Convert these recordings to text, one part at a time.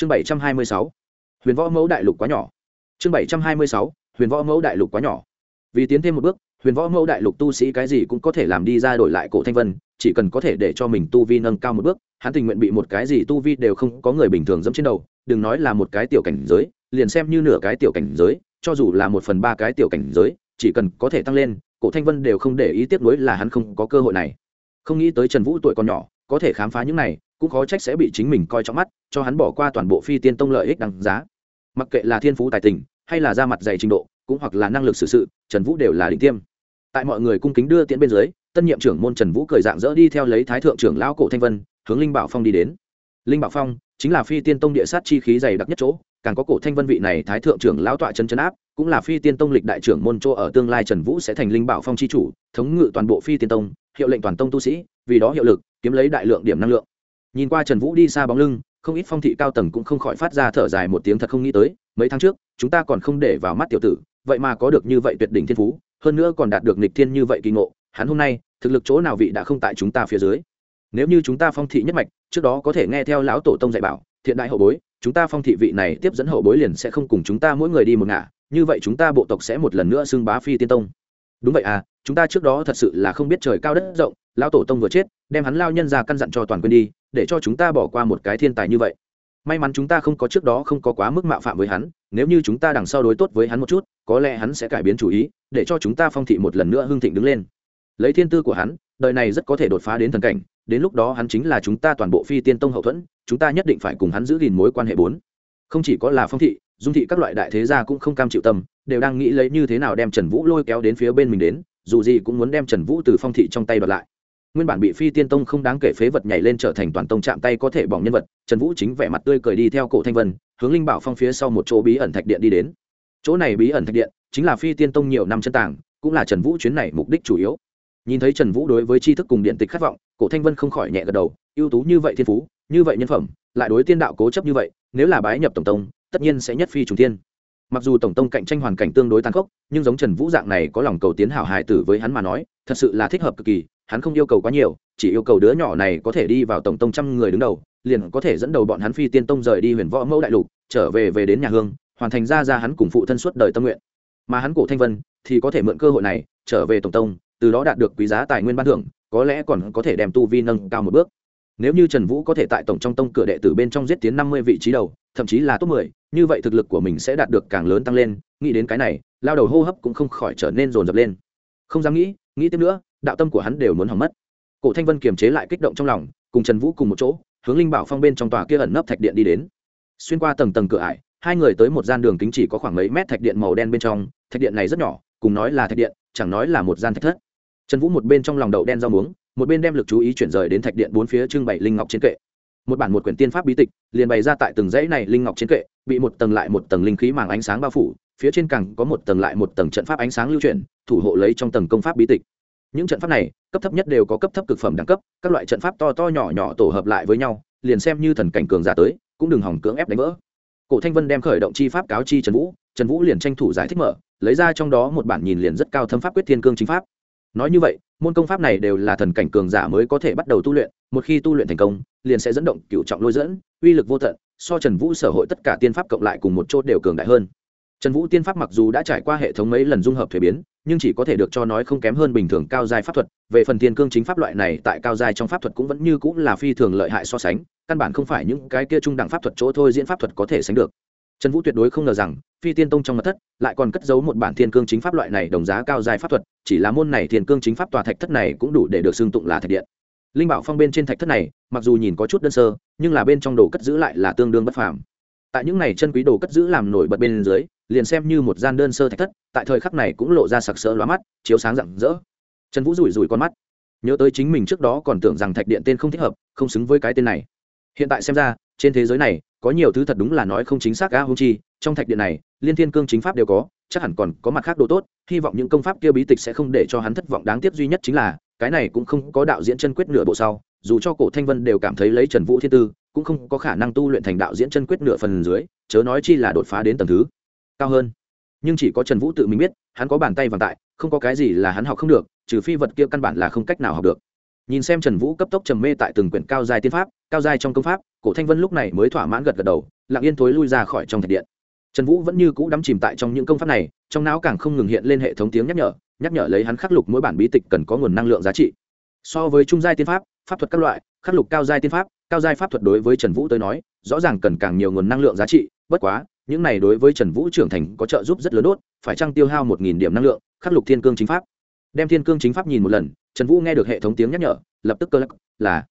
chương bảy trăm hai mươi sáu, huyền võ mẫu đại lục quá nhỏ. Chương bảy trăm hai mươi sáu, huyền võ mẫu đại lục quá nhỏ. Vì tiến thêm một bước, huyền võ mẫu đại lục tu sĩ cái gì cũng có thể làm đi ra đổi lại cổ thanh vân, chỉ cần có thể để cho mình tu vi nâng cao một bước, hắn tình nguyện bị một cái gì tu vi đều không có người bình thường dẫm trên đầu, đừng nói là một cái tiểu cảnh giới, liền xem như nửa cái tiểu cảnh giới, cho dù là một phần ba cái tiểu cảnh giới, chỉ cần có thể tăng lên, cổ thanh vân đều không để ý tiếp nối là hắn không có cơ hội này. Không nghĩ tới trần vũ tuổi còn nhỏ, có thể khám phá những này cũng khó trách sẽ bị chính mình coi trọng mắt cho hắn bỏ qua toàn bộ phi tiên tông lợi ích đằng giá. Mặc kệ là thiên phú tài tình hay là ra mặt dày trình độ cũng hoặc là năng lực xử sự, sự trần vũ đều là đỉnh tiêm. Tại mọi người cung kính đưa tiễn bên dưới tân nhiệm trưởng môn trần vũ cười dạng dỡ đi theo lấy thái thượng trưởng lão cổ thanh vân hướng linh bảo phong đi đến. Linh bảo phong chính là phi tiên tông địa sát chi khí dày đặc nhất chỗ càng có cổ thanh vân vị này thái thượng trưởng lão tọa chân chân áp cũng là phi tiên tông lịch đại trưởng môn chỗ ở tương lai trần vũ sẽ thành linh bảo phong chi chủ thống ngự toàn bộ phi tiên tông hiệu lệnh toàn tông tu sĩ vì đó hiệu lực kiếm lấy đại lượng điểm năng lượng nhìn qua trần vũ đi xa bóng lưng, không ít phong thị cao tầng cũng không khỏi phát ra thở dài một tiếng thật không nghĩ tới, mấy tháng trước, chúng ta còn không để vào mắt tiểu tử, vậy mà có được như vậy tuyệt đỉnh thiên phú, hơn nữa còn đạt được nịch thiên như vậy kỳ ngộ, hắn hôm nay, thực lực chỗ nào vị đã không tại chúng ta phía dưới. Nếu như chúng ta phong thị nhất mạch, trước đó có thể nghe theo lão tổ tông dạy bảo, thiện đại hậu bối, chúng ta phong thị vị này tiếp dẫn hậu bối liền sẽ không cùng chúng ta mỗi người đi một ngả, như vậy chúng ta bộ tộc sẽ một lần nữa xưng bá phi tiên tông. Đúng vậy à chúng ta trước đó thật sự là không biết trời cao đất rộng, lão tổ tông vừa chết, đem hắn lao nhân ra căn dặn cho toàn quân đi, để cho chúng ta bỏ qua một cái thiên tài như vậy. May mắn chúng ta không có trước đó không có quá mức mạo phạm với hắn, nếu như chúng ta đằng sau đối tốt với hắn một chút, có lẽ hắn sẽ cải biến chủ ý, để cho chúng ta phong thị một lần nữa hưng thịnh đứng lên. Lấy thiên tư của hắn, đời này rất có thể đột phá đến thần cảnh, đến lúc đó hắn chính là chúng ta toàn bộ phi tiên tông hậu thuẫn, chúng ta nhất định phải cùng hắn giữ gìn mối quan hệ bốn. Không chỉ có là phong thị, dung thị các loại đại thế gia cũng không cam chịu tâm, đều đang nghĩ lấy như thế nào đem trần vũ lôi kéo đến phía bên mình đến dù gì cũng muốn đem trần vũ từ phong thị trong tay đoạt lại. Nguyên bản bị phi tiên tông không đáng kể phế vật nhảy lên trở thành toàn tông chạm tay có thể bỏng nhân vật, trần vũ chính vẻ mặt tươi cười đi theo cổ thanh vân, hướng linh bảo phong phía sau một chỗ bí ẩn thạch điện đi đến. Chỗ này bí ẩn thạch điện chính là phi tiên tông nhiều năm chân tàng, cũng là trần vũ chuyến này mục đích chủ yếu. Nhìn thấy trần vũ đối với tri thức cùng điện tịch khát vọng, cổ thanh vân không khỏi nhẹ gật đầu, ưu tú như vậy thiên phú, như vậy nhân phẩm, lại đối tiên đạo cố chấp như vậy, nếu là bái nhập tổng tông, tất nhiên sẽ nhất phi trùng tiên mặc dù tổng tông cạnh tranh hoàn cảnh tương đối tàn khốc, nhưng giống trần vũ dạng này có lòng cầu tiến hảo hài tử với hắn mà nói, thật sự là thích hợp cực kỳ, hắn không yêu cầu quá nhiều, chỉ yêu cầu đứa nhỏ này có thể đi vào tổng tông trăm người đứng đầu, liền có thể dẫn đầu bọn hắn phi tiên tông rời đi huyền võ mẫu đại lục, trở về về đến nhà hương, hoàn thành ra ra hắn cùng phụ thân suốt đời tâm nguyện. Mà hắn cổ thanh vân thì có thể mượn cơ hội này, trở về tổng tông, từ đó đạt được quý giá tài nguyên ban thưởng, có lẽ còn có thể đem tu vi nâng cao một bước nếu như trần vũ có thể tại tổng trong tông cửa đệ tử bên trong giết tiến năm mươi vị trí đầu, thậm chí là top mười, như vậy thực lực của mình sẽ đạt được càng lớn tăng lên. Nghĩ đến cái này, lao đầu hô hấp cũng không khỏi trở nên rồn rập lên. Không dám nghĩ nghĩ tiếp nữa, đạo tâm của hắn đều muốn hỏng mất. Cổ thanh vân kiềm chế lại kích động trong lòng, cùng trần vũ cùng một chỗ, hướng linh bảo phong bên trong tòa kia ẩn nấp thạch điện đi đến. Xuyên qua tầng tầng cửa ải, hai người tới một gian đường kính chỉ có khoảng mấy mét thạch điện màu đen bên trong. Thạch điện này rất nhỏ, cùng nói là thạch điện, chẳng nói là một gian thạch thất. Trần vũ một bên trong lòng đậu đen rau muống một bên đem lực chú ý chuyển rời đến thạch điện bốn phía trưng bày linh ngọc trên kệ. Một bản một quyển tiên pháp bí tịch, liền bày ra tại từng dãy này linh ngọc trên kệ, bị một tầng lại một tầng linh khí màng ánh sáng bao phủ, phía trên cẳng có một tầng lại một tầng trận pháp ánh sáng lưu chuyển, thủ hộ lấy trong tầng công pháp bí tịch. Những trận pháp này, cấp thấp nhất đều có cấp thấp cực phẩm đẳng cấp, các loại trận pháp to to nhỏ nhỏ tổ hợp lại với nhau, liền xem như thần cảnh cường giả tới, cũng đừng hỏng cưỡng ép đánh vỡ. Cổ thanh vân đem khởi động chi pháp cáo chi trần vũ trần vũ liền tranh thủ giải thích mở, lấy ra trong đó một bản nhìn liền rất cao thâm pháp quyết thiên cương chính pháp nói như vậy, môn công pháp này đều là thần cảnh cường giả mới có thể bắt đầu tu luyện, một khi tu luyện thành công, liền sẽ dẫn động cựu trọng lôi dẫn, uy lực vô tận, so trần vũ sở hội tất cả tiên pháp cộng lại cùng một chốt đều cường đại hơn. Trần vũ tiên pháp mặc dù đã trải qua hệ thống mấy lần dung hợp thuế biến, nhưng chỉ có thể được cho nói không kém hơn bình thường cao giai pháp thuật, về phần thiên cương chính pháp loại này tại cao giai trong pháp thuật cũng vẫn như cũng là phi thường lợi hại so sánh, căn bản không phải những cái kia trung đẳng pháp thuật chỗ thôi diễn pháp thuật có thể sánh được trần vũ tuyệt đối không ngờ rằng, phi tiên tông trong mật thất lại còn cất giấu một bản thiên cương chính pháp loại này đồng giá cao dài pháp thuật, chỉ là môn này thiên cương chính pháp tòa thạch thất này cũng đủ để được xưng tụng là thạch điện. Linh bảo phong bên trên thạch thất này, mặc dù nhìn có chút đơn sơ, nhưng là bên trong đồ cất giữ lại là tương đương bất phàm. Tại những này chân quý đồ cất giữ làm nổi bật bên dưới, liền xem như một gian đơn sơ thạch thất, tại thời khắc này cũng lộ ra sặc sỡ lóa mắt, chiếu sáng rạng rỡ. Trần vũ rủi rủi con mắt. Nhớ tới chính mình trước đó còn tưởng rằng thạch điện tên không thích hợp, không xứng với cái tên này. Hiện tại xem ra trên thế giới này, có nhiều thứ thật đúng là nói không chính xác ga hung chi, trong thạch điện này, liên thiên cương chính pháp đều có, chắc hẳn còn có mặt khác đồ tốt, hy vọng những công pháp kia bí tịch sẽ không để cho hắn thất vọng. Đáng tiếc duy nhất chính là, cái này cũng không có đạo diễn chân quyết nửa bộ sau, dù cho cổ thanh vân đều cảm thấy lấy trần vũ thiên tư, cũng không có khả năng tu luyện thành đạo diễn chân quyết nửa phần dưới, chớ nói chi là đột phá đến tầng thứ cao hơn. Nhưng chỉ có trần vũ tự mình biết, hắn có bàn tay vàng tại, không có cái gì là hắn học không được, trừ phi vật kia căn bản là không cách nào học được nhìn xem trần vũ cấp tốc trầm mê tại từng quyển cao giai tiên pháp, cao giai trong công pháp, cổ thanh vân lúc này mới thỏa mãn gật gật đầu, lặng yên thối lui ra khỏi trong thạch điện. Trần vũ vẫn như cũ đắm chìm tại trong những công pháp này, trong não càng không ngừng hiện lên hệ thống tiếng nhắc nhở nhắc nhở lấy hắn khắc lục mỗi bản bí tịch cần có nguồn năng lượng giá trị. So với trung giai tiên pháp pháp thuật các loại, khắc lục cao giai tiên pháp, cao giai pháp thuật đối với trần vũ tới nói, rõ ràng cần càng nhiều nguồn năng lượng giá trị, bất quá, những này đối với trần vũ trưởng thành có trợ giúp rất lớn đốt, phải trăng tiêu hao một nghìn điểm năng lượng, khắc lục thiên cương chính pháp? Đem thiên cương chính pháp nhìn một lần, trần vũ nghe được hệ thống tiếng nhắc nhở, lập tức cơ lắc, là,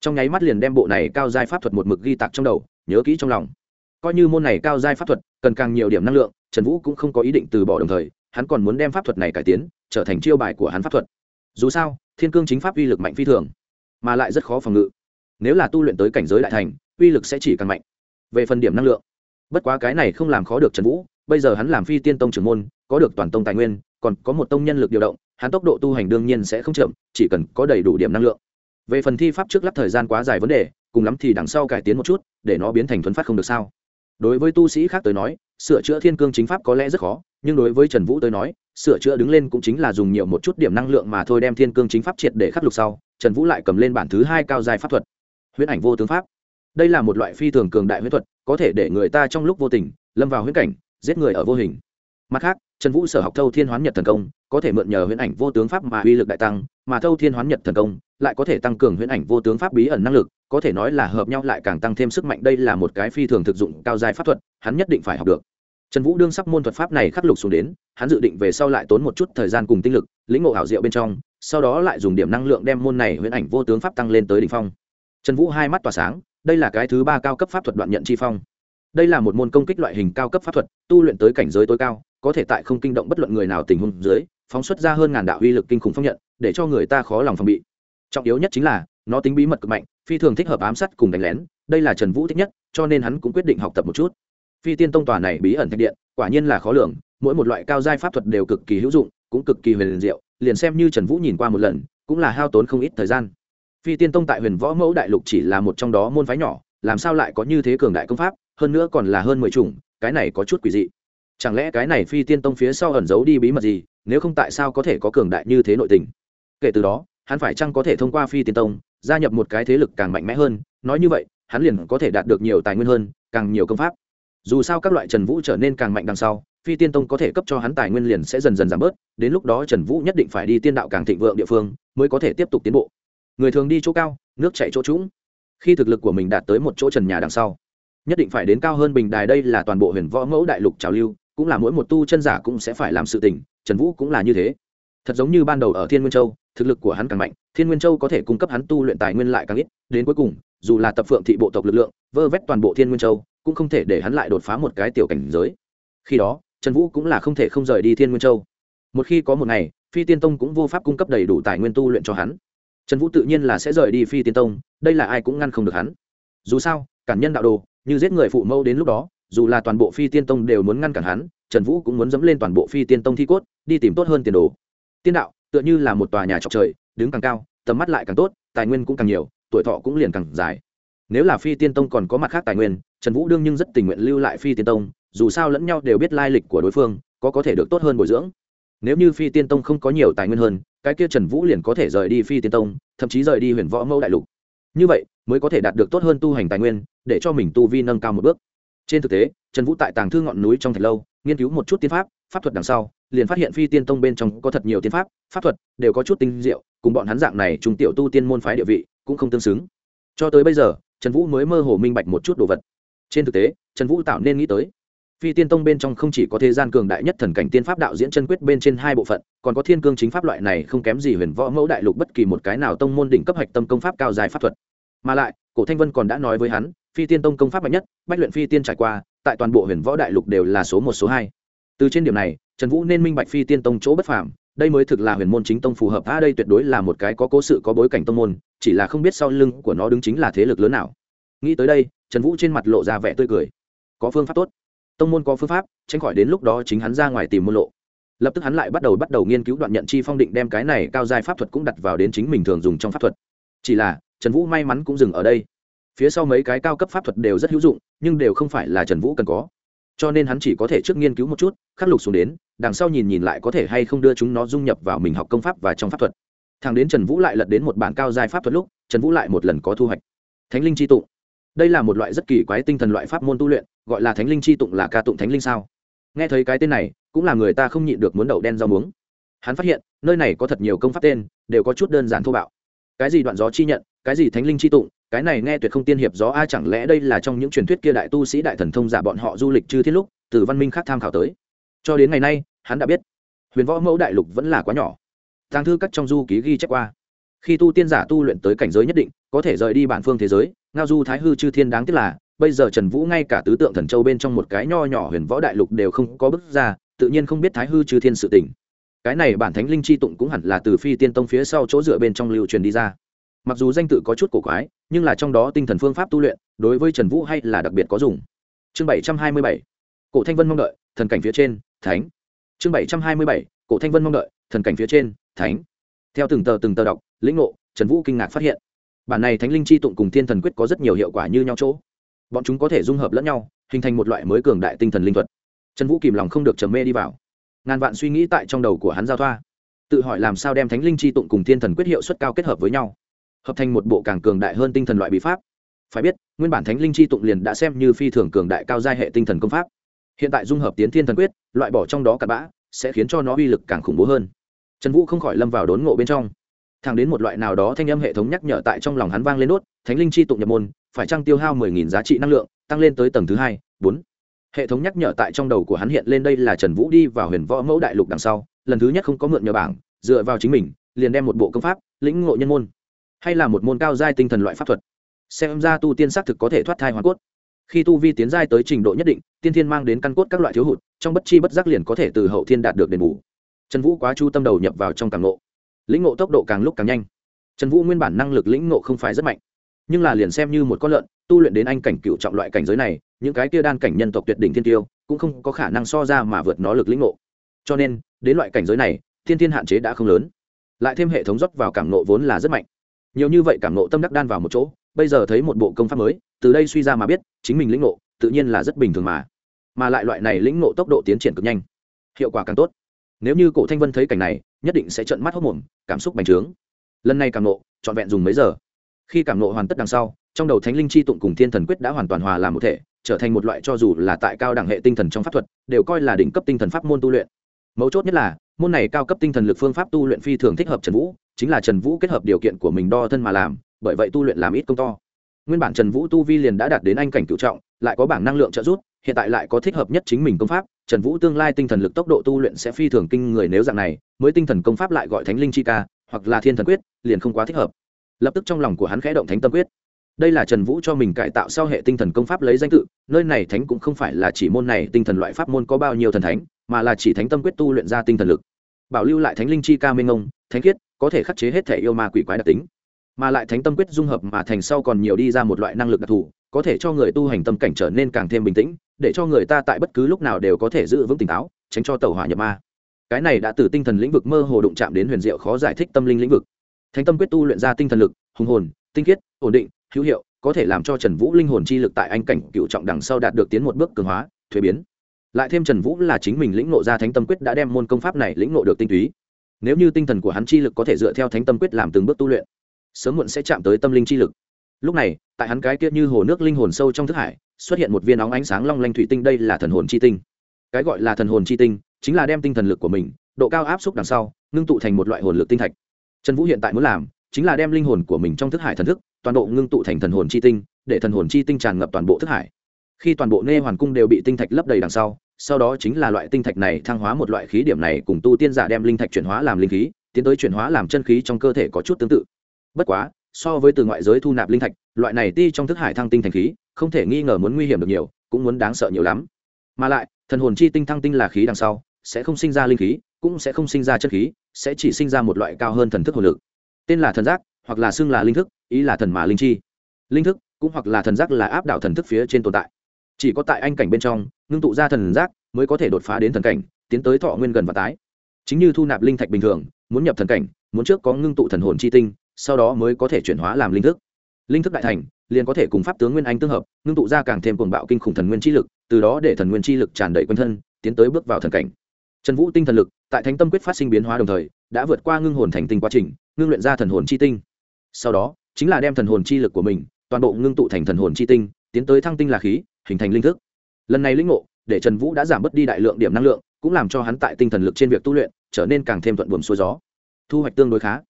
trong nháy mắt liền đem bộ này cao giai pháp thuật một mực ghi tạc trong đầu, nhớ kỹ trong lòng. Coi như môn này cao giai pháp thuật, cần càng nhiều điểm năng lượng, trần vũ cũng không có ý định từ bỏ đồng thời, hắn còn muốn đem pháp thuật này cải tiến, trở thành chiêu bài của hắn pháp thuật. Dù sao, thiên cương chính pháp uy lực mạnh phi thường, mà lại rất khó phòng ngự. Nếu là tu luyện tới cảnh giới đại thành, uy lực sẽ chỉ càng mạnh. Về phần điểm năng lượng, bất quá cái này không làm khó được trần vũ, bây giờ hắn làm phi tiên tông trưởng môn, có được toàn tông tài nguyên, còn có một tông nhân lực điều động hắn tốc độ tu hành đương nhiên sẽ không chậm, chỉ cần có đầy đủ điểm năng lượng. Về phần thi pháp trước lắp thời gian quá dài vấn đề, cùng lắm thì đằng sau cải tiến một chút, để nó biến thành thuấn phát không được sao? Đối với tu sĩ khác tới nói, sửa chữa thiên cương chính pháp có lẽ rất khó, nhưng đối với trần vũ tới nói, sửa chữa đứng lên cũng chính là dùng nhiều một chút điểm năng lượng mà thôi đem thiên cương chính pháp triệt để khắc lục sau, trần vũ lại cầm lên bản thứ hai cao dài pháp thuật. Huyễn ảnh vô tướng pháp. Đây là một loại phi thường cường đại huyễn thuật, có thể để người ta trong lúc vô tình, lâm vào huyễn cảnh, giết người ở vô hình. Mặt khác trần vũ sở học thâu thiên hoán nhật thần công, có thể mượn nhờ huyễn ảnh vô tướng pháp mà uy lực đại tăng, mà thâu thiên hoán nhật thần công lại có thể tăng cường huyễn ảnh vô tướng pháp bí ẩn năng lực, có thể nói là hợp nhau lại càng tăng thêm sức mạnh. Đây là một cái phi thường thực dụng, cao giai pháp thuật, hắn nhất định phải học được. Trần vũ đương sắp môn thuật pháp này khắc lục xuống đến, hắn dự định về sau lại tốn một chút thời gian cùng tinh lực, lĩnh ngộ ảo diệu bên trong, sau đó lại dùng điểm năng lượng đem môn này huyễn ảnh vô tướng pháp tăng lên tới đỉnh phong. Trần vũ hai mắt tỏa sáng, đây là cái thứ ba cao cấp pháp thuật đoạn nhận chi phong đây là một môn công kích loại hình cao cấp pháp thuật, tu luyện tới cảnh giới tối cao, có thể tại không kinh động bất luận người nào tình huống dưới, phóng xuất ra hơn ngàn đạo uy lực kinh khủng phong nhận, để cho người ta khó lòng phòng bị. Trọng yếu nhất chính là, nó tính bí mật cực mạnh, phi thường thích hợp ám sát cùng đánh lén, đây là trần vũ thích nhất, cho nên hắn cũng quyết định học tập một chút. Phi tiên tông tòa này bí ẩn thạch điện, quả nhiên là khó lường, mỗi một loại cao giai pháp thuật đều cực kỳ hữu dụng, cũng cực kỳ huyền diệu, liền xem như trần vũ nhìn qua một lần, cũng là hao tốn không ít thời gian. Phi tiên tông tại huyền võ mẫu đại lục chỉ là một trong đó môn phái nhỏ, làm sao lại có như thế cường đại công pháp? Hơn nữa còn là hơn mười chủng, cái này có chút quỷ dị. Chẳng lẽ cái này phi tiên tông phía sau ẩn giấu đi bí mật gì, nếu không tại sao có thể có cường đại như thế nội tình? Kể từ đó, hắn phải chăng có thể thông qua phi tiên tông, gia nhập một cái thế lực càng mạnh mẽ hơn? Nói như vậy, hắn liền có thể đạt được nhiều tài nguyên hơn, càng nhiều công pháp. Dù sao các loại trần vũ trở nên càng mạnh đằng sau, phi tiên tông có thể cấp cho hắn tài nguyên liền sẽ dần dần giảm bớt, đến lúc đó trần vũ nhất định phải đi tiên đạo càng thịnh vượng địa phương, mới có thể tiếp tục tiến bộ. Người thường đi chỗ cao, nước chạy chỗ trũng. Khi thực lực của mình đạt tới một chỗ trần nhà đằng sau nhất định phải đến cao hơn bình đài đây là toàn bộ huyền võ mẫu đại lục trào lưu, cũng là mỗi một tu chân giả cũng sẽ phải làm sự tình, trần vũ cũng là như thế. Thật giống như ban đầu ở thiên nguyên châu, thực lực của hắn càng mạnh, thiên nguyên châu có thể cung cấp hắn tu luyện tài nguyên lại càng ít, đến cuối cùng, dù là tập phượng thị bộ tộc lực lượng, vơ vét toàn bộ thiên nguyên châu, cũng không thể để hắn lại đột phá một cái tiểu cảnh giới. Khi đó, trần vũ cũng là không thể không rời đi thiên nguyên châu. Một khi có một ngày, phi tiên tông cũng vô pháp cung cấp đầy đủ tài nguyên tu luyện cho hắn. Trần vũ tự nhiên là sẽ rời đi phi tiên tông, đây là ai cũng ngăn không được hắn. Dù sao, cản nhân đạo đồ như giết người phụ mẫu đến lúc đó, dù là toàn bộ phi tiên tông đều muốn ngăn cản hắn, trần vũ cũng muốn dẫm lên toàn bộ phi tiên tông thi cốt, đi tìm tốt hơn tiền đồ. Tiên đạo, tựa như là một tòa nhà trọc trời, đứng càng cao, tầm mắt lại càng tốt, tài nguyên cũng càng nhiều, tuổi thọ cũng liền càng dài. Nếu là phi tiên tông còn có mặt khác tài nguyên, trần vũ đương nhưng rất tình nguyện lưu lại phi tiên tông, dù sao lẫn nhau đều biết lai lịch của đối phương, có có thể được tốt hơn bồi dưỡng. Nếu như phi tiên tông không có nhiều tài nguyên hơn, cái kia trần vũ liền có thể rời đi phi tiên tông, thậm chí rời đi huyền võ mẫu đại lục. Như vậy mới có thể đạt được tốt hơn tu hành tài nguyên, để cho mình tu vi nâng cao một bước. Trên thực tế, trần vũ tại tàng thư ngọn núi trong thạch lâu, nghiên cứu một chút tiên pháp pháp thuật đằng sau, liền phát hiện phi tiên tông bên trong có thật nhiều tiên pháp pháp thuật đều có chút tinh diệu, cùng bọn hắn dạng này trung tiểu tu tiên môn phái địa vị cũng không tương xứng. Cho tới bây giờ, trần vũ mới mơ hồ minh bạch một chút đồ vật. Trên thực tế, trần vũ tạo nên nghĩ tới, phi tiên tông bên trong không chỉ có thế gian cường đại nhất thần cảnh tiên pháp đạo diễn chân quyết bên trên hai bộ phận, còn có thiên cương chính pháp loại này không kém gì huyền võ mẫu đại lục bất kỳ một cái nào tông môn đỉnh cấp hạch tâm công pháp cao dài pháp thuật mà lại, cổ thanh vân còn đã nói với hắn, phi tiên tông công pháp mạnh nhất, bách luyện phi tiên trải qua, tại toàn bộ huyền võ đại lục đều là số một, số hai. Từ trên điểm này, trần vũ nên minh bạch phi tiên tông chỗ bất phàm, đây mới thực là huyền môn chính tông phù hợp. A đây tuyệt đối là một cái có cố sự, có bối cảnh tông môn, chỉ là không biết sau lưng của nó đứng chính là thế lực lớn nào. Nghĩ tới đây, trần vũ trên mặt lộ ra vẻ tươi cười. Có phương pháp tốt. Tông môn có phương pháp, tránh khỏi đến lúc đó chính hắn ra ngoài tìm môn lộ. Lập tức hắn lại bắt đầu bắt đầu nghiên cứu đoạn nhận chi phong định đem cái này cao giai pháp thuật cũng đặt vào đến chính mình thường dùng trong pháp thuật. Chỉ là trần vũ may mắn cũng dừng ở đây. Phía sau mấy cái cao cấp pháp thuật đều rất hữu dụng, nhưng đều không phải là trần vũ cần có. Cho nên hắn chỉ có thể trước nghiên cứu một chút, khắc lục xuống đến, đằng sau nhìn nhìn lại có thể hay không đưa chúng nó dung nhập vào mình học công pháp và trong pháp thuật. Thằng đến trần vũ lại lật đến một bản cao giai pháp thuật lúc, trần vũ lại một lần có thu hoạch. Thánh linh c h i tụng. Đây là một loại rất kỳ quái tinh thần loại pháp môn tu luyện, gọi là thánh linh c h i tụng là ca tụng thánh linh sao? Nghe thấy cái tên này, cũng là người ta không nhịn được muốn đậu đen rau muống. Hắn phát hiện, nơi này có thật nhiều công pháp tên, đều có chút đơn giản thô bạo. Cái gì đoạn gió chi nhận cái gì thánh linh chi tụng, cái này nghe tuyệt không tiên hiệp gió a, chẳng lẽ đây là trong những truyền thuyết kia đại tu sĩ đại thần thông giả bọn họ du lịch chư thiết lúc, từ văn minh khác tham khảo tới. Cho đến ngày nay, hắn đã biết, huyền võ mẫu đại lục vẫn là quá nhỏ. Tàng thư các trong du ký ghi chép qua. Khi tu tiên giả tu luyện tới cảnh giới nhất định, có thể rời đi bản phương thế giới, ngao du thái hư chư thiên đáng tiếc là, bây giờ trần vũ ngay cả tứ tượng thần châu bên trong một cái nho nhỏ huyền võ đại lục đều không có bước ra, tự nhiên không biết thái hư chư thiên sự tình. cái này bản thánh linh chi tụng cũng hẳn là từ phi tiên tông phía sau chỗ dựa bên trong lưu truyền đi ra mặc dù danh tự có chút cổ quái, nhưng là trong đó tinh thần phương pháp tu luyện, đối với trần vũ hay là đặc biệt có dùng. Chương bảy trăm hai mươi bảy, cổ thanh vân mong đợi, thần cảnh phía trên, thánh. Chương bảy trăm hai mươi bảy, cổ thanh vân mong đợi, thần cảnh phía trên, thánh. Theo từng tờ từng tờ đọc, lĩnh ngộ, trần vũ kinh ngạc phát hiện, bản này thánh linh chi tụng cùng thiên thần quyết có rất nhiều hiệu quả như nhau chỗ. Bọn chúng có thể dung hợp lẫn nhau, hình thành một loại mới cường đại tinh thần linh thuật. Trần vũ kìm lòng không được trầm mê đi vào. Ngàn vạn suy nghĩ tại trong đầu của hắn giao thoa. Tự hỏi làm sao đem thánh linh chi tụng cùng thiên thần quyết hiệu suất cao kết hợp với nhau hợp thành một bộ càng cường đại hơn tinh thần loại bí pháp. Phải biết, nguyên bản thánh linh chi tụng liền đã xem như phi thường cường đại cao giai hệ tinh thần công pháp. Hiện tại dung hợp tiến thiên thần quyết, loại bỏ trong đó cặn bã, sẽ khiến cho nó uy lực càng khủng bố hơn. Trần vũ không khỏi lâm vào đốn ngộ bên trong. Thẳng đến một loại nào đó thanh âm hệ thống nhắc nhở tại trong lòng hắn vang lên nốt, thánh linh chi tụng nhập môn, phải trăng tiêu hao mười nghìn giá trị năng lượng, tăng lên tới tầng thứ hai, bốn. Hệ thống nhắc nhở tại trong đầu của hắn hiện lên đây là trần vũ đi vào huyền võ mẫu đại lục đằng sau, lần thứ nhất không có mượn nhờ bảng, dựa vào chính mình, liền đem một bộ công pháp, lĩnh ngộ nhân môn hay là một môn cao giai tinh thần loại pháp thuật. Xem ra tu tiên xác thực có thể thoát thai hoàn cốt. Khi tu vi tiến giai tới trình độ nhất định, tiên thiên mang đến căn cốt các loại thiếu hụt, trong bất chi bất giác liền có thể từ hậu thiên đạt được đền bù. Trần vũ quá chu tâm đầu nhập vào trong càng ngộ. Lĩnh ngộ tốc độ càng lúc càng nhanh. Trần vũ nguyên bản năng lực lĩnh ngộ không phải rất mạnh, nhưng là liền xem như một con lợn, tu luyện đến anh cảnh cựu trọng loại cảnh giới này, những cái kia đan cảnh nhân tộc tuyệt đỉnh thiên tiêu, cũng không có khả năng so ra mà vượt nó lực lĩnh ngộ. Cho nên, đến loại cảnh giới này, thiên thiên hạn chế đã không lớn. Lại thêm hệ thống rót vào cảm nộ vốn là rất mạnh nhiều như vậy cảm nộ tâm đắc đan vào một chỗ, bây giờ thấy một bộ công pháp mới, từ đây suy ra mà biết, chính mình lĩnh ngộ, tự nhiên là rất bình thường mà. Mà lại loại này lĩnh ngộ tốc độ tiến triển cực nhanh, hiệu quả càng tốt. Nếu như cổ thanh vân thấy cảnh này, nhất định sẽ trợn mắt hốc mồm, cảm xúc bành trướng. Lần này cảm nộ trọn vẹn dùng mấy giờ? Khi cảm nộ hoàn tất đằng sau, trong đầu thánh linh chi tụng cùng thiên thần quyết đã hoàn toàn hòa làm một thể, trở thành một loại cho dù là tại cao đẳng hệ tinh thần trong pháp thuật, đều coi là đỉnh cấp tinh thần pháp môn tu luyện. Mấu chốt nhất là, môn này cao cấp tinh thần lực phương pháp tu luyện phi thường thích hợp trần vũ chính là trần vũ kết hợp điều kiện của mình đo thân mà làm, bởi vậy tu luyện làm ít công to. Nguyên bản trần vũ tu vi liền đã đạt đến anh cảnh cựu trọng, lại có bảng năng lượng trợ giúp, hiện tại lại có thích hợp nhất chính mình công pháp, trần vũ tương lai tinh thần lực tốc độ tu luyện sẽ phi thường kinh người nếu dạng này, mới tinh thần công pháp lại gọi thánh linh chi ca, hoặc là thiên thần quyết, liền không quá thích hợp. Lập tức trong lòng của hắn khẽ động thánh tâm quyết. Đây là trần vũ cho mình cải tạo sau hệ tinh thần công pháp lấy danh tự, nơi này thánh cũng không phải là chỉ môn này tinh thần loại pháp môn có bao nhiêu thần thánh, mà là chỉ thánh tâm quyết tu luyện ra tinh thần lực. Bảo lưu lại thánh linh chi ca minh ông, thánh khiết có thể khắc chế hết thể yêu ma quỷ quái đặc tính, mà lại thánh tâm quyết dung hợp mà thành sau còn nhiều đi ra một loại năng lực đặc thù, có thể cho người tu hành tâm cảnh trở nên càng thêm bình tĩnh, để cho người ta tại bất cứ lúc nào đều có thể giữ vững tỉnh táo, tránh cho tàu hỏa nhập ma. Cái này đã từ tinh thần lĩnh vực mơ hồ đụng chạm đến huyền diệu khó giải thích tâm linh lĩnh vực. Thánh tâm quyết tu luyện ra tinh thần lực, hùng hồn, tinh khiết, ổn định, hữu hiệu, có thể làm cho trần vũ linh hồn chi lực tại anh cảnh cựu trọng đằng sau đạt được tiến một bước cường hóa, thuế biến. Lại thêm trần vũ là chính mình lĩnh nộ ra thánh tâm quyết đã đem môn công pháp này lĩnh nộ được tinh túy nếu như tinh thần của hắn chi lực có thể dựa theo thánh tâm quyết làm từng bước tu luyện, sớm muộn sẽ chạm tới tâm linh chi lực. Lúc này, tại hắn cái kia như hồ nước linh hồn sâu trong thức hải, xuất hiện một viên óng ánh sáng long lanh thủy tinh, đây là thần hồn chi tinh. Cái gọi là thần hồn chi tinh, chính là đem tinh thần lực của mình, độ cao áp xúc đằng sau, ngưng tụ thành một loại hồn lực tinh thạch. Trần vũ hiện tại muốn làm, chính là đem linh hồn của mình trong thức hải thần thức, toàn bộ ngưng tụ thành thần hồn chi tinh, để thần hồn chi tinh tràn ngập toàn bộ thức hải. Khi toàn bộ nê hoàn cung đều bị tinh thạch lấp đầy đằng sau sau đó chính là loại tinh thạch này thăng hóa một loại khí điểm này cùng tu tiên giả đem linh thạch chuyển hóa làm linh khí, tiến tới chuyển hóa làm chân khí trong cơ thể có chút tương tự. Bất quá, so với từ ngoại giới thu nạp linh thạch, loại này ti trong thức hải thăng tinh thành khí, không thể nghi ngờ muốn nguy hiểm được nhiều, cũng muốn đáng sợ nhiều lắm. Mà lại, thần hồn chi tinh thăng tinh là khí đằng sau, sẽ không sinh ra linh khí, cũng sẽ không sinh ra chân khí, sẽ chỉ sinh ra một loại cao hơn thần thức hồn lực. Tên là thần giác, hoặc là xưng là linh thức, ý là thần mà linh chi. Linh thức, cũng hoặc là thần giác là áp đảo thần thức phía trên tồn tại chỉ có tại anh cảnh bên trong, ngưng tụ ra thần giác mới có thể đột phá đến thần cảnh, tiến tới thọ nguyên gần và tái. Chính như thu nạp linh thạch bình thường, muốn nhập thần cảnh, muốn trước có ngưng tụ thần hồn chi tinh, sau đó mới có thể chuyển hóa làm linh thức. Linh thức đại thành, liền có thể cùng pháp tướng nguyên anh tương hợp, ngưng tụ ra càng thêm cuồng bạo kinh khủng thần nguyên chi lực, từ đó để thần nguyên chi lực tràn đầy quanh thân, tiến tới bước vào thần cảnh. Trần vũ tinh thần lực, tại thánh tâm quyết phát sinh biến hóa đồng thời, đã vượt qua ngưng hồn thành tinh quá trình, ngưng luyện ra thần hồn chi tinh. Sau đó, chính là đem thần hồn chi lực của mình, toàn bộ ngưng tụ thành thần hồn chi tinh tiến tới thăng tinh là khí, hình thành linh thức. Lần này linh ngộ, để trần vũ đã giảm bớt đi đại lượng điểm năng lượng, cũng làm cho hắn tại tinh thần lực trên việc tu luyện, trở nên càng thêm thuận buồm xuôi gió. Thu hoạch tương đối khá.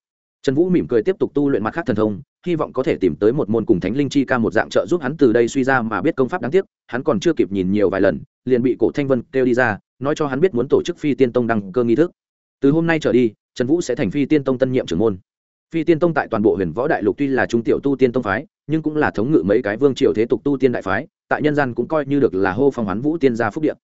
Trần vũ mỉm cười tiếp tục tu luyện mặt khác thần thông, hy vọng có thể tìm tới một môn cùng thánh linh chi ca một dạng trợ giúp hắn từ đây suy ra mà biết công pháp đáng tiếc, hắn còn chưa kịp nhìn nhiều vài lần, liền bị cổ thanh vân kêu đi ra, nói cho hắn biết muốn tổ chức phi tiên tông đăng cơ nghi thức. Từ hôm nay trở đi, trần vũ sẽ thành phi tiên tông tân nhiệm trưởng môn. Phi tiên tông tại toàn bộ huyền võ đại lục tuy là trung tiểu tu tiên tông phái nhưng cũng là thống ngự mấy cái vương triều thế tục tu tiên đại phái, tại nhân gian cũng coi như được là hô phong hoán vũ tiên gia phúc điện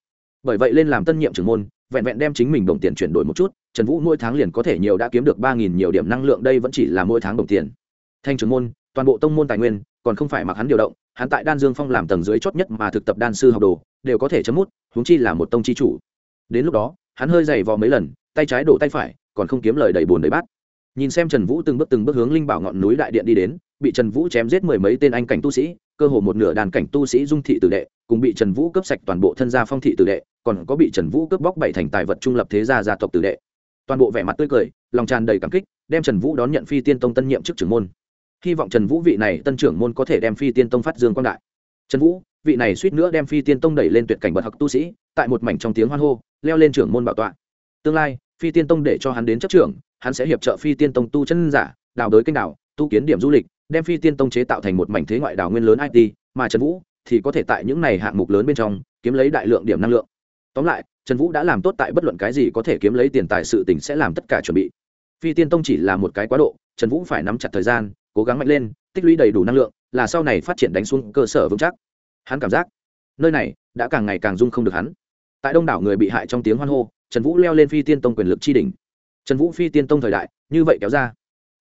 bởi vậy lên làm tân nhiệm trưởng môn, vẹn vẹn đem chính mình đồng tiền chuyển đổi một chút, trần vũ mỗi tháng liền có thể nhiều đã kiếm được ba nghìn nhiều điểm năng lượng, đây vẫn chỉ là mỗi tháng đồng tiền. Thanh trưởng môn, toàn bộ tông môn tài nguyên, còn không phải mặc hắn điều động, hắn tại đan dương phong làm tầng dưới chót nhất mà thực tập đan sư học đồ, đều có thể chấm mút, huống chi là một tông chi chủ. Đến lúc đó, hắn hơi dày vò mấy lần, tay trái đổ tay phải, còn không kiếm lời đầy bùn đầy bát. Nhìn xem trần vũ từng bước từng bước hướng linh bảo ngọn núi đại điện đi đến bị trần vũ chém giết mười mấy tên anh cảnh tu sĩ, cơ hồ một nửa đàn cảnh tu sĩ dung thị tử đệ, cùng bị trần vũ cướp sạch toàn bộ thân gia phong thị tử đệ, còn có bị trần vũ cướp bóc bảy thành tài vật trung lập thế gia gia tộc tử đệ. Toàn bộ vẻ mặt tươi cười, lòng tràn đầy cảm kích, đem trần vũ đón nhận phi tiên tông tân nhiệm chức trưởng môn. Hy vọng trần vũ vị này tân trưởng môn có thể đem phi tiên tông phát dương quang đại. Trần vũ, vị này suýt nữa đem phi tiên tông đẩy lên tuyệt cảnh bậc học tu sĩ, tại một mảnh trong tiếng hoan hô, leo lên trưởng môn bảo tọa. Tương lai, phi tiên tông để cho hắn đến chấp trưởng, hắn sẽ hiệp trợ phi tiên tông tu chân giả, đào đới kênh đảo, tu kiến điểm du lịch đem phi tiên tông chế tạo thành một mảnh thế ngoại đảo nguyên lớn it mà trần vũ thì có thể tại những này hạng mục lớn bên trong kiếm lấy đại lượng điểm năng lượng. Tóm lại, trần vũ đã làm tốt tại bất luận cái gì có thể kiếm lấy tiền tài sự tỉnh sẽ làm tất cả chuẩn bị. Phi tiên tông chỉ là một cái quá độ, trần vũ phải nắm chặt thời gian, cố gắng mạnh lên, tích lũy đầy đủ năng lượng, là sau này phát triển đánh xuống cơ sở vững chắc. Hắn cảm giác, nơi này đã càng ngày càng dung không được hắn. Tại đông đảo người bị hại trong tiếng hoan hô, trần vũ leo lên phi tiên tông quyền lực tri đỉnh. Trần vũ phi tiên tông thời đại, như vậy kéo ra.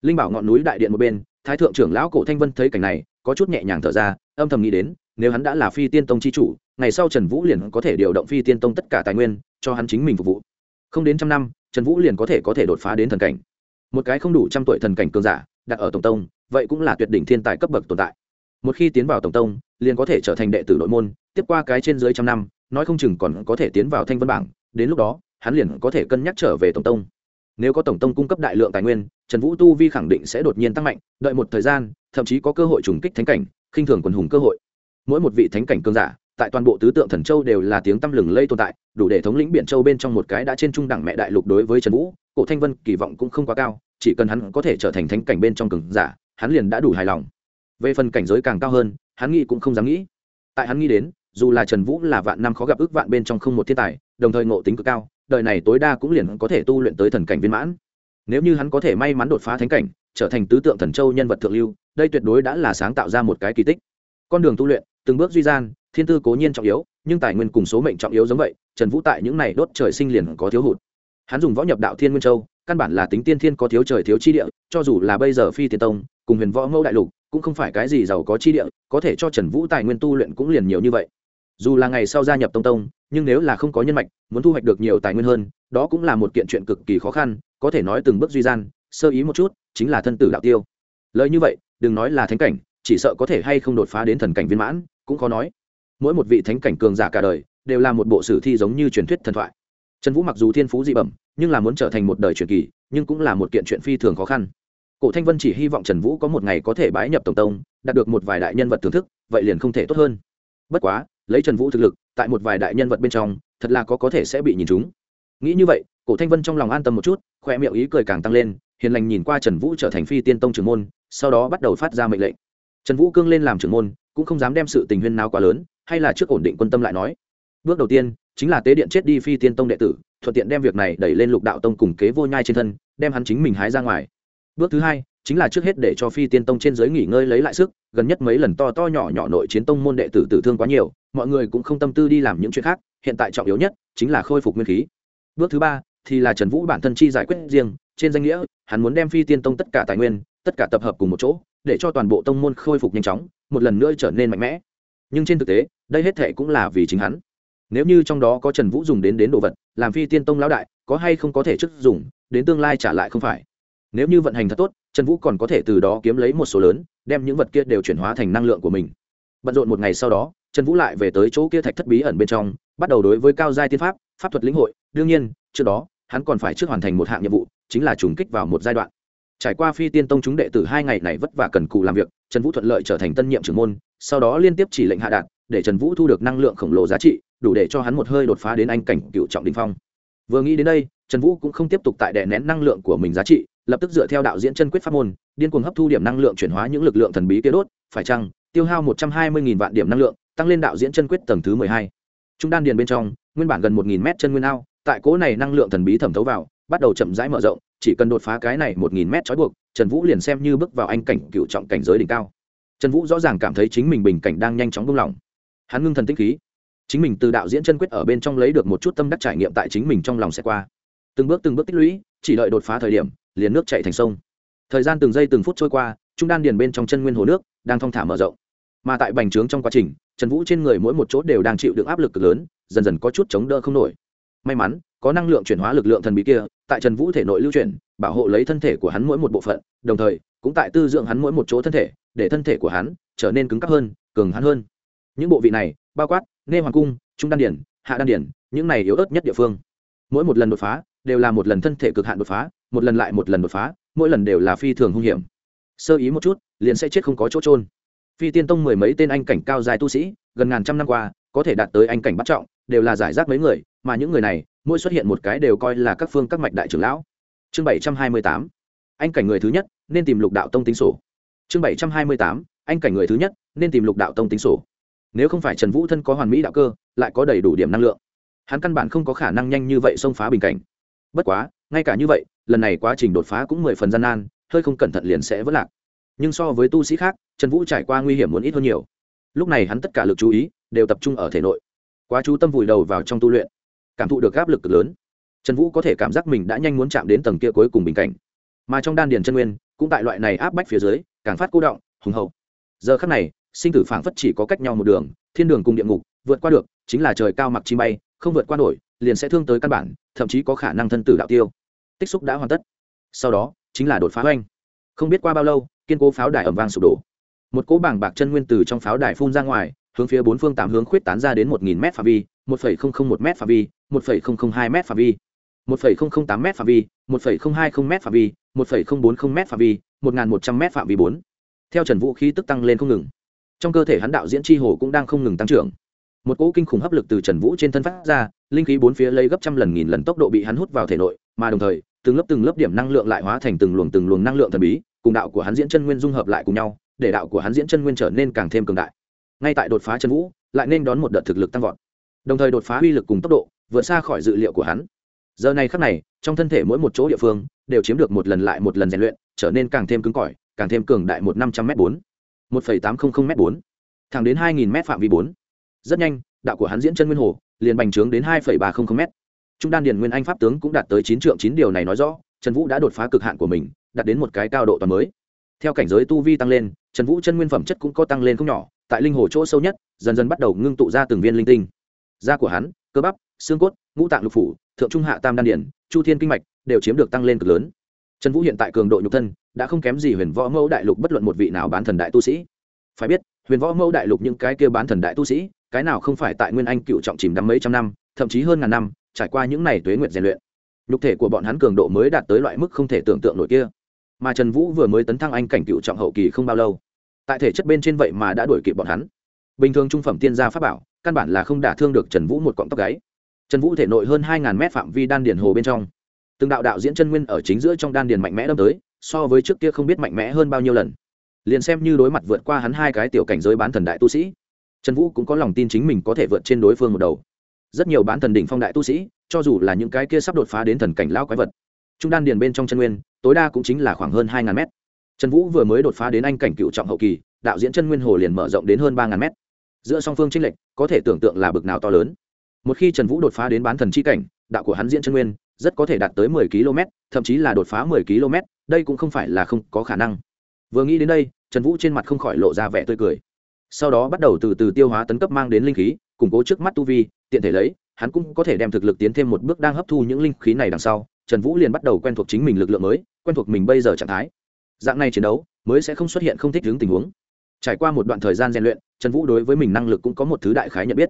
Linh bảo ngọn núi đại điện một bên thái thượng trưởng lão cổ thanh vân thấy cảnh này, có chút nhẹ nhàng thở ra, âm thầm nghĩ đến, nếu hắn đã là phi tiên tông c h i chủ, ngày sau trần vũ liền có thể điều động phi tiên tông tất cả tài nguyên, cho hắn chính mình phục vụ. Không đến trăm năm, trần vũ liền có thể có thể đột phá đến thần cảnh. Một cái không đủ trăm tuổi thần cảnh cường giả, đặt ở tổng tông, vậy cũng là tuyệt đỉnh thiên tài cấp bậc tồn tại. Một khi tiến vào tổng tông, liền có thể trở thành đệ tử nội môn, tiếp qua cái trên dưới trăm năm, nói không chừng còn có thể tiến vào thanh vân bảng, đến lúc đó, hắn liền có thể cân nhắc trở về tổng tông. Nếu có tổng tông cung cấp đại lượng tài nguyên trần vũ tu vi khẳng định sẽ đột nhiên tăng mạnh, đợi một thời gian, thậm chí có cơ hội trùng kích thánh cảnh, khinh thường quần hùng cơ hội. Mỗi một vị thánh cảnh cương giả, tại toàn bộ tứ tượng thần châu đều là tiếng tăm lừng lây tồn tại, đủ để thống lĩnh biển châu bên trong một cái đã trên trung đẳng mẹ đại lục đối với trần vũ, cổ thanh vân kỳ vọng cũng không quá cao, chỉ cần hắn có thể trở thành thánh cảnh bên trong cường giả, hắn liền đã đủ hài lòng. Về phần cảnh giới càng cao hơn, hắn nghĩ cũng không dám nghĩ. Tại hắn nghĩ đến, dù là trần vũ là vạn năm khó gặp ước vạn bên trong không một thiên tài, đồng thời ngộ tính cực cao, đời này tối đa cũng liền có thể tu luyện tới thần cảnh viên mãn nếu như hắn có thể may mắn đột phá thánh cảnh, trở thành tứ tượng thần châu nhân vật thượng lưu, đây tuyệt đối đã là sáng tạo ra một cái kỳ tích. Con đường tu luyện, từng bước duy gian, thiên tư cố nhiên trọng yếu, nhưng tài nguyên cùng số mệnh trọng yếu giống vậy, trần vũ tại những này đốt trời sinh liền có thiếu hụt. Hắn dùng võ nhập đạo thiên nguyên châu, căn bản là tính tiên thiên có thiếu trời thiếu chi địa, cho dù là bây giờ phi tiên tông, cùng huyền võ mẫu đại lục, cũng không phải cái gì giàu có chi địa, có thể cho trần vũ tài nguyên tu luyện cũng liền nhiều như vậy. Dù là ngày sau gia nhập tông tông, nhưng nếu là không có nhân mạch, muốn thu hoạch được nhiều tài nguyên hơn đó cũng là một kiện chuyện cực kỳ khó khăn, có thể nói từng bước duy gian, sơ ý một chút, chính là thân tử đạo tiêu. Lời như vậy, đừng nói là thánh cảnh, chỉ sợ có thể hay không đột phá đến thần cảnh viên mãn, cũng khó nói. Mỗi một vị thánh cảnh cường giả cả đời, đều là một bộ sử thi giống như truyền thuyết thần thoại. Trần vũ mặc dù thiên phú dị bẩm, nhưng là muốn trở thành một đời truyền kỳ, nhưng cũng là một kiện chuyện phi thường khó khăn. Cổ thanh vân chỉ hy vọng trần vũ có một ngày có thể bái nhập tổng tông, đạt được một vài đại nhân vật thưởng thức, vậy liền không thể tốt hơn. Bất quá, lấy trần vũ thực lực, tại một vài đại nhân vật bên trong, thật là có có thể sẽ bị nhìn chúng nghĩ như vậy, cổ thanh vân trong lòng an tâm một chút khoe miệng ý cười càng tăng lên, hiền lành nhìn qua trần vũ trở thành phi tiên tông trưởng môn, sau đó bắt đầu phát ra mệnh lệnh. Trần vũ cương lên làm trưởng môn, cũng không dám đem sự tình huyên nào quá lớn, hay là trước ổn định quân tâm lại nói. Bước đầu tiên, chính là tế điện chết đi phi tiên tông đệ tử, thuận tiện đem việc này đẩy lên lục đạo tông cùng kế vô nhai trên thân, đem hắn chính mình hái ra ngoài. Bước thứ hai, chính là trước hết để cho phi tiên tông trên giới nghỉ ngơi lấy lại sức, gần nhất mấy lần to to nhỏ nhỏ nội chiến tông môn đệ tử tử thương quá nhiều, mọi người cũng không tâm tư đi làm những chuyện khác, hiện tại trọng yếu nhất chính là khôi phục nguyên khí bước thứ ba thì là trần vũ bản thân chi giải quyết riêng, trên danh nghĩa, hắn muốn đem phi tiên tông tất cả tài nguyên, tất cả tập hợp cùng một chỗ, để cho toàn bộ tông môn khôi phục nhanh chóng, một lần nữa trở nên mạnh mẽ. Nhưng trên thực tế, đây hết thệ cũng là vì chính hắn. Nếu như trong đó có trần vũ dùng đến đến đồ vật, làm phi tiên tông lão đại, có hay không có thể chức dùng, đến tương lai trả lại không phải. Nếu như vận hành thật tốt, trần vũ còn có thể từ đó kiếm lấy một số lớn, đem những vật kia đều chuyển hóa thành năng lượng của mình. Bận rộn một ngày sau đó, trần vũ lại về tới chỗ kia thạch thất bí ẩn bên trong, bắt đầu đối với cao giai tiên pháp pháp thuật lĩnh hội, đương nhiên, trước đó, hắn còn phải trước hoàn thành một hạng nhiệm vụ, chính là trùng kích vào một giai đoạn. Trải qua phi tiên tông chúng đệ tử hai ngày này vất vả cần cù làm việc, trần vũ thuận lợi trở thành tân nhiệm trưởng môn, sau đó liên tiếp chỉ lệnh hạ đạt để trần vũ thu được năng lượng khổng lồ giá trị, đủ để cho hắn một hơi đột phá đến anh cảnh cựu trọng đình phong. Vừa nghĩ đến đây, trần vũ cũng không tiếp tục tại đè nén năng lượng của mình giá trị, lập tức dựa theo đạo diễn chân quyết pháp môn, điên cuồng hấp thu điểm năng lượng chuyển hóa những lực lượng thần bí kia đốt, phải chăng, tiêu hao một trăm hai mươi vạn điểm năng lượng, tăng lên đạo diễn chân quyết tầng thứ mười hai. Trung đan điền bên trong nguyên bản gần một nghìn mét chân nguyên ao, tại cố này năng lượng thần bí thẩm thấu vào, bắt đầu chậm rãi mở rộng, chỉ cần đột phá cái này một nghìn mét trói buộc, trần vũ liền xem như bước vào anh cảnh cựu trọng cảnh giới đỉnh cao. Trần vũ rõ ràng cảm thấy chính mình bình cảnh đang nhanh chóng buông lỏng. Hắn ngưng thần tích khí. Chính mình từ đạo diễn chân quyết ở bên trong lấy được một chút tâm đắc trải nghiệm tại chính mình trong lòng sẽ qua. Từng bước từng bước tích lũy, chỉ đợi đột phá thời điểm, liền nước chạy thành sông. Thời gian từng giây từng phút trôi qua, trung đan điền bên trong chân nguyên hồ nước đang thong thả mở rộng. Mà tại bành trướng trong quá trình, trần vũ trên người mỗi một chỗ đều đang chịu được áp lực cực lớn dần dần có chút chống đỡ không nổi. May mắn, có năng lượng chuyển hóa lực lượng thần bí kia, tại trần vũ thể nội lưu chuyển, bảo hộ lấy thân thể của hắn mỗi một bộ phận, đồng thời, cũng tại tư dưỡng hắn mỗi một chỗ thân thể, để thân thể của hắn trở nên cứng cắp hơn, cường hắn hơn. Những bộ vị này, bao quát nghe hoàng cung, trung đan điển, hạ đan điển, những này yếu ớt nhất địa phương. Mỗi một lần đột phá, đều là một lần thân thể cực hạn đột phá, một lần lại một lần đột phá, mỗi lần đều là phi thường hung hiểm. Sơ ý một chút, liền sẽ chết không có chỗ trôn phi tiên tông mười mấy tên anh cảnh cao dài tu sĩ, gần ngàn trăm năm qua, có thể đạt tới anh cảnh bắt trọng đều là giải rác mấy người, mà những người này, mỗi xuất hiện một cái đều coi là các phương các mạch đại trưởng lão. Chương bảy trăm hai mươi tám, anh cảnh người thứ nhất, nên tìm lục đạo tông tính sổ. Chương bảy trăm hai mươi tám, anh cảnh người thứ nhất, nên tìm lục đạo tông tính sổ. Nếu không phải trần vũ thân có hoàn mỹ đạo cơ, lại có đầy đủ điểm năng lượng, hắn căn bản không có khả năng nhanh như vậy xông phá bình cảnh. Bất quá, ngay cả như vậy, lần này quá trình đột phá cũng mười phần gian nan, hơi không cẩn thận liền sẽ vất lạc. Nhưng so với tu sĩ khác, trần vũ trải qua nguy hiểm muốn ít hơn nhiều. Lúc này hắn tất cả lực chú ý, đều tập trung ở thể nội quá chú tâm vùi đầu vào trong tu luyện, cảm thụ được áp lực cực lớn. Trần vũ có thể cảm giác mình đã nhanh muốn chạm đến tầng kia cuối cùng bình cảnh. Mà trong đan điền chân nguyên, cũng tại loại này áp bách phía dưới, càng phát cô động, hùng hậu. Giờ khắc này, sinh tử phảng phất chỉ có cách nhau một đường, thiên đường cùng địa ngục, vượt qua được, chính là trời cao mặc chi bay, không vượt qua nổi, liền sẽ thương tới căn bản, thậm chí có khả năng thân tử đạo tiêu. Tích xúc đã hoàn tất. Sau đó, chính là đột phá oanh không biết qua bao lâu, kiên cố pháo đài ẩm vang sụp đổ. Một cỗ bảng bạc chân nguyên từ trong pháo đài phun ra ngoài hướng phía bốn phương tám hướng khuyết tán ra đến một nghìn m phạm vi, một phẩy không không một m phạm vi, một phẩy không không hai m phạm vi, một phẩy không không tám m phạm vi, một phẩy không hai không m phạm vi, một phẩy không bốn không m phạm vi, một nghìn một trăm m phạm vi bốn. Theo trần vũ khí tức tăng lên không ngừng. Trong cơ thể hắn đạo diễn tri hồ cũng đang không ngừng tăng trưởng. Một cỗ kinh khủng hấp lực từ trần vũ trên thân phát ra, linh khí bốn phía lấy gấp trăm lần nghìn lần tốc độ bị hắn hút vào thể nội, mà đồng thời, từng lớp từng lớp điểm năng lượng lại hóa thành từng luồng từng luồng năng lượng thần bí, cùng đạo của hắn diễn chân nguyên dung hợp lại cùng nhau, để đạo của hắn diễn chân nguyên trở nên càng thêm cường đại ngay tại đột phá chân vũ, lại nên đón một đợt thực lực tăng vọt. Đồng thời đột phá uy lực cùng tốc độ, vượt xa khỏi dự liệu của hắn. Giờ này khắc này, trong thân thể mỗi một chỗ địa phương, đều chiếm được một lần lại một lần rèn luyện, trở nên càng thêm cứng cỏi, càng thêm cường đại một năm trăm m bốn, một phẩy tám trăm linh m bốn, thẳng đến hai nghìn m phạm vi bốn. Rất nhanh, đạo của hắn diễn chân nguyên hồ, liền bành trướng đến hai phẩy ba trăm linh m trung đan điền nguyên anh pháp tướng cũng đạt tới chín trượng chín điều này nói rõ trần vũ đã đột phá cực hạn của mình, đạt đến một cái cao độ toàn mới. Theo cảnh giới tu vi tăng lên trần vũ chân nguyên phẩm chất cũng có tăng lên không nhỏ tại linh hồ chỗ sâu nhất, dần dần bắt đầu ngưng tụ ra từng viên linh tinh. Da của hắn, cơ bắp, xương cốt, ngũ tạng lục phủ, thượng trung hạ tam đan điển, chu thiên kinh mạch đều chiếm được tăng lên cực lớn. Trần vũ hiện tại cường độ nhục thân, đã không kém gì huyền võ mẫu đại lục bất luận một vị nào bán thần đại tu sĩ. Phải biết, huyền võ mẫu đại lục những cái kia bán thần đại tu sĩ, cái nào không phải tại nguyên anh cựu trọng chìm đắm mấy trăm năm, thậm chí hơn ngàn năm, trải qua những ngày tuế nguyện rèn luyện. Nhục thể của bọn hắn cường độ mới đạt tới loại mức không thể tưởng tượng nổi kia. Mà trần vũ vừa mới tấn thăng anh cảnh cựu trọng hậu kỳ không bao lâu tại thể chất bên trên vậy mà đã đuổi kịp bọn hắn. Bình thường trung phẩm tiên gia pháp bảo, căn bản là không đả thương được trần vũ một cọng tóc gáy. Trần vũ thể nội hơn hai ngàn mét phạm vi đan điền hồ bên trong. Từng đạo đạo diễn chân nguyên ở chính giữa trong đan điền mạnh mẽ đâm tới, so với trước kia không biết mạnh mẽ hơn bao nhiêu lần. Liền xem như đối mặt vượt qua hắn hai cái tiểu cảnh giới bán thần đại tu sĩ, trần vũ cũng có lòng tin chính mình có thể vượt trên đối phương một đầu. Rất nhiều bán thần đỉnh phong đại tu sĩ, cho dù là những cái kia sắp đột phá đến thần cảnh lão quái vật, trung đan điền bên trong chân nguyên, tối đa cũng chính là khoảng hơn hai ngàn mét trần vũ vừa mới đột phá đến anh cảnh cựu trọng hậu kỳ, đạo diễn chân nguyên hồ liền mở rộng đến hơn ba ngàn mét. Giữa song phương tranh lệch, có thể tưởng tượng là bực nào to lớn. Một khi trần vũ đột phá đến bán thần c h i cảnh, đạo của hắn diễn chân nguyên, rất có thể đạt tới mười km, thậm chí là đột phá mười km, đây cũng không phải là không có khả năng. Vừa nghĩ đến đây, trần vũ trên mặt không khỏi lộ ra vẻ tươi cười. Sau đó bắt đầu từ từ tiêu hóa tấn cấp mang đến linh khí, củng cố trước mắt tu vi, tiện thể lấy, hắn cũng có thể đem thực lực tiến thêm một bước đang hấp thu những linh khí này đằng sau. Trần vũ liền bắt đầu quen thuộc chính mình lực lượng mới, quen thuộc mình bây giờ trạng thái dạng này chiến đấu mới sẽ không xuất hiện không thích ứng tình huống. Trải qua một đoạn thời gian rèn luyện, trần vũ đối với mình năng lực cũng có một thứ đại khái nhận biết.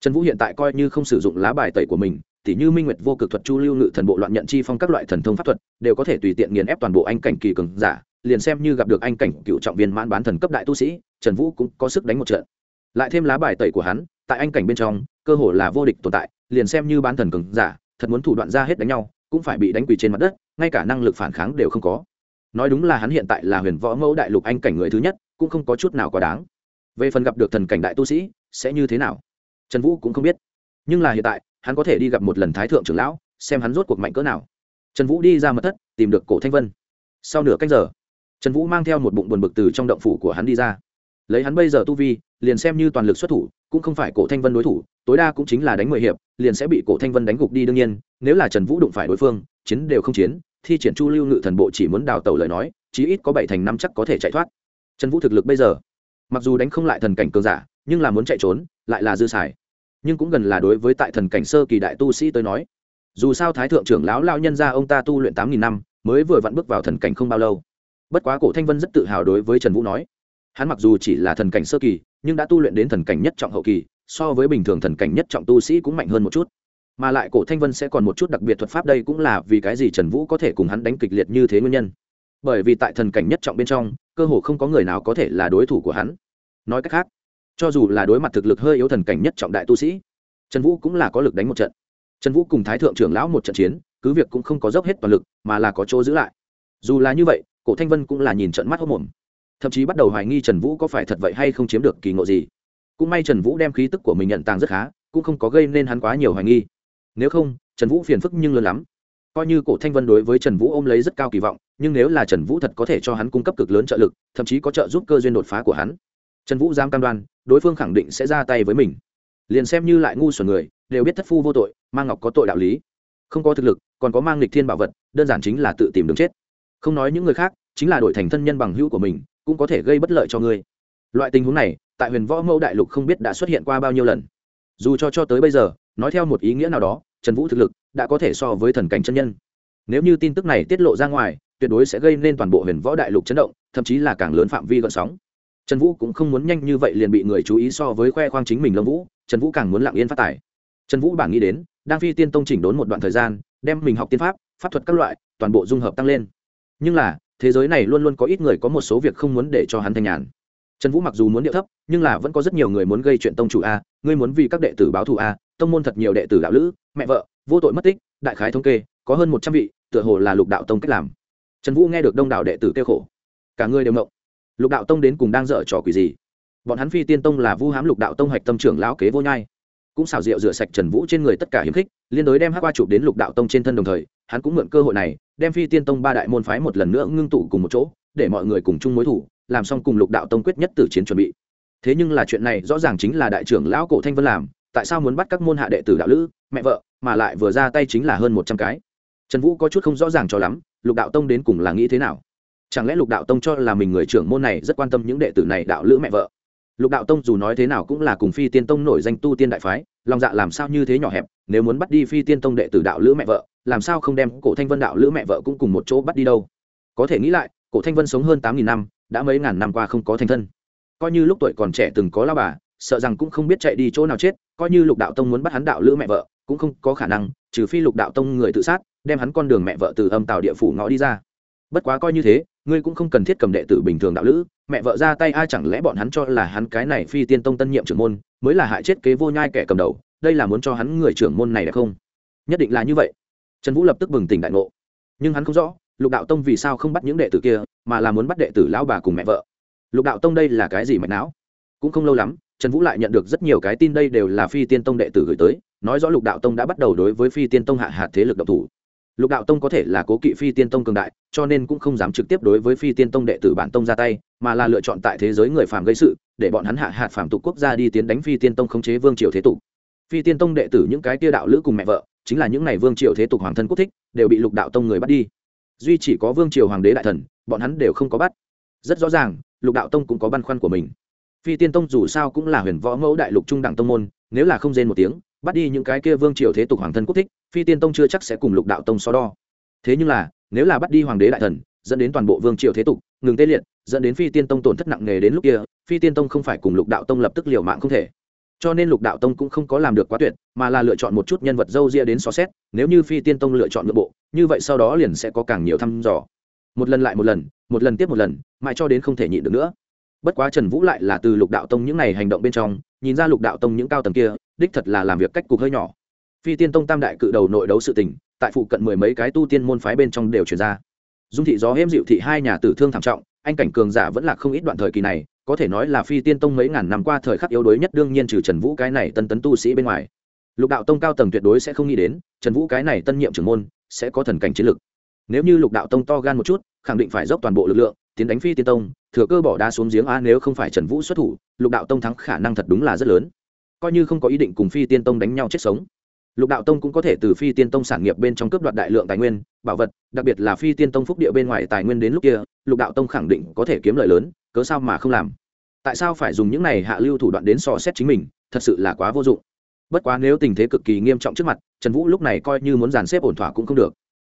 Trần vũ hiện tại coi như không sử dụng lá bài tẩy của mình thì như minh nguyệt vô cực thuật, chu lưu ngự thần bộ loạn nhận chi phong các loại thần thông pháp thuật, đều có thể tùy tiện nghiền ép toàn bộ anh cảnh kỳ cường giả, liền xem như gặp được anh cảnh cựu trọng viên mãn bán thần cấp đại tu sĩ, trần vũ cũng có sức đánh một trận. Lại thêm lá bài tẩy của hắn, tại anh cảnh bên trong, cơ hồ là vô địch tồn tại, liền xem như bán thần cường giả, thật muốn thủ đoạn ra hết đánh nhau, cũng phải bị đánh quỳ trên mặt đất, ngay cả năng lực phản kháng đều không có nói đúng là hắn hiện tại là huyền võ mẫu đại lục anh cảnh người thứ nhất, cũng không có chút nào quá đáng. Về phần gặp được thần cảnh đại tu sĩ, sẽ như thế nào? Trần vũ cũng không biết. Nhưng là hiện tại, hắn có thể đi gặp một lần thái thượng trưởng lão, xem hắn rốt cuộc mạnh cỡ nào. Trần vũ đi ra mật thất, tìm được cổ thanh vân. Sau nửa cách giờ, trần vũ mang theo một bụng buồn bực từ trong động phủ của hắn đi ra. Lấy hắn bây giờ tu vi, liền xem như toàn lực xuất thủ, cũng không phải cổ thanh vân đối thủ, tối đa cũng chính là đánh mười hiệp, liền sẽ bị cổ thanh vân đánh gục đi đương nhiên, nếu là trần vũ đụng phải đối phương, chiến đều không chiến thi triển chu lưu ngự thần bộ chỉ muốn đào tẩu lời nói, chí ít có bảy thành năm chắc có thể chạy thoát. Trần vũ thực lực bây giờ, mặc dù đánh không lại thần cảnh cường giả, nhưng là muốn chạy trốn, lại là dư xài. Nhưng cũng gần là đối với tại thần cảnh sơ kỳ đại tu sĩ tới nói, dù sao thái thượng trưởng lão lao nhân ra ông ta tu luyện tám nghìn năm, mới vừa vặn bước vào thần cảnh không bao lâu. Bất quá cổ thanh vân rất tự hào đối với trần vũ nói, hắn mặc dù chỉ là thần cảnh sơ kỳ, nhưng đã tu luyện đến thần cảnh nhất trọng hậu kỳ, so với bình thường thần cảnh nhất trọng tu sĩ cũng mạnh hơn một chút mà lại cổ thanh vân sẽ còn một chút đặc biệt thuật pháp đây cũng là vì cái gì trần vũ có thể cùng hắn đánh kịch liệt như thế nguyên nhân. Bởi vì tại thần cảnh nhất trọng bên trong, cơ hồ không có người nào có thể là đối thủ của hắn. Nói cách khác, cho dù là đối mặt thực lực hơi yếu thần cảnh nhất trọng đại tu sĩ, trần vũ cũng là có lực đánh một trận. Trần vũ cùng thái thượng trưởng lão một trận chiến, cứ việc cũng không có dốc hết toàn lực, mà là có chỗ giữ lại. Dù là như vậy, cổ thanh vân cũng là nhìn trận mắt hốc mồm. Thậm chí bắt đầu hoài nghi trần vũ có phải thật vậy hay không chiếm được kỳ ngộ gì. Cũng may trần vũ đem khí tức của mình nhận tàng rất khá, cũng không có gây nên hắn quá nhiều hoài nghi nếu không, trần vũ phiền phức nhưng lớn lắm. Coi như cổ thanh vân đối với trần vũ ôm lấy rất cao kỳ vọng, nhưng nếu là trần vũ thật có thể cho hắn cung cấp cực lớn trợ lực, thậm chí có trợ giúp cơ duyên đột phá của hắn, trần vũ dám cam đoan, đối phương khẳng định sẽ ra tay với mình. Liền xem như lại ngu xuẩn người, đều biết thất phu vô tội mang ngọc có tội đạo lý. Không có thực lực, còn có mang lịch thiên bảo vật, đơn giản chính là tự tìm đường chết. Không nói những người khác, chính là đổi thành thân nhân bằng hữu của mình, cũng có thể gây bất lợi cho ngươi. Loại tình huống này, tại huyền võ mẫu đại lục không biết đã xuất hiện qua bao nhiêu lần. Dù cho cho tới bây giờ, nói theo một ý nghĩa nào đó trần vũ thực lực đã có thể so với thần cảnh chân nhân. Nếu như tin tức này tiết lộ ra ngoài, tuyệt đối sẽ gây nên toàn bộ huyền võ đại lục chấn động, thậm chí là càng lớn phạm vi gợn sóng. Trần vũ cũng không muốn nhanh như vậy liền bị người chú ý so với khoe khoang chính mình lâm vũ, trần vũ càng muốn lặng yên phát tài. Trần vũ bảng nghĩ đến, đang phi tiên tông chỉnh đốn một đoạn thời gian, đem mình học tiên pháp pháp thuật các loại, toàn bộ dung hợp tăng lên. Nhưng là, thế giới này luôn luôn có ít người có một số việc không muốn để cho hắn thanh nhàn. Trần vũ mặc dù muốn điệu thấp, nhưng là vẫn có rất nhiều người muốn gây chuyện tông chủ a, ngươi muốn vì các đệ tử báo thù a, tông môn thật nhiều đệ tử đạo lữ mẹ vợ, vô tội mất tích, đại khái thống kê, có hơn một trăm vị, tựa hồ là lục đạo tông cách làm. Trần vũ nghe được đông đạo đệ tử kêu khổ. Cả người đều mộng lục đạo tông đến cùng đang dở trò quỷ gì? Bọn hắn phi tiên tông là vu hám lục đạo tông hạch tâm trưởng lão kế vô nhai. Cũng xảo diệu rửa sạch trần vũ trên người tất cả hiếm khích, liên đối đem hát qua chụp đến lục đạo tông trên thân đồng thời, hắn cũng mượn cơ hội này, đem phi tiên tông ba đại môn phái một lần nữa ngưng tụ cùng một chỗ, để mọi người cùng chung mối thủ, làm xong cùng lục đạo tông quyết nhất tử chiến chuẩn bị. Thế nhưng là chuyện này rõ ràng chính là đại trưởng lão cổ thanh vân làm, tại sao muốn bắt các môn hạ đệ tử đạo lữ, mẹ vợ? Mà lại vừa ra tay chính là hơn một trăm cái. Trần vũ có chút không rõ ràng cho lắm, lục đạo tông đến cùng là nghĩ thế nào? Chẳng lẽ lục đạo tông cho là mình người trưởng môn này rất quan tâm những đệ tử này đạo lữ mẹ vợ? Lục đạo tông dù nói thế nào cũng là cùng phi tiên tông nổi danh tu tiên đại phái, lòng dạ làm sao như thế nhỏ hẹp, nếu muốn bắt đi phi tiên tông đệ tử đạo lữ mẹ vợ, làm sao không đem cổ thanh vân đạo lữ mẹ vợ cũng cùng một chỗ bắt đi đâu? Có thể nghĩ lại, cổ thanh vân sống hơn tám nghìn năm, đã mấy ngàn năm qua không có thành thân. Coi như lúc tuổi còn trẻ từng có lao bà, sợ rằng cũng không biết chạy đi chỗ nào chết, coi như lục đạo tông muốn bắt hắn đạo lữ mẹ vợ cũng không có khả năng, trừ phi lục đạo tông người tự sát, đem hắn con đường mẹ vợ từ âm tàu địa phủ ngõ đi ra. Bất quá coi như thế, ngươi cũng không cần thiết cầm đệ tử bình thường đạo lữ, mẹ vợ ra tay ai chẳng lẽ bọn hắn cho là hắn cái này phi tiên tông tân nhiệm trưởng môn, mới là hại chết kế vô nhai kẻ cầm đầu, đây là muốn cho hắn người trưởng môn này đẹp không? Nhất định là như vậy. Trần vũ lập tức bừng tỉnh đại ngộ. Nhưng hắn không rõ, lục đạo tông vì sao không bắt những đệ tử kia, mà là muốn bắt đệ tử lão bà cùng mẹ vợ. Lục đạo tông đây là cái gì mạch não? Cũng không lâu lắm, trần vũ lại nhận được rất nhiều cái tin đây đều là phi tiên tông đệ tử gửi tới nói rõ lục đạo tông đã bắt đầu đối với phi tiên tông hạ hạt thế lực độc thủ. Lục đạo tông có thể là cố kỵ phi tiên tông cường đại, cho nên cũng không dám trực tiếp đối với phi tiên tông đệ tử bản tông ra tay, mà là lựa chọn tại thế giới người phàm gây sự, để bọn hắn hạ hạt phàm tục quốc gia đi tiến đánh phi tiên tông khống chế vương triều thế tục. Phi tiên tông đệ tử những cái tia đạo lữ cùng mẹ vợ, chính là những n à y vương triều thế tục hoàng thân quốc thích, đều bị lục đạo tông người bắt đi. Duy chỉ có vương triều hoàng đế đại thần, bọn hắn đều không có bắt. Rất rõ ràng, lục đạo tông cũng có băn khoăn của mình. Phi tiên tông dù sao cũng là huyền võ mẫu đại lục trung đẳng tông môn, nếu là không rên một tiếng bắt đi những cái kia vương triều thế tục hoàng thân quốc thích, phi tiên tông chưa chắc sẽ cùng lục đạo tông so đo. Thế nhưng là, nếu là bắt đi hoàng đế đại thần, dẫn đến toàn bộ vương triều thế tục, ngừng tê liệt, dẫn đến phi tiên tông tổn thất nặng nề đến lúc kia, phi tiên tông không phải cùng lục đạo tông lập tức liều mạng không thể. Cho nên lục đạo tông cũng không có làm được quá tuyệt, mà là lựa chọn một chút nhân vật dâu ria đến xó xét, nếu như phi tiên tông lựa chọn nội bộ, như vậy sau đó liền sẽ có càng nhiều thăm dò. Một lần lại một lần một lần tiếp một lần, mãi cho đến không thể nhịn được nữa bất quá trần vũ lại là từ lục đạo tông những n à y hành động bên trong, nhìn ra lục đạo tông những cao tầng kia, đích thật là làm việc cách cục hơi nhỏ. Phi tiên tông tam đại cự đầu nội đấu sự tình, tại phụ cận mười mấy cái tu tiên môn phái bên trong đều chuyển ra. Dung thị gió hêm dịu thị hai nhà tử thương thảm trọng, anh cảnh cường giả vẫn là không ít đoạn thời kỳ này, có thể nói là phi tiên tông mấy ngàn năm qua thời khắc yếu đuối nhất đương nhiên trừ trần vũ cái này tân tấn tu sĩ bên ngoài. Lục đạo tông cao tầng tuyệt đối sẽ không nghĩ đến, trần vũ cái này tân nhiệm trưởng môn, sẽ có thần cảnh chiến lực. Nếu như lục đạo tông to gan một chút, khẳng định phải dốc toàn bộ lực lượng tiến đánh phi tiên tông, thừa cơ bỏ đá xuống giếng a nếu không phải trần vũ xuất thủ, lục đạo tông thắng khả năng thật đúng là rất lớn. Coi như không có ý định cùng phi tiên tông đánh nhau chết sống. Lục đạo tông cũng có thể từ phi tiên tông sản nghiệp bên trong cướp đoạt đại lượng tài nguyên, bảo vật, đặc biệt là phi tiên tông phúc địa bên ngoài tài nguyên đến lúc kia, lục đạo tông khẳng định có thể kiếm lợi lớn, cớ sao mà không làm? Tại sao phải dùng những này hạ lưu thủ đoạn đến sò xét chính mình, thật sự là quá vô dụng. Bất quá nếu tình thế cực kỳ nghiêm trọng trước mặt, trần vũ lúc này coi như muốn dàn xếp ổn thỏa cũng không được.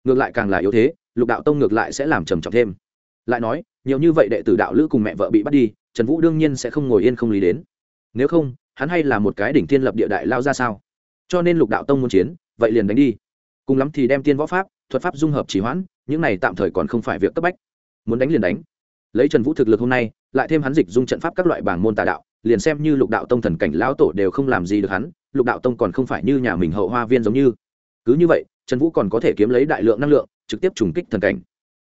Ngược lại càng là yếu thế, lục đạo tông ngược lại sẽ làm trầm trọng thêm. Lại nói nhiều như vậy đệ tử đạo lữ cùng mẹ vợ bị bắt đi, trần vũ đương nhiên sẽ không ngồi yên không lý đến. Nếu không, hắn hay là một cái đỉnh thiên lập địa đại lao ra sao? Cho nên lục đạo tông muốn chiến, vậy liền đánh đi. Cùng lắm thì đem tiên võ pháp, thuật pháp dung hợp chỉ hoãn, những này tạm thời còn không phải việc cấp bách. Muốn đánh liền đánh. Lấy trần vũ thực lực hôm nay, lại thêm hắn dịch dung trận pháp các loại bảng môn tà đạo, liền xem như lục đạo tông thần cảnh lão tổ đều không làm gì được hắn, lục đạo tông còn không phải như nhà mình hậu hoa viên giống như. Cứ như vậy, trần vũ còn có thể kiếm lấy đại lượng năng lượng, trực tiếp trùng kích thần cảnh.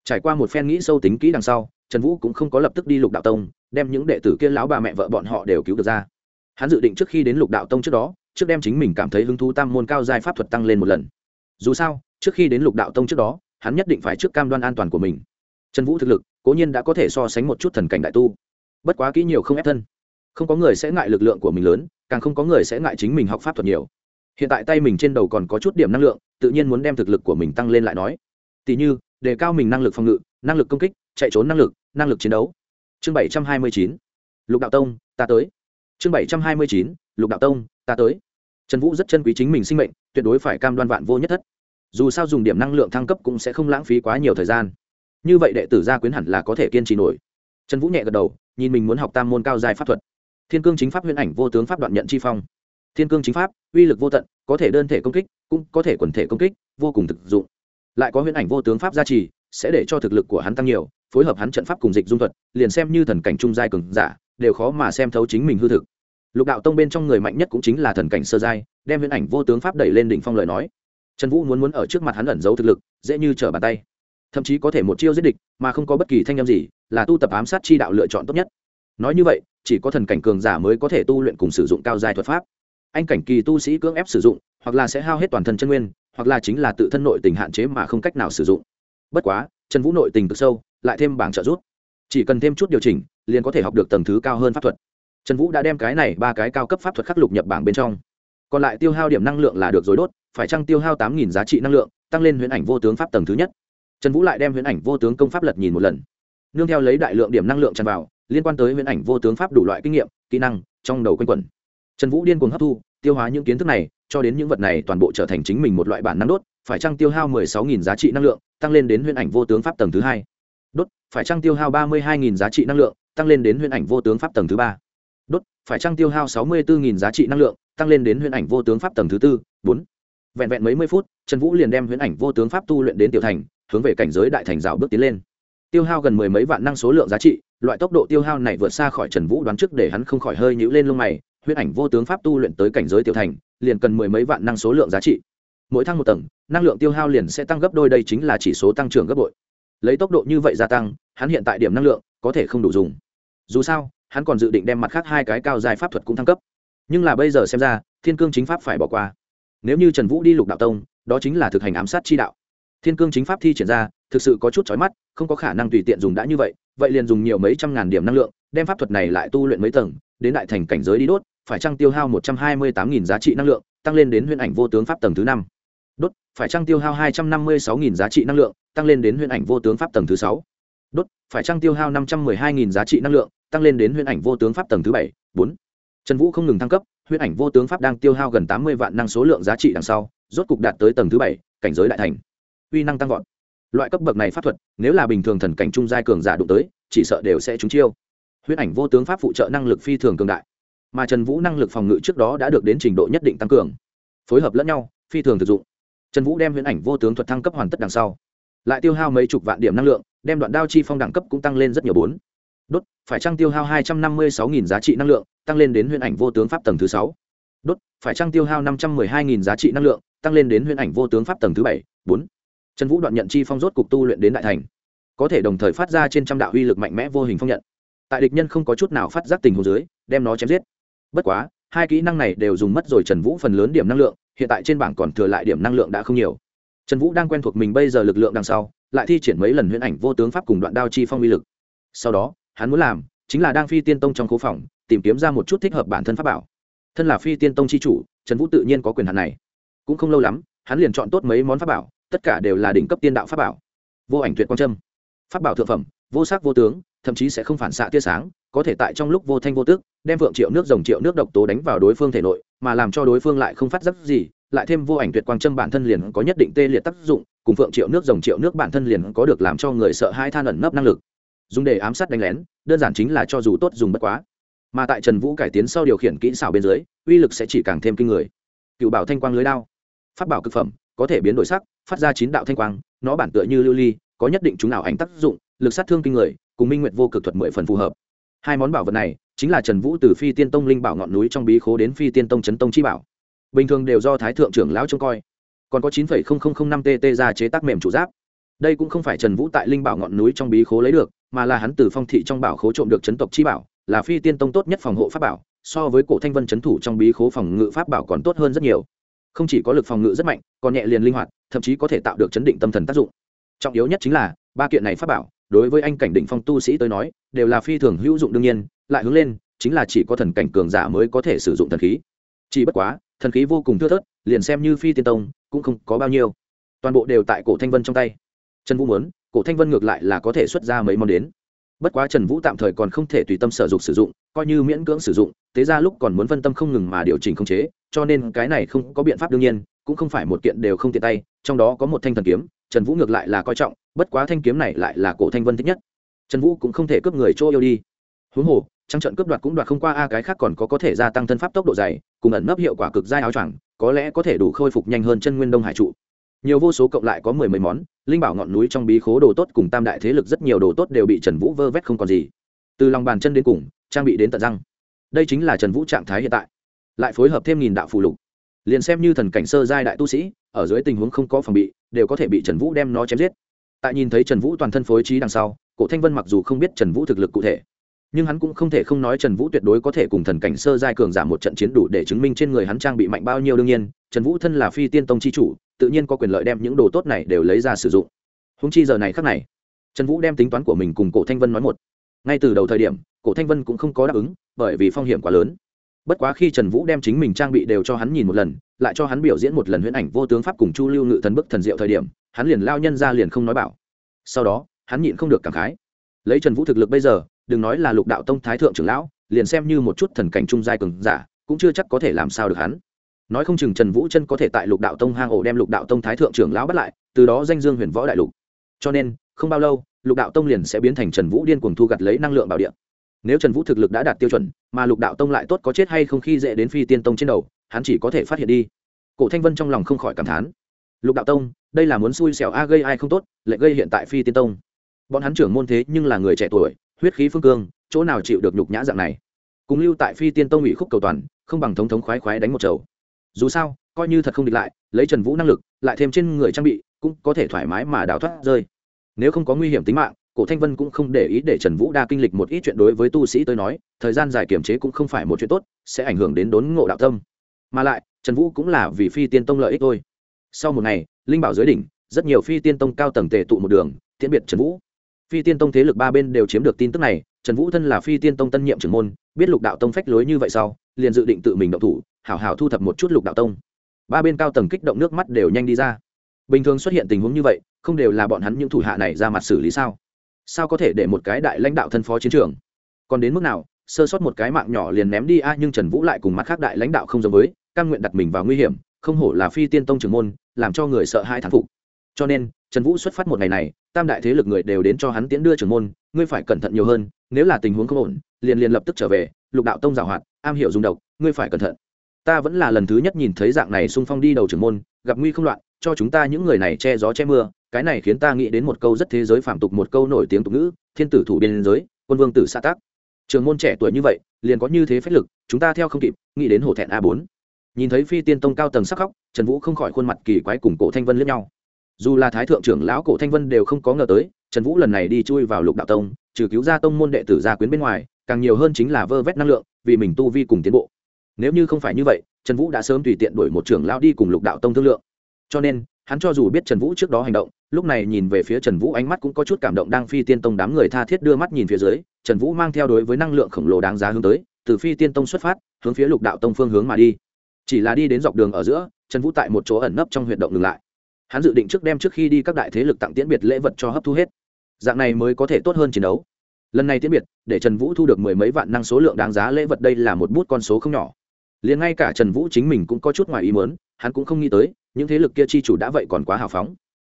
Trải qua một phen nghĩ sâu tính kỹ đằng sau trần vũ cũng không có lập tức đi lục đạo tông, đem những đệ tử kia lão bà mẹ vợ bọn họ đều cứu được ra. Hắn dự định trước khi đến lục đạo tông trước đó, trước đem chính mình cảm thấy hứng thú tam môn cao giai pháp thuật tăng lên một lần. Dù sao, trước khi đến lục đạo tông trước đó, hắn nhất định phải trước cam đoan an toàn của mình. Trần vũ thực lực, cố nhiên đã có thể so sánh một chút thần cảnh đại tu. Bất quá kỹ nhiều không ép thân. Không có người sẽ ngại lực lượng của mình lớn, càng không có người sẽ ngại chính mình học pháp thuật nhiều. Hiện tại tay mình trên đầu còn có chút điểm năng lượng, tự nhiên muốn đem thực lực của mình tăng lên lại nói. Tỷ như, đề cao mình năng lực phòng ngự, năng lực công kích, chạy trốn năng lực năng lực chiến đấu. Chương bảy trăm hai mươi chín, lục đạo tông, ta tới. Chương bảy trăm hai mươi chín, lục đạo tông, ta tới. Trần vũ rất chân quý chính mình sinh mệnh, tuyệt đối phải cam đoan vạn vô nhất thất. Dù sao dùng điểm năng lượng thăng cấp cũng sẽ không lãng phí quá nhiều thời gian. Như vậy đệ tử gia quyến hẳn là có thể kiên trì nổi. Trần vũ nhẹ gật đầu, nhìn mình muốn học tam môn cao dài pháp thuật. Thiên cương chính pháp huyễn ảnh vô tướng pháp đoạn nhận chi phong. Thiên cương chính pháp, uy lực vô tận, có thể đơn thể công kích, cũng có thể quần thể công kích, vô cùng thực dụng. Lại có huyễn ảnh vô tướng pháp gia trì, sẽ để cho thực lực của hắn tăng nhiều phối hợp hắn trận pháp cùng dịch dung thuật, liền xem như thần cảnh trung giai cường giả, đều khó mà xem thấu chính mình hư thực. Lục đạo tông bên trong người mạnh nhất cũng chính là thần cảnh sơ giai, đem viễn ảnh vô tướng pháp đẩy lên đỉnh phong lời nói. Trần vũ muốn muốn ở trước mặt hắn ẩn giấu thực lực, dễ như trở bàn tay. Thậm chí có thể một chiêu giết địch, mà không có bất kỳ thanh â m gì, là tu tập ám sát chi đạo lựa chọn tốt nhất. Nói như vậy, chỉ có thần cảnh cường giả mới có thể tu luyện cùng sử dụng cao giai thuật pháp. Anh cảnh kỳ tu sĩ cưỡng ép sử dụng, hoặc là sẽ hao hết toàn thân chân nguyên, hoặc là chính là tự thân nội tình hạn chế mà không cách nào sử dụng. Bất quá, trần vũ nội tình cực sâu lại thêm bảng trợ giúp. Chỉ cần thêm chút điều chỉnh, liền có thể học được tầng thứ cao hơn pháp thuật. Trần vũ đã đem cái này ba cái cao cấp pháp thuật khắc lục nhập bảng bên trong. Còn lại tiêu hao điểm năng lượng là được dối đốt, phải chăng tiêu hao tám giá trị năng lượng, tăng lên huyễn ảnh vô tướng pháp tầng thứ nhất. Trần vũ lại đem huyễn ảnh vô tướng công pháp lật nhìn một lần. Nương theo lấy đại lượng điểm năng lượng tràn vào, liên quan tới huyễn ảnh vô tướng pháp đủ loại kinh nghiệm, kỹ năng, trong đầu quanh quẩn. Trần vũ điên cuồng hấp thu, tiêu hóa những kiến thức này, cho đến những vật này toàn bộ trở thành chính mình một loại bản năng đốt, phải chăng tiêu hao mười sáu giá trị năng lượng, tăng lên đến huyễn ảnh vô tướng pháp tầng thứ hai phải trăng tiêu hao ba mươi hai giá trị năng lượng, tăng lên đến huyễn ảnh vô tướng pháp tầng thứ ba. Đốt, phải trăng tiêu hao sáu mươi bốn giá trị năng lượng, tăng lên đến huyễn ảnh vô tướng pháp tầng thứ tư, bốn. Vẹn vẹn mấy mươi phút, trần vũ liền đem huyễn ảnh vô tướng pháp tu luyện đến tiểu thành, hướng về cảnh giới đại thành rào bước tiến lên. Tiêu hao gần mười mấy vạn năng số lượng giá trị, loại tốc độ tiêu hao này vượt xa khỏi trần vũ đoán trước để hắn không khỏi hơi nhữ lên lông mày huyễn ảnh vô tướng pháp tu luyện tới cảnh giới tiểu thành, liền cần mười mấy vạn năng số lượng giá trị. Mỗi thăng một tầng, năng lượng tiêu hao liền sẽ tăng gấp đôi, đây chính là chỉ số tăng trưởng gấp bội. Lấy tốc độ như vậy gia tăng hắn hiện tại điểm năng lượng có thể không đủ dùng. Dù sao, hắn còn dự định đem mặt khác hai cái cao dài pháp thuật cũng thăng cấp. Nhưng là bây giờ xem ra, thiên cương chính pháp phải bỏ qua. Nếu như trần vũ đi lục đạo tông, đó chính là thực hành ám sát chi đạo. Thiên cương chính pháp thi triển ra, thực sự có chút chói mắt, không có khả năng tùy tiện dùng đã như vậy vậy liền dùng nhiều mấy trăm ngàn điểm năng lượng, đem pháp thuật này lại tu luyện mấy tầng, đến đại thành cảnh giới đi đốt, phải trăng tiêu hao một trăm hai mươi tám nghìn giá trị năng lượng, tăng lên đến huyễn ảnh vô tướng pháp tầng thứ năm? Đốt, phải trăng tiêu hao hai trăm năm mươi sáu nghìn giá trị năng lượng, tăng lên đến huyễn ảnh vô tướng pháp tầng thứ sáu? Đốt, phải trăng tiêu hao năm trăm mười hai nghìn giá trị năng lượng, tăng lên đến huyễn ảnh vô tướng pháp tầng thứ bảy, bốn. Trần vũ không ngừng thăng cấp, huyễn ảnh vô tướng pháp đang tiêu hao gần tám mươi vạn năng số lượng giá trị đằng sau, rốt cục đạt tới tầng thứ bảy, cảnh giới đại thành. Uy năng tăng vọt. Loại cấp bậc này pháp thuật, nếu là bình thường thần cảnh trung giai cường giả đụng tới, chỉ sợ đều sẽ trúng chiêu. Huyễn ảnh vô tướng pháp phụ trợ năng lực phi thường cường đại, mà trần vũ năng lực phòng ngự trước đó đã được đến trình độ nhất định tăng cường. Phối hợp lẫn nhau, phi thường thực dụng. Trần vũ đem huyễn ảnh vô tướng thuật thăng cấp hoàn tất đằng sau, lại tiêu hao mấy chục vạn điểm năng lượng đem đoạn đao chi phong đẳng cấp cũng tăng lên rất nhiều bốn. Đốt, phải trăng tiêu hao hai trăm năm mươi sáu nghìn giá trị năng lượng, tăng lên đến huyễn ảnh vô tướng pháp tầng thứ sáu. Đốt, phải trăng tiêu hao năm trăm mười hai nghìn giá trị năng lượng, tăng lên đến huyễn ảnh vô tướng pháp tầng thứ bảy, bốn. Trần vũ đoạn nhận chi phong rốt cục tu luyện đến đại thành. Có thể đồng thời phát ra trên trăm đạo uy lực mạnh mẽ vô hình phong nhận. Tại địch nhân không có chút nào phát giác tình hồ dưới, đem nó chém giết. Bất quá, hai kỹ năng này đều dùng mất rồi trần vũ phần lớn điểm năng lượng, hiện tại trên bảng còn thừa lại điểm năng lượng đã không nhiều. Trần vũ đang quen thuộc mình bây giờ lực lượng đằng sau lại thi triển mấy lần huyễn ảnh vô tướng pháp cùng đoạn đao chi phong uy lực. Sau đó, hắn muốn làm chính là đang phi tiên tông trong khố phòng, tìm kiếm ra một chút thích hợp bản thân pháp bảo. Thân là phi tiên tông chi chủ, trần vũ tự nhiên có quyền hạn này. Cũng không lâu lắm, hắn liền chọn tốt mấy món pháp bảo, tất cả đều là đỉnh cấp tiên đạo pháp bảo. Vô ảnh tuyệt quang trâm pháp bảo thượng phẩm, vô sắc vô tướng, thậm chí sẽ không phản xạ tia sáng, có thể tại trong lúc vô thanh vô tức, đem vượng triệu nước rồng triệu nước độc tố đánh vào đối phương thể nội, mà làm cho đối phương lại không phát giác gì, lại thêm vô ảnh tuyệt quang trâm bản thân liền có nhất định tê liệt tác dụng cùng phượng triệu nước rồng triệu nước bản thân liền có được làm cho người sợ hai than ẩn nấp năng lực. Dùng để ám sát đánh lén, đơn giản chính là cho dù tốt dùng bất quá. Mà tại trần vũ cải tiến sau điều khiển kỹ xảo bên dưới, uy lực sẽ chỉ càng thêm kinh người. Cựu bảo thanh quang lưới đao. Phát bảo cực phẩm, có thể biến đổi sắc, phát ra chín đạo thanh quang, nó bản tựa như lưu ly, có nhất định chúng nào ảnh tác dụng, lực sát thương kinh người, cùng minh nguyện vô cực thuật mười phần phù hợp. Hai món bảo vật này, chính là trần vũ từ phi tiên tông linh bảo ngọn núi trong bí khố đến phi tiên tông trấn tông chi bảo. Bình thường đều do thái thượng trưởng lão trông coi còn có 9.0005 tt ra chế tác mềm chủ giáp. Đây cũng không phải trần vũ tại linh bảo ngọn núi trong bí khố lấy được, mà là hắn từ phong thị trong bảo khố trộm được chấn tộc chi bảo, là phi tiên tông tốt nhất phòng hộ pháp bảo, so với cổ thanh vân chấn thủ trong bí khố phòng ngự pháp bảo còn tốt hơn rất nhiều. Không chỉ có lực phòng ngự rất mạnh, còn nhẹ liền linh hoạt, thậm chí có thể tạo được chấn định tâm thần tác dụng. Trọng yếu nhất chính là, ba kiện này pháp bảo, đối với anh cảnh định phong tu sĩ tới nói, đều là phi thường hữu dụng đương nhiên, lại hướng lên, chính là chỉ có thần cảnh cường giả mới có thể sử dụng thần khí. Chỉ bất quá thần khí vô cùng thưa thớt, liền xem như phi tiên tông, cũng không có bao nhiêu. Toàn bộ đều tại cổ thanh vân trong tay. Trần vũ muốn, cổ thanh vân ngược lại là có thể xuất ra mấy món đến. Bất quá trần vũ tạm thời còn không thể tùy tâm sở dục sử dụng, coi như miễn cưỡng sử dụng tế ra lúc còn muốn phân tâm không ngừng mà điều chỉnh khống chế, cho nên cái này không có biện pháp đương nhiên, cũng không phải một kiện đều không tiện tay, trong đó có một thanh thần kiếm, trần vũ ngược lại là coi trọng, bất quá thanh kiếm này lại là cổ thanh vân thích nhất. Trần vũ cũng không thể cướp người chỗ yêu đi. Huống hồ trăng trận cướp đoạt cũng đoạt không qua, a, cái khác còn có có thể gia tăng thân pháp tốc độ dày cùng ẩn nấp hiệu quả cực dai áo choàng, có lẽ có thể đủ khôi phục nhanh hơn chân nguyên đông hải trụ. Nhiều vô số cộng lại có mười mấy món, linh bảo ngọn núi trong bí khố đồ tốt cùng tam đại thế lực rất nhiều đồ tốt đều bị trần vũ vơ vét không còn gì. Từ lòng bàn chân đến cùng, trang bị đến tận răng. Đây chính là trần vũ trạng thái hiện tại. Lại phối hợp thêm nghìn đạo phù lục. Liền xem như thần cảnh sơ giai đại tu sĩ, ở dưới tình huống không có phòng bị, đều có thể bị trần vũ đem nó chém giết. Tại nhìn thấy trần vũ toàn thân phối trí đằng sau, cổ thanh vân mặc dù không biết trần vũ thực lực cụ thể nhưng hắn cũng không thể không nói trần vũ tuyệt đối có thể cùng thần cảnh sơ giai cường giảm một trận chiến đủ để chứng minh trên người hắn trang bị mạnh bao nhiêu đương nhiên, trần vũ thân là phi tiên tông c h i chủ, tự nhiên có quyền lợi đem những đồ tốt này đều lấy ra sử dụng. Húng chi giờ này khác này, trần vũ đem tính toán của mình cùng cổ thanh vân nói một. Ngay từ đầu thời điểm, cổ thanh vân cũng không có đáp ứng, bởi vì phong hiểm quá lớn. Bất quá khi trần vũ đem chính mình trang bị đều cho hắn nhìn một lần, lại cho hắn biểu diễn một lần huyễn ảnh vô tướng pháp cùng chu lưu ngự thần bức thần diệu thời điểm, hắn liền lao nhân ra liền không nói bảo. Sau đó, hắn nhịn không được cảm khái. Lấy trần vũ thực lực bây giờ đừng nói là lục đạo tông thái thượng trưởng lão, liền xem như một chút thần cảnh trung giai cường giả, cũng chưa chắc có thể làm sao được hắn. Nói không chừng trần vũ chân có thể tại lục đạo tông hang ổ đem lục đạo tông thái thượng trưởng lão bắt lại, từ đó danh dương huyền võ đại lục. Cho nên, không bao lâu, lục đạo tông liền sẽ biến thành trần vũ điên cuồng thu gặt lấy năng lượng bảo địa. Nếu trần vũ thực lực đã đạt tiêu chuẩn, mà lục đạo tông lại tốt có chết hay không khi dễ đến phi tiên tông trên đầu, hắn chỉ có thể phát hiện đi. Cổ thanh vân trong lòng không khỏi cảm thán. Lục đạo tông, đây là muốn xui xẻo a, gây ai không tốt, lại gây hiện tại phi tiên tông. Bọn hắn trưởng môn thế nhưng là người trẻ tuổi huyết khí phương cương, chỗ nào chịu được nhục nhã dạng này. Cùng lưu tại phi tiên tông ủy khúc cầu toàn, không bằng thống thống khoái khoái đánh một chầu. Dù sao, coi như thật không địch lại, lấy trần vũ năng lực, lại thêm trên người trang bị, cũng có thể thoải mái mà đào thoát rơi. Nếu không có nguy hiểm tính mạng, cổ thanh vân cũng không để ý để trần vũ đa kinh lịch một ít chuyện đối với tu sĩ tôi nói, thời gian dài kiềm chế cũng không phải một chuyện tốt, sẽ ảnh hưởng đến đốn ngộ đạo tâm. Mà lại, trần vũ cũng là vì phi tiên tông lợi ích thôi. Sau một ngày, linh bảo dưới đỉnh, rất nhiều phi tiên tông cao tầng tề tụ một đường, tiễn biệt trần vũ phi tiên tông thế lực ba bên đều chiếm được tin tức này, trần vũ thân là phi tiên tông tân nhiệm trưởng môn, biết lục đạo tông phách lối như vậy sau, liền dự định tự mình động thủ, hảo hảo thu thập một chút lục đạo tông. Ba bên cao tầng kích động nước mắt đều nhanh đi ra. Bình thường xuất hiện tình huống như vậy, không đều là bọn hắn những thủ hạ này ra mặt xử lý sao? Sao có thể để một cái đại lãnh đạo thân phó chiến trường? Còn đến mức nào, sơ sót một cái mạng nhỏ liền ném đi a à, nhưng trần vũ lại cùng mặt khác đại lãnh đạo không giống với căn nguyện đặt mình vào nguy hiểm, không hổ là phi tiên tông trưởng môn, làm cho người sợ hai thán phục. Cho nên, trần vũ xuất phát một ngày này tam đại thế lực người đều đến cho hắn tiễn đưa trưởng môn, ngươi phải cẩn thận nhiều hơn, nếu là tình huống không ổn, liền liền lập tức trở về, lục đạo tông giảo hoạt, am hiểu dùng độc, ngươi phải cẩn thận. Ta vẫn là lần thứ nhất nhìn thấy dạng này xung phong đi đầu trưởng môn, gặp nguy không loạn, cho chúng ta những người này che gió che mưa, cái này khiến ta nghĩ đến một câu rất thế giới phạm tục, một câu nổi tiếng tục ngữ, thiên tử thủ biên giới, quân vương tử xã tác. Trường môn trẻ tuổi như vậy, liền có như thế phách lực, chúng ta theo không kịp, nghĩ đến hổ thẹn a bốn. Nhìn thấy phi tiên tông cao tầng sắc khóc, trần vũ không khỏi khuôn mặt kỳ quái cùng cổ thanh vân liếc nhau dù là thái thượng trưởng lão cổ thanh vân đều không có ngờ tới, trần vũ lần này đi chui vào lục đạo tông, trừ cứu ra tông môn đệ tử gia quyến bên ngoài, càng nhiều hơn chính là vơ vét năng lượng, vì mình tu vi cùng tiến bộ. Nếu như không phải như vậy, trần vũ đã sớm tùy tiện đuổi một trưởng lão đi cùng lục đạo tông thương lượng. Cho nên, hắn cho dù biết trần vũ trước đó hành động, lúc này nhìn về phía trần vũ ánh mắt cũng có chút cảm động đang phi tiên tông đám người tha thiết đưa mắt nhìn phía dưới, trần vũ mang theo đối với năng lượng khổng lồ đáng giá hướng tới, từ phi tiên tông xuất phát, hướng phía lục đạo tông phương hướng mà đi. Chỉ là đi đến dọc đường ở giữa, trần vũ tại một chỗ ẩn nấp trong huyện động ngừng lại hắn dự định trước đem trước khi đi các đại thế lực tặng tiễn biệt lễ vật cho hấp thu hết. Dạng này mới có thể tốt hơn chiến đấu. Lần này tiễn biệt, để trần vũ thu được mười mấy vạn năng số lượng đáng giá lễ vật đây là một bút con số không nhỏ. Liền ngay cả trần vũ chính mình cũng có chút ngoài ý mớn hắn cũng không nghĩ tới, những thế lực kia chi chủ đã vậy còn quá hào phóng.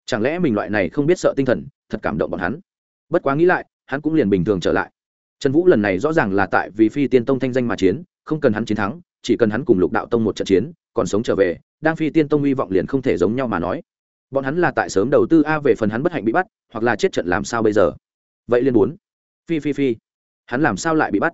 Chẳng lẽ mình loại này không biết sợ tinh thần, thật cảm động bọn hắn? Bất quá nghĩ lại, hắn cũng liền bình thường trở lại. Trần vũ lần này rõ ràng là tại vì phi tiên tông thanh danh mà chiến, không cần hắn chiến thắng, chỉ cần hắn cùng lục đạo tông một trận chiến, còn sống trở về, đang phi tiên tông hy vọng liền không thể giống nhau mà nói bọn hắn là tại sớm đầu tư a về phần hắn bất hạnh bị bắt, hoặc là chết trận làm sao bây giờ? Vậy liên bốn phi phi phi. Hắn làm sao lại bị bắt?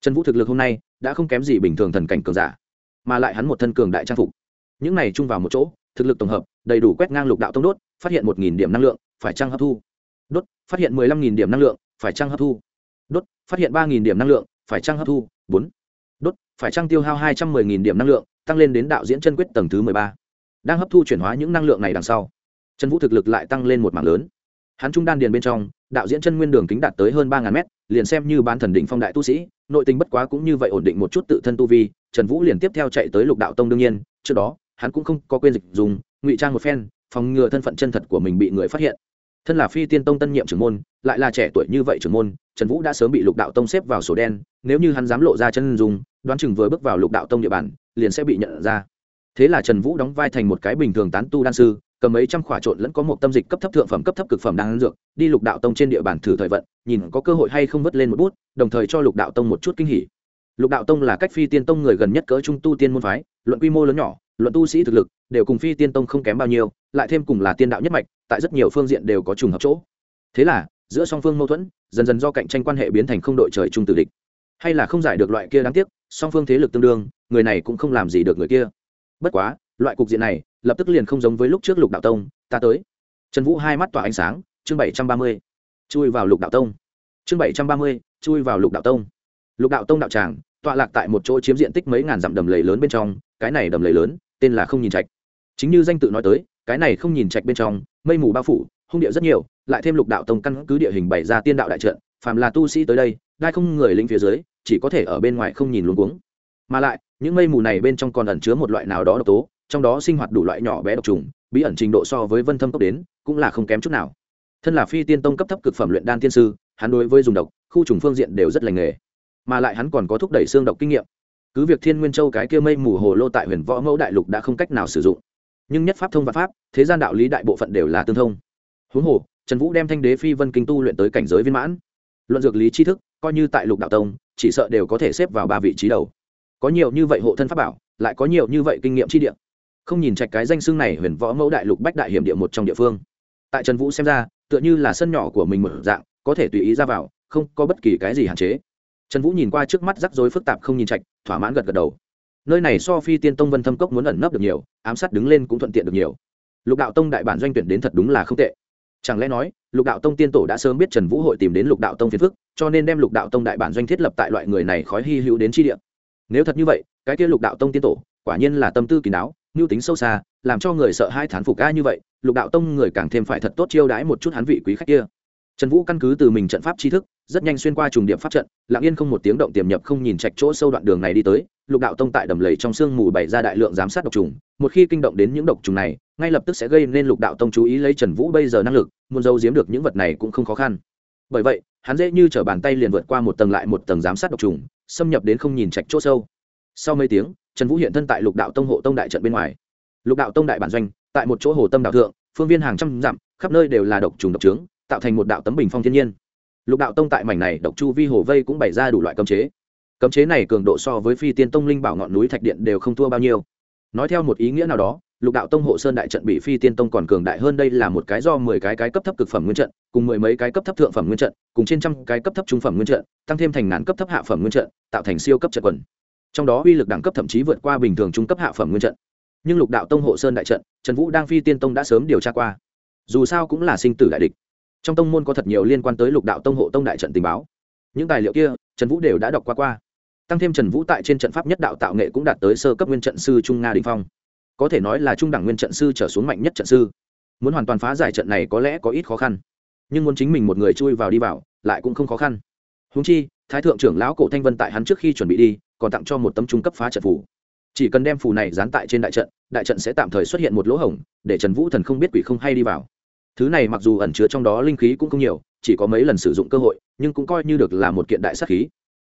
Trần vũ thực lực hôm nay đã không kém gì bình thường thần cảnh cường giả, mà lại hắn một thân cường đại trang phục. Những này chung vào một chỗ, thực lực tổng hợp, đầy đủ quét ngang lục đạo tông đốt, phát hiện một nghìn điểm năng lượng, phải trăng hấp thu? Đốt, phát hiện mười lăm nghìn điểm năng lượng, phải trăng hấp thu? Đốt, phát hiện ba nghìn điểm năng lượng, phải trăng hấp thu? Bốn. Đốt, phải trăng tiêu hao hai trăm mười nghìn điểm năng lượng, tăng lên đến đạo diễn chân quyết tầng thứ mười ba? Đang hấp thu chuyển hóa những năng lượng này đằng sau trần vũ thực lực lại tăng lên một mảng lớn. Hắn trung đan điền bên trong, đạo diễn chân nguyên đường kính đạt tới hơn ba ngàn mét, liền xem như ban thần đỉnh phong đại tu sĩ, nội tình bất quá cũng như vậy ổn định một chút tự thân tu vi, trần vũ liền tiếp theo chạy tới lục đạo tông đương nhiên, trước đó, hắn cũng không có quên dịch dùng, ngụy trang một phen, phòng ngừa thân phận chân thật của mình bị người phát hiện. Thân là phi tiên tông tân nhiệm trưởng môn, lại là trẻ tuổi như vậy trưởng môn, trần vũ đã sớm bị lục đạo tông xếp vào sổ đen, nếu như hắn dám lộ ra chân dùng đoán chừng vừa bước vào lục đạo tông địa bàn, liền sẽ bị nhận ra. Thế là trần vũ đóng vai thành một cái bình thường tán tu đan sư cầm mấy trăm khỏa trộn lẫn có một tâm dịch cấp thấp thượng phẩm cấp thấp cực phẩm đang dược, đi lục đạo tông trên địa bàn thử thời vận, nhìn có cơ hội hay không vớt lên một bút, đồng thời cho lục đạo tông một chút kinh hỉ. Lục đạo tông là cách phi tiên tông người gần nhất cỡ trung tu tiên môn phái, luận quy mô lớn nhỏ, luận tu sĩ thực lực, đều cùng phi tiên tông không kém bao nhiêu, lại thêm cùng là tiên đạo nhất mạch, tại rất nhiều phương diện đều có trùng hợp chỗ. Thế là, giữa song phương mâu thuẫn, dần dần do cạnh tranh quan hệ biến thành không đội trời chung tử địch. Hay là không giải được loại kia đáng tiếc, song phương thế lực tương đương, người này cũng không làm gì được người kia. Bất quá, loại cục diện này lập tức liền không giống với lúc trước lục đạo tông, ta tới. Trần vũ hai mắt tỏa ánh sáng, chương bảy trăm ba mươi, chui vào lục đạo tông. Chương bảy trăm ba mươi, chui vào lục đạo tông. Lục đạo tông đạo tràng, tọa lạc tại một chỗ chiếm diện tích mấy ngàn dặm đầm lầy lớn bên trong, cái này đầm lầy lớn, tên là không nhìn trạch. Chính như danh tự nói tới, cái này không nhìn trạch bên trong, mây mù bao phủ, hung địa rất nhiều, lại thêm lục đạo tông căn cứ địa hình bày ra tiên đạo đại trận, phàm là tu sĩ tới đây, đai không người lính phía dưới, chỉ có thể ở bên ngoài không nhìn luống cuống. Mà lại, những mây mù này bên trong còn ẩn chứa một loại nào đó độc tố trong đó sinh hoạt đủ loại nhỏ bé độc trùng, bí ẩn trình độ so với vân thâm cấp đến, cũng là không kém chút nào. Thân là phi tiên tông cấp thấp cực phẩm luyện đan tiên sư, hắn đối với dùng độc, khu trùng phương diện đều rất lành nghề. Mà lại hắn còn có thúc đẩy xương độc kinh nghiệm. Cứ việc thiên nguyên châu cái kia mây mù hồ lô tại huyền võ mẫu đại lục đã không cách nào sử dụng, nhưng nhất pháp thông và pháp, thế gian đạo lý đại bộ phận đều là tương thông. Huống hồ, trần vũ đem thanh đế phi vân kinh tu luyện tới cảnh giới viên mãn. Luận dược lý tri thức, coi như tại lục đạo tông, chỉ sợ đều có thể xếp vào ba vị trí đầu. Có nhiều như vậy hộ thân pháp bảo, lại có nhiều như vậy kinh nghiệm chi địa không nhìn trạch cái danh xưng này huyền võ mẫu đại lục bách đại hiểm địa một trong địa phương. Tại trần vũ xem ra, tựa như là sân nhỏ của mình mở dạng, có thể tùy ý ra vào, không có bất kỳ cái gì hạn chế. Trần vũ nhìn qua trước mắt rắc rối phức tạp không nhìn trạch, thỏa mãn gật gật đầu. Nơi này so phi tiên tông vân thâm cốc muốn ẩn nấp được nhiều, ám sát đứng lên cũng thuận tiện được nhiều. Lục đạo tông đại bản doanh tuyển đến thật đúng là không tệ. Chẳng lẽ nói, lục đạo tông tiên tổ đã sớm biết trần vũ hội tìm đến lục đạo tông phiền phức, cho nên đem lục đạo tông đại bản doanh thiết lập tại loại người này khói hy hữu đến chi địa. Nếu thật như vậy, cái kia lục đạo tông tiên tổ, quả nhiên là tâm tư kỳ đáo mưu tính sâu xa, làm cho người sợ hai thán phục a như vậy, lục đạo tông người càng thêm phải thật tốt chiêu đãi một chút hắn vị quý khách kia. Trần vũ căn cứ từ mình trận pháp tri thức, rất nhanh xuyên qua trùng điểm pháp trận, lặng yên không một tiếng động tiềm nhập không nhìn chạch chỗ sâu đoạn đường này đi tới, lục đạo tông tại đầm lầy trong sương mù bày ra đại lượng giám sát độc trùng, một khi kinh động đến những độc trùng này, ngay lập tức sẽ gây nên lục đạo tông chú ý lấy trần vũ bây giờ năng lực, muốn giấu giếm được những vật này cũng không khó khăn. Bởi vậy, hắn dễ như t bàn tay liền vượt qua một tầng lại một tầng giám sát độc trùng, xâm nhập đến không nhìn chạch chỗ sâu. Sau mấy tiếng trần vũ hiện thân tại lục đạo tông hộ tông đại trận bên ngoài. Lục đạo tông đại bản doanh, tại một chỗ hồ tâm đạo thượng, phương viên hàng trăm dặm, khắp nơi đều là độc trùng độc trướng, tạo thành một đạo tấm bình phong thiên nhiên. Lục đạo tông tại mảnh này độc chu vi hồ vây cũng bày ra đủ loại cấm chế. Cấm chế này cường độ so với phi tiên tông linh bảo ngọn núi thạch điện đều không thua bao nhiêu. Nói theo một ý nghĩa nào đó, lục đạo tông hộ sơn đại trận bị phi tiên tông còn cường đại hơn đây là một cái do mười cái cái cấp thấp cực phẩm nguyên trận, cùng mười mấy cái cấp thấp thượng phẩm nguyên trận, cùng trên trăm cái cấp thấp trung phẩm nguyên trận, tăng thêm thành ngàn cấp thấp hạ phẩm nguyên trận, tạo thành siêu cấp trận quần trong đó uy lực đẳng cấp thậm chí vượt qua bình thường trung cấp hạ phẩm nguyên trận. Nhưng lục đạo tông hộ sơn đại trận, trần vũ đang phi tiên tông đã sớm điều tra qua. Dù sao cũng là sinh tử đại địch. Trong tông môn có thật nhiều liên quan tới lục đạo tông hộ tông đại trận tình báo. Những tài liệu kia, trần vũ đều đã đọc qua qua. Tăng thêm trần vũ tại trên trận pháp nhất đạo tạo nghệ cũng đạt tới sơ cấp nguyên trận sư trung nga đình phong. Có thể nói là trung đẳng nguyên trận sư trở xuống mạnh nhất trận sư. Muốn hoàn toàn phá giải trận này có lẽ có ít khó khăn. Nhưng muốn chính mình một người chui vào đi vào, lại cũng không khó khăn. Húng chi thái thượng trưởng lão cổ thanh vân tại hắn trước khi chuẩn bị đi, còn tặng cho một tấm trung cấp phá trận phủ chỉ cần đem phù này dán tại trên đại trận đại trận sẽ tạm thời xuất hiện một lỗ hổng, để trần vũ thần không biết quỷ không hay đi vào. Thứ này mặc dù ẩn chứa trong đó linh khí cũng không nhiều, chỉ có mấy lần sử dụng cơ hội, nhưng cũng coi như được là một kiện đại sắc khí.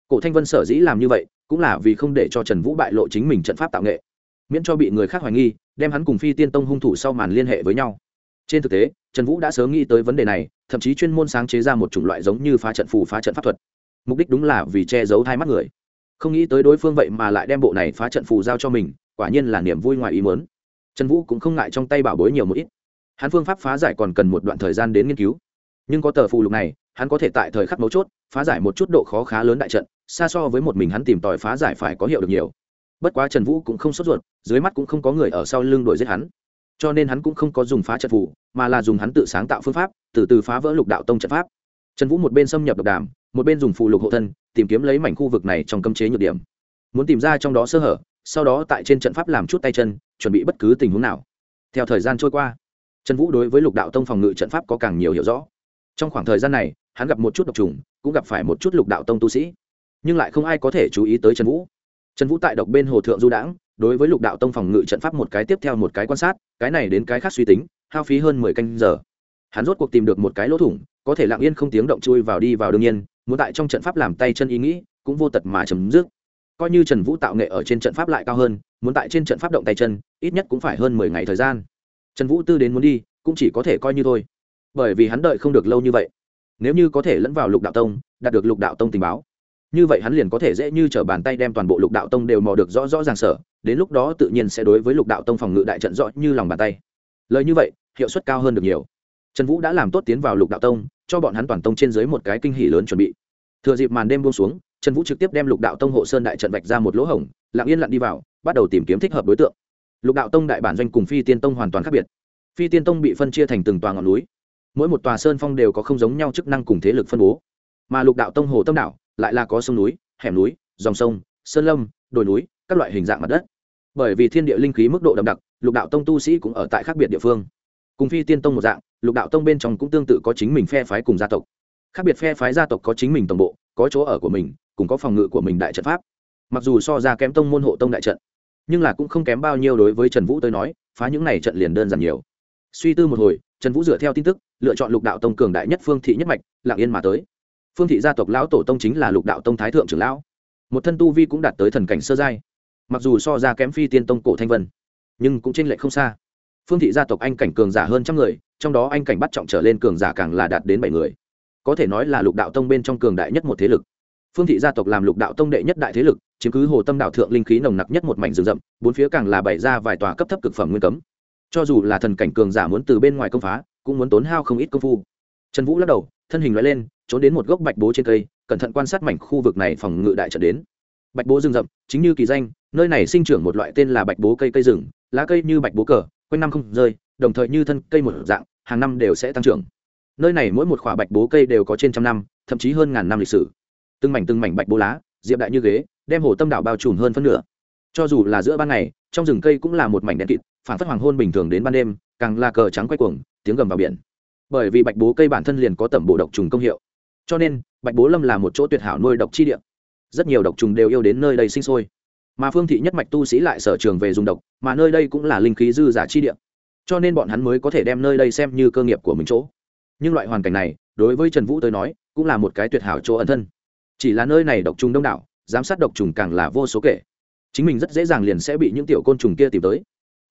Cổ thanh vân sở dĩ làm như vậy, cũng là vì không để cho trần vũ bại lộ chính mình trận pháp tạo nghệ, miễn cho bị người khác hoài nghi, đem hắn cùng phi tiên tông hung thủ sau màn liên hệ với nhau. Trên thực tế, trần vũ đã sớm nghĩ tới vấn đề này, thậm chí chuyên môn sáng chế ra một chủng loại giống như phá trận phù, phá trận pháp thuật mục đích đúng là vì che giấu hai mắt người. Không nghĩ tới đối phương vậy mà lại đem bộ này phá trận phù giao cho mình, quả nhiên là niềm vui ngoài ý muốn. Trần vũ cũng không ngại trong tay bảo bối nhiều một ít. Hắn phương pháp phá giải còn cần một đoạn thời gian đến nghiên cứu. Nhưng có tờ phù lục này, hắn có thể tại thời khắc mấu chốt, phá giải một chút độ khó khá lớn đại trận, xa so với một mình hắn tìm tòi phá giải phải có hiệu được nhiều. Bất quá trần vũ cũng không sốt ruột, dưới mắt cũng không có người ở sau lưng đuổi giết hắn. Cho nên hắn cũng không có dùng phá trận phù, mà là dùng hắn tự sáng tạo phương pháp, từ từ phá vỡ lục đạo tông trận pháp. Trần vũ một bên xâm nhập độc đàm một bên dùng phụ lục hộ thân, tìm kiếm lấy mảnh khu vực này trong cấm chế nhược điểm. Muốn tìm ra trong đó sơ hở, sau đó tại trên trận pháp làm chút tay chân, chuẩn bị bất cứ tình huống nào. Theo thời gian trôi qua, trần vũ đối với lục đạo tông phòng ngự trận pháp có càng nhiều hiểu rõ. Trong khoảng thời gian này, hắn gặp một chút độc trùng, cũng gặp phải một chút lục đạo tông tu sĩ. Nhưng lại không ai có thể chú ý tới trần vũ. Trần vũ tại độc bên hồ thượng du đãng, đối với lục đạo tông phòng ngự trận pháp một cái tiếp theo một cái quan sát, cái này đến cái khác suy tính, hao phí hơn mười canh giờ. Hắn rốt cuộc tìm được một cái lỗ thủng, có thể lặng yên không tiếng động chui vào đi vào đương nhiên muốn tại trong trận pháp làm tay chân ý nghĩ, cũng vô tật mà chấm dứt. Coi như trần vũ tạo nghệ ở trên trận pháp lại cao hơn, muốn tại trên trận pháp động tay chân, ít nhất cũng phải hơn mười ngày thời gian. Trần vũ tư đến muốn đi, cũng chỉ có thể coi như thôi. Bởi vì hắn đợi không được lâu như vậy. Nếu như có thể lẫn vào lục đạo tông, đạt được lục đạo tông tình báo, như vậy hắn liền có thể dễ như t r ở bàn tay đem toàn bộ lục đạo tông đều mò được rõ rõ ràng sở, đến lúc đó tự nhiên sẽ đối với lục đạo tông phòng ngự đại trận rõ như lòng bàn tay. Lời như vậy, hiệu suất cao hơn được nhiều. Trần vũ đã làm tốt tiến vào lục đạo tông, cho bọn hắn toàn tông trên dưới một cái kinh hỷ lớn chuẩn bị thừa dịp màn đêm buông xuống, trần vũ trực tiếp đem lục đạo tông hộ sơn đại trận vạch ra một lỗ hổng, lặng yên lặn đi vào, bắt đầu tìm kiếm thích hợp đối tượng. Lục đạo tông đại bản doanh cùng phi tiên tông hoàn toàn khác biệt. Phi tiên tông bị phân chia thành từng tòa ngọn núi. Mỗi một tòa sơn phong đều có không giống nhau chức năng cùng thế lực phân bố. Mà lục đạo tông hồ tâm đảo, lại là có sông núi, hẻm núi, dòng sông, sơn lâm, đồi núi, các loại hình dạng mặt đất. Bởi vì thiên địa linh khí mức độ đậm đặc, lục đạo tông tu sĩ cũng ở tại khác biệt địa phương. Cùng phi tiên tông một dạng, lục đạo tông bên trong cũng tương tự có chính mình phe phái cùng gia tộc khác biệt phe phái gia tộc có chính mình tổng bộ, có chỗ ở của mình, cùng có phòng ngự của mình đại trận pháp. Mặc dù so ra kém tông môn hộ tông đại trận, nhưng là cũng không kém bao nhiêu đối với trần vũ tới nói, phá những này trận liền đơn giản nhiều. Suy tư một hồi, trần vũ dựa theo tin tức, lựa chọn lục đạo tông cường đại nhất phương thị nhất mạch lạng yên mà tới. Phương thị gia tộc lão tổ tông chính là lục đạo tông thái thượng trưởng lão. Một thân tu vi cũng đạt tới thần cảnh sơ giai. Mặc dù so ra kém phi tiên tông cổ thanh vân, nhưng cũng t r ê n lệch không xa. Phương thị gia tộc anh cảnh cường giả hơn trăm người, trong đó anh cảnh bắt trọng trở lên cường giả càng là đạt đến bảy người có thể nói là lục đạo tông bên trong cường đại nhất một thế lực. Phương thị gia tộc làm lục đạo tông đệ nhất đại thế lực, chiếm cứ hồ tâm đạo thượng linh khí nồng nặc nhất một mảnh rừng rậm, bốn phía càng là bày ra vài tòa cấp thấp cực phẩm nguyên cấm. Cho dù là thần cảnh cường giả muốn từ bên ngoài công phá, cũng muốn tốn hao không ít công phu. Trần vũ lắc đầu, thân hình loại lên, trốn đến một gốc bạch bố trên cây, cẩn thận quan sát mảnh khu vực này phòng ngự đại trận đến. Bạch bố rừng rậm, chính như kỳ danh, nơi này sinh trưởng một loại tên là bạch bố cây cây rừng, lá cây như bạch bố cờ, quanh năm không rơi, đồng thời như thân cây một dạng, hàng năm đều sẽ tăng trưởng nơi này mỗi một khoả bạch bố cây đều có trên trăm năm, thậm chí hơn ngàn năm lịch sử. Từng mảnh từng mảnh bạch bố lá, diệp đại như ghế, đem hồ tâm đảo bao trùm hơn phân nửa. Cho dù là giữa ban ngày, trong rừng cây cũng là một mảnh đen kịt phản phất hoàng hôn bình thường đến ban đêm, càng là cờ trắng quay cuồng, tiếng gầm vào biển. Bởi vì bạch bố cây bản thân liền có tẩm bổ độc trùng công hiệu. Cho nên, bạch bố lâm là một chỗ tuyệt hảo nuôi độc chi địa. Rất nhiều độc trùng đều yêu đến nơi đây sinh sôi. Mà phương thị nhất mạch tu sĩ lại sở trường về dùng độc, mà nơi đây cũng là linh khí dư giả chi địa. Cho nên bọn hắn mới có thể đem nơi đây xem như cơ nghiệp của mình chỗ nhưng loại hoàn cảnh này, đối với trần vũ tới nói, cũng là một cái tuyệt hảo chỗ ẩn thân. Chỉ là nơi này độc trùng đông đảo, giám sát độc trùng càng là vô số kể. Chính mình rất dễ dàng liền sẽ bị những tiểu côn trùng kia tìm tới.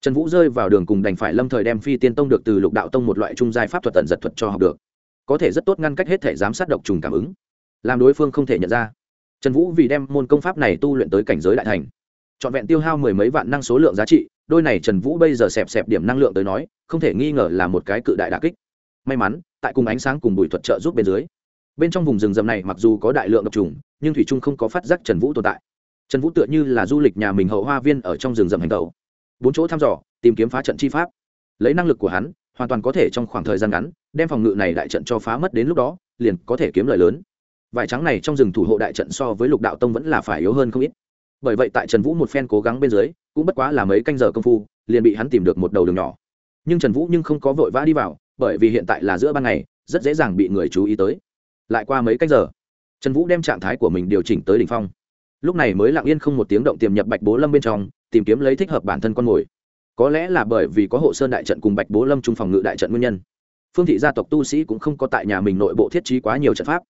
Trần vũ rơi vào đường cùng đành phải lâm thời đem phi tiên tông được từ lục đạo tông một loại trung giai pháp thuật tận giật thuật cho học được. Có thể rất tốt ngăn cách hết thể giám sát độc trùng cảm ứng. Làm đối phương không thể nhận ra. Trần vũ vì đem môn công pháp này tu luyện tới cảnh giới đại thành. Trọn vẹn tiêu hao mười mấy vạn năng số lượng giá trị, đôi này trần vũ bây giờ xẹp xẹp điểm năng lượng tới nói, không thể nghi ngờ là một cái cự đại đà kích may mắn, tại cùng ánh sáng cùng bụi thuật trợ giúp bên dưới. Bên trong vùng rừng rậm này mặc dù có đại lượng độc trùng, nhưng thủy trung không có phát giác trần vũ tồn tại. Trần vũ tựa như là du lịch nhà mình hậu hoa viên ở trong rừng rậm hành tẩu. Bốn chỗ thăm dò, tìm kiếm phá trận chi pháp. Lấy năng lực của hắn, hoàn toàn có thể trong khoảng thời gian ngắn, đem phòng ngự này đại trận cho phá mất đến lúc đó, liền có thể kiếm lời lớn. Vải trắng này trong rừng thủ hộ đại trận so với lục đạo tông vẫn là phải yếu hơn không ít. Bởi vậy tại trần vũ một phen cố gắng bên dưới, cũng bất quá là mấy canh giờ công phu, liền bị hắn tìm được một đầu đường nhỏ. Nhưng trần vũ nhưng không có vội vã đi vào bởi vì hiện tại là giữa ban ngày, rất dễ dàng bị người chú ý tới. Lại qua mấy cách giờ, trần vũ đem trạng thái của mình điều chỉnh tới đ ỉ n h phong. Lúc này mới lặng yên không một tiếng động tiềm nhập bạch bố lâm bên trong, tìm kiếm lấy thích hợp bản thân con mồi. Có lẽ là bởi vì có hộ sơn đại trận cùng bạch bố lâm trung phòng ngự đại trận nguyên nhân. Phương thị gia tộc tu sĩ cũng không có tại nhà mình nội bộ thiết trí quá nhiều trận pháp.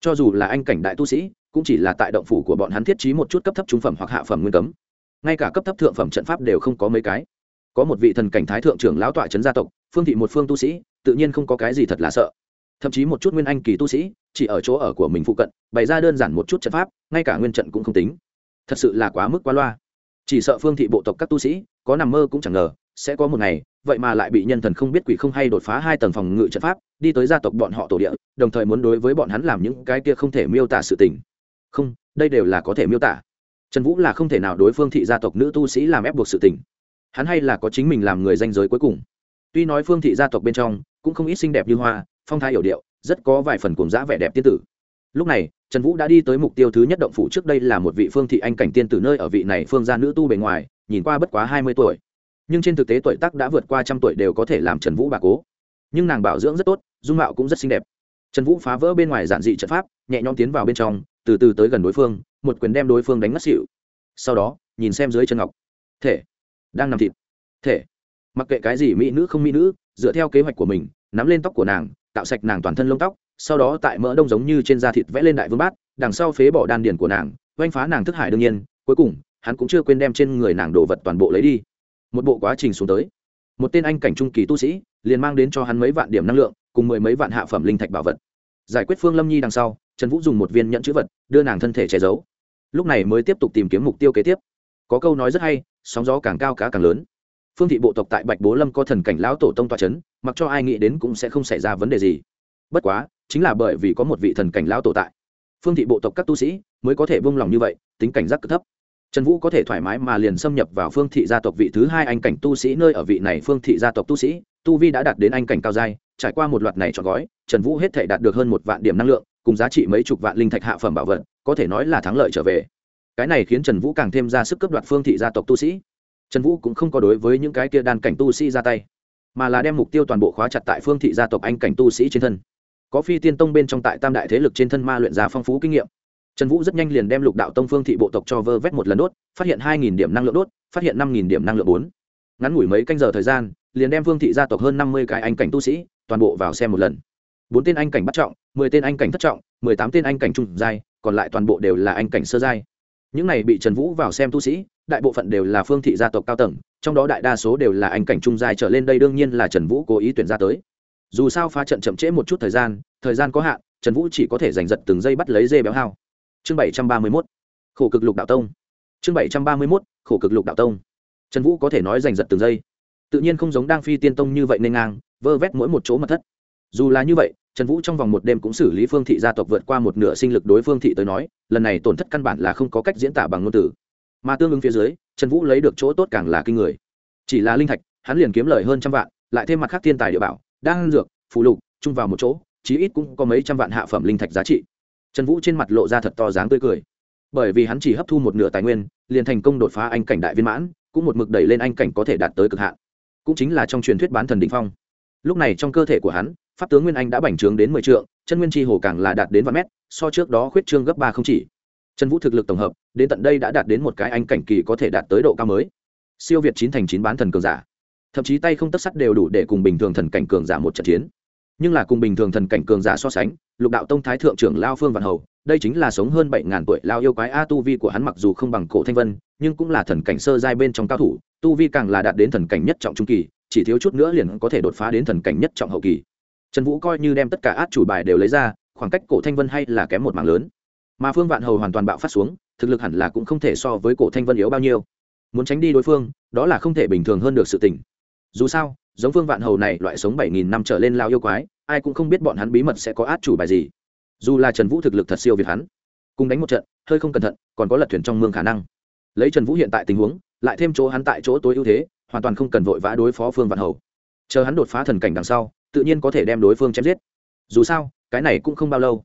Cho dù là anh cảnh đại tu sĩ, cũng chỉ là tại động phủ của bọn hắn thiết trí một chút cấp thấp trung phẩm hoặc hạ phẩm nguyên cấm. Ngay cả cấp thấp thượng phẩm trận pháp đều không có mấy cái. Có một vị thần cảnh thái thượng trưởng lão tọa trấn gia tộc, phương thị một phương tu sĩ tự nhiên không có cái gì thật là sợ. Thậm chí một chút nguyên anh kỳ tu sĩ, chỉ ở chỗ ở của mình phụ cận, bày ra đơn giản một chút trận pháp, ngay cả nguyên trận cũng không tính. Thật sự là quá mức quá loa. Chỉ sợ phương thị bộ tộc các tu sĩ, có nằm mơ cũng chẳng ngờ, sẽ có một ngày, vậy mà lại bị nhân thần không biết quỷ không hay đột phá hai tầng phòng ngự trận pháp, đi tới gia tộc bọn họ tổ địa, đồng thời muốn đối với bọn hắn làm những cái kia không thể miêu tả sự tình. Không, đây đều là có thể miêu tả. Trần vũ là không thể nào đối phương thị gia tộc nữ tu sĩ làm ép buộc sự tình. Hắn hay là có chính mình làm người danh giới cuối cùng. Tuy nói phương thị gia tộc bên trong cũng không ít xinh đẹp như hoa, phong thái hiểu điệu, rất có vài phần cùng dã vẻ đẹp tiên tử. Lúc này, trần vũ đã đi tới mục tiêu thứ nhất động phủ trước đây là một vị phương thị anh cảnh tiên tử nơi ở vị này phương gia nữ tu bề ngoài, nhìn qua bất quá hai mươi tuổi. Nhưng trên thực tế tuổi tác đã vượt qua trăm tuổi đều có thể làm trần vũ bà cố. Nhưng nàng bảo dưỡng rất tốt, dung mạo cũng rất xinh đẹp. Trần vũ phá vỡ bên ngoài giản dị trận pháp, nhẹ nhõm tiến vào bên trong, từ từ tới gần đối phương, một quyền đem đối phương đánh ngất xịu sau đó, nhìn xem dưới chân ngọc. Thể, đang nằm thịt. Thể, mặc kệ cái gì mỹ nữ không mỹ nữ dựa theo kế hoạch của mình, nắm lên tóc của nàng tạo sạch nàng toàn thân lông tóc, sau đó tại mỡ đông giống như trên da thịt vẽ lên đại vương bát, đằng sau phế bỏ đan điền của nàng, oanh phá nàng thức hải đương nhiên, cuối cùng, hắn cũng chưa quên đem trên người nàng đồ vật toàn bộ lấy đi. Một bộ quá trình xuống tới, một tên anh cảnh trung kỳ tu sĩ, liền mang đến cho hắn mấy vạn điểm năng lượng, cùng mười mấy vạn hạ phẩm linh thạch bảo vật. Giải quyết phương lâm nhi đằng sau, trần vũ dùng một viên nhẫn chữ vật, đưa nàng thân thể che giấu. Lúc này mới tiếp tục tìm kiếm mục tiêu kế tiếp. Có câu nói rất hay, sóng gió càng cao cá càng lớn phương thị bộ tộc tại bạch bố lâm có thần cảnh lão tổ tông toa c h ấ n mặc cho ai nghĩ đến cũng sẽ không xảy ra vấn đề gì. Bất quá, chính là bởi vì có một vị thần cảnh lão tổ tại, phương thị bộ tộc các tu sĩ mới có thể vung lòng như vậy, tính cảnh giác cực thấp. Trần vũ có thể thoải mái mà liền xâm nhập vào phương thị gia tộc vị thứ hai anh cảnh tu sĩ nơi ở vị này phương thị gia tộc tu sĩ, tu vi đã đạt đến anh cảnh cao giai, trải qua một loạt này chọn gói, trần vũ hết thể đạt được hơn một vạn điểm năng lượng, cùng giá trị mấy chục vạn linh thạch hạ phẩm bảo vật, có thể nói là thắng lợi trở về. Cái này khiến trần vũ càng thêm ra sức cấp đoạt phương thị gia tộc tu sĩ trần vũ cũng không có đối với những cái kia đan cảnh tu sĩ ra tay, mà là đem mục tiêu toàn bộ khóa chặt tại phương thị gia tộc anh cảnh tu sĩ trên thân. Có phi tiên tông bên trong tại tam đại thế lực trên thân ma luyện ra phong phú kinh nghiệm. Trần vũ rất nhanh liền đem lục đạo tông phương thị bộ tộc cho vơ vét một lần đốt, phát hiện hai nghìn điểm năng lượng đốt, phát hiện năm nghìn điểm năng lượng bốn. Ngắn ngủi mấy canh giờ thời gian, liền đem phương thị gia tộc hơn năm mươi cái anh cảnh tu sĩ toàn bộ vào xem một lần. Bốn tên anh cảnh bắt trọng, mười tên anh cảnh thất trọng, mười tám tên anh cảnh trung giai, còn lại toàn bộ đều là anh cảnh sơ giai những này bị trần vũ vào xem tu sĩ, đại bộ phận đều là phương thị gia tộc cao tầng, trong đó đại đa số đều là anh cảnh trung dài trở lên, đây đương nhiên là trần vũ cố ý tuyển ra tới. Dù sao phá trận chậm trễ một chút thời gian thời gian có hạn, trần vũ chỉ có thể giành giật từng giây bắt lấy dê béo hao. Chương bảy trăm ba mươi mốt, khổ cực lục đạo tông. Chương bảy trăm ba mươi mốt, khổ cực lục đạo tông. Trần vũ có thể nói giành giật từng giây. Tự nhiên không giống đang phi tiên tông như vậy nên ngang, vơ vét mỗi một chỗ mật thất. Dù là như vậy trần vũ trong vòng một đêm cũng xử lý phương thị gia tộc vượt qua một nửa sinh lực đối phương thị tới nói, lần này tổn thất căn bản là không có cách diễn tả bằng ngôn từ. Mà tương ứng phía dưới, trần vũ lấy được chỗ tốt càng là kinh người. Chỉ là linh thạch, hắn liền kiếm lời hơn trăm vạn, lại thêm mặt khác thiên tài địa bảo đang dược, phù lục, chung vào một chỗ, chí ít cũng có mấy trăm vạn hạ phẩm linh thạch giá trị. Trần vũ trên mặt lộ ra thật to dáng tươi cười. Bởi vì hắn chỉ hấp thu một nửa tài nguyên, liền thành công đột phá anh cảnh đại viên mãn, cũng một mực đẩy lên anh cảnh có thể đạt tới cực hạn. Cũng chính là trong truyền thuyết bán thần đ phong. Lúc này trong cơ thể của hắn pháp tướng nguyên anh đã bành trướng đến mười trượng, chân nguyên tri hồ càng là đạt đến vạn mét so trước đó khuyết trương gấp ba không chỉ. Trần vũ thực lực tổng hợp đến tận đây đã đạt đến một cái anh cảnh kỳ có thể đạt tới độ cao mới. Siêu việt chín thành chín bán thần cường giả. Thậm chí tay không tất sắt đều đủ để cùng bình thường thần cảnh cường giả một trận chiến. Nhưng là cùng bình thường thần cảnh cường giả so sánh lục đạo tông thái thượng trưởng lao phương vạn hầu đây chính là sống hơn bảy ngàn tuổi lao yêu quái a tu vi của hắn mặc dù không bằng cổ thanh vân nhưng cũng là thần cảnh sơ giai bên trong cao thủ tu vi càng là đạt đến thần cảnh nhất trọng trung kỳ chỉ thiếu chút nữa liền có thể đột phá đến thần cảnh nhất trọng hậu kỳ trần vũ coi như đem tất cả át chủ bài đều lấy ra, khoảng cách cổ thanh vân hay là kém một mảng lớn. Mà phương vạn hầu hoàn toàn bạo phát xuống, thực lực hẳn là cũng không thể so với cổ thanh vân yếu bao nhiêu. Muốn tránh đi đối phương, đó là không thể bình thường hơn được sự tình. Dù sao, giống phương vạn hầu này loại sống bảy nghìn năm trở lên lao yêu quái, ai cũng không biết bọn hắn bí mật sẽ có át chủ bài gì. Dù là trần vũ thực lực thật siêu việt hắn, cùng đánh một trận, hơi không cẩn thận, còn có lật thuyền trong mương khả năng. Lấy trần vũ hiện tại tình huống, lại thêm chỗ hắn tại chỗ tối ưu thế, hoàn toàn không cần vội vã đối phó phương vạn hầu. Chờ hắn đột phá thần cảnh đằng sau tự nhiên có thể đem đối phương chém giết. Dù sao, cái này cũng không bao lâu.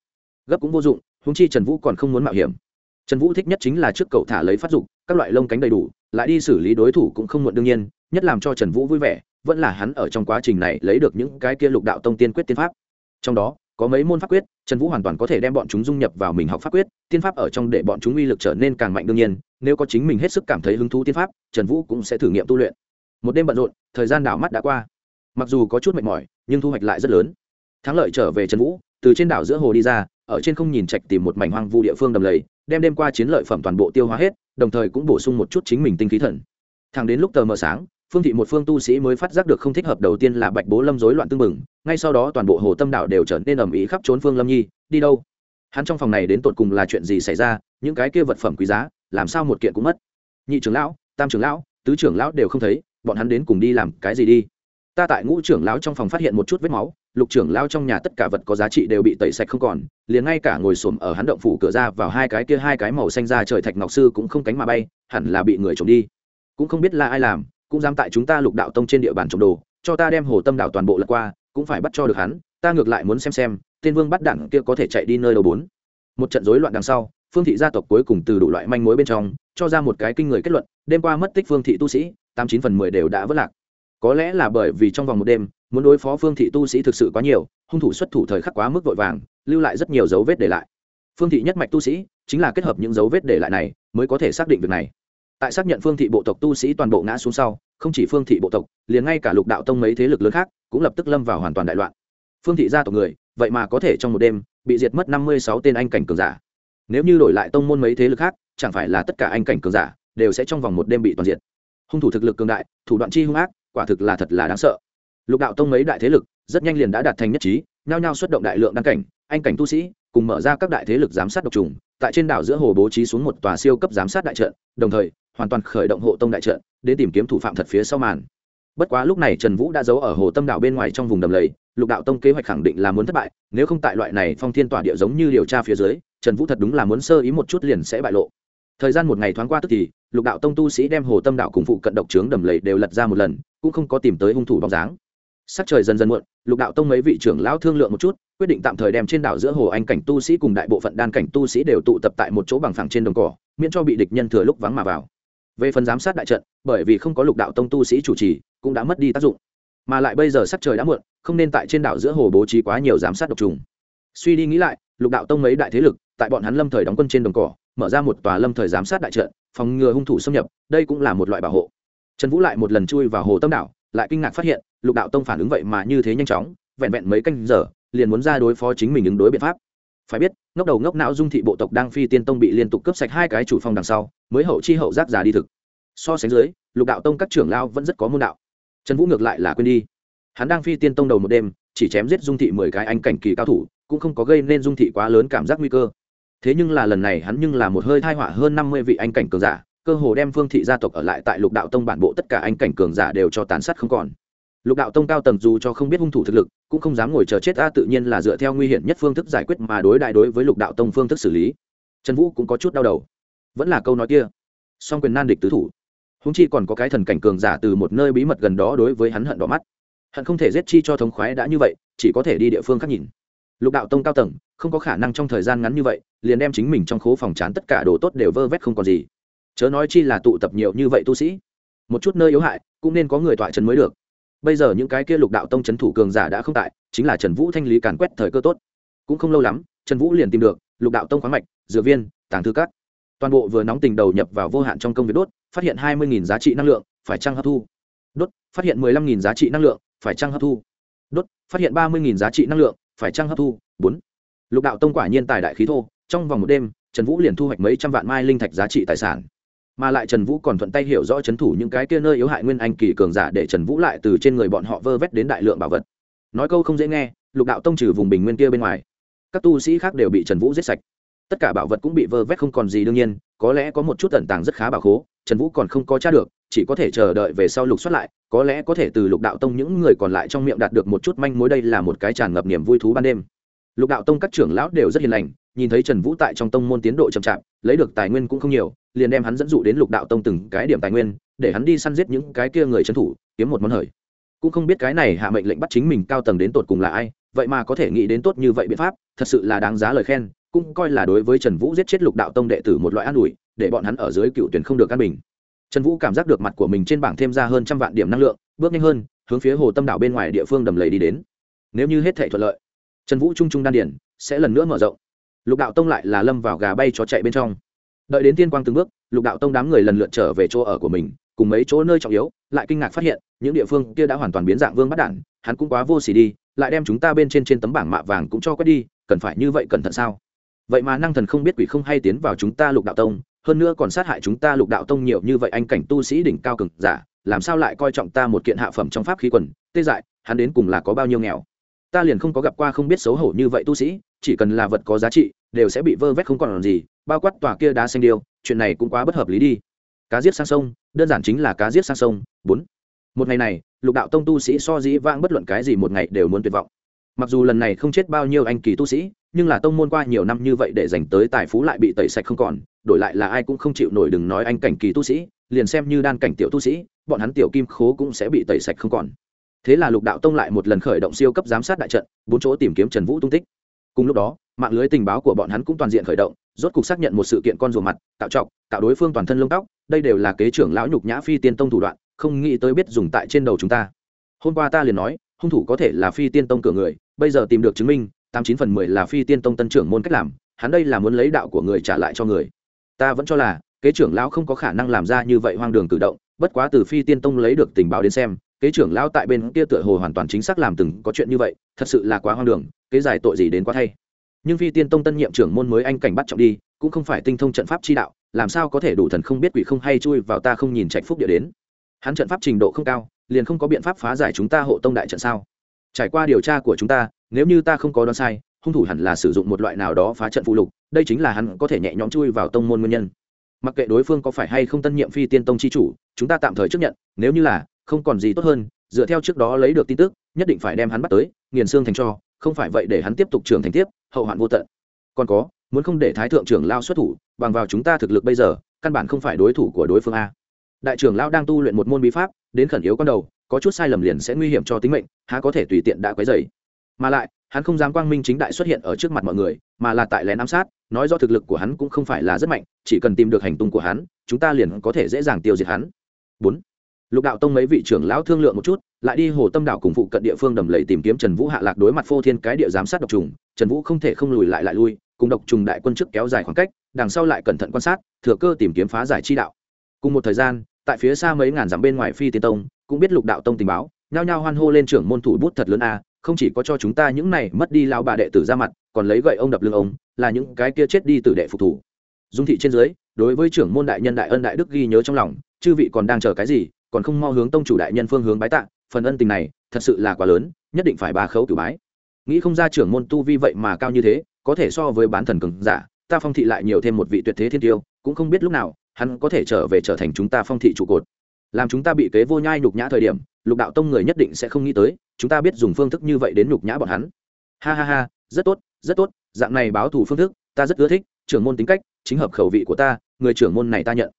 Gấp cũng vô dụng húng chi trần vũ còn không muốn mạo hiểm. Trần vũ thích nhất chính là trước cậu thả lấy phát dục, các loại lông cánh đầy đủ, lại đi xử lý đối thủ cũng không muộn đương nhiên, nhất làm cho trần vũ vui vẻ, vẫn là hắn ở trong quá trình này lấy được những cái kia lục đạo tông tiên quyết tiên pháp. Trong đó, có mấy môn pháp quyết, trần vũ hoàn toàn có thể đem bọn chúng dung nhập vào mình học pháp quyết, tiên pháp ở trong để bọn chúng uy lực trở nên càng mạnh đương nhiên, nếu có chính mình hết sức cảm thấy hứng thú tiên pháp, trần vũ cũng sẽ thử nghiệm tu luyện. Một đêm bận rộn, thời gian đảo mắt đã qua mặc dù có chút mệt mỏi, nhưng thu hoạch lại rất lớn. Thắng lợi trở về trần vũ, từ trên đảo giữa hồ đi ra, ở trên không nhìn trạch tìm một mảnh hoang vu địa phương đầm lầy, đem đêm qua chiến lợi phẩm toàn bộ tiêu hóa hết, đồng thời cũng bổ sung một chút chính mình tinh khí thần. Thẳng đến lúc tờ mờ sáng, phương thị một phương tu sĩ mới phát giác được không thích hợp đầu tiên là bạch bố lâm rối loạn tương mừng ngay sau đó toàn bộ hồ tâm đảo đều trở nên ầm ĩ khắp trốn phương lâm nhi, đi đâu? Hắn trong phòng này đến tột cùng là chuyện gì xảy ra, những cái kia vật phẩm quý giá, làm sao một kiện cũng mất? Nhị trưởng lão, tam trưởng lão, tứ trưởng lão đều không thấy, bọn hắn đến cùng đi làm cái gì đi? Ta tại ngũ trưởng lão trong phòng phát hiện một chút vết máu, lục trưởng lão trong nhà tất cả vật có giá trị đều bị tẩy sạch không còn, liền ngay cả ngồi xổm ở hắn động phủ cửa ra vào hai cái kia hai cái màu xanh ra trời thạch ngọc sư cũng không cánh mà bay, hẳn là bị người trộm đi. Cũng không biết là ai làm, cũng dám tại chúng ta lục đạo tông trên địa bàn trộm đồ, cho ta đem hồ tâm đảo toàn bộ lật qua, cũng phải bắt cho được hắn, ta ngược lại muốn xem xem, tên vương bắt đẳng kia có thể chạy đi nơi đầu bốn. Một trận rối loạn đằng sau, phương thị gia tộc cuối cùng từ đủ loại manh mối bên trong, cho ra một cái kinh người kết luận, đêm qua mất tích phương thị tu sĩ, tám chín phần mười đều đã vất lạc có lẽ là bởi vì trong vòng một đêm, muốn đối phó phương thị tu sĩ thực sự quá nhiều, hung thủ xuất thủ thời khắc quá mức vội vàng, lưu lại rất nhiều dấu vết để lại. Phương thị nhất mạch tu sĩ, chính là kết hợp những dấu vết để lại này, mới có thể xác định việc này. Tại xác nhận phương thị bộ tộc tu sĩ toàn bộ ngã xuống sau, không chỉ phương thị bộ tộc, liền ngay cả lục đạo tông mấy thế lực lớn khác, cũng lập tức lâm vào hoàn toàn đại loạn. Phương thị gia tộc người, vậy mà có thể trong một đêm, bị diệt mất năm mươi sáu tên anh cảnh cường giả. Nếu như đổi lại tông môn mấy thế lực khác, chẳng phải là tất cả anh cảnh cường giả, đều sẽ trong vòng một đêm bị toàn diệt. Hung thủ thực lực cường đại, thủ đoạn chi hung ác quả thực là thật là đáng sợ. Lục đạo tông mấy đại thế lực rất nhanh liền đã đạt thành nhất trí, nhao nhao xuất động đại lượng đăng cảnh, anh cảnh tu sĩ, cùng mở ra các đại thế lực giám sát độc trùng, tại trên đảo giữa hồ bố trí xuống một tòa siêu cấp giám sát đại trận, đồng thời, hoàn toàn khởi động hộ tông đại trận, đến tìm kiếm thủ phạm thật phía sau màn. Bất quá lúc này trần vũ đã giấu ở hồ tâm đảo bên ngoài trong vùng đầm lầy, lục đạo tông kế hoạch khẳng định là muốn thất bại, nếu không tại loại này phong thiên tỏa địa giống như điều tra phía dưới, trần vũ thật đúng là muốn sơ ý một chút liền sẽ bại lộ. Thời gian một ngày thoáng qua tức thì, lục đạo tông tu sĩ đem hồ tâm đạo cùng phụ cận độc trướng đầm lầy đều lật ra một lần cũng không có tìm tới hung thủ bóng dáng. Sắc trời dần dần muộn, lục đạo tông mấy vị trưởng lão thương lượng một chút, quyết định tạm thời đem trên đảo giữa hồ anh cảnh tu sĩ cùng đại bộ phận đan cảnh tu sĩ đều tụ tập tại một chỗ bằng phẳng trên đồng cỏ, miễn cho bị địch nhân thừa lúc vắng mà vào. Về phần giám sát đại trận, bởi vì không có lục đạo tông tu sĩ chủ trì, cũng đã mất đi tác dụng. Mà lại bây giờ sắc trời đã muộn, không nên tại trên đảo giữa hồ bố trí quá nhiều giám sát độc trùng. Suy đi nghĩ lại, lục đạo tông mấy đại thế lực, tại bọn hắn lâm thời đóng quân trên đồng cỏ, mở ra một tòa lâm thời giám sát đại trận, phòng ngừa hung thủ xâm nhập, đây cũng là một loại bảo hộ trần vũ lại một lần chui vào hồ tâm đảo, lại kinh ngạc phát hiện, lục đạo tông phản ứng vậy mà như thế nhanh chóng, vẹn vẹn mấy canh giờ, liền muốn ra đối phó chính mình ứng đối biện pháp. Phải biết, ngốc đầu ngốc não dung thị bộ tộc đang phi tiên tông bị liên tục cướp sạch hai cái chủ phong đằng sau, mới hậu chi hậu giác giả đi thực. So sánh dưới, lục đạo tông các trưởng lao vẫn rất có môn đạo. Trần vũ ngược lại là quên đi. Hắn đang phi tiên tông đầu một đêm, chỉ chém giết dung thị mười cái anh cảnh kỳ cao thủ, cũng không có gây nên dung thị quá lớn cảm giác nguy cơ. Thế nhưng là lần này hắn nhưng là một hơi thai họa hơn năm mươi vị anh cảnh cường giả cơ hồ đem phương thị gia tộc ở lại tại lục đạo tông bản bộ tất cả anh cảnh cường giả đều cho tàn sát không còn. Lục đạo tông cao tầng dù cho không biết hung thủ thực lực, cũng không dám ngồi chờ chết a tự nhiên là dựa theo nguy hiểm nhất phương thức giải quyết mà đối đại đối với lục đạo tông phương thức xử lý. Trần vũ cũng có chút đau đầu. Vẫn là câu nói kia. Song quyền nan địch tứ thủ. Húng chi còn có cái thần cảnh cường giả từ một nơi bí mật gần đó đối với hắn hận đỏ mắt. Hận không thể giết chi cho thống khoái đã như vậy, chỉ có thể đi địa phương khác nhìn. Lục đạo tông cao tầng, không có khả năng trong thời gian ngắn như vậy, liền đem chính mình trong khố phòng chán tất cả đồ tốt đều vơ vét không còn gì chớ nói chi là tụ tập nhiều như vậy tu sĩ. Một chút nơi yếu hại, cũng nên có người tọa trấn mới được. Bây giờ những cái kia lục đạo tông c h ấ n thủ cường giả đã không tại, chính là trần vũ thanh lý càn quét thời cơ tốt. Cũng không lâu lắm, trần vũ liền tìm được lục đạo tông khoáng mạch dựa viên, tàng thư cát toàn bộ vừa nóng tình đầu nhập vào vô hạn trong công việc đốt, phát hiện hai mươi giá trị năng lượng, phải trăng hấp thu? Đốt, phát hiện mười lăm giá trị năng lượng, phải trăng hấp thu? Đốt, phát hiện ba mươi giá trị năng lượng, phải trăng hấp thu? Bốn. Lục đạo tông quả nhiên tài đại khí thô, trong vòng một đêm, trần vũ liền thu hoạch mấy trăm vạn mai linh thạch giá trị tài sản mà lại trần vũ còn thuận tay hiểu rõ c h ấ n thủ những cái kia nơi yếu hại nguyên anh kỳ cường giả để trần vũ lại từ trên người bọn họ vơ vét đến đại lượng bảo vật. Nói câu không dễ nghe, lục đạo tông trừ vùng bình nguyên kia bên ngoài, các tu sĩ khác đều bị trần vũ giết sạch. Tất cả bảo vật cũng bị vơ vét không còn gì đương nhiên, có lẽ có một chút tận tàng rất khá bảo khố, trần vũ còn không có t r a được, chỉ có thể chờ đợi về sau lục xuất lại, có lẽ có thể từ lục đạo tông những người còn lại trong miệng đạt được một chút manh mối đây là một cái tràn ngập niềm vui thú ban đêm. Lục đạo tông các trưởng lão đều rất hiền lành, nhìn thấy trần vũ tại trong tông môn tiến độ chậm chạp, lấy được tài nguyên cũng không nhiều liền đem hắn dẫn dụ đến lục đạo tông từng cái điểm tài nguyên, để hắn đi săn giết những cái kia người trấn thủ, kiếm một món hời. Cũng không biết cái này hạ mệnh lệnh bắt chính mình cao tầng đến tột cùng là ai, vậy mà có thể nghĩ đến tốt như vậy biện pháp, thật sự là đáng giá lời khen, cũng coi là đối với trần vũ giết chết lục đạo tông đệ tử một loại an ủi, để bọn hắn ở dưới cựu tuyển không được căn bình. Trần vũ cảm giác được mặt của mình trên bảng thêm ra hơn trăm vạn điểm năng lượng, bước nhanh hơn, hướng phía hồ tâm đảo bên ngoài địa phương đầm lầy đi đến. Nếu như hết thể thuận lợi, trần vũ trung trung đan điển sẽ lần nữa mở rộng. Lục đạo tông lại là lâm vào gà bay cho chạy bên trong đợi đến tiên quang từng bước, lục đạo tông đám người lần lượt trở về chỗ ở của mình, cùng mấy chỗ nơi trọng yếu, lại kinh ngạc phát hiện, những địa phương kia đã hoàn toàn biến dạng vương bắt đản, hắn cũng quá vô xỉ đi, lại đem chúng ta bên trên trên tấm bảng mạ vàng cũng cho quét đi, cần phải như vậy cẩn thận sao? Vậy mà năng thần không biết quỷ không hay tiến vào chúng ta lục đạo tông, hơn nữa còn sát hại chúng ta lục đạo tông nhiều như vậy anh cảnh tu sĩ đỉnh cao cực giả, làm sao lại coi trọng ta một kiện hạ phẩm trong pháp khí quần, tê dại, hắn đến cùng là có bao nhiêu nghèo? Ta liền không có gặp qua không biết xấu hổ như vậy tu sĩ chỉ cần là vật có giá trị, đều sẽ bị vơ vét không còn làm gì, bao quát tòa kia đá xanh điêu, chuyện này cũng quá bất hợp lý đi. Cá giết sang sông, đơn giản chính là cá giết sang sông. Bốn. Một ngày này, lục đạo tông tu sĩ so dĩ vãng bất luận cái gì một ngày đều muốn tuyệt vọng. Mặc dù lần này không chết bao nhiêu anh kỳ tu sĩ, nhưng là tông môn qua nhiều năm như vậy để dành tới tài phú lại bị tẩy sạch không còn, đổi lại là ai cũng không chịu nổi đừng nói anh cảnh kỳ tu sĩ, liền xem như đan cảnh tiểu tu sĩ, bọn hắn tiểu kim khố cũng sẽ bị tẩy sạch không còn. Thế là lục đạo tông lại một lần khởi động siêu cấp giám sát đại trận, bốn chỗ tìm kiếm trần vũ tung tích cùng lúc đó, mạng lưới tình báo của bọn hắn cũng toàn diện khởi động, rốt cục xác nhận một sự kiện con rùa mặt, tạo trọc, tạo đối phương toàn thân lông tóc, đây đều là kế trưởng lão nhục nhã phi tiên tông thủ đoạn, không nghĩ tới biết dùng tại trên đầu chúng ta. Hôm qua ta liền nói, hung thủ có thể là phi tiên tông cửa người, bây giờ tìm được chứng minh, tám chín phần mười là phi tiên tông tân trưởng môn cách làm, hắn đây là muốn lấy đạo của người trả lại cho người. Ta vẫn cho là, kế trưởng lão không có khả năng làm ra như vậy hoang đường cử động, bất quá từ phi tiên tông lấy được tình báo đến xem kế trưởng lão tại bên kia tựa hồ hoàn toàn chính xác làm từng có chuyện như vậy, thật sự là quá hoang đường, kế giải tội gì đến quá thay. Nhưng phi tiên tông tân nhiệm trưởng môn mới anh cảnh bắt trọng đi, cũng không phải tinh thông trận pháp chi đạo, làm sao có thể đủ thần không biết quỷ không hay chui vào ta không nhìn trạch phúc địa đến. Hắn trận pháp trình độ không cao, liền không có biện pháp phá giải chúng ta hộ tông đại trận sao? Trải qua điều tra của chúng ta, nếu như ta không có đoán sai, hung thủ hẳn là sử dụng một loại nào đó phá trận phụ lục, đây chính là hắn có thể nhẹ nhõm chui vào tông môn nguyên nhân. Mặc kệ đối phương có phải hay không tân nhiệm phi tiên tông chi chủ, chúng ta tạm thời chấp nhận, nếu như là không còn gì tốt hơn, dựa theo trước đó lấy được tin tức, nhất định phải đem hắn bắt tới, nghiền xương thành cho, không phải vậy để hắn tiếp tục trưởng thành tiếp, hậu hoạn vô tận. Còn có, muốn không để thái thượng trưởng lao xuất thủ, bằng vào chúng ta thực lực bây giờ, căn bản không phải đối thủ của đối phương a. Đại trưởng lao đang tu luyện một môn bí pháp, đến khẩn yếu con đầu, có chút sai lầm liền sẽ nguy hiểm cho tính mệnh, há có thể tùy tiện đã quấy dày mà lại, hắn không dám quang minh chính đại xuất hiện ở trước mặt mọi người, mà là tại lén ám sát, nói do thực lực của hắn cũng không phải là rất mạnh, chỉ cần tìm được hành tung của hắn, chúng ta liền có thể dễ dàng tiêu diệt hắn. Bốn lục đạo tông mấy vị trưởng lão thương lượng một chút, lại đi hồ tâm đảo cùng phụ cận địa phương đầm lầy tìm kiếm trần vũ hạ lạc đối mặt phô thiên cái địa giám sát độc trùng. Trần vũ không thể không lùi lại lại lui, cùng độc trùng đại quân chức kéo dài khoảng cách, đằng sau lại cẩn thận quan sát, thừa cơ tìm kiếm phá giải chi đạo. Cùng một thời gian, tại phía xa mấy ngàn dặm bên ngoài phi tiên tông, cũng biết lục đạo tông tình báo, nhao nhao hoan hô lên trưởng môn thủ bút thật lớn a, không chỉ có cho chúng ta những này mất đi lao bà đệ tử ra mặt, còn lấy gậy ông đập lưng ông, là những cái kia chết đi tử đệ phục thủ. Dung thị trên dưới, đối với trưởng môn đại nhân đại ân đại đức ghi nhớ trong lòng, chư vị còn đang chờ cái gì còn không mo hướng tông chủ đại nhân phương hướng bái tạ, phần ân tình này thật sự là quá lớn, nhất định phải ba khấu cử bái. Nghĩ không ra trưởng môn tu vi vậy mà cao như thế, có thể so với bán thần cường giả, ta phong thị lại nhiều thêm một vị tuyệt thế thiên tiêu, cũng không biết lúc nào, hắn có thể trở về trở thành chúng ta phong thị trụ cột. Làm chúng ta bị kế vô nhai nhục nhã thời điểm, lục đạo tông người nhất định sẽ không nghĩ tới, chúng ta biết dùng phương thức như vậy đến nhục nhã bọn hắn. Ha ha ha, rất tốt rất tốt, dạng này báo thù phương thức, ta rất ưa thích, trưởng môn tính cách, chính hợp khẩu vị của ta, người trưởng môn này ta nhận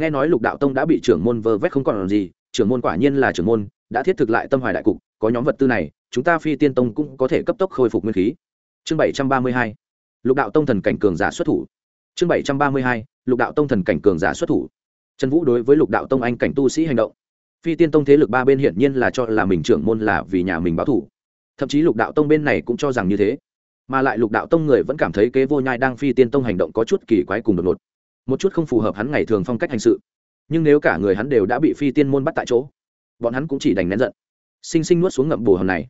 nghe nói lục đạo tông đã bị trưởng môn vơ vét không còn làm gì, trưởng môn quả nhiên là trưởng môn, đã thiết thực lại tâm hoài đại cục, có nhóm vật tư này, chúng ta phi tiên tông cũng có thể cấp tốc khôi phục nguyên khí. Chương bảy trăm ba mươi hai, lục đạo tông thần cảnh cường giả xuất thủ. Chương bảy trăm ba mươi hai, lục đạo tông thần cảnh cường giả xuất thủ. Trần vũ đối với lục đạo tông anh cảnh tu sĩ hành động. Phi tiên tông thế lực ba bên hiển nhiên là cho là mình trưởng môn là vì nhà mình báo thủ. Thậm chí lục đạo tông bên này cũng cho rằng như thế. Mà lại lục đạo tông người vẫn cảm thấy kế vô nhai đang phi tiên tông hành động có chút kỳ quái cùng đột ngột một chút không phù hợp hắn ngày thường phong cách hành sự. Nhưng nếu cả người hắn đều đã bị phi tiên môn bắt tại chỗ, bọn hắn cũng chỉ đành nén giận. Sinh sinh nuốt xuống ngậm bù hòn này.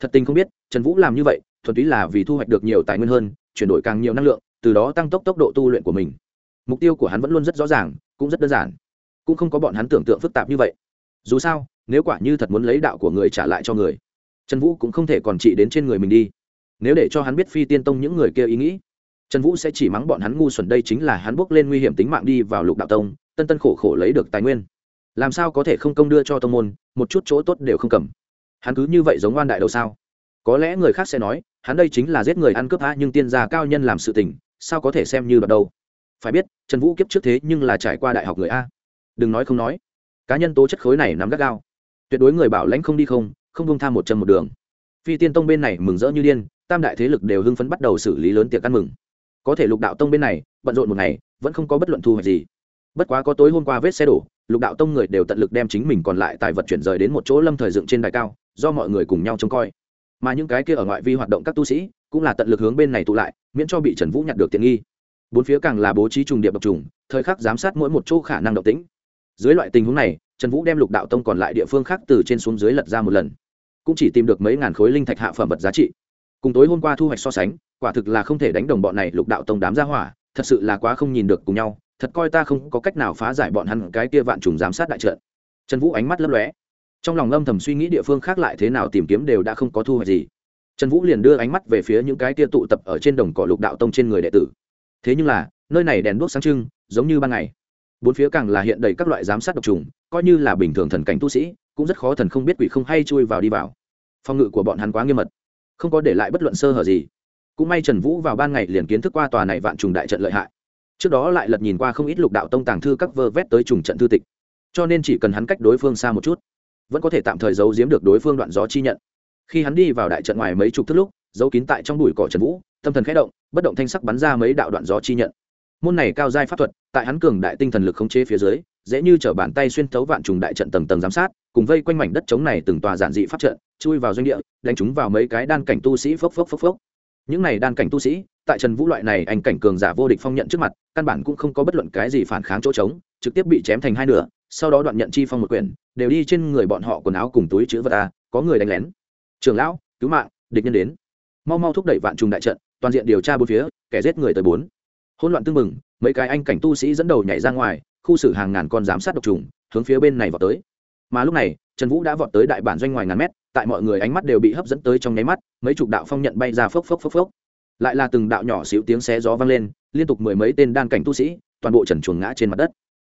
Thật tình không biết, trần vũ làm như vậy, thuần túy là vì thu hoạch được nhiều tài nguyên hơn, chuyển đổi càng nhiều năng lượng, từ đó tăng tốc tốc độ tu luyện của mình. Mục tiêu của hắn vẫn luôn rất rõ ràng, cũng rất đơn giản. Cũng không có bọn hắn tưởng tượng phức tạp như vậy. Dù sao, nếu quả như thật muốn lấy đạo của người trả lại cho người, trần vũ cũng không thể còn trị đến trên người mình đi. Nếu để cho hắn biết phi tiên tông những người kia ý nghĩ trần vũ sẽ chỉ mắng bọn hắn ngu xuẩn đây chính là hắn bước lên nguy hiểm tính mạng đi vào lục đạo tông, tân tân khổ khổ lấy được tài nguyên. Làm sao có thể không công đưa cho tông môn, một chút chỗ tốt đều không cầm? Hắn cứ như vậy giống oan đại đầu sao? Có lẽ người khác sẽ nói, hắn đây chính là giết người ăn cướp a nhưng tiên gia cao nhân làm sự tình, sao có thể xem như đợt đâu? Phải biết, trần vũ kiếp trước thế nhưng là trải qua đại học người a. Đừng nói không nói, cá nhân tố chất khối này nắm gắt gao. Tuyệt đối người bảo lãnh không đi không không công tham một chân một đường. Phi tiên tông bên này mừng rỡ như điên, tam đại thế lực đều hưng phấn bắt đầu xử lý lớn tiệc ăn mừng có thể lục đạo tông bên này, bận rộn một ngày, vẫn không có bất luận thu hoạch gì. Bất quá có tối hôm qua vết xe đổ, lục đạo tông người đều tận lực đem chính mình còn lại tài vật chuyển rời đến một chỗ lâm thời dựng trên đài cao, do mọi người cùng nhau trông coi. Mà những cái kia ở ngoại vi hoạt động các tu sĩ, cũng là tận lực hướng bên này tụ lại, miễn cho bị trần vũ nhặt được tiện nghi. Bốn phía càng là bố trí trùng điệp độc trùng, thời khắc giám sát mỗi một chỗ khả năng động tĩnh. Dưới loại tình huống này, trần vũ đem lục đạo tông còn lại địa phương khác từ trên xuống dưới lật ra một lần. Cũng chỉ tìm được mấy ngàn khối linh thạch hạ phẩm vật giá trị. Cùng tối hôm qua thu hoạch so sánh quả thực là không thể đánh đồng bọn này lục đạo tông đám ra hỏa, thật sự là quá không nhìn được cùng nhau, thật coi ta không có cách nào phá giải bọn hắn cái kia vạn trùng giám sát đại trận. Trần vũ ánh mắt lấp lóe, trong lòng lâm thầm suy nghĩ địa phương khác lại thế nào tìm kiếm đều đã không có thu hoạch gì. Trần vũ liền đưa ánh mắt về phía những cái kia tụ tập ở trên đồng cỏ lục đạo tông trên người đệ tử. Thế nhưng là, nơi này đèn đuốc sáng trưng, giống như ban ngày. Bốn phía càng là hiện đầy các loại giám sát độc trùng, coi như là bình thường thần cảnh tu sĩ, cũng rất khó thần không biết quỷ không hay chui vào đi vào. Phòng ngự của bọn hắn quá nghiêm mật, không có để lại bất luận sơ hở gì cũng may trần vũ vào ban ngày liền kiến thức qua tòa này vạn trùng đại trận lợi hại. Trước đó lại lật nhìn qua không ít lục đạo tông tàng thư các vơ vét tới trùng trận thư tịch. Cho nên chỉ cần hắn cách đối phương xa một chút, vẫn có thể tạm thời giấu giếm được đối phương đoạn gió chi nhận. Khi hắn đi vào đại trận ngoài mấy chục thước lúc, giấu kín tại trong bụi cỏ trần vũ, tâm thần khẽ động, bất động thanh sắc bắn ra mấy đạo đoạn gió chi nhận. Môn này cao giai pháp thuật, tại hắn cường đại tinh thần lực khống chế phía dưới, dễ như t bàn tay xuyên thấu vạn trùng đại trận tầng tầng giám sát, cùng vây quanh mảnh đất trống này từng tòa giản dị pháp trận, chui vào doanh địa, đánh chúng vào mấy cái đan cảnh tu sĩ phốc phốc phốc phốc những này đan cảnh tu sĩ, tại trần vũ loại này anh cảnh cường giả vô địch phong nhận trước mặt, căn bản cũng không có bất luận cái gì phản kháng chỗ trống, trực tiếp bị chém thành hai nửa, sau đó đoạn nhận chi phong một quyển, đều đi trên người bọn họ quần áo cùng túi chữ vật a, có người đánh lén. Trường lão, cứu mạng, địch nhân đến. Mau mau thúc đẩy vạn trùng đại trận, toàn diện điều tra bốn phía, kẻ giết người tới bốn. Hỗn loạn tương mừng, mấy cái anh cảnh tu sĩ dẫn đầu nhảy ra ngoài, khu xử hàng ngàn con giám sát độc trùng, hướng phía bên này vào tới. Mà lúc này, trần vũ đã vọt tới đại bản doanh ngoài ngàn mét tại mọi người ánh mắt đều bị hấp dẫn tới trong nháy mắt, mấy chục đạo phong nhận bay ra phốc phốc phốc phốc. Lại là từng đạo nhỏ xíu tiếng xé gió vang lên, liên tục mười mấy tên đan cảnh tu sĩ, toàn bộ trần chuồng ngã trên mặt đất.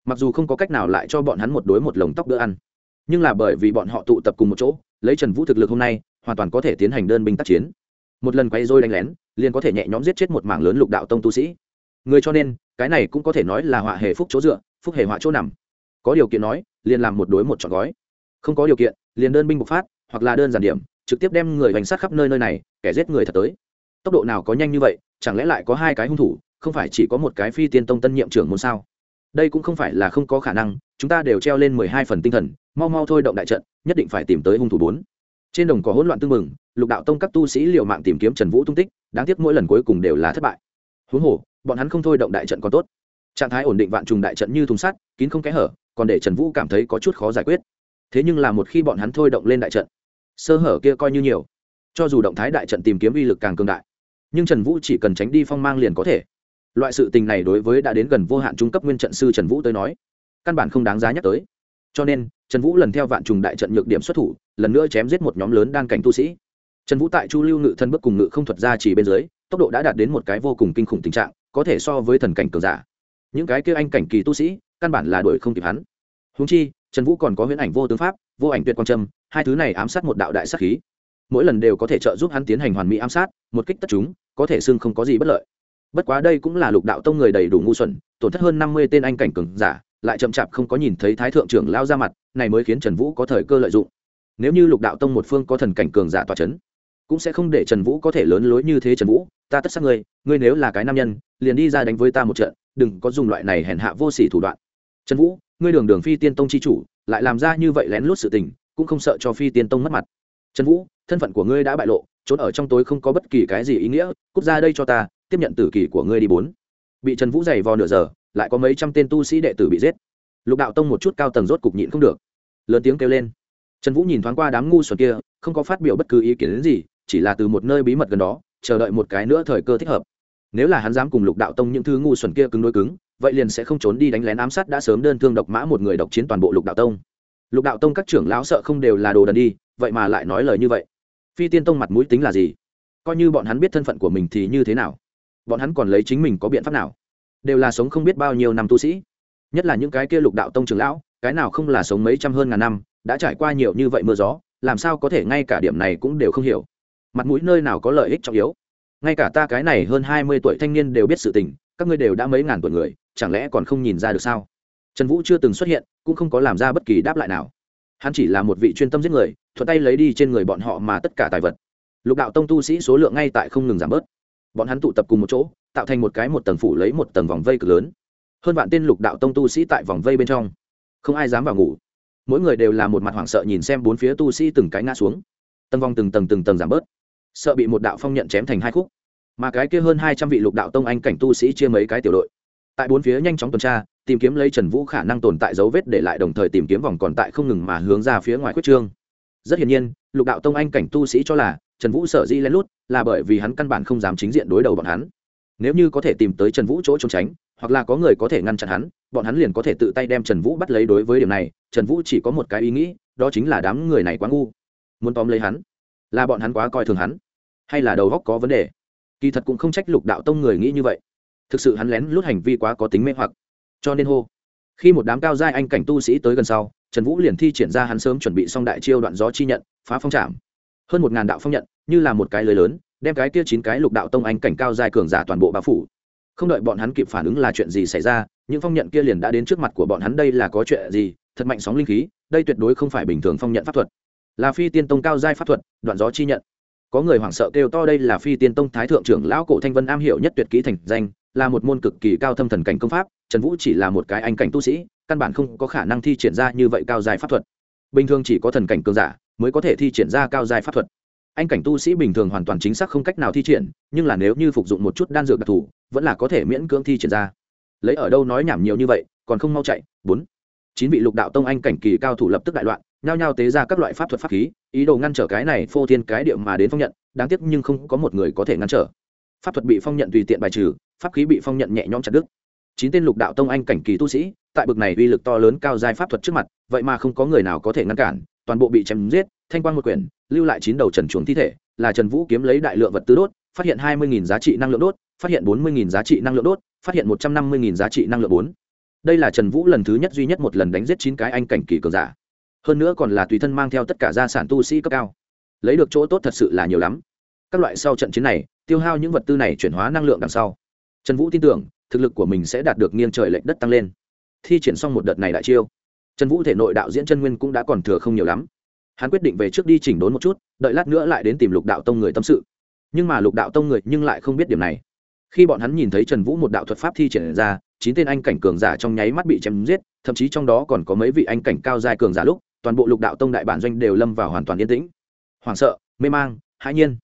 Mặc dù không có cách nào lại cho bọn hắn một đối một lồng tóc đỡ ăn, nhưng là bởi vì bọn họ tụ tập cùng một chỗ, lấy trần vũ thực lực hôm nay, hoàn toàn có thể tiến hành đơn binh tác chiến. Một lần quay dôi đánh lén, liền có thể nhẹ nhõm giết chết một mảng lớn lục đạo tông tu sĩ. Người cho nên, cái này cũng có thể nói là họa hề phúc chỗ dựa, phúc hề họa chỗ nằm. Có điều kiện nói, liền làm một đối một trọn gói. Không có điều kiện, liền đơn binh bộc phát hoặc là đơn giản điểm, trực tiếp đem người bánh sát khắp nơi nơi này, kẻ giết người thật tới. Tốc độ nào có nhanh như vậy, chẳng lẽ lại có hai cái hung thủ, không phải chỉ có một cái phi tiên tông tân nhiệm trưởng môn sao? Đây cũng không phải là không có khả năng, chúng ta đều treo lên mười hai phần tinh thần, mau mau thôi động đại trận, nhất định phải tìm tới hung thủ bốn. Trên đồng có hỗn loạn tương mừng lục đạo tông các tu sĩ liều mạng tìm kiếm trần vũ tung tích, đáng tiếc mỗi lần cuối cùng đều là thất bại. Huống hồ, bọn hắn không thôi động đại trận còn tốt. Trạng thái ổn định vạn trùng đại trận như thùng sắt, kín không kẽ hở, còn để trần vũ cảm thấy có chút khó giải quyết thế nhưng là một khi bọn hắn thôi động lên đại trận, sơ hở kia coi như nhiều. Cho dù động thái đại trận tìm kiếm uy lực càng cường đại, nhưng trần vũ chỉ cần tránh đi phong mang liền có thể. Loại sự tình này đối với đã đến gần vô hạn trung cấp nguyên trận sư trần vũ tới nói, căn bản không đáng giá nhắc tới. Cho nên, trần vũ lần theo vạn trùng đại trận nhược điểm xuất thủ, lần nữa chém giết một nhóm lớn đan cảnh tu sĩ. Trần vũ tại chu lưu ngự thân bước cùng ngự không thuật ra chỉ bên dưới, tốc độ đã đạt đến một cái vô cùng kinh khủng tình trạng, có thể so với thần cảnh cường giả. Những cái kia anh cảnh kỳ tu sĩ, căn bản là đuổi không kịp hắn. Húng chi trần vũ còn có huyễn ảnh vô tướng pháp, vô ảnh tuyệt quang trâm, hai thứ này ám sát một đạo đại sát khí. Mỗi lần đều có thể trợ giúp hắn tiến hành hoàn mỹ ám sát, một kích tất chúng, có thể xưng không có gì bất lợi. Bất quá đây cũng là lục đạo tông người đầy đủ ngu xuẩn, tổn thất hơn năm mươi tên anh cảnh cường giả, lại chậm chạp không có nhìn thấy thái thượng trưởng lao ra mặt, này mới khiến trần vũ có thời cơ lợi dụng. Nếu như lục đạo tông một phương có thần cảnh cường giả tòa c h ấ n cũng sẽ không để trần vũ có thể lớn lối như thế trần vũ, ta tất xác ngươi ngươi nếu là cái nam nhân, liền đi ra đánh với ta một trận, đừng có dùng loại này hèn hạ vô s ỉ thủ đoạn. Trần vũ ngươi đường đường phi tiên tông chi chủ, lại làm ra như vậy lén lút sự tình, cũng không sợ cho phi tiên tông mất mặt. Trần vũ, thân phận của ngươi đã bại lộ, trốn ở trong tối không có bất kỳ cái gì ý nghĩa, cút ra đây cho ta, tiếp nhận tử kỳ của ngươi đi bốn. Bị trần vũ giày vò nửa giờ, lại có mấy trăm tên tu sĩ đệ tử bị giết. Lục đạo tông một chút cao tầng rốt cục nhịn không được. Lớn tiếng kêu lên. Trần vũ nhìn thoáng qua đám ngu xuẩn kia, không có phát biểu bất cứ ý kiến đến gì, chỉ là từ một nơi bí mật gần đó, chờ đợi một cái nữa thời cơ thích hợp. Nếu là hắn dám cùng lục đạo tông những thứ ngu xuẩn kia cứng đối cứng vậy liền sẽ không trốn đi đánh lén ám sát đã sớm đơn thương độc mã một người độc chiến toàn bộ lục đạo tông. Lục đạo tông các trưởng lão sợ không đều là đồ đần đi, vậy mà lại nói lời như vậy. Phi tiên tông mặt mũi tính là gì? Coi như bọn hắn biết thân phận của mình thì như thế nào? Bọn hắn còn lấy chính mình có biện pháp nào? Đều là sống không biết bao nhiêu năm tu sĩ. Nhất là những cái kia lục đạo tông trưởng lão, cái nào không là sống mấy trăm hơn ngàn năm, đã trải qua nhiều như vậy mưa gió, làm sao có thể ngay cả điểm này cũng đều không hiểu? Mặt mũi nơi nào có lợi ích trọng yếu? Ngay cả ta cái này hơn hai mươi tuổi thanh niên đều biết sự tình các ngươi đều đã mấy ngàn tuổi người, chẳng lẽ còn không nhìn ra được sao? Trần vũ chưa từng xuất hiện, cũng không có làm ra bất kỳ đáp lại nào. Hắn chỉ là một vị chuyên tâm giết người, thuận tay lấy đi trên người bọn họ mà tất cả tài vật. Lục đạo tông tu sĩ số lượng ngay tại không ngừng giảm bớt. Bọn hắn tụ tập cùng một chỗ, tạo thành một cái một tầng phủ lấy một tầng vòng vây cực lớn. Hơn vạn tên lục đạo tông tu sĩ tại vòng vây bên trong. Không ai dám vào ngủ. Mỗi người đều là một mặt hoảng sợ nhìn xem bốn phía tu sĩ từng cái ngã xuống. Tầng vòng từng tầng từng tầng giảm bớt. Sợ bị một đạo phong nhận chém thành hai khúc mà cái kia hơn hai trăm vị lục đạo tông anh cảnh tu sĩ chia mấy cái tiểu đội. Tại bốn phía nhanh chóng tuần tra, tìm kiếm lấy trần vũ khả năng tồn tại dấu vết để lại đồng thời tìm kiếm vòng còn tại không ngừng mà hướng ra phía ngoài quyết trương. Rất hiển nhiên, lục đạo tông anh cảnh tu sĩ cho là trần vũ sở di lén lút là bởi vì hắn căn bản không dám chính diện đối đầu bọn hắn. Nếu như có thể tìm tới trần vũ chỗ trốn tránh, hoặc là có người có thể ngăn chặn hắn, bọn hắn liền có thể tự tay đem trần vũ bắt lấy đối với điểm này, trần vũ chỉ có một cái ý nghĩ, đó chính là đám người này quá ngu. Muốn tóm lấy hắn, là bọn hắn quá coi thường hắn, hay là đầu góc có vấn đề? Kỳ thật cũng không trách lục đạo tông người nghĩ như vậy. Thực sự hắn lén lút hành vi quá có tính mê hoặc. Cho nên hô. Khi một đám cao giai anh cảnh tu sĩ tới gần sau, trần vũ liền thi triển ra hắn sớm chuẩn bị xong đại chiêu đoạn gió chi nhận, phá phong trảm. Hơn một ngàn đạo phong nhận, như là một cái lưới lớn, đem cái kia chín cái lục đạo tông anh cảnh cao giai cường giả toàn bộ bao phủ. Không đợi bọn hắn kịp phản ứng là chuyện gì xảy ra, những phong nhận kia liền đã đến trước mặt của bọn hắn đây là có chuyện gì, thật mạnh sóng linh khí, đây tuyệt đối không phải bình thường phong nhận pháp thuật. Là phi tiên tông cao giai pháp thuật, đoạn gió chi nhận có người hoảng sợ kêu to đây là phi tiên tông thái thượng trưởng lão cổ thanh vân am hiểu nhất tuyệt kỹ thành danh, là một môn cực kỳ cao thâm thần cảnh công pháp, trần vũ chỉ là một cái anh cảnh tu sĩ, căn bản không có khả năng thi triển ra như vậy cao dài pháp thuật. Bình thường chỉ có thần cảnh cường giả mới có thể thi triển ra cao dài pháp thuật. Anh cảnh tu sĩ bình thường hoàn toàn chính xác không cách nào thi triển, nhưng là nếu như phục dụng một chút đan dược đặc thù, vẫn là có thể miễn cưỡng thi triển ra. Lấy ở đâu nói nhảm nhiều như vậy, còn không mau chạy. Bốn. Chín vị lục đạo tông anh cảnh kỳ cao thủ lập tức đại loạn nhao nhao tế ra các loại pháp thuật pháp khí, ý đồ ngăn trở cái này phô thiên cái điệu mà đến phong nhận, đáng tiếc nhưng không có một người có thể ngăn trở. Pháp thuật bị phong nhận tùy tiện bài trừ, pháp khí bị phong nhận nhẹ nhõm chặt đứt. Chín tên lục đạo tông anh cảnh kỳ tu sĩ, tại bực này uy lực to lớn cao giai pháp thuật trước mặt, vậy mà không có người nào có thể ngăn cản, toàn bộ bị chém giết, thanh quang một quyển, lưu lại chín đầu trần chuồng thi thể, là trần vũ kiếm lấy đại lượng vật tư đốt, phát hiện hai mươi giá trị năng lượng đốt, phát hiện bốn mươi giá trị năng lượng đốt, phát hiện một trăm năm mươi giá trị năng lượng bốn. Đây là trần vũ lần thứ nhất duy nhất một lần đánh giết chín cái anh cảnh kỳ cường giả hơn nữa còn là tùy thân mang theo tất cả gia sản tu sĩ cấp cao. Lấy được chỗ tốt thật sự là nhiều lắm. Các loại sau trận chiến này, tiêu hao những vật tư này chuyển hóa năng lượng đằng sau. Trần vũ tin tưởng, thực lực của mình sẽ đạt được nghiêng trời lệch đất tăng lên. Thi triển xong một đợt này đại chiêu, trần vũ thể nội đạo diễn chân nguyên cũng đã còn thừa không nhiều lắm. Hắn quyết định về trước đi chỉnh đốn một chút, đợi lát nữa lại đến tìm lục đạo tông người tâm sự. Nhưng mà lục đạo tông người nhưng lại không biết điểm này. Khi bọn hắn nhìn thấy trần vũ một đạo thuật pháp thi triển ra, chín tên anh cảnh cường giả trong nháy mắt bị chém giết, thậm chí trong đó còn có mấy vị anh cảnh cao dài cường giả lúc toàn bộ lục đạo tông đại bản doanh đều lâm vào hoàn toàn yên tĩnh. Hoảng sợ, mê mang, hãi nhiên.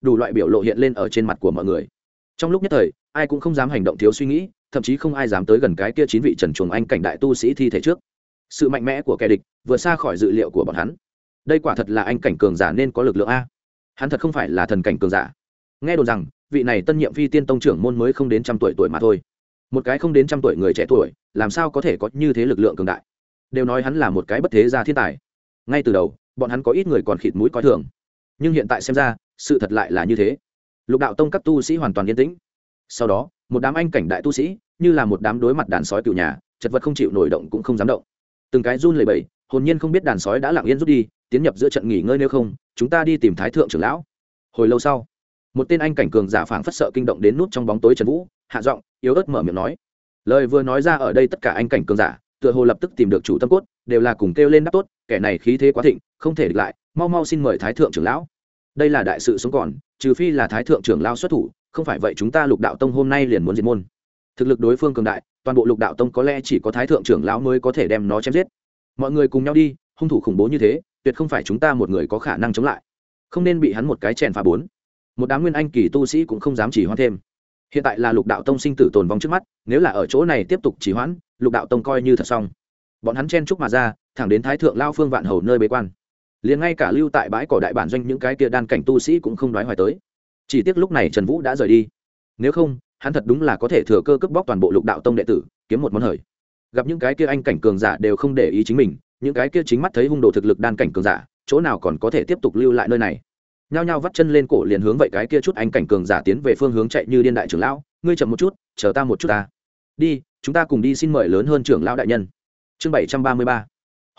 Đủ loại biểu lộ hiện lên ở trên mặt của mọi người. Trong lúc nhất thời, ai cũng không dám hành động thiếu suy nghĩ, thậm chí không ai dám tới gần cái kia chín vị trần chuồng anh cảnh đại tu sĩ thi thể trước. Sự mạnh mẽ của kẻ địch vượt xa khỏi dự liệu của bọn hắn. Đây quả thật là anh cảnh cường giả nên có lực lượng a. Hắn thật không phải là thần cảnh cường giả. Nghe đồn rằng, vị này tân nhiệm phi tiên tông trưởng môn mới không đến trăm tuổi tuổi mà thôi. Một cái không đến trăm tuổi người trẻ tuổi, làm sao có thể có như thế lực lượng cường đại? Đều nói hắn là một cái bất thế gia thiên tài. Ngay từ đầu, bọn hắn có ít người còn khịt mũi coi thường. Nhưng hiện tại xem ra, sự thật lại là như thế. Lục đạo tông các tu sĩ hoàn toàn yên tĩnh. Sau đó, một đám anh cảnh đại tu sĩ, như là một đám đối mặt đàn sói cựu nhà, chật vật không chịu nổi động cũng không dám động. Từng cái run lầy bầy hồn nhiên không biết đàn sói đã lặng yên rút đi, tiến nhập giữa trận nghỉ ngơi nếu không, chúng ta đi tìm thái thượng trưởng lão. Hồi lâu sau, một tên anh cảnh cường giả phảng phất sợ kinh động đến nút trong bóng tối trần vũ, hạ giọng, yếu ớt mở miệng nói. Lời vừa nói ra ở đây tất cả anh cảnh cường giả tựa hồ lập tức tìm được chủ tâm cốt, đều là cùng kêu lên đáp tốt, kẻ này khí thế quá thịnh, không thể địch lại, mau mau xin mời thái thượng trưởng lão. Đây là đại sự sống còn, trừ phi là thái thượng trưởng lao xuất thủ, không phải vậy chúng ta lục đạo tông hôm nay liền muốn diệt môn. Thực lực đối phương cường đại, toàn bộ lục đạo tông có lẽ chỉ có thái thượng trưởng lão mới có thể đem nó chém giết. Mọi người cùng nhau đi, hung thủ khủng bố như thế, tuyệt không phải chúng ta một người có khả năng chống lại. Không nên bị hắn một cái chèn phá bốn. Một đám nguyên anh kỳ tu sĩ cũng không dám chỉ hoãn thêm. Hiện tại là lục đạo tông sinh tử tồn vong trước mắt, nếu là ở chỗ này tiếp tục chỉ hoãn lục đạo tông coi như thật xong. Bọn hắn chen chúc mà ra, thẳng đến thái thượng lao phương vạn hầu nơi bế quan. Liền ngay cả lưu tại bãi cỏ đại bản doanh những cái kia đan cảnh tu sĩ cũng không nói hoài tới. Chỉ tiếc lúc này trần vũ đã rời đi. Nếu không, hắn thật đúng là có thể thừa cơ cướp bóc toàn bộ lục đạo tông đệ tử, kiếm một món hời. Gặp những cái kia anh cảnh cường giả đều không để ý chính mình, những cái kia chính mắt thấy hung đồ thực lực đan cảnh cường giả, chỗ nào còn có thể tiếp tục lưu lại nơi này? Nhao nhao vắt chân lên cổ liền hướng vậy cái kia chút anh cảnh cường giả tiến về phương hướng chạy như điên đại trưởng lão, ngươi chậm một chút, chờ ta một chút ta. Đi chúng ta cùng đi xin mời lớn hơn trưởng lão đại nhân. Chương bảy trăm ba mươi ba.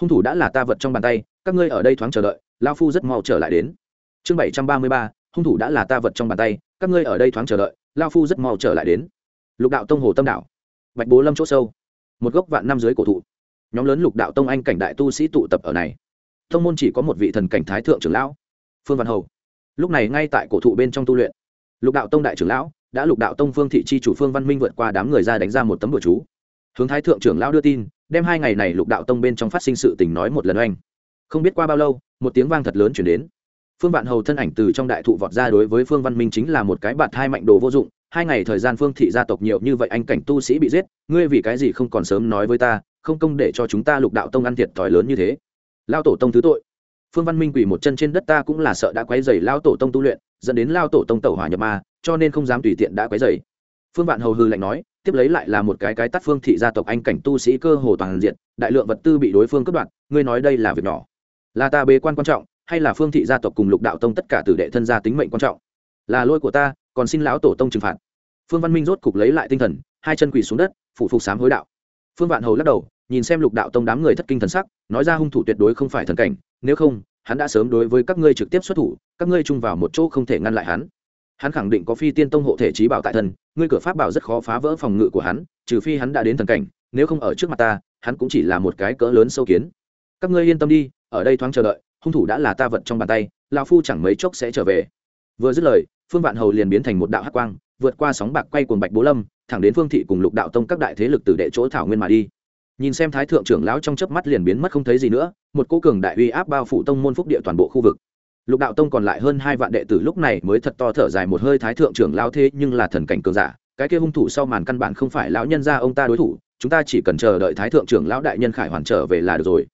Hung thủ đã là ta vật trong bàn tay, các ngươi ở đây thoáng chờ đợi lao phu rất mau trở lại đến. Chương bảy trăm ba mươi ba. Hung thủ đã là ta vật trong bàn tay, các ngươi ở đây thoáng chờ đợi lao phu rất mau trở lại đến. Lục đạo tông hồ tâm đạo bạch bố lâm chỗ sâu. Một gốc vạn năm dưới cổ thụ. Nhóm lớn lục đạo tông anh cảnh đại tu sĩ tụ tập ở này. Tông môn chỉ có một vị thần cảnh thái thượng trưởng lão, phương văn hầu. Lúc này ngay tại cổ thụ bên trong tu luyện. Lục đạo tông đại trưởng lão đã lục đạo tông phương thị chi chủ phương văn minh vượt qua đám người ra đánh ra một tấm bừa chú. Hướng thái thượng trưởng lão đưa tin, đem hai ngày này lục đạo tông bên trong phát sinh sự tình nói một lần oanh. Không biết qua bao lâu, một tiếng vang thật lớn chuyển đến. Phương vạn hầu thân ảnh từ trong đại thụ vọt ra đối với phương văn minh chính là một cái bạt hai mạnh đồ vô dụng. Hai ngày thời gian phương thị gia tộc nhiều như vậy anh cảnh tu sĩ bị giết, ngươi vì cái gì không còn sớm nói với ta, không công để cho chúng ta lục đạo tông ăn thiệt thòi lớn như thế. Lao tổ tông thứ tội. Phương văn minh quỳ một chân trên đất ta cũng là sợ đã quấy dày lao tổ tông tu luyện, dẫn đến lao tổ tông tẩu hỏa nhập ma cho nên không dám tùy tiện đã quấy dày phương vạn hầu hư lạnh nói, tiếp lấy lại là một cái cái tắt phương thị gia tộc anh cảnh tu sĩ cơ hồ toàn diện, đại lượng vật tư bị đối phương cướp đoạt, ngươi nói đây là việc nhỏ. Là ta bế quan quan trọng, hay là phương thị gia tộc cùng lục đạo tông tất cả tử đệ thân gia tính mệnh quan trọng? Là lỗi của ta, còn xin lão tổ tông trừng phạt. Phương văn minh rốt cục lấy lại tinh thần, hai chân quỳ xuống đất phụ phục sám hối đạo. Phương vạn hầu lắc đầu, nhìn xem lục đạo tông đám người thất kinh thần sắc, nói ra hung thủ tuyệt đối không phải thần cảnh, nếu không, hắn đã sớm đối với các ngươi trực tiếp xuất thủ, các ngươi chung vào một chỗ không thể ngăn lại hắn hắn khẳng định có phi tiên tông hộ thể trí bảo tại thân, ngươi cửa pháp bảo rất khó phá vỡ phòng ngự của hắn, trừ phi hắn đã đến thần cảnh, nếu không ở trước mặt ta, hắn cũng chỉ là một cái cỡ lớn sâu kiến. Các ngươi yên tâm đi, ở đây thoáng chờ đợi, hung thủ đã là ta vật trong bàn tay, lão phu chẳng mấy chốc sẽ trở về. Vừa dứt lời, phương vạn hầu liền biến thành một đạo hắc quang, vượt qua sóng bạc quay cuồng bạch bố lâm, thẳng đến phương thị cùng lục đạo tông các đại thế lực từ đệ chỗ thảo nguyên mà đi. Nhìn xem thái thượng trưởng lão trong chớp mắt liền biến mất không thấy gì nữa, một cô cường đại uy áp bao phủ tông môn phúc địa toàn bộ khu vực lục đạo tông còn lại hơn hai vạn đệ tử lúc này mới thật to thở dài một hơi thái thượng trưởng lão thế nhưng là thần cảnh cường giả, cái kia hung thủ sau màn căn bản không phải lão nhân gia ông ta đối thủ, chúng ta chỉ cần chờ đợi thái thượng trưởng lão đại nhân khải hoàn trở về là được rồi.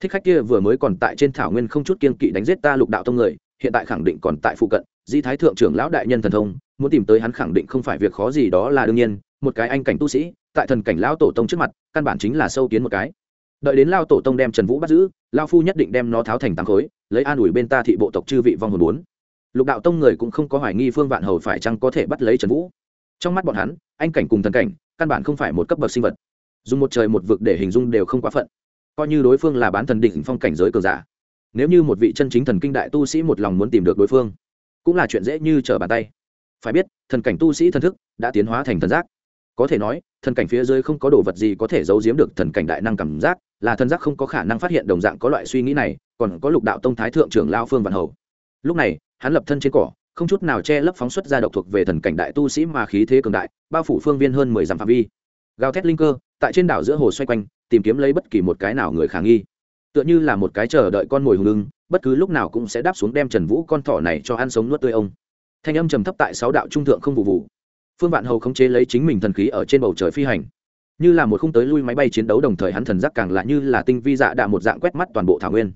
Thích khách kia vừa mới còn tại trên thảo nguyên không chút kiên kỵ đánh giết ta lục đạo tông người, hiện tại khẳng định còn tại phụ cận di thái thượng trưởng lão đại nhân thần thông, muốn tìm tới hắn khẳng định không phải việc khó gì đó là đương nhiên, một cái anh cảnh tu sĩ, tại thần cảnh lão tổ tông trước mặt, căn bản chính là sâu kiến một cái đợi đến lao tổ tông đem trần vũ bắt giữ, lao phu nhất định đem nó tháo thành tám khối, lấy an ủi bên ta thị bộ tộc chư vị vong hồn bốn lục đạo tông người cũng không có hoài nghi phương vạn hầu phải chăng có thể bắt lấy trần vũ. Trong mắt bọn hắn, anh cảnh cùng thần cảnh, căn bản không phải một cấp bậc sinh vật. Dùng một trời một vực để hình dung đều không quá phận. Coi như đối phương là bán thần định phong cảnh giới cường giả. Nếu như một vị chân chính thần kinh đại tu sĩ một lòng muốn tìm được đối phương, cũng là chuyện dễ như trở bàn tay. Phải biết, thần cảnh tu sĩ thần thức đã tiến hóa thành thần giác. Có thể nói, thần cảnh phía dưới không có đồ vật gì có thể giấu giếm được thần cảnh đại năng cảm giác là thần giác không có khả năng phát hiện đồng dạng có loại suy nghĩ này, còn có lục đạo tông thái thượng trưởng lao phương vạn hầu. Lúc này, hắn lập thân trên cỏ, không chút nào che lấp phóng xuất ra độc thuộc về thần cảnh đại tu sĩ mà khí thế cường đại, bao phủ phương viên hơn mười dặm phạm vi. Gào thét linh cơ, tại trên đảo giữa hồ xoay quanh, tìm kiếm lấy bất kỳ một cái nào người khả nghi. Tựa như là một cái chờ đợi con mồi hùng lưng bất cứ lúc nào cũng sẽ đáp xuống đem trần vũ con thỏ này cho ăn sống nuốt tươi ông. Thanh âm trầm thấp tại sáu đạo trung thượng không vụ vụ. Phương vạn hầu khống chế lấy chính mình thần khí ở trên bầu trời phi hành như là một khung tới lui máy bay chiến đấu đồng thời hắn thần giác càng là như là tinh vi dạ đạ một dạng quét mắt toàn bộ thảo nguyên.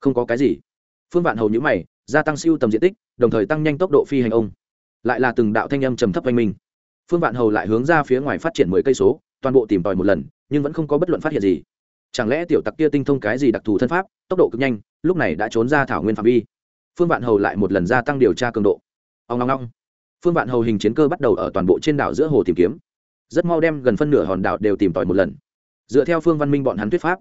Không có cái gì. Phương vạn hầu nhữ mày, gia tăng siêu tầm diện tích, đồng thời tăng nhanh tốc độ phi hành ông. Lại là từng đạo thanh âm trầm thấp oanh minh. Phương vạn hầu lại hướng ra phía ngoài phát triển mười cây số, toàn bộ tìm tòi một lần, nhưng vẫn không có bất luận phát hiện gì. Chẳng lẽ tiểu tặc kia tinh thông cái gì đặc thù thân pháp, tốc độ cực nhanh, lúc này đã trốn ra thảo nguyên phạm vi. Phương vạn hầu lại một lần gia tăng điều tra cường độ. Ông long long phương vạn hầu hình chiến cơ bắt đầu ở toàn bộ trên đảo giữa hồ tìm kiếm rất mau đem gần phân nửa hòn đảo đều tìm tòi một lần. Dựa theo phương văn minh bọn hắn thuyết pháp,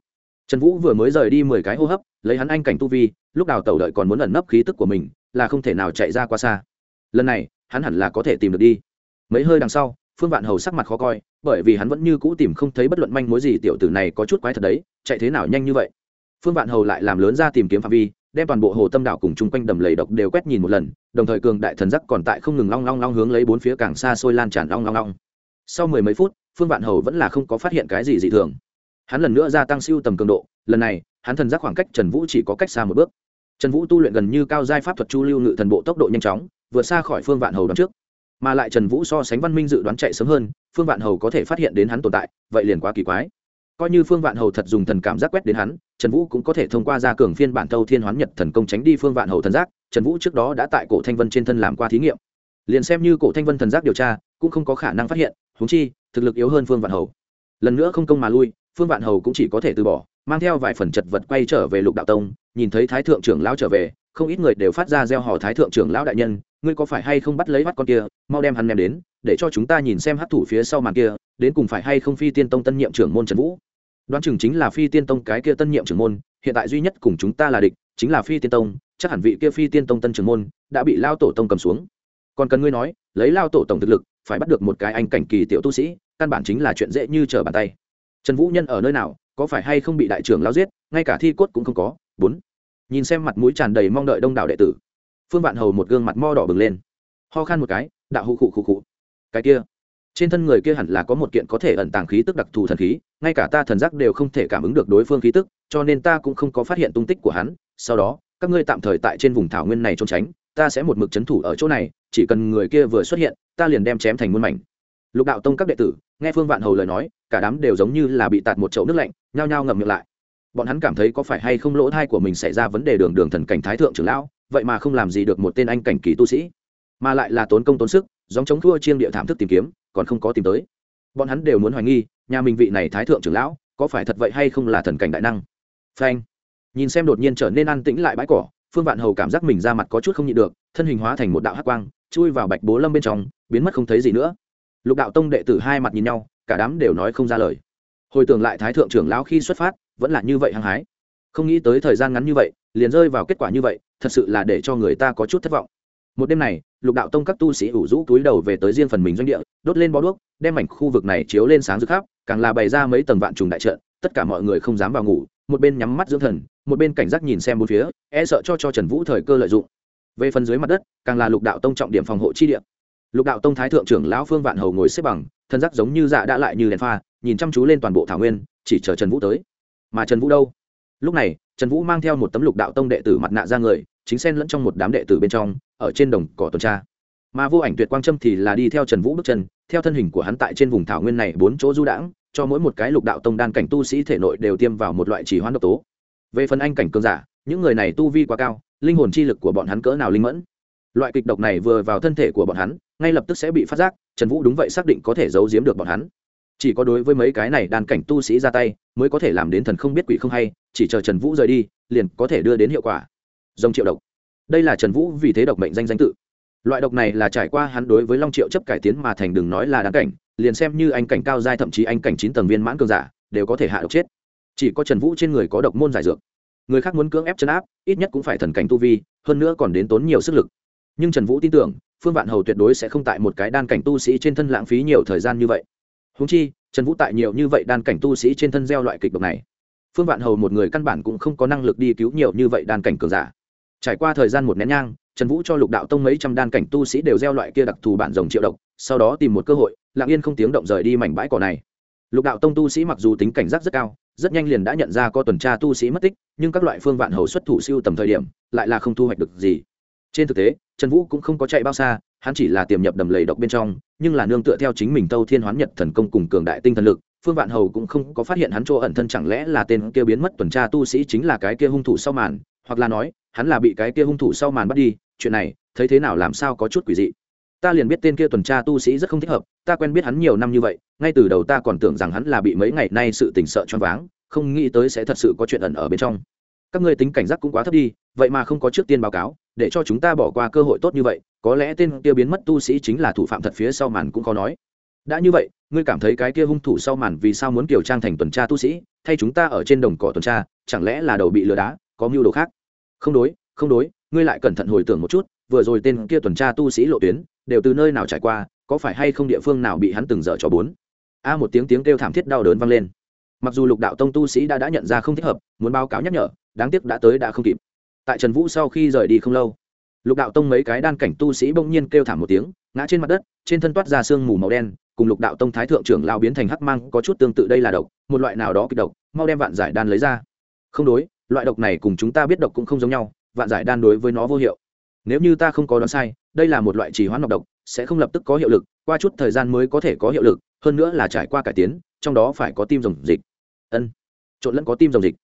trần vũ vừa mới rời đi mười cái hô hấp, lấy hắn anh cảnh tu vi, lúc đào tẩu đợi còn muốn ẩn nấp khí tức của mình, là không thể nào chạy ra qua xa. Lần này, hắn hẳn là có thể tìm được đi. Mấy hơi đằng sau, phương vạn hầu sắc mặt khó coi, bởi vì hắn vẫn như cũ tìm không thấy bất luận manh mối gì, tiểu tử này có chút quái thật đấy, chạy thế nào nhanh như vậy? Phương vạn hầu lại làm lớn ra tìm kiếm phạm vi, đem toàn bộ hồ tâm đảo cùng chung quanh đầm lầy độc đều quét nhìn một lần, đồng thời cường đại thần giác còn tại không ngừng long long long hướng lấy bốn phía càng xa xôi lan tràn long long long sau mười mấy phút, phương vạn hầu vẫn là không có phát hiện cái gì dị thường. Hắn lần nữa gia tăng siêu tầm cường độ, lần này, hắn thần giác khoảng cách trần vũ chỉ có cách xa một bước. Trần vũ tu luyện gần như cao giai pháp thuật chu lưu ngự thần bộ tốc độ nhanh chóng, vượt xa khỏi phương vạn hầu đón trước. Mà lại trần vũ so sánh văn minh dự đoán chạy sớm hơn, phương vạn hầu có thể phát hiện đến hắn tồn tại, vậy liền quá kỳ quái. Coi như phương vạn hầu thật dùng thần cảm giác quét đến hắn, trần vũ cũng có thể thông qua gia cường phiên bản thâu thiên hoán nhật thần công tránh đi phương vạn hầu thần giác, trần vũ trước đó đã tại cổ thanh vân trên thân làm qua thí nghiệm. Liền xem như cổ thanh vân thần giác điều tra, cũng không có khả năng phát hiện húng chi, thực lực yếu hơn phương vạn hầu. Lần nữa không công mà lui, phương vạn hầu cũng chỉ có thể từ bỏ, mang theo vài phần chật vật quay trở về lục đạo tông, nhìn thấy thái thượng trưởng lão trở về, không ít người đều phát ra gieo hò thái thượng trưởng lão đại nhân, ngươi có phải hay không bắt lấy bắt con kia, mau đem hắn ném đến, để cho chúng ta nhìn xem hát thủ phía sau màn kia, đến cùng phải hay không phi tiên tông tân nhiệm trưởng môn trần vũ? Đoán chừng chính là phi tiên tông cái kia tân nhiệm trưởng môn, hiện tại duy nhất cùng chúng ta là địch, chính là phi tiên tông, chắc hẳn vị kia phi tiên tông tân trưởng môn đã bị lao tổ tông cầm xuống. Còn cần ngươi nói, lấy lao tổ tổng thực lực phải bắt được một cái anh cảnh kỳ tiểu tu sĩ, căn bản chính là chuyện dễ như trở bàn tay. Trần vũ nhân ở nơi nào, có phải hay không bị đại trưởng lao giết, ngay cả thi cốt cũng không có. Bốn. Nhìn xem mặt mũi tràn đầy mong đợi đông đảo đệ tử. Phương vạn hầu một gương mặt mo đỏ bừng lên. Ho khan một cái, đạo hụ khụ khụ khụ. Cái kia, trên thân người kia hẳn là có một kiện có thể ẩn tàng khí tức đặc thù thần khí, ngay cả ta thần giác đều không thể cảm ứng được đối phương khí tức, cho nên ta cũng không có phát hiện tung tích của hắn. Sau đó, các ngươi tạm thời tại trên vùng thảo nguyên này trốn tránh, ta sẽ một mực c h ấ n thủ ở chỗ này chỉ cần người kia vừa xuất hiện, ta liền đem chém thành muôn mảnh. Lục đạo tông các đệ tử, nghe phương vạn hầu lời nói, cả đám đều giống như là bị tạt một chậu nước lạnh, nhao nhao ngậm miệng lại. Bọn hắn cảm thấy có phải hay không lỗ thai của mình xảy ra vấn đề đường đường thần cảnh thái thượng trưởng lão, vậy mà không làm gì được một tên anh cảnh kỳ tu sĩ, mà lại là tốn công tốn sức, giống chống thua chiêng địa thảm thức tìm kiếm, còn không có tìm tới. Bọn hắn đều muốn hoài nghi, nhà mình vị này thái thượng trưởng lão, có phải thật vậy hay không là thần cảnh đại năng. Phanh. Nhìn xem đột nhiên trở nên an tĩnh lại bãi cỏ, phương vạn hầu cảm giác mình ra mặt có chút không nhịn được, thân hình hóa thành một đạo hắc quang chui vào bạch bố lâm bên trong, biến mất không thấy gì nữa. Lục đạo tông đệ tử hai mặt nhìn nhau, cả đám đều nói không ra lời. Hồi tưởng lại thái thượng trưởng lão khi xuất phát, vẫn là như vậy hăng hái. Không nghĩ tới thời gian ngắn như vậy, liền rơi vào kết quả như vậy, thật sự là để cho người ta có chút thất vọng. Một đêm này, lục đạo tông các tu sĩ ủ rũ túi đầu về tới riêng phần mình doanh địa, đốt lên bó đuốc, đem mảnh khu vực này chiếu lên sáng rực khắp, càng là bày ra mấy tầng vạn trùng đại trận, tất cả mọi người không dám vào ngủ, một bên nhắm mắt dưỡng thần, một bên cảnh giác nhìn xem bốn phía e sợ cho cho trần vũ thời cơ lợi dụng về phần dưới mặt đất, càng là lục đạo tông trọng điểm phòng hộ chi địa. Lục đạo tông thái thượng trưởng lão phương vạn hầu ngồi xếp bằng, thân giác giống như dạ đã lại như đèn pha, nhìn chăm chú lên toàn bộ thảo nguyên, chỉ chờ trần vũ tới. Mà trần vũ đâu? Lúc này, trần vũ mang theo một tấm lục đạo tông đệ tử mặt nạ ra người, chính xen lẫn trong một đám đệ tử bên trong, ở trên đồng cỏ tuần tra. Mà vô ảnh tuyệt quang trâm thì là đi theo trần vũ bước chân, theo thân hình của hắn tại trên vùng thảo nguyên này bốn chỗ du đãng, cho mỗi một cái lục đạo tông đan cảnh tu sĩ thể nội đều tiêm vào một loại chỉ hoán độc tố. Về phần anh cảnh cường giả, những người này tu vi quá cao linh hồn chi lực của bọn hắn cỡ nào linh mẫn. Loại kịch độc này vừa vào thân thể của bọn hắn, ngay lập tức sẽ bị phát giác, trần vũ đúng vậy xác định có thể giấu giếm được bọn hắn. Chỉ có đối với mấy cái này đan cảnh tu sĩ ra tay, mới có thể làm đến thần không biết quỷ không hay, chỉ chờ trần vũ rời đi, liền có thể đưa đến hiệu quả. Dòng triệu độc. Đây là trần vũ vì thế độc mệnh danh danh tự. Loại độc này là trải qua hắn đối với long triệu chấp cải tiến mà thành đừng nói là đáng cảnh, liền xem như anh cảnh cao giai thậm chí anh cảnh chín tầng viên mãn cường giả, đều có thể hạ độc chết. Chỉ có trần vũ trên người có độc môn giải dược người khác muốn cưỡng ép chấn áp, ít nhất cũng phải thần cảnh tu vi, hơn nữa còn đến tốn nhiều sức lực. Nhưng trần vũ tin tưởng, phương vạn hầu tuyệt đối sẽ không tại một cái đan cảnh tu sĩ trên thân lãng phí nhiều thời gian như vậy. Húng chi, trần vũ tại nhiều như vậy đan cảnh tu sĩ trên thân gieo loại kịch độc này. Phương vạn hầu một người căn bản cũng không có năng lực đi cứu nhiều như vậy đan cảnh cường giả. Trải qua thời gian một nén nhang, trần vũ cho lục đạo tông mấy trăm đan cảnh tu sĩ đều gieo loại kia đặc thù bản rồng triệu độc, sau đó tìm một cơ hội, lặng yên không tiếng động rời đi mảnh bãi cỏ này. Lục đạo tông tu sĩ mặc dù tính cảnh giác rất cao rất nhanh liền đã nhận ra có tuần tra tu sĩ mất tích, nhưng các loại phương vạn hầu xuất thủ siêu tầm thời điểm, lại là không thu hoạch được gì. Trên thực tế, trần vũ cũng không có chạy bao xa, hắn chỉ là tiềm nhập đầm lầy độc bên trong, nhưng là nương tựa theo chính mình tâu thiên hoán nhật thần công cùng cường đại tinh thần lực, phương vạn hầu cũng không có phát hiện hắn chỗ ẩn thân chẳng lẽ là tên kia biến mất tuần tra tu sĩ chính là cái kia hung thủ sau màn, hoặc là nói, hắn là bị cái kia hung thủ sau màn bắt đi, chuyện này, thấy thế nào làm sao có chút quỷ dị ta liền biết tên kia tuần tra tu sĩ rất không thích hợp, ta quen biết hắn nhiều năm như vậy, ngay từ đầu ta còn tưởng rằng hắn là bị mấy ngày nay sự tình sợ choáng váng, không nghĩ tới sẽ thật sự có chuyện ẩn ở bên trong. Các ngươi tính cảnh giác cũng quá thấp đi, vậy mà không có trước tiên báo cáo, để cho chúng ta bỏ qua cơ hội tốt như vậy, có lẽ tên kia biến mất tu sĩ chính là thủ phạm thật phía sau màn cũng khó nói. Đã như vậy, ngươi cảm thấy cái kia hung thủ sau màn vì sao muốn kiều trang thành tuần tra tu sĩ, thay chúng ta ở trên đồng cỏ tuần tra, chẳng lẽ là đầu bị lừa đá, có mưu đồ khác? Không đối không đối, ngươi lại cẩn thận hồi tưởng một chút, vừa rồi tên kia tuần tra tu sĩ lộ tuyến đều từ nơi nào trải qua, có phải hay không địa phương nào bị hắn từng dở cho bốn? A một tiếng tiếng kêu thảm thiết đau đớn vang lên. Mặc dù lục đạo tông tu sĩ đã đã nhận ra không thích hợp, muốn báo cáo nhắc nhở, đáng tiếc đã tới đã không kịp. Tại trần vũ sau khi rời đi không lâu, lục đạo tông mấy cái đan cảnh tu sĩ bỗng nhiên kêu thảm một tiếng, ngã trên mặt đất, trên thân toát ra sương mù màu đen, cùng lục đạo tông thái thượng trưởng lao biến thành hắc mang, có chút tương tự đây là độc, một loại nào đó kịch độc, mau đem vạn giải đan lấy ra. Không đối, loại độc này cùng chúng ta biết độc cũng không giống nhau, vạn giải đan đối với nó vô hiệu. Nếu như ta không có đoán sai đây là một loại trì hoãn độc độc, sẽ không lập tức có hiệu lực, qua chút thời gian mới có thể có hiệu lực, hơn nữa là trải qua cải tiến, trong đó phải có tim rồng dịch. Ân, trộn lẫn có tim rồng dịch.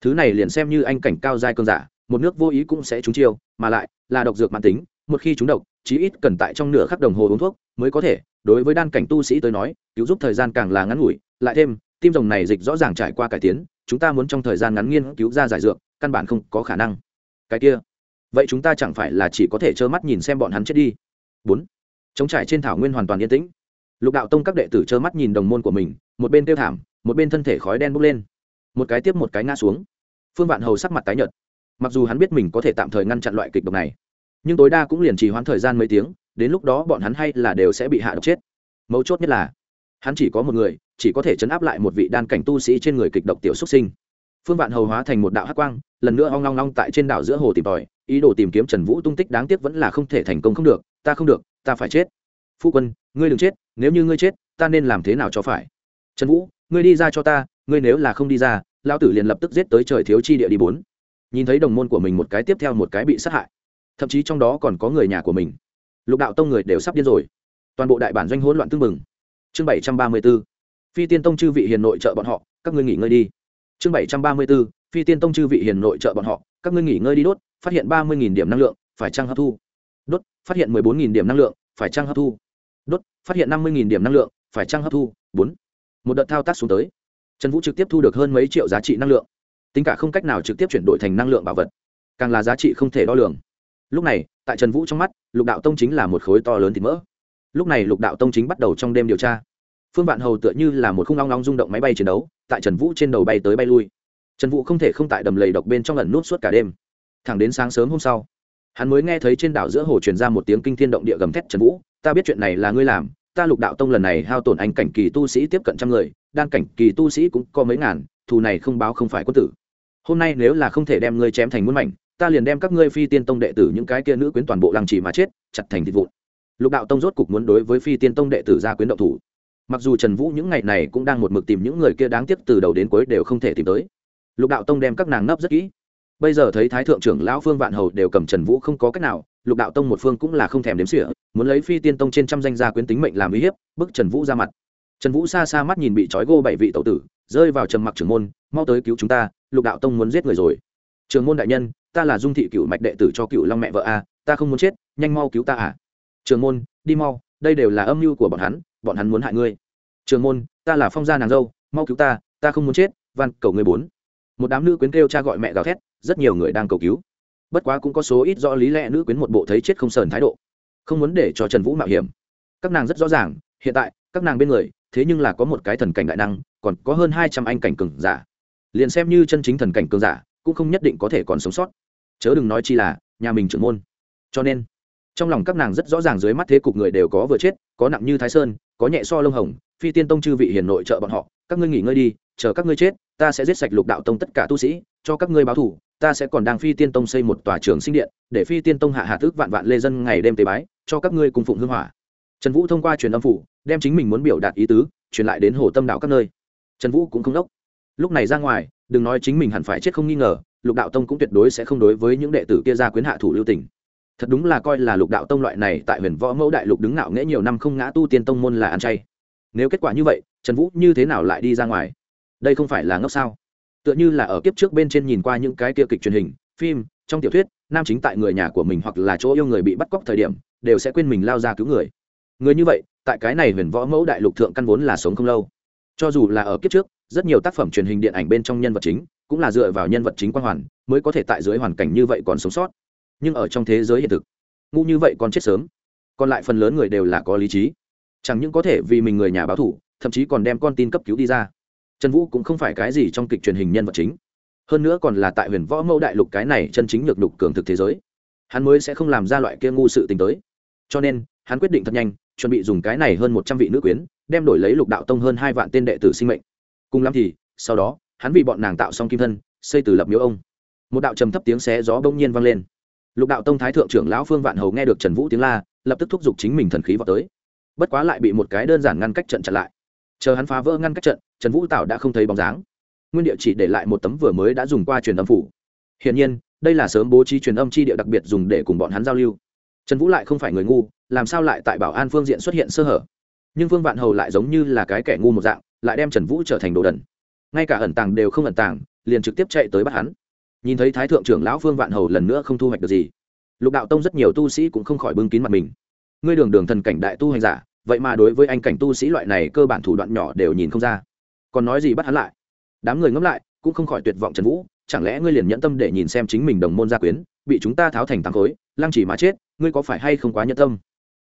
Thứ này liền xem như anh cảnh cao giai cơn giả, một nước vô ý cũng sẽ trúng chiêu, mà lại là độc dược mãn tính, một khi trúng độc, chí ít cần tại trong nửa khắc đồng hồ uống thuốc mới có thể. Đối với đan cảnh tu sĩ tới nói, cứu giúp thời gian càng là ngắn ngủi, lại thêm, tim rồng này dịch rõ ràng trải qua cải tiến, chúng ta muốn trong thời gian ngắn nghiên cứu ra giải dược, căn bản không có khả năng. Cái kia vậy chúng ta chẳng phải là chỉ có thể trơ mắt nhìn xem bọn hắn chết đi. Bốn chống trải trên thảo nguyên hoàn toàn yên tĩnh. Lục đạo tông các đệ tử trơ mắt nhìn đồng môn của mình, một bên tiêu thảm, một bên thân thể khói đen bốc lên. Một cái tiếp một cái ngã xuống. Phương vạn hầu sắc mặt tái nhợt. Mặc dù hắn biết mình có thể tạm thời ngăn chặn loại kịch độc này, nhưng tối đa cũng liền trì hoãn thời gian mấy tiếng, đến lúc đó bọn hắn hay là đều sẽ bị hạ độc chết. Mấu chốt nhất là, hắn chỉ có một người, chỉ có thể chấn áp lại một vị đan cảnh tu sĩ trên người kịch độc tiểu xuất sinh. Phương vạn hầu hóa thành một đạo hắc quang, lần nữa ong long long tại trên đảo giữa hồ tìm tòi ý đồ tìm kiếm trần vũ tung tích đáng tiếc vẫn là không thể thành công không được, ta không được, ta phải chết. Phu quân, ngươi đừng chết, nếu như ngươi chết, ta nên làm thế nào cho phải? Trần vũ, ngươi đi ra cho ta, ngươi nếu là không đi ra, lão tử liền lập tức giết tới trời thiếu chi địa đi bốn. Nhìn thấy đồng môn của mình một cái tiếp theo một cái bị sát hại, thậm chí trong đó còn có người nhà của mình. Lục đạo tông người đều sắp điên rồi. Toàn bộ đại bản doanh hỗn loạn tưng bừng. Chương bảy trăm ba mươi b ố phi tiên tông chư vị hiền nội trợ bọn họ, các ngươi nghỉ ngơi đi. Chương bảy trăm ba mươi b ố phi tiên tông chư vị hiền nội trợ bọn họ, các ngươi nghỉ ngơi đi đốt phát hiện ba mươi điểm năng lượng, phải trăng hấp thu? Đốt, phát hiện mười bốn điểm năng lượng, phải trăng hấp thu? Đốt, phát hiện năm mươi điểm năng lượng, phải trăng hấp thu? Bốn. Một đợt thao tác xuống tới. Trần vũ trực tiếp thu được hơn mấy triệu giá trị năng lượng. Tính cả không cách nào trực tiếp chuyển đổi thành năng lượng bảo vật, càng là giá trị không thể đo lường. Lúc này, tại trần vũ trong mắt, lục đạo tông chính là một khối to lớn thịt mỡ. Lúc này lục đạo tông chính bắt đầu trong đêm điều tra. Phương vạn hầu tựa như là một khung long long rung động máy bay chiến đấu, tại trần vũ trên đầu bay tới bay lui. Trần vũ không thể không tại đầm lầy độc bên trong lần nút suốt cả đêm thẳng đến sáng sớm hôm sau. Hắn mới nghe thấy trên đảo giữa hồ truyền ra một tiếng kinh thiên động địa gầm thét trần vũ, ta biết chuyện này là ngươi làm, ta lục đạo tông lần này hao tổn anh cảnh kỳ tu sĩ tiếp cận trăm người, đan cảnh kỳ tu sĩ cũng có mấy ngàn, thù này không báo không phải quân tử. Hôm nay nếu là không thể đem ngươi chém thành muôn mảnh, ta liền đem các ngươi phi tiên tông đệ tử những cái kia nữ quyến toàn bộ lăng trì mà chết, chặt thành thịt vụn. Lục đạo tông rốt cục muốn đối với phi tiên tông đệ tử ra quyến động thủ. Mặc dù trần vũ những ngày này cũng đang một mực tìm những người kia đáng tiếc từ đầu đến cuối đều không thể tìm tới. Lục đạo tông đem các nàng nấp rất kỹ bây giờ thấy thái thượng trưởng lão phương vạn hầu đều cầm trần vũ không có cách nào, lục đạo tông một phương cũng là không thèm đếm sỉa muốn lấy phi tiên tông trên trăm danh gia quyến tính mệnh làm uy hiếp, bức trần vũ ra mặt. Trần vũ xa xa mắt nhìn bị trói gô bảy vị tậu tử, rơi vào trầm mặc trưởng môn, mau tới cứu chúng ta, lục đạo tông muốn giết người rồi. Trường môn đại nhân, ta là dung thị cựu mạch đệ tử cho cựu long mẹ vợ a, ta không muốn chết, nhanh mau cứu ta à. Trường môn, đi mau, đây đều là âm mưu của bọn hắn bọn hắn muốn hại ngươi. Trường môn, ta là phong gia nàng dâu, mau cứu ta ta không muốn chết, van cầu người bốn một đám nữ quyến kêu cha gọi mẹ gào thét, rất nhiều người đang cầu cứu. Bất quá cũng có số ít rõ lý lẽ nữ quyến một bộ thấy chết không sờn thái độ. Không muốn để cho trần vũ mạo hiểm. Các nàng rất rõ ràng, hiện tại, các nàng bên người, thế nhưng là có một cái thần cảnh đại năng, còn có hơn hai trăm anh cảnh cường giả. Liền xem như chân chính thần cảnh cường giả, cũng không nhất định có thể còn sống sót. Chớ đừng nói chi là, nhà mình trưởng môn. Cho nên, trong lòng các nàng rất rõ ràng dưới mắt thế cục người đều có vừa chết, có nặng như thái sơn, có nhẹ so lông hồng, phi tiên tông chư vị hiền nội trợ bọn họ, các ngươi nghỉ ngơi đi chờ các ngươi chết, ta sẽ giết sạch lục đạo tông tất cả tu sĩ, cho các ngươi báo thủ ta sẽ còn đang phi tiên tông xây một tòa trường sinh điện, để phi tiên tông hạ hạ thức vạn vạn lê dân ngày đêm tế bái, cho các ngươi cùng phụng hương hỏa. Trần vũ thông qua truyền âm phủ, đem chính mình muốn biểu đạt ý tứ, truyền lại đến hồ tâm đạo các nơi. Trần vũ cũng không đốc. Lúc này ra ngoài, đừng nói chính mình hẳn phải chết không nghi ngờ, lục đạo tông cũng tuyệt đối sẽ không đối với những đệ tử kia ra quyến hạ thủ lưu tình. Thật đúng là coi là lục đạo tông loại này tại huyền võ mẫu đại lục đứng ngạo nghễ nhiều năm không ngã tu tiên tông môn là ăn chay. Nếu kết quả như vậy, trần vũ như thế nào lại đi ra ngoài? Đây không phải là ngốc sao? Tựa như là ở kiếp trước bên trên nhìn qua những cái kia kịch truyền hình, phim, trong tiểu thuyết, nam chính tại người nhà của mình hoặc là chỗ yêu người bị bắt cóc thời điểm, đều sẽ quên mình lao ra cứu người. Người như vậy, tại cái này huyền võ mẫu đại lục thượng căn vốn là sống không lâu. Cho dù là ở kiếp trước, rất nhiều tác phẩm truyền hình điện ảnh bên trong nhân vật chính, cũng là dựa vào nhân vật chính quan hoàn, mới có thể tại dưới hoàn cảnh như vậy còn sống sót. Nhưng ở trong thế giới hiện thực, ngu như vậy còn chết sớm. Còn lại phần lớn người đều là có lý trí. Chẳng những có thể vì mình người nhà báo thủ thậm chí còn đem con tin cấp cứu đi ra trần vũ cũng không phải cái gì trong kịch truyền hình nhân vật chính. Hơn nữa còn là tại huyền võ mẫu đại lục cái này chân chính nhược đục cường thực thế giới. Hắn mới sẽ không làm ra loại kia ngu sự tình tới. Cho nên, hắn quyết định thật nhanh, chuẩn bị dùng cái này hơn một trăm vị nữ quyến, đem đổi lấy lục đạo tông hơn hai vạn tên đệ tử sinh mệnh. Cùng lắm thì, sau đó, hắn vì bọn nàng tạo xong kim thân, xây từ lập miếu ông. Một đạo trầm thấp tiếng xé gió bỗng nhiên vang lên. Lục đạo tông thái thượng trưởng lão phương vạn hầu nghe được trần vũ tiếng la, lập tức thúc giục chính mình thần khí vào tới. Bất quá lại bị một cái đơn giản ngăn cách trận chặn lại chờ hắn phá vỡ ngăn cách trận, trần vũ tạo đã không thấy bóng dáng. Nguyên địa chỉ để lại một tấm vừa mới đã dùng qua truyền âm phủ. Hiển nhiên, đây là sớm bố trí truyền âm chi địa đặc biệt dùng để cùng bọn hắn giao lưu. Trần vũ lại không phải người ngu, làm sao lại tại bảo an phương diện xuất hiện sơ hở? Nhưng Vương vạn hầu lại giống như là cái kẻ ngu một dạng, lại đem trần vũ trở thành đồ đần. Ngay cả ẩn tàng đều không ẩn tàng, liền trực tiếp chạy tới bắt hắn. Nhìn thấy thái thượng trưởng lão phương vạn hầu lần nữa không thu hoạch được gì, lục đạo tông rất nhiều tu sĩ cũng không khỏi bưng kín mặt mình. Ngươi đường đường thần cảnh đại tu hành giả vậy mà đối với anh cảnh tu sĩ loại này cơ bản thủ đoạn nhỏ đều nhìn không ra. Còn nói gì bắt hắn lại? Đám người ngẫm lại, cũng không khỏi tuyệt vọng trần vũ, chẳng lẽ ngươi liền nhẫn tâm để nhìn xem chính mình đồng môn gia quyến, bị chúng ta tháo thành tám khối, lăng chỉ mà chết, ngươi có phải hay không quá nhẫn tâm?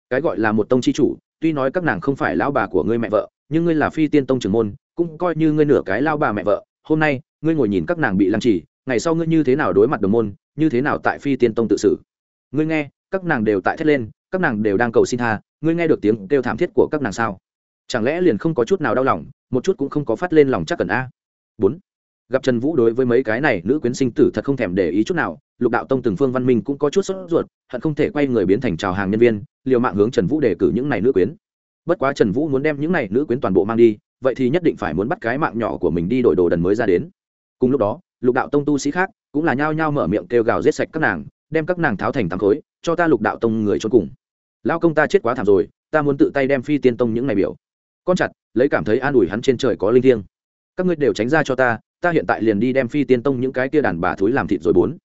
Cái gọi là một tông chi chủ, tuy nói các nàng không phải lão bà của ngươi mẹ vợ, nhưng ngươi là phi tiên tông trưởng môn, cũng coi như ngươi nửa cái lao bà mẹ vợ, hôm nay, ngươi ngồi nhìn các nàng bị lăng trì ngày sau ngươi như thế nào đối mặt đồng môn, như thế nào tại phi tiên tông tự xử? Ngươi nghe, các nàng đều tại thét lên các nàng đều đang cầu xin tha, ngươi nghe được tiếng kêu thảm thiết của các nàng sao? Chẳng lẽ liền không có chút nào đau lòng, một chút cũng không có phát lên lòng chắc cần a? Bốn. Gặp trần vũ đối với mấy cái này nữ quyến sinh tử thật không thèm để ý chút nào, lục đạo tông từng phương văn minh cũng có chút sốt ruột, hận không thể quay người biến thành trào hàng nhân viên, liều mạng hướng trần vũ đề cử những này nữ quyến. Bất quá trần vũ muốn đem những này nữ quyến toàn bộ mang đi, vậy thì nhất định phải muốn bắt cái mạng nhỏ của mình đi đổi đồ đần mới ra đến. Cùng lúc đó, lục đạo tông tu sĩ khác cũng là nhao nhao mở miệng kêu gào giết sạch các nàng, đem các nàng tháo thành tám khối, cho ta lục đạo tông người cho cùng lao công ta chết quá thảm rồi, ta muốn tự tay đem phi tiên tông những ngày biểu. Con chặt, lấy cảm thấy an ủi hắn trên trời có linh thiêng. Các ngươi đều tránh ra cho ta ta hiện tại liền đi đem phi tiên tông những cái kia đàn bà thúi làm thịt rồi bốn.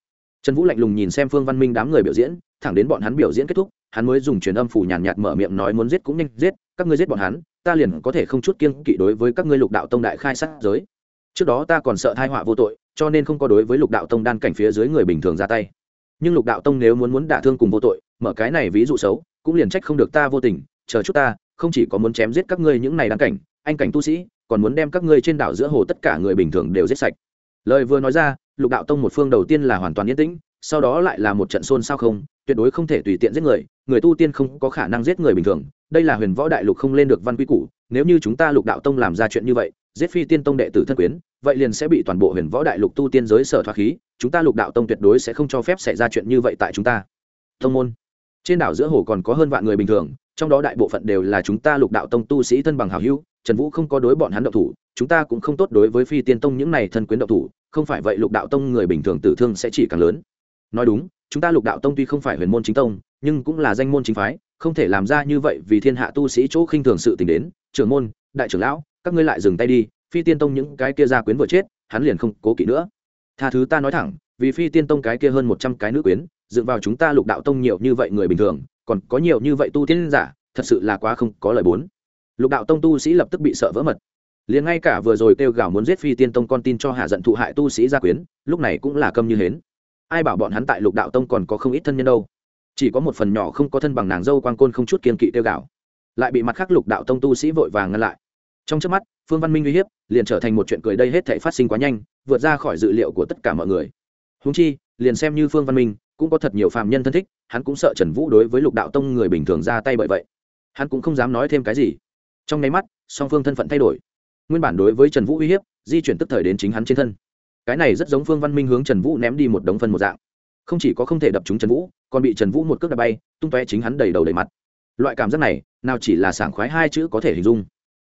Trần vũ lạnh lùng nhìn xem phương văn minh đám người biểu diễn, thẳng đến bọn hắn biểu diễn kết thúc, hắn mới dùng truyền âm phủ nhàn nhạt mở miệng nói muốn giết cũng nhanh giết, các ngươi giết bọn hắn, ta liền có thể không chút kiêng kỵ đối với các ngươi lục đạo tông đại khai sát giới. Trước đó ta còn sợ thai họa vô tội, cho nên không có đối với lục đạo tông đan cảnh phía dưới người bình thường ra tay. Nhưng lục đạo tông nếu muốn muốn đả thương cùng vô tội, mở cái này ví dụ xấu cũng liền trách không được ta vô tình, chờ chút ta, không chỉ có muốn chém giết các ngươi những này đáng cảnh, anh cảnh tu sĩ, còn muốn đem các ngươi trên đảo giữa hồ tất cả người bình thường đều giết sạch. Lời vừa nói ra, lục đạo tông một phương đầu tiên là hoàn toàn yên tĩnh, sau đó lại là một trận xôn xao không, tuyệt đối không thể tùy tiện giết người người tu tiên không có khả năng giết người bình thường, đây là huyền võ đại lục không lên được văn quy củ, nếu như chúng ta lục đạo tông làm ra chuyện như vậy, giết phi tiên tông đệ tử thân quyến, vậy liền sẽ bị toàn bộ huyền võ đại lục tu tiên giới sở thoát khí, chúng ta lục đạo tông tuyệt đối sẽ không cho phép xảy ra chuyện như vậy tại chúng ta. Tông môn trên đảo giữa hồ còn có hơn vạn người bình thường, trong đó đại bộ phận đều là chúng ta lục đạo tông tu sĩ thân bằng hào hữu, trần vũ không có đối bọn hắn độc thủ, chúng ta cũng không tốt đối với phi tiên tông những này thân quyến độc thủ, không phải vậy lục đạo tông người bình thường tử thương sẽ chỉ càng lớn. Nói đúng, chúng ta lục đạo tông tuy không phải huyền môn chính tông, nhưng cũng là danh môn chính phái, không thể làm ra như vậy vì thiên hạ tu sĩ chỗ khinh thường sự tình đến. Trưởng môn, đại trưởng lão, các ngươi lại dừng tay đi, phi tiên tông những cái kia gia quyến vừa chết, hắn liền không cố kỵ nữa. Tha thứ ta nói thẳng, vì phi tiên tông cái kia hơn một trăm cái nữ quyến dựng vào chúng ta lục đạo tông nhiều như vậy người bình thường, còn có nhiều như vậy tu tiên giả, thật sự là quá không có lời bốn. Lục đạo tông tu sĩ lập tức bị sợ vỡ mật. Liền ngay cả vừa rồi kêu gào muốn giết phi tiên tông con tin cho hạ giận thụ hại tu sĩ gia quyến, lúc này cũng là câm như hến. Ai bảo bọn hắn tại lục đạo tông còn có không ít thân nhân đâu. Chỉ có một phần nhỏ không có thân bằng nàng dâu quang côn không chút kiên kỵ kêu gào. Lại bị mặt khác lục đạo tông tu sĩ vội vàng ngăn lại. Trong trước mắt, phương văn minh uy hiếp, liền trở thành một chuyện cười đây hết thể phát sinh quá nhanh, vượt ra khỏi dự liệu của tất cả mọi người. Húng chi, liền xem như phương văn minh cũng có thật nhiều phàm nhân thân thích, hắn cũng sợ trần vũ đối với lục đạo tông người bình thường ra tay bởi vậy. Hắn cũng không dám nói thêm cái gì. Trong nháy mắt, song phương thân phận thay đổi. Nguyên bản đối với trần vũ uy hiếp, di chuyển tức thời đến chính hắn trên thân. Cái này rất giống phương văn minh hướng trần vũ ném đi một đống phân một dạng. Không chỉ có không thể đập trúng trần vũ, còn bị trần vũ một cước đập bay, tung toe chính hắn đầy đầu đầy mặt. Loại cảm giác này, nào chỉ là sảng khoái hai chữ có thể hình dung.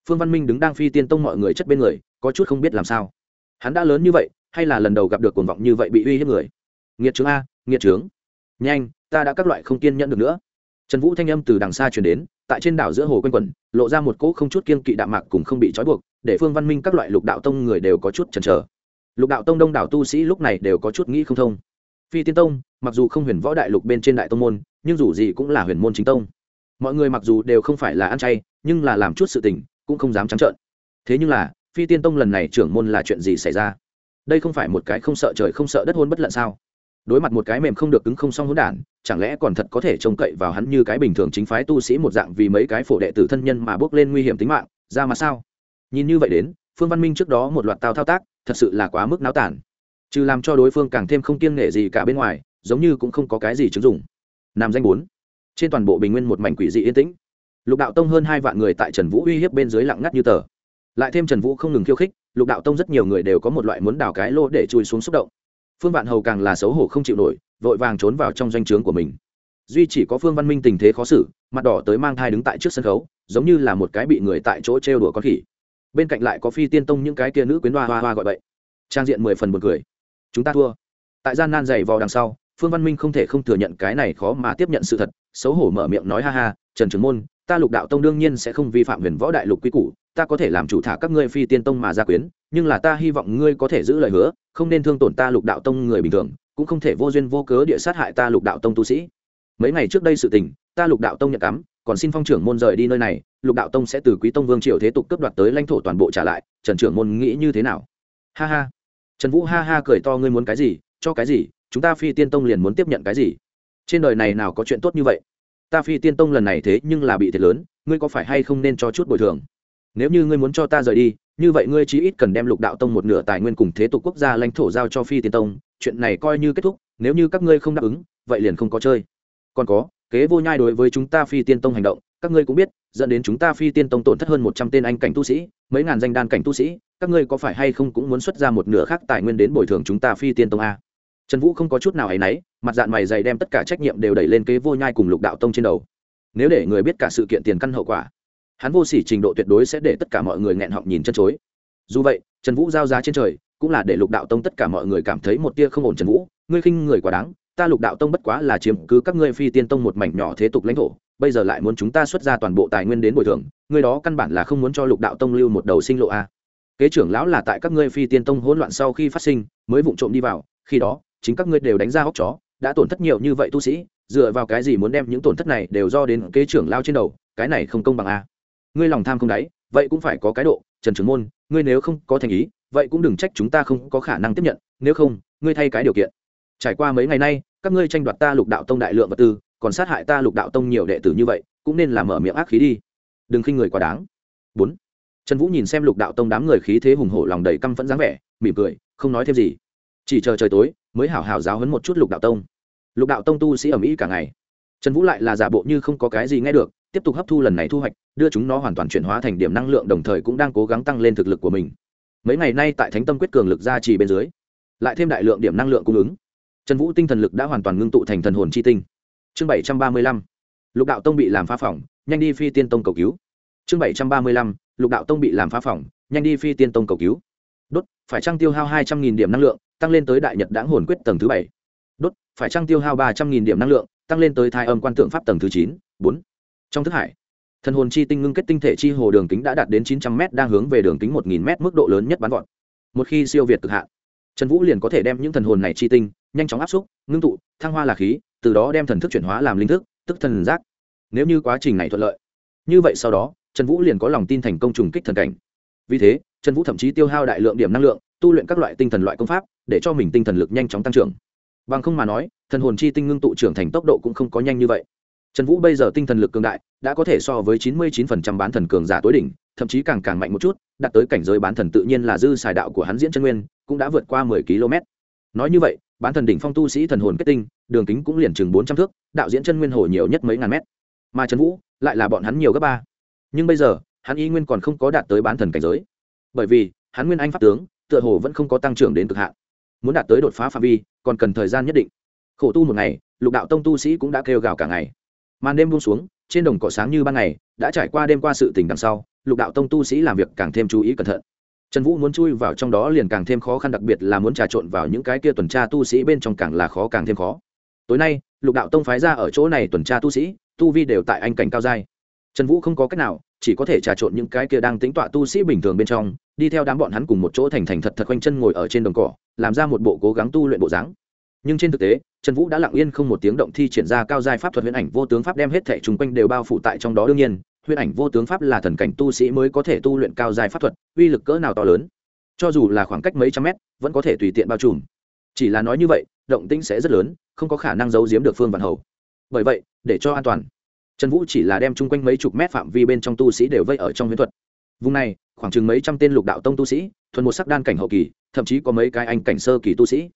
Phương văn minh đứng đang phi tiên tông mọi người chất bên người, có chút không biết làm sao. Hắn đã lớn như vậy, hay là lần đầu gặp được cuồng vọng như vậy bị uy hiếp người? Nghiệt chứng a nghiệt trướng. Nhanh, ta đã các loại không kiên nhẫn được nữa. Trần vũ thanh âm từ đằng xa chuyển đến, tại trên đảo giữa hồ quanh quẩn, lộ ra một cỗ không chút kiên kỵ đạm mạc cùng không bị trói buộc, để phương văn minh các loại lục đạo tông người đều có chút chần chờ. Lục đạo tông đông đảo tu sĩ lúc này đều có chút nghĩ không thông. Phi tiên tông, mặc dù không huyền võ đại lục bên trên đại tông môn, nhưng dù gì cũng là huyền môn chính tông. Mọi người mặc dù đều không phải là ăn chay, nhưng là làm chút sự tình, cũng không dám trắng trợn. Thế nhưng là, phi tiên tông lần này trưởng môn là chuyện gì xảy ra? Đây không phải một cái không sợ trời không sợ đất hôn bất lận sao? Đối mặt một cái mềm không được cứng không xong hỗn đản, chẳng lẽ còn thật có thể trông cậy vào hắn như cái bình thường chính phái tu sĩ một dạng vì mấy cái phổ đệ tử thân nhân mà bước lên nguy hiểm tính mạng, ra mà sao? Nhìn như vậy đến, phương văn minh trước đó một loạt tao thao tác, thật sự là quá mức náo tản. Trừ làm cho đối phương càng thêm không kiêng nghệ gì cả bên ngoài, giống như cũng không có cái gì chứng dụng. Nam danh bốn. Trên toàn bộ bình nguyên một mảnh quỷ dị yên tĩnh. Lục đạo tông hơn hai vạn người tại trần vũ uy hiếp bên dưới lặng ngắt như tờ. Lại thêm trần vũ không ngừng khiêu khích, lục đạo tông rất nhiều người đều có một loại muốn đào cái lô để chui xuống xúc động phương vạn hầu càng là xấu hổ không chịu nổi, vội vàng trốn vào trong doanh trướng của mình. Duy chỉ có phương văn minh tình thế khó xử, mặt đỏ tới mang thai đứng tại trước sân khấu, giống như là một cái bị người tại chỗ trêu đùa con khỉ. Bên cạnh lại có phi tiên tông những cái kia nữ quyến hoa hoa hoa gọi vậy trang diện mười phần một cười. Chúng ta thua. Tại gian nan dày vò đằng sau, phương văn minh không thể không thừa nhận cái này khó mà tiếp nhận sự thật, xấu hổ mở miệng nói ha ha, trần trường môn, ta lục đạo tông đương nhiên sẽ không vi phạm huyền võ đại lục quy củ, ta có thể làm chủ thả các ngươi phi tiên tông mà gia quyến nhưng là ta hy vọng ngươi có thể giữ lời hứa, không nên thương tổn ta lục đạo tông người bình thường, cũng không thể vô duyên vô cớ địa sát hại ta lục đạo tông tu sĩ. Mấy ngày trước đây sự tình, ta lục đạo tông nhận cắm, còn xin phong trưởng môn rời đi nơi này, lục đạo tông sẽ từ quý tông vương triều thế tục cướp đoạt tới lãnh thổ toàn bộ trả lại, trần trưởng môn nghĩ như thế nào? Ha ha. Trần vũ ha ha cười to, ngươi muốn cái gì, cho cái gì, chúng ta phi tiên tông liền muốn tiếp nhận cái gì? Trên đời này nào có chuyện tốt như vậy? Ta phi tiên tông lần này thế nhưng là bị thiệt lớn, ngươi có phải hay không nên cho chút bồi thường? Nếu như ngươi muốn cho ta rời đi, như vậy ngươi chí ít cần đem lục đạo tông một nửa tài nguyên cùng thế tục quốc gia lãnh thổ giao cho phi tiên tông, chuyện này coi như kết thúc, nếu như các ngươi không đáp ứng, vậy liền không có chơi. Còn có, kế vô nhai đối với chúng ta phi tiên tông hành động, các ngươi cũng biết, dẫn đến chúng ta phi tiên tông tổn thất hơn một trăm tên anh cảnh tu sĩ, mấy ngàn danh đan cảnh tu sĩ, các ngươi có phải hay không cũng muốn xuất ra một nửa khác tài nguyên đến bồi thường chúng ta phi tiên tông a? Trần vũ không có chút nào hay náy, mặt dạng mày dày đem tất cả trách nhiệm đều đẩy lên kế vô nhai cùng lục đạo tông trên đầu. Nếu để người biết cả sự kiện tiền căn hậu quả hắn vô sỉ trình độ tuyệt đối sẽ để tất cả mọi người nghẹn họng nhìn chân chối. Dù vậy, trần vũ giao giá trên trời, cũng là để lục đạo tông tất cả mọi người cảm thấy một tia không ổn trần vũ. Ngươi khinh người quá đáng, ta lục đạo tông bất quá là chiếm cứ các ngươi phi tiên tông một mảnh nhỏ thế tục lãnh thổ, bây giờ lại muốn chúng ta xuất ra toàn bộ tài nguyên đến bồi thường, ngươi đó căn bản là không muốn cho lục đạo tông lưu một đầu sinh lộ a. Kế trưởng lão là tại các ngươi phi tiên tông hỗn loạn sau khi phát sinh, mới vụng trộm đi vào, khi đó, chính các ngươi đều đánh ra hốc chó, đã tổn thất nhiều như vậy tu sĩ, dựa vào cái gì muốn đem những tổn thất này đều do đến kế trưởng lao trên đầu, cái này không công bằng a ngươi lòng tham không đáy, vậy cũng phải có cái độ, trần trưởng môn, ngươi nếu không có thành ý, vậy cũng đừng trách chúng ta không có khả năng tiếp nhận, nếu không, ngươi thay cái điều kiện. Trải qua mấy ngày nay, các ngươi tranh đoạt ta lục đạo tông đại lượng vật tư, còn sát hại ta lục đạo tông nhiều đệ tử như vậy, cũng nên làm mở miệng ác khí đi. Đừng khinh người quá đáng. Bốn. Trần vũ nhìn xem lục đạo tông đám người khí thế hùng hổ lòng đầy căm phẫn dáng vẻ, mỉm cười, không nói thêm gì. Chỉ chờ trời tối, mới hảo hảo giáo hấn một chút lục đạo tông. Lục đạo tông tu sĩ ở mỹ cả ngày. Trần vũ lại là giả bộ như không có cái gì nghe được tiếp tục hấp thu lần này thu hoạch, đưa chúng nó hoàn toàn chuyển hóa thành điểm năng lượng đồng thời cũng đang cố gắng tăng lên thực lực của mình. Mấy ngày nay tại thánh tâm quyết cường lực gia trì bên dưới, lại thêm đại lượng điểm năng lượng cung ứng, trần vũ tinh thần lực đã hoàn toàn ngưng tụ thành thần hồn chi tinh. Chương bảy trăm ba mươi lăm, lục đạo tông bị làm phá phỏng, nhanh đi phi tiên tông cầu cứu. Chương bảy trăm ba mươi lăm, lục đạo tông bị làm phá phỏng, nhanh đi phi tiên tông cầu cứu. Đốt, phải trăng tiêu hao hai trăm nghìn điểm năng lượng, tăng lên tới đại nhật đáng hồn quyết tầng thứ bảy. Đốt, phải trăng tiêu hao ba trăm nghìn điểm năng lượng, tăng lên tới thai âm quan tượng pháp tầng thứ chín, bốn trong thức hải, thần hồn chi tinh ngưng kết tinh thể chi hồ đường kính đã đạt đến chín trăm m đang hướng về đường kính một nghìn m mức độ lớn nhất bắn vọt. Một khi siêu việt cực hạn, trần vũ liền có thể đem những thần hồn này chi tinh nhanh chóng áp xúc, ngưng tụ, thăng hoa là khí, từ đó đem thần thức chuyển hóa làm linh thức, tức thần giác. Nếu như quá trình này thuận lợi, như vậy sau đó, trần vũ liền có lòng tin thành công trùng kích thần cảnh. Vì thế, trần vũ thậm chí tiêu hao đại lượng điểm năng lượng, tu luyện các loại tinh thần loại công pháp, để cho mình tinh thần lực nhanh chóng tăng trưởng. Bằng không mà nói, thần hồn chi tinh ngưng tụ trưởng thành tốc độ cũng không có nhanh như vậy trần vũ bây giờ tinh thần lực cường đại, đã có thể so với chín mươi 99% bán thần cường giả tối đỉnh, thậm chí càng càng mạnh một chút, đạt tới cảnh giới bán thần tự nhiên là dư xài đạo của hắn diễn chân nguyên, cũng đã vượt qua mười km. Nói như vậy, bán thần đỉnh phong tu sĩ thần hồn kết tinh, đường kính cũng liền chừng bốn trăm thước, đạo diễn chân nguyên hồ nhiều nhất mấy ngàn mét. Mà trần vũ, lại là bọn hắn nhiều gấp ba. Nhưng bây giờ, hắn y nguyên còn không có đạt tới bán thần cảnh giới. Bởi vì, hắn nguyên anh pháp tướng, tựa hồ vẫn không có tăng trưởng đến cực hạn. Muốn đạt tới đột phá phạm vi, còn cần thời gian nhất định. Khổ tu một ngày, lục đạo tông tu sĩ cũng đã kêu gào cả ngày màn đêm buông xuống, trên đồng cỏ sáng như ban ngày, đã trải qua đêm qua sự tình đằng sau, lục đạo tông tu sĩ làm việc càng thêm chú ý cẩn thận. Trần vũ muốn chui vào trong đó liền càng thêm khó khăn, đặc biệt là muốn trà trộn vào những cái kia tuần tra tu sĩ bên trong càng là khó càng thêm khó. Tối nay, lục đạo tông phái ra ở chỗ này tuần tra tu sĩ, tu vi đều tại anh cảnh cao giai. Trần vũ không có cách nào, chỉ có thể trà trộn những cái kia đang tính tọa tu sĩ bình thường bên trong, đi theo đám bọn hắn cùng một chỗ thành thành thật thật quanh chân ngồi ở trên đồng cỏ, làm ra một bộ cố gắng tu luyện bộ dáng nhưng trên thực tế, trần vũ đã lặng yên không một tiếng động thi triển ra cao giai pháp thuật huyễn ảnh vô tướng pháp đem hết thẻ chung quanh đều bao phủ tại trong đó đương nhiên huyễn ảnh vô tướng pháp là thần cảnh tu sĩ mới có thể tu luyện cao giai pháp thuật, uy lực cỡ nào to lớn. Cho dù là khoảng cách mấy trăm mét, vẫn có thể tùy tiện bao trùm. Chỉ là nói như vậy, động tĩnh sẽ rất lớn, không có khả năng giấu giếm được phương vạn hầu. Bởi vậy, để cho an toàn, trần vũ chỉ là đem chung quanh mấy chục mét phạm vi bên trong tu sĩ đều vây ở trong huyễn thuật. Vùng này, khoảng chừng mấy trăm tên lục đạo tông tu sĩ, thuần một sắc đan cảnh hậu kỳ, thậm chí có mấy cái anh cảnh sơ kỳ tu sĩ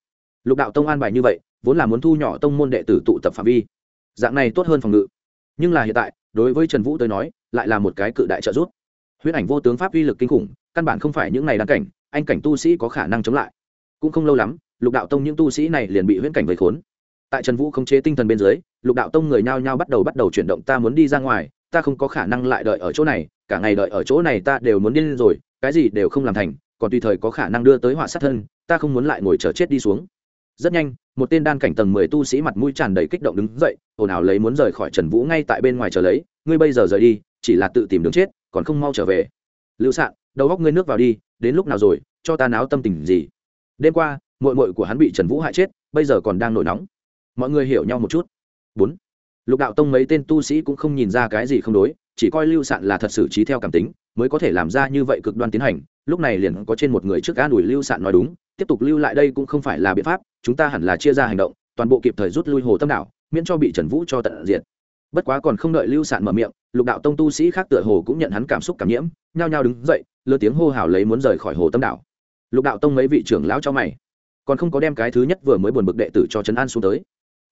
lục đạo tông an bài như vậy, vốn là muốn thu nhỏ tông môn đệ tử tụ tập phạm vi. Dạng này tốt hơn phòng ngự. Nhưng là hiện tại, đối với trần vũ tới nói, lại là một cái cự đại trợ giúp. Huyết ảnh vô tướng pháp uy lực kinh khủng, căn bản không phải những này đan cảnh, anh cảnh tu sĩ có khả năng chống lại. Cũng không lâu lắm, lục đạo tông những tu sĩ này liền bị huyễn cảnh vây khốn. Tại trần vũ khống chế tinh thần bên dưới, lục đạo tông người nhao nhao bắt đầu bắt đầu chuyển động, ta muốn đi ra ngoài, ta không có khả năng lại đợi ở chỗ này, cả ngày đợi ở chỗ này ta đều muốn điên rồi, cái gì đều không làm thành, còn tùy thời có khả năng đưa tới họa sát thân, ta không muốn lại ngồi chờ chết đi xuống rất nhanh, một tên đan cảnh tầng mười tu sĩ mặt mũi tràn đầy kích động đứng dậy, ồn ào lấy muốn rời khỏi trần vũ ngay tại bên ngoài chờ lấy, ngươi bây giờ rời đi, chỉ là tự tìm đường chết, còn không mau trở về. Lưu sạn, đầu góc ngươi nước vào đi, đến lúc nào rồi, cho ta náo tâm tình gì? Đêm qua mội mội của hắn bị trần vũ hại chết, bây giờ còn đang nổi nóng. Mọi người hiểu nhau một chút. Bốn. Lục đạo tông mấy tên tu sĩ cũng không nhìn ra cái gì không đối, chỉ coi lưu sạn là thật xử trí theo cảm tính, mới có thể làm ra như vậy cực đoan tiến hành lúc này liền có trên một người trước an ủi lưu sạn nói đúng, tiếp tục lưu lại đây cũng không phải là biện pháp, chúng ta hẳn là chia ra hành động, toàn bộ kịp thời rút lui hồ tâm đảo, miễn cho bị trần vũ cho tận diệt. Bất quá còn không đợi lưu sạn mở miệng, lục đạo tông tu sĩ khác tựa hồ cũng nhận hắn cảm xúc cảm nhiễm, nhao nhao đứng dậy, lơ tiếng hô hào lấy muốn rời khỏi hồ tâm đảo. Lục đạo tông mấy vị trưởng lão cho mày, còn không có đem cái thứ nhất vừa mới buồn bực đệ tử cho trấn an xuống tới.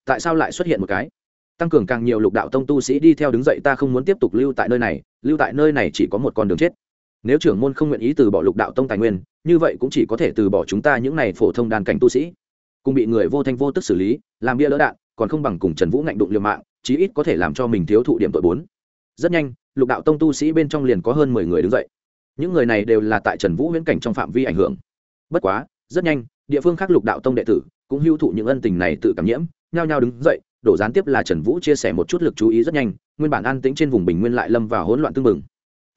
Tại sao lại xuất hiện một cái? Tăng cường càng nhiều lục đạo tông tu sĩ đi theo đứng dậy, ta không muốn tiếp tục lưu tại nơi này, lưu tại nơi này chỉ có một con đường chết nếu trưởng môn không nguyện ý từ bỏ lục đạo tông tài nguyên, như vậy cũng chỉ có thể từ bỏ chúng ta những này phổ thông đàn cảnh tu sĩ. Cùng bị người vô thanh vô tức xử lý, làm bia lỡ đạn, còn không bằng cùng trần vũ ngạnh đụng liều mạng, chí ít có thể làm cho mình thiếu thụ điểm tội bốn. Rất nhanh, lục đạo tông tu sĩ bên trong liền có hơn mười người đứng dậy. Những người này đều là tại trần vũ huyễn cảnh trong phạm vi ảnh hưởng. Bất quá, rất nhanh, địa phương khác lục đạo tông đệ tử cũng hưu thụ những ân tình này tự cảm nhiễm, nhao nhao đứng dậy, đổ gián tiếp là trần vũ chia sẻ một chút lực chú ý rất nhanh, nguyên bản an tĩnh trên vùng bình nguyên lại lâm vào hỗn loạn tương mừng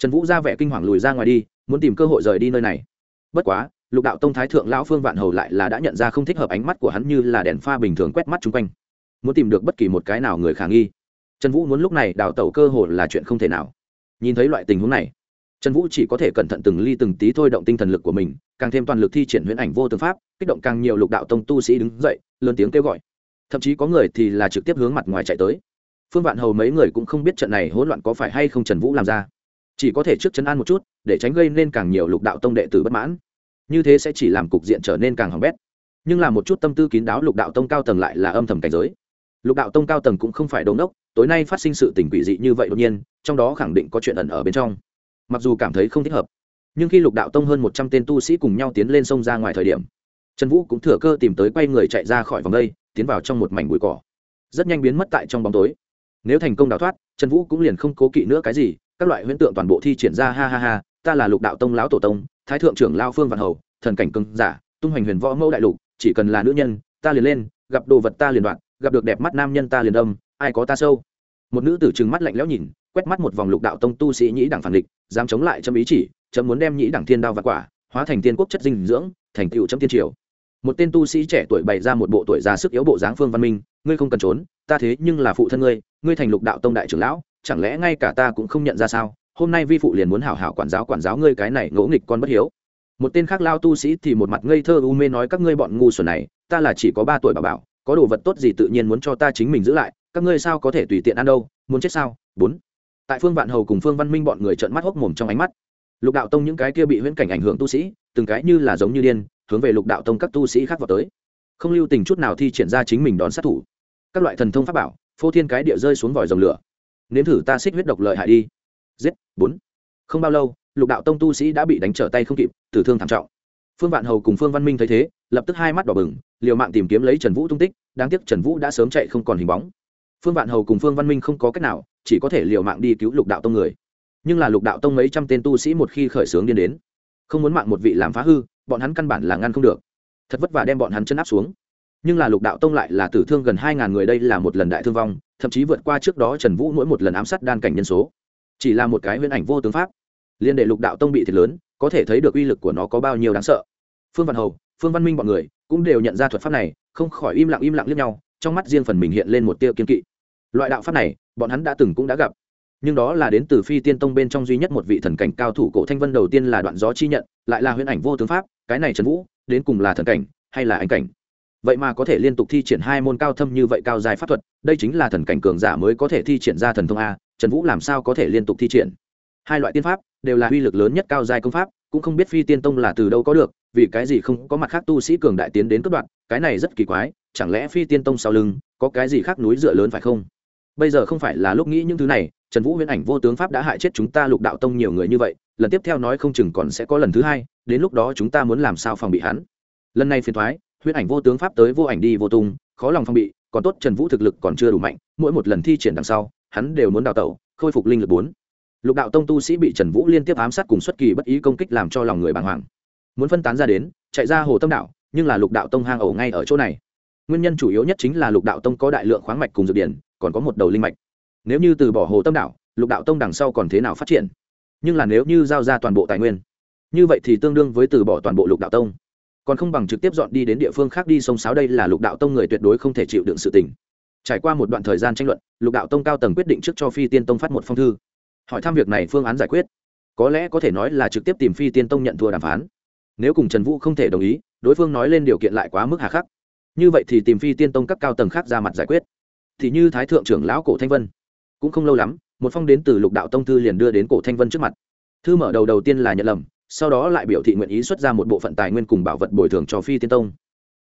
trần vũ ra vẻ kinh hoàng lùi ra ngoài đi, muốn tìm cơ hội rời đi nơi này. Bất quá, lục đạo tông thái thượng lão phương vạn hầu lại là đã nhận ra không thích hợp ánh mắt của hắn như là đèn pha bình thường quét mắt chung quanh. Muốn tìm được bất kỳ một cái nào người khả nghi. Trần vũ muốn lúc này đào tẩu cơ hội là chuyện không thể nào. Nhìn thấy loại tình huống này, trần vũ chỉ có thể cẩn thận từng ly từng tí thôi động tinh thần lực của mình, càng thêm toàn lực thi triển huyễn ảnh vô tướng pháp, kích động càng nhiều lục đạo tông tu sĩ đứng dậy, lớn tiếng kêu gọi. Thậm chí có người thì là trực tiếp hướng mặt ngoài chạy tới. Phương vạn hầu mấy người cũng không biết trận này hỗn loạn có phải hay không trần vũ làm ra chỉ có thể trước chấn an một chút, để tránh gây nên càng nhiều lục đạo tông đệ tử bất mãn. Như thế sẽ chỉ làm cục diện trở nên càng hỏng bét. Nhưng là một chút tâm tư kín đáo lục đạo tông cao tầng lại là âm thầm cảnh giới. Lục đạo tông cao tầng cũng không phải đống đốc, tối nay phát sinh sự tình quỷ dị như vậy đột nhiên, trong đó khẳng định có chuyện ẩn ở bên trong. Mặc dù cảm thấy không thích hợp, nhưng khi lục đạo tông hơn một trăm tên tu sĩ cùng nhau tiến lên sông ra ngoài thời điểm, trần vũ cũng thừa cơ tìm tới quay người chạy ra khỏi vòng đây, tiến vào trong một mảnh bụi cỏ. Rất nhanh biến mất tại trong bóng tối. Nếu thành công đào thoát, trần vũ cũng liền không cố kỵ nữa cái gì các loại huyễn tượng toàn bộ thi triển ra, ha ha ha, ta là lục đạo tông lão tổ tông, thái thượng trưởng lao phương vạn hầu, thần cảnh cưng giả, tung hoành huyền võ mẫu đại lục, chỉ cần là nữ nhân, ta liền lên, gặp đồ vật ta liền đoạn gặp được đẹp mắt nam nhân ta liền đâm ai có ta sâu. Một nữ tử trừng mắt lạnh lẽo nhìn, quét mắt một vòng lục đạo tông tu sĩ nhĩ đẳng phản địch, dám chống lại chấm ý chỉ, chấm muốn đem nhĩ đẳng thiên đao và quả, hóa thành tiên quốc chất dinh dưỡng, thành tựu chấm tiên triều. Một tên tu sĩ trẻ tuổi bày ra một bộ tuổi già sức yếu bộ dáng phương văn minh, ngươi không cần trốn, ta thế nhưng là phụ thân ngươi ngươi thành lục đạo tông đại trưởng lão chẳng lẽ ngay cả ta cũng không nhận ra sao? Hôm nay vi phụ liền muốn hảo hảo quản giáo quản giáo ngươi cái này ngỗ nghịch con bất hiếu. Một tên khác lao tu sĩ thì một mặt ngây thơ u mê nói, các ngươi bọn ngu xuẩn này, ta là chỉ có ba tuổi bà bảo, có đồ vật tốt gì tự nhiên muốn cho ta chính mình giữ lại, các ngươi sao có thể tùy tiện ăn đâu, muốn chết sao? Bốn. Tại phương vạn hầu cùng phương văn minh bọn người trợn mắt hốc mồm trong ánh mắt. Lục đạo tông những cái kia bị huyễn cảnh ảnh hưởng tu sĩ, từng cái như là giống như điên, hướng về lục đạo tông các tu sĩ khác vào tới. Không lưu tình chút nào thi triển ra chính mình đón sát thủ. Các loại thần thông pháp bảo, phô thiên cái địa rơi xuống vòi dòng lửa nếm thử ta xích huyết độc lợi hại đi. Giết, bốn. Không bao lâu, lục đạo tông tu sĩ đã bị đánh trở tay không kịp, tử thương thảm trọng. Phương vạn hầu cùng phương văn minh thấy thế, lập tức hai mắt đỏ bừng, liều mạng tìm kiếm lấy trần vũ tung tích, đáng tiếc trần vũ đã sớm chạy không còn hình bóng. Phương vạn hầu cùng phương văn minh không có cách nào, chỉ có thể liều mạng đi cứu lục đạo tông người. Nhưng là lục đạo tông mấy trăm tên tu sĩ một khi khởi xướng điên đến, không muốn mạng một vị làm phá hư, bọn hắn căn bản là ngăn không được. Thật vất vả đem bọn hắn chân áp xuống nhưng là lục đạo tông lại là tử thương gần hai ngàn người, đây là một lần đại thương vong, thậm chí vượt qua trước đó trần vũ mỗi một lần ám sát đan cảnh nhân số. Chỉ là một cái huyễn ảnh vô tướng pháp. Liên đệ lục đạo tông bị thiệt lớn, có thể thấy được uy lực của nó có bao nhiêu đáng sợ. Phương văn hầu, phương văn minh bọn người cũng đều nhận ra thuật pháp này, không khỏi im lặng im lặng liếc nhau, trong mắt riêng phần mình hiện lên một tiêu kiên kỵ. Loại đạo pháp này, bọn hắn đã từng cũng đã gặp. Nhưng đó là đến từ phi tiên tông bên trong duy nhất một vị thần cảnh cao thủ cổ thanh vân đầu tiên là đoạn gió chi nhận, lại là huyễn ảnh vô tướng pháp, cái này trần vũ, đến cùng là thần cảnh hay là ảnh cảnh? Vậy mà có thể liên tục thi triển hai môn cao thâm như vậy cao dài pháp thuật, đây chính là thần cảnh cường giả mới có thể thi triển ra thần thông a, trần vũ làm sao có thể liên tục thi triển? Hai loại tiên pháp đều là uy lực lớn nhất cao dài công pháp, cũng không biết phi tiên tông là từ đâu có được, vì cái gì không có mặt khác tu sĩ cường đại tiến đến cất đoạn cái này rất kỳ quái, chẳng lẽ phi tiên tông sau lưng có cái gì khác núi dựa lớn phải không? Bây giờ không phải là lúc nghĩ những thứ này, trần vũ huyễn ảnh vô tướng pháp đã hại chết chúng ta lục đạo tông nhiều người như vậy, lần tiếp theo nói không chừng còn sẽ có lần thứ hai, đến lúc đó chúng ta muốn làm sao phòng bị hắn? Lần này phiền thoái huyễn ảnh vô tướng pháp tới vô ảnh đi vô tung, khó lòng phòng bị, còn tốt trần vũ thực lực còn chưa đủ mạnh, mỗi một lần thi triển đằng sau, hắn đều muốn đào tẩu, khôi phục linh lực bốn. Lục đạo tông tu sĩ bị trần vũ liên tiếp ám sát cùng xuất kỳ bất ý công kích làm cho lòng người bàng hoàng. Muốn phân tán ra đến, chạy ra hồ tâm đạo, nhưng là lục đạo tông hang ổ ngay ở chỗ này. Nguyên nhân chủ yếu nhất chính là lục đạo tông có đại lượng khoáng mạch cùng dược điển, còn có một đầu linh mạch. Nếu như từ bỏ hồ tâm đạo, lục đạo tông đằng sau còn thế nào phát triển? Nhưng là nếu như giao ra toàn bộ tài nguyên, như vậy thì tương đương với từ bỏ toàn bộ lục đạo tông còn không bằng trực tiếp dọn đi đến địa phương khác đi sông sáo đây là lục đạo tông người tuyệt đối không thể chịu đựng sự tình. Trải qua một đoạn thời gian tranh luận, lục đạo tông cao tầng quyết định trước cho phi tiên tông phát một phong thư. Hỏi thăm việc này phương án giải quyết. Có lẽ có thể nói là trực tiếp tìm phi tiên tông nhận thua đàm phán. Nếu cùng trần vũ không thể đồng ý, đối phương nói lên điều kiện lại quá mức hà khắc. Như vậy thì tìm phi tiên tông các cao tầng khác ra mặt giải quyết. Thì như thái thượng trưởng lão cổ thanh vân. Cũng không lâu lắm, một phong đến từ lục đạo tông thư liền đưa đến cổ thanh vân trước mặt. Thư mở đầu đầu tiên là nhận lầm sau đó lại biểu thị nguyện ý xuất ra một bộ phận tài nguyên cùng bảo vật bồi thường cho phi tiên tông.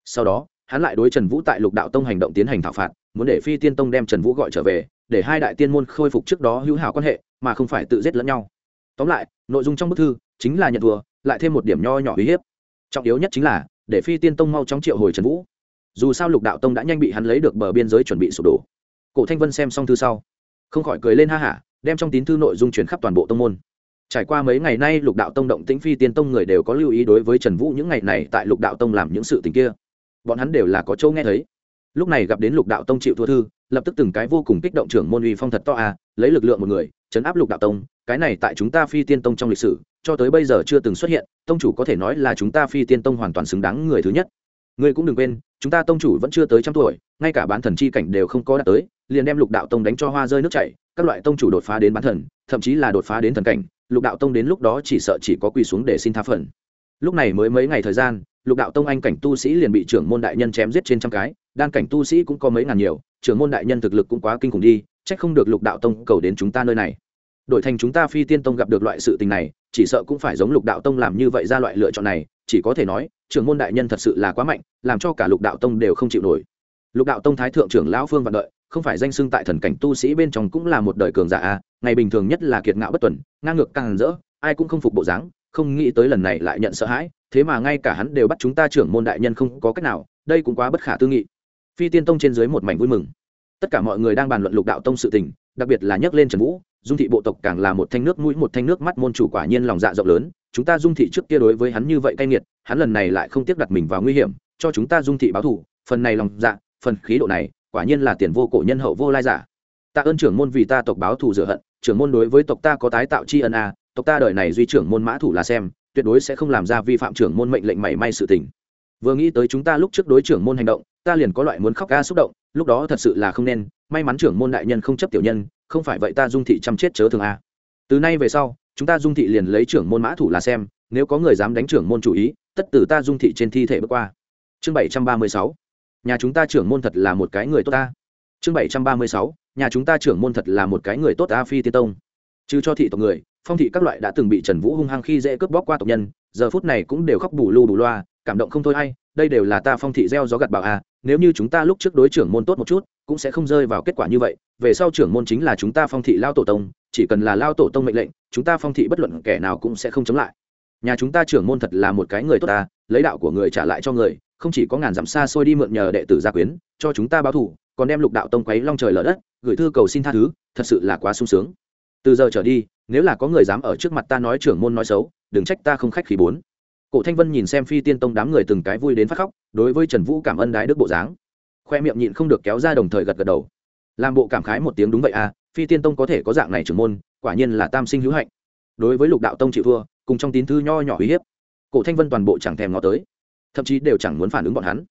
Sau đó, hắn lại đối trần vũ tại lục đạo tông hành động tiến hành thảo phạt, muốn để phi tiên tông đem trần vũ gọi trở về, để hai đại tiên môn khôi phục trước đó hữu hảo quan hệ, mà không phải tự giết lẫn nhau. Tóm lại, nội dung trong bức thư chính là nhận thua, lại thêm một điểm nho nhỏ uy hiếp. Trọng yếu nhất chính là, để phi tiên tông mau chóng triệu hồi trần vũ. Dù sao lục đạo tông đã nhanh bị hắn lấy được bờ biên giới chuẩn bị sụp đổ. Cổ thanh vân xem xong thư sau, không khỏi cười lên ha hả, đem trong tín thư nội dung truyền khắp toàn bộ tông môn trải qua mấy ngày nay lục đạo tông động tĩnh phi tiên tông người đều có lưu ý đối với trần vũ những ngày này tại lục đạo tông làm những sự tình kia. Bọn hắn đều là có châu nghe thấy. Lúc này gặp đến lục đạo tông chịu thua thư, lập tức từng cái vô cùng kích động trưởng môn uy phong thật to à lấy lực lượng một người, chấn áp lục đạo tông. Cái này tại chúng ta phi tiên tông trong lịch sử, cho tới bây giờ chưa từng xuất hiện, tông chủ có thể nói là chúng ta phi tiên tông hoàn toàn xứng đáng người thứ nhất. Ngươi cũng đừng quên, chúng ta tông chủ vẫn chưa tới trăm tuổi, ngay cả bán thần chi cảnh đều không có đạt tới, liền đem lục đạo tông đánh cho hoa rơi nước chảy, các loại tông chủ đột phá đến bán thần, thậm chí là đột phá đến thần cảnh lục đạo tông đến lúc đó chỉ sợ chỉ có quỳ xuống để xin tha phần. Lúc này mới mấy ngày thời gian, lục đạo tông anh cảnh tu sĩ liền bị trưởng môn đại nhân chém giết trên trăm cái, đan cảnh tu sĩ cũng có mấy ngàn nhiều, trưởng môn đại nhân thực lực cũng quá kinh khủng đi trách không được lục đạo tông cầu đến chúng ta nơi này. Đổi thành chúng ta phi tiên tông gặp được loại sự tình này, chỉ sợ cũng phải giống lục đạo tông làm như vậy ra loại lựa chọn này, chỉ có thể nói, trưởng môn đại nhân thật sự là quá mạnh, làm cho cả lục đạo tông đều không chịu nổi. Lục đạo tông thái thượng trưởng lão phương vạn đợi không phải danh xưng tại thần cảnh tu sĩ bên trong cũng là một đời cường giả a ngày bình thường nhất là kiệt ngạo bất tuần, ngang ngược càng rỡ, ai cũng không phục bộ dáng, không nghĩ tới lần này lại nhận sợ hãi, thế mà ngay cả hắn đều bắt chúng ta trưởng môn đại nhân không có cách nào, đây cũng quá bất khả tư nghị. Phi tiên tông trên dưới một mảnh vui mừng. Tất cả mọi người đang bàn luận lục đạo tông sự tình, đặc biệt là nhắc lên trần vũ, dung thị bộ tộc càng là một thanh nước mũi, một thanh nước mắt môn chủ quả nhiên lòng dạ rộng lớn, chúng ta dung thị trước kia đối với hắn như vậy cay nghiệt, hắn lần này lại không tiếp đặt mình vào nguy hiểm, cho chúng ta dung thị báo thù, phần này lòng dạ phần khí độ này quả nhiên là tiền vô cổ nhân hậu vô lai giả. Tạ ơn trưởng môn vì ta tộc báo thù rửa hận, trưởng môn đối với tộc ta có tái tạo tri ân a tộc ta đời này duy trưởng môn mã thủ là xem, tuyệt đối sẽ không làm ra vi phạm trưởng môn mệnh lệnh mảy may sự tình. Vừa nghĩ tới chúng ta lúc trước đối trưởng môn hành động, ta liền có loại muốn khóc ca xúc động, lúc đó thật sự là không nên, may mắn trưởng môn đại nhân không chấp tiểu nhân, không phải vậy ta dung thị chăm chết chớ thường a từ nay về sau, chúng ta dung thị liền lấy trưởng môn mã thủ là xem, nếu có người dám đánh trưởng môn chủ ý, tất từ ta dung thị trên thi thể bước qua. Chương bảy trăm ba mươi sáu nhà chúng ta trưởng môn thật là một cái người tốt ta. Chương bảy trăm ba mươi sáu, nhà chúng ta trưởng môn thật là một cái người tốt ta phi tiên tông. Chứ cho thị tộc người, phong thị các loại đã từng bị trần vũ hung hăng khi dễ cướp bóc qua tộc nhân, giờ phút này cũng đều khóc bù lu bù loa, cảm động không thôi hay đây đều là ta phong thị gieo gió gặt bảo à nếu như chúng ta lúc trước đối trưởng môn tốt một chút, cũng sẽ không rơi vào kết quả như vậy, về sau trưởng môn chính là chúng ta phong thị lao tổ tông, chỉ cần là lao tổ tông mệnh lệnh, chúng ta phong thị bất luận kẻ nào cũng sẽ không chống lại. Nhà chúng ta trưởng môn thật là một cái người tốt ta, lấy đạo của người trả lại cho người không chỉ có ngàn dặm xa xôi đi mượn nhờ đệ tử gia quyến, cho chúng ta báo thủ, còn đem lục đạo tông quấy long trời lở đất, gửi thư cầu xin tha thứ, thật sự là quá sung sướng. Từ giờ trở đi, nếu là có người dám ở trước mặt ta nói trưởng môn nói xấu, đừng trách ta không khách khí bốn. Cổ thanh vân nhìn xem phi tiên tông đám người từng cái vui đến phát khóc, đối với trần vũ cảm ơn đái đức bộ dáng. Khoe miệng nhịn không được kéo ra đồng thời gật gật đầu. Làm bộ cảm khái một tiếng đúng vậy à phi tiên tông có thể có dạng này trưởng môn, quả nhiên là tam sinh hữu hạnh. Đối với lục đạo tông chịu thua, cùng trong tín thư nho nhỏ uy hiếp, cổ thanh vân toàn bộ chẳng thèm ngó tới thậm chí đều chẳng muốn phản ứng bọn hắn.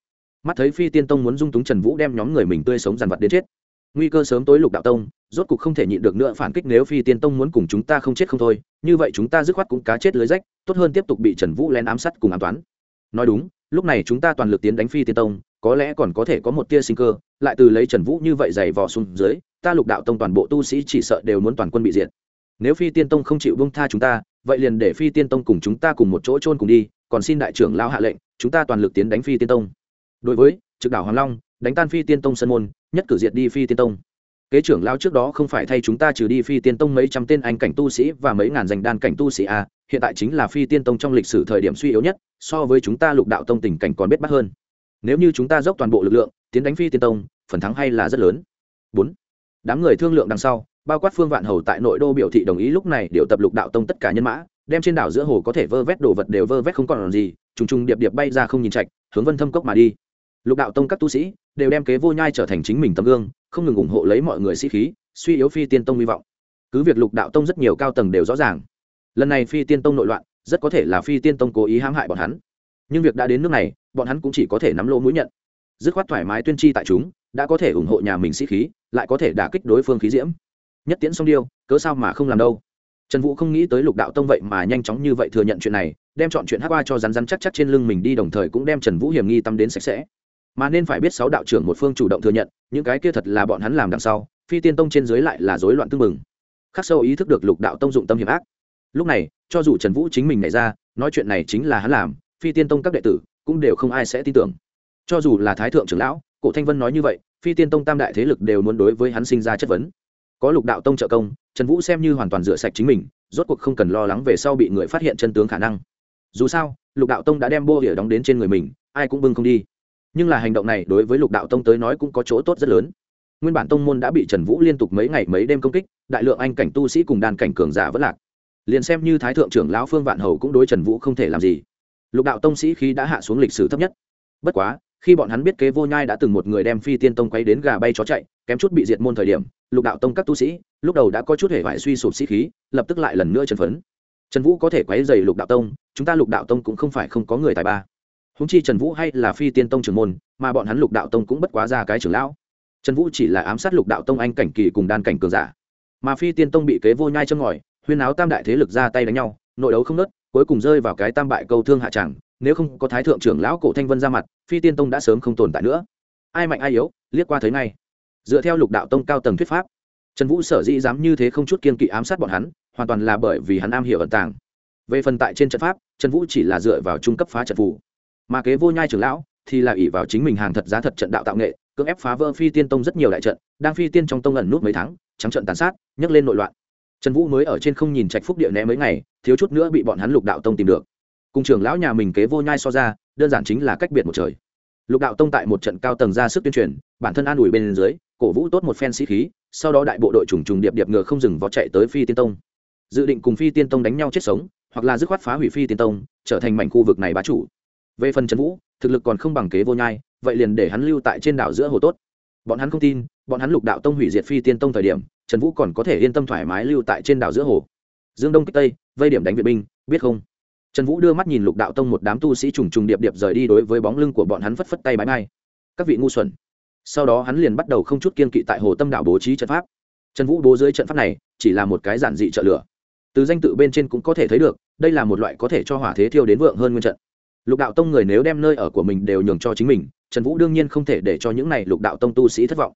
Mắt thấy phi tiên tông muốn dung túng trần vũ đem nhóm người mình tươi sống dàn vật đến chết. Nguy cơ sớm tối lục đạo tông, rốt cục không thể nhịn được nữa phản kích nếu phi tiên tông muốn cùng chúng ta không chết không thôi, như vậy chúng ta dứt khoát cũng cá chết lưới rách, tốt hơn tiếp tục bị trần vũ len ám sát cùng ám toán. Nói đúng, lúc này chúng ta toàn lực tiến đánh phi tiên tông, có lẽ còn có thể có một tia sinh cơ, lại từ lấy trần vũ như vậy dày vò xuống dưới, ta lục đạo tông toàn bộ tu sĩ chỉ sợ đều muốn toàn quân bị diệt. Nếu phi tiên tông không chịu bông tha chúng ta, vậy liền để phi tiên tông cùng chúng ta cùng một chỗ trôn cùng đi, còn xin đại trưởng lao hạ lệnh chúng ta toàn lực tiến đánh phi tiên tông. Đối với trực đảo hoàng long đánh tan phi tiên tông sân môn nhất cử diệt đi phi tiên tông. Kế trưởng lao trước đó không phải thay chúng ta trừ đi phi tiên tông mấy trăm tên anh cảnh tu sĩ và mấy ngàn danh đan cảnh tu sĩ à, hiện tại chính là phi tiên tông trong lịch sử thời điểm suy yếu nhất so với chúng ta lục đạo tông tình cảnh còn biết bắt hơn. Nếu như chúng ta dốc toàn bộ lực lượng tiến đánh phi tiên tông phần thắng hay là rất lớn. Bốn. Đám người thương lượng đằng sau bao quát phương vạn hầu tại nội đô biểu thị đồng ý lúc này điều tập lục đạo tông tất cả nhân mã đem trên đảo giữa hồ có thể vơ vét đồ vật đều vơ vét không còn gì, trùng trùng điệp điệp bay ra không nhìn chạch hướng vân thâm cốc mà đi. Lục đạo tông các tu sĩ đều đem kế vô nhai trở thành chính mình tấm gương, không ngừng ủng hộ lấy mọi người sĩ khí, suy yếu phi tiên tông hy vọng. Cứ việc lục đạo tông rất nhiều cao tầng đều rõ ràng, lần này phi tiên tông nội loạn, rất có thể là phi tiên tông cố ý hãm hại bọn hắn. Nhưng việc đã đến nước này, bọn hắn cũng chỉ có thể nắm lỗ mũi nhận. Dứt khoát thoải mái tuyên chi tại chúng, đã có thể ủng hộ nhà mình sĩ khí, lại có thể đả kích đối phương khí diễm. Nhất tiễn song điêu, cớ sao mà không làm đâu? Trần vũ không nghĩ tới lục đạo tông vậy mà nhanh chóng như vậy thừa nhận chuyện này, đem chọn chuyện hát qua cho rắn rắn chắc chắc trên lưng mình đi đồng thời cũng đem trần vũ hiểm nghi tâm đến sạch sẽ. Mà nên phải biết sáu đạo trưởng một phương chủ động thừa nhận, những cái kia thật là bọn hắn làm đằng sau, phi tiên tông trên dưới lại là rối loạn tương mừng. Khắc sâu ý thức được lục đạo tông dụng tâm hiểm ác. Lúc này, cho dù trần vũ chính mình nảy ra, nói chuyện này chính là hắn làm, phi tiên tông các đệ tử cũng đều không ai sẽ tin tưởng. Cho dù là thái thượng trưởng lão, cổ thanh vân nói như vậy, phi tiên tông tam đại thế lực đều muốn đối với hắn sinh ra chất vấn có lục đạo tông trợ công, trần vũ xem như hoàn toàn rửa sạch chính mình, rốt cuộc không cần lo lắng về sau bị người phát hiện chân tướng khả năng. Dù sao, lục đạo tông đã đem bô địa đóng đến trên người mình, ai cũng bưng không đi. Nhưng là hành động này đối với lục đạo tông tới nói cũng có chỗ tốt rất lớn. Nguyên bản tông môn đã bị trần vũ liên tục mấy ngày mấy đêm công kích, đại lượng anh cảnh tu sĩ cùng đàn cảnh cường giả vẫn lạc. Liền xem như thái thượng trưởng lão phương vạn hầu cũng đối trần vũ không thể làm gì. Lục đạo tông sĩ khi đã hạ xuống lịch sử thấp nhất. Bất quá, khi bọn hắn biết kế vô nhai đã từng một người đem phi tiên tông quay đến gà bay chó chạy kém chút bị diệt môn thời điểm, lục đạo tông các tu sĩ, lúc đầu đã có chút hề vải suy sụp sĩ khí, lập tức lại lần nữa trần phấn. Trần vũ có thể quấy dày lục đạo tông, chúng ta lục đạo tông cũng không phải không có người tài ba. Húng chi trần vũ hay là phi tiên tông trưởng môn, mà bọn hắn lục đạo tông cũng bất quá ra cái trưởng lão. Trần vũ chỉ là ám sát lục đạo tông anh cảnh kỳ cùng đan cảnh cường giả. Mà phi tiên tông bị kế vô nhai châm ngòi, huyên áo tam đại thế lực ra tay đánh nhau, nội đấu không nớt, cuối cùng rơi vào cái tam bại câu thương hạ tràng, nếu không có thái thượng trưởng lão cổ thanh vân ra mặt, phi tiên tông đã sớm không tồn tại nữa. Ai mạnh ai yếu, liếc qua thấy ngay dựa theo lục đạo tông cao tầng thuyết pháp. Trần vũ sở dĩ dám như thế không chút kiên kỵ ám sát bọn hắn, hoàn toàn là bởi vì hắn am hiểu ẩn tàng. Về phần tại trên trận pháp, trần vũ chỉ là dựa vào trung cấp phá trận phủ mà kế vô nhai trưởng lão thì là ỷ vào chính mình hàng thật giá thật trận đạo tạo nghệ, cưỡng ép phá vỡ phi tiên tông rất nhiều đại trận, đang phi tiên trong tông ẩn nút mấy tháng, trắng trận tàn sát, nhấc lên nội loạn. Trần vũ mới ở trên không nhìn trạch phúc địa né mấy ngày, thiếu chút nữa bị bọn hắn lục đạo tông tìm được. Cùng trưởng lão nhà mình kế vô nhai so ra, đơn giản chính là cách biệt một trời. Lục đạo tông tại một trận cao tầng ra sức tuyên truyền, bản thân an ủi bên dưới cổ vũ tốt một phen sĩ khí, sau đó đại bộ đội trùng trùng điệp điệp ngựa không dừng vó chạy tới phi tiên tông. Dự định cùng phi tiên tông đánh nhau chết sống, hoặc là dứt khoát phá hủy phi tiên tông, trở thành mảnh khu vực này bá chủ. Về phần trần vũ, thực lực còn không bằng kế vô nhai, vậy liền để hắn lưu tại trên đảo giữa hồ tốt. Bọn hắn không tin, bọn hắn lục đạo tông hủy diệt phi tiên tông thời điểm, trần vũ còn có thể yên tâm thoải mái lưu tại trên đảo giữa hồ. Dương đông kích tây, vây điểm đánh viện binh, biết không? Trần vũ đưa mắt nhìn lục đạo tông một đám tu sĩ trùng trùng điệp điệp rời đi đối với bóng lưng của bọn hắn phất phất tay bãi mai các vị ngu xuẩn sau đó hắn liền bắt đầu không chút kiên kỵ tại hồ tâm đảo bố trí trận pháp. Trần vũ bố dưới trận pháp này chỉ là một cái giản dị trợ lửa. Từ danh tự bên trên cũng có thể thấy được, đây là một loại có thể cho hỏa thế thiêu đến vượng hơn nguyên trận. Lục đạo tông người nếu đem nơi ở của mình đều nhường cho chính mình, trần vũ đương nhiên không thể để cho những này lục đạo tông tu sĩ thất vọng.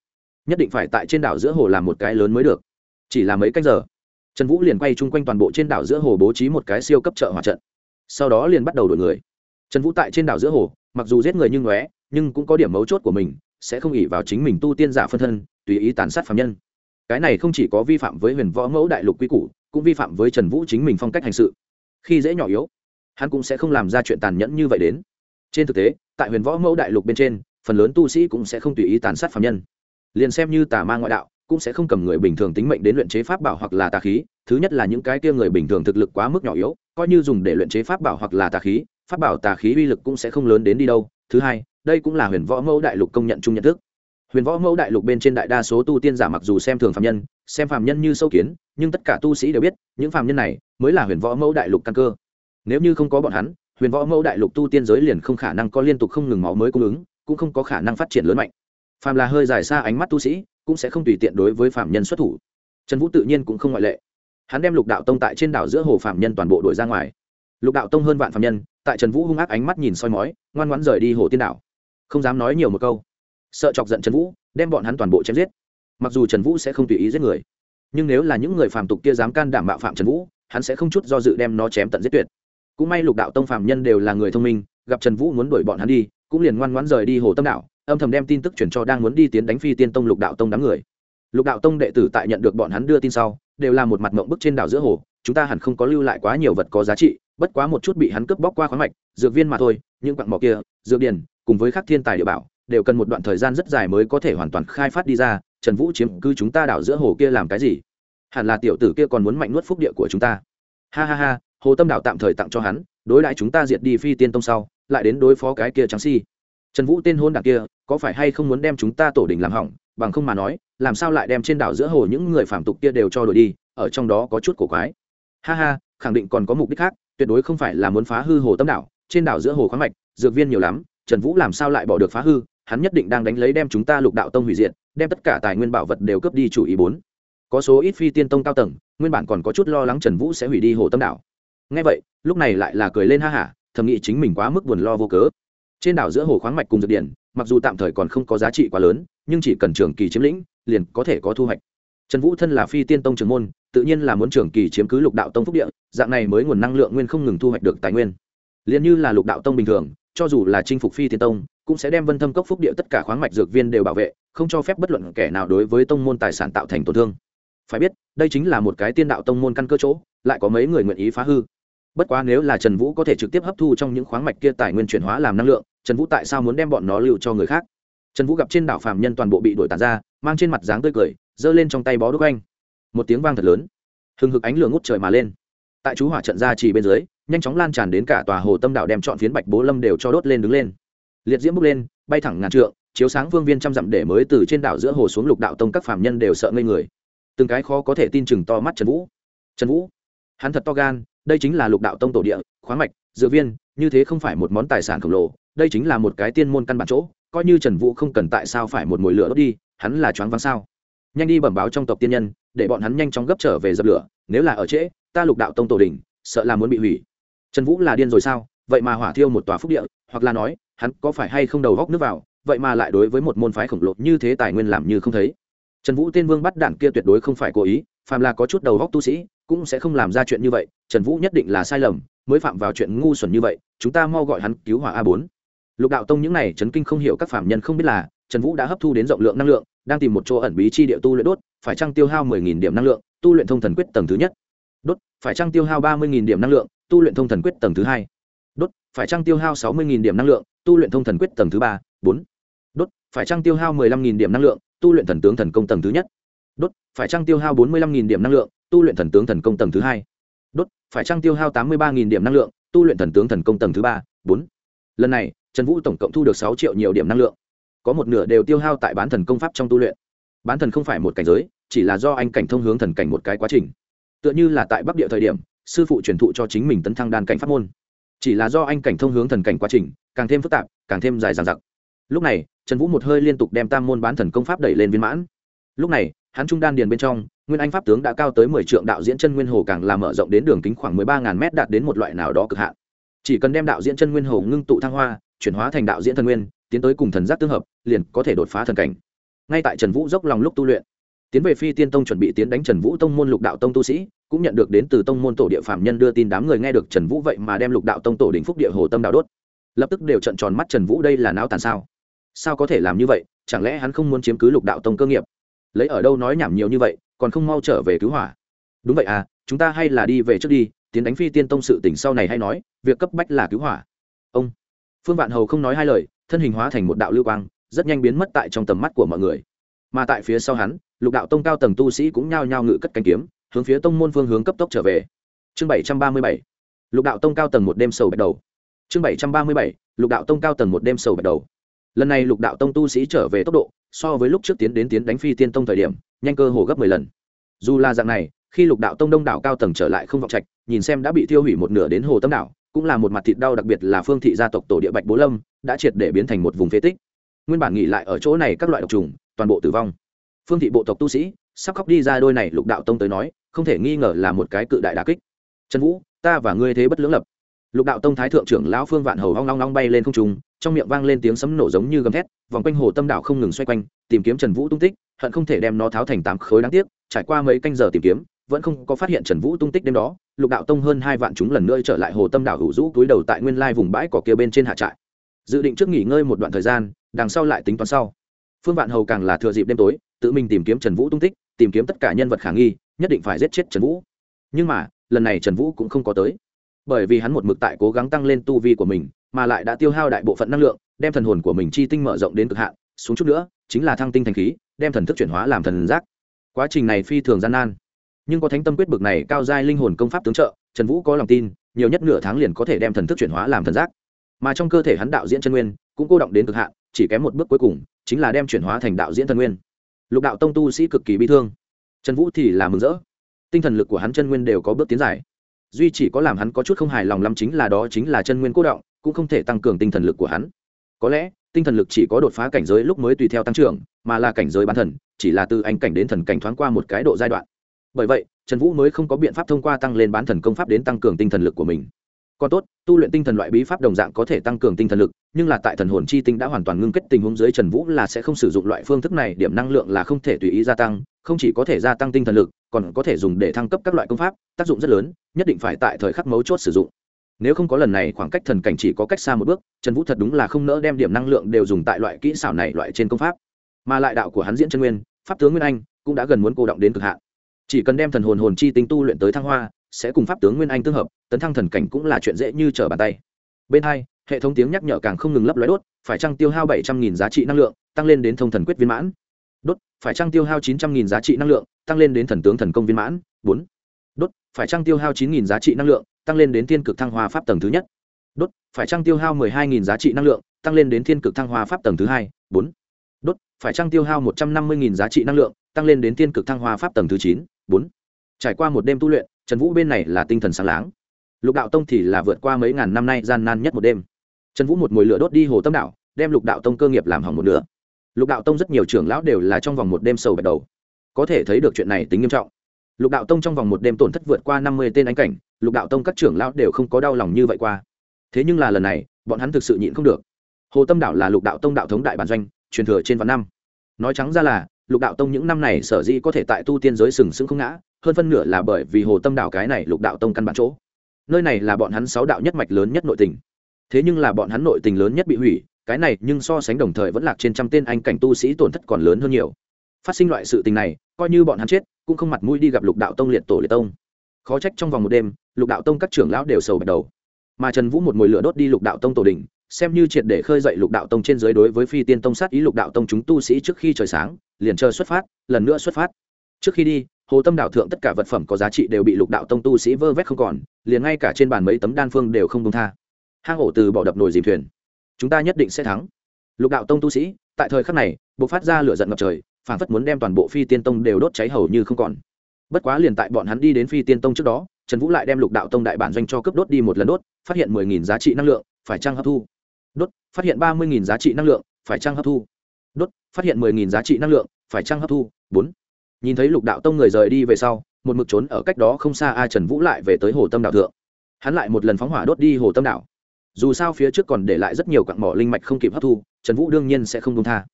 Nhất định phải tại trên đảo giữa hồ làm một cái lớn mới được. Chỉ là mấy cách giờ, trần vũ liền quay chung quanh toàn bộ trên đảo giữa hồ bố trí một cái siêu cấp trợ hỏa trận. Sau đó liền bắt đầu đổi người. Trần vũ tại trên đảo giữa hồ, mặc dù giết người như ngóe, nhưng cũng có điểm mấu chốt của mình sẽ không ỉ vào chính mình tu tiên giả phân thân, tùy ý tàn sát phạm nhân. Cái này không chỉ có vi phạm với huyền võ mẫu đại lục quy củ, cũng vi phạm với trần vũ chính mình phong cách hành sự. Khi dễ nhỏ yếu, hắn cũng sẽ không làm ra chuyện tàn nhẫn như vậy đến. Trên thực tế, tại huyền võ mẫu đại lục bên trên, phần lớn tu sĩ cũng sẽ không tùy ý tàn sát phạm nhân. Liền xem như tà ma ngoại đạo, cũng sẽ không cầm người bình thường tính mệnh đến luyện chế pháp bảo hoặc là tà khí. Thứ nhất là những cái kia người bình thường thực lực quá mức nhỏ yếu, coi như dùng để luyện chế pháp bảo hoặc là tà khí, pháp bảo tà khí uy lực cũng sẽ không lớn đến đi đâu. Thứ hai đây cũng là huyền võ mẫu đại lục công nhận chung nhận thức. Huyền võ mẫu đại lục bên trên đại đa số tu tiên giả mặc dù xem thường phạm nhân, xem phạm nhân như sâu kiến, nhưng tất cả tu sĩ đều biết, những phạm nhân này mới là huyền võ mẫu đại lục căn cơ. Nếu như không có bọn hắn, huyền võ mẫu đại lục tu tiên giới liền không khả năng có liên tục không ngừng máu mới cung ứng, cũng không có khả năng phát triển lớn mạnh. Phàm là hơi dài xa ánh mắt tu sĩ, cũng sẽ không tùy tiện đối với phạm nhân xuất thủ. Trần vũ tự nhiên cũng không ngoại lệ. Hắn đem lục đạo tông tại trên đảo giữa hồ phạm nhân toàn bộ đổi ra ngoài. Lục đạo tông hơn vạn phạm nhân, tại trần vũ hung ác ánh mắt nhìn soi mói, ngoan ngoãn rời đi hồ tiên đảo không dám nói nhiều một câu. Sợ chọc giận trần vũ, đem bọn hắn toàn bộ chém giết. Mặc dù trần vũ sẽ không tùy ý giết người, nhưng nếu là những người phàm tục kia dám can đảm bạo phạm trần vũ, hắn sẽ không chút do dự đem nó chém tận giết tuyệt. Cũng may lục đạo tông phạm nhân đều là người thông minh, gặp trần vũ muốn đuổi bọn hắn đi, cũng liền ngoan ngoãn rời đi hồ tâm đạo, âm thầm đem tin tức chuyển cho đang muốn đi tiến đánh phi tiên tông lục đạo tông đám người. Lục đạo tông đệ tử tại nhận được bọn hắn đưa tin sau, đều là một mặt mộng bức trên đảo giữa hồ, chúng ta hẳn không có lưu lại quá nhiều vật có giá trị, bất quá một chút bị hắn cướp bóc qua khoáng mạch, dược viên mà thôi, những quặng mỏ kia, dược điền cùng với các thiên tài địa bảo, đều cần một đoạn thời gian rất dài mới có thể hoàn toàn khai phát đi ra, trần vũ chiếm cứ chúng ta đảo giữa hồ kia làm cái gì? Hẳn là tiểu tử kia còn muốn mạnh nuốt phúc địa của chúng ta. Ha ha ha, hồ tâm đảo tạm thời tặng cho hắn, đối đãi chúng ta diệt đi phi tiên tông sau, lại đến đối phó cái kia trắng si. Trần vũ tên hôn đảng kia, có phải hay không muốn đem chúng ta tổ đình làm hỏng, bằng không mà nói, làm sao lại đem trên đảo giữa hồ những người phạm tục kia đều cho đổi đi, ở trong đó có chút cổ quái. Ha ha, khẳng định còn có mục đích khác, tuyệt đối không phải là muốn phá hư hồ tâm đảo, trên đảo giữa hồ khoáng mạch, dược viên nhiều lắm trần vũ làm sao lại bỏ được phá hư, hắn nhất định đang đánh lấy đem chúng ta lục đạo tông hủy diệt, đem tất cả tài nguyên bảo vật đều cướp đi chủ ý bốn. Có số ít phi tiên tông cao tầng, nguyên bản còn có chút lo lắng trần vũ sẽ hủy đi hồ tâm đảo. Ngay vậy, lúc này lại là cười lên ha hả, thầm nghĩ chính mình quá mức buồn lo vô cớ. Trên đảo giữa hồ khoáng mạch cùng dược điển, mặc dù tạm thời còn không có giá trị quá lớn, nhưng chỉ cần trường kỳ chiếm lĩnh, liền có thể có thu hoạch. Trần vũ thân là phi tiên tông trường môn, tự nhiên là muốn trường kỳ chiếm cứ lục đạo tông phúc địa, dạng này mới nguồn năng lượng nguyên không ngừng thu hoạch được tài nguyên. Liền như là lục đạo tông bình thường cho dù là chinh phục phi tiên tông, cũng sẽ đem vân thâm cốc phúc địa tất cả khoáng mạch dược viên đều bảo vệ, không cho phép bất luận kẻ nào đối với tông môn tài sản tạo thành tổn thương. Phải biết, đây chính là một cái tiên đạo tông môn căn cơ chỗ, lại có mấy người nguyện ý phá hư. Bất quá nếu là trần vũ có thể trực tiếp hấp thu trong những khoáng mạch kia tài nguyên chuyển hóa làm năng lượng, trần vũ tại sao muốn đem bọn nó lưu cho người khác? Trần vũ gặp trên đảo phàm nhân toàn bộ bị đổi tàn ra, mang trên mặt dáng tươi cười, giơ lên trong tay bó đúc anh. Một tiếng vang thật lớn. Hừng hực ánh lửa ngút trời mà lên. Tại chú hỏa trận ra chỉ bên dưới nhanh chóng lan tràn đến cả tòa hồ tâm đạo đem chọn phiến bạch bố lâm đều cho đốt lên đứng lên. Liệt diễm bốc lên, bay thẳng ngàn trượng, chiếu sáng vương viên trăm dặm để mới từ trên đảo giữa hồ xuống lục đạo tông các phàm nhân đều sợ ngây người. Từng cái khó có thể tin chừng to mắt trần vũ. Trần vũ, hắn thật to gan, đây chính là lục đạo tông tổ địa, khoáng mạch dự viên, như thế không phải một món tài sản khổng lồ, đây chính là một cái tiên môn căn bản chỗ, coi như trần vũ không cần tại sao phải một mồi lửa đốt đi, hắn là choáng váng sao? Nhanh đi bẩm báo trong tộc tiên nhân, để bọn hắn nhanh chóng gấp trở về dập lửa, nếu là ở trễ, ta lục đạo tông tổ đình sợ là muốn bị hủy trần vũ là điên rồi sao? Vậy mà hỏa thiêu một tòa phúc địa, hoặc là nói, hắn có phải hay không đầu góc nước vào, vậy mà lại đối với một môn phái khổng lồ như thế tài nguyên làm như không thấy. Trần vũ tên vương bắt đạn kia tuyệt đối không phải cố ý, phàm là có chút đầu góc tu sĩ, cũng sẽ không làm ra chuyện như vậy, trần vũ nhất định là sai lầm, mới phạm vào chuyện ngu xuẩn như vậy, chúng ta mau gọi hắn cứu hỏa a bốn. Lục đạo tông những này trấn kinh không hiểu các phạm nhân không biết là, trần vũ đã hấp thu đến rộng lượng năng lượng, đang tìm một chỗ ẩn bí chi địa tu luyện đốt, phải trăng tiêu hao mười nghìn điểm năng lượng, tu luyện thông thần quyết tầng thứ nhất. Đốt, phải trăng tiêu hao ba mươi nghìn điểm năng lượng tu luyện thông thần quyết tầng thứ hai. Đốt, phải trăng tiêu hao sáu mươi nghìn điểm năng lượng, tu luyện thông thần quyết tầng thứ ba, bốn. Đốt, phải trăng tiêu hao mười lăm nghìn điểm năng lượng, tu luyện thần tướng thần công tầng thứ nhất. Đốt, phải trăng tiêu hao bốn mươi lăm nghìn điểm năng lượng, tu luyện thần tướng thần công tầng thứ hai. Đốt, phải trăng tiêu hao tám mươi ba nghìn điểm năng lượng, tu luyện thần tướng thần công tầng thứ ba, bốn. Lần này, trần vũ tổng cộng thu được sáu triệu nhiều điểm năng lượng. Có một nửa đều tiêu hao tại bán thần công pháp trong tu luyện. Bán thần không phải một cảnh giới, chỉ là do anh cảnh thông hướng thần cảnh một cái quá trình. Tựa như là tại bắc địa thời điểm sư phụ truyền thụ cho chính mình tấn thăng đan cảnh pháp môn. Chỉ là do anh cảnh thông hướng thần cảnh quá trình, càng thêm phức tạp, càng thêm dài dằng dặc. Lúc này, trần vũ một hơi liên tục đem tam môn bán thần công pháp đẩy lên viên mãn. Lúc này, hắn trung đan điền bên trong, nguyên anh pháp tướng đã cao tới mười trượng, đạo diễn chân nguyên hồ càng làm mở rộng đến đường kính khoảng mười ba ngàn mét đạt đến một loại nào đó cực hạn. Chỉ cần đem đạo diễn chân nguyên hồ ngưng tụ thăng hoa, chuyển hóa thành đạo diễn thần nguyên, tiến tới cùng thần giác tương hợp, liền có thể đột phá thần cảnh. Ngay tại trần vũ dốc lòng lúc tu luyện tiến về phi tiên tông chuẩn bị tiến đánh trần vũ tông môn lục đạo tông tu sĩ, cũng nhận được đến từ tông môn tổ địa phạm nhân đưa tin đám người nghe được trần vũ vậy mà đem lục đạo tông tổ đình phúc địa hồ tâm đạo đốt. Lập tức đều trận tròn mắt trần vũ đây là não tàn sao? Sao có thể làm như vậy? Chẳng lẽ hắn không muốn chiếm cứ lục đạo tông cơ nghiệp? Lấy ở đâu nói nhảm nhiều như vậy, còn không mau trở về cứu hỏa? Đúng vậy à chúng ta hay là đi về trước đi, tiến đánh phi tiên tông sự tỉnh sau này hay nói, việc cấp bách là cứu hỏa. Ông. Phương vạn hầu không nói hai lời, thân hình hóa thành một đạo lưu quang, rất nhanh biến mất tại trong tầm mắt của mọi người. Mà tại phía sau hắn lục đạo tông cao tầng tu sĩ cũng nhao nhao ngự cất cánh kiếm, hướng phía tông môn phương hướng cấp tốc trở về. Chương bảy trăm ba mươi bảy, lục đạo tông cao tầng một đêm sầu bắt đầu. Chương bảy trăm ba mươi bảy, lục đạo tông cao tầng một đêm sầu bắt đầu. Lần này lục đạo tông tu sĩ trở về tốc độ, so với lúc trước tiến đến tiến đánh phi tiên tông thời điểm, nhanh cơ hồ gấp mười lần. Dù là dạng này, khi lục đạo tông đông đảo cao tầng trở lại không vọng trạch, nhìn xem đã bị tiêu hủy một nửa đến hồ tâm đảo, cũng là một mặt thịt đau đặc biệt là phương thị gia tộc tổ địa bạch bố lâm, đã triệt để biến thành một vùng phế tích. Nguyên bản nghỉ lại ở chỗ này các loại độc trùng, toàn bộ tử vong phương thị bộ tộc tu sĩ, sắp khóc đi ra đôi này lục đạo tông tới nói, không thể nghi ngờ là một cái cự đại đà kích. Trần vũ, ta và ngươi thế bất lưỡng lập. Lục đạo tông thái thượng trưởng lão phương vạn hầu hoang long long bay lên không trung, trong miệng vang lên tiếng sấm nổ giống như gầm thét, vòng quanh hồ tâm Đạo không ngừng xoay quanh, tìm kiếm trần vũ tung tích, hận không thể đem nó tháo thành tám khối đáng tiếc, trải qua mấy canh giờ tìm kiếm, vẫn không có phát hiện trần vũ tung tích đêm đó, lục đạo tông hơn hai vạn chúng lần nữa trở lại hồ tâm đảo hữu rũ túi đầu tại nguyên lai vùng bãi cỏ kia bên trên hạ trại. Dự định trước nghỉ ngơi một đoạn thời gian, đằng sau lại tính toán sau. Phương vạn hầu càng là thừa dịp đêm tối tự mình tìm kiếm trần vũ tung tích, tìm kiếm tất cả nhân vật khả nghi, nhất định phải giết chết trần vũ. Nhưng mà, lần này trần vũ cũng không có tới. Bởi vì hắn một mực tại cố gắng tăng lên tu vi của mình, mà lại đã tiêu hao đại bộ phận năng lượng, đem thần hồn của mình chi tinh mở rộng đến cực hạn. Xuống chút nữa, chính là thăng tinh thành khí, đem thần thức chuyển hóa làm thần giác. Quá trình này phi thường gian nan. Nhưng có thánh tâm quyết bực này cao giai linh hồn công pháp tướng trợ, trần vũ có lòng tin, nhiều nhất nửa tháng liền có thể đem thần thức chuyển hóa làm thần giác. Mà trong cơ thể hắn đạo diễn chân nguyên cũng cô động đến cực hạn, chỉ kém một bước cuối cùng, chính là đem chuyển hóa thành đạo diễn thần nguyên lục đạo tông tu sĩ cực kỳ bi thương. Trần vũ thì là mừng rỡ. Tinh thần lực của hắn chân nguyên đều có bước tiến dài. Duy chỉ có làm hắn có chút không hài lòng lắm chính là đó chính là chân nguyên cố động, cũng không thể tăng cường tinh thần lực của hắn. Có lẽ, tinh thần lực chỉ có đột phá cảnh giới lúc mới tùy theo tăng trưởng, mà là cảnh giới bán thần, chỉ là từ anh cảnh đến thần cảnh thoáng qua một cái độ giai đoạn. Bởi vậy, trần vũ mới không có biện pháp thông qua tăng lên bán thần công pháp đến tăng cường tinh thần lực của mình còn tốt, tu luyện tinh thần loại bí pháp đồng dạng có thể tăng cường tinh thần lực, nhưng là tại thần hồn chi tinh đã hoàn toàn ngưng kết tình huống dưới trần vũ là sẽ không sử dụng loại phương thức này, điểm năng lượng là không thể tùy ý gia tăng, không chỉ có thể gia tăng tinh thần lực, còn có thể dùng để thăng cấp các loại công pháp, tác dụng rất lớn, nhất định phải tại thời khắc mấu chốt sử dụng. Nếu không có lần này, khoảng cách thần cảnh chỉ có cách xa một bước, trần vũ thật đúng là không nỡ đem điểm năng lượng đều dùng tại loại kỹ xảo này loại trên công pháp. Mà lại đạo của hắn diễn chân nguyên, pháp tướng nguyên anh, cũng đã gần muốn cô động đến cực hạn. Chỉ cần đem thần hồn hồn chi tinh tu luyện tới thăng hoa sẽ cùng pháp tướng nguyên anh tương hợp, tấn thăng thần cảnh cũng là chuyện dễ như trở bàn tay. Bên hai, hệ thống tiếng nhắc nhở càng không ngừng lấp lói đốt, phải trăng tiêu hao bảy trăm nghìn giá trị năng lượng, tăng lên đến thông thần quyết viên mãn? Đốt, phải trăng tiêu hao chín trăm nghìn giá trị năng lượng, tăng lên đến thần tướng thần công viên mãn? Bốn. Đốt, phải trăng tiêu hao chín nghìn giá trị năng lượng, tăng lên đến thiên cực thăng hoa pháp tầng thứ nhất? Đốt, phải trăng tiêu hao mười hai nghìn giá trị năng lượng, tăng lên đến thiên cực thăng hoa pháp tầng thứ hai? Bốn. Đốt, phải trăng tiêu hao một trăm năm mươi nghìn giá trị năng lượng, tăng lên đến thiên cực thăng hoa pháp tầng thứ chín? Bốn trải qua một đêm tu luyện, trần vũ bên này là tinh thần sáng láng. Lục đạo tông thì là vượt qua mấy ngàn năm nay gian nan nhất một đêm. Trần vũ một mồi lửa đốt đi hồ tâm đạo, đem lục đạo tông cơ nghiệp làm hỏng một nửa. Lục đạo tông rất nhiều trưởng lão đều là trong vòng một đêm sầu bạch đầu. Có thể thấy được chuyện này tính nghiêm trọng. Lục đạo tông trong vòng một đêm tổn thất vượt qua năm mươi tên ánh cảnh, lục đạo tông các trưởng lão đều không có đau lòng như vậy qua. Thế nhưng là lần này, bọn hắn thực sự nhịn không được. Hồ tâm đảo là lục đạo tông đạo thống đại bản doanh, truyền thừa trên vạn năm. Nói trắng ra là lục đạo tông những năm này sở dĩ có thể tại tu tiên giới sừng sững không ngã, hơn phân nửa là bởi vì hồ tâm đảo cái này lục đạo tông căn bản chỗ. Nơi này là bọn hắn sáu đạo nhất mạch lớn nhất nội tình. Thế nhưng là bọn hắn nội tình lớn nhất bị hủy, cái này nhưng so sánh đồng thời vẫn lạc trên trăm tên anh cảnh tu sĩ tổn thất còn lớn hơn nhiều. Phát sinh loại sự tình này, coi như bọn hắn chết, cũng không mặt mũi đi gặp lục đạo tông liệt tổ liệt tông. Khó trách trong vòng một đêm, lục đạo tông các trưởng lão đều sầu bạch đầu. Mà trần vũ một mồi lửa đốt đi lục đạo tông tổ đình xem như triệt để khơi dậy lục đạo tông trên dưới đối với phi tiên tông sát ý lục đạo tông chúng tu sĩ trước khi trời sáng, liền chờ xuất phát, lần nữa xuất phát. Trước khi đi, hồ tâm đạo thượng tất cả vật phẩm có giá trị đều bị lục đạo tông tu sĩ vơ vét không còn, liền ngay cả trên bàn mấy tấm đan phương đều không công tha. Hang ổ từ bỏ đập nồi dìm thuyền. Chúng ta nhất định sẽ thắng. Lục đạo tông tu sĩ, tại thời khắc này buộc phát ra lửa giận ngập trời phản phất muốn đem toàn bộ phi tiên tông đều đốt cháy hầu như không còn. Bất quá liền tại bọn hắn đi đến phi tiên tông trước đó, trần vũ lại đem lục đạo tông đại bản doanh cho cướp đốt đi một lần đốt, phát hiện mười nghìn giá trị năng lượng, phải trăng hấp thu? Đốt, phát hiện ba mươi nghìn giá trị năng lượng, phải trăng hấp thu? Đốt, phát hiện mười nghìn giá trị năng lượng, phải trăng hấp thu? Bốn. Nhìn thấy lục đạo tông người rời đi về sau, một mực trốn ở cách đó không xa a trần vũ lại về tới hồ tâm đạo thượng. Hắn lại một lần phóng hỏa đốt đi hồ tâm đạo. Dù sao phía trước còn để lại rất nhiều cặn mỏ linh mạch không kịp hấp thu, trần vũ đương nhiên sẽ không công tha.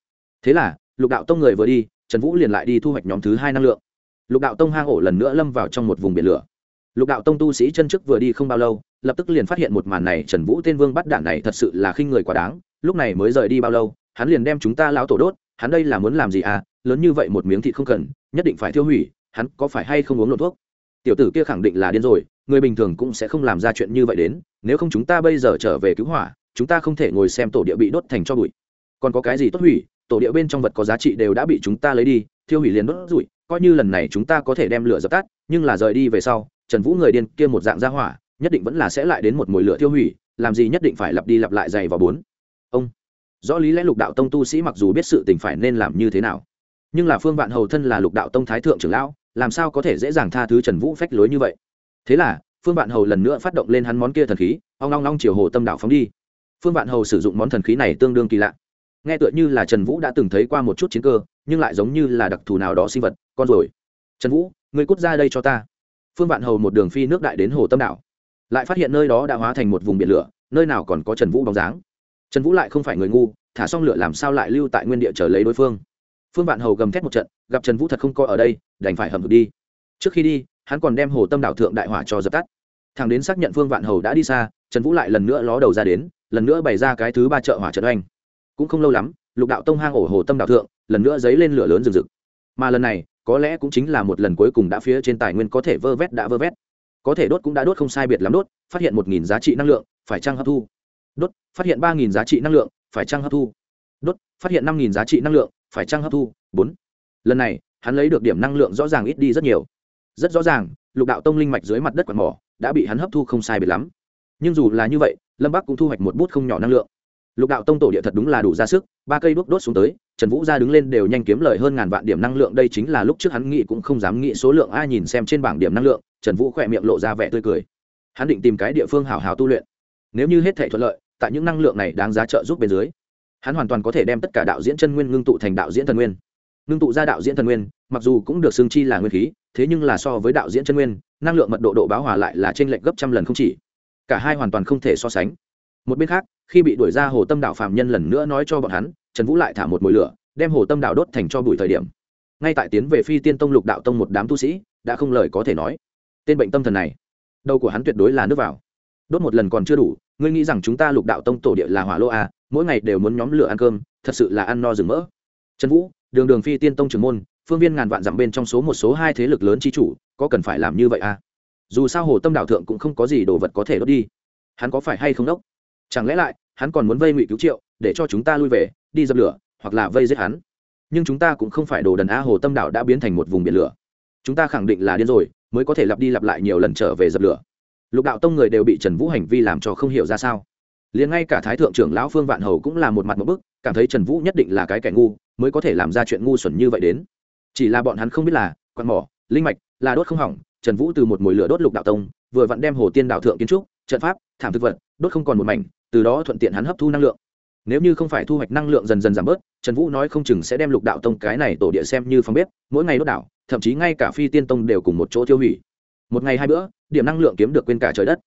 Thế là, lục đạo tông người vừa đi, trần vũ liền lại đi thu hoạch nhóm thứ hai năng lượng. Lục đạo tông hang ổ lần nữa lâm vào trong một vùng biển lửa. Lục đạo tông tu sĩ chân chức vừa đi không bao lâu lập tức liền phát hiện một màn này trần vũ tên vương bắt đạn này thật sự là khinh người quá đáng, lúc này mới rời đi bao lâu, hắn liền đem chúng ta lao tổ đốt, hắn đây là muốn làm gì à lớn như vậy một miếng thịt không cần, nhất định phải tiêu hủy, hắn có phải hay không uống lộn thuốc? Tiểu tử kia khẳng định là điên rồi, người bình thường cũng sẽ không làm ra chuyện như vậy đến, nếu không chúng ta bây giờ trở về cứu hỏa, chúng ta không thể ngồi xem tổ địa bị đốt thành cho bụi. Còn có cái gì tốt hủy, tổ địa bên trong vật có giá trị đều đã bị chúng ta lấy đi, thiêu hủy liền đốt rủi coi như lần này chúng ta có thể đem lửa dập tắt, nhưng là rời đi về sau, trần vũ người điên kia một dạng ra hỏa nhất định vẫn là sẽ lại đến một mùi lửa tiêu hủy, làm gì nhất định phải lặp đi lặp lại dày vào bốn. Ông. Rõ lý lẽ lục đạo tông tu sĩ mặc dù biết sự tình phải nên làm như thế nào, nhưng là phương vạn hầu thân là lục đạo tông thái thượng trưởng lão, làm sao có thể dễ dàng tha thứ trần vũ phách lối như vậy? Thế là, phương vạn hầu lần nữa phát động lên hắn món kia thần khí, ong long long chiều hồ tâm đạo phóng đi. Phương vạn hầu sử dụng món thần khí này tương đương kỳ lạ. Nghe tựa như là trần vũ đã từng thấy qua một chút chiến cơ, nhưng lại giống như là đặc thù nào đó sinh vật, con rồi trần vũ người cút ra đây cho ta. Phương vạn hầu một đường phi nước đại đến hồ tâm đảo lại phát hiện nơi đó đã hóa thành một vùng biển lửa, nơi nào còn có trần vũ bóng dáng. Trần vũ lại không phải người ngu, thả xong lửa làm sao lại lưu tại nguyên địa chờ lấy đối phương. Phương vạn hầu gầm thét một trận, gặp trần vũ thật không coi ở đây, đành phải hầm được đi. Trước khi đi, hắn còn đem hồ tâm đảo thượng đại hỏa cho dập tắt. Thằng đến xác nhận phương vạn hầu đã đi xa, trần vũ lại lần nữa ló đầu ra đến, lần nữa bày ra cái thứ ba chợ hỏa trận oanh. Cũng không lâu lắm, lục đạo tông hang ổ hồ tâm đảo thượng, lần nữa dấy lên lửa lớn rừng rực. Mà lần này, có lẽ cũng chính là một lần cuối cùng đã phía trên tài nguyên có thể vơ vét đã vơ vét có thể đốt cũng đã đốt không sai biệt lắm đốt, phát hiện một nghìn giá trị năng lượng, phải trăng hấp thu? Đốt, phát hiện ba nghìn giá trị năng lượng, phải trăng hấp thu? Đốt, phát hiện năm nghìn giá trị năng lượng, phải trăng hấp thu? Bốn. Lần này, hắn lấy được điểm năng lượng rõ ràng ít đi rất nhiều. Rất rõ ràng, lục đạo tông linh mạch dưới mặt đất quạt mỏ, đã bị hắn hấp thu không sai biệt lắm. Nhưng dù là như vậy, lâm bắc cũng thu hoạch một bút không nhỏ năng lượng. Lục đạo tông tổ địa thật đúng là đủ ra sức, ba cây đuốc đốt xuống tới, trần vũ ra đứng lên đều nhanh kiếm lời hơn ngàn vạn điểm năng lượng, đây chính là lúc trước hắn nghĩ cũng không dám nghĩ số lượng, ai nhìn xem trên bảng điểm năng lượng trần vũ khỏe miệng lộ ra vẻ tươi cười. Hắn định tìm cái địa phương hào hào tu luyện. Nếu như hết thể thuận lợi, tại những năng lượng này đáng giá trợ giúp bên dưới, hắn hoàn toàn có thể đem tất cả đạo diễn chân nguyên ngưng tụ thành đạo diễn thần nguyên. Ngưng tụ ra đạo diễn thần nguyên, mặc dù cũng được xương chi là nguyên khí, thế nhưng là so với đạo diễn chân nguyên, năng lượng mật độ độ báo hòa lại là trên lệch gấp trăm lần không chỉ. Cả hai hoàn toàn không thể so sánh. Một bên khác, khi bị đuổi ra hồ tâm đạo phạm nhân lần nữa nói cho bọn hắn, trần vũ lại thả một mồi lửa, đem hồ tâm đạo đốt thành cho bụi thời điểm. Ngay tại tiến về phi tiên tông lục đạo tông một đám tu sĩ, đã không lời có thể nói tên bệnh tâm thần này. Đầu của hắn tuyệt đối là nước vào. Đốt một lần còn chưa đủ ngươi nghĩ rằng chúng ta lục đạo tông tổ địa là hỏa lô à, mỗi ngày đều muốn nhóm lửa ăn cơm thật sự là ăn no rừng mỡ. Trần vũ đường đường phi tiên tông trưởng môn phương viên ngàn vạn dặm bên trong số một số hai thế lực lớn chi chủ có cần phải làm như vậy à? Dù sao hồ tâm đạo thượng cũng không có gì đồ vật có thể đốt đi. Hắn có phải hay không đốc? Chẳng lẽ lại hắn còn muốn vây ngụy cứu triệu để cho chúng ta lui về đi dập lửa hoặc là vây giết hắn? Nhưng chúng ta cũng không phải đồ đần a, hồ tâm đảo đã biến thành một vùng biển lửa. Chúng ta khẳng định là điên rồi mới có thể lặp đi lặp lại nhiều lần trở về dập lửa. Lục đạo tông người đều bị trần vũ hành vi làm cho không hiểu ra sao. Liền ngay cả thái thượng trưởng lão phương vạn hầu cũng là một mặt một bức, cảm thấy trần vũ nhất định là cái kẻ ngu, mới có thể làm ra chuyện ngu xuẩn như vậy đến. Chỉ là bọn hắn không biết là quạt mỏ, linh mạch, là đốt không hỏng, trần vũ từ một mồi lửa đốt lục đạo tông, vừa vặn đem hồ tiên đạo thượng kiến trúc, trận pháp, thảm thực vật, đốt không còn một mảnh, từ đó thuận tiện hắn hấp thu năng lượng nếu như không phải thu hoạch năng lượng dần dần giảm bớt, trần vũ nói không chừng sẽ đem lục đạo tông cái này tổ địa xem như phong bếp, mỗi ngày đốt đảo, thậm chí ngay cả phi tiên tông đều cùng một chỗ tiêu hủy. Một ngày hai bữa, điểm năng lượng kiếm được quên cả trời đất.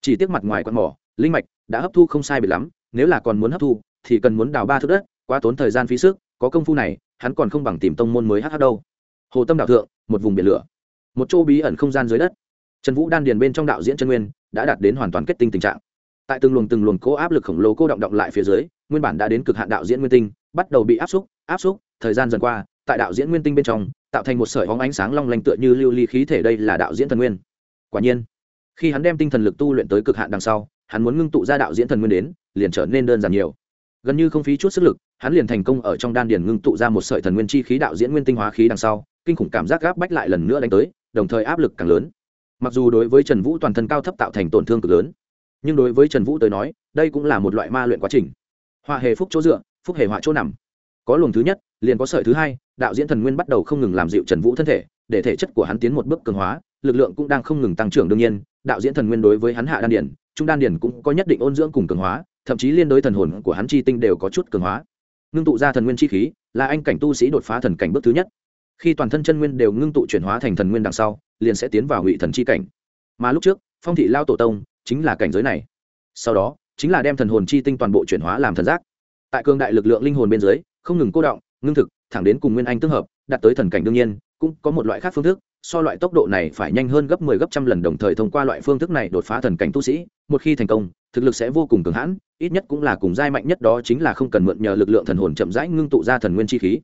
Chỉ tiếc mặt ngoài quạt mỏ, linh mạch đã hấp thu không sai bị lắm, nếu là còn muốn hấp thu, thì cần muốn đào ba thước đất, quá tốn thời gian phí sức, có công phu này, hắn còn không bằng tìm tông môn mới hh đâu. Hồ tâm đạo thượng, một vùng biển lửa. Một chỗ bí ẩn không gian dưới đất. Trần vũ đan điền bên trong đạo diễn chân nguyên, đã đạt đến hoàn toàn kết tinh tình trạng. Tại từng luồng từng luồng cố áp lực khổng lồ cô động động lại phía dưới nguyên bản đã đến cực hạn đạo diễn nguyên tinh, bắt đầu bị áp xúc áp xúc, thời gian dần qua, tại đạo diễn nguyên tinh bên trong, tạo thành một sợi hóng ánh sáng long lanh tựa như lưu ly khí thể đây là đạo diễn thần nguyên. Quả nhiên, khi hắn đem tinh thần lực tu luyện tới cực hạn đằng sau, hắn muốn ngưng tụ ra đạo diễn thần nguyên đến, liền trở nên đơn giản nhiều. Gần như không phí chút sức lực, hắn liền thành công ở trong đan điền ngưng tụ ra một sợi thần nguyên chi khí đạo diễn nguyên tinh hóa khí đằng sau, kinh khủng cảm giác gáp bách lại lần nữa đánh tới, đồng thời áp lực càng lớn. Mặc dù đối với trần vũ toàn thân cao thấp tạo thành tổn thương cực lớn, nhưng đối với trần vũ tới nói, đây cũng là một loại ma luyện quá trình họa hề phúc chỗ dựa, phúc hề họa chỗ nằm. Có luồng thứ nhất, liền có sợi thứ hai, đạo diễn thần nguyên bắt đầu không ngừng làm dịu trần vũ thân thể, để thể chất của hắn tiến một bước cường hóa, lực lượng cũng đang không ngừng tăng trưởng đương nhiên, đạo diễn thần nguyên đối với hắn hạ đan điển, trung đan điển cũng có nhất định ôn dưỡng cùng cường hóa, thậm chí liên đối thần hồn của hắn chi tinh đều có chút cường hóa. Ngưng tụ ra thần nguyên chi khí, là anh cảnh tu sĩ đột phá thần cảnh bước thứ nhất. Khi toàn thân chân nguyên đều ngưng tụ chuyển hóa thành thần nguyên đằng sau, liền sẽ tiến vào ngụy thần chi cảnh. Mà lúc trước, phong thị lao tổ tông chính là cảnh giới này. Sau đó chính là đem thần hồn chi tinh toàn bộ chuyển hóa làm thần giác. Tại cương đại lực lượng linh hồn bên dưới, không ngừng cô động, ngưng thực, thẳng đến cùng nguyên anh tương hợp, đạt tới thần cảnh đương nhiên, cũng có một loại khác phương thức, so loại tốc độ này phải nhanh hơn gấp 10 gấp trăm lần đồng thời thông qua loại phương thức này đột phá thần cảnh tu sĩ, một khi thành công, thực lực sẽ vô cùng cường hãn, ít nhất cũng là cùng giai mạnh nhất đó chính là không cần mượn nhờ lực lượng thần hồn chậm rãi ngưng tụ ra thần nguyên chi khí,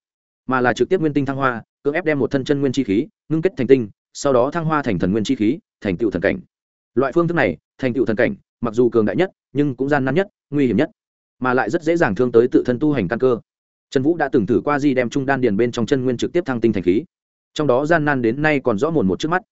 mà là trực tiếp nguyên tinh thăng hoa, cưỡng ép đem một thân chân nguyên chi khí ngưng kết thành tinh, sau đó thăng hoa thành thần nguyên chi khí, thành tựu thần cảnh. Loại phương thức này, thành tựu thần cảnh, mặc dù cường đại nhất nhưng cũng gian nan nhất, nguy hiểm nhất, mà lại rất dễ dàng thương tới tự thân tu hành căn cơ. Trần vũ đã từng thử qua di đem trung đan điền bên trong chân nguyên trực tiếp thăng tinh thành khí. Trong đó gian nan đến nay còn rõ mồn một trước mắt.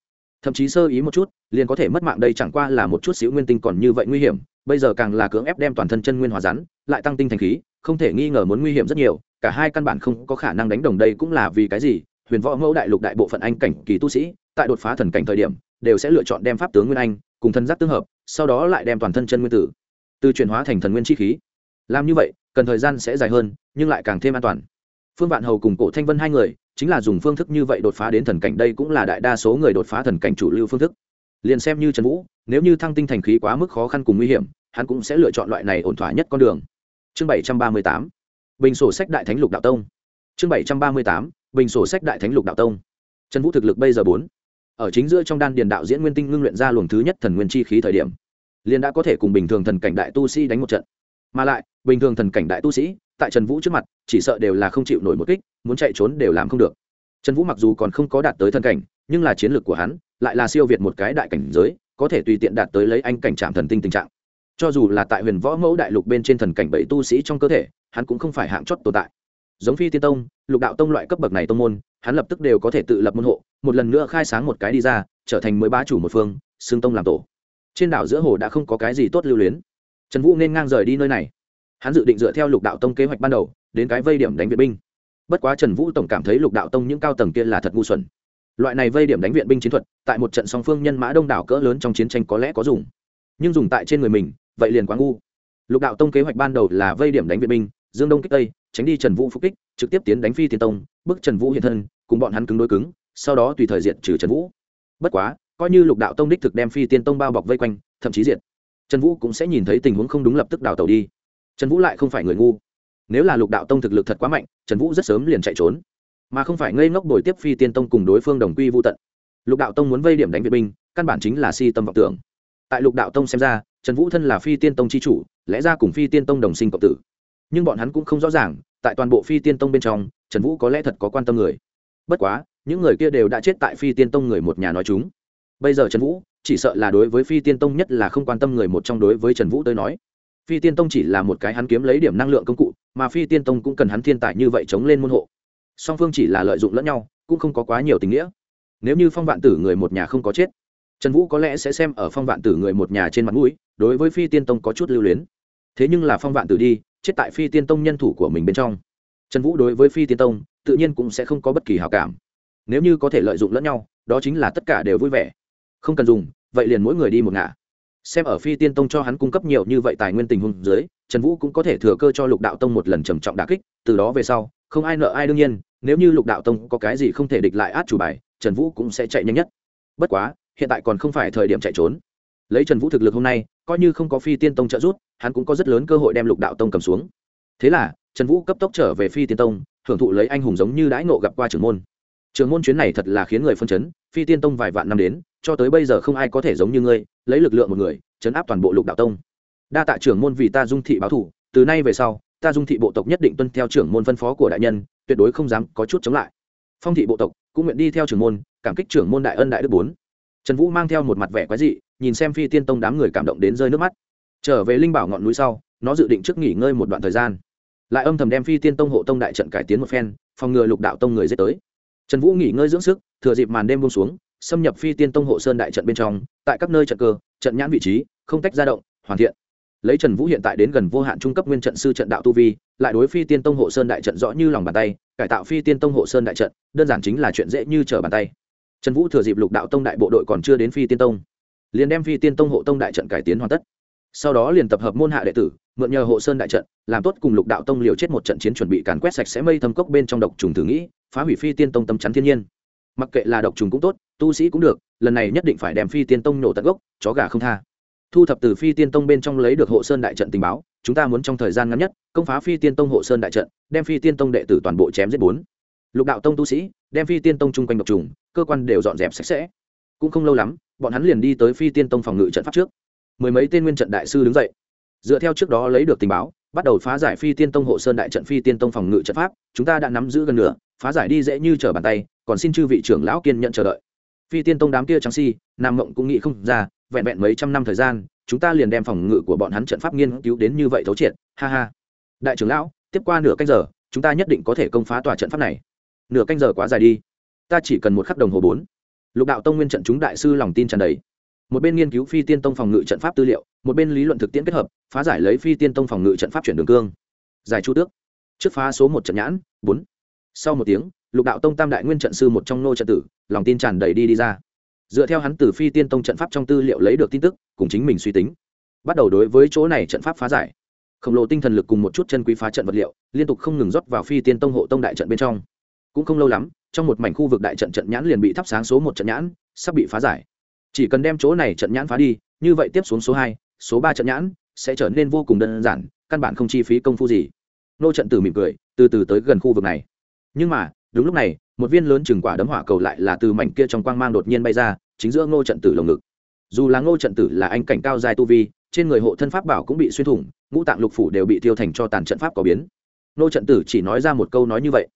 Thậm chí sơ ý một chút, liền có thể mất mạng đây chẳng qua là một chút xíu nguyên tinh còn như vậy nguy hiểm, bây giờ càng là cưỡng ép đem toàn thân chân nguyên hòa rắn, lại tăng tinh thành khí, không thể nghi ngờ muốn nguy hiểm rất nhiều, cả hai căn bản không có khả năng đánh đồng đây cũng là vì cái gì, huyền võ mẫu đại lục đại bộ phận anh cảnh kỳ tu sĩ, tại đột phá thần cảnh thời điểm, đều sẽ lựa chọn đem pháp tướng nguyên anh cùng thân giác tương hợp, sau đó lại đem toàn thân chân nguyên tử từ chuyển hóa thành thần nguyên chi khí. Làm như vậy, cần thời gian sẽ dài hơn, nhưng lại càng thêm an toàn. Phương vạn hầu cùng cổ thanh vân hai người, chính là dùng phương thức như vậy đột phá đến thần cảnh, đây cũng là đại đa số người đột phá thần cảnh chủ lưu phương thức. Liền xem như trần vũ, nếu như thăng tinh thành khí quá mức khó khăn cùng nguy hiểm, hắn cũng sẽ lựa chọn loại này ổn thỏa nhất con đường. Chương bảy trăm ba mươi tám, bình sổ sách đại thánh lục đạo tông. Chương bảy trăm ba mươi tám, bình sổ sách đại thánh lục đạo tông. Trần vũ thực lực bây giờ bốn, ở chính giữa trong đan điền đạo diễn nguyên tinh ngưng luyện ra luồng thứ nhất thần nguyên chi khí thời điểm liền đã có thể cùng bình thường thần cảnh đại tu sĩ đánh một trận. Mà lại, bình thường thần cảnh đại tu sĩ, tại trần vũ trước mặt, chỉ sợ đều là không chịu nổi một kích, muốn chạy trốn đều làm không được. Trần vũ mặc dù còn không có đạt tới thần cảnh, nhưng là chiến lược của hắn lại là siêu việt một cái đại cảnh giới, có thể tùy tiện đạt tới lấy anh cảnh trạm thần tinh tình trạng. Cho dù là tại huyền võ mẫu đại lục bên trên thần cảnh bảy tu sĩ trong cơ thể, hắn cũng không phải hạng chót tồn tại. Giống phi tiên tông, lục đạo tông loại cấp bậc này tông môn, hắn lập tức đều có thể tự lập môn hộ, một lần nữa khai sáng một cái đi ra, trở thành mới bá chủ một phương xương tông làm tổ trên đảo giữa hồ đã không có cái gì tốt lưu luyến. Trần vũ nên ngang rời đi nơi này. Hắn dự định dựa theo lục đạo tông kế hoạch ban đầu, đến cái vây điểm đánh viện binh. Bất quá trần vũ tổng cảm thấy lục đạo tông những cao tầng kia là thật ngu xuẩn. Loại này vây điểm đánh viện binh chiến thuật, tại một trận song phương nhân mã đông đảo cỡ lớn trong chiến tranh có lẽ có dùng. Nhưng dùng tại trên người mình, vậy liền quá ngu. Lục đạo tông kế hoạch ban đầu là vây điểm đánh viện binh, dương đông kích tây, tránh đi trần vũ phục kích, trực tiếp tiến đánh phi tiên tông bức trần vũ hiện thân, cùng bọn hắn cứng đối cứng, sau đó tùy thời diện trừ trần vũ. Bất quá coi như lục đạo tông đích thực đem phi tiên tông bao bọc vây quanh, thậm chí diệt. Trần vũ cũng sẽ nhìn thấy tình huống không đúng lập tức đào tàu đi. Trần vũ lại không phải người ngu. Nếu là lục đạo tông thực lực thật quá mạnh, trần vũ rất sớm liền chạy trốn. Mà không phải ngây ngốc bồi tiếp phi tiên tông cùng đối phương đồng quy vô tận. Lục đạo tông muốn vây điểm đánh viện binh, căn bản chính là si tâm vọng tưởng. Tại lục đạo tông xem ra, trần vũ thân là phi tiên tông c h i chủ, lẽ ra cùng phi tiên tông đồng sinh cộng tử. Nhưng bọn hắn cũng không rõ ràng, tại toàn bộ phi tiên tông bên trong, trần vũ có lẽ thật có quan tâm người. Bất quá, những người kia đều đã chết tại phi tiên tông người một nhà nói chúng bây giờ trần vũ, chỉ sợ là đối với phi tiên tông nhất là không quan tâm người một trong đối với trần vũ tới nói. Phi tiên tông chỉ là một cái hắn kiếm lấy điểm năng lượng công cụ, mà phi tiên tông cũng cần hắn thiên tài như vậy chống lên môn hộ. Song phương chỉ là lợi dụng lẫn nhau, cũng không có quá nhiều tình nghĩa. Nếu như phong vạn tử người một nhà không có chết, trần vũ có lẽ sẽ xem ở phong vạn tử người một nhà trên mặt mũi, đối với phi tiên tông có chút lưu luyến. Thế nhưng là phong vạn tử đi, chết tại phi tiên tông nhân thủ của mình bên trong. Trần vũ đối với phi tiên tông, tự nhiên cũng sẽ không có bất kỳ hào cảm. Nếu như có thể lợi dụng lẫn nhau, đó chính là tất cả đều vui vẻ không cần dùng, vậy liền mỗi người đi một ngả. Xem ở phi tiên tông cho hắn cung cấp nhiều như vậy tài nguyên tình huống dưới, trần vũ cũng có thể thừa cơ cho lục đạo tông một lần trầm trọng đà kích, từ đó về sau, không ai nợ ai đương nhiên, nếu như lục đạo tông có cái gì không thể địch lại át chủ bài, trần vũ cũng sẽ chạy nhanh nhất. Bất quá, hiện tại còn không phải thời điểm chạy trốn. Lấy trần vũ thực lực hôm nay, coi như không có phi tiên tông trợ giúp, hắn cũng có rất lớn cơ hội đem lục đạo tông cầm xuống. Thế là, trần vũ cấp tốc trở về phi tiên tông hưởng thụ lấy anh hùng giống như đãi nộ gặp qua trưởng môn. Trưởng môn chuyến này thật là khiến người phân chấn, phi tiên tông vài vạn năm đến cho tới bây giờ không ai có thể giống như ngươi, lấy lực lượng một người, chấn áp toàn bộ lục đạo tông. Đa tạ trưởng môn vì ta dung thị báo thủ, từ nay về sau, ta dung thị bộ tộc nhất định tuân theo trưởng môn phân phó của đại nhân, tuyệt đối không dám có chút chống lại. Phong thị bộ tộc, cũng nguyện đi theo trưởng môn, cảm kích trưởng môn đại ân đại đức bốn. Trần vũ mang theo một mặt vẻ quái dị, nhìn xem phi tiên tông đám người cảm động đến rơi nước mắt. Trở về linh bảo ngọn núi sau, nó dự định trước nghỉ ngơi một đoạn thời gian. Lại âm thầm đem phi tiên tông hộ tông đại trận cải tiến một phen, phòng ngừa lục đạo tông người dết tới. Trần vũ nghỉ ngơi dưỡng sức, thừa dịp màn đêm bông xuống xâm nhập phi tiên tông hộ sơn đại trận bên trong, tại các nơi trận cơ, trận nhãn vị trí, không tách ra động, hoàn thiện. Lấy trần vũ hiện tại đến gần vô hạn trung cấp nguyên trận sư trận đạo tu vi, lại đối phi tiên tông hộ sơn đại trận rõ như lòng bàn tay, cải tạo phi tiên tông hộ sơn đại trận, đơn giản chính là chuyện dễ như trở bàn tay. Trần vũ thừa dịp lục đạo tông đại bộ đội còn chưa đến phi tiên tông, liền đem phi tiên tông hộ tông đại trận cải tiến hoàn tất. Sau đó liền tập hợp môn hạ đệ tử, mượn nhờ hộ sơn đại trận, làm tốt cùng lục đạo tông liều chết một trận chiến chuẩn bị càn quét sạch sẽ mây thâm cốc bên trong độc trùng thử nghĩ, phá hủy phi tiên tông tâm chắn thiên nhiên mặc kệ là độc trùng cũng tốt, tu sĩ cũng được, lần này nhất định phải đem phi tiên tông nổ tận gốc, chó gà không tha. Thu thập từ phi tiên tông bên trong lấy được hộ sơn đại trận tình báo, chúng ta muốn trong thời gian ngắn nhất, công phá phi tiên tông hộ sơn đại trận, đem phi tiên tông đệ tử toàn bộ chém giết bốn. Lục đạo tông tu sĩ, đem phi tiên tông chung quanh độc trùng, cơ quan đều dọn dẹp sạch sẽ. Cũng không lâu lắm, bọn hắn liền đi tới phi tiên tông phòng ngự trận pháp trước. Mười mấy tên nguyên trận đại sư đứng dậy, dựa theo trước đó lấy được tình báo bắt đầu phá giải phi tiên tông hộ sơn đại trận phi tiên tông phòng ngự trận pháp, chúng ta đã nắm giữ gần nửa, phá giải đi dễ như trở bàn tay, còn xin chư vị trưởng lão kiên nhận chờ đợi. Phi tiên tông đám kia trắng si, nam mộng cũng nghĩ không ra, vẹn vẹn mấy trăm năm thời gian, chúng ta liền đem phòng ngự của bọn hắn trận pháp nghiên cứu đến như vậy thấu triệt, ha ha. Đại trưởng lão, tiếp qua nửa canh giờ, chúng ta nhất định có thể công phá tòa trận pháp này. Nửa canh giờ quá dài đi, ta chỉ cần một khắc đồng hồ bốn. Lục đạo tông nguyên trận chúng đại sư lòng tin tràn đầy một bên nghiên cứu phi tiên tông phòng ngự trận pháp tư liệu, một bên lý luận thực tiễn kết hợp, phá giải lấy phi tiên tông phòng ngự trận pháp chuyển đường cương. Giải chu tước. Trước phá số một trận nhãn, bốn. Sau một tiếng, lục đạo tông tam đại nguyên trận sư một trong nô trận tử, lòng tin tràn đầy đi đi ra. Dựa theo hắn từ phi tiên tông trận pháp trong tư liệu lấy được tin tức, cùng chính mình suy tính. Bắt đầu đối với chỗ này trận pháp phá giải. Khổng lồ tinh thần lực cùng một chút chân quý phá trận vật liệu, liên tục không ngừng rót vào phi tiên tông hộ tông đại trận bên trong. Cũng không lâu lắm, trong một mảnh khu vực đại trận trận nhãn liền bị thắp sáng số một trận nhãn, sắp bị phá giải chỉ cần đem chỗ này trận nhãn phá đi, như vậy tiếp xuống số hai, số ba trận nhãn sẽ trở nên vô cùng đơn giản, căn bản không chi phí công phu gì. Nô trận tử mỉm cười, từ từ tới gần khu vực này. Nhưng mà, đúng lúc này, một viên lớn chừng quả đấm hỏa cầu lại là từ mảnh kia trong quang mang đột nhiên bay ra, chính giữa ngô trận tử lồng ngực. Dù là ngô trận tử là anh cảnh cao dài tu vi, trên người hộ thân pháp bảo cũng bị xuyên thủng, ngũ tạng lục phủ đều bị tiêu thành cho tàn trận pháp có biến. Ngô trận tử chỉ nói ra một câu nói như vậy.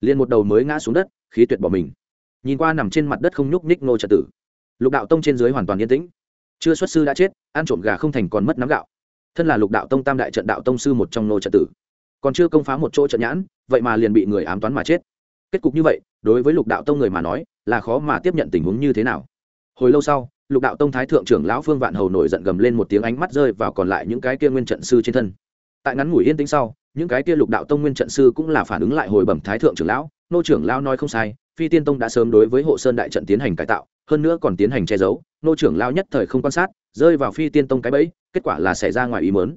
Liền một đầu mới ngã xuống đất, khí tuyệt bỏ mình. Nhìn qua nằm trên mặt đất không nhúc nhích ngô trận tử lục đạo tông trên dưới hoàn toàn yên tĩnh. Chưa xuất sư đã chết, ăn trộm gà không thành còn mất nắm gạo. Thân là lục đạo tông tam đại trận đạo tông sư một trong nô trận tử. Còn chưa công phá một chỗ trận nhãn, vậy mà liền bị người ám toán mà chết. Kết cục như vậy, đối với lục đạo tông người mà nói, là khó mà tiếp nhận tình huống như thế nào. Hồi lâu sau, lục đạo tông thái thượng trưởng lão phương vạn hầu nổi giận gầm lên một tiếng ánh mắt rơi vào còn lại những cái kia nguyên trận sư trên thân. Tại ngắn ngủi yên tĩnh sau, những cái kia lục đạo tông nguyên trận sư cũng là phản ứng lại hồi bẩm thái thượng trưởng lão. Nô trưởng lão nói không sai, phi tiên tông đã sớm đối với hộ sơn đại trận tiến hành cải tạo hơn nữa còn tiến hành che giấu, nô trưởng lao nhất thời không quan sát, rơi vào phi tiên tông cái bẫy, kết quả là xảy ra ngoài ý mớn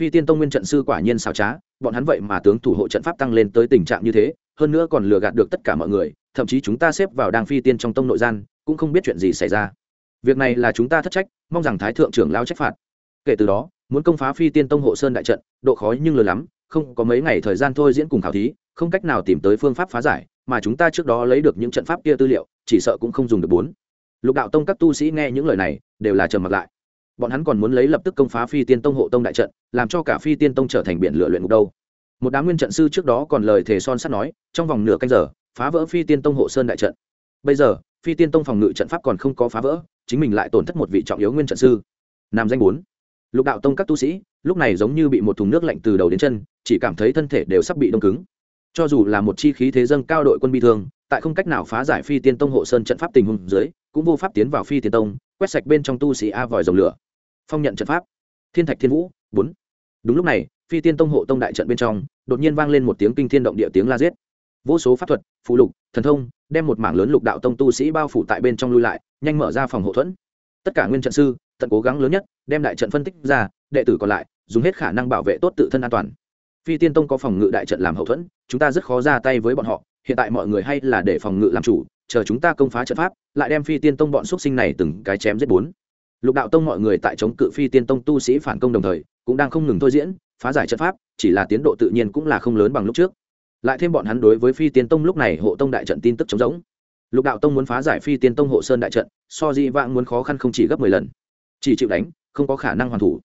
phi tiên tông nguyên trận sư quả nhiên xảo trá, bọn hắn vậy mà tướng thủ hộ trận pháp tăng lên tới tình trạng như thế, hơn nữa còn lừa gạt được tất cả mọi người, thậm chí chúng ta xếp vào đang phi tiên trong tông nội gian, cũng không biết chuyện gì xảy ra. Việc này là chúng ta thất trách, mong rằng thái thượng trưởng lao trách phạt. Kể từ đó, muốn công phá phi tiên tông hộ sơn đại trận, độ khó nhưng lớn lắm, không có mấy ngày thời gian thôi diễn cùng khảo thí, không cách nào tìm tới phương pháp phá giải, mà chúng ta trước đó lấy được những trận pháp kia tư liệu, chỉ sợ cũng không dùng được bốn lục đạo tông các tu sĩ nghe những lời này, đều là trầm mặc lại. Bọn hắn còn muốn lấy lập tức công phá phi tiên tông hộ tông đại trận, làm cho cả phi tiên tông trở thành biển lửa luyện ngục đâu. Một đám nguyên trận sư trước đó còn lời thề son sắt nói, trong vòng nửa canh giờ, phá vỡ phi tiên tông hộ sơn đại trận. Bây giờ, phi tiên tông phòng ngự trận pháp còn không có phá vỡ, chính mình lại tổn thất một vị trọng yếu nguyên trận sư. Nam danh bốn. Lục đạo tông các tu sĩ, lúc này giống như bị một thùng nước lạnh từ đầu đến chân, chỉ cảm thấy thân thể đều sắp bị đông cứng. Cho dù là một chi khí thế dâng cao đội quân bi thương, tại không cách nào phá giải phi tiên tông hộ sơn trận pháp tình huống dưới cũng vô pháp tiến vào phi tiên tông, quét sạch bên trong tu sĩ a vòi dòng lửa. Phong nhận trận pháp. Thiên thạch thiên vũ, bốn. Đúng lúc này, phi tiên tông hộ tông đại trận bên trong, đột nhiên vang lên một tiếng kinh thiên động địa tiếng la giết. Vô số pháp thuật phụ lục, thần thông, đem một mảng lớn lục đạo tông tu sĩ bao phủ tại bên trong lui lại, nhanh mở ra phòng hộ thuẫn. Tất cả nguyên trận sư, tận cố gắng lớn nhất, đem đại trận phân tích ra, đệ tử còn lại, dùng hết khả năng bảo vệ tốt tự thân an toàn. Phi tiên tông có phòng ngự đại trận làm hậu thuẫn, chúng ta rất khó ra tay với bọn họ, hiện tại mọi người hay là để phòng ngự làm chủ, chờ chúng ta công phá trận pháp lại đem phi tiên tông bọn x sinh này từng cái chém giết bốn. Lục đạo tông mọi người tại chống cự phi tiên tông tu sĩ phản công đồng thời, cũng đang không ngừng thôi diễn, phá giải trận pháp, chỉ là tiến độ tự nhiên cũng là không lớn bằng lúc trước. Lại thêm bọn hắn đối với phi tiên tông lúc này hộ tông đại trận tin tức chống giống lục đạo tông muốn phá giải phi tiên tông hộ sơn đại trận, so di vãng muốn khó khăn không chỉ gấp mười lần. Chỉ chịu đánh, không có khả năng hoàn thủ.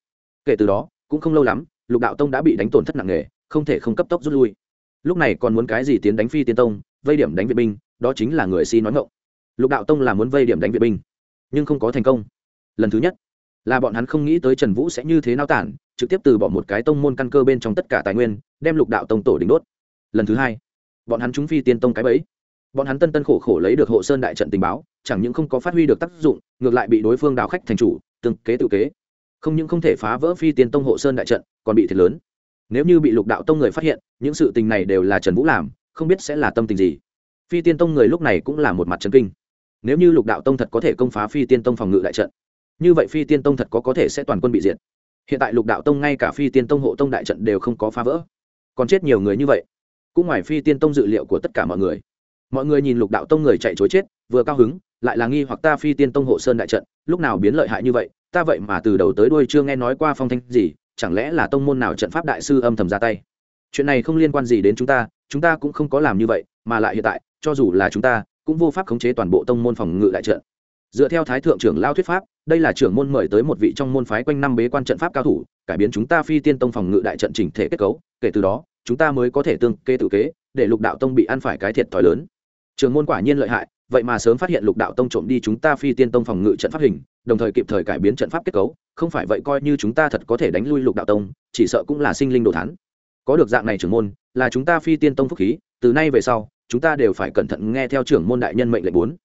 Kể từ đó, cũng không lâu lắm, lục đạo tông đã bị đánh tổn thất nặng nề, không thể không cấp tốc rút lui. Lúc này còn muốn cái gì tiến đánh phi tiên tông, vây điểm đánh viện binh, đó chính là người si nói ngộng lục đạo tông là muốn vây điểm đánh viện binh, nhưng không có thành công. Lần thứ nhất, là bọn hắn không nghĩ tới trần vũ sẽ như thế nao tản, trực tiếp từ bỏ một cái tông môn căn cơ bên trong tất cả tài nguyên, đem lục đạo tông tổ đình đốt. Lần thứ hai, bọn hắn trúng phi tiên tông cái bẫy. Bọn hắn tân tân khổ khổ lấy được hộ sơn đại trận tình báo, chẳng những không có phát huy được tác dụng, ngược lại bị đối phương đào khách thành chủ, tương kế tự kế. Không những không thể phá vỡ phi tiên tông hộ sơn đại trận, còn bị thiệt lớn. Nếu như bị lục đạo tông người phát hiện, những sự tình này đều là trần vũ làm, không biết sẽ là tâm tình gì. Phi tiên tông người lúc này cũng là một mặt trần kinh nếu như lục đạo tông thật có thể công phá phi tiên tông phòng ngự đại trận, như vậy phi tiên tông thật có có thể sẽ toàn quân bị diệt. Hiện tại lục đạo tông ngay cả phi tiên tông hộ tông đại trận đều không có phá vỡ. Còn chết nhiều người như vậy, cũng ngoài phi tiên tông dự liệu của tất cả mọi người. Mọi người nhìn lục đạo tông người chạy chối chết, vừa cao hứng, lại là nghi hoặc ta phi tiên tông hộ sơn đại trận, lúc nào biến lợi hại như vậy, ta vậy mà từ đầu tới đuôi chưa nghe nói qua phong thanh gì, chẳng lẽ là tông môn nào trận pháp đại sư âm thầm ra tay? Chuyện này không liên quan gì đến chúng ta chúng ta cũng không có làm như vậy, mà lại hiện tại, cho dù là chúng ta cũng vô pháp khống chế toàn bộ tông môn phòng ngự đại trận. Dựa theo thái thượng trưởng lao thuyết pháp, đây là trưởng môn mời tới một vị trong môn phái quanh năm bế quan trận pháp cao thủ, cải biến chúng ta phi tiên tông phòng ngự đại trận chỉnh thể kết cấu, kể từ đó, chúng ta mới có thể tương kê tự kế, để lục đạo tông bị ăn phải cái thiệt thòi lớn. Trường môn quả nhiên lợi hại, vậy mà sớm phát hiện lục đạo tông trộm đi chúng ta phi tiên tông phòng ngự trận pháp hình, đồng thời kịp thời cải biến trận pháp kết cấu, không phải vậy coi như chúng ta thật có thể đánh lui lục đạo tông, chỉ sợ cũng là sinh linh đồ thán. Có được dạng này trưởng môn, là chúng ta phi tiên tông phúc khí, từ nay về sau chúng ta đều phải cẩn thận nghe theo trưởng môn đại nhân mệnh lệnh bốn.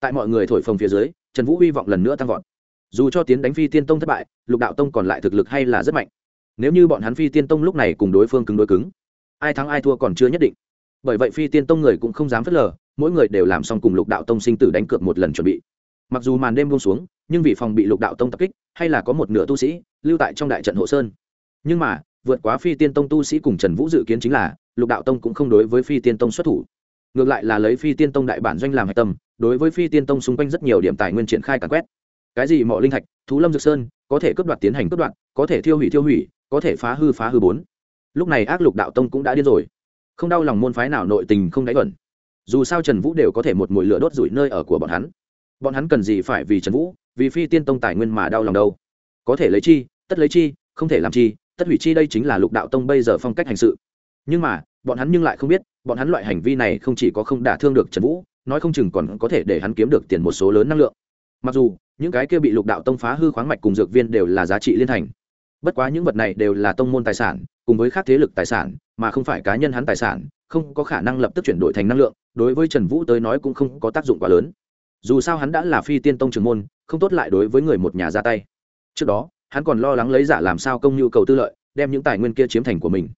Tại mọi người thổi phồng phía dưới, trần vũ hy vọng lần nữa tăng vọt. Dù cho tiến đánh phi tiên tông thất bại, lục đạo tông còn lại thực lực hay là rất mạnh. Nếu như bọn hắn phi tiên tông lúc này cùng đối phương cứng đối cứng, ai thắng ai thua còn chưa nhất định. Bởi vậy phi tiên tông người cũng không dám phớt lờ, mỗi người đều làm xong cùng lục đạo tông sinh tử đánh cược một lần chuẩn bị. Mặc dù màn đêm buông xuống, nhưng vì phòng bị lục đạo tông tập kích, hay là có một nửa tu sĩ lưu tại trong đại trận hộ sơn. Nhưng mà, vượt quá phi tiên tông tu sĩ cùng trần vũ dự kiến chính là, lục đạo tông cũng không đối với phi tiên tông xuất thủ ngược lại là lấy phi tiên tông đại bản doanh làm hạch tâm, đối với phi tiên tông xung quanh rất nhiều điểm tài nguyên triển khai càn quét. Cái gì mỏ linh thạch, thú lâm dược sơn, có thể cướp đoạt tiến hành cướp đoạt, có thể thiêu hủy thiêu hủy, có thể phá hư phá hư bốn. Lúc này ác lục đạo tông cũng đã điên rồi. Không đau lòng môn phái nào nội tình không đáy ẩn. Dù sao trần vũ đều có thể một mùi lửa đốt rủi nơi ở của bọn hắn. Bọn hắn cần gì phải vì trần vũ, vì phi tiên tông tài nguyên mà đau lòng đâu? Có thể lấy chi, tất lấy chi, không thể làm chi, tất hủy chi đây chính là lục đạo tông bây giờ phong cách hành sự. Nhưng mà, bọn hắn nhưng lại không biết bọn hắn loại hành vi này không chỉ có không đả thương được trần vũ, nói không chừng còn có thể để hắn kiếm được tiền một số lớn năng lượng. Mặc dù, những cái kia bị lục đạo tông phá hư khoáng mạch cùng dược viên đều là giá trị liên thành. Bất quá những vật này đều là tông môn tài sản, cùng với các thế lực tài sản, mà không phải cá nhân hắn tài sản, không có khả năng lập tức chuyển đổi thành năng lượng, đối với trần vũ tới nói cũng không có tác dụng quá lớn. Dù sao hắn đã là phi tiên tông trường môn, không tốt lại đối với người một nhà ra tay. Trước đó, hắn còn lo lắng lấy giả làm sao công nhu cầu tư lợi, đem những tài nguyên kia chiếm thành của mình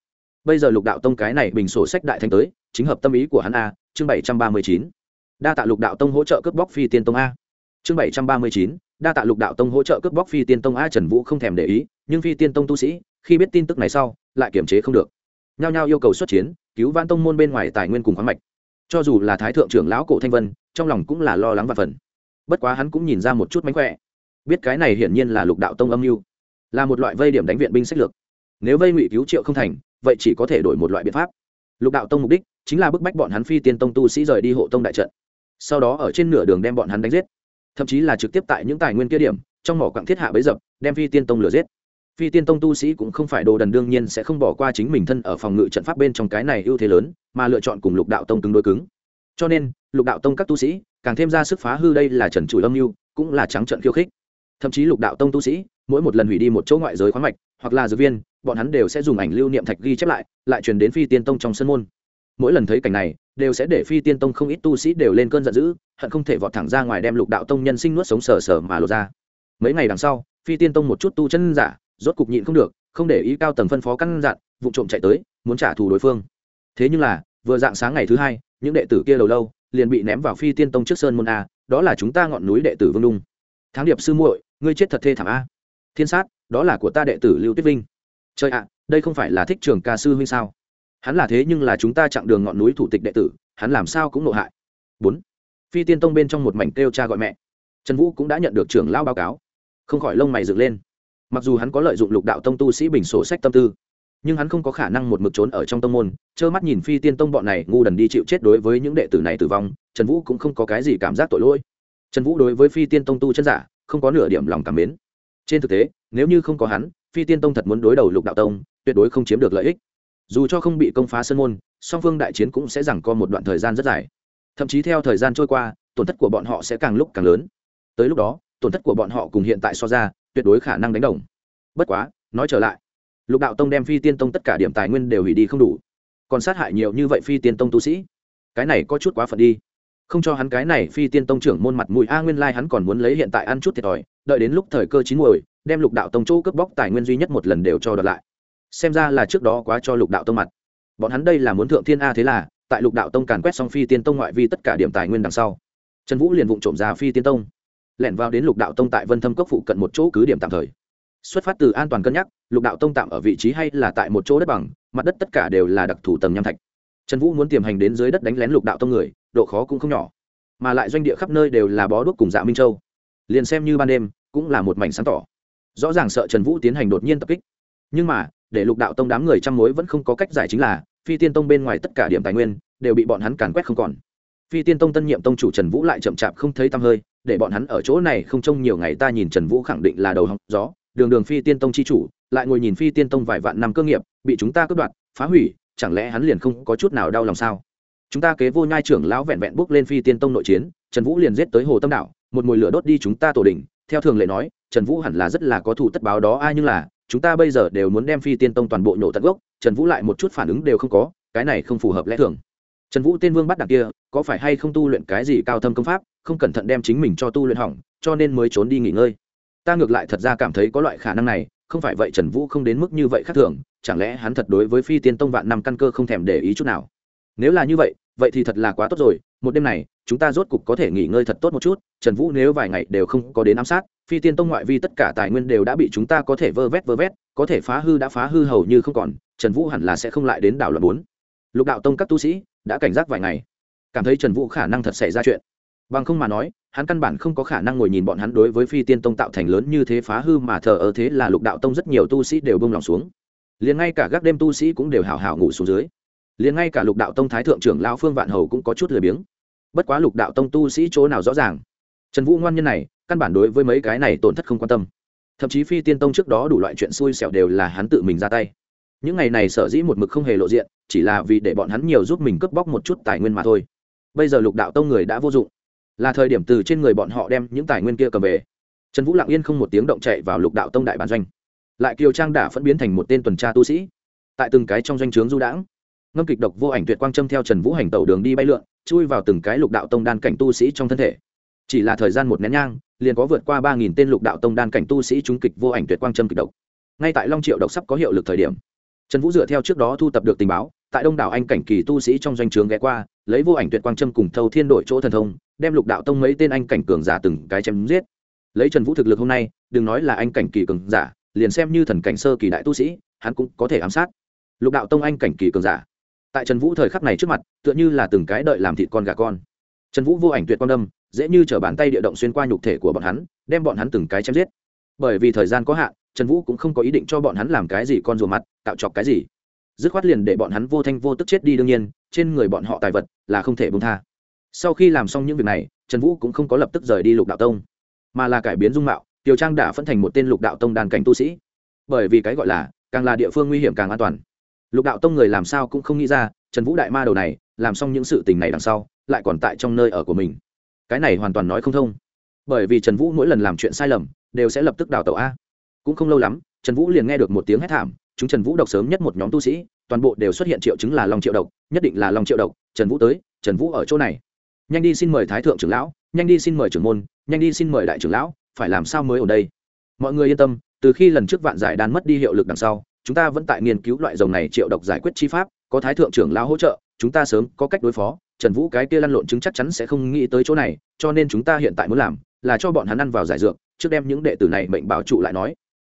bây giờ lục đạo tông cái này bình sổ sách đại thanh tới, chính hợp tâm ý của hắn a, chương bảy trăm ba mươi chín. Đa tạ lục đạo tông hỗ trợ cướp bóc phi tiên tông a. Chương bảy trăm ba mươi chín. Đa tạ lục đạo tông hỗ trợ cướp bóc phi tiên tông a, trần vũ không thèm để ý, nhưng phi tiên tông tu sĩ, khi biết tin tức này sau, lại kiềm chế không được. Nhao nhao yêu cầu xuất chiến, cứu vãn tông môn bên ngoài tài nguyên cùng khoáng mạch. Cho dù là thái thượng trưởng lão cổ thanh vân, trong lòng cũng là lo lắng và phần bất quá hắn cũng nhìn ra một chút mánh khỏe. Biết cái này hiển nhiên là lục đạo tông âm mưu, là một loại vây điểm đánh viện binh sách lược. Nếu vây ngụy cứu triệu không thành vậy chỉ có thể đổi một loại biện pháp. Lục đạo tông mục đích chính là bức bách bọn hắn phi tiên tông tu sĩ rời đi hộ tông đại trận. Sau đó ở trên nửa đường đem bọn hắn đánh giết. Thậm chí là trực tiếp tại những tài nguyên kia điểm, trong mỏ quặng thiết hạ bấy dập, đem phi tiên tông lừa giết. Phi tiên tông tu sĩ cũng không phải đồ đần đương nhiên sẽ không bỏ qua chính mình thân ở phòng ngự trận pháp bên trong cái này ưu thế lớn, mà lựa chọn cùng lục đạo tông cứng đối cứng. Cho nên, lục đạo tông các tu sĩ càng thêm ra sức phá hư đây là trần trụi âm mưu, cũng là trắng trận khiêu khích. Thậm chí lục đạo tông tu sĩ, mỗi một lần hủy đi một chỗ ngoại giới khoáng mạch hoặc là dược viên, bọn hắn đều sẽ dùng ảnh lưu niệm thạch ghi chép lại lại truyền đến phi tiên tông trong sân môn. Mỗi lần thấy cảnh này, đều sẽ để phi tiên tông không ít tu sĩ đều lên cơn giận dữ, hận không thể vọt thẳng ra ngoài đem lục đạo tông nhân sinh nuốt sống sờ sờ mà lột ra. Mấy ngày đằng sau, phi tiên tông một chút tu chân giả, rốt cục nhịn không được, không để ý cao tầng phân phó căn dặn vụ trộm chạy tới, muốn trả thù đối phương. Thế nhưng là, vừa dạng sáng ngày thứ hai, những đệ tử kia lâu lâu, liền bị ném vào phi tiên tông trước sơn môn a, đó là chúng ta ngọn núi đệ tử vương đung. Tháng điệp sư muội, ngươi chết thật thê thảm a. Thiên sát đó là của ta đệ tử lưu tuyết vinh. Trời ạ, đây không phải là thích trường ca sư huynh sao? Hắn là thế nhưng là chúng ta chặng đường ngọn núi thủ tịch đệ tử, hắn làm sao cũng nộ hại. Bốn, phi tiên tông bên trong một mảnh kêu cha gọi mẹ. Trần vũ cũng đã nhận được trưởng lao báo cáo. Không khỏi lông mày dựng lên. Mặc dù hắn có lợi dụng lục đạo tông tu sĩ bình sổ sách tâm tư, nhưng hắn không có khả năng một mực trốn ở trong tông môn, trơ mắt nhìn phi tiên tông bọn này ngu đần đi chịu chết đối với những đệ tử này tử vong, trần vũ cũng không có cái gì cảm giác tội lỗi. Trần vũ đối với phi tiên tông tu chân giả, không có nửa điểm lòng cảm mến. Trên thực tế nếu như không có hắn, phi tiên tông thật muốn đối đầu lục đạo tông, tuyệt đối không chiếm được lợi ích. Dù cho không bị công phá sân môn, song phương đại chiến cũng sẽ rằng co một đoạn thời gian rất dài. Thậm chí theo thời gian trôi qua, tổn thất của bọn họ sẽ càng lúc càng lớn. Tới lúc đó, tổn thất của bọn họ cùng hiện tại so ra, tuyệt đối khả năng đánh đồng. Bất quá, nói trở lại. Lục đạo tông đem phi tiên tông tất cả điểm tài nguyên đều hủy đi không đủ. Còn sát hại nhiều như vậy phi tiên tông tu sĩ. Cái này có chút quá phận đi. Không cho hắn cái này phi tiên tông trưởng môn mặt mũi, a nguyên lai hắn còn muốn lấy hiện tại ăn chút thiệt thòi, đợi đến lúc thời cơ chín muồi đem lục đạo tông chỗ cướp bóc tài nguyên duy nhất một lần đều cho đợt lại. Xem ra là trước đó quá cho lục đạo tông mặt. Bọn hắn đây là muốn thượng thiên a thế là, tại lục đạo tông càn quét xong phi tiên tông ngoại vi tất cả điểm tài nguyên đằng sau. Trần vũ liền vụng trộm ra phi tiên tông, lẻn vào đến lục đạo tông tại vân thâm cốc phụ cận một chỗ cứ điểm tạm thời. Xuất phát từ an toàn cân nhắc, lục đạo tông tạm ở vị trí hay là tại một chỗ đất bằng, mặt đất tất cả đều là đặc thù tầng nham thạch. Trần vũ muốn tiềm hành đến dưới đất đánh lén lục đạo tông người, độ khó cũng không nhỏ. Mà lại doanh địa khắp nơi đều là bó đuốc cùng dạ minh châu. Liền xem như ban đêm, cũng là một mảnh sáng tỏ rõ ràng sợ trần vũ tiến hành đột nhiên tập kích. Nhưng mà, để lục đạo tông đám người trăm mối vẫn không có cách giải chính là, phi tiên tông bên ngoài tất cả điểm tài nguyên, đều bị bọn hắn càn quét không còn. Phi tiên tông tân nhiệm tông chủ trần vũ lại chậm chạp không thấy tăm hơi, để bọn hắn ở chỗ này không trông nhiều ngày ta nhìn trần vũ khẳng định là đầu hóng gió, đường đường phi tiên tông chi chủ, lại ngồi nhìn phi tiên tông vài vạn năm cơ nghiệp, bị chúng ta cướp đoạt, phá hủy, chẳng lẽ hắn liền không có chút nào đau lòng sao? Chúng ta kế vô nhai trưởng lão vẹn vẹn bước lên phi tiên tông nội chiến, trần vũ liền giết tới hồ tâm đảo một mùi lửa đốt đi chúng ta tổ đình theo thường lệ nói, trần vũ hẳn là rất là có thủ tất báo đó, ai nhưng là, chúng ta bây giờ đều muốn đem phi tiên tông toàn bộ nhổ tận gốc, trần vũ lại một chút phản ứng đều không có, cái này không phù hợp lẽ thường. Trần vũ tên vương bắt đặc kia, có phải hay không tu luyện cái gì cao thâm công pháp, không cẩn thận đem chính mình cho tu luyện hỏng, cho nên mới trốn đi nghỉ ngơi. Ta ngược lại thật ra cảm thấy có loại khả năng này, không phải vậy trần vũ không đến mức như vậy khác thường, chẳng lẽ hắn thật đối với phi tiên tông vạn năm căn cơ không thèm để ý chút nào? Nếu là như vậy vậy thì thật là quá tốt rồi, một đêm này chúng ta rốt cục có thể nghỉ ngơi thật tốt một chút, trần vũ nếu vài ngày đều không có đến ám sát, phi tiên tông ngoại vi tất cả tài nguyên đều đã bị chúng ta có thể vơ vét vơ vét, có thể phá hư đã phá hư hầu như không còn, trần vũ hẳn là sẽ không lại đến đảo luận bốn. Lục đạo tông các tu sĩ, đã cảnh giác vài ngày, cảm thấy trần vũ khả năng thật xảy ra chuyện. Bằng không mà nói, hắn căn bản không có khả năng ngồi nhìn bọn hắn đối với phi tiên tông tạo thành lớn như thế phá hư mà thờ ơ thế là lục đạo tông rất nhiều tu sĩ đều bông lòng xuống. Liền ngay cả gác đêm tu sĩ cũng đều hào hào ngủ xuống dưới. Liền ngay cả lục đạo tông thái thượng trưởng lão phương vạn hầu cũng có chút lười biếng bất quá lục đạo tông tu sĩ chỗ nào rõ ràng. Trần vũ ngoan nhân này, căn bản đối với mấy cái này tổn thất không quan tâm. Thậm chí phi tiên tông trước đó đủ loại chuyện xui xẻo đều là hắn tự mình ra tay. Những ngày này sở dĩ một mực không hề lộ diện, chỉ là vì để bọn hắn nhiều giúp mình cướp bóc một chút tài nguyên mà thôi. Bây giờ lục đạo tông người đã vô dụng. Là thời điểm từ trên người bọn họ đem những tài nguyên kia cầm về. Trần vũ lặng yên không một tiếng động chạy vào lục đạo tông đại bản doanh. Lại kiều trang đã phẫn biến thành một tên tuần tra tu sĩ. Tại từng cái trong doanh trướng du đãng, ngâm kịch độc vô ảnh tuyệt quang châm theo trần vũ hành tẩu đường đi bay lượn chui vào từng cái lục đạo tông đan cảnh tu sĩ trong thân thể. Chỉ là thời gian một nén nhang, liền có vượt qua ba nghìn tên lục đạo tông đan cảnh tu sĩ trúng kịch vô ảnh tuyệt quang châm kịch độc. Ngay tại long triệu độc sắp có hiệu lực thời điểm, trần vũ dựa theo trước đó thu tập được tình báo, tại đông đảo anh cảnh kỳ tu sĩ trong doanh trướng ghé qua, lấy vô ảnh tuyệt quang châm cùng thâu thiên đổi chỗ thần thông, đem lục đạo tông mấy tên anh cảnh cường giả từng cái chém giết. Lấy trần vũ thực lực hôm nay, đừng nói là anh cảnh kỳ cường giả, liền xem như thần cảnh sơ kỳ đại tu sĩ, hắn cũng có thể ám sát. Lục đạo tông anh cảnh kỳ cường giả tại trần vũ thời khắc này trước mặt, tựa như là từng cái đợi làm thịt con gà con. Trần vũ vô ảnh tuyệt quan đâm dễ như t bàn tay địa động xuyên qua nhục thể của bọn hắn, đem bọn hắn từng cái chém giết. Bởi vì thời gian có hạn, trần vũ cũng không có ý định cho bọn hắn làm cái gì con rùa mặt, tạo chọc cái gì. Dứt khoát liền để bọn hắn vô thanh vô tức chết đi đương nhiên, trên người bọn họ tài vật là không thể bông tha. Sau khi làm xong những việc này, trần vũ cũng không có lập tức rời đi lục đạo tông, mà là cải biến dung mạo, tiểu trang đã phân thành một tên lục đạo tông đàn cảnh tu sĩ. Bởi vì cái gọi là, càng là địa phương nguy hiểm càng an toàn lục đạo tông người làm sao cũng không nghĩ ra, trần vũ đại ma đầu này, làm xong những sự tình này đằng sau, lại còn tại trong nơi ở của mình. Cái này hoàn toàn nói không thông. Bởi vì trần vũ mỗi lần làm chuyện sai lầm, đều sẽ lập tức đào tẩu a. Cũng không lâu lắm, trần vũ liền nghe được một tiếng hét thảm, chúng trần vũ độc sớm nhất một nhóm tu sĩ, toàn bộ đều xuất hiện triệu chứng là long triệu độc, nhất định là long triệu độc, trần vũ tới, trần vũ ở chỗ này. Nhanh đi xin mời thái thượng trưởng lão, nhanh đi xin mời trưởng môn, nhanh đi xin mời đại trưởng lão, phải làm sao mới ở đây? Mọi người yên tâm, từ khi lần trước vạn giải đan mất đi hiệu lực đằng sau chúng ta vẫn tại nghiên cứu loại rồng này triệu độc giải quyết chi pháp, có thái thượng trưởng lão hỗ trợ, chúng ta sớm có cách đối phó. Trần vũ cái kia lăn lộn chứng chắc chắn sẽ không nghĩ tới chỗ này, cho nên chúng ta hiện tại muốn làm là cho bọn hắn ăn vào giải dược, trước đem những đệ tử này mệnh bảo trụ lại nói.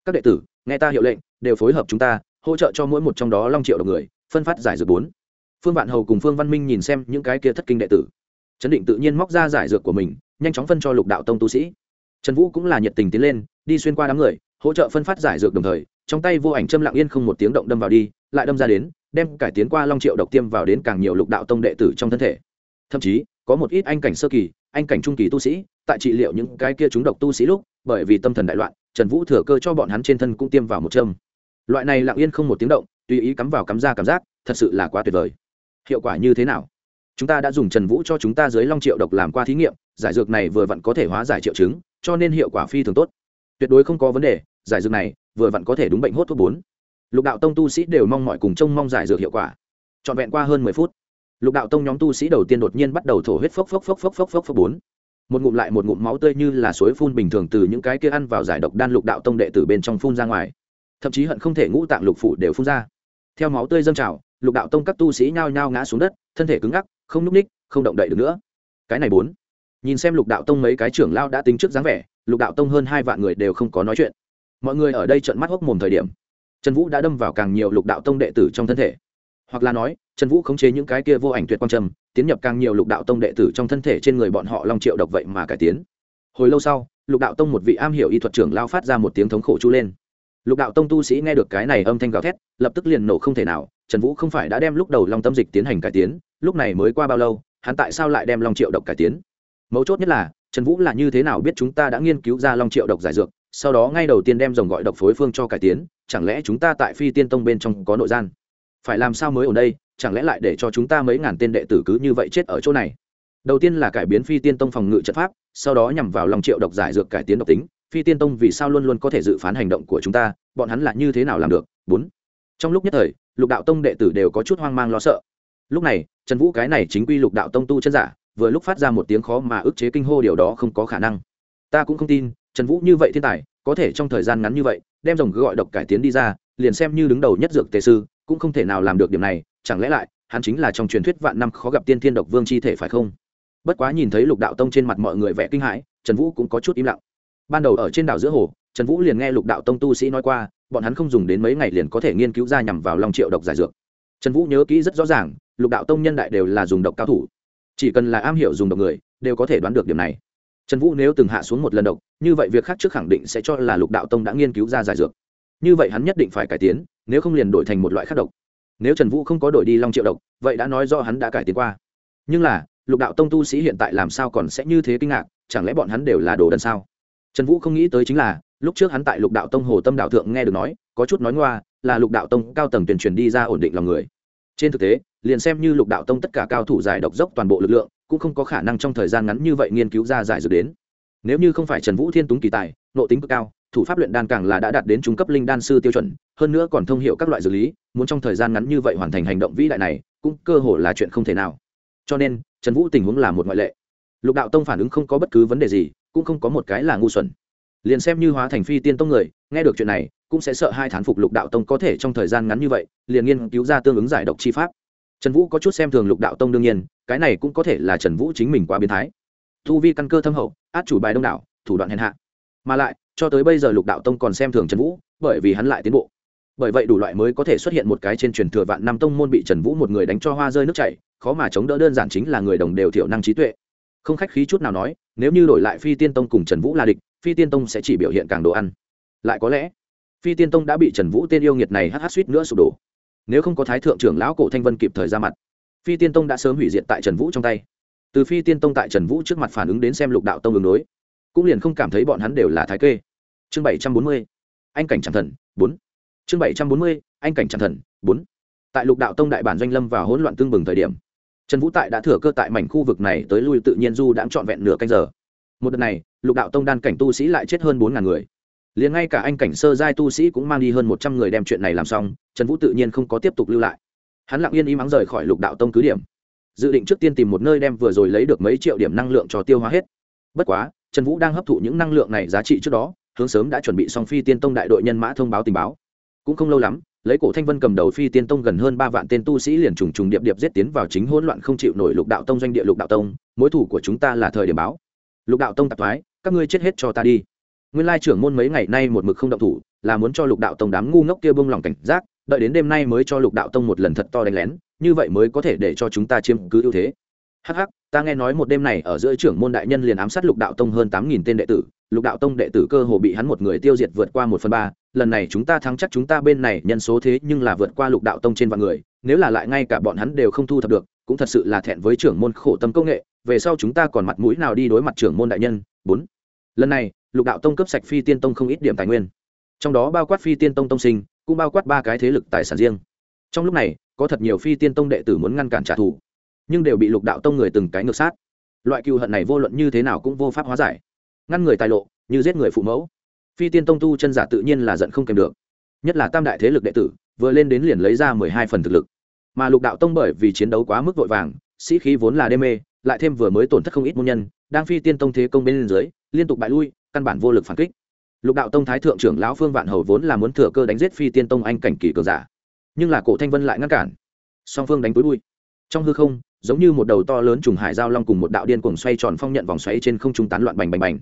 Các đệ tử, nghe ta hiệu lệnh, đều phối hợp chúng ta, hỗ trợ cho mỗi một trong đó long triệu độc người, phân phát giải dược bốn. Phương vạn hầu cùng phương văn minh nhìn xem những cái kia thất kinh đệ tử. Trấn định tự nhiên móc ra giải dược của mình, nhanh chóng phân cho lục đạo tông tu sĩ. Trần vũ cũng là nhiệt tình tiến lên, đi xuyên qua đám người, hỗ trợ phân phát giải dược đồng thời trong tay vô ảnh châm lặng yên không một tiếng động đâm vào đi, lại đâm ra đến, đem cải tiến qua long triệu độc tiêm vào đến càng nhiều lục đạo tông đệ tử trong thân thể. Thậm chí, có một ít anh cảnh sơ kỳ, anh cảnh trung kỳ tu sĩ, tại trị liệu những cái kia chúng độc tu sĩ lúc, bởi vì tâm thần đại loạn, trần vũ thừa cơ cho bọn hắn trên thân cũng tiêm vào một châm. Loại này lặng yên không một tiếng động, tùy ý cắm vào cắm ra cảm giác, thật sự là quá tuyệt vời. Hiệu quả như thế nào? Chúng ta đã dùng trần vũ cho chúng ta dưới long triệu độc làm qua thí nghiệm, giải dược này vừa vặn có thể hóa giải triệu chứng, cho nên hiệu quả phi thường tốt. Tuyệt đối không có vấn đề giải dược này, vừa vặn có thể đúng bệnh hốt thuốc bốn. Lục đạo tông tu sĩ đều mong mọi cùng trông mong giải dược hiệu quả. Trọn vẹn qua hơn mười phút, lục đạo tông nhóm tu sĩ đầu tiên đột nhiên bắt đầu thổ huyết phốc phốc phốc phốc phốc phốc phốc bốn. Một ngụm lại một ngụm máu tươi như là suối phun bình thường từ những cái kia ăn vào giải độc đan lục đạo tông đệ tử bên trong phun ra ngoài. Thậm chí hận không thể ngũ tạng lục phủ đều phun ra. Theo máu tươi dâng trào, lục đạo tông các tu sĩ nhao nhao ngã xuống đất, thân thể cứng ngắc, không núp ních, không động đậy được nữa. Cái này bốn. Nhìn xem lục đạo tông mấy cái trưởng lao đã tính trước dáng vẻ, lục đạo tông hơn hai vạn người đều không có nói chuyện mọi người ở đây trận mắt hốc mồm thời điểm. Trần vũ đã đâm vào càng nhiều lục đạo tông đệ tử trong thân thể. Hoặc là nói, trần vũ khống chế những cái kia vô ảnh tuyệt quang trầm, tiến nhập càng nhiều lục đạo tông đệ tử trong thân thể trên người bọn họ long triệu độc vậy mà cải tiến. Hồi lâu sau, lục đạo tông một vị am hiểu y thuật trưởng lao phát ra một tiếng thống khổ chú lên. Lục đạo tông tu sĩ nghe được cái này âm thanh gào thét, lập tức liền nổ không thể nào, trần vũ không phải đã đem lúc đầu long tâm dịch tiến hành cải tiến, lúc này mới qua bao lâu, hắn tại sao lại đem long triệu độc cải tiến? Mấu chốt nhất là, trần vũ là như thế nào biết chúng ta đã nghiên cứu ra long triệu độc giải dược sau đó ngay đầu tiên đem dòng gọi độc phối phương cho cải tiến, chẳng lẽ chúng ta tại phi tiên tông bên trong có nội gian? Phải làm sao mới ở đây, chẳng lẽ lại để cho chúng ta mấy ngàn tên đệ tử cứ như vậy chết ở chỗ này? Đầu tiên là cải biến phi tiên tông phòng ngự trận pháp, sau đó nhằm vào lòng triệu độc giải dược cải tiến độc tính, phi tiên tông vì sao luôn luôn có thể dự phán hành động của chúng ta, bọn hắn là như thế nào làm được? Bốn. Trong lúc nhất thời, lục đạo tông đệ tử đều có chút hoang mang lo sợ. Lúc này, trần vũ cái này chính quy lục đạo tông tu chân giả, vừa lúc phát ra một tiếng khó mà ức chế kinh hô điều đó không có khả năng. Ta cũng không tin trần vũ như vậy thiên tài, có thể trong thời gian ngắn như vậy, đem dòng gọi độc cải tiến đi ra, liền xem như đứng đầu nhất dược tề sư, cũng không thể nào làm được điểm này, chẳng lẽ lại, hắn chính là trong truyền thuyết vạn năm khó gặp tiên thiên độc vương chi thể phải không? Bất quá nhìn thấy lục đạo tông trên mặt mọi người vẻ kinh hãi, trần vũ cũng có chút im lặng. Ban đầu ở trên đảo giữa hồ, trần vũ liền nghe lục đạo tông tu sĩ nói qua, bọn hắn không dùng đến mấy ngày liền có thể nghiên cứu ra nhằm vào lòng triệu độc giải dược. Trần vũ nhớ kỹ rất rõ ràng, lục đạo tông nhân đại đều là dùng độc cao thủ. Chỉ cần là am hiểu dùng độc người, đều có thể đoán được điểm này trần vũ nếu từng hạ xuống một lần độc, như vậy việc khác trước khẳng định sẽ cho là lục đạo tông đã nghiên cứu ra giải dược. Như vậy hắn nhất định phải cải tiến, nếu không liền đổi thành một loại khác độc. Nếu trần vũ không có đổi đi long triệu độc, vậy đã nói do hắn đã cải tiến qua. Nhưng là, lục đạo tông tu sĩ hiện tại làm sao còn sẽ như thế kinh ngạc, chẳng lẽ bọn hắn đều là đồ đần sao? Trần vũ không nghĩ tới chính là, lúc trước hắn tại lục đạo tông hồ tâm đạo thượng nghe được nói, có chút nói ngoa, là lục đạo tông cao tầng truyền truyền đi ra ổn định lòng người. Trên thực tế liền xem như lục đạo tông tất cả cao thủ giải độc dốc toàn bộ lực lượng, cũng không có khả năng trong thời gian ngắn như vậy nghiên cứu ra giải dược đến. Nếu như không phải trần vũ thiên túng kỳ tài, nội tính cực cao, thủ pháp luyện đan càng là đã đạt đến trung cấp linh đan sư tiêu chuẩn, hơn nữa còn thông hiệu các loại dược lý, muốn trong thời gian ngắn như vậy hoàn thành hành động vĩ đại này, cũng cơ hồ là chuyện không thể nào. Cho nên, trần vũ tình huống là một ngoại lệ. Lục đạo tông phản ứng không có bất cứ vấn đề gì, cũng không có một cái là ngu xuẩn. Liền xem như hóa thành phi tiên tông người, nghe được chuyện này, cũng sẽ sợ hai thán phục lục đạo tông có thể trong thời gian ngắn như vậy, liền nghiên cứu ra tương ứng giải độc chi pháp trần vũ có chút xem thường lục đạo tông đương nhiên, cái này cũng có thể là trần vũ chính mình quá biến thái. Thu vi căn cơ thâm hậu, át chủ bài đông đảo, thủ đoạn hèn hạ. Mà lại, cho tới bây giờ lục đạo tông còn xem thường trần vũ, bởi vì hắn lại tiến bộ. Bởi vậy đủ loại mới có thể xuất hiện một cái trên truyền thừa vạn năm tông môn bị trần vũ một người đánh cho hoa rơi nước chảy, khó mà chống đỡ đơn giản chính là người đồng đều thiểu năng trí tuệ. Không khách khí chút nào nói, nếu như đổi lại phi tiên tông cùng trần vũ là địch, phi tiên tông sẽ chỉ biểu hiện càng đồ ăn. Lại có lẽ, phi tiên tông đã bị trần vũ tên yêu nghiệt này hh suýt nữa sụp đổ nếu không có thái thượng trưởng lão cổ thanh vân kịp thời ra mặt, phi tiên tông đã sớm hủy diệt tại trần vũ trong tay. Từ phi tiên tông tại trần vũ trước mặt phản ứng đến xem lục đạo tông ứng đối, cũng liền không cảm thấy bọn hắn đều là thái kê. Chương bảy trăm bốn mươi, anh cảnh chẳng thần, bốn. Chương bảy trăm bốn mươi, anh cảnh chẳng thần, bốn. Tại lục đạo tông đại bản doanh lâm và hỗn loạn tương bừng thời điểm, trần vũ tại đã thừa cơ tại mảnh khu vực này tới lui tự nhiên du đã trọn vẹn nửa canh giờ. Một đợt này, lục đạo tông đan cảnh tu sĩ lại chết hơn bốn ngàn người liền ngay cả anh cảnh sơ giai tu sĩ cũng mang đi hơn một trăm người đem chuyện này làm xong, trần vũ tự nhiên không có tiếp tục lưu lại. Hắn lặng yên im ắng rời khỏi lục đạo tông cứ điểm. Dự định trước tiên tìm một nơi đem vừa rồi lấy được mấy triệu điểm năng lượng cho tiêu hóa hết. Bất quá, trần vũ đang hấp thụ những năng lượng này giá trị trước đó, hướng sớm đã chuẩn bị xong phi tiên tông đại đội nhân mã thông báo tình báo. Cũng không lâu lắm, lấy cổ thanh vân cầm đầu phi tiên tông gần hơn ba vạn tên tu sĩ liền trùng trùng điệp điệp giết tiến vào chính hỗn loạn không chịu nổi lục đạo tông doanh địa lục đạo tông, mối thủ của chúng ta là thời điểm báo. Lục đạo tông tạp thoái, các ngươi chết hết cho ta đi nguyên lai trưởng môn mấy ngày nay một mực không động thủ, là muốn cho lục đạo tông đám ngu ngốc kia bông lòng cảnh giác, đợi đến đêm nay mới cho lục đạo tông một lần thật to đánh lén, như vậy mới có thể để cho chúng ta chiếm cứ ưu thế. Hh ta nghe nói một đêm này ở giữa trưởng môn đại nhân liền ám sát lục đạo tông hơn tám nghìn tên đệ tử, lục đạo tông đệ tử cơ hồ bị hắn một người tiêu diệt vượt qua một phần ba, lần này chúng ta thắng chắc chúng ta bên này, nhân số thế nhưng là vượt qua lục đạo tông trên vạn người, nếu là lại ngay cả bọn hắn đều không thu thập được, cũng thật sự là thẹn với trưởng môn khổ tâm công nghệ, về sau chúng ta còn mặt mũi nào đi đối mặt trưởng môn đại nhân? Bốn. Lần này lục đạo tông cấp sạch phi tiên tông không ít điểm tài nguyên. Trong đó bao quát phi tiên tông tông sinh, cũng bao quát ba cái thế lực tài sản riêng. Trong lúc này, có thật nhiều phi tiên tông đệ tử muốn ngăn cản trả thù, nhưng đều bị lục đạo tông người từng cái ngược sát. Loại cựu hận này vô luận như thế nào cũng vô pháp hóa giải. Ngăn người tài lộ, như giết người phụ mẫu. Phi tiên tông tu chân giả tự nhiên là giận không kèm được. Nhất là tam đại thế lực đệ tử, vừa lên đến liền lấy ra mười hai phần thực lực. Mà lục đạo tông bởi vì chiến đấu quá mức vội vàng, sĩ khí vốn là đê mê, lại thêm vừa mới tổn thất không ít môn nhân, đang phi tiên tông thế công bên dưới, liên tục bại lui căn bản vô lực phản kích. Lục đạo tông thái thượng trưởng lão phương vạn hầu vốn là muốn thừa cơ đánh giết phi tiên tông anh cảnh kỳ cường giả, nhưng là cổ thanh vân lại ngăn cản. Song phương đánh túi bụi. Trong hư không, giống như một đầu to lớn trùng hải giao long cùng một đạo điên cuồng xoay tròn phong nhận vòng xoáy trên không trung tán loạn bành bành bành.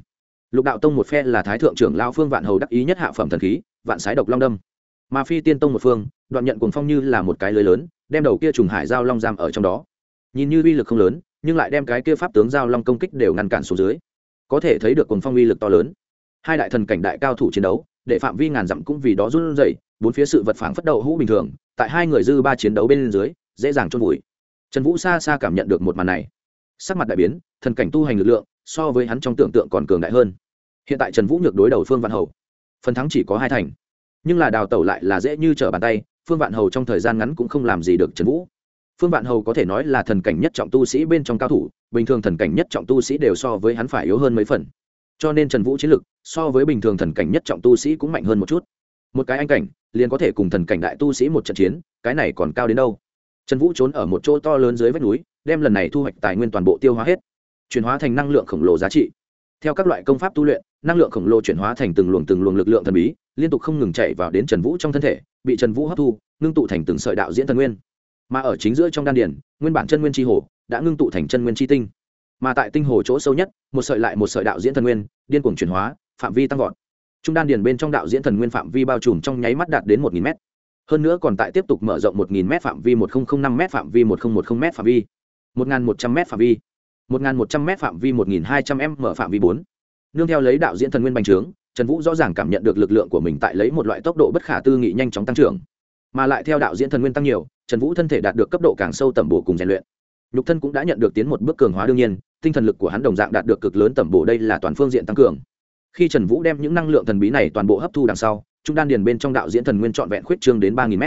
Lục đạo tông một phe là thái thượng trưởng lão phương vạn hầu đắc ý nhất hạ phẩm thần khí, vạn sái độc long đâm. Mà phi tiên tông một phương, đoạn nhận cuồng phong như là một cái lưới lớn, đem đầu kia trùng hải giao long giam ở trong đó. Nhìn như uy lực không lớn, nhưng lại đem cái kia pháp tướng giao long công kích đều ngăn cản xuống dưới có thể thấy được cuồng phong uy lực to lớn. Hai đại thần cảnh đại cao thủ chiến đấu, để phạm vi ngàn dặm cũng vì đó run rẩy, bốn phía sự vật phảng phất đầu hũ bình thường, tại hai người dư ba chiến đấu bên dưới, dễ dàng chôn vùi. Trần vũ xa xa cảm nhận được một màn này. Sắc mặt đại biến, thần cảnh tu hành lực lượng, so với hắn trong tưởng tượng còn cường đại hơn. Hiện tại trần vũ nhược đối đầu phương văn hầu. Phần thắng chỉ có hai thành. Nhưng là đào tẩu lại là dễ như trở bàn tay, phương vạn hầu trong thời gian ngắn cũng không làm gì được trần vũ phương vạn hầu có thể nói là thần cảnh nhất trọng tu sĩ bên trong cao thủ, bình thường thần cảnh nhất trọng tu sĩ đều so với hắn phải yếu hơn mấy phần. Cho nên trần vũ chiến lực so với bình thường thần cảnh nhất trọng tu sĩ cũng mạnh hơn một chút. Một cái anh cảnh, liền có thể cùng thần cảnh đại tu sĩ một trận chiến, cái này còn cao đến đâu? Trần vũ trốn ở một chỗ to lớn dưới vách núi, đem lần này thu hoạch tài nguyên toàn bộ tiêu hóa hết, chuyển hóa thành năng lượng khổng lồ giá trị. Theo các loại công pháp tu luyện, năng lượng khổng lồ chuyển hóa thành từng luồng từng luồng lực lượng thần bí, liên tục không ngừng chạy vào đến trần vũ trong thân thể, bị trần vũ hấp thu, ngưng tụ thành từng sợi đạo diễn thần nguyên mà ở chính giữa trong đan điền, nguyên bản chân nguyên tri hồ đã ngưng tụ thành chân nguyên tri tinh. Mà tại tinh hồ chỗ sâu nhất, một sợi lại một sợi đạo diễn thần nguyên, điên cuồng chuyển hóa, phạm vi tăng vọt. Trung đan điền bên trong đạo diễn thần nguyên phạm vi bao trùm trong nháy mắt đạt đến một nghìn m hơn nữa còn tại tiếp tục mở rộng một nghìn m phạm vi một nghìn năm m phạm vi một nghìn một mươi m phạm vi. Một nghìn một trăm m phạm vi. Một nghìn một trăm m phạm vi một nghìn hai trăm m mở phạm vi bốn. Nương theo lấy đạo diễn thần nguyên bành trướng, trần vũ rõ ràng cảm nhận được lực lượng của mình tại lấy một loại tốc độ bất khả tư nghị nhanh chóng tăng trưởng mà lại theo đạo diễn thần nguyên tăng nhiều, trần vũ thân thể đạt được cấp độ càng sâu tẩm bổ cùng rèn luyện. Nhục thân cũng đã nhận được tiến một bước cường hóa đương nhiên, tinh thần lực của hắn đồng dạng đạt được cực lớn tẩm bổ, đây là toàn phương diện tăng cường. Khi trần vũ đem những năng lượng thần bí này toàn bộ hấp thu đằng sau, trung đan điền bên trong đạo diễn thần nguyên trọn vẹn khuyết trương đến ba nghìn m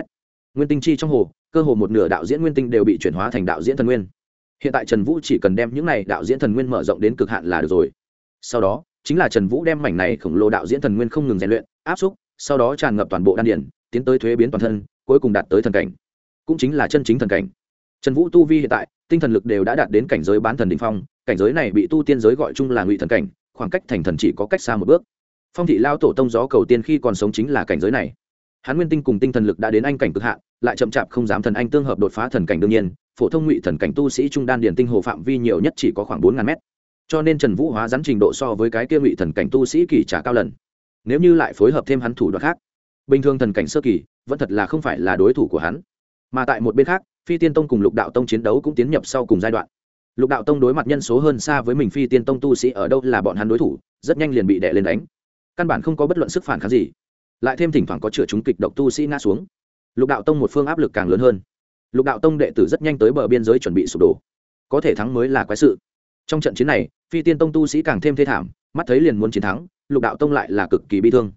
nguyên tinh chi trong hồ, cơ hồ một nửa đạo diễn nguyên tinh đều bị chuyển hóa thành đạo diễn thần nguyên. Hiện tại trần vũ chỉ cần đem những này đạo diễn thần nguyên mở rộng đến cực hạn là được rồi. Sau đó, chính là trần vũ đem mảnh này khổng lồ đạo diễn thần nguyên không ngừng rèn luyện, áp xúc, sau đó tràn ngập toàn bộ đan điển tiến tới thuế biến toàn thân cuối cùng đạt tới thần cảnh. Cũng chính là chân chính thần cảnh. Trần vũ tu vi hiện tại, tinh thần lực đều đã đạt đến cảnh giới bán thần đ ỉ n h phong, cảnh giới này bị tu tiên giới gọi chung là ngụy thần cảnh, khoảng cách thành thần chỉ có cách xa một bước. Phong thị lao tổ tông gió cầu tiên khi còn sống chính là cảnh giới này. Hắn nguyên tinh cùng tinh thần lực đã đến anh cảnh cực hạn, lại chậm chạp không dám thần anh tương hợp đột phá thần cảnh đương nhiên, phổ thông ngụy thần cảnh tu sĩ trung đan điền tinh hồ phạm vi nhiều nhất chỉ có khoảng bốn ngàn mét. Cho nên trần vũ hóa rắn trình độ so với cái kia ngụy thần cảnh tu sĩ kỳ trả cao lần. Nếu như lại phối hợp thêm hắn thủ đoạn khác, bình thường thần cảnh sơ kỳ vẫn thật là không phải là đối thủ của hắn. Mà tại một bên khác, phi tiên tông cùng lục đạo tông chiến đấu cũng tiến nhập sau cùng giai đoạn. Lục đạo tông đối mặt nhân số hơn xa với mình, phi tiên tông tu sĩ ở đâu là bọn hắn đối thủ, rất nhanh liền bị đè lên đánh. Căn bản không có bất luận sức phản kháng gì. Lại thêm thỉnh thoảng có chữa chúng kịch độc tu sĩ ngã xuống. Lục đạo tông một phương áp lực càng lớn hơn. Lục đạo tông đệ tử rất nhanh tới bờ biên giới chuẩn bị sụp đổ. Có thể thắng mới là quái sự. Trong trận chiến này, phi tiên tông tu sĩ càng thêm thê thảm, mắt thấy liền muốn chiến thắng, lục đạo tông lại là cực kỳ bi thương.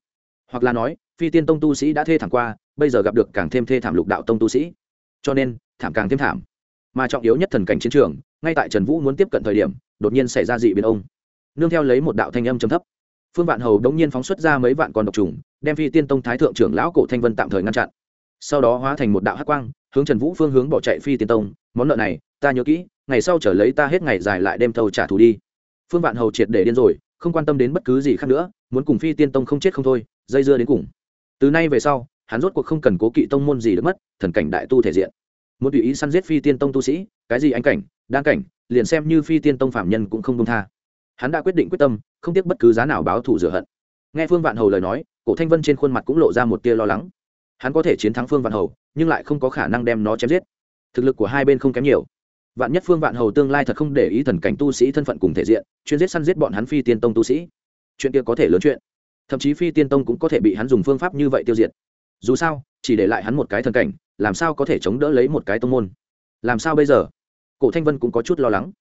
Hoặc là nói phi tiên tông tu sĩ đã thê thảm qua, bây giờ gặp được càng thêm thê thảm lục đạo tông tu sĩ. Cho nên, thảm càng thêm thảm. Mà trọng yếu nhất thần cảnh chiến trường, ngay tại trần vũ muốn tiếp cận thời điểm, đột nhiên xảy ra dị biến ông. Nương theo lấy một đạo thanh âm trầm thấp. Phương vạn hầu đống nhiên phóng xuất ra mấy vạn con độc trùng, đem phi tiên tông thái thượng trưởng lão cổ thanh vân tạm thời ngăn chặn. Sau đó hóa thành một đạo hát quang, hướng trần vũ phương hướng bỏ chạy phi tiên tông, món nợ này, ta nhớ kỹ, ngày sau trở lấy ta hết ngày dài lại đem thâu trả thù đi. Phương vạn hầu triệt để điên rồi, không quan tâm đến bất cứ gì khác nữa, muốn cùng phi tiên tông không chết không thôi, dây dưa đến cùng từ nay về sau, hắn rốt cuộc không cần cố kỵ tông môn gì được mất, thần cảnh đại tu thể diện. Muốn tùy ý săn giết phi tiên tông tu sĩ, cái gì anh cảnh, đan cảnh, liền xem như phi tiên tông phạm nhân cũng không công tha. Hắn đã quyết định quyết tâm, không tiếc bất cứ giá nào báo thù rửa hận. Nghe phương vạn hầu lời nói, cổ thanh vân trên khuôn mặt cũng lộ ra một tia lo lắng. Hắn có thể chiến thắng phương vạn hầu, nhưng lại không có khả năng đem nó chém giết. Thực lực của hai bên không kém nhiều. Vạn nhất phương vạn hầu tương lai thật không để ý thần cảnh tu sĩ thân phận cùng thể diện, chuyên giết săn giết bọn hắn phi tiên tông tu sĩ. Chuyện kia có thể lớn chuyện thậm chí phi tiên tông cũng có thể bị hắn dùng phương pháp như vậy tiêu diệt. Dù sao, chỉ để lại hắn một cái thần cảnh, làm sao có thể chống đỡ lấy một cái tông môn? Làm sao bây giờ? Cổ thanh vân cũng có chút lo lắng.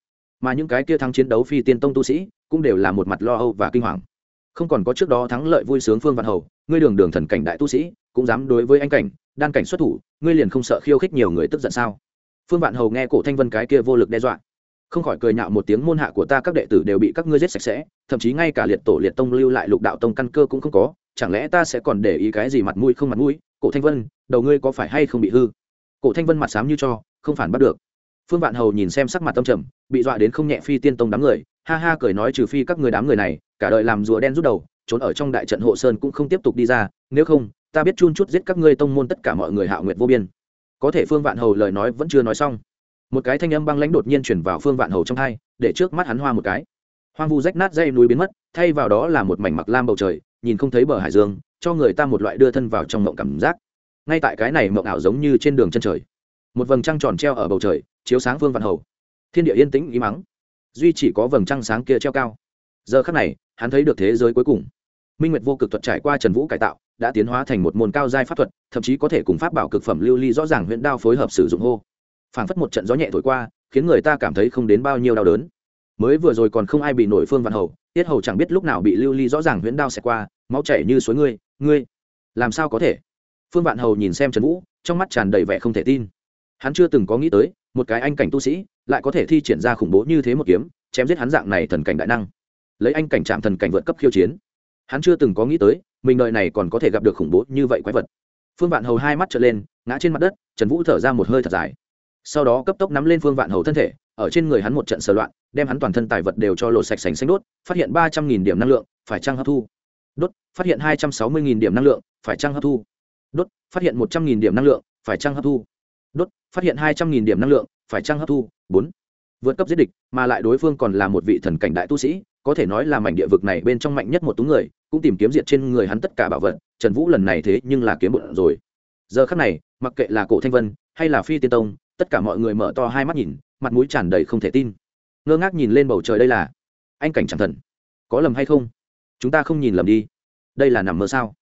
Mà những cái kia thắng chiến đấu phi tiên tông tu sĩ, cũng đều là một mặt lo âu và kinh hoàng. Không còn có trước đó thắng lợi vui sướng phương văn hầu, ngươi đường đường thần cảnh đại tu sĩ, cũng dám đối với anh cảnh, đan cảnh xuất thủ, ngươi liền không sợ khiêu khích nhiều người tức giận sao? Phương vạn hầu nghe cổ thanh vân cái kia vô lực đe dọa không khỏi cười nhạo một tiếng, môn hạ của ta các đệ tử đều bị các ngươi giết sạch sẽ, thậm chí ngay cả liệt tổ, liệt tông lưu lại lục đạo tông căn cơ cũng không có, chẳng lẽ ta sẽ còn để ý cái gì mặt mũi không mặt mũi? Cổ thanh vân, đầu ngươi có phải hay không bị hư? Cổ thanh vân mặt xám như cho, không phản bắt được. Phương vạn hầu nhìn xem sắc mặt tâm trầm, bị dọa đến không nhẹ phi tiên tông đám người, ha ha cười nói trừ phi các người đám người này, cả đời làm rùa đen rút đầu, trốn ở trong đại trận hộ sơn cũng không tiếp tục đi ra, nếu không, ta biết chun chút giết các ngươi tông môn tất cả mọi người hạ nguyệt vô biên. Có thể phương vạn hầu lời nói vẫn chưa nói xong một cái thanh âm băng lãnh đột nhiên chuyển vào phương vạn hầu trong hai để trước mắt hắn hoa một cái. Hoang vu rách nát dây núi biến mất, thay vào đó là một mảnh mặc lam bầu trời, nhìn không thấy bờ hải dương, cho người ta một loại đưa thân vào trong mộng cảm giác. Ngay tại cái này mộng ảo giống như trên đường chân trời, một vầng trăng tròn treo ở bầu trời, chiếu sáng phương vạn hầu. Thiên địa yên tĩnh ý mắng duy chỉ có vầng trăng sáng kia treo cao. Giờ khắc này, hắn thấy được thế giới cuối cùng. Minh nguyệt vô cực thuật trải qua trần vũ cải tạo, đã tiến hóa thành một môn cao giai pháp thuật, thậm chí có thể cùng pháp bảo cực phẩm lưu ly rõ ràng huyện đao phối hợp sử dụng hô phảng phất một trận gió nhẹ thổi qua, khiến người ta cảm thấy không đến bao nhiêu đau đớn. Mới vừa rồi còn không ai bị nổi phương văn hầu, tiết hầu chẳng biết lúc nào bị lưu ly rõ ràng huyễn đao xẹt qua, máu chảy như suối ngươi ngươi, làm sao có thể? Phương vạn hầu nhìn xem trần vũ, trong mắt tràn đầy vẻ không thể tin. Hắn chưa từng có nghĩ tới, một cái anh cảnh tu sĩ, lại có thể thi triển ra khủng bố như thế một kiếm, chém giết hắn dạng này thần cảnh đại năng. Lấy anh cảnh chạm thần cảnh vượt cấp khiêu chiến. Hắn chưa từng có nghĩ tới, mình đời này còn có thể gặp được khủng bố như vậy quái vật. Phương vạn hầu hai mắt trở lên, ngã trên mặt đất, trần vũ thở ra một hơi thật dài sau đó cấp tốc nắm lên phương vạn hầu thân thể, ở trên người hắn một trận sờ loạn, đem hắn toàn thân tài vật đều cho lột sạch sành xanh đốt, phát hiện ba trăm nghìn điểm năng lượng, phải trăng hấp thu? Đốt, phát hiện hai trăm sáu mươi nghìn điểm năng lượng, phải trăng hấp thu? Đốt, phát hiện một trăm nghìn điểm năng lượng, phải trăng hấp thu? Đốt, phát hiện hai trăm nghìn điểm năng lượng, phải trăng hấp thu? Bốn. Vượt cấp giết địch, mà lại đối phương còn là một vị thần cảnh đại tu sĩ, có thể nói là mảnh địa vực này bên trong mạnh nhất một tú người, cũng tìm kiếm diệt trên người hắn tất cả bảo vật, trần vũ lần này thế nhưng là kiếm bụng rồi. Giờ khắc này, mặc kệ là cổ thanh vân, hay là phi tiên tông tất cả mọi người mở to hai mắt nhìn, mặt mũi tràn đầy không thể tin. Ngơ ngác nhìn lên bầu trời đây là anh cảnh chẳng thần. Có lầm hay không? Chúng ta không nhìn lầm đi. Đây là nằm mơ sao?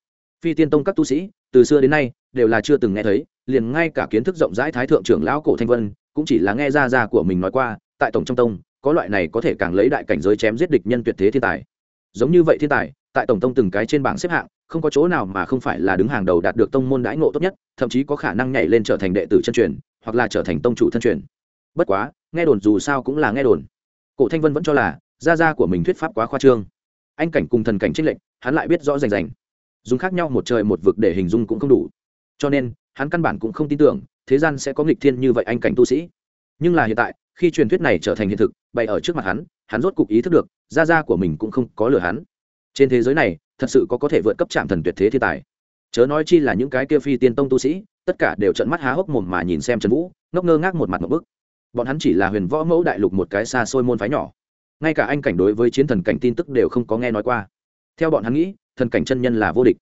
Phi tiên tông các tu sĩ, từ xưa đến nay, đều là chưa từng nghe thấy, liền ngay cả kiến thức rộng rãi thái thượng trưởng lão cổ thanh vân, cũng chỉ là nghe ra ra của mình nói qua, tại tổng trong tông, có loại này có thể càng lấy đại cảnh giới chém giết địch nhân tuyệt thế thiên tài. Giống như vậy thiên tài, tại tổng tông từng cái trên bảng xếp hạng, không có chỗ nào mà không phải là đứng hàng đầu đạt được tông môn đãi ngộ tốt nhất, thậm chí có khả năng nhảy lên trở thành đệ tử chân truyền hoặc là trở thành tông chủ thân truyền. Bất quá, nghe đồn dù sao cũng là nghe đồn. Cổ thanh vân vẫn cho là, gia gia của mình thuyết pháp quá khoa trương. Anh cảnh cùng thần cảnh trích lệnh hắn lại biết rõ rành rành. Dùng khác nhau một trời một vực để hình dung cũng không đủ. Cho nên, hắn căn bản cũng không tin tưởng, thế gian sẽ có nghịch thiên như vậy anh cảnh tu sĩ. Nhưng là hiện tại, khi truyền thuyết này trở thành hiện thực, bày ở trước mặt hắn hắn rốt cục ý thức được, gia gia của mình cũng không có lừa hắn. Trên thế giới này, thật sự có có thể vượt cấp trạm thần tuyệt thế thiên tài chớ nói chi là những cái kia phi tiên tông tu sĩ, tất cả đều trận mắt há hốc mồm mà nhìn xem trần vũ, ngốc ngơ ngác một mặt một bức. Bọn hắn chỉ là huyền võ mẫu đại lục một cái xa xôi môn phái nhỏ. Ngay cả anh cảnh đối với chiến thần cảnh tin tức đều không có nghe nói qua. Theo bọn hắn nghĩ, thần cảnh chân nhân là vô địch.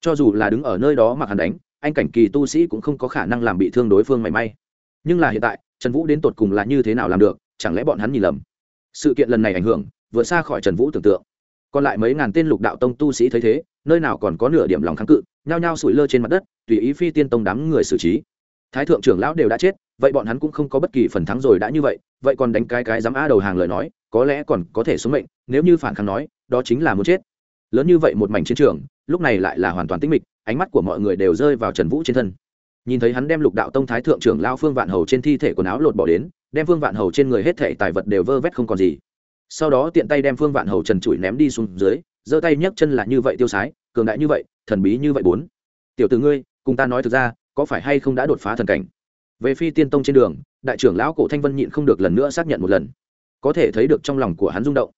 Cho dù là đứng ở nơi đó mà hắn đánh, anh cảnh kỳ tu sĩ cũng không có khả năng làm bị thương đối phương mảy may. Nhưng là hiện tại, trần vũ đến tột cùng là như thế nào làm được, chẳng lẽ bọn hắn nhìn lầm? Sự kiện lần này ảnh hưởng, vượt xa khỏi trần vũ tưởng tượng còn lại mấy ngàn tên lục đạo tông tu sĩ thấy thế, nơi nào còn có nửa điểm lòng kháng cự, nhao nhao sủi lơ trên mặt đất, tùy ý phi tiên tông đám người xử trí. Thái thượng trưởng lão đều đã chết, vậy bọn hắn cũng không có bất kỳ phần thắng rồi đã như vậy vậy còn đánh cái cái dám a đầu hàng lời nói, có lẽ còn có thể xuống mệnh, nếu như phản kháng nói, đó chính là muốn chết. Lớn như vậy một mảnh chiến trường, lúc này lại là hoàn toàn tĩnh mịch, ánh mắt của mọi người đều rơi vào trần vũ trên thân. Nhìn thấy hắn đem lục đạo tông thái thượng trưởng lao phương vạn hầu trên thi thể quần áo lột bỏ đến, đem phương vạn hầu trên người hết thể tài vật đều vơ vét không còn gì sau đó tiện tay đem phương vạn hầu trần trụi ném đi xuống dưới, giơ tay nhấc chân là như vậy tiêu sái, cường đại như vậy, thần bí như vậy bốn. Tiểu từ ngươi, cùng ta nói thực ra, có phải hay không đã đột phá thần cảnh? Về phi tiên tông trên đường, đại trưởng lão cổ thanh vân nhịn không được lần nữa xác nhận một lần. Có thể thấy được trong lòng của hắn rung động.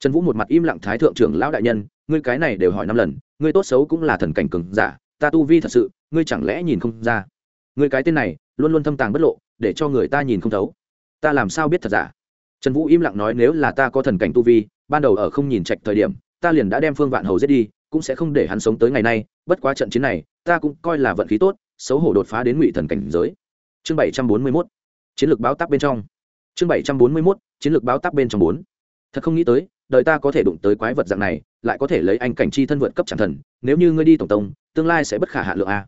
Trần vũ một mặt im lặng thái thượng trưởng lão đại nhân, ngươi cái này đều hỏi năm lần, ngươi tốt xấu cũng là thần cảnh cường giả, ta tu vi thật sự, ngươi chẳng lẽ nhìn không ra? Ngươi cái tên này, luôn luôn thâm tàng bất lộ, để cho người ta nhìn không thấu. Ta làm sao biết thật giả? Trần vũ im lặng nói, nếu là ta có thần cảnh tu vi, ban đầu ở không nhìn trạch thời điểm, ta liền đã đem phương vạn hầu giết đi, cũng sẽ không để hắn sống tới ngày nay, bất quá trận chiến này, ta cũng coi là vận khí tốt, xấu hổ đột phá đến ngụy thần cảnh giới. Chương bảy trăm bốn mươi mốt, chiến lược báo tắc bên trong. Chương bảy trăm bốn mươi mốt, chiến lược báo tắc bên trong bốn. Thật không nghĩ tới, đời ta có thể đụng tới quái vật dạng này, lại có thể lấy anh cảnh chi thân vượt cấp chẳng thần, nếu như ngươi đi tổng tông, tương lai sẽ bất khả hạ lượng a.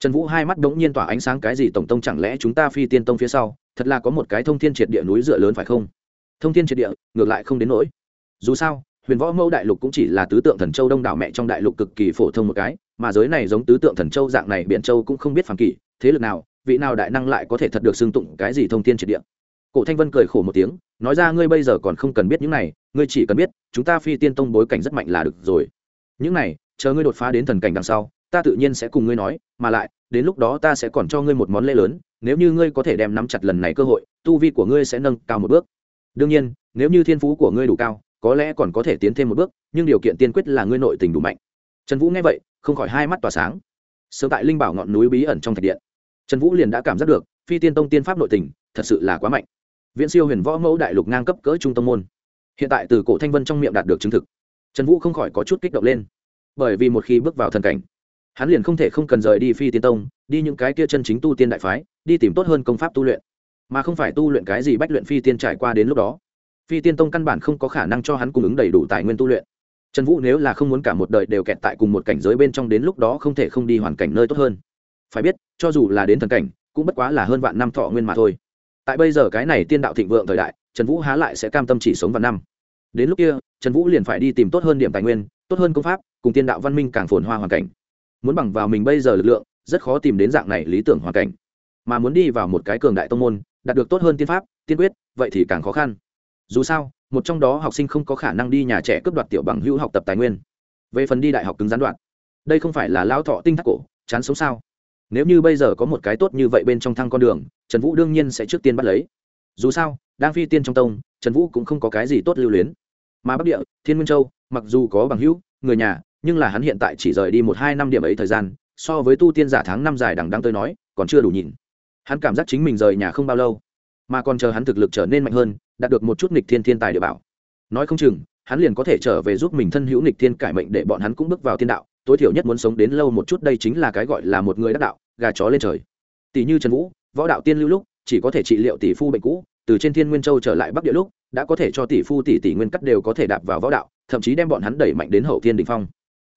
Trần vũ hai mắt đ ố n g nhiên tỏa ánh sáng, cái gì tổng tông chẳng lẽ chúng ta phi tiên tông phía sau, thật là có một cái thông thiên triệt địa núi dựa lớn phải không? Thông thiên triệt địa, ngược lại không đến nỗi. Dù sao, huyền võ mẫu đại lục cũng chỉ là tứ tượng thần châu đông đảo mẹ trong đại lục cực kỳ phổ thông một cái, mà giới này giống tứ tượng thần châu dạng này biện châu cũng không biết phàm kỷ thế lực nào, vị nào đại năng lại có thể thật được xưng tụng cái gì thông thiên triệt địa. Cổ thanh vân cười khổ một tiếng, nói ra ngươi bây giờ còn không cần biết những này, ngươi chỉ cần biết, chúng ta phi tiên tông bối cảnh rất mạnh là được rồi. Những này, chờ ngươi đột phá đến thần cảnh đằng sau, ta tự nhiên sẽ cùng ngươi nói, mà lại, đến lúc đó ta sẽ còn cho ngươi một món lễ lớn, nếu như ngươi có thể đem nắm chặt lần này cơ hội, tu vi của ngươi sẽ nâng cao một bước đương nhiên, nếu như thiên phú của ngươi đủ cao, có lẽ còn có thể tiến thêm một bước, nhưng điều kiện tiên quyết là ngươi nội tình đủ mạnh. Trần vũ nghe vậy, không khỏi hai mắt tỏa sáng. Sớm tại linh bảo ngọn núi bí ẩn trong thạch điện, trần vũ liền đã cảm giác được, phi tiên tông tiên pháp nội tình, thật sự là quá mạnh. Viễn siêu huyền võ mẫu đại lục ngang cấp cỡ trung tâm môn. Hiện tại từ cổ thanh vân trong miệng đạt được chứng thực. Trần vũ không khỏi có chút kích động lên. Bởi vì một khi bước vào thần cảnh, hắn liền không thể không cần rời đi phi tiên tông, đi những cái kia chân chính tu tiên đại phái, đi tìm tốt hơn công pháp tu luyện mà không phải tu luyện cái gì bách luyện phi tiên trải qua đến lúc đó. Phi tiên tông căn bản không có khả năng cho hắn cung ứng đầy đủ tài nguyên tu luyện. Trần vũ nếu là không muốn cả một đời đều kẹt tại cùng một cảnh giới bên trong đến lúc đó không thể không đi hoàn cảnh nơi tốt hơn. Phải biết, cho dù là đến thần cảnh, cũng bất quá là hơn vạn năm thọ nguyên mà thôi. Tại bây giờ cái này tiên đạo thịnh vượng thời đại, trần vũ há lại sẽ cam tâm chỉ sống vạn năm. Đến lúc kia, trần vũ liền phải đi tìm tốt hơn điểm tài nguyên, tốt hơn công pháp, cùng tiên đạo văn minh càng phồn hoa hoàn cảnh. Muốn bằng vào mình bây giờ lực lượng, rất khó tìm đến dạng này lý tưởng hoàn cảnh mà muốn đi vào một cái cường đại tông môn, đạt được tốt hơn tiên pháp, tiên quyết, vậy thì càng khó khăn. Dù sao, một trong đó học sinh không có khả năng đi nhà trẻ cướp đoạt tiểu bằng hữu học tập tài nguyên. Về phần đi đại học cứng gián đoạn, đây không phải là lao thọ tinh thác cổ, chán sống sao? Nếu như bây giờ có một cái tốt như vậy bên trong thăng con đường, trần vũ đương nhiên sẽ trước tiên bắt lấy. Dù sao, đang phi tiên trong tông, trần vũ cũng không có cái gì tốt lưu luyến. Mà bắc địa, thiên nguyên châu, mặc dù có bằng hữu, người nhà, nhưng là hắn hiện tại chỉ rời đi một hai năm điểm ấy thời gian, so với tu tiên giả tháng năm dài đằng đang tôi nói, còn chưa đủ nhìn hắn cảm giác chính mình rời nhà không bao lâu, mà còn chờ hắn thực lực trở nên mạnh hơn, đạt được một chút nghịch thiên thiên tài địa bảo. Nói không chừng, hắn liền có thể trở về giúp mình thân hữu nghịch thiên cải mệnh để bọn hắn cũng bước vào thiên đạo, tối thiểu nhất muốn sống đến lâu một chút đây chính là cái gọi là một người đắc đạo, gà chó lên trời. Tỷ như trần vũ, võ đạo tiên lưu lúc, chỉ có thể trị liệu tỷ phu bệnh cũ, từ trên thiên nguyên châu trở lại bắc địa lúc, đã có thể cho tỷ phu tỷ tỷ nguyên cắt đều có thể đạp vào võ đạo, thậm chí đem bọn hắn đẩy mạnh đến hậu thiên đình phong.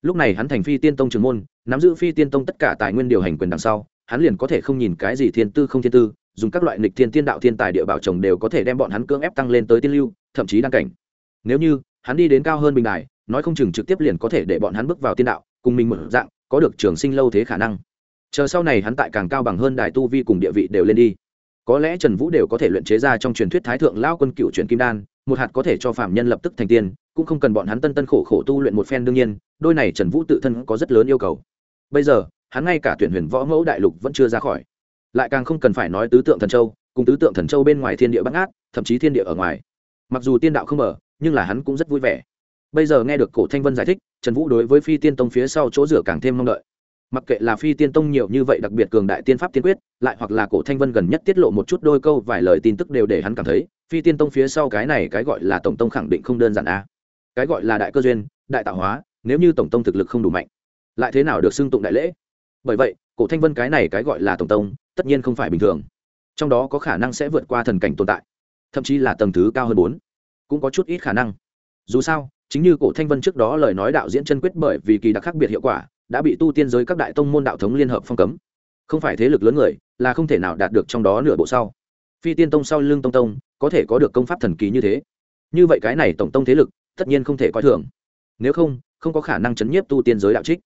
Lúc này hắn thành phi tiên tông trường môn, nắm giữ phi tiên tông tất cả tài nguyên điều hành quyền đằng sau hắn liền có thể không nhìn cái gì thiên tư không thiên tư, dùng các loại nịch thiên tiên đạo thiên tài địa bảo trồng đều có thể đem bọn hắn cưỡng ép tăng lên tới tiên lưu, thậm chí đăng cảnh. Nếu như hắn đi đến cao hơn bình đài, nói không chừng trực tiếp liền có thể để bọn hắn bước vào tiên đạo, cùng mình mở dạng, có được trường sinh lâu thế khả năng. Chờ sau này hắn tại càng cao bằng hơn đài tu vi cùng địa vị đều lên đi. Có lẽ trần vũ đều có thể luyện chế ra trong truyền thuyết thái thượng lao quân cựu truyền kim đan, một hạt có thể cho phạm nhân lập tức thành tiên, cũng không cần bọn hắn tân tân khổ khổ tu luyện một phen đương nhiên, đôi này trần vũ tự thân có rất lớn yêu cầu. Bây giờ hắn ngay cả tuyển huyền võ mẫu đại lục vẫn chưa ra khỏi. Lại càng không cần phải nói tứ tượng thần châu, cùng tứ tượng thần châu bên ngoài thiên địa bắt ngát thậm chí thiên địa ở ngoài. Mặc dù tiên đạo không mở, nhưng là hắn cũng rất vui vẻ. Bây giờ nghe được cổ thanh vân giải thích, trần vũ đối với phi tiên tông phía sau chỗ rửa càng thêm mong đợi. Mặc kệ là phi tiên tông nhiều như vậy đặc biệt cường đại tiên pháp tiên quyết, lại hoặc là cổ thanh vân gần nhất tiết lộ một chút đôi câu vài lời tin tức đều để hắn cảm thấy, phi tiên tông phía sau cái này cái gọi là tổng tông khẳng định không đơn giản a. Cái gọi là đại cơ duyên, đại tạo hóa, nếu như tổng tông thực lực không đủ mạnh, lại thế nào được xưng tụng đại lễ? Bởi vậy, cổ thanh vân cái này cái gọi là tổng tông, tất nhiên không phải bình thường. Trong đó có khả năng sẽ vượt qua thần cảnh tồn tại, thậm chí là tầng thứ cao hơn bốn. Cũng có chút ít khả năng. Dù sao, chính như cổ thanh vân trước đó lời nói đạo diễn chân quyết bởi vì kỳ đặc khác biệt hiệu quả, đã bị tu tiên giới các đại tông môn đạo thống liên hợp phong cấm. Không phải thế lực lớn người, là không thể nào đạt được trong đó nửa bộ sau. Phi tiên tông sau lưng tông tông, có thể có được công pháp thần kỳ như thế. Như vậy cái này tổng tông thế lực, tất nhiên không thể coi thường. Nếu không không có khả năng chấn nhiếp tu tiên giới đạo trích.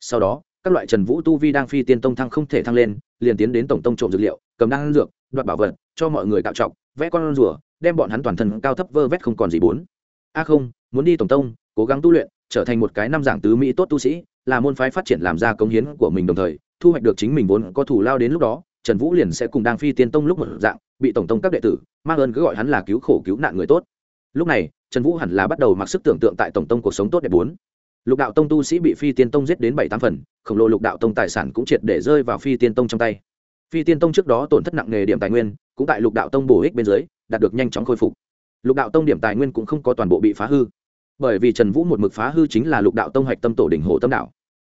Sau đó các loại trần vũ tu vi đang phi tiên tông thăng không thể thăng lên, liền tiến đến tổng tông trộm dược liệu, cầm đan dược, đoạt bảo vật, cho mọi người tạo trọng vẽ con rùa, đem bọn hắn toàn thân cao thấp vơ vét không còn gì bốn. A không, muốn đi tổng tông, cố gắng tu luyện, trở thành một cái năm giảng tứ mỹ tốt tu sĩ, là môn phái phát triển làm ra công hiến của mình đồng thời, thu hoạch được chính mình vốn có thủ lao đến lúc đó, trần vũ liền sẽ cùng đang phi tiên tông lúc một dạng, bị tổng tông các đệ tử, mang ơn cứ gọi hắn là cứu khổ cứu nạn người tốt. Lúc này, trần vũ hẳn là bắt đầu mặc sức tưởng tượng tại tổng tông cuộc sống tốt đẹp bốn lục đạo tông tu sĩ bị phi tiên tông giết đến bảy tám phần, khổng lồ lục đạo tông tài sản cũng triệt để rơi vào phi tiên tông trong tay. Phi tiên tông trước đó tổn thất nặng nề điểm tài nguyên, cũng tại lục đạo tông bổ ích bên dưới, đạt được nhanh chóng khôi phục. Lục đạo tông điểm tài nguyên cũng không có toàn bộ bị phá hư. Bởi vì trần vũ một mực phá hư chính là lục đạo tông hạch tâm tổ đỉnh hồ tâm đạo.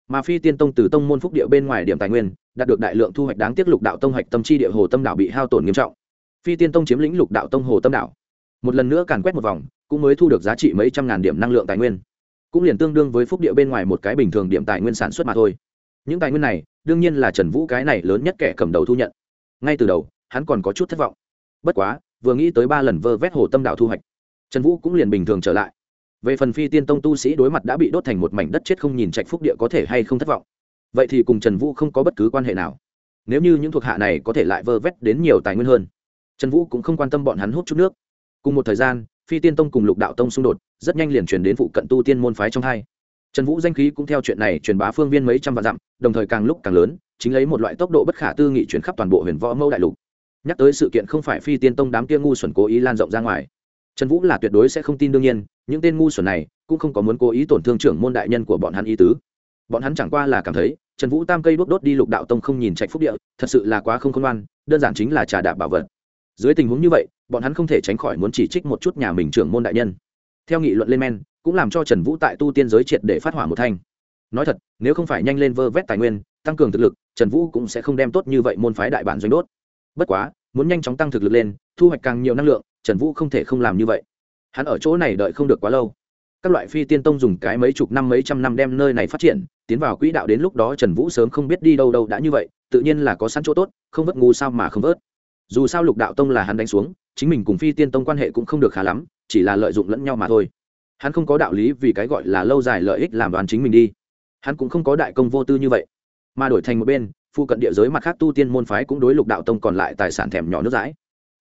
Mà phi tiên tông từ tông môn phúc địa bên ngoài điểm tài nguyên, đạt được đại lượng thu hoạch đáng tiếc lục đạo tông hạch tâm chi địa hồ tâm đạo bị hao tổn nghiêm trọng. Phi tiên tông chiếm lĩnh lục đạo tông hồ tâm đạo. Một lần nữa càn quét một vòng, cũng mới thu được giá trị mấy trăm ngàn điểm năng lượng tài nguyên cũng liền tương đương với phúc địa bên ngoài một cái bình thường điểm tài nguyên sản xuất mà thôi. Những tài nguyên này, đương nhiên là trần vũ cái này lớn nhất kẻ cầm đầu thu nhận. Ngay từ đầu, hắn còn có chút thất vọng. Bất quá, vừa nghĩ tới ba lần vơ vét hồ tâm đạo thu hoạch, trần vũ cũng liền bình thường trở lại. Về phần phi tiên tông tu sĩ đối mặt đã bị đốt thành một mảnh đất chết không nhìn trạch phúc địa có thể hay không thất vọng. Vậy thì cùng trần vũ không có bất cứ quan hệ nào. Nếu như những thuộc hạ này có thể lại vơ vét đến nhiều tài nguyên hơn, trần vũ cũng không quan tâm bọn hắn hút chút nước. Cùng một thời gian phi tiên tông cùng lục đạo tông xung đột, rất nhanh liền chuyển đến phụ cận tu tiên môn phái trong hai. Trần vũ danh khí cũng theo chuyện này truyền bá phương viên mấy trăm vạn dặm, đồng thời càng lúc càng lớn, chính lấy một loại tốc độ bất khả tư nghị chuyển khắp toàn bộ huyền võ mẫu đại lục. Nhắc tới sự kiện không phải phi tiên tông đám kia ngu xuẩn cố ý lan rộng ra ngoài. Trần vũ là tuyệt đối sẽ không tin đương nhiên, những tên ngu xuẩn này cũng không có muốn cố ý tổn thương trưởng môn đại nhân của bọn hắn ý tứ. Bọn hắn chẳng qua là cảm thấy, trần vũ tam cây đốt đốt đi lục đạo tông không nhìn trạch phúc địa, thật sự là quá không khôn ngoan, đơn giản chính là trà đạp bảo vật. Dưới tình huống như vậy bọn hắn không thể tránh khỏi muốn chỉ trích một chút nhà mình trưởng môn đại nhân. Theo nghị luận lên men, cũng làm cho trần vũ tại tu tiên giới triệt để phát hỏa một thanh. Nói thật, nếu không phải nhanh lên vơ vét tài nguyên, tăng cường thực lực, trần vũ cũng sẽ không đem tốt như vậy môn phái đại bản doanh đốt. Bất quá, muốn nhanh chóng tăng thực lực lên, thu hoạch càng nhiều năng lượng, trần vũ không thể không làm như vậy. Hắn ở chỗ này đợi không được quá lâu. Các loại phi tiên tông dùng cái mấy chục năm mấy trăm năm đem nơi này phát triển, tiến vào quỹ đạo đến lúc đó trần vũ sớm không biết đi đâu đâu đã như vậy, tự nhiên là có sẵn chỗ tốt, không vất ngu sao mà không vớt. Dù sao lục đạo tông là hắn đánh xuống chính mình cùng phi tiên tông quan hệ cũng không được khá lắm, chỉ là lợi dụng lẫn nhau mà thôi. Hắn không có đạo lý vì cái gọi là lâu dài lợi ích làm đoàn chính mình đi. Hắn cũng không có đại công vô tư như vậy. Mà đổi thành một bên, phụ cận địa giới mặt khác tu tiên môn phái cũng đối lục đạo tông còn lại tài sản thèm nhỏ nước rãi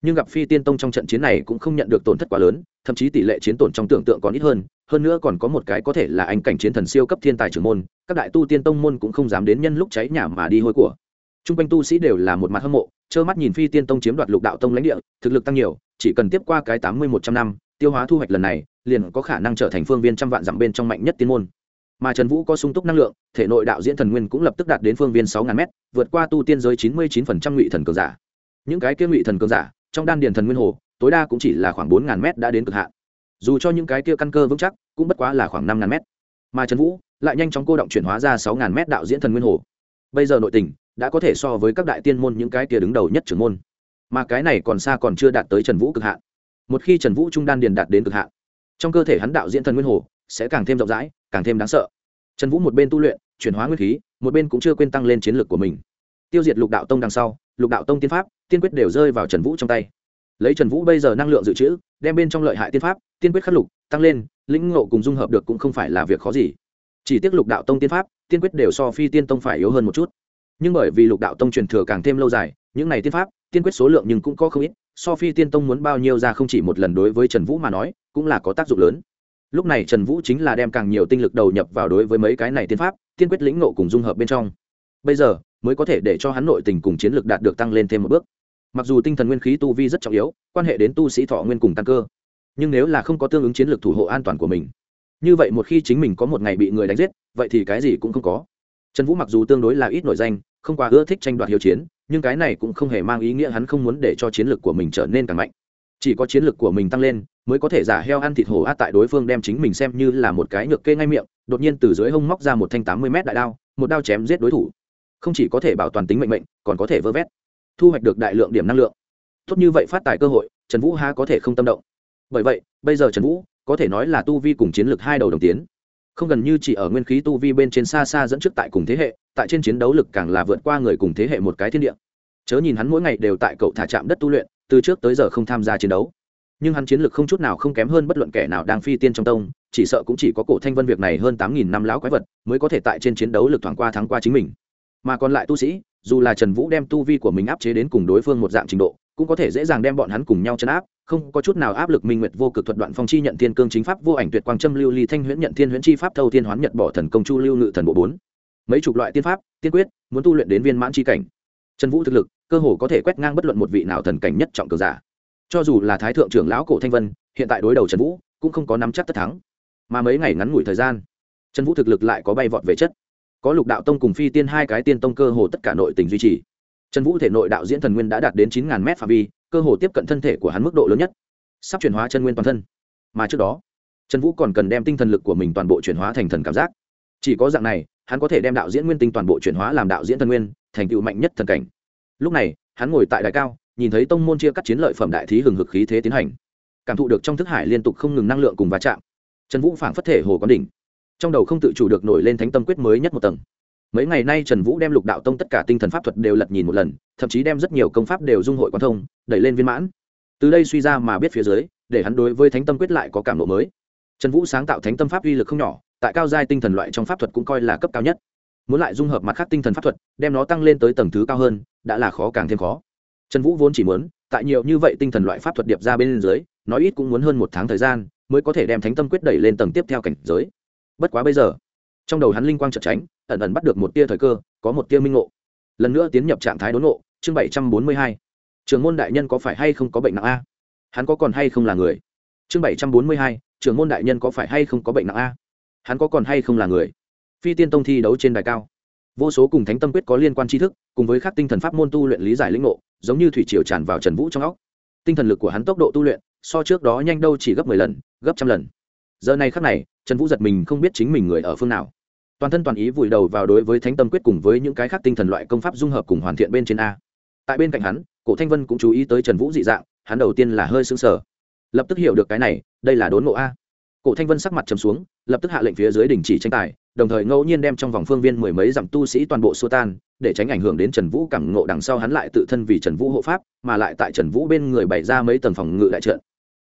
nhưng gặp phi tiên tông trong trận chiến này cũng không nhận được tổn thất quá lớn, thậm chí tỷ lệ chiến tổn trong tưởng tượng còn ít hơn hơn nữa còn có một cái có thể là anh cảnh chiến thần siêu cấp thiên tài trưởng môn, các đại tu tiên tông môn cũng không dám đến nhân lúc cháy nhà mà đi hôi của. T r u n g quanh tu sĩ đều là một mặt hâm mộ trơ mắt nhìn phi tiên tông chiếm đoạt lục đạo tông lãnh địa, thực lực tăng nhiều, chỉ cần tiếp qua cái tám mươi một trăm năm, tiêu hóa thu hoạch lần này, liền có khả năng trở thành phương viên trăm vạn dặm bên trong mạnh nhất tiên môn. Mà trần vũ có sung túc năng lượng, thể nội đạo diễn thần nguyên cũng lập tức đạt đến phương viên sáu ngàn m vượt qua tu tiên giới chín mươi chín phần trăm ngụy thần cường giả. Những cái kia ngụy thần cường giả, trong đan điền thần nguyên hồ, tối đa cũng chỉ là khoảng bốn ngàn mét đã đến cực hạn. Dù cho những cái kia căn cơ vững chắc, cũng bất quá là khoảng năm ngàn mét. Mà trần vũ lại nhanh chóng cô động chuyển hóa ra sáu ngàn mét đạo diễn thần nguyên hồ. Bây giờ nội tình đã có thể so với các đại tiên môn những cái kia đứng đầu nhất trưởng môn. Mà cái này còn xa còn chưa đạt tới trần vũ cực hạn. Một khi trần vũ trung đan điền đạt đến cực hạn, trong cơ thể hắn đạo diễn thần nguyên hồ sẽ càng thêm rộng rãi, càng thêm đáng sợ. Trần vũ một bên tu luyện, chuyển hóa nguyên khí, một bên cũng chưa quên tăng lên chiến lược của mình. Tiêu diệt lục đạo tông đằng sau, lục đạo tông tiên pháp, tiên quyết đều rơi vào trần vũ trong tay. Lấy trần vũ bây giờ năng lượng dự trữ, đem bên trong lợi hại tiên pháp, tiên quyết khắc lục, tăng lên, lĩnh ngộ cùng dung hợp được cũng không phải là việc khó gì. Chỉ tiếc lục đạo tông tiên pháp, tiên quyết đều so phi tiên tông phải yếu hơn một chút nhưng bởi vì lục đạo tông truyền thừa càng thêm lâu dài, những này tiên pháp, tiên quyết số lượng nhưng cũng có không ít, so phi tiên tông muốn bao nhiêu ra không chỉ một lần đối với trần vũ mà nói, cũng là có tác dụng lớn. Lúc này trần vũ chính là đem càng nhiều tinh lực đầu nhập vào đối với mấy cái này tiên pháp, tiên quyết lĩnh ngộ cùng dung hợp bên trong. Bây giờ, mới có thể để cho hắn nội tình cùng chiến lược đạt được tăng lên thêm một bước. Mặc dù tinh thần nguyên khí tu vi rất trọng yếu, quan hệ đến tu sĩ thọ nguyên cùng tăng cơ, nhưng nếu là không có tương ứng chiến lược thủ hộ an toàn của mình, như vậy một khi chính mình có một ngày bị người đánh giết, vậy thì cái gì cũng không có trần vũ mặc dù tương đối là ít nổi danh, không quá ưa thích tranh đoạt hiếu chiến, nhưng cái này cũng không hề mang ý nghĩa hắn không muốn để cho chiến lược của mình trở nên càng mạnh. Chỉ có chiến lược của mình tăng lên, mới có thể giả heo ăn thịt hổ át tại đối phương đem chính mình xem như là một cái nhược kê ngay miệng, đột nhiên từ dưới hông móc ra một thanh tám mươi m đại đao, một đao chém giết đối thủ. Không chỉ có thể bảo toàn tính mệnh mệnh, còn có thể vơ vét, thu hoạch được đại lượng điểm năng lượng. Tốt như vậy phát tài cơ hội, trần vũ há có thể không tâm động. Bởi vậy, bây giờ trần vũ có thể nói là tu vi cùng chiến lược hai đầu đồng tiến không gần như chỉ ở nguyên khí tu vi bên trên xa xa dẫn trước tại cùng thế hệ, tại trên chiến đấu lực càng là vượt qua người cùng thế hệ một cái thiên địa. Chớ nhìn hắn mỗi ngày đều tại cậu thả trạm đất tu luyện, từ trước tới giờ không tham gia chiến đấu. Nhưng hắn chiến lược không chút nào không kém hơn bất luận kẻ nào đang phi tiên trong tông, chỉ sợ cũng chỉ có cổ thanh vân việc này hơn tám nghìn năm lão quái vật mới có thể tại trên chiến đấu lực thoảng qua thắng qua chính mình. Mà còn lại tu sĩ, dù là trần vũ đem tu vi của mình áp chế đến cùng đối phương một dạng trình độ cũng có thể dễ dàng đem bọn hắn cùng nhau chấn áp, không có chút nào áp lực minh nguyệt vô cực thuật đoạn phong chi nhận thiên cương chính pháp, vô ảnh tuyệt quang châm lưu ly thanh huyễn nhận thiên huyễn chi pháp, thâu thiên hoán nhật bỏ thần công chu lưu ngự thần bộ bốn. Mấy chục loại tiên pháp, tiên quyết, muốn tu luyện đến viên mãn chi cảnh. Trần vũ thực lực, cơ hồ có thể quét ngang bất luận một vị nào thần cảnh nhất trọng cường giả. Cho dù là thái thượng trưởng lão cổ thanh vân, hiện tại đối đầu trần vũ, cũng không có nắm chắc tất thắng. Mà mấy ngày ngắn ngủi thời gian, trần vũ thực lực lại có bay vọt về chất. Có lục đạo tông cùng phi tiên hai cái tiên tông cơ hồ tất cả nội tình duy trì trần vũ thể nội đạo diễn thần nguyên đã đạt đến chín ngàn m phạm vi, cơ hồ tiếp cận thân thể của hắn mức độ lớn nhất. Sắp chuyển hóa chân nguyên toàn thân. Mà trước đó, trần vũ còn cần đem tinh thần lực của mình toàn bộ chuyển hóa thành thần cảm giác. Chỉ có dạng này, hắn có thể đem đạo diễn nguyên tinh toàn bộ chuyển hóa làm đạo diễn thần nguyên, thành tựu mạnh nhất thần cảnh. Lúc này, hắn ngồi tại đài cao, nhìn thấy tông môn chia cắt chiến lợi phẩm đại thí hừng hực khí thế tiến hành. Cảm thụ được trong thức hải liên tục không ngừng năng lượng cùng va chạm, trần vũ phảng phất thể hồ quán đỉnh. Trong đầu không tự chủ được nổi lên thánh tâm quyết mới nhất một tầng mấy ngày nay trần vũ đem lục đạo tông tất cả tinh thần pháp thuật đều lật nhìn một lần, thậm chí đem rất nhiều công pháp đều dung hội quan thông, đẩy lên viên mãn. Từ đây suy ra mà biết phía dưới, để hắn đối với thánh tâm quyết lại có cảm lộ mới. Trần vũ sáng tạo thánh tâm pháp uy lực không nhỏ, tại cao giai tinh thần loại trong pháp thuật cũng coi là cấp cao nhất. Muốn lại dung hợp mặt khác tinh thần pháp thuật, đem nó tăng lên tới tầng thứ cao hơn, đã là khó càng thêm khó. Trần vũ vốn chỉ muốn, tại nhiều như vậy tinh thần loại pháp thuật điệp ra bên dưới, nói ít cũng muốn hơn một tháng thời gian, mới có thể đem thánh tâm quyết đẩy lên tầng tiếp theo cảnh giới. Bất quá bây giờ trong đầu hắn linh quang chợt tránh, ẩn ẩn bắt được một tia thời cơ, có một tia minh ngộ. Lần nữa tiến nhập trạng thái đốn ngộ, chương bảy trăm bốn mươi hai. Trường môn đại nhân có phải hay không có bệnh nặng a? Hắn có còn hay không là người? Chương bảy trăm bốn mươi hai trường môn đại nhân có phải hay không có bệnh nặng a? Hắn có còn hay không là người? Phi tiên tông thi đấu trên đài cao. Vô số cùng thánh tâm quyết có liên quan tri thức, cùng với các tinh thần pháp môn tu luyện lý giải lĩnh ngộ, giống như thủy triều tràn vào trần vũ trong óc. Tinh thần lực của hắn tốc độ tu luyện, so trước đó nhanh đâu chỉ gấp mười lần, gấp trăm lần. Giờ này khắc này, trần vũ giật mình không biết chính mình người ở phương nào toàn thân toàn ý vùi đầu vào đối với thánh tâm quyết cùng với những cái khác tinh thần loại công pháp dung hợp cùng hoàn thiện bên trên a. Tại bên cạnh hắn, cổ thanh vân cũng chú ý tới trần vũ dị dạng, hắn đầu tiên là hơi xứng sở lập tức hiểu được cái này, đây là đốn ngộ a. Cổ thanh vân sắc mặt trầm xuống, lập tức hạ lệnh phía dưới đình chỉ tranh tài, đồng thời ngẫu nhiên đem trong vòng phương viên mười mấy dặm tu sĩ toàn bộ xua tan, để tránh ảnh hưởng đến trần vũ cảm ngộ đằng sau hắn lại tự thân vì trần vũ hộ pháp, mà lại tại trần vũ bên người bày ra mấy tầng phòng ngự đại trận.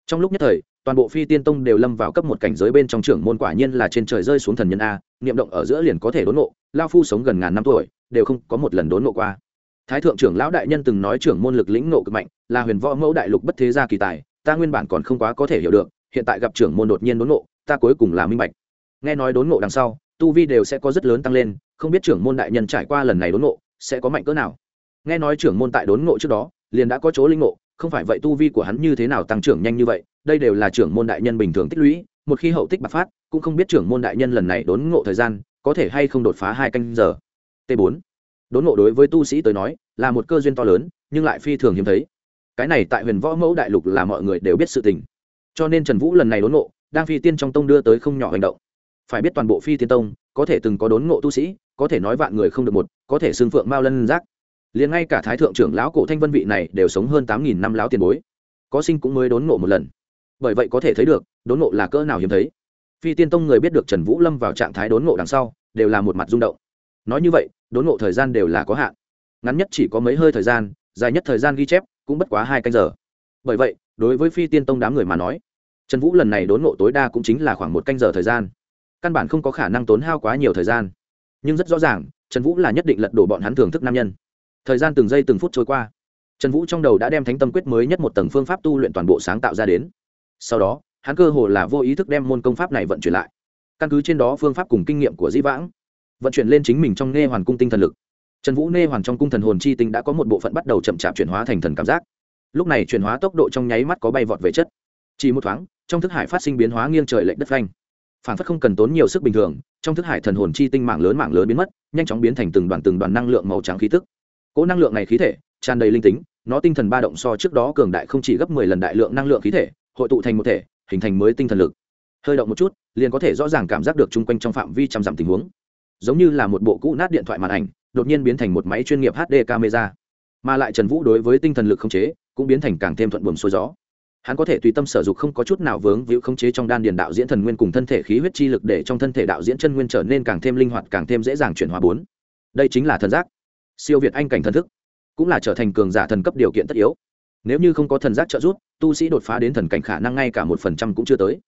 Trong lúc nhất thời toàn bộ phi tiên tông đều lâm vào cấp một cảnh giới bên trong trưởng môn quả nhiên là trên trời rơi xuống thần nhân a, niệm động ở giữa liền có thể đốn nộ lao phu sống gần ngàn năm tuổi, đều không có một lần đốn nộ qua. Thái thượng trưởng lão đại nhân từng nói trưởng môn lực lĩnh nộ cực mạnh, là huyền võ mẫu đại lục bất thế gia kỳ tài, ta nguyên bản còn không quá có thể hiểu được, hiện tại gặp trưởng môn đột nhiên đốn nộ ta cuối cùng là minh bạch. Nghe nói đốn nộ đằng sau, tu vi đều sẽ có rất lớn tăng lên, không biết trưởng môn đại nhân trải qua lần này đốn nộ sẽ có mạnh cỡ nào. Nghe nói trưởng môn tại đốn nộ trước đó, liền đã có chỗ linh nộ không phải vậy tu vi của hắn như thế nào tăng trưởng nhanh như vậy đây đều là trưởng môn đại nhân bình thường tích lũy, một khi hậu tích bạc phát, cũng không biết trưởng môn đại nhân lần này đốn ngộ thời gian, có thể hay không đột phá hai canh giờ. T 4 đốn ngộ đối với tu sĩ tới nói, là một cơ duyên to lớn, nhưng lại phi thường hiếm thấy. Cái này tại huyền võ mẫu đại lục là mọi người đều biết sự tình. Cho nên trần vũ lần này đốn ngộ, đang phi tiên trong tông đưa tới không nhỏ hành động. Phải biết toàn bộ phi tiên tông, có thể từng có đốn ngộ tu sĩ, có thể nói vạn người không được một, có thể xương phượng mao lân giác. Liền ngay cả thái thượng trưởng lão cổ thanh vân vị này đều sống hơn tám nghìn năm lão tiền bối. Có sinh cũng mới đốn ngộ một lần bởi vậy có thể thấy được, đốn ngộ là cỡ nào hiếm thấy. Phi tiên tông người biết được trần vũ lâm vào trạng thái đốn ngộ đằng sau, đều là một mặt rung động. Nói như vậy, đốn ngộ thời gian đều là có hạn. Ngắn nhất chỉ có mấy hơi thời gian, dài nhất thời gian ghi chép, cũng bất quá hai canh giờ. Bởi vậy, đối với phi tiên tông đám người mà nói, trần vũ lần này đốn ngộ tối đa cũng chính là khoảng một canh giờ thời gian. Căn bản không có khả năng tốn hao quá nhiều thời gian. Nhưng rất rõ ràng, trần vũ là nhất định lật đổ bọn hắn thưởng thức nam nhân. Thời gian từng giây từng phút trôi qua. Trần vũ trong đầu đã đem thánh tâm quyết mới nhất một tầng phương pháp tu luyện toàn bộ sáng tạo ra đến sau đó, hắn cơ hồ là vô ý thức đem môn công pháp này vận chuyển lại. Căn cứ trên đó phương pháp cùng kinh nghiệm của dĩ vãng, vận chuyển lên chính mình trong nghe hoàn cung tinh thần lực. Trần vũ nê hoàn trong cung thần hồn chi tinh đã có một bộ phận bắt đầu chậm chạp chuyển hóa thành thần cảm giác. Lúc này chuyển hóa tốc độ trong nháy mắt có bay vọt về chất. Chỉ một thoáng, trong thức hải phát sinh biến hóa nghiêng trời lệch đất phanh. Phản phất không cần tốn nhiều sức bình thường, trong thức hải thần hồn chi tinh mạng lớn mạng lớn biến mất, nhanh chóng biến thành từng đoàn từng đoàn năng lượng màu trắng khí tức. Cỗ năng lượng này khí thể, tràn đầy linh tính, nó tinh thần ba động so trước đó cường đại không chỉ gấp mười lần đại lượng năng lượng khí thể hội tụ thành một thể, hình thành mới tinh thần lực. Hơi động một chút, liền có thể rõ ràng cảm giác được chung quanh trong phạm vi trăm dặm tình huống. Giống như là một bộ cũ nát điện thoại màn ảnh, đột nhiên biến thành một máy chuyên nghiệp hd camera. Mà lại trần vũ đối với tinh thần lực khống chế, cũng biến thành càng thêm thuận buồm xuôi gió. Hắn có thể tùy tâm sở dục không có chút nào vướng víu khống chế trong đan điền đạo diễn thần nguyên cùng thân thể khí huyết chi lực để trong thân thể đạo diễn chân nguyên trở nên càng thêm linh hoạt, càng thêm dễ dàng chuyển hóa bốn. Đây chính là thần giác. Siêu việt anh cảnh thần thức, cũng là trở thành cường giả thần cấp điều kiện tất yếu nếu như không có thần giác trợ giúp, tu sĩ đột phá đến thần cảnh khả năng ngay cả một phần trăm cũng chưa tới.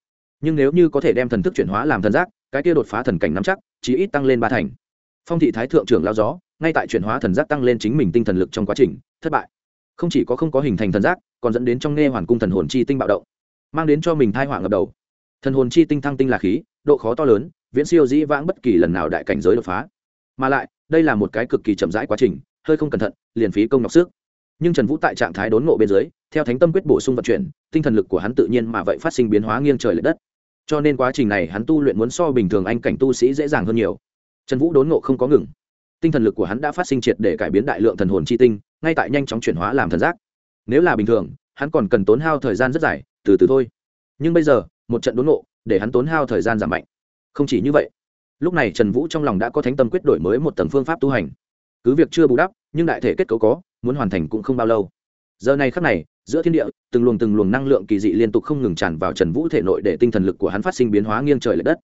Nhưng nếu như có thể đem thần thức chuyển hóa làm thần giác, cái kia đột phá thần cảnh nắm chắc chỉ ít tăng lên ba thành. Phong thị thái thượng trưởng lao gió, ngay tại chuyển hóa thần giác tăng lên chính mình tinh thần lực trong quá trình, thất bại. Không chỉ có không có hình thành thần giác, còn dẫn đến trong nghe hoàn cung thần hồn chi tinh bạo động, mang đến cho mình thai họa ngập đầu. Thần hồn chi tinh thăng tinh là khí, độ khó to lớn, viễn siêu dĩ vãng bất kỳ lần nào đại cảnh giới đột phá. Mà lại, đây là một cái cực kỳ chậm rãi quá trình, hơi không cẩn thận, liền phí công nhọc sức nhưng trần vũ tại trạng thái đốn ngộ bên dưới, theo thánh tâm quyết bổ sung vận chuyển, tinh thần lực của hắn tự nhiên mà vậy phát sinh biến hóa nghiêng trời l ệ đất. Cho nên quá trình này hắn tu luyện muốn so bình thường anh cảnh tu sĩ dễ dàng hơn nhiều. Trần vũ đốn ngộ không có ngừng. Tinh thần lực của hắn đã phát sinh triệt để cải biến đại lượng thần hồn chi tinh, ngay tại nhanh chóng chuyển hóa làm thần giác. Nếu là bình thường, hắn còn cần tốn hao thời gian rất dài, từ từ thôi. Nhưng bây giờ, một trận đốn ngộ, để hắn tốn hao thời gian giảm mạnh. Không chỉ như vậy, lúc này trần vũ trong lòng đã có thánh tâm quyết đổi mới một tầng phương pháp tu hành cứ việc chưa bù đắp, nhưng đại thể kết cấu có, muốn hoàn thành cũng không bao lâu. Giờ này khắc này, giữa thiên địa, từng luồng từng luồng năng lượng kỳ dị liên tục không ngừng tràn vào trần vũ thể nội để tinh thần lực của hắn phát sinh biến hóa nghiêng trời l ệ đất.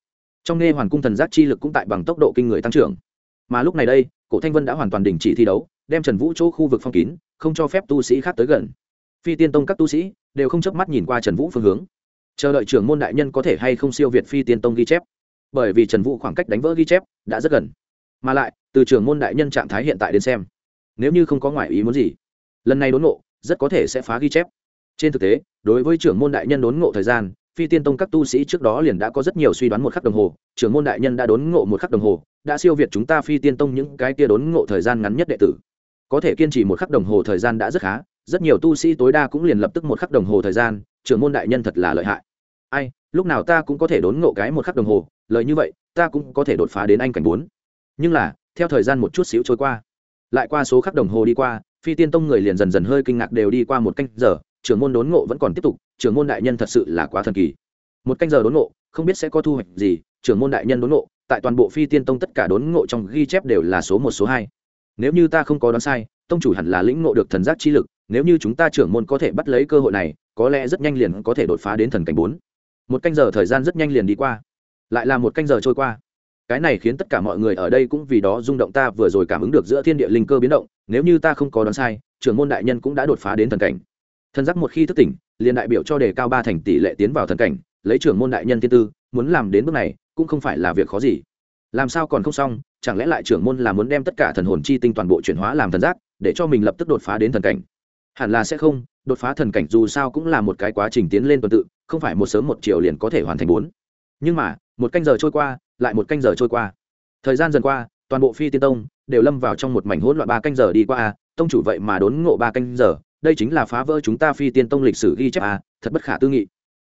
Trong nghe hoàn cung thần giác chi lực cũng tại bằng tốc độ kinh người tăng trưởng. Mà lúc này đây, cổ thanh vân đã hoàn toàn đình chỉ thi đấu, đem trần vũ chỗ khu vực phong kín, không cho phép tu sĩ khác tới gần. Phi tiên tông các tu sĩ đều không chớp mắt nhìn qua trần vũ phương hướng. Chờ đợi trưởng môn đại nhân có thể hay không siêu việt phi tiên tông ghi chép. Bởi vì trần vũ khoảng cách đánh vỡ ghi chép đã rất gần mà lại, từ trưởng môn đại nhân trạng thái hiện tại đến xem, nếu như không có ngoại ý muốn gì, lần này đốn ngộ, rất có thể sẽ phá ghi chép. Trên thực tế, đối với trưởng môn đại nhân đốn ngộ thời gian, phi tiên tông các tu sĩ trước đó liền đã có rất nhiều suy đoán một khắc đồng hồ, trưởng môn đại nhân đã đốn ngộ một khắc đồng hồ, đã siêu việt chúng ta phi tiên tông những cái kia đốn ngộ thời gian ngắn nhất đệ tử. Có thể kiên trì một khắc đồng hồ thời gian đã rất khá, rất nhiều tu sĩ tối đa cũng liền lập tức một khắc đồng hồ thời gian, trưởng môn đại nhân thật là lợi hại. Ai, lúc nào ta cũng có thể đốn ngộ cái một khắc đồng hồ, lời như vậy, ta cũng có thể đột phá đến anh cảnh bốn nhưng là, theo thời gian một chút xíu trôi qua, lại qua số khắc đồng hồ đi qua, phi tiên tông người liền dần dần hơi kinh ngạc đều đi qua một canh giờ, trưởng môn đốn ngộ vẫn còn tiếp tục, trưởng môn đại nhân thật sự là quá thần kỳ. Một canh giờ đốn ngộ, không biết sẽ có thu hoạch gì, trưởng môn đại nhân đốn ngộ, tại toàn bộ phi tiên tông tất cả đốn ngộ trong ghi chép đều là số một, số hai. Nếu như ta không có đoán sai, tông chủ hẳn là lĩnh ngộ được thần giác chi lực, nếu như chúng ta trưởng môn có thể bắt lấy cơ hội này, có lẽ rất nhanh liền có thể đột phá đến thần cảnh bốn. Một canh giờ thời gian rất nhanh liền đi qua. Lại là một canh giờ trôi qua cái này khiến tất cả mọi người ở đây cũng vì đó rung động ta vừa rồi cảm ứng được giữa thiên địa linh cơ biến động, nếu như ta không có đoán sai, trưởng môn đại nhân cũng đã đột phá đến thần cảnh. Thần giác một khi thức tỉnh, liền đại biểu cho đề cao ba thành tỷ lệ tiến vào thần cảnh, lấy trưởng môn đại nhân thiên tư, muốn làm đến bước này, cũng không phải là việc khó gì. Làm sao còn không xong, chẳng lẽ lại trưởng môn là muốn đem tất cả thần hồn chi tinh toàn bộ chuyển hóa làm thần giác, để cho mình lập tức đột phá đến thần cảnh? Hẳn là sẽ không, đột phá thần cảnh dù sao cũng là một cái quá trình tiến lên tuần tự, không phải một sớm một chiều liền có thể hoàn thành bốn. Nhưng mà, một canh giờ trôi qua lại một canh giờ trôi qua. Thời gian dần qua, toàn bộ phi tiên tông đều lâm vào trong một mảnh hỗn loạn ba canh giờ đi qua a. Tông chủ vậy mà đốn ngộ ba canh giờ, đây chính là phá vỡ chúng ta phi tiên tông lịch sử ghi chép a, thật bất khả tư nghị.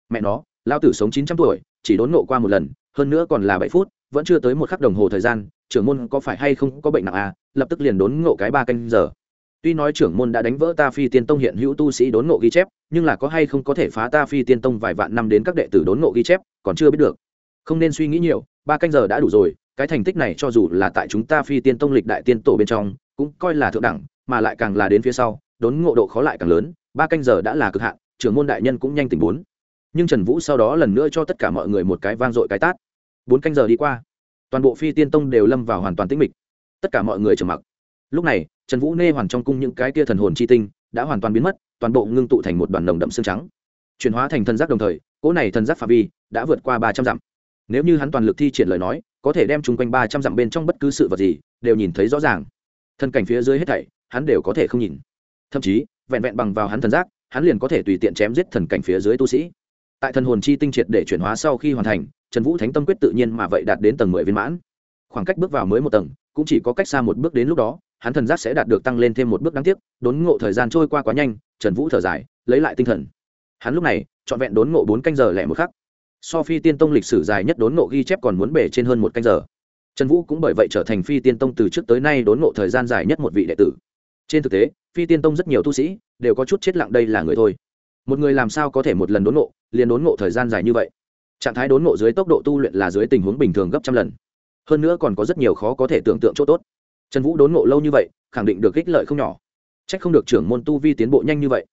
Mẹ nó lao tử sống chín trăm tuổi, chỉ đốn ngộ qua một lần, hơn nữa còn là bảy phút, vẫn chưa tới một khắc đồng hồ thời gian, trưởng môn có phải hay không có bệnh nặng a? Lập tức liền đốn ngộ cái ba canh giờ. Tuy nói trưởng môn đã đánh vỡ ta phi tiên tông hiện hữu tu sĩ đốn ngộ ghi chép, nhưng là có hay không có thể phá ta phi tiên tông vài vạn năm đến các đệ tử đốn ngộ ghi chép, còn chưa biết được. Không nên suy nghĩ nhiều ba canh giờ đã đủ rồi, cái thành tích này cho dù là tại chúng ta phi tiên tông lịch đại tiên tổ bên trong, cũng coi là thượng đẳng, mà lại càng là đến phía sau, đốn ngộ độ khó lại càng lớn, ba canh giờ đã là cực hạn, trưởng môn đại nhân cũng nhanh tỉnh bốn. Nhưng trần vũ sau đó lần nữa cho tất cả mọi người một cái vang dội cái tát. Bốn canh giờ đi qua, toàn bộ phi tiên tông đều lâm vào hoàn toàn tĩnh mịch. Tất cả mọi người trầm mặc. Lúc này, trần vũ nê hoàn trong cung những cái kia thần hồn chi tinh đã hoàn toàn biến mất, toàn bộ ngưng tụ thành một đoàn đồng đậm xương trắng. Chuyển hóa thành thần giác đồng thời, cỗ này thần giác phạm vi đã vượt qua ba trăm dặm nếu như hắn toàn lực thi triển lời nói, có thể đem chung quanh ba trăm dặm bên trong bất cứ sự vật gì đều nhìn thấy rõ ràng. Thân cảnh phía dưới hết thảy, hắn đều có thể không nhìn. Thậm chí, vẹn vẹn bằng vào hắn thần giác, hắn liền có thể tùy tiện chém giết thần cảnh phía dưới tu sĩ. Tại thần hồn chi tinh triệt để chuyển hóa sau khi hoàn thành, trần vũ thánh tâm quyết tự nhiên mà vậy đạt đến tầng mười viên mãn. Khoảng cách bước vào mới một tầng, cũng chỉ có cách xa một bước đến lúc đó, hắn thần giác sẽ đạt được tăng lên thêm một bước đáng tiếc, đốn ngộ thời gian trôi qua quá nhanh, trần vũ thở dài, lấy lại tinh thần. Hắn lúc này, trọn vẹn đốn ngộ bốn canh giờ lẻ một khắc so phi tiên tông lịch sử dài nhất đốn ngộ ghi chép còn muốn bể trên hơn một canh giờ. Trần vũ cũng bởi vậy trở thành phi tiên tông từ trước tới nay đốn ngộ thời gian dài nhất một vị đệ tử. Trên thực tế, phi tiên tông rất nhiều tu sĩ đều có chút chết lặng đây là người thôi. Một người làm sao có thể một lần đốn ngộ, liền đốn ngộ thời gian dài như vậy? Trạng thái đốn ngộ dưới tốc độ tu luyện là dưới tình huống bình thường gấp trăm lần. Hơn nữa còn có rất nhiều khó có thể tưởng tượng chỗ tốt. Trần vũ đốn ngộ lâu như vậy, khẳng định được ích lợi không nhỏ. C h ắ c không được trưởng môn tu vi tiến bộ nhanh như vậy.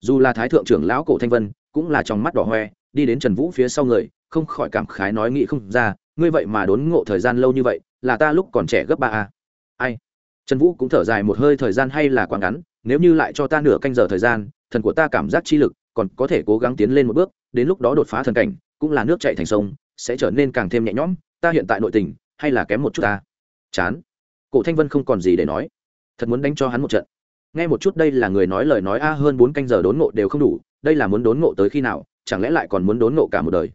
Dù là thái thượng trưởng lão cổ thanh vân, cũng là trong mắt đỏ hoe đi đến trần vũ phía sau người, không khỏi cảm khái nói nghĩ không ra, ngươi vậy mà đốn ngộ thời gian lâu như vậy, là ta lúc còn trẻ gấp ba a. Ai? Trần vũ cũng thở dài một hơi thời gian hay là quá ngắn, nếu như lại cho ta nửa canh giờ thời gian, thần của ta cảm giác chi lực còn có thể cố gắng tiến lên một bước, đến lúc đó đột phá thần cảnh, cũng là nước chạy thành sông, sẽ trở nên càng thêm nhẹ nhõm, ta hiện tại nội tình, hay là kém một chút ta? Chán. Cổ thanh vân không còn gì để nói. Thật muốn đánh cho hắn một trận. Nghe một chút đây là người nói lời nói a, hơn bốn canh giờ đốn ngộ đều không đủ, đây là muốn đốn ngộ tới khi nào? Chẳng lẽ lại còn muốn đốn nộ cả một đời?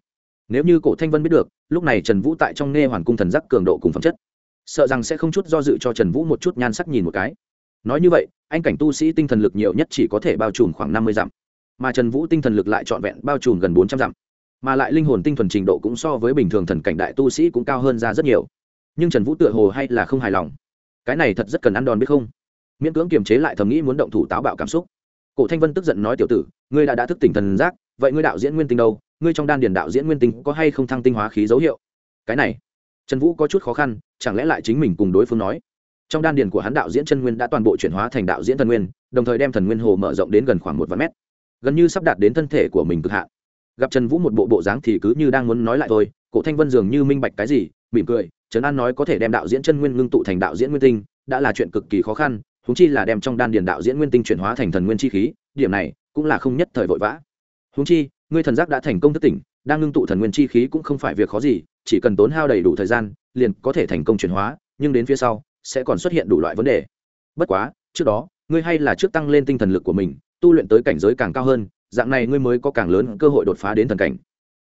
Nếu như cổ thanh vân biết được, lúc này trần vũ tại trong nghe hoàn cung thần giác cường độ cùng phẩm chất, sợ rằng sẽ không chút do dự cho trần vũ một chút nhan sắc nhìn một cái. Nói như vậy, anh cảnh tu sĩ tinh thần lực nhiều nhất chỉ có thể bao trùm khoảng năm mươi dặm, mà trần vũ tinh thần lực lại trọn vẹn bao trùm gần bốn trăm dặm. Mà lại linh hồn tinh thuần trình độ cũng so với bình thường thần cảnh đại tu sĩ cũng cao hơn ra rất nhiều. Nhưng trần vũ tựa hồ hay là không hài lòng. Cái này thật rất cần ăn đòn biết không? Miễn cưỡng kiềm chế lại thầm nghĩ muốn động thủ táo bạo cảm xúc. Cổ thanh vân tức giận nói, tiểu tử, ngươi đã đã thức tỉnh thần giác vậy ngươi đạo diễn nguyên tinh đâu? Ngươi trong đan điền đạo diễn nguyên tinh có hay không thăng tinh hóa khí dấu hiệu? Cái này, trần vũ có chút khó khăn, chẳng lẽ lại chính mình cùng đối phương nói? Trong đan điền của hắn đạo diễn chân nguyên đã toàn bộ chuyển hóa thành đạo diễn thần nguyên, đồng thời đem thần nguyên hồ mở rộng đến gần khoảng một vạn mét. Gần như sắp đạt đến thân thể của mình cực hạn. Gặp trần vũ một bộ bộ dáng thì cứ như đang muốn nói lại thôi, cổ thanh vân dường như minh bạch cái gì, mỉm cười trấn an nói có thể đem đạo diễn chân nguyên ngưng tụ thành đạo diễn nguyên tinh, đã là chuyện cực kỳ khó khăn húng chi là đem trong đan điền đạo diễn nguyên tinh chuyển hóa thành thần nguyên chi khí, điểm này cũng là không nhất thời vội vã húng chi, ngươi thần giác đã thành công thất tỉnh, đang ngưng tụ thần nguyên chi khí cũng không phải việc khó gì, chỉ cần tốn hao đầy đủ thời gian, liền có thể thành công chuyển hóa, nhưng đến phía sau, sẽ còn xuất hiện đủ loại vấn đề. Bất quá, trước đó, ngươi hay là trước tăng lên tinh thần lực của mình, tu luyện tới cảnh giới càng cao hơn, dạng này ngươi mới có càng lớn cơ hội đột phá đến thần cảnh.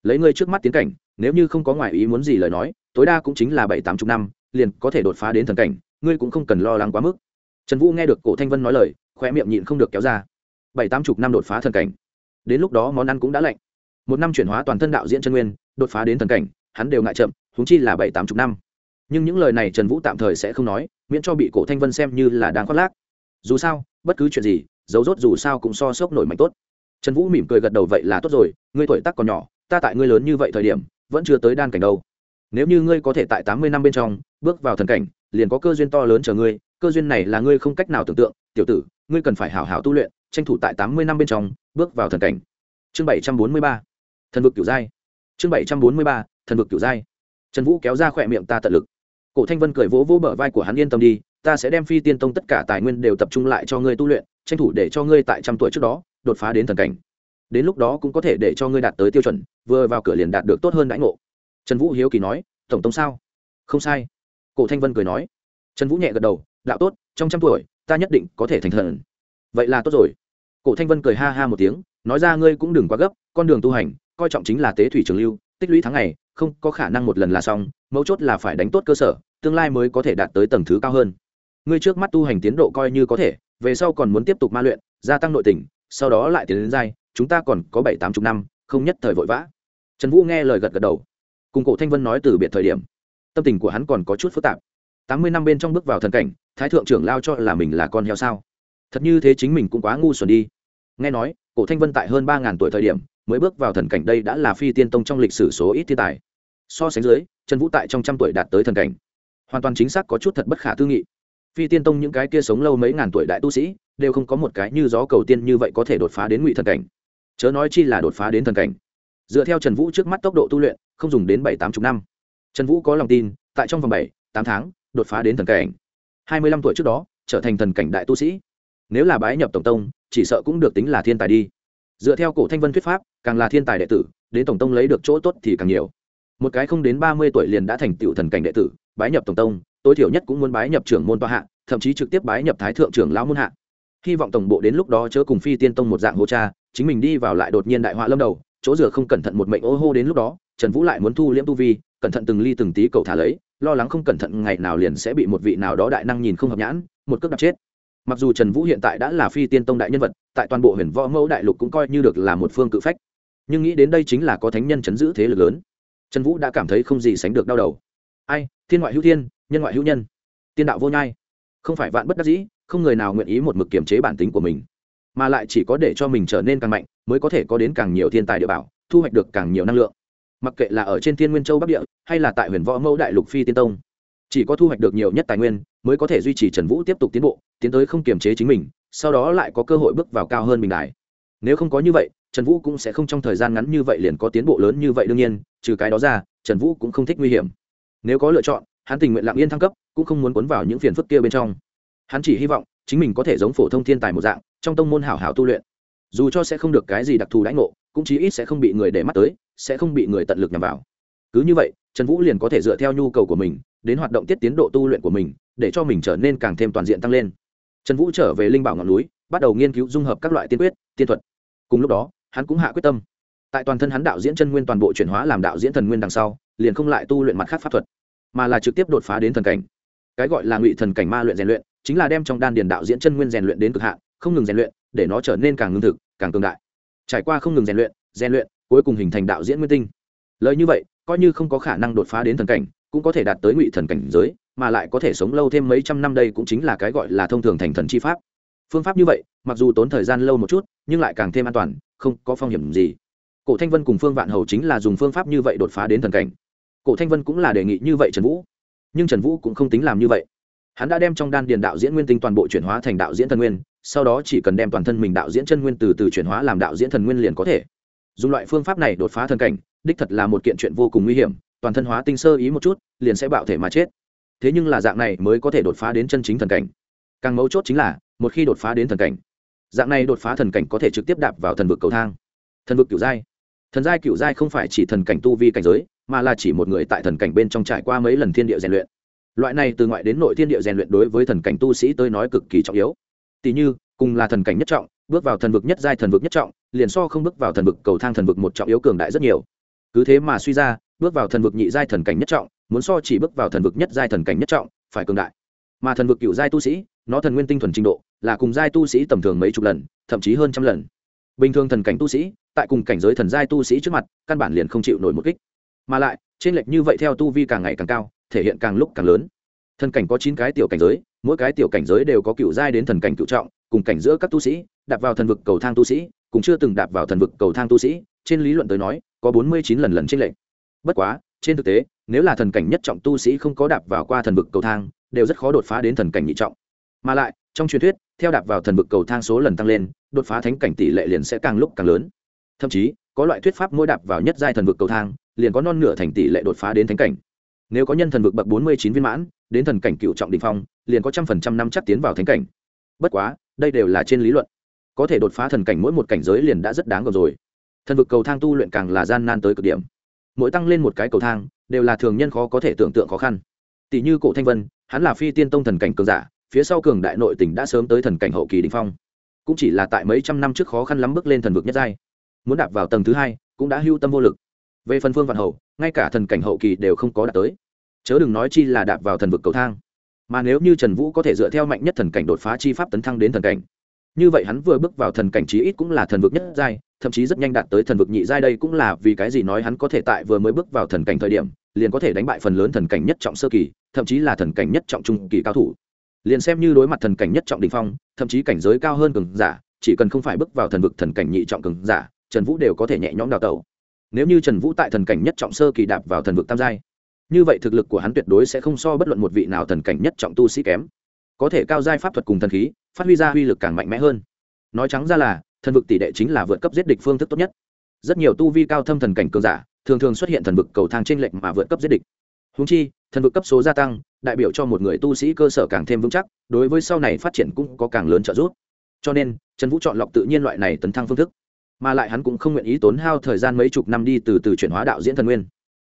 Lấy ngươi trước mắt tiến cảnh, nếu như không có ngoại ý muốn gì lời nói, tối đa cũng chính là bảy tám chục năm, liền có thể đột phá đến thần cảnh, ngươi cũng không cần lo lắng quá mức. Trần vũ nghe được cổ thanh vân nói lời khoe miệng nhịn không được kéo ra. Bảy tám chục năm đột phá thần cảnh đến lúc đó món ăn cũng đã lạnh. Một năm chuyển hóa toàn thân đạo diễn chân nguyên, đột phá đến thần cảnh, hắn đều ngại chậm húng chi là bảy, tám chục năm. Nhưng những lời này trần vũ tạm thời sẽ không nói, miễn cho bị cổ thanh vân xem như là đang khoác lác. Dù sao, bất cứ chuyện gì, dấu rốt dù sao cũng so sốc nổi mạnh tốt. Trần vũ mỉm cười gật đầu vậy là tốt rồi, ngươi tuổi tác còn nhỏ, ta tại ngươi lớn như vậy thời điểm, vẫn chưa tới đan cảnh đâu. Nếu như ngươi có thể tại tám mươi năm bên trong, bước vào thần cảnh, liền có cơ duyên to lớn chờ ngươi, cơ duyên này là ngươi không cách nào tưởng tượng, tiểu tử, ngươi cần phải hảo hảo tu luyện tranh thủ tại tám mươi năm bên trong, bước vào thần cảnh. Chương bảy trăm bốn mươi ba. Thần vực kiểu giai chương bảy trăm bốn mươi ba, thần vực kiểu giai trần vũ kéo ra khỏe miệng ta tận lực. Cổ thanh vân cười vỗ vỗ bờ vai của hắn yên tâm đi, ta sẽ đem phi tiên tông tất cả tài nguyên đều tập trung lại cho ngươi tu luyện, tranh thủ để cho ngươi tại trăm tuổi trước đó, đột phá đến thần cảnh. Đến lúc đó cũng có thể để cho ngươi đạt tới tiêu chuẩn, vừa vào cửa liền đạt được tốt hơn đãi ngộ. Trần vũ hiếu kỳ nói, tổng tông sao? Không sai. Cổ thanh vân cười nói. Trần vũ nhẹ gật đầu, đạo tốt, trong trăm tuổi, ta nhất định có thể thành thần vậy là tốt rồi. Cổ thanh vân cười ha ha một tiếng, nói ra ngươi cũng đừng quá gấp, con đường tu hành, coi trọng chính là tế thủy trường lưu, tích lũy tháng ngày, không có khả năng một lần là xong, mấu chốt là phải đánh tốt cơ sở, tương lai mới có thể đạt tới tầng thứ cao hơn. Ngươi trước mắt tu hành tiến độ coi như có thể, về sau còn muốn tiếp tục ma luyện, gia tăng nội tình, sau đó lại tiến đến giai, chúng ta còn có bảy tám chục năm, không nhất thời vội vã. Trần vũ nghe lời gật gật đầu. Cùng cổ thanh vân nói từ biệt thời điểm, tâm tình của hắn còn có chút phức tạp. Tám mươi năm bên trong bước vào thần cảnh, thái thượng trưởng lao cho là mình là con heo sao? Thật như thế chính mình cũng quá ngu xuẩn đi. Nghe nói, cổ thanh vân tại hơn ba ngàn tuổi thời điểm, mới bước vào thần cảnh đây đã là phi tiên tông trong lịch sử số ít thiên tài. So sánh dưới, trần vũ tại trong trăm tuổi đạt tới thần cảnh. Hoàn toàn chính xác có chút thật bất khả tư nghị. Phi tiên tông những cái kia sống lâu mấy ngàn tuổi đại tu sĩ, đều không có một cái như gió cầu tiên như vậy có thể đột phá đến ngụy thần cảnh. Chớ nói chi là đột phá đến thần cảnh. Dựa theo trần vũ trước mắt tốc độ tu luyện, không dùng đến bảy tám chục năm. Trần vũ có lòng tin, tại trong vòng bảy, tám tháng, đột phá đến thần cảnh. Hai mươi lăm tuổi trước đó, trở thành thần cảnh đại tu sĩ nếu là bái nhập tổng tông, chỉ sợ cũng được tính là thiên tài đi. Dựa theo cổ thanh vân thuyết pháp, càng là thiên tài đệ tử, đến tổng tông lấy được chỗ tốt thì càng nhiều. Một cái không đến ba mươi tuổi liền đã thành tựu thần cảnh đệ tử, bái nhập tổng tông, tối thiểu nhất cũng muốn bái nhập trưởng môn toa hạ, thậm chí trực tiếp bái nhập thái thượng trưởng lão môn hạ. Hy vọng tổng bộ đến lúc đó chớ cùng phi tiên tông một dạng hô cha, chính mình đi vào lại đột nhiên đại họa lâm đầu, chỗ rửa không cẩn thận một mệnh ô hô đến lúc đó, trần vũ lại muốn thu liễm tu vi, cẩn thận từng ly từng tí cầu thả lấy, lo lắng không cẩn thận ngày nào liền sẽ bị một vị nào đó đại năng nhìn không hợp nhãn, một cước đạp chết mặc dù trần vũ hiện tại đã là phi tiên tông đại nhân vật, tại toàn bộ huyền võ mẫu đại lục cũng coi như được là một phương cự phách. Nhưng nghĩ đến đây chính là có thánh nhân chấn giữ thế lực lớn. Trần vũ đã cảm thấy không gì sánh được đau đầu. Ai, thiên ngoại hữu thiên, nhân ngoại hữu nhân. Tiên đạo vô nhai. Không phải vạn bất đắc dĩ, không người nào nguyện ý một mực kiềm chế bản tính của mình. Mà lại chỉ có để cho mình trở nên càng mạnh, mới có thể có đến càng nhiều thiên tài địa bảo, thu hoạch được càng nhiều năng lượng. Mặc kệ là ở trên thiên nguyên châu bắc địa, hay là tại huyền võ mẫu đại lục phi tiên tông chỉ có thu hoạch được nhiều nhất tài nguyên, mới có thể duy trì trần vũ tiếp tục tiến bộ, tiến tới không kiềm chế chính mình, sau đó lại có cơ hội bước vào cao hơn bình đại nếu không có như vậy, trần vũ cũng sẽ không trong thời gian ngắn như vậy liền có tiến bộ lớn như vậy đương nhiên, trừ cái đó ra, trần vũ cũng không thích nguy hiểm. Nếu có lựa chọn, hắn tình nguyện lặng yên thăng cấp, cũng không muốn cuốn vào những phiền phức kia bên trong. Hắn chỉ hy vọng, chính mình có thể giống phổ thông thiên tài một dạng, trong tông môn hảo hảo tu luyện. Dù cho sẽ không được cái gì đặc thù đãi ngộ, cũng chí ít sẽ không bị người để mắt tới, sẽ không bị người tận lực nhằm vào. Cứ như vậy, trần vũ liền có thể dựa theo nhu cầu của mình đến hoạt động tiết tiến độ tu luyện của mình, để cho mình trở nên càng thêm toàn diện tăng lên. Trần vũ trở về linh bảo ngọn núi, bắt đầu nghiên cứu dung hợp các loại tiên quyết, tiên thuật. Cùng lúc đó, hắn cũng hạ quyết tâm. Tại toàn thân hắn đạo diễn chân nguyên toàn bộ chuyển hóa làm đạo diễn thần nguyên đằng sau, liền không lại tu luyện mặt khác pháp thuật, mà là trực tiếp đột phá đến thần cảnh. Cái gọi là ngụy thần cảnh ma luyện rèn luyện, chính là đem trong đan điền đạo diễn chân nguyên rèn luyện đến cực hạn, không ngừng rèn luyện, để nó trở nên càng ngưng thực, càng cường đại. Trải qua không ngừng rèn luyện rèn luyện, cuối cùng hình thành đạo diễn nguyên tinh. Lời như vậy, coi như không có khả năng đột phá đến thần cảnh cũng có thể đạt tới ngụy thần cảnh giới, mà lại có thể sống lâu thêm mấy trăm năm đây cũng chính là cái gọi là thông thường thành thần chi pháp. Phương pháp như vậy, mặc dù tốn thời gian lâu một chút, nhưng lại càng thêm an toàn, không có phong hiểm gì. Cổ thanh vân cùng phương vạn hầu chính là dùng phương pháp như vậy đột phá đến thần cảnh. Cổ thanh vân cũng là đề nghị như vậy trần vũ. Nhưng trần vũ cũng không tính làm như vậy. Hắn đã đem trong đan điền đạo diễn nguyên tinh toàn bộ chuyển hóa thành đạo diễn thần nguyên, sau đó chỉ cần đem toàn thân mình đạo diễn chân nguyên từ từ chuyển hóa làm đạo diễn thần nguyên liền có thể. Dùng loại phương pháp này đột phá thần cảnh, đích thật là một kiện chuyện vô cùng nguy hiểm toàn thân hóa tinh sơ ý một chút, liền sẽ bạo thể mà chết. Thế nhưng là dạng này mới có thể đột phá đến chân chính thần cảnh. Càng mấu chốt chính là, một khi đột phá đến thần cảnh, dạng này đột phá thần cảnh có thể trực tiếp đạp vào thần vực cầu thang. Thần vực cựu giai. Thần giai cựu giai không phải chỉ thần cảnh tu vi cảnh giới, mà là chỉ một người tại thần cảnh bên trong trải qua mấy lần thiên địa rèn luyện. Loại này từ ngoại đến nội thiên địa rèn luyện đối với thần cảnh tu sĩ tôi nói cực kỳ trọng yếu. Tỷ như, cùng là thần cảnh nhất trọng, bước vào thần vực nhất giai thần vực nhất trọng, liền so không bước vào thần vực cầu thang thần vực một trọng yếu cường đại rất nhiều. Cứ thế mà suy ra bước vào thần vực nhị giai thần cảnh nhất trọng, muốn so chỉ bước vào thần vực nhất giai thần cảnh nhất trọng, phải cường đại. Mà thần vực cựu giai tu sĩ, nó thần nguyên tinh thuần trình độ, là cùng giai tu sĩ tầm thường mấy chục lần, thậm chí hơn trăm lần. Bình thường thần cảnh tu sĩ, tại cùng cảnh giới thần giai tu sĩ trước mặt, căn bản liền không chịu nổi một kích. Mà lại, trên lệch như vậy theo tu vi càng ngày càng cao, thể hiện càng lúc càng lớn. Thần cảnh có chín cái tiểu cảnh giới, mỗi cái tiểu cảnh giới đều có cựu giai đến thần cảnh cựu trọng, cùng cảnh giữa các tu sĩ, đạp vào thần vực cầu thang tu sĩ, cũng chưa từng đạp vào thần vực cầu thang tu sĩ, trên lý luận tới nói, có bốn mươi chín lần lần trên lệch bất quá, trên thực tế, nếu là thần cảnh nhất trọng tu sĩ không có đạp vào qua thần vực cầu thang, đều rất khó đột phá đến thần cảnh nhị trọng. Mà lại, trong truyền thuyết, theo đạp vào thần vực cầu thang số lần tăng lên, đột phá thánh cảnh tỷ lệ liền sẽ càng lúc càng lớn. Thậm chí, có loại thuyết pháp mỗi đạp vào nhất giai thần vực cầu thang, liền có non nửa thành tỷ lệ đột phá đến thánh cảnh. Nếu có nhân thần vực bậc bốn mươi chín viên mãn, đến thần cảnh cựu trọng đình phong, liền có trăm phần trăm năm chắc tiến vào thánh cảnh. Bất quá, đây đều là trên lý luận. Có thể đột phá thần cảnh mỗi một cảnh giới liền đã rất đáng gồm rồi. Thần vực cầu thang tu luyện càng là gian nan tới cực điểm mỗi tăng lên một cái cầu thang, đều là thường nhân khó có thể tưởng tượng khó khăn. Tỷ như cổ thanh vân, hắn là phi tiên tông thần cảnh cường giả, phía sau cường đại nội tỉnh đã sớm tới thần cảnh hậu kỳ đình phong. Cũng chỉ là tại mấy trăm năm trước khó khăn lắm bước lên thần vực nhất giai. Muốn đạp vào tầng thứ hai, cũng đã hưu tâm vô lực. Về phần phương vạn hậu ngay cả thần cảnh hậu kỳ đều không có đạt tới. Chớ đừng nói chi là đạp vào thần vực cầu thang. Mà nếu như trần vũ có thể dựa theo mạnh nhất thần cảnh đột phá chi pháp tấn thăng đến thần cảnh, như vậy hắn vừa bước vào thần cảnh chí ít cũng là thần vực nhất giai thậm chí rất nhanh đạt tới thần vực nhị giai đây cũng là vì cái gì nói hắn có thể tại vừa mới bước vào thần cảnh thời điểm, liền có thể đánh bại phần lớn thần cảnh nhất trọng sơ kỳ, thậm chí là thần cảnh nhất trọng trung kỳ cao thủ. Liền xem như đối mặt thần cảnh nhất trọng đình phong, thậm chí cảnh giới cao hơn cường giả, chỉ cần không phải bước vào thần vực thần cảnh nhị trọng cường giả, trần vũ đều có thể nhẹ nhõm đào tẩu. Nếu như trần vũ tại thần cảnh nhất trọng sơ kỳ đạp vào thần vực tam giai, như vậy thực lực của hắn tuyệt đối sẽ không so bất luận một vị nào thần cảnh nhất trọng tu sĩ kém. Có thể cao giai pháp thuật cùng thần khí, phát huy ra uy lực càng mạnh mẽ hơn. Nói trắng ra là thần vực tỷ đệ chính là vượt cấp giết địch phương thức tốt nhất. Rất nhiều tu vi cao thâm thần cảnh cường giả, thường thường xuất hiện thần vực cầu thang trên lệnh mà vượt cấp giết địch. Húng chi, thần vực cấp số gia tăng, đại biểu cho một người tu sĩ cơ sở càng thêm vững chắc, đối với sau này phát triển cũng có càng lớn trợ giúp. Cho nên, trần vũ chọn lọc tự nhiên loại này tấn thăng phương thức. Mà lại hắn cũng không nguyện ý tốn hao thời gian mấy chục năm đi từ từ chuyển hóa đạo diễn thần nguyên.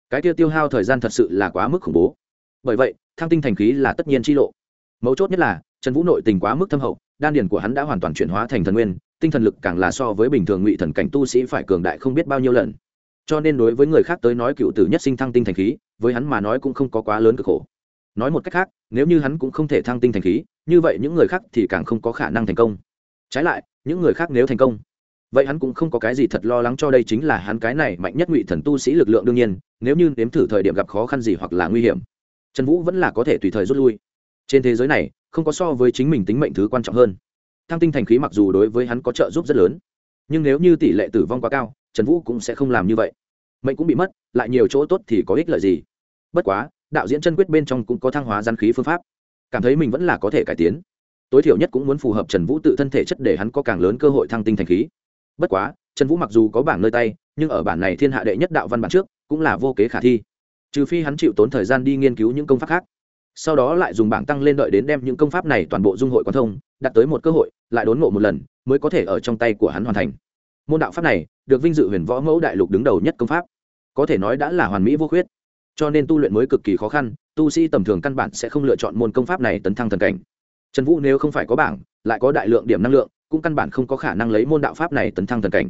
Cái tiêu tiêu hao thời gian thật sự là quá mức khủng bố. Bởi vậy, thăng tinh thành khí là tất nhiên chi lộ. Mấu chốt nhất là, trần vũ nội tình quá mức thâm hậu, đan điền của hắn đã hoàn toàn chuyển hóa thành thần nguyên tinh thần lực càng là so với bình thường ngụy thần cảnh tu sĩ phải cường đại không biết bao nhiêu lần. Cho nên đối với người khác tới nói cựu tử nhất sinh thăng tinh thành khí, với hắn mà nói cũng không có quá lớn cực khổ. Nói một cách khác, nếu như hắn cũng không thể thăng tinh thành khí, như vậy những người khác thì càng không có khả năng thành công. Trái lại, những người khác nếu thành công, vậy hắn cũng không có cái gì thật lo lắng cho đây chính là hắn cái này mạnh nhất ngụy thần tu sĩ lực lượng đương nhiên, nếu như nếm thử thời điểm gặp khó khăn gì hoặc là nguy hiểm, trần vũ vẫn là có thể tùy thời rút lui. Trên thế giới này, không có so với chính mình tính mệnh thứ quan trọng hơn thăng tinh thành khí mặc dù đối với hắn có trợ giúp rất lớn, nhưng nếu như tỷ lệ tử vong quá cao, trần vũ cũng sẽ không làm như vậy. Mệnh cũng bị mất, lại nhiều chỗ tốt thì có ích lợi gì? Bất quá, đạo diễn chân quyết bên trong cũng có thăng hóa gian khí phương pháp. Cảm thấy mình vẫn là có thể cải tiến. Tối thiểu nhất cũng muốn phù hợp trần vũ tự thân thể chất để hắn có càng lớn cơ hội thăng tinh thành khí. Bất quá, trần vũ mặc dù có bảng nơi tay, nhưng ở bản này thiên hạ đệ nhất đạo văn bản trước, cũng là vô kế khả thi. Trừ phi hắn chịu tốn thời gian đi nghiên cứu những công pháp khác sau đó lại dùng bảng tăng lên đợi đến đem những công pháp này toàn bộ dung hội quan thông, đặt tới một cơ hội, lại đốn ngộ một lần, mới có thể ở trong tay của hắn hoàn thành. Môn đạo pháp này, được vinh dự huyền võ mẫu đại lục đứng đầu nhất công pháp. Có thể nói đã là hoàn mỹ vô khuyết. Cho nên tu luyện mới cực kỳ khó khăn, tu sĩ tầm thường căn bản sẽ không lựa chọn môn công pháp này tấn thăng thần cảnh. Trần vũ nếu không phải có bảng, lại có đại lượng điểm năng lượng, cũng căn bản không có khả năng lấy môn đạo pháp này tấn thăng thần cảnh.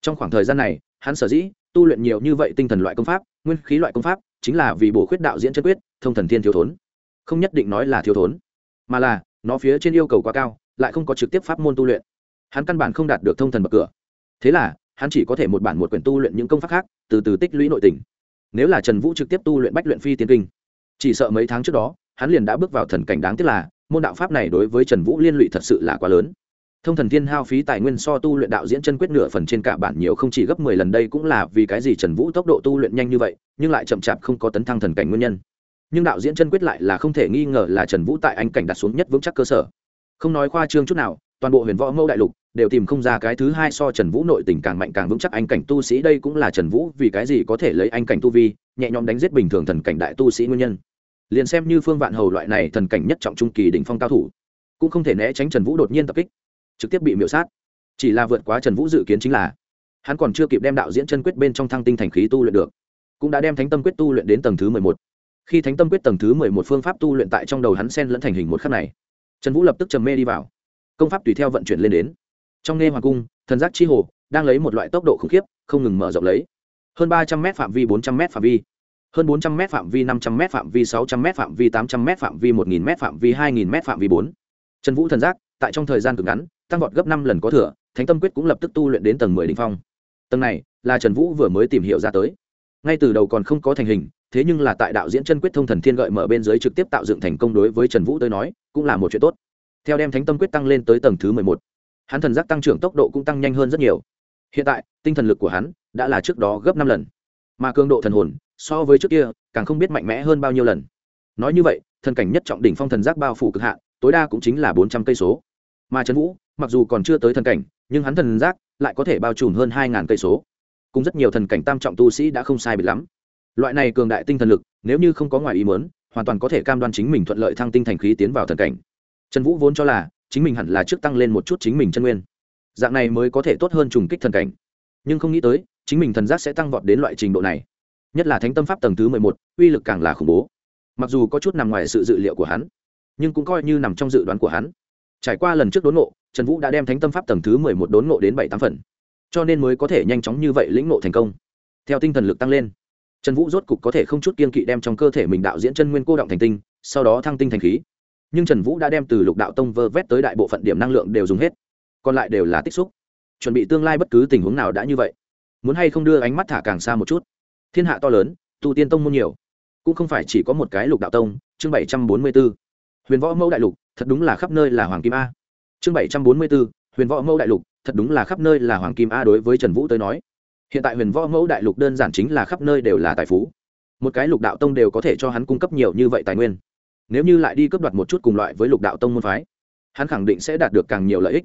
Trong khoảng thời gian này, hắn sở dĩ tu luyện nhiều như vậy tinh thần loại công pháp, nguyên khí loại công pháp, chính là vì bổ khuyết đạo diễn chân quyết, thông thần thiên thiếu thốn không nhất định nói là thiếu thốn, mà là, nó phía trên yêu cầu quá cao, lại không có trực tiếp pháp môn tu luyện. Hắn căn bản không đạt được thông thần bậc cửa. Thế là, hắn chỉ có thể một bản một quyển tu luyện những công pháp khác, từ từ tích lũy nội tình. Nếu là trần vũ trực tiếp tu luyện bách luyện phi tiến kinh, chỉ sợ mấy tháng trước đó, hắn liền đã bước vào thần cảnh đáng tiếc là, môn đạo pháp này đối với trần vũ liên lụy thật sự là quá lớn. Thông thần thiên hao phí tài nguyên so tu luyện đạo diễn chân quyết nửa phần trên cả bản nhiều không chỉ gấp mười lần đây cũng là vì cái gì trần vũ tốc độ tu luyện nhanh như vậy, nhưng lại chậm chạp không có tấn thăng thần cảnh nguyên nhân nhưng đạo diễn chân quyết lại là không thể nghi ngờ là trần vũ tại anh cảnh đặt xuống nhất vững chắc cơ sở. Không nói khoa trương chút nào, toàn bộ huyền võ mẫu đại lục đều tìm không ra cái thứ hai so trần vũ nội tình càng mạnh càng vững chắc anh cảnh tu sĩ, đây cũng là trần vũ vì cái gì có thể lấy anh cảnh tu vi, nhẹ nhõm đánh giết bình thường thần cảnh đại tu sĩ nguyên nhân. Liền xem như phương vạn hầu loại này thần cảnh nhất trọng trung kỳ đỉnh phong cao thủ, cũng không thể né tránh trần vũ đột nhiên tập kích, trực tiếp bị miễu sát. Chỉ là vượt quá trần vũ dự kiến chính là, hắn còn chưa kịp đem đạo diễn chân quyết bên trong thăng tinh thành khí tu luyện được, cũng đã đem thánh tâm quyết tu luyện đến tầng thứ mười một khi thánh tâm quyết tầng thứ mười một phương pháp tu luyện tại trong đầu hắn sen lẫn thành hình một khắc này. Trần vũ lập tức trầm mê đi vào. Công pháp tùy theo vận chuyển lên đến. Trong nghe hoàng cung, thần giác chi hồ đang lấy một loại tốc độ khủng khiếp, không ngừng mở rộng lấy. Hơn ba trăm m phạm vi, bốn trăm m phạm vi. Hơn bốn trăm m phạm vi, năm trăm m phạm vi, sáu trăm m phạm vi, tám trăm m phạm vi, một nghìn m phạm vi, hai nghìn m phạm vi, bốn. Trần vũ thần giác, tại trong thời gian cực ngắn, tăng vọt gấp năm lần có thừa, thánh tâm quyết cũng lập tức tu luyện đến tầng mười đ phong. Tầng này là trần vũ vừa mới tìm hiểu ra tới. Ngay từ đầu còn không có thành hình thế nhưng là tại đạo diễn chân quyết thông thần thiên gợi mở bên dưới trực tiếp tạo dựng thành công đối với trần vũ tới nói, cũng là một chuyện tốt. Theo đem thánh tâm quyết tăng lên tới tầng thứ mười một, hắn thần giác tăng trưởng tốc độ cũng tăng nhanh hơn rất nhiều. Hiện tại, tinh thần lực của hắn đã là trước đó gấp năm lần. Mà cường độ thần hồn, so với trước kia, càng không biết mạnh mẽ hơn bao nhiêu lần. Nói như vậy, thần cảnh nhất trọng đỉnh phong thần giác bao phủ cực hạn, tối đa cũng chính là bốn trăm cây số. Mà trần vũ, mặc dù còn chưa tới thần cảnh, nhưng hắn thần giác lại có thể bao trùm hơn hai ngàn cây số. Cùng rất nhiều thần cảnh tam trọng tu sĩ đã không sai biệt lắm loại này cường đại tinh thần lực, nếu như không có ngoài ý mớn hoàn toàn có thể cam đoan chính mình thuận lợi thăng tinh thành khí tiến vào thần cảnh. Trần vũ vốn cho là, chính mình hẳn là trước tăng lên một chút chính mình chân nguyên. Dạng này mới có thể tốt hơn trùng kích thần cảnh. Nhưng không nghĩ tới, chính mình thần giác sẽ tăng vọt đến loại trình độ này. Nhất là thánh tâm pháp tầng thứ mười một, uy lực càng là khủng bố. Mặc dù có chút nằm ngoài sự dự liệu của hắn, nhưng cũng coi như nằm trong dự đoán của hắn. Trải qua lần trước đốn ngộ, trần vũ đã đem thánh tâm pháp tầng thứ mười một đốn ngộ đến bảy tám phần, cho nên mới có thể nhanh chóng như vậy lĩnh ngộ thành công. Theo tinh thần lực tăng lên trần vũ rốt cục có thể không chút kiên kỵ đem trong cơ thể mình đạo diễn chân nguyên cô động thành tinh, sau đó thăng tinh thành khí. Nhưng trần vũ đã đem từ lục đạo tông vơ vét tới đại bộ phận điểm năng lượng đều dùng hết. Còn lại đều là tích xúc. Chuẩn bị tương lai bất cứ tình huống nào đã như vậy. Muốn hay không đưa ánh mắt thả càng xa một chút. Thiên hạ to lớn, tu tiên tông môn nhiều. Cũng không phải chỉ có một cái lục đạo tông, chương bảy trăm bốn mươi b ố huyền võ mẫu đại lục, thật đúng là khắp nơi là hoàng kim a. Chương bảy trăm bốn mươi b ố huyền võ mẫu đại lục, thật đúng là khắp nơi là hoàng kim a đối với trần vũ tới nói hiện tại huyền võ mẫu đại lục đơn giản chính là khắp nơi đều là tài phú. Một cái lục đạo tông đều có thể cho hắn cung cấp nhiều như vậy tài nguyên. Nếu như lại đi cướp đoạt một chút cùng loại với lục đạo tông môn phái, hắn khẳng định sẽ đạt được càng nhiều lợi ích.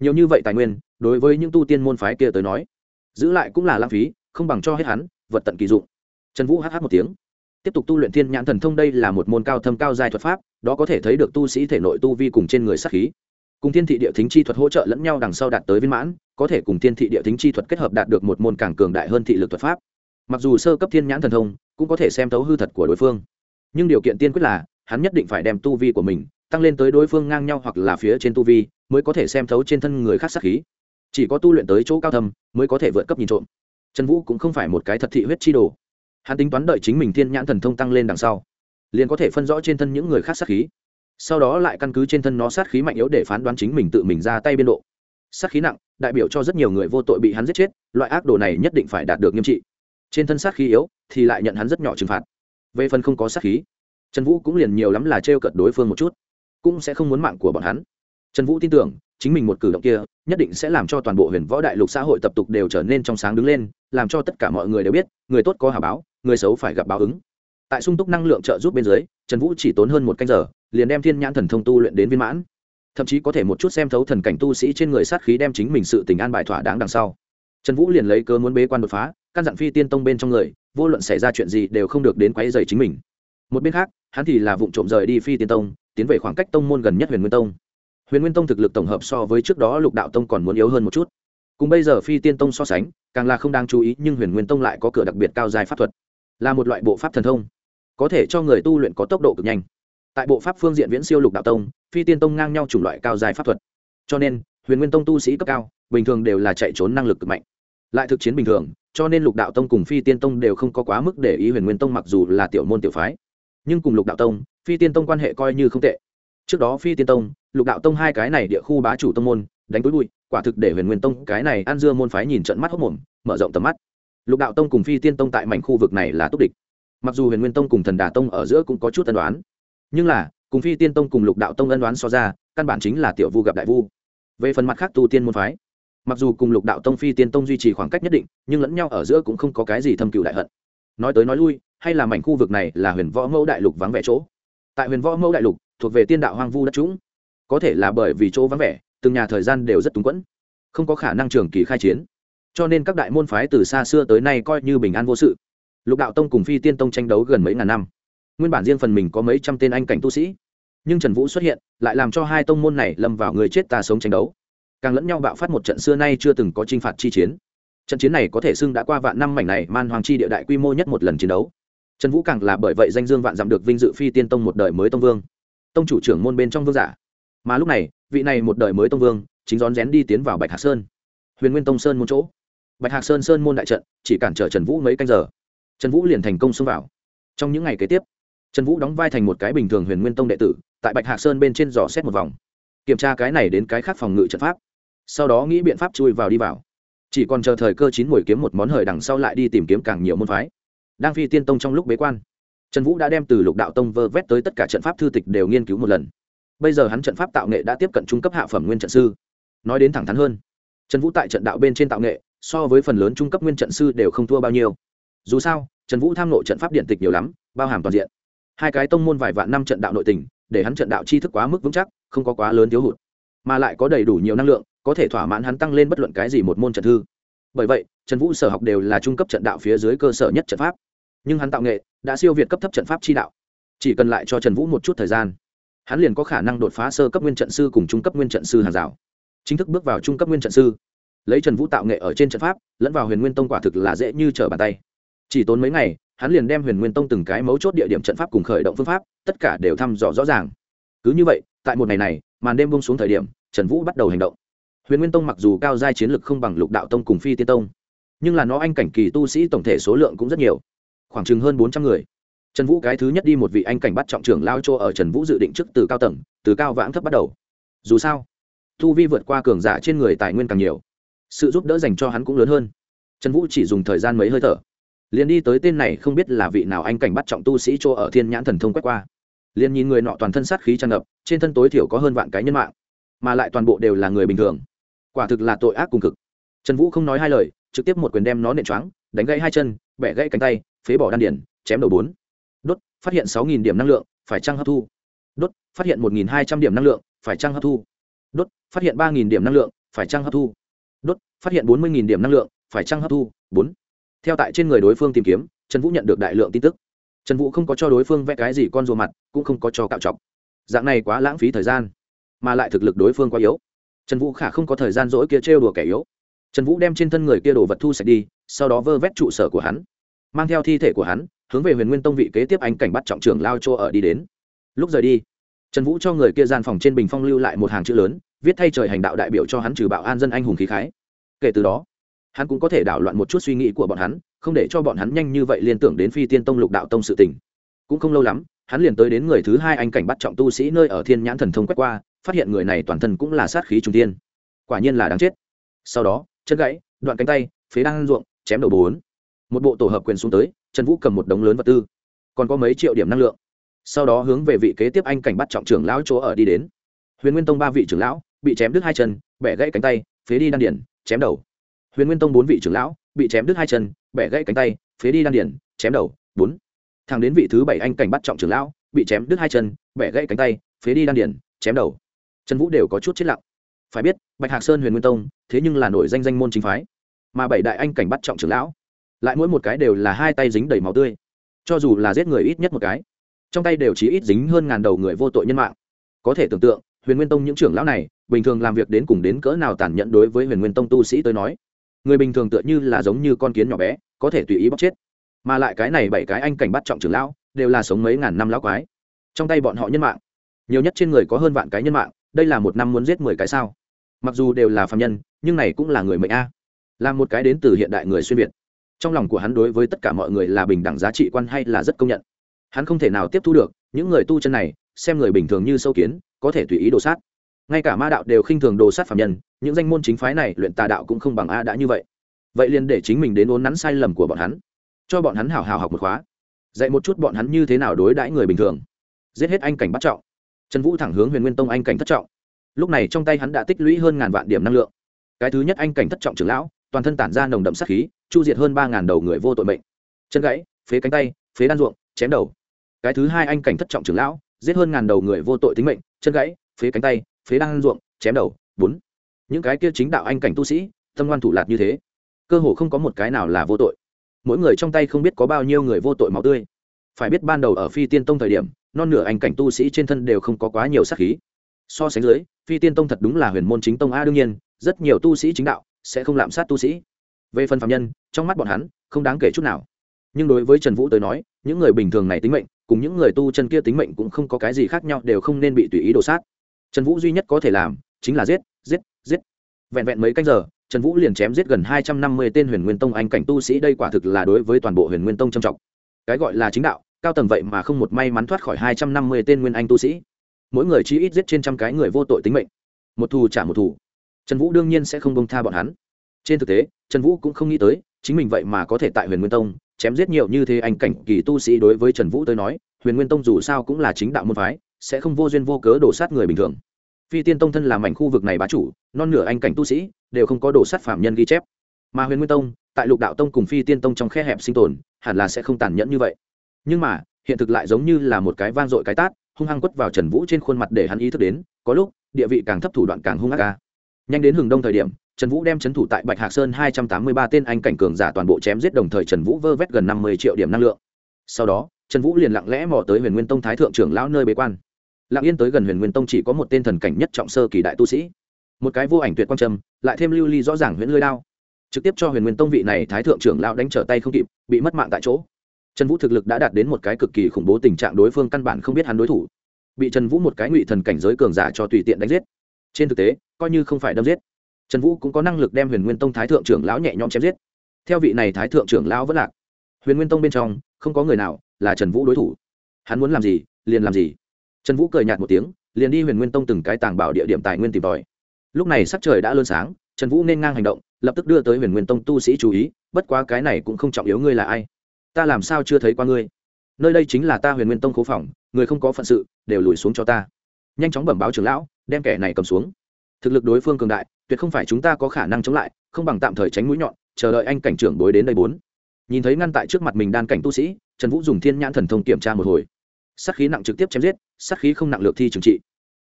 Nhiều như vậy tài nguyên, đối với những tu tiên môn phái kia tới nói, giữ lại cũng là lãng phí, không bằng cho hết hắn, vật tận kỳ dụng. Trần vũ hh một tiếng. Tiếp tục tu luyện thiên nhãn thần thông đây là một môn cao thâm cao dài thuật pháp, đó có thể thấy được tu sĩ thể nội tu vi cùng trên người sắc khí cùng thiên thị địa thính chi thuật hỗ trợ lẫn nhau đằng sau đạt tới viên mãn, có thể cùng thiên thị địa thính chi thuật kết hợp đạt được một môn càng cường đại hơn thị lực thuật pháp. Mặc dù sơ cấp thiên nhãn thần thông, cũng có thể xem thấu hư thật của đối phương. Nhưng điều kiện tiên quyết là, hắn nhất định phải đem tu vi của mình tăng lên tới đối phương ngang nhau hoặc là phía trên tu vi, mới có thể xem thấu trên thân người khác sắc khí. Chỉ có tu luyện tới chỗ cao thâm, mới có thể vượt cấp nhìn trộm. Trần vũ cũng không phải một cái thật thị huyết chi đồ. Hắn tính toán đợi chính mình thiên nhãn thần thông tăng lên đằng sau, liền có thể phân rõ trên thân những người khác sát khí sau đó lại căn cứ trên thân nó sát khí mạnh yếu để phán đoán chính mình tự mình ra tay biên độ. Sát khí nặng, đại biểu cho rất nhiều người vô tội bị hắn giết chết, loại ác đồ này nhất định phải đạt được nghiêm trị. Trên thân sát khí yếu thì lại nhận hắn rất nhỏ trừng phạt. Về phần không có sát khí, trần vũ cũng liền nhiều lắm là t r cợt đối phương một chút, cũng sẽ không muốn mạng của bọn hắn. Trần vũ tin tưởng, chính mình một cử động kia nhất định sẽ làm cho toàn bộ huyền võ đại lục xã hội tập tục đều trở nên trong sáng đứng lên, làm cho tất cả mọi người đều biết, người tốt có hà báo, người xấu phải gặp báo ứng tại sung túc năng lượng trợ giúp bên dưới, trần vũ chỉ tốn hơn một canh giờ, liền đem thiên nhãn thần thông tu luyện đến viên mãn. Thậm chí có thể một chút xem thấu thần cảnh tu sĩ trên người sát khí đem chính mình sự tình an bài thỏa đáng đằng sau. Trần vũ liền lấy cớ muốn bế quan đột phá, căn dặn phi tiên tông bên trong người, vô luận xảy ra chuyện gì đều không được đến quấy dày chính mình. Một bên khác, hắn thì là vụ trộm rời đi phi tiên tông, tiến về khoảng cách tông môn gần nhất huyền nguyên tông. Huyền nguyên tông thực lực tổng hợp so với trước đó lục đạo tông còn muốn yếu hơn một chút. Cùng bây giờ phi tiên tông so sánh, càng là không đáng chú ý, nhưng huyền nguyên tông lại có cửa đặc biệt cao dài pháp thuật, là một loại bộ pháp thần thông có thể cho người tu luyện có tốc độ cực nhanh. Tại bộ pháp phương diện viễn siêu lục đạo tông, phi tiên tông ngang nhau chủng loại cao dài pháp thuật. Cho nên, huyền nguyên tông tu sĩ cấp cao, bình thường đều là chạy trốn năng lực cực mạnh. Lại thực chiến bình thường, cho nên lục đạo tông cùng phi tiên tông đều không có quá mức để ý huyền nguyên tông mặc dù là tiểu môn tiểu phái. Nhưng cùng lục đạo tông, phi tiên tông quan hệ coi như không tệ. Trước đó phi tiên tông, lục đạo tông hai cái này địa khu bá chủ tông môn, đánh túi bụi, quả thực để huyền nguyên tông cái này ăn dưa môn phái nhìn trận mắt hốc mồm, mở rộng tầm mắt. Lục đạo tông cùng phi tiên tông tại mảnh khu vực này là túc địch mặc dù huyền nguyên tông cùng thần đà tông ở giữa cũng có chút ân đoán nhưng là, cùng phi tiên tông cùng lục đạo tông ân đoán so ra, căn bản chính là tiểu vu gặp đại vu. Về phần mặt khác tu tiên môn phái, mặc dù cùng lục đạo tông, phi tiên tông duy trì khoảng cách nhất định, nhưng lẫn nhau ở giữa cũng không có cái gì thâm cựu đại hận. Nói tới nói lui, hay là mảnh khu vực này là huyền võ mẫu đại lục vắng vẻ chỗ? Tại huyền võ mẫu đại lục, thuộc về tiên đạo hoang vu đất trũng. Có thể là bởi vì chỗ vắng vẻ, từng nhà thời gian đều rất túng quẫn, không có khả năng trường kỳ khai chiến. Cho nên các đại môn phái từ xa xưa tới nay coi như bình an vô sự lục đạo tông cùng phi tiên tông tranh đấu gần mấy ngàn năm. Nguyên bản riêng phần mình có mấy trăm tên anh cảnh tu sĩ. Nhưng trần vũ xuất hiện, lại làm cho hai tông môn này lâm vào người chết ta sống tranh đấu. Càng lẫn nhau bạo phát một trận xưa nay chưa từng có t r i n h phạt chi chiến. Trận chiến này có thể xưng đã qua vạn năm mảnh này man hoàng chi địa đại quy mô nhất một lần chiến đấu. Trần vũ càng là bởi vậy danh dương vạn dặm được vinh dự phi tiên tông một đời mới tông vương. Tông chủ trưởng môn bên trong vương giả. Mà lúc này, vị này một đời mới tông vương chính rón rén đi tiến vào bạch hạc sơn. Huyền nguyên tông sơn một chỗ. Bạch hạc sơn sơn môn đại trận, chỉ cản trở trần vũ mấy canh giờ trần vũ liền thành công xông vào. Trong những ngày kế tiếp, trần vũ đóng vai thành một cái bình thường huyền nguyên tông đệ tử, tại bạch hạc sơn bên trên dò xét một vòng. Kiểm tra cái này đến cái khác phòng ngự trận pháp. Sau đó nghĩ biện pháp chui vào đi vào. Chỉ còn chờ thời cơ chín mồi kiếm một món hời đằng sau lại đi tìm kiếm càng nhiều môn phái. Đang phi tiên tông trong lúc bế quan, trần vũ đã đem từ lục đạo tông vơ vét tới tất cả trận pháp thư tịch đều nghiên cứu một lần. Bây giờ hắn trận pháp tạo nghệ đã tiếp cận trung cấp hạ phẩm nguyên trận sư. Nói đến thẳng thắn hơn, trần vũ tại trận đạo bên trên tạo nghệ, so với phần lớn trung cấp nguyên trận sư đều không thua bao nhiêu. Dù sao trần vũ tham nộ trận pháp điện tịch nhiều lắm, bao hàm toàn diện. Hai cái tông môn vài vạn năm trận đạo nội tình, để hắn trận đạo tri thức quá mức vững chắc, không có quá lớn thiếu hụt. Mà lại có đầy đủ nhiều năng lượng, có thể thỏa mãn hắn tăng lên bất luận cái gì một môn trận thư. Bởi vậy, trần vũ sở học đều là trung cấp trận đạo phía dưới cơ sở nhất trận pháp. Nhưng hắn tạo nghệ, đã siêu việt cấp thấp trận pháp chi đạo. Chỉ cần lại cho trần vũ một chút thời gian, hắn liền có khả năng đột phá sơ cấp nguyên trận sư cùng trung cấp nguyên trận sư hàng rào. Chính thức bước vào trung cấp nguyên trận sư, lấy trần vũ tạo nghệ ở trên trận pháp, lẫn vào huyền nguyên tông quả thực là dễ như trở bàn tay chỉ tốn mấy ngày, hắn liền đem huyền nguyên tông từng cái mấu chốt địa điểm trận pháp cùng khởi động phương pháp, tất cả đều thăm dò rõ ràng. Cứ như vậy, tại một ngày này, màn đêm bông xuống thời điểm, trần vũ bắt đầu hành động. Huyền nguyên tông mặc dù cao giai chiến lực không bằng lục đạo tông cùng phi tiên tông, nhưng là nó anh cảnh kỳ tu sĩ tổng thể số lượng cũng rất nhiều, khoảng chừng hơn bốn trăm người. Trần vũ cái thứ nhất đi một vị anh cảnh bắt trọng trưởng lao chỗ ở trần vũ dự định trước từ cao tầng, từ cao vãng thấp bắt đầu. Dù sao, thu vi vượt qua cường giả trên người tài nguyên càng nhiều, sự giúp đỡ dành cho hắn cũng lớn hơn. Trần vũ chỉ dùng thời gian mấy hơi thở liền đi tới tên này không biết là vị nào anh cảnh bắt trọng tu sĩ chỗ ở thiên nhãn thần thông quét qua. Liền nhìn người nọ toàn thân sát khí tràn ngập, trên thân tối thiểu có hơn vạn cái nhân mạng, mà lại toàn bộ đều là người bình thường. Quả thực là tội ác cùng cực. Trần vũ không nói hai lời, trực tiếp một quyền đem nó nện choáng, đánh gãy hai chân, bẻ gãy cánh tay, phế bỏ đan điển chém đầu bốn. Đốt, phát hiện sáu nghìn điểm năng lượng, phải trăng hấp thu? Đốt, phát hiện một nghìn hai trăm điểm năng lượng, phải trăng hấp thu? Đốt, phát hiện ba nghìn điểm năng lượng, phải trăng hấp thu? Đốt, phát hiện bốn mươi nghìn điểm năng lượng, phải trăng hấp thu? Bốn theo tại trên người đối phương tìm kiếm, trần vũ nhận được đại lượng tin tức. Trần vũ không có cho đối phương vẽ cái gì con rùa mặt, cũng không có cho cạo chọc dạng này quá lãng phí thời gian, mà lại thực lực đối phương quá yếu. Trần vũ khả không có thời gian dỗi kia trêu đùa kẻ yếu. Trần vũ đem trên thân người kia đồ vật thu sạch đi, sau đó vơ vét trụ sở của hắn, mang theo thi thể của hắn, hướng về huyền nguyên tông vị kế tiếp anh cảnh bắt trọng trưởng lao chỗ ở đi đến. Lúc rời đi, trần vũ cho người kia gian phòng trên bình phong lưu lại một hàng chữ lớn, viết thay trời hành đạo đại biểu cho hắn trừ bạo an dân anh hùng khí khái. Kể từ đó hắn cũng có thể đảo loạn một chút suy nghĩ của bọn hắn, không để cho bọn hắn nhanh như vậy liên tưởng đến phi tiên tông lục đạo tông sự tình. Cũng không lâu lắm, hắn liền tới đến người thứ hai anh cảnh bắt trọng tu sĩ nơi ở thiên nhãn thần thông quét qua, phát hiện người này toàn thân cũng là sát khí trung tiên quả nhiên là đáng chết. Sau đó, chân gãy, đoạn cánh tay, phế đang ruộng, chém đầu bốn. Một bộ tổ hợp quyền xuống tới, trần vũ cầm một đống lớn vật tư, còn có mấy triệu điểm năng lượng. Sau đó hướng về vị kế tiếp anh cảnh bắt trọng trưởng lão chỗ ở đi đến. Huyền nguyên tông ba vị trưởng lão, bị chém đứt hai chân, bẻ gãy cánh tay, phế đi đan điển chém đầu huyền nguyên tông bốn vị trưởng lão bị chém đứt hai chân, bẻ gãy cánh tay, phế đi đan điển chém đầu, bốn. Thằng đến vị thứ bảy anh cảnh bắt trọng trưởng lão bị chém đứt hai chân, bẻ gãy cánh tay, phế đi đan điển chém đầu. Trần vũ đều có chút chết lặng. Phải biết, bạch hạc sơn huyền nguyên tông thế nhưng là nổi danh danh môn chính phái. Mà bảy đại anh cảnh bắt trọng trưởng lão, lại mỗi một cái đều là hai tay dính đầy máu tươi. Cho dù là giết người ít nhất một cái, trong tay đều chỉ ít dính hơn ngàn đầu người vô tội nhân mạng. Có thể tưởng tượng, huyền nguyên tông những trưởng lão này bình thường làm việc đến cùng đến cỡ nào tàn nhẫn đối với huyền nguyên tông tu sĩ tới nói người bình thường tựa như là giống như con kiến nhỏ bé, có thể tùy ý bóc chết. Mà lại cái này bảy cái anh cảnh bắt trọng trưởng lão, đều là sống mấy ngàn năm lão quái. Trong tay bọn họ nhân mạng, nhiều nhất trên người có hơn vạn cái nhân mạng, đây là một năm muốn giết mười cái sao. Mặc dù đều là phạm nhân, nhưng này cũng là người mệnh a. Là một cái đến từ hiện đại người xuyên việt. Trong lòng của hắn đối với tất cả mọi người là bình đẳng giá trị quan hay là rất công nhận. Hắn không thể nào tiếp thu được, những người tu chân này, xem người bình thường như sâu kiến, có thể tùy ý đồ sát ngay cả ma đạo đều khinh thường đồ sát phạm nhân, những danh môn chính phái này luyện tà đạo cũng không bằng a đã như vậy. Vậy liền để chính mình đến ốn nắn sai lầm của bọn hắn. Cho bọn hắn hào hào học một khóa. Dạy một chút bọn hắn như thế nào đối đãi người bình thường. Giết hết anh cảnh bắt trọng. Trần vũ thẳng hướng huyền nguyên tông anh cảnh thất trọng. Lúc này trong tay hắn đã tích lũy hơn ngàn vạn điểm năng lượng. Cái thứ nhất anh cảnh thất trọng trưởng lão, toàn thân tản ra nồng đậm sát khí, chu diệt hơn ba ngàn đầu người vô tội mệnh. Chân gãy, phế cánh tay, phế đan ruộng, chém đầu. Cái thứ hai anh cảnh thất trọng trưởng lão, giết hơn ngàn đầu người vô tội tính mệnh, chân gãy, phế cánh tay phế đan ruộng, chém đầu, bốn. Những cái kia chính đạo anh cảnh tu sĩ, tâm ngoan thủ lạt như thế, cơ hồ không có một cái nào là vô tội. Mỗi người trong tay không biết có bao nhiêu người vô tội máu tươi. Phải biết ban đầu ở phi tiên tông thời điểm, non nửa anh cảnh tu sĩ trên thân đều không có quá nhiều sát khí. So sánh dưới, phi tiên tông thật đúng là huyền môn chính tông a đương nhiên, rất nhiều tu sĩ chính đạo sẽ không lạm sát tu sĩ. Về phần phạm nhân, trong mắt bọn hắn, không đáng kể chút nào. Nhưng đối với trần vũ tới nói, những người bình thường này tính mệnh, cùng những người tu chân kia tính mệnh cũng không có cái gì khác nhau, đều không nên bị tùy ý đổ sát trần vũ duy nhất có thể làm chính là giết giết giết. Vẹn vẹn mấy canh giờ, trần vũ liền chém giết gần hai trăm năm mươi tên huyền nguyên tông anh cảnh tu sĩ, đây quả thực là đối với toàn bộ huyền nguyên tông trầm trọng. Cái gọi là chính đạo, cao tầng vậy mà không một may mắn thoát khỏi hai trăm năm mươi tên nguyên anh tu sĩ. Mỗi người chi ít giết trên trăm cái người vô tội tính mệnh. Một thù trả một thù. Trần vũ đương nhiên sẽ không bông tha bọn hắn. Trên thực tế, trần vũ cũng không nghĩ tới, chính mình vậy mà có thể tại huyền nguyên tông chém giết nhiều như thế anh cảnh kỳ tu sĩ đối với trần vũ tới nói, huyền nguyên tông dù sao cũng là chính đạo môn phái sẽ không vô duyên vô cớ đổ sát người bình thường. Phi tiên tông thân làm mảnh khu vực này bá chủ, non nửa anh cảnh tu sĩ, đều không có đổ sát phạm nhân ghi chép. Mà huyền nguyên tông, tại lục đạo tông cùng phi tiên tông trong khe hẹp sinh tồn, hẳn là sẽ không tàn nhẫn như vậy. Nhưng mà, hiện thực lại giống như là một cái vang dội cái tát, hung hăng quất vào trần vũ trên khuôn mặt để hắn ý thức đến, có lúc, địa vị càng thấp thủ đoạn càng hung ác ca. Nhanh đến hừng đông thời điểm, trần vũ đem c h ấ n thủ tại bạch hạc sơn hai trăm tám mươi ba tên anh cảnh cường giả toàn bộ chém giết đồng thời trần vũ vơ vét gần năm mươi triệu điểm năng lượng. Sau đó, trần vũ liền lặng lẽ mò tới huyền nguyên tông thái thượng trưởng lão nơi bế quan lặng yên tới gần huyền nguyên tông chỉ có một tên thần cảnh nhất trọng sơ kỳ đại tu sĩ. Một cái vô ảnh tuyệt quang trầm, lại thêm lưu ly rõ ràng huyễn lưới đao. Trực tiếp cho huyền nguyên tông vị này thái thượng trưởng lão đánh trở tay không kịp, bị mất mạng tại chỗ. Trần vũ thực lực đã đạt đến một cái cực kỳ khủng bố tình trạng đối phương căn bản không biết hắn đối thủ. Bị trần vũ một cái ngụy thần cảnh giới cường giả cho tùy tiện đánh giết. Trên thực tế, coi như không phải đâm giết, trần vũ cũng có năng lực đem huyền nguyên tông thái thượng trưởng lão nhẹ nhõm chém giết. Theo vị này thái thượng trưởng lão vẫn lạc, huyền nguyên tông bên trong không có người nào là trần vũ đối thủ. Hắn muốn làm gì, liền làm gì trần vũ cười nhạt một tiếng, liền đi huyền nguyên tông từng cái tàng bảo địa điểm tài nguyên tìm tòi. Lúc này sắc trời đã lơn sáng, trần vũ nên ngang hành động, lập tức đưa tới huyền nguyên tông tu sĩ chú ý, bất quá cái này cũng không trọng yếu ngươi là ai. Ta làm sao chưa thấy qua ngươi? Nơi đây chính là ta huyền nguyên tông khố phòng, người không có phận sự, đều lùi xuống cho ta. Nhanh chóng bẩm báo trưởng lão, đem kẻ này cầm xuống. Thực lực đối phương cường đại, tuyệt không phải chúng ta có khả năng chống lại, không bằng tạm thời tránh mũi nhọn, chờ đợi anh cảnh trưởng bối đến đây bốn. Nhìn thấy ngăn tại trước mặt mình đan cảnh tu sĩ, trần vũ dùng thiên nhãn thần thông kiểm tra một hồi sát khí nặng trực tiếp chém giết, sát khí không nặng lược thi trừng trị.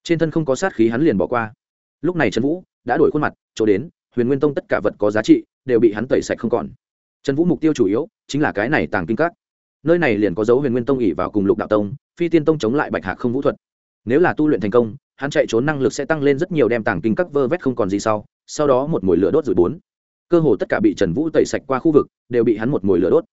Trên thân không có sát khí hắn liền bỏ qua. Lúc này trần vũ đã đổi khuôn mặt, chỗ đến, huyền nguyên tông tất cả vật có giá trị đều bị hắn tẩy sạch không còn. Trần vũ mục tiêu chủ yếu chính là cái này tàng kinh các. Nơi này liền có dấu huyền nguyên tông ỉ vào cùng lục đạo tông, phi tiên tông chống lại bạch hạc không vũ thuật. Nếu là tu luyện thành công, hắn chạy trốn năng lực sẽ tăng lên rất nhiều đem tàng kinh các vơ vét không còn gì sau sau đó một mồi lửa đốt rồi bốn. Cơ hồ tất cả bị trần vũ tẩy sạch qua khu vực, đều bị hắn một mồi lửa đốt.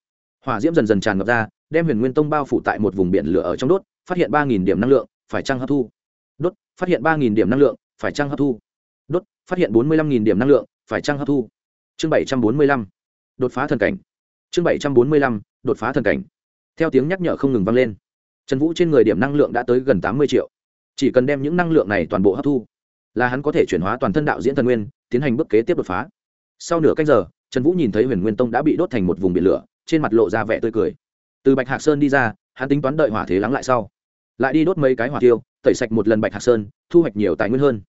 Hỏa diễm dần dần tràn ngập ra đem huyền nguyên tông bao phủ tại một vùng biển lửa ở trong đốt, phát hiện ba nghìn điểm năng lượng, phải trăng hấp thu? Đốt, phát hiện ba nghìn điểm năng lượng, phải trăng hấp thu? Đốt, phát hiện bốn mươi lăm nghìn điểm năng lượng, phải trăng hấp thu? Chương bảy trăm bốn mươi lăm, đột phá thần cảnh. Chương bảy trăm bốn mươi lăm, đột phá thần cảnh. Theo tiếng nhắc nhở không ngừng vang lên. Trần vũ trên người điểm năng lượng đã tới gần tám mươi triệu. Chỉ cần đem những năng lượng này toàn bộ hấp thu, là hắn có thể chuyển hóa toàn thân đạo diễn thần nguyên, tiến hành bước kế tiếp đột phá. Sau nửa cách giờ, trần vũ nhìn thấy huyền nguyên tông đã bị đốt thành một vùng biển lửa, trên mặt lộ ra vẻ tươi cười từ bạch hạc sơn đi ra, hắn tính toán đợi hỏa thế lắng lại sau. Lại đi đốt mấy cái hỏa tiêu, tẩy sạch một lần bạch hạc sơn, thu hoạch nhiều tài nguyên hơn.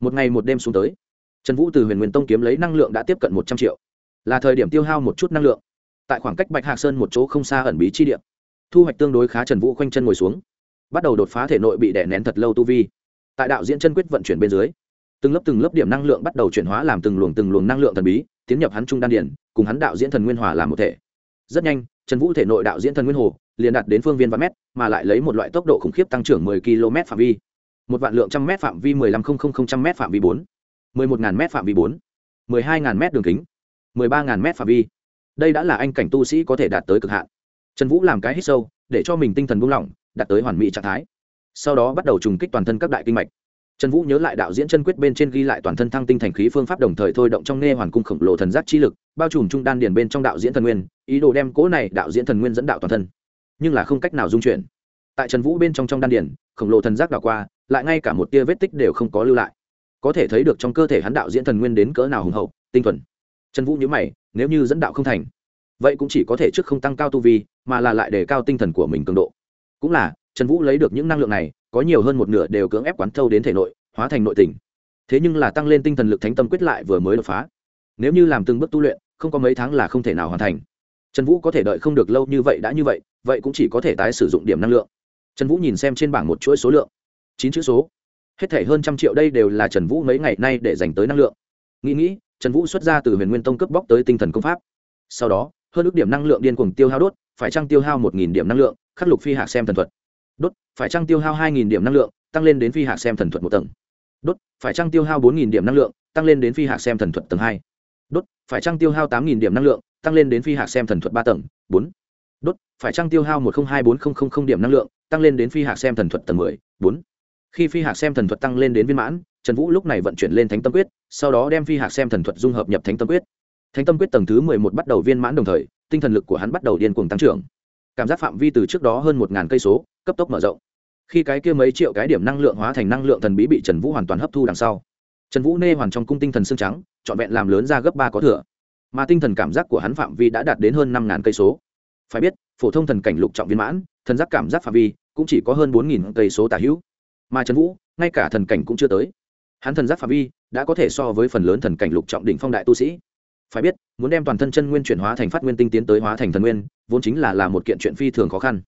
Một ngày một đêm xuống tới, trần vũ từ huyền nguyên tông kiếm lấy năng lượng đã tiếp cận một trăm triệu. Là thời điểm tiêu hao một chút năng lượng. Tại khoảng cách bạch hạc sơn một chỗ không xa ẩn bí chi địa, thu hoạch tương đối khá trần vũ khoanh chân ngồi xuống, bắt đầu đột phá thể nội bị đè nén thật lâu tu vi. Tại đạo diễn chân quyết vận chuyển bên dưới, từng lớp từng lớp điểm năng lượng bắt đầu chuyển hóa làm từng luồng từng luồng năng lượng thần bí, tiến nhập hắn trung đan điển cùng hắn đạo diễn thần nguyên hòa làm một thể. Rất nhanh trần vũ thể nội đạo diễn thần nguyên hồ, liền đạt đến phương viên vạn mét, mà lại lấy một loại tốc độ khủng khiếp tăng trưởng 10 km phạm vi. Một vạn lượng trăm mét phạm vi 15 trăm mét phạm vi bốn. 11 ngàn mét phạm vi bốn. 12 ngàn mét đường kính. 13 ngàn mét phạm vi. Đây đã là anh cảnh tu sĩ có thể đạt tới cực hạn. Trần vũ làm cái hít sâu, để cho mình tinh thần buông lỏng, đạt tới hoàn mỹ trạng thái. Sau đó bắt đầu trùng kích toàn thân các đại kinh mạch trần vũ nhớ lại đạo diễn chân quyết bên trên ghi lại toàn thân thăng tinh thành khí phương pháp đồng thời thôi động trong nghe hoàn cung khổng lồ thần giác chi lực, bao trùm trung đan điền bên trong đạo diễn thần nguyên, ý đồ đem cố này đạo diễn thần nguyên dẫn đạo toàn thân. Nhưng là không cách nào dung chuyển. Tại trần vũ bên trong trong đan điền, khổng lồ thần giác đảo qua, lại ngay cả một tia vết tích đều không có lưu lại. Có thể thấy được trong cơ thể hắn đạo diễn thần nguyên đến cỡ nào hùng hậu, tinh thuần. Trần vũ nhớ mày, nếu như dẫn đạo không thành, vậy cũng chỉ có thể trước không tăng cao tu vi, mà là lại để cao tinh thần của mình cường độ. Cũng là, trần vũ lấy được những năng lượng này có nhiều hơn một nửa đều cưỡng ép quán thâu đến thể nội, hóa thành nội tình. Thế nhưng là tăng lên tinh thần lực thánh tâm quyết lại vừa mới đột phá. Nếu như làm từng bước tu luyện, không có mấy tháng là không thể nào hoàn thành. Trần vũ có thể đợi không được lâu như vậy đã như vậy vậy cũng chỉ có thể tái sử dụng điểm năng lượng. Trần vũ nhìn xem trên bảng một chuỗi số lượng. Chín chữ số. Hết thể hơn trăm triệu đây đều là trần vũ mấy ngày nay để dành tới năng lượng. Nghĩ nghĩ, trần vũ xuất ra từ huyền nguyên tông cướp bóc tới tinh thần công pháp. Sau đó, hơn ước điểm năng lượng điên cuồng tiêu hao đốt, phải trăng tiêu hao một nghìn điểm năng lượng, khắc lục phi hạc xem thần thuật đốt, phải trăng tiêu hao hai nghìn điểm năng lượng, tăng lên đến phi hạ xem thần thuật một tầng. Đốt, phải trăng tiêu hao bốn nghìn điểm năng lượng, tăng lên đến phi hạ xem thần thuật tầng hai. Đốt, phải trăng tiêu hao tám nghìn điểm năng lượng, tăng lên đến phi hạ xem thần thuật ba tầng, bốn. Đốt, phải trăng tiêu hao một trăm hai bốn nghìn điểm năng lượng, tăng lên đến phi hạ xem thần thuật tầng mười, bốn. Khi phi hạ xem thần thuật tăng lên đến viên mãn, trần vũ lúc này vận chuyển lên thánh tâm quyết, sau đó đem phi hạ xem thần thuật dung hợp nhập thánh tâm quyết. Thánh tâm quyết tầng thứ mười một bắt đầu viên mãn đồng thời, tinh thần lực của hắn bắt đầu điên cuồng tăng trưởng. Cảm giác phạm vi từ trước đó hơn một ngàn cây số cấp tốc mở rộng. Khi cái kia mấy triệu cái điểm năng lượng hóa thành năng lượng thần bí bị trần vũ hoàn toàn hấp thu đằng sau, trần vũ nê hoàn trong cung tinh thần xương trắng, trọn vẹn làm lớn ra gấp ba có thừa. Mà tinh thần cảm giác của hắn phạm vi đã đạt đến hơn năm ngàn cây số. Phải biết, phổ thông thần cảnh lục trọng viên mãn, thần giác cảm giác phạm vi cũng chỉ có hơn bốn nghìn cây số tả hữu. Mà trần vũ, ngay cả thần cảnh cũng chưa tới. Hắn thần giác phạm vi đã có thể so với phần lớn thần cảnh lục trọng đỉnh phong đại tu sĩ. Phải biết, muốn đem toàn thân chân nguyên chuyển hóa thành phát nguyên tinh tiến tới hóa thành thần nguyên, vốn chính là là một kiện chuyện phi thường khó khăn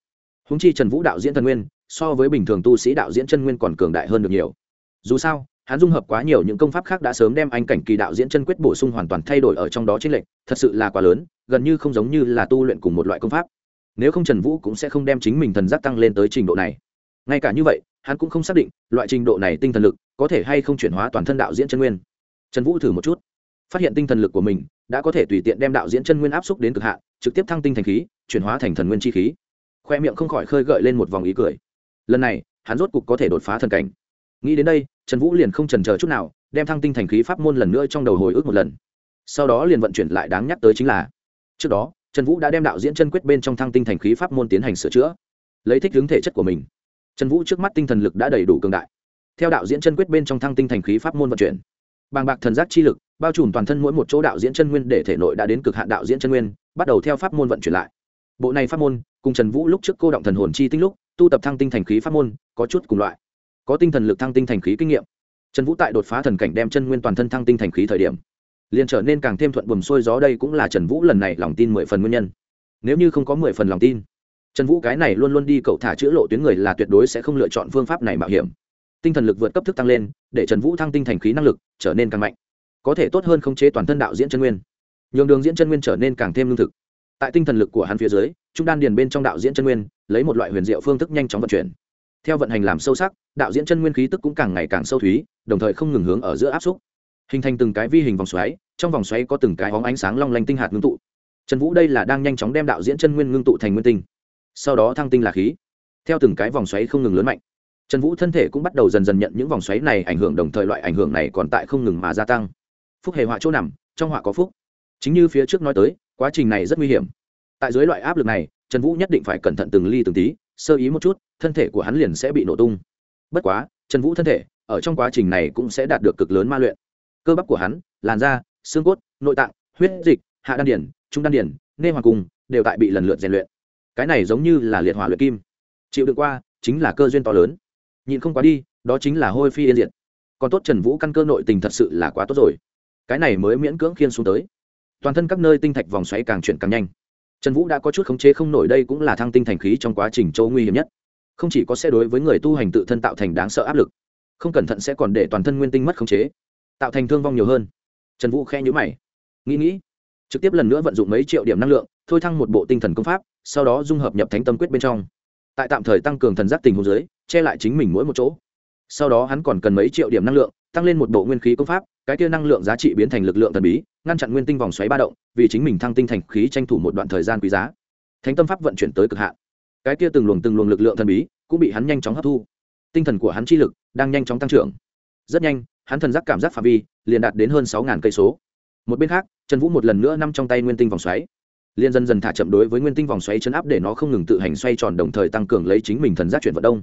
húng chi trần vũ đạo diễn thần nguyên, so với bình thường tu sĩ đạo diễn chân nguyên còn cường đại hơn được nhiều. Dù sao, hắn dung hợp quá nhiều những công pháp khác đã sớm đem anh cảnh kỳ đạo diễn chân quyết bổ sung hoàn toàn thay đổi ở trong đó chiến lệnh thật sự là quá lớn, gần như không giống như là tu luyện cùng một loại công pháp. Nếu không trần vũ cũng sẽ không đem chính mình thần giác tăng lên tới trình độ này. Ngay cả như vậy, hắn cũng không xác định loại trình độ này tinh thần lực có thể hay không chuyển hóa toàn thân đạo diễn chân nguyên. Trần vũ thử một chút. Phát hiện tinh thần lực của mình đã có thể tùy tiện đem đạo diễn chân nguyên áp xúc đến cực hạn, trực tiếp thăng tinh thành khí, chuyển hóa thành thần nguyên chi khí khoe miệng không khỏi khơi gợi lên một vòng ý cười. Lần này, hắn rốt cục có thể đột phá thần cảnh. Nghĩ đến đây, trần vũ liền không trần chờ chút nào, đem thăng tinh thành khí pháp môn lần nữa trong đầu hồi ức một lần. Sau đó liền vận chuyển lại đáng nhắc tới chính là, trước đó, trần vũ đã đem đạo diễn chân quyết bên trong thăng tinh thành khí pháp môn tiến hành sửa chữa, lấy thích hướng thể chất của mình. Trần vũ trước mắt tinh thần lực đã đầy đủ cường đại. Theo đạo diễn chân quyết bên trong thăng tinh thành khí pháp môn vận chuyển, bàng bạc thần giác chi lực, bao trùm toàn thân mỗi một chỗ đạo diễn chân nguyên để thể nội đã đến cực hạn đạo diễn chân nguyên, bắt đầu theo pháp môn vận chuyển lại bộ này pháp môn, cùng trần vũ lúc trước cô động thần hồn chi tinh lúc, tu tập thăng tinh thành khí pháp môn, có chút cùng loại. Có tinh thần lực thăng tinh thành khí kinh nghiệm. Trần vũ tại đột phá thần cảnh đem chân nguyên toàn thân thăng tinh thành khí thời điểm, liền trở nên càng thêm thuận buồm xuôi gió đây cũng là trần vũ lần này lòng tin mười phần nguyên nhân. Nếu như không có mười phần lòng tin, trần vũ cái này luôn luôn đi cậu thả chữa lộ tuyến người là tuyệt đối sẽ không lựa chọn phương pháp này mạo hiểm. Tinh thần lực vượt cấp thức tăng lên, để trần vũ thăng tinh thành khí năng lực trở nên càng mạnh, có thể tốt hơn khống chế toàn thân đạo diễn chân nguyên. Nhường đường diễn chân nguyên trở nên càng thêm lương thực tại tinh thần lực của hắn phía dưới, trung đan điền bên trong đạo diễn chân nguyên, lấy một loại huyền diệu phương thức nhanh chóng vận chuyển. Theo vận hành làm sâu sắc, đạo diễn chân nguyên khí tức cũng càng ngày càng sâu thúy, đồng thời không ngừng hướng ở giữa áp xúc. Hình thành từng cái vi hình vòng xoáy, trong vòng xoáy có từng cái hóng ánh sáng long lanh tinh hạt ngưng tụ. Trần vũ đây là đang nhanh chóng đem đạo diễn chân nguyên ngưng tụ thành nguyên tinh. Sau đó thăng tinh là khí. Theo từng cái vòng xoáy không ngừng lớn mạnh, trần vũ thân thể cũng bắt đầu dần dần nhận những vòng xoáy này ảnh hưởng, đồng thời loại ảnh hưởng này còn tại không ngừng mà gia tăng. Phúc hề họa chỗ nằm, trong họa có phúc. Chính như phía trước nói tới quá trình này rất nguy hiểm. Tại dưới loại áp lực này, trần vũ nhất định phải cẩn thận từng ly từng tí, sơ ý một chút, thân thể của hắn liền sẽ bị nổ tung. Bất quá, trần vũ thân thể, ở trong quá trình này cũng sẽ đạt được cực lớn ma luyện. Cơ bắp của hắn, làn da, xương cốt, nội tạng, huyết dịch, hạ đan điển, trung đan điển, nê hoàng cung đều tại bị lần lượt rèn luyện. Cái này giống như là liệt hỏa luyện kim. Chịu đựng qua, chính là cơ duyên to lớn. Nhìn không quá đi, đó chính là hôi phi yên diệt. Còn tốt trần vũ căn cơ nội tình thật sự là quá tốt rồi. Cái này mới miễn cưỡng khiên xuống tới toàn thân các nơi tinh thạch vòng xoáy càng chuyển càng nhanh. Trần vũ đã có chút khống chế không nổi, đây cũng là thăng tinh thành khí trong quá trình châu nguy hiểm nhất. Không chỉ có sẽ đối với người tu hành tự thân tạo thành đáng sợ áp lực, không cẩn thận sẽ còn để toàn thân nguyên tinh mất khống chế, tạo thành thương vong nhiều hơn. Trần vũ khe nhữ mày, nghĩ nghĩ, trực tiếp lần nữa vận dụng mấy triệu điểm năng lượng, thôi thăng một bộ tinh thần công pháp, sau đó dung hợp nhập thánh tâm quyết bên trong. Tại tạm thời tăng cường thần giác tình hồ dưới, che lại chính mình mỗi một chỗ. Sau đó hắn còn cần mấy triệu điểm năng lượng tăng lên một bộ nguyên khí công pháp, cái kia năng lượng giá trị biến thành lực lượng thần bí, ngăn chặn nguyên tinh vòng xoáy ba động, vì chính mình thăng tinh thành khí tranh thủ một đoạn thời gian quý giá. Thánh tâm pháp vận chuyển tới cực hạn. Cái kia từng luồng từng luồng lực lượng thần bí, cũng bị hắn nhanh chóng hấp thu. Tinh thần của hắn chi lực đang nhanh chóng tăng trưởng. Rất nhanh, hắn thần giác cảm giác phạm vi liền đạt đến hơn sáu cây số. Một bên khác, trần vũ một lần nữa nằm trong tay nguyên tinh vòng xoáy. Liền dần dần thả chậm đối với nguyên tinh vòng xoáy chấn áp để nó không ngừng tự hành xoay tròn đồng thời tăng cường lấy chính mình thần giác chuyển vận đông.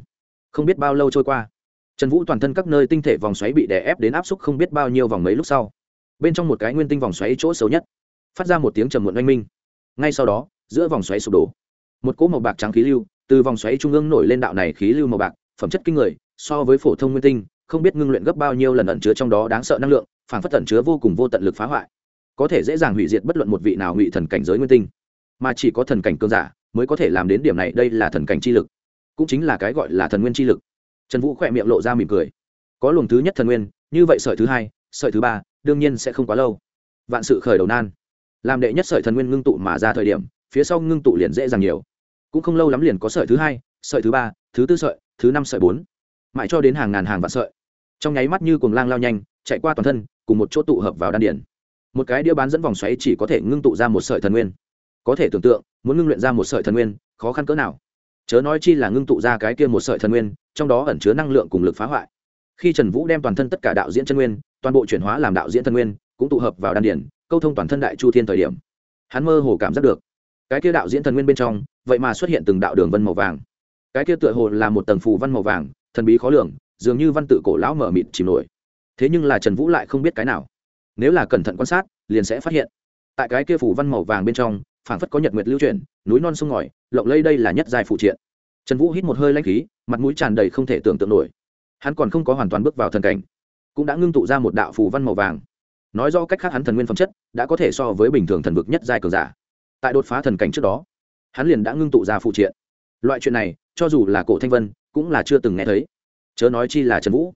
Không biết bao lâu trôi qua trần vũ toàn thân các nơi tinh thể vòng xoáy bị đè ép đến áp xúc không biết bao nhiêu vòng mấy lúc sau. Bên trong một cái nguyên tinh vòng xoáy chỗ xấu nhất, phát ra một tiếng trầm muộn oanh minh. Ngay sau đó, giữa vòng xoáy sụp đổ. Một cỗ màu bạc trắng khí lưu từ vòng xoáy trung ương nổi lên đạo này khí lưu màu bạc, phẩm chất kinh người, so với phổ thông nguyên tinh, không biết ngưng luyện gấp bao nhiêu lần ẩn chứa trong đó đáng sợ năng lượng, phản phất ẩn chứa vô cùng vô tận lực phá hoại. Có thể dễ dàng hủy diệt bất luận một vị nào ngụy thần cảnh giới nguyên tinh. Mà chỉ có thần cảnh cơn giả mới có thể làm đến điểm này, đây là thần cảnh chi lực. Cũng chính là cái gọi là thần nguyên chi lực trần vũ khỏe miệng lộ ra mỉm cười. Có luồng thứ nhất thần nguyên, như vậy sợi thứ hai, sợi thứ ba, đương nhiên sẽ không quá lâu. Vạn sự khởi đầu nan. Làm đệ nhất sợi thần nguyên ngưng tụ mà ra thời điểm, phía sau ngưng tụ liền dễ dàng nhiều. Cũng không lâu lắm liền có sợi thứ hai, sợi thứ ba, thứ tư sợi, thứ năm sợi bốn. Mãi cho đến hàng ngàn hàng vạn sợi. Trong nháy mắt như cuồng lang lao nhanh, chạy qua toàn thân, cùng một chỗ tụ hợp vào đan điển một cái đĩa bán dẫn vòng xoáy chỉ có thể ngưng tụ ra một sợi thần nguyên. Có thể tưởng tượng, muốn ngưng luyện ra một sợi thần nguyên, khó khăn cỡ nào chớ nói chi là ngưng tụ ra cái kia một sợi thần nguyên, trong đó ẩn chứa năng lượng cùng lực phá hoại. Khi trần vũ đem toàn thân tất cả đạo diễn chân nguyên, toàn bộ chuyển hóa làm đạo diễn thần nguyên, cũng tụ hợp vào đan điển câu thông toàn thân đại chu thiên thời điểm, hắn mơ hồ cảm giác được, cái kia đạo diễn thần nguyên bên trong, vậy mà xuất hiện từng đạo đường vân màu vàng. Cái kia tựa hồ là một tầng phù văn màu vàng, thần bí khó lường, dường như văn tự cổ lão mở mịt chìm nổi. Thế nhưng là trần vũ lại không biết cái nào. Nếu là cẩn thận quan sát, liền sẽ phát hiện, tại cái kia phủ văn màu vàng bên trong phảng phất có nhật nguyệt lưu chuyển, núi non sông ngòi, lộng lây đây là nhất giai phụ triện. Trần vũ hít một hơi lanh khí, mặt mũi tràn đầy không thể tưởng tượng nổi. Hắn còn không có hoàn toàn bước vào thần cảnh, cũng đã ngưng tụ ra một đạo phù văn màu vàng. Nói do cách khác hắn thần nguyên phẩm chất đã có thể so với bình thường thần vực nhất giai cường giả. Tại đột phá thần cảnh trước đó, hắn liền đã ngưng tụ ra phụ triện. Loại chuyện này, cho dù là cổ thanh vân, cũng là chưa từng nghe thấy. Chớ nói chi là trần vũ.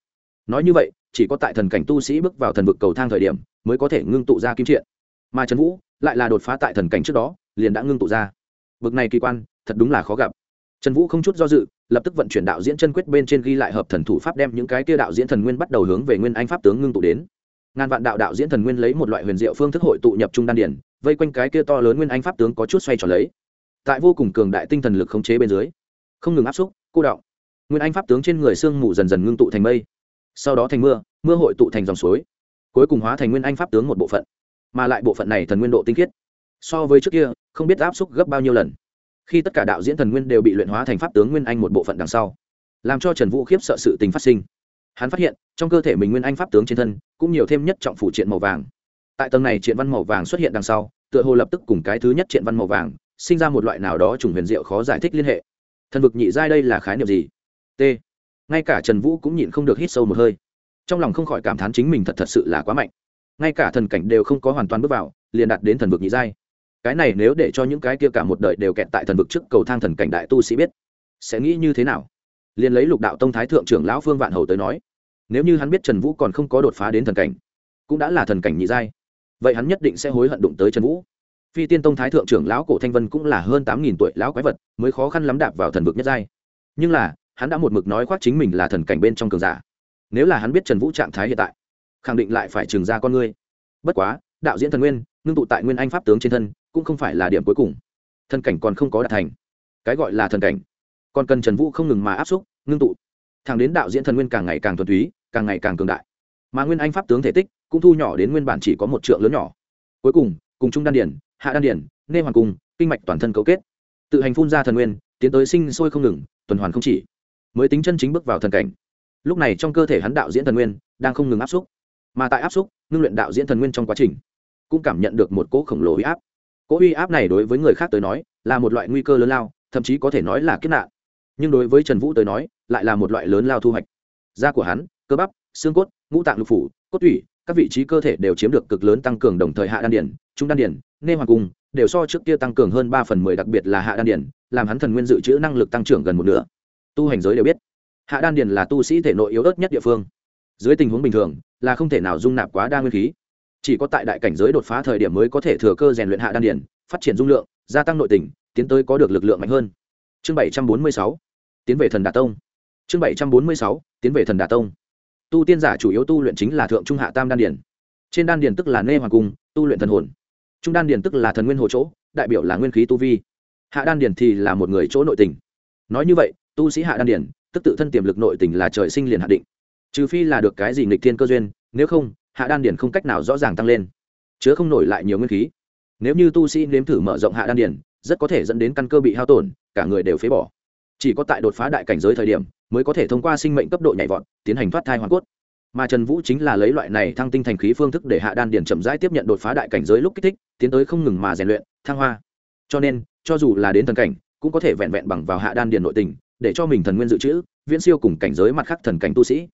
Nói như vậy, chỉ có tại thần cảnh tu sĩ bước vào thần vực cầu thang thời điểm mới có thể ngưng tụ ra kim triện. Mà trần vũ lại là đột phá tại thần cảnh trước đó, liền đã ngưng tụ ra. Bực này kỳ quan, thật đúng là khó gặp. Trần vũ không chút do dự, lập tức vận chuyển đạo diễn chân quyết bên trên ghi lại hợp thần thủ pháp đem những cái kia đạo diễn thần nguyên bắt đầu hướng về nguyên anh pháp tướng ngưng tụ đến. Ngàn vạn đạo đạo diễn thần nguyên lấy một loại huyền diệu phương thức hội tụ nhập trung đan điển, vây quanh cái kia to lớn nguyên anh pháp tướng có chút xoay tròn lấy. Tại vô cùng cường đại tinh thần lực khống chế bên dưới, không ngừng áp xúc, cô động. Nguyên anh pháp tướng trên người sương mù dần dần ngưng tụ thành mây. Sau đó thành mưa mưa hội tụ thành dòng suối, cuối cùng hóa thành nguyên anh pháp tướng một bộ phận mà lại bộ phận này thần nguyên độ tinh khiết. So với trước kia, không biết áp xúc gấp bao nhiêu lần. Khi tất cả đạo diễn thần nguyên đều bị luyện hóa thành pháp tướng nguyên anh một bộ phận đằng sau, làm cho trần vũ khiếp sợ sự tình phát sinh. Hắn phát hiện, trong cơ thể mình nguyên anh pháp tướng trên thân cũng nhiều thêm nhất trọng phủ triện màu vàng. Tại tầng này triện văn màu vàng xuất hiện đằng sau, tựa hồ lập tức cùng cái thứ nhất triện văn màu vàng sinh ra một loại nào đó trùng huyền diệu khó giải thích liên hệ. Thần vực nhị giai đây là khái niệm gì? T. Ngay cả trần vũ cũng nhịn không được hít sâu một hơi. Trong lòng không khỏi cảm thán chính mình thật thật sự là quá mạnh ngay cả thần cảnh đều không có hoàn toàn bước vào, liền đạt đến thần vực nhị giai. Cái này nếu để cho những cái kia cả một đời đều kẹt tại thần vực trước cầu thang thần cảnh đại tu sĩ biết, sẽ nghĩ như thế nào? Liền lấy lục đạo tông thái thượng trưởng lão phương vạn hầu tới nói, nếu như hắn biết trần vũ còn không có đột phá đến thần cảnh, cũng đã là thần cảnh nhị giai, vậy hắn nhất định sẽ hối hận đụng tới trần vũ. Phi tiên tông thái thượng trưởng lão cổ thanh vân cũng là hơn tám nghìn tuổi lão quái vật, mới khó khăn lắm đạp vào thần vực nhất giai. Nhưng là, hắn đã một mực nói khoác chính mình là thần cảnh bên trong cường giả. Nếu là hắn biết trần vũ trạng thái hiện tại khẳng định lại phải trừng ra con ngươi. Bất quá, đạo diễn thần nguyên, ngưng tụ tại nguyên anh pháp tướng trên thân, cũng không phải là điểm cuối cùng. Thân cảnh còn không có đạt thành. Cái gọi là thần cảnh. Còn cần trần vũ không ngừng mà áp xúc, ngưng tụ. Thẳng đến đạo diễn thần nguyên càng ngày càng thuần túy, càng ngày càng cường đại. Mà nguyên anh pháp tướng thể tích cũng thu nhỏ đến nguyên bản chỉ có một trượng lớn nhỏ. Cuối cùng cùng trung đan điển hạ đan điển nê hoàng cung kinh mạch toàn thân cấu kết. Tự hành phun ra thần nguyên, tiến tới sinh sôi không ngừng, tuần hoàn không chỉ. Mới tính chân chính bước vào thần cảnh. Lúc này trong cơ thể hắn đạo diễn thần nguyên đang không ngừng áp xúc mà tại áp xúc, ngưng luyện đạo diễn thần nguyên trong quá trình, cũng cảm nhận được một cỗ khổng lồ huy áp. Cỗ uy áp này đối với người khác tới nói, là một loại nguy cơ lớn lao, thậm chí có thể nói là kiếp nạn. Nhưng đối với trần vũ tới nói, lại là một loại lớn lao thu hoạch. Da của hắn, cơ bắp, xương cốt, ngũ tạng lục phủ, cốt tủy, các vị trí cơ thể đều chiếm được cực lớn tăng cường đồng thời hạ đan điển, trung đan điển, nê hoàng cung, đều so trước kia tăng cường hơn ba phần mười đặc biệt là hạ đan điển, làm hắn thần nguyên dự trữ năng lực tăng trưởng gần một nửa. Tu hành giới đều biết, hạ đan điển là tu sĩ thể nội yếu ớt nhất địa phương dưới tình huống bình thường, là không thể nào dung nạp quá đa nguyên khí. Chỉ có tại đại cảnh giới đột phá thời điểm mới có thể thừa cơ rèn luyện hạ đan điển phát triển dung lượng, gia tăng nội tình, tiến tới có được lực lượng mạnh hơn. Chương bảy trăm bốn mươi sáu, tiến về thần đà tông. Chương bảy trăm bốn mươi sáu, tiến về thần đà tông. Tu tiên giả chủ yếu tu luyện chính là thượng trung hạ tam đan điển trên đan điển tức là nê hoàng cung, tu luyện thần hồn. Trung đan điển tức là thần nguyên hồ chỗ, đại biểu là nguyên khí tu vi. Hạ đan điển thì là một người chỗ nội tình. Nói như vậy, tu sĩ hạ đan điển tức tự thân tiềm lực nội tình là trời sinh liền hạ định trừ phi là được cái gì nghịch thiên cơ duyên, nếu không, hạ đan điển không cách nào rõ ràng tăng lên, chứa không nổi lại nhiều nguyên khí. Nếu như tu sĩ nếm thử mở rộng hạ đan điển, rất có thể dẫn đến căn cơ bị hao tổn, cả người đều phế bỏ. Chỉ có tại đột phá đại cảnh giới thời điểm, mới có thể thông qua sinh mệnh cấp độ nhảy vọt, tiến hành thoát thai hoàn cốt. Mà trần vũ chính là lấy loại này thăng tinh thành khí phương thức để hạ đan điển chậm rãi tiếp nhận đột phá đại cảnh giới lúc kích thích, tiến tới không ngừng mà rèn luyện, thăng hoa. Cho nên, cho dù là đến thần cảnh, cũng có thể vẹn vẹn bằng vào hạ đan điển nội tình, để cho mình thần nguyên dự trữ, viễn siêu cùng cảnh giới mặt khác thần cảnh tu sĩ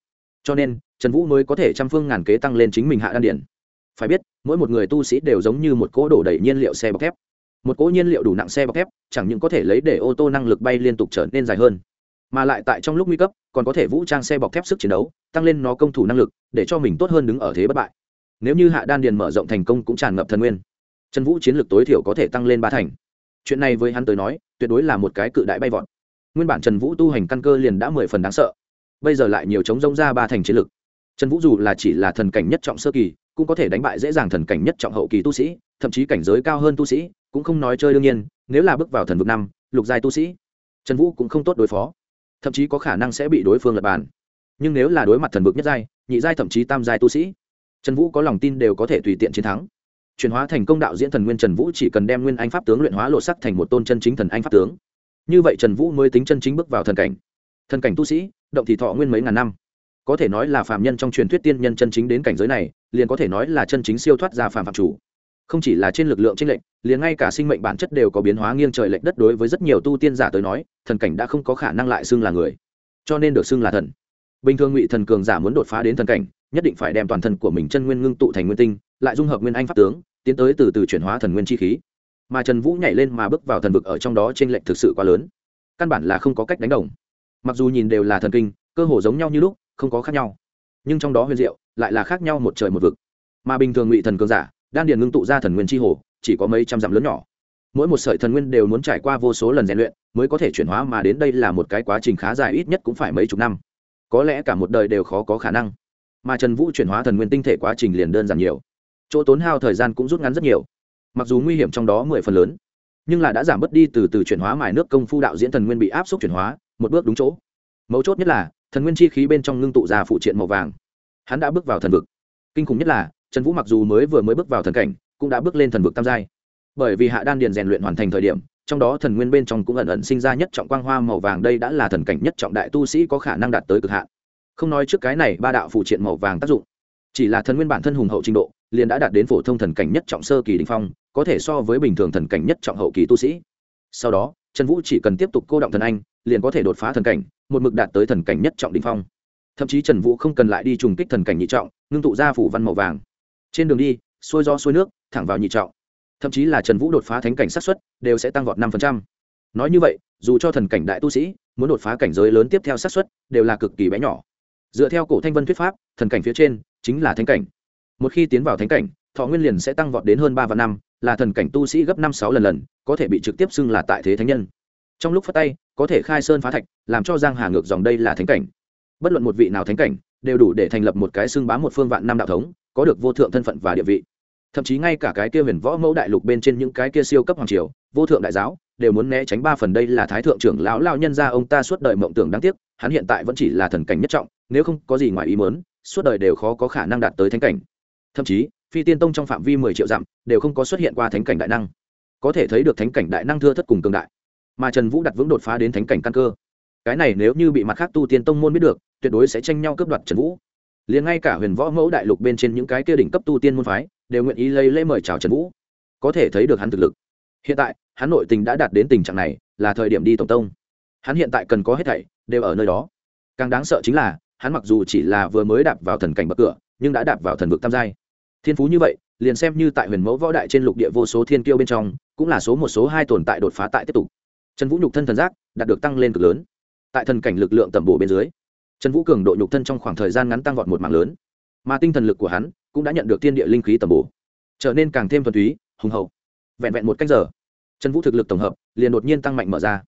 cho nên, trần vũ mới có thể trăm phương ngàn kế tăng lên chính mình hạ đan điển. Phải biết, mỗi một người tu sĩ đều giống như một cỗ đổ đầy nhiên liệu xe bọc thép. Một cỗ nhiên liệu đủ nặng xe bọc thép, chẳng những có thể lấy để ô tô năng lực bay liên tục trở nên dài hơn, mà lại tại trong lúc nguy cấp, còn có thể vũ trang xe bọc thép sức chiến đấu, tăng lên nó công thủ năng lực, để cho mình tốt hơn đứng ở thế bất bại. Nếu như hạ đan điền mở rộng thành công cũng tràn ngập thần nguyên, trần vũ chiến lược tối thiểu có thể tăng lên ba thành. Chuyện này với hắn tới nói, tuyệt đối là một cái cự đại bay vọt. Nguyên bản trần vũ tu hành căn cơ liền đã mười phần đáng sợ bây giờ lại nhiều chống rông ra ba thành chiến lực, trần vũ dù là chỉ là thần cảnh nhất trọng sơ kỳ cũng có thể đánh bại dễ dàng thần cảnh nhất trọng hậu kỳ tu sĩ thậm chí cảnh giới cao hơn tu sĩ cũng không nói chơi đương nhiên nếu là bước vào thần vực năm lục giai tu sĩ trần vũ cũng không tốt đối phó. Thậm chí có khả năng sẽ bị đối phương lật bàn. Nhưng nếu là đối mặt thần vực nhất giai nhị giai thậm chí tam giai tu sĩ trần vũ có lòng tin đều có thể tùy tiện chiến thắng. Chuyển hóa thành công đạo diễn thần nguyên trần vũ chỉ cần đem nguyên anh pháp tướng luyện hóa lộ sắc thành một tôn chân chính thần anh pháp tướng. Như vậy trần vũ mới tính chân chính bước vào thần cảnh. Thần cảnh tu sĩ động thì thọ nguyên mấy ngàn năm. Có thể nói là phàm nhân trong truyền thuyết tiên nhân chân chính đến cảnh giới này, liền có thể nói là chân chính siêu thoát ra phàm phạm chủ. Không chỉ là trên lực lượng trên lệnh liền ngay cả sinh mệnh bản chất đều có biến hóa nghiêng trời lệch đất đối với rất nhiều tu tiên giả tới nói, thần cảnh đã không có khả năng lại xưng là người. Cho nên được xưng là thần. Bình thường ngụy thần cường giả muốn đột phá đến thần cảnh, nhất định phải đem toàn thân của mình chân nguyên ngưng tụ thành nguyên tinh, lại dung hợp nguyên anh pháp tướng, tiến tới từ từ chuyển hóa thần nguyên chi khí. Mà trần vũ nhảy lên mà bước vào thần vực ở trong đó t r ê n lệch thực sự quá lớn. Căn bản là không có cách đánh đồng mặc dù nhìn đều là thần kinh, cơ hồ giống nhau như lúc, không có khác nhau. Nhưng trong đó huyền diệu, lại là khác nhau một trời một vực. Mà bình thường ngụy thần cường giả, đan điền ngưng tụ ra thần nguyên chi hồ, chỉ có mấy trăm dặm lớn nhỏ. Mỗi một sợi thần nguyên đều muốn trải qua vô số lần rèn luyện, mới có thể chuyển hóa mà đến đây là một cái quá trình khá dài, ít nhất cũng phải mấy chục năm. Có lẽ cả một đời đều khó có khả năng. Mà trần vũ chuyển hóa thần nguyên tinh thể quá trình liền đơn giản nhiều. Chỗ tốn hao thời gian cũng rút ngắn rất nhiều. Mặc dù nguy hiểm trong đó mười phần lớn, nhưng là đã giảm bớt đi từ từ chuyển hóa mài nước công phu đạo diễn thần nguyên bị áp suất chuyển hóa một bước đúng chỗ. Mấu chốt nhất là, thần nguyên chi khí bên trong ngưng tụ ra phụ triện màu vàng. Hắn đã bước vào thần vực. Kinh khủng nhất là, trần vũ mặc dù mới vừa mới bước vào thần cảnh, cũng đã bước lên thần vực tam giai. Bởi vì hạ đan điền rèn luyện hoàn thành thời điểm, trong đó thần nguyên bên trong cũng ẩn ẩn sinh ra nhất trọng quang hoa màu vàng, đây đã là thần cảnh nhất trọng đại tu sĩ có khả năng đạt tới cực hạn. Không nói trước cái này, ba đạo phụ triện màu vàng tác dụng. Chỉ là thần nguyên bản thân hùng hậu trình độ, liền đã đạt đến phổ thông thần cảnh nhất trọng sơ kỳ đình phong, có thể so với bình thường thần cảnh nhất trọng hậu kỳ tu sĩ. Sau đó, trần vũ chỉ cần tiếp tục cô động thần anh liền có thể đột phá thần cảnh, một mực đạt tới thần cảnh nhất trọng đỉnh phong. Thậm chí trần vũ không cần lại đi trùng kích thần cảnh nhị trọng, ngưng tụ ra phủ văn màu vàng. Trên đường đi, xuôi do xuôi nước, thẳng vào nhị trọng. Thậm chí là trần vũ đột phá thánh cảnh sát xuất đều sẽ tăng vọt năm nói như vậy, dù cho thần cảnh đại tu sĩ muốn đột phá cảnh giới lớn tiếp theo sát xuất đều là cực kỳ bé nhỏ. Dựa theo cổ thanh vân thuyết pháp, thần cảnh phía trên chính là thánh cảnh. Một khi tiến vào thánh cảnh, thọ nguyên liền sẽ tăng vọt đến hơn ba và năm, là thần cảnh tu sĩ gấp năm sáu lần lần, có thể bị trực tiếp xưng là tại thế thánh nhân trong lúc phát tay, có thể khai sơn phá thạch, làm cho giang hà ngược dòng đây là thánh cảnh. Bất luận một vị nào thánh cảnh, đều đủ để thành lập một cái xưng bá một phương vạn năm đạo thống, có được vô thượng thân phận và địa vị. Thậm chí ngay cả cái kia huyền võ mẫu đại lục bên trên những cái kia siêu cấp hoàng triều, vô thượng đại giáo, đều muốn né tránh ba phần đây là thái thượng trưởng lão lao nhân ra ông ta suốt đời mộng tưởng đáng tiếc, hắn hiện tại vẫn chỉ là thần cảnh nhất trọng, nếu không có gì ngoài ý mớn suốt đời đều khó có khả năng đạt tới thánh cảnh. Thậm chí, phi tiên tông trong phạm vi mười triệu dặm, đều không có xuất hiện qua thánh cảnh đại năng. Có thể thấy được thánh cảnh đại năng thưa thất cùng cường đại mà trần vũ đặt vững đột phá đến thánh cảnh căn cơ. Cái này nếu như bị mặt khác tu tiên tông môn biết được, tuyệt đối sẽ tranh nhau cướp đoạt trần vũ. Liền ngay cả huyền võ mẫu đại lục bên trên những cái kia đỉnh cấp tu tiên môn phái, đều nguyện ý lấy lễ mời chào trần vũ. Có thể thấy được hắn thực lực. Hiện tại, hắn nội tình đã đạt đến tình trạng này, là thời điểm đi tổng tông. Hắn hiện tại cần có hết thảy, đều ở nơi đó. Càng đáng sợ chính là, hắn mặc dù chỉ là vừa mới đạp vào thần cảnh bậc cửa, nhưng đã đạp vào thần vực tam giai. Thiên phú như vậy, liền xem như tại huyền mẫu võ đại trên lục địa vô số thiên kiêu bên trong, cũng là số một, số hai tồn tại đột phá tại tiếp tục trần vũ nhục thân thần giác đạt được tăng lên cực lớn. Tại thần cảnh lực lượng tầm bổ bên dưới, trần vũ cường độ nhục thân trong khoảng thời gian ngắn tăng vọt một mạng lớn. Mà tinh thần lực của hắn cũng đã nhận được tiên địa linh khí tầm bổ, trở nên càng thêm thuần túy, hùng hậu. Vẹn vẹn một cách giờ, trần vũ thực lực tổng hợp liền đột nhiên tăng mạnh mở ra.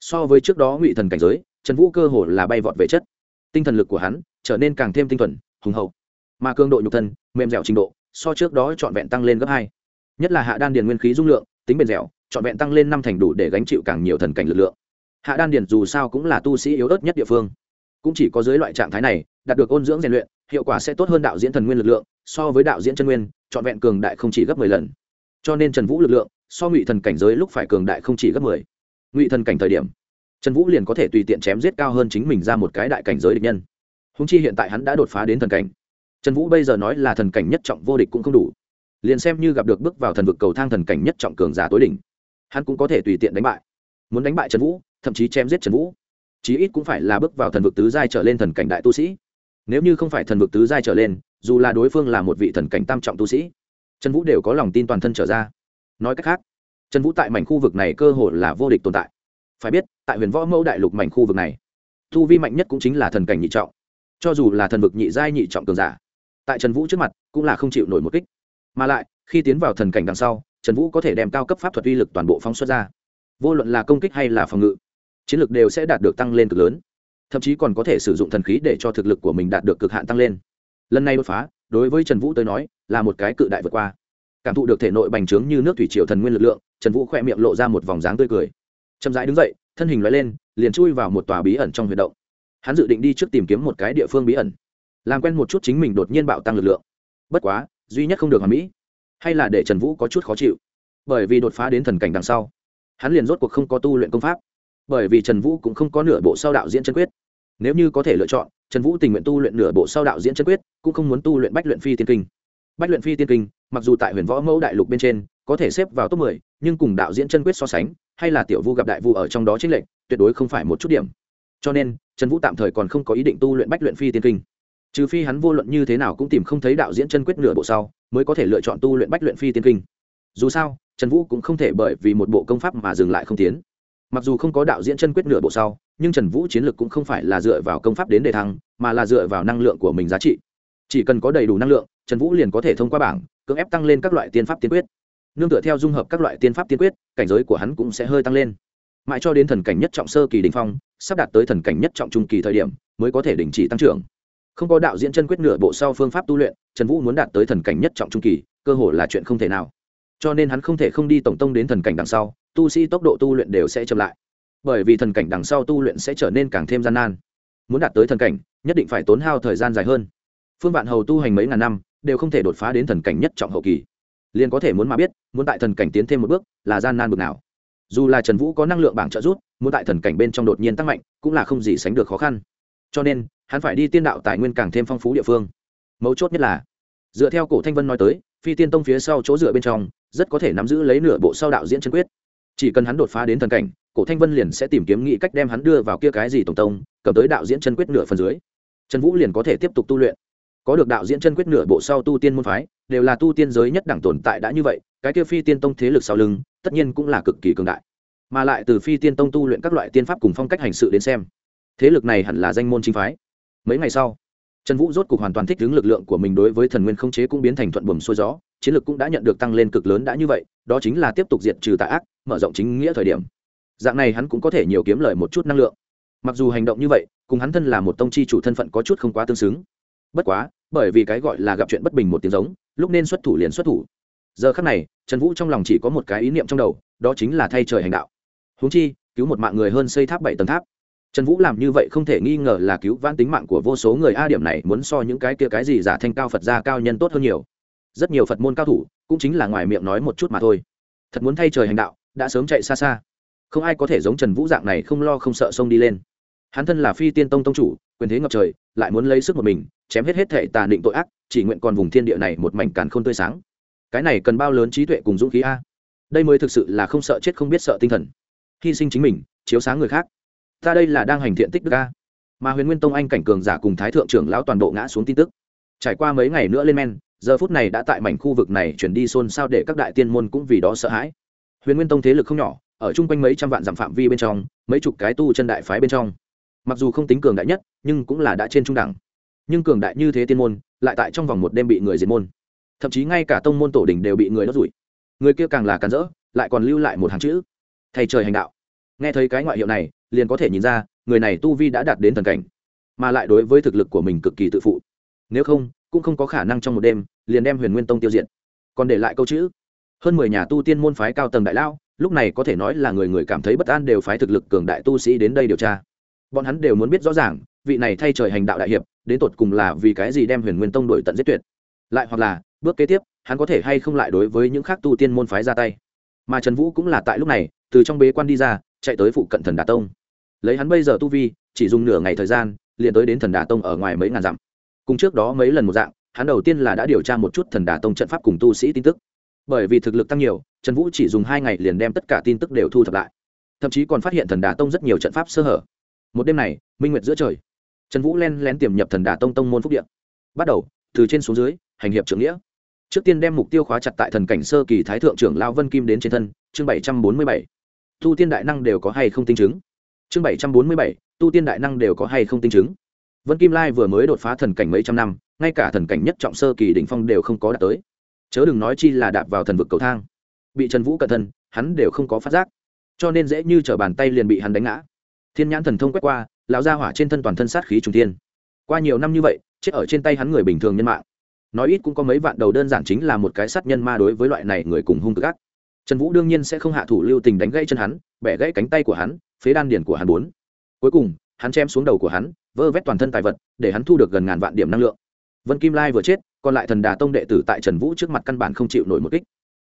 So với trước đó ngụy thần cảnh giới, trần vũ cơ hồ là bay vọt về chất. Tinh thần lực của hắn trở nên càng thêm tinh thuần, hùng hậu. Mà cường độ nhục thân, mềm dẻo trình độ, so trước đó trọn vẹn tăng lên gấp hai. Nhất là hạ đan điền nguyên khí dung lượng, tính bền dẻo trọn vẹn tăng lên năm thành đủ để gánh chịu càng nhiều thần cảnh lực lượng. Hạ đan điền dù sao cũng là tu sĩ yếu ớt nhất địa phương. Cũng chỉ có dưới loại trạng thái này, đạt được ôn dưỡng rèn luyện, hiệu quả sẽ tốt hơn đạo diễn thần nguyên lực lượng, so với đạo diễn chân nguyên, trọn vẹn cường đại không chỉ gấp mười lần. Cho nên trần vũ lực lượng, so ngụy thần cảnh giới lúc phải cường đại không chỉ gấp mười. Ngụy thần cảnh thời điểm, trần vũ liền có thể tùy tiện chém giết cao hơn chính mình ra một cái đại cảnh giới địch nhân. Húng chi hiện tại hắn đã đột phá đến thần cảnh. Trần vũ bây giờ nói là thần cảnh nhất trọng vô địch cũng không đủ. Liền xem như gặp được bước vào thần vực cầu thang thần cảnh nhất trọng cường giả tối đỉnh hắn cũng có thể tùy tiện đánh bại. Muốn đánh bại trần vũ, thậm chí chém giết trần vũ. Chí ít cũng phải là bước vào thần vực tứ giai trở lên thần cảnh đại tu sĩ. Nếu như không phải thần vực tứ giai trở lên, dù là đối phương là một vị thần cảnh tam trọng tu sĩ, trần vũ đều có lòng tin toàn thân trở ra. Nói cách khác, trần vũ tại mảnh khu vực này cơ hội là vô địch tồn tại. Phải biết, tại huyền võ mẫu đại lục mảnh khu vực này thu vi mạnh nhất cũng chính là thần cảnh nhị trọng. Cho dù là thần vực nhị giai nhị trọng cường giả, tại trần vũ trước mặt cũng là không chịu nổi một kích. Mà lại, khi tiến vào thần cảnh đằng sau trần vũ có thể đem cao cấp pháp thuật uy lực toàn bộ phóng xuất ra. Vô luận là công kích hay là phòng ngự, chiến lược đều sẽ đạt được tăng lên cực lớn. Thậm chí còn có thể sử dụng thần khí để cho thực lực của mình đạt được cực hạn tăng lên. Lần này đột phá, đối với trần vũ tới nói, là một cái cự đại vượt qua. Cảm thụ được thể nội bành trướng như nước thủy triều thần nguyên lực lượng, trần vũ khoe miệng lộ ra một vòng dáng tươi cười. Chậm rãi đứng dậy, thân hình loại lên, liền chui vào một tòa bí ẩn trong huyệt động. Hắn dự định đi trước tìm kiếm một cái địa phương bí ẩn, làm quen một chút chính mình đột nhiên bạo tăng lực lượng. Bất quá, duy nhất không được hoàn mỹ hay là để trần vũ có chút khó chịu bởi vì đột phá đến thần cảnh đằng sau hắn liền rốt cuộc không có tu luyện công pháp bởi vì trần vũ cũng không có nửa bộ sau đạo diễn chân quyết nếu như có thể lựa chọn trần vũ tình nguyện tu luyện nửa bộ sau đạo diễn chân quyết cũng không muốn tu luyện bách luyện phi tiên kinh bách luyện phi tiên kinh mặc dù tại huyền võ mẫu đại lục bên trên có thể xếp vào top mười, nhưng cùng đạo diễn chân quyết so sánh hay là tiểu vu gặp đại vu ở trong đó chính lệnh tuyệt đối không phải một chút điểm cho nên trần vũ tạm thời còn không có ý định tu luyện bách luyện phi tiên kinh trừ phi hắn vô luận như thế nào cũng tìm không thấy đạo diễn chân quyết nửa bộ sau, mới có thể lựa chọn tu luyện bách luyện phi tiên kinh. Dù sao, trần vũ cũng không thể bởi vì một bộ công pháp mà dừng lại không tiến. Mặc dù không có đạo diễn chân quyết nửa bộ sau, nhưng trần vũ chiến lược cũng không phải là dựa vào công pháp đến đề thăng, mà là dựa vào năng lượng của mình giá trị. Chỉ cần có đầy đủ năng lượng, trần vũ liền có thể thông qua bảng, cưỡng ép tăng lên các loại tiên pháp tiên quyết. Nương tựa theo dung hợp các loại tiên pháp tiên quyết, cảnh giới của hắn cũng sẽ hơi tăng lên. Mãi cho đến thần cảnh nhất trọng sơ kỳ đình phong, sắp đạt tới thần cảnh nhất trọng trung kỳ thời điểm, mới có thể đình chỉ tăng trưởng không có đạo diễn chân quyết nửa bộ sau phương pháp tu luyện, trần vũ muốn đạt tới thần cảnh nhất trọng trung kỳ, cơ hội là chuyện không thể nào. Cho nên hắn không thể không đi tổng tông đến thần cảnh đằng sau, tu sĩ tốc độ tu luyện đều sẽ chậm lại. Bởi vì thần cảnh đằng sau tu luyện sẽ trở nên càng thêm gian nan. Muốn đạt tới thần cảnh, nhất định phải tốn hao thời gian dài hơn. Phương vạn hầu tu hành mấy ngàn năm, đều không thể đột phá đến thần cảnh nhất trọng hậu kỳ. Liền có thể muốn mà biết, muốn tại thần cảnh tiến thêm một bước, là gian nan bực nào. Dù là trần vũ có năng lượng bảng trợ giúp, muốn tại thần cảnh bên trong đột nhiên tăng mạnh, cũng là không gì sánh được khó khăn cho nên, hắn phải đi tiên đạo tài nguyên càng thêm phong phú địa phương. Mấu chốt nhất là, dựa theo cổ thanh vân nói tới, phi tiên tông phía sau chỗ dựa bên trong, rất có thể nắm giữ lấy nửa bộ sau đạo diễn chân quyết. Chỉ cần hắn đột phá đến thần cảnh, cổ thanh vân liền sẽ tìm kiếm nghĩ cách đem hắn đưa vào kia cái gì tổng tông, cầm tới đạo diễn chân quyết nửa phần dưới. Trần vũ liền có thể tiếp tục tu luyện. Có được đạo diễn chân quyết nửa bộ sau tu tiên môn phái, đều là tu tiên giới nhất đẳng tồn tại đã như vậy, cái kia phi tiên tông thế lực sau lưng, tất nhiên cũng là cực kỳ cường đại. Mà lại từ phi tiên tông tu luyện các loại tiên pháp cùng phong cách hành sự đến xem thế lực này hẳn là danh môn chính phái. Mấy ngày sau, trần vũ rốt cục hoàn toàn thích ứng lực lượng của mình đối với thần nguyên không chế cũng biến thành thuận buồm xuôi gió, chiến lược cũng đã nhận được tăng lên cực lớn đã như vậy, đó chính là tiếp tục diệt trừ tà ác, mở rộng chính nghĩa thời điểm. Dạng này hắn cũng có thể nhiều kiếm lời một chút năng lượng. Mặc dù hành động như vậy, cùng hắn thân là một tông chi chủ thân phận có chút không quá tương xứng. Bất quá, bởi vì cái gọi là gặp chuyện bất bình một tiếng giống, lúc nên xuất thủ liền xuất thủ. Giờ khắc này, trần vũ trong lòng chỉ có một cái ý niệm trong đầu, đó chính là thay trời hành đạo. Húng chi, cứu một mạng người hơn xây tháp bảy tầng tháp trần vũ làm như vậy không thể nghi ngờ là cứu vãn tính mạng của vô số người. A, điểm này muốn so những cái kia cái gì giả thanh cao phật gia cao nhân tốt hơn nhiều. Rất nhiều phật môn cao thủ cũng chính là ngoài miệng nói một chút mà thôi. Thật muốn thay trời hành đạo, đã sớm chạy xa xa. Không ai có thể giống trần vũ dạng này không lo không sợ sông đi lên. Hắn thân là phi tiên tông tông chủ, quyền thế ngập trời, lại muốn lấy sức một mình, chém hết hết thệ tà định tội ác, chỉ nguyện còn vùng thiên địa này một mảnh càn khôn tươi sáng. Cái này cần bao lớn trí tuệ cùng dũng khí a? Đây mới thực sự là không sợ chết không biết sợ tinh thần. Hy sinh chính mình, chiếu sáng người khác ta đây là đang hành thiện tích đức a mà huyền nguyên tông anh cảnh cường giả cùng thái thượng trưởng lão toàn bộ ngã xuống tin tức. Trải qua mấy ngày nữa lên men, giờ phút này đã tại mảnh khu vực này chuyển đi xôn xao để các đại tiên môn cũng vì đó sợ hãi. Huyền nguyên tông thế lực không nhỏ, ở chung quanh mấy trăm vạn dặm phạm vi bên trong, mấy chục cái tu chân đại phái bên trong. Mặc dù không tính cường đại nhất, nhưng cũng là đã trên trung đẳng. Nhưng cường đại như thế tiên môn, lại tại trong vòng một đêm bị người diệt môn. Thậm chí ngay cả tông môn tổ đình đều bị người đốt rủi. Người kia càng là càn rỡ, lại còn lưu lại một hàng chữ. Thầy trời hành đạo. Nghe thấy cái ngoại hiệu này liền có thể nhìn ra, người này tu vi đã đạt đến thần cảnh, mà lại đối với thực lực của mình cực kỳ tự phụ. Nếu không, cũng không có khả năng trong một đêm, liền đem huyền nguyên tông tiêu diệt. Còn để lại câu chữ, hơn mười nhà tu tiên môn phái cao tầng đại lao, lúc này có thể nói là người người cảm thấy bất an đều phái thực lực cường đại tu sĩ đến đây điều tra. Bọn hắn đều muốn biết rõ ràng, vị này thay trời hành đạo đại hiệp, đến tột cùng là vì cái gì đem huyền nguyên tông đổi tận giết tuyệt. Lại hoặc là, bước kế tiếp, hắn có thể hay không lại đối với những khác tu tiên môn phái ra tay. Mà trần vũ cũng là tại lúc này, từ trong bế quan đi ra, chạy tới phụ cận thần đà tông lấy hắn bây giờ tu vi, chỉ dùng nửa ngày thời gian, liền tới đến thần đà tông ở ngoài mấy ngàn dặm. Cùng trước đó mấy lần một dạng, hắn đầu tiên là đã điều tra một chút thần đà tông trận pháp cùng tu sĩ tin tức. Bởi vì thực lực tăng nhiều, trần vũ chỉ dùng hai ngày liền đem tất cả tin tức đều thu thập lại. Thậm chí còn phát hiện thần đà tông rất nhiều trận pháp sơ hở. Một đêm này, minh nguyệt giữa trời, trần vũ len lén tiềm nhập thần đà tông tông môn phúc điện bắt đầu, từ trên xuống dưới, hành hiệp trưởng nghĩa. Trước tiên đem mục tiêu khóa chặt tại thần cảnh sơ kỳ thái thượng trưởng lao vân kim đến trên thân, chương bảy trăm bốn mươi bảy. Thu tiên đại năng đều có hay không tinh chứng? Chương bảy trăm bốn mươi bảy, tu tiên đại năng đều có hay không tinh chứng. Vân kim lai vừa mới đột phá thần cảnh mấy trăm năm, ngay cả thần cảnh nhất trọng sơ kỳ đỉnh phong đều không có đạt tới. Chớ đừng nói chi là đạp vào thần vực cầu thang. Bị trần vũ cẩn thân hắn đều không có phát giác. Cho nên dễ như t r ở bàn tay liền bị hắn đánh ngã. Thiên nhãn thần thông quét qua, lão ra hỏa trên thân toàn thân sát khí trùng thiên. Qua nhiều năm như vậy, chết ở trên tay hắn người bình thường nhân mạng. Nói ít cũng có mấy vạn đầu đơn giản chính là một cái sát nhân ma đối với loại này người cùng hung cực ác. Trần vũ đương nhiên sẽ không hạ thủ lưu tình đánh gãy chân hắn, bẻ gãy cánh tay của hắn phế đan điển của hắn bốn. Cuối cùng, hắn chém xuống đầu của hắn, vơ vét toàn thân tài vật, để hắn thu được gần ngàn vạn điểm năng lượng. Vân kim lai vừa chết, còn lại thần đà tông đệ tử tại trần vũ trước mặt căn bản không chịu nổi một kích.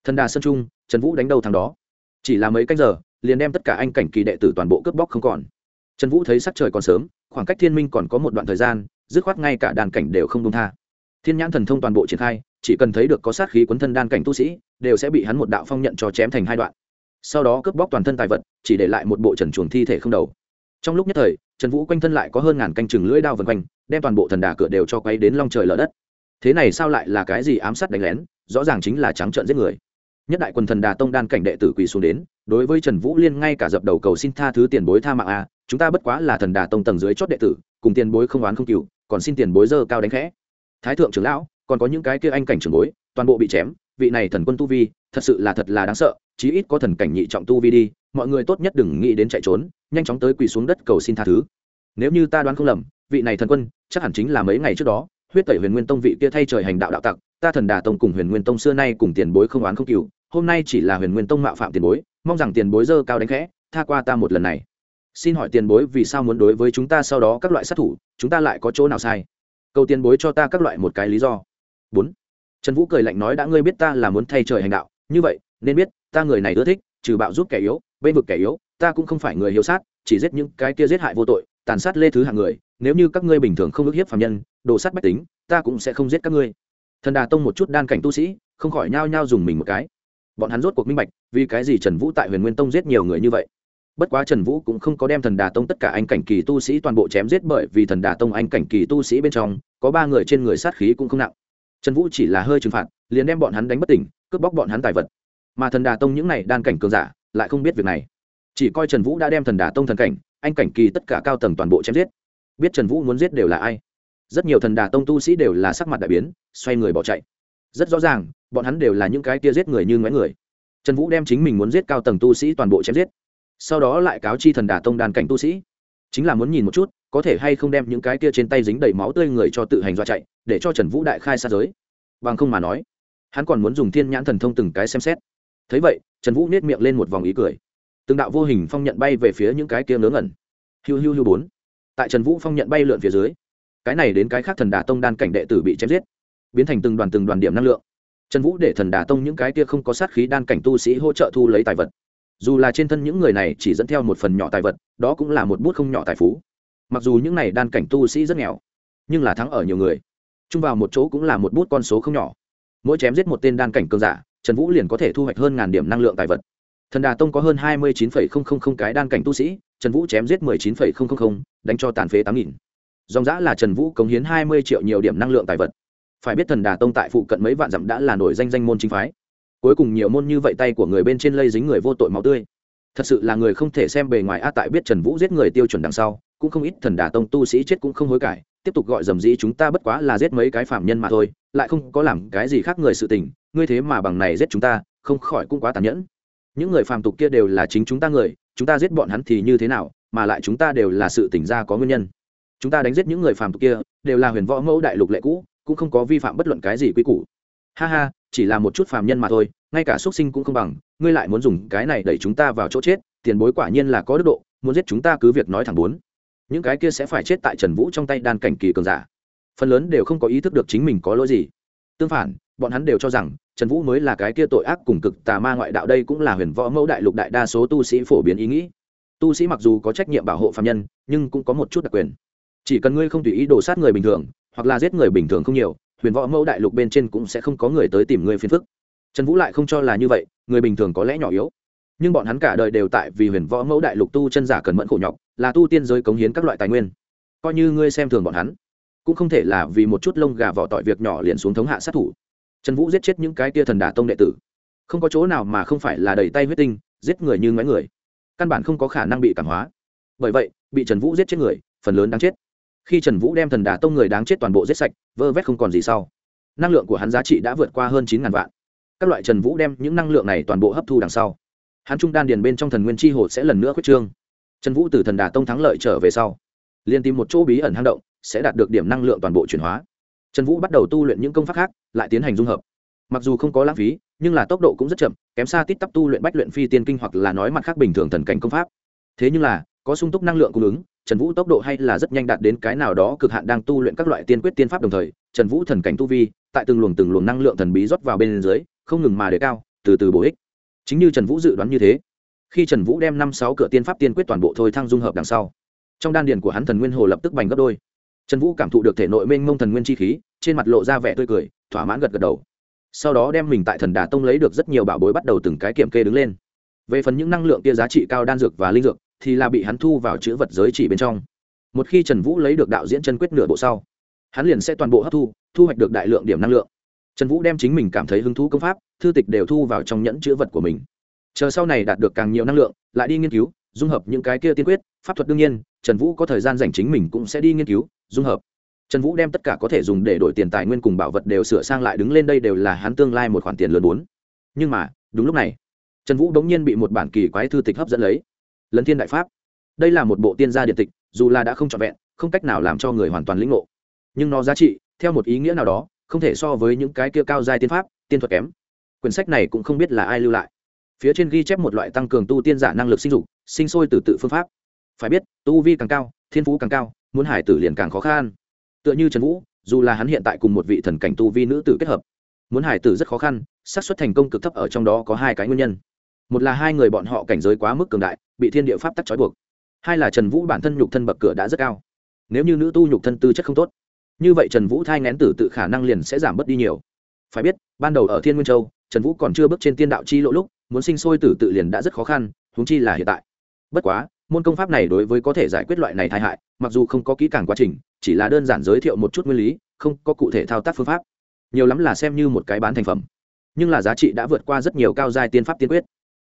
Thần đà sơn trung, trần vũ đánh đầu thằng đó. Chỉ là mấy canh giờ, liền đem tất cả anh cảnh kỳ đệ tử toàn bộ cướp bóc không còn. Trần vũ thấy sắc trời còn sớm, khoảng cách thiên minh còn có một đoạn thời gian, dứt khoát ngay cả đàn cảnh đều không đông tha. Thiên nhãn thần thông toàn bộ triển khai, chỉ cần thấy được có sát khí quấn thân đan cảnh tu sĩ, đều sẽ bị hắn một đạo phong nhận cho chém thành hai đoạn sau đó cướp bóc toàn thân tài vật, chỉ để lại một bộ trần chuồng thi thể không đầu. Trong lúc nhất thời, trần vũ quanh thân lại có hơn ngàn canh chừng lưỡi đao vần quanh, đem toàn bộ thần đà cửa đều cho quay đến long trời lở đất. Thế này sao lại là cái gì ám sát đánh lén, rõ ràng chính là trắng trợn giết người. Nhất đại quần thần đà tông đan cảnh đệ tử quỳ xuống đến, đối với trần vũ liên ngay cả dập đầu cầu xin tha thứ tiền bối tha mạng a, chúng ta bất quá là thần đà tông tầng dưới chót đệ tử, cùng tiền bối không oán không cựu còn xin tiền bối dơ cao đánh khẽ. Thái thượng trưởng lão, còn có những cái kia anh cảnh trưởng bối, toàn bộ bị chém vị này thần quân tu vi, thật sự là thật là đáng sợ, chí ít có thần cảnh nhị trọng tu vi đi, mọi người tốt nhất đừng nghĩ đến chạy trốn, nhanh chóng tới quỳ xuống đất cầu xin tha thứ. Nếu như ta đoán không lầm, vị này thần quân chắc hẳn chính là mấy ngày trước đó, huyết tẩy huyền nguyên tông vị kia thay trời hành đạo đạo tặc, ta thần đà tông cùng huyền nguyên tông xưa nay cùng tiền bối không oán không cừu, hôm nay chỉ là huyền nguyên tông mạo phạm tiền bối, mong rằng tiền bối dơ cao đánh khẽ, tha qua ta một lần này. Xin hỏi tiền bối vì sao muốn đối với chúng ta sau đó các loại sát thủ, chúng ta lại có chỗ nào sai? Cầu tiền bối cho ta các loại một cái lý do. Bốn trần vũ cười lạnh nói, đã ngươi biết ta là muốn thay trời hành đạo, như vậy, nên biết, ta người này ưa thích, trừ bạo giúp kẻ yếu bên vực kẻ yếu, ta cũng không phải người hiếu sát, chỉ giết những cái kia giết hại vô tội, tàn sát lê thứ hạng người, nếu như các ngươi bình thường không ức hiếp phạm nhân, đồ sát bách tính, ta cũng sẽ không giết các ngươi. Thần đà tông một chút đan cảnh tu sĩ, không khỏi nhao nhao dùng mình một cái. Bọn hắn rốt cuộc minh bạch, vì cái gì trần vũ tại huyền nguyên tông giết nhiều người như vậy. Bất quá trần vũ cũng không có đem thần đà tông tất cả anh cảnh kỳ tu sĩ toàn bộ chém giết bởi vì thần đà tông anh cảnh kỳ tu sĩ bên trong, có ba người trên người sát khí cũng không nặng trần vũ chỉ là hơi trừng phạt, liền đem bọn hắn đánh bất tỉnh, cướp bóc bọn hắn tài vật. Mà thần đà tông những này đan cảnh cường giả lại không biết việc này. Chỉ coi trần vũ đã đem thần đà tông thần cảnh, anh cảnh kỳ tất cả cao tầng toàn bộ chém giết. Biết trần vũ muốn giết đều là ai. Rất nhiều thần đà tông tu sĩ đều là sắc mặt đại biến, xoay người bỏ chạy. Rất rõ ràng, bọn hắn đều là những cái kia giết người như ngoái người. Trần vũ đem chính mình muốn giết cao tầng tu sĩ toàn bộ chém giết. Sau đó lại cáo chi thần đà tông đàn cảnh tu sĩ. Chính là muốn nhìn một chút, có thể hay không đem những cái kia trên tay dính đầy máu tươi người cho tự hành dọa chạy để cho trần vũ đại khai sát giới. Bằng không mà nói, hắn còn muốn dùng thiên nhãn thần thông từng cái xem xét. Thấy vậy, trần vũ nết miệng lên một vòng ý cười. Từng đạo vô hình phong nhận bay về phía những cái kia ngớ ngẩn. Hiu hiu hiu bốn. Tại trần vũ phong nhận bay lượn phía dưới, cái này đến cái khác thần đà tông đan cảnh đệ tử bị chém giết, biến thành từng đoàn từng đoàn điểm năng lượng. Trần vũ để thần đà tông những cái kia không có sát khí đan cảnh tu sĩ hỗ trợ thu lấy tài vật. Dù là trên thân những người này chỉ dẫn theo một phần nhỏ tài vật, đó cũng là một bút không nhỏ tài phú. Mặc dù những này đan cảnh tu sĩ rất nghèo, nhưng là thắng ở nhiều người chung vào một chỗ cũng là một bút con số không nhỏ. Mỗi chém giết một tên đan cảnh cường giả, trần vũ liền có thể thu hoạch hơn ngàn điểm năng lượng tài vật. Thần đà tông có hơn hai mươi chín cái đan cảnh tu sĩ, trần vũ chém giết mười chín đánh cho tàn phế tám nghìn. Dòng giã là trần vũ cống hiến hai mươi triệu nhiều điểm năng lượng tài vật. Phải biết thần đà tông tại phụ cận mấy vạn dặm đã là nổi danh danh môn chính phái. Cuối cùng nhiều môn như vậy tay của người bên trên lây dính người vô tội máu tươi. Thật sự là người không thể xem bề ngoài a tại biết trần vũ giết người tiêu chuẩn đằng sau, cũng không ít thần đà tông tu sĩ chết cũng không hối cải tiếp tục gọi dầm dĩ chúng ta bất quá là giết mấy cái phạm nhân mà thôi, lại không có làm cái gì khác người sự tình, ngươi thế mà bằng này giết chúng ta, không khỏi cũng quá tàn nhẫn. Những người phàm tục kia đều là chính chúng ta người, chúng ta giết bọn hắn thì như thế nào, mà lại chúng ta đều là sự tỉnh ra có nguyên nhân. Chúng ta đánh giết những người phàm tục kia, đều là huyền võ mẫu đại lục lệ cũ, cũng không có vi phạm bất luận cái gì quy củ. Ha ha, chỉ là một chút phàm nhân mà thôi, ngay cả xuất sinh cũng không bằng, ngươi lại muốn dùng cái này đẩy chúng ta vào chỗ chết, tiền bối quả nhiên là có đức độ, muốn giết chúng ta cứ việc nói thẳng bốn những cái kia sẽ phải chết tại trần vũ trong tay đan cảnh kỳ cường giả. Phần lớn đều không có ý thức được chính mình có lỗi gì. Tương phản, bọn hắn đều cho rằng trần vũ mới là cái kia tội ác cùng cực tà ma ngoại đạo đây cũng là huyền võ mẫu đại lục đại đa số tu sĩ phổ biến ý nghĩ. Tu sĩ mặc dù có trách nhiệm bảo hộ phạm nhân, nhưng cũng có một chút đặc quyền. Chỉ cần ngươi không tùy ý đổ sát người bình thường, hoặc là giết người bình thường không nhiều, huyền võ mẫu đại lục bên trên cũng sẽ không có người tới tìm ngươi phiền phức. Trần vũ lại không cho là như vậy, người bình thường có lẽ nhỏ yếu. Nhưng bọn hắn cả đời đều tại vì huyền võ mẫu đại lục tu chân giả cần mẫn khổ nhọc là tu tiên giới cống hiến các loại tài nguyên. Coi như ngươi xem thường bọn hắn, cũng không thể là vì một chút lông gà vỏ tỏi việc nhỏ liền xuống thống hạ sát thủ. Trần vũ giết chết những cái tia thần đà tông đệ tử. Không có chỗ nào mà không phải là đầy tay huyết tinh, giết người như ngoái người. Căn bản không có khả năng bị cảm hóa. Bởi vậy, bị trần vũ giết chết người, phần lớn đáng chết. Khi trần vũ đem thần đà tông người đáng chết toàn bộ giết sạch, vơ vét không còn gì sau. Năng lượng của hắn giá trị đã vượt qua hơn chín ngàn vạn. Các loại trần vũ đem những năng lượng này toàn bộ hấp thu đằng sau. Hắn trung đan điền bên trong thần nguyên chi hồ sẽ lần nữa quyết trương trần vũ từ thần đà tông thắng lợi trở về sau, liền tìm một chỗ bí ẩn hang động, sẽ đạt được điểm năng lượng toàn bộ chuyển hóa. Trần vũ bắt đầu tu luyện những công pháp khác, lại tiến hành dung hợp. Mặc dù không có lãng phí, nhưng là tốc độ cũng rất chậm, kém xa tít tắp tu luyện bách luyện phi tiên kinh hoặc là nói mặt khác bình thường thần cảnh công pháp. Thế nhưng là, có sung túc năng lượng cung ứng, trần vũ tốc độ hay là rất nhanh đạt đến cái nào đó cực hạn đang tu luyện các loại tiên quyết tiên pháp đồng thời, trần vũ thần cảnh tu vi, tại từng luồng từng luồng năng lượng thần bí rót vào bên dưới, không ngừng mà đề cao, từ từ bổ ích. Chính như trần vũ dự đoán như thế khi trần vũ đem năm sáu cửa tiên pháp tiên quyết toàn bộ thôi thăng dung hợp đằng sau, trong đan điền của hắn thần nguyên hồ lập tức bành gấp đôi. Trần vũ cảm thụ được thể nội mênh mông thần nguyên chi khí, trên mặt lộ ra vẻ tươi cười, thỏa mãn gật gật đầu. Sau đó đem mình tại thần đà tông lấy được rất nhiều bảo bối bắt đầu từng cái kiểm kê đứng lên. Về phần những năng lượng kia giá trị cao đan dược và linh dược, thì là bị hắn thu vào chữ vật giới chỉ bên trong. Một khi trần vũ lấy được đạo diễn chân quyết nửa bộ sau, hắn liền sẽ toàn bộ hấp thu thu hoạch được đại lượng điểm năng lượng. Trần vũ đem chính mình cảm thấy hứng thú công pháp, thư tịch đều thu vào trong nhẫn chữ vật của mình chờ sau này đạt được càng nhiều năng lượng, lại đi nghiên cứu, dung hợp những cái kia tiên quyết, pháp thuật đương nhiên, trần vũ có thời gian dành chính mình cũng sẽ đi nghiên cứu, dung hợp. Trần vũ đem tất cả có thể dùng để đổi tiền tài nguyên cùng bảo vật đều sửa sang lại đứng lên đây đều là hắn tương lai một khoản tiền lớn bốn nhưng mà, đúng lúc này, trần vũ đống nhiên bị một bản kỳ quái thư tịch hấp dẫn lấy. Lấn thiên đại pháp. Đây là một bộ tiên gia điện tịch, dù là đã không trọn vẹn, không cách nào làm cho người hoàn toàn lĩnh ngộ. Nhưng nó giá trị, theo một ý nghĩa nào đó, không thể so với những cái kia cao giai tiên pháp, tiên thuật kém. Quyển sách này cũng không biết là ai lưu lại phía trên ghi chép một loại tăng cường tu tiên giả năng lực sinh dục, sinh sôi từ tự phương pháp. Phải biết, tu vi càng cao, thiên phú càng cao, muốn hải tử liền càng khó khăn. Tựa như trần vũ, dù là hắn hiện tại cùng một vị thần cảnh tu vi nữ tử kết hợp, muốn hải tử rất khó khăn, xác suất thành công cực thấp ở trong đó có hai cái nguyên nhân. Một là hai người bọn họ cảnh giới quá mức cường đại, bị thiên địa pháp tắc trói buộc. Hai là trần vũ bản thân nhục thân bậc cửa đã rất cao. Nếu như nữ tu nhục thân tư chất không tốt, như vậy trần vũ thai ngén tử tự khả năng liền sẽ giảm bớt đi nhiều. Phải biết, ban đầu ở thiên nguyên châu, trần vũ còn chưa bước trên tiên đạo chi lỗ lúc muốn sinh sôi tử tự liền đã rất khó khăn, huống chi là hiện tại. Bất quá, môn công pháp này đối với có thể giải quyết loại này tai hại, mặc dù không có kỹ càng quá trình, chỉ là đơn giản giới thiệu một chút nguyên lý, không có cụ thể thao tác phương pháp. Nhiều lắm là xem như một cái bán thành phẩm. Nhưng là giá trị đã vượt qua rất nhiều cao giai tiên pháp tiên quyết.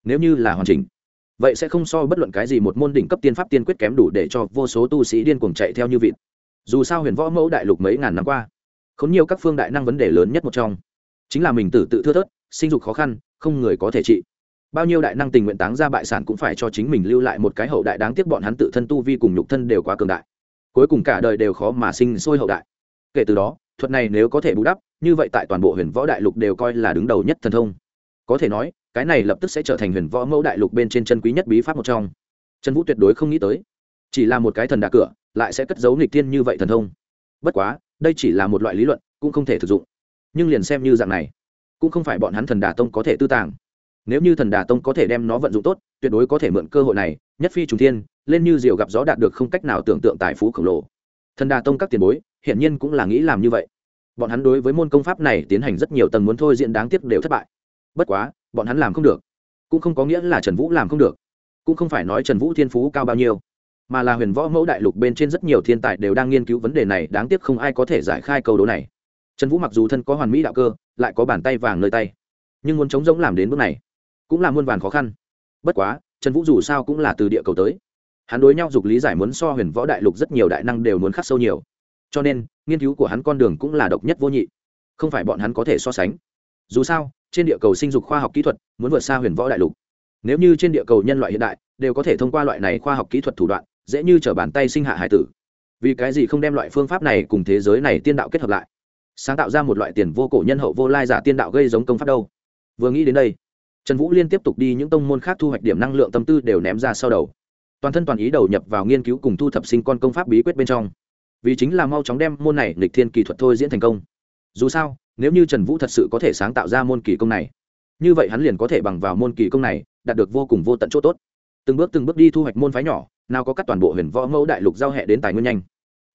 Nếu như là hoàn chỉnh, vậy sẽ không so bất luận cái gì một môn đỉnh cấp tiên pháp tiên quyết kém đủ để cho vô số tu sĩ điên cuồng chạy theo như vịt. Dù sao huyền võ mẫu đại lục mấy ngàn năm qua, khốn nhiều các phương đại năng vấn đề lớn nhất một trong, chính là mình tử tự thưa thớt, sinh dục khó khăn không người có thể trị. Bao nhiêu đại năng tình nguyện táng ra bại sản cũng phải cho chính mình lưu lại một cái hậu đại đáng tiếc bọn hắn tự thân tu vi cùng nhục thân đều quá cường đại. Cuối cùng cả đời đều khó mà sinh sôi hậu đại. Kể từ đó, thuật này nếu có thể bù đắp, như vậy tại toàn bộ huyền võ đại lục đều coi là đứng đầu nhất thần thông. Có thể nói, cái này lập tức sẽ trở thành huyền võ mẫu đại lục bên trên chân quý nhất bí pháp một trong. Trần vũ tuyệt đối không nghĩ tới, chỉ là một cái thần đà cửa, lại sẽ cất giấu nghịch tiên như vậy thần thông. Bất quá, đây chỉ là một loại lý luận, cũng không thể thực dụng. Nhưng liền xem như dạng này cũng không phải bọn hắn thần đà tông có thể tư tàng. Nếu như thần đà tông có thể đem nó vận dụng tốt, tuyệt đối có thể mượn cơ hội này, nhất phi trùng thiên, lên như diều gặp gió đạt được không cách nào tưởng tượng tài phú khổng lồ. Thần đà tông các tiền bối, hiển nhiên cũng là nghĩ làm như vậy. Bọn hắn đối với môn công pháp này tiến hành rất nhiều tầng muốn thôi diện đáng tiếc đều thất bại. Bất quá, bọn hắn làm không được. Cũng không có nghĩa là trần vũ làm không được. Cũng không phải nói trần vũ thiên phú cao bao nhiêu, mà là huyền võ mẫu đại lục bên trên rất nhiều thiên tài đều đang nghiên cứu vấn đề này, đáng tiếc không ai có thể giải khai câu đố này trần vũ mặc dù thân có hoàn mỹ đạo cơ, lại có bàn tay vàng nơi tay, nhưng muốn chống giống làm đến bước này cũng là muôn vàn khó khăn. Bất quá, trần vũ dù sao cũng là từ địa cầu tới. Hắn đối nhau dục lý giải muốn so huyền võ đại lục rất nhiều đại năng đều muốn khắc sâu nhiều. Cho nên, nghiên cứu của hắn con đường cũng là độc nhất vô nhị. Không phải bọn hắn có thể so sánh. Dù sao, trên địa cầu sinh dục khoa học kỹ thuật muốn vượt xa huyền võ đại lục. Nếu như trên địa cầu nhân loại hiện đại, đều có thể thông qua loại này khoa học kỹ thuật thủ đoạn, dễ như t r ở bàn tay sinh hạ hải tử. Vì cái gì không đem loại phương pháp này cùng thế giới này tiên đạo kết hợp lại? Sáng tạo ra một loại tiền vô cổ nhân hậu vô lai giả tiên đạo gây giống công pháp đâu. Vừa nghĩ đến đây, trần vũ liên tiếp tục đi những tông môn khác thu hoạch điểm năng lượng tâm tư đều ném ra sau đầu. Toàn thân toàn ý đầu nhập vào nghiên cứu cùng thu thập sinh con công pháp bí quyết bên trong. Vì chính là mau chóng đem môn này lịch thiên kỳ thuật thôi diễn thành công. Dù sao, nếu như trần vũ thật sự có thể sáng tạo ra môn kỳ công này, như vậy hắn liền có thể bằng vào môn kỳ công này, đạt được vô cùng vô tận chỗ tốt. Từng bước từng bước đi thu hoạch môn phái nhỏ, nào có các toàn bộ huyền võ mẫu đại lục giao hệ đến tài nguyên nhanh.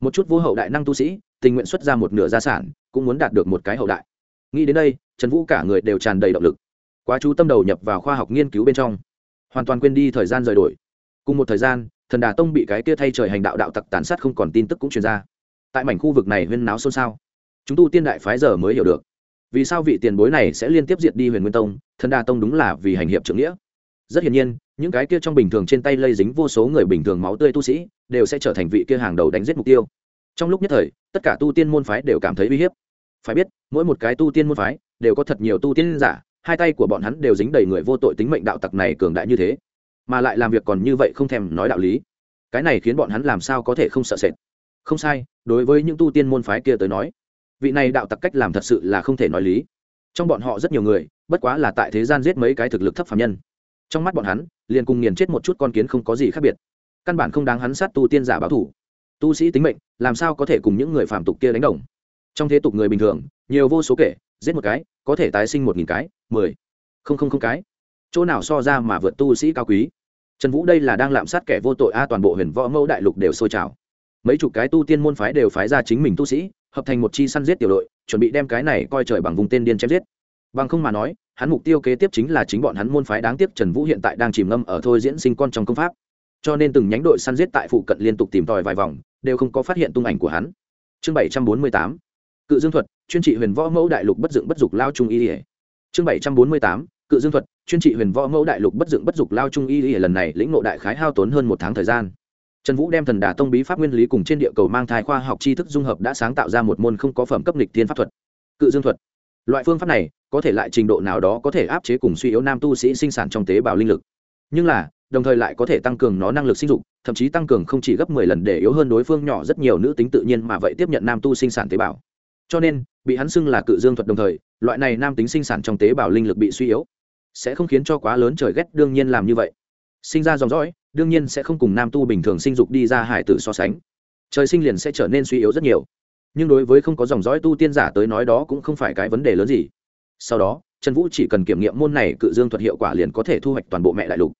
Một chút vô hậu đại năng tu sĩ, tình nguyện xuất ra một nửa gia sản cũng muốn đạt được một cái hậu đại. Nghĩ đến đây, trần vũ cả người đều tràn đầy động lực. Quá chú tâm đầu nhập vào khoa học nghiên cứu bên trong. Hoàn toàn quên đi thời gian rời đổi. Cùng một thời gian, thần đà tông bị cái kia thay trời hành đạo đạo tặc tàn sát không còn tin tức cũng truyền ra. Tại mảnh khu vực này huyên náo xôn xao, chúng tu tiên đại phái giờ mới hiểu được. Vì sao vị tiền bối này sẽ liên tiếp diệt đi huyền nguyên tông, thần đà tông đúng là vì hành hiệp trưởng nghĩa. Rất hiển nhiên, những cái kia trong bình thường trên tay lây dính vô số người bình thường máu tươi tu sĩ, đều sẽ trở thành vị kia hàng đầu đánh giết mục tiêu trong lúc nhất thời, tất cả tu tiên môn phái đều cảm thấy uy hiếp. Phải biết, mỗi một cái tu tiên môn phái đều có thật nhiều tu tiên giả, hai tay của bọn hắn đều dính đầy người vô tội tính mệnh đạo tặc này cường đại như thế, mà lại làm việc còn như vậy không thèm nói đạo lý. Cái này khiến bọn hắn làm sao có thể không sợ sệt? Không sai, đối với những tu tiên môn phái kia tới nói, vị này đạo tặc cách làm thật sự là không thể nói lý. Trong bọn họ rất nhiều người, bất quá là tại thế gian giết mấy cái thực lực thấp phạm nhân. Trong mắt bọn hắn, liền cùng nghiền chết một chút con kiến không có gì khác biệt. Căn bản không đáng hắn sát tu tiên giả báo thủ tu sĩ tính mệnh, làm sao có thể cùng những người phạm tục kia đánh đồng? Trong thế tục người bình thường, nhiều vô số kể, giết một cái, có thể tái sinh một nghìn cái, mười, không không không cái. Chỗ nào so ra mà vượt tu sĩ cao quý? Trần vũ đây là đang lạm sát kẻ vô tội a, toàn bộ huyền võ mẫu đại lục đều sôi trào. Mấy chục cái tu tiên môn phái đều phái ra chính mình tu sĩ, hợp thành một chi săn giết tiểu đội, chuẩn bị đem cái này coi trời bằng vùng tên điên chém giết. Bằng không mà nói, hắn mục tiêu kế tiếp chính là chính bọn hắn môn phái đáng tiếc trần vũ hiện tại đang chìm ngâm ở thôi diễn sinh con trong công pháp cho nên từng nhánh đội săn giết tại phụ cận liên tục tìm tòi vài vòng, đều không có phát hiện tung ảnh của hắn. Chương bảy trăm bốn mươi tám. Cự dương thuật, chuyên trị huyền võ mẫu đại lục bất dựng bất dục lao trung y ỉa chương bảy trăm bốn mươi tám. Cự dương thuật, chuyên trị huyền võ mẫu đại lục bất dựng bất dục lao trung y ỉa lần này lĩnh ngộ đại khái hao tốn hơn một tháng thời gian. Trần vũ đem thần đà tông bí pháp nguyên lý cùng trên địa cầu mang thai khoa học tri thức dung hợp đã sáng tạo ra một môn không có phẩm cấp lịch thiên pháp thuật. Cự dương thuật. Loại phương pháp này, có thể lại trình độ nào đó có thể áp chế cùng suy yếu nam tu sĩ sinh sản trong tế bào linh lực. Nhưng là đồng thời lại có thể tăng cường nó năng lực sinh dục, thậm chí tăng cường không chỉ gấp mười lần để yếu hơn đối phương nhỏ rất nhiều nữ tính tự nhiên mà vậy tiếp nhận nam tu sinh sản tế bào. Cho nên, bị hắn xưng là cự dương thuật đồng thời, loại này nam tính sinh sản trong tế bào linh lực bị suy yếu, sẽ không khiến cho quá lớn trời ghét, đương nhiên làm như vậy. Sinh ra dòng dõi, đương nhiên sẽ không cùng nam tu bình thường sinh dục đi ra hải tử so sánh. Trời sinh liền sẽ trở nên suy yếu rất nhiều. Nhưng đối với không có dòng dõi tu tiên giả tới nói đó cũng không phải cái vấn đề lớn gì. Sau đó, trần vũ chỉ cần kiểm nghiệm môn này cự dương thuật hiệu quả liền có thể thu hoạch toàn bộ mẹ đại lục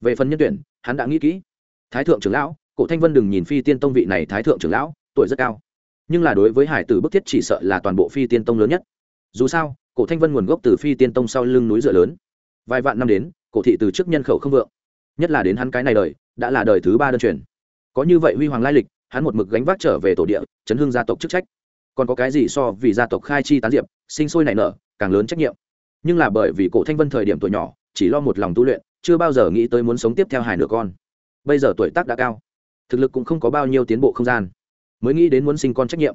về phần nhân tuyển, hắn đã nghĩ kỹ. Thái thượng trưởng lão, cổ thanh vân đừng nhìn phi tiên tông vị này thái thượng trưởng lão, tuổi rất cao. Nhưng là đối với hải tử bức thiết chỉ sợ là toàn bộ phi tiên tông lớn nhất. Dù sao, cổ thanh vân nguồn gốc từ phi tiên tông sau lưng núi dựa lớn. Vài vạn năm đến, cổ thị từ trước nhân khẩu không vượng. Nhất là đến hắn cái này đời, đã là đời thứ ba đơn truyền. Có như vậy huy hoàng lai lịch, hắn một mực gánh vác trở về tổ địa, chấn hương gia tộc chức trách. Còn có cái gì so vì gia tộc khai chi tán diệp, sinh sôi nảy nở, càng lớn trách nhiệm. Nhưng là bởi vì cổ thanh vân thời điểm tuổi nhỏ, chỉ lo một lòng tu luyện chưa bao giờ nghĩ tới muốn sống tiếp theo hài nửa con. Bây giờ tuổi tác đã cao, thực lực cũng không có bao nhiêu tiến bộ không gian. Mới nghĩ đến muốn sinh con trách nhiệm.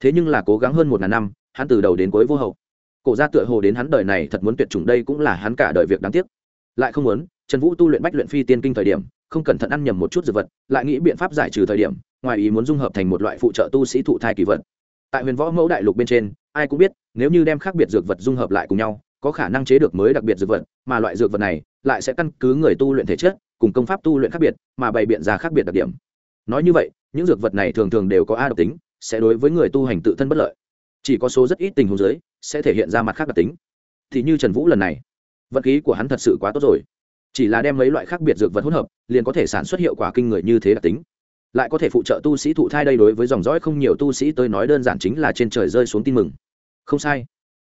Thế nhưng là cố gắng hơn một ngàn năm, hắn từ đầu đến cuối vô hậu. Cổ ra tựa hồ đến hắn đời này thật muốn tuyệt chủng đây cũng là hắn cả đời việc đáng tiếc. Lại không muốn, trần vũ tu luyện bách luyện phi tiên kinh thời điểm, không cẩn thận ăn nhầm một chút dược vật, lại nghĩ biện pháp giải trừ thời điểm, ngoài ý muốn dung hợp thành một loại phụ trợ tu sĩ thụ thai kỳ vật. Tại huyền võ mẫu đại lục bên trên, ai cũng biết, nếu như đem khác biệt dược vật dung hợp lại cùng nhau, có khả năng chế được mới đặc biệt dược vật, mà loại dược vật này lại sẽ căn cứ người tu luyện thể chất, cùng công pháp tu luyện khác biệt, mà bày biện ra khác biệt đặc điểm. Nói như vậy, những dược vật này thường thường đều có a độc tính, sẽ đối với người tu hành tự thân bất lợi. Chỉ có số rất ít tình huống giới sẽ thể hiện ra mặt khác đặc tính. Thì như trần vũ lần này, vật khí của hắn thật sự quá tốt rồi. Chỉ là đem mấy loại khác biệt dược vật hỗn hợp, liền có thể sản xuất hiệu quả kinh người như thế đặc tính. Lại có thể phụ trợ tu sĩ thụ thai đây đối với dòng dõi không nhiều tu sĩ tới nói đơn giản chính là trên trời rơi xuống tin mừng. Không sai.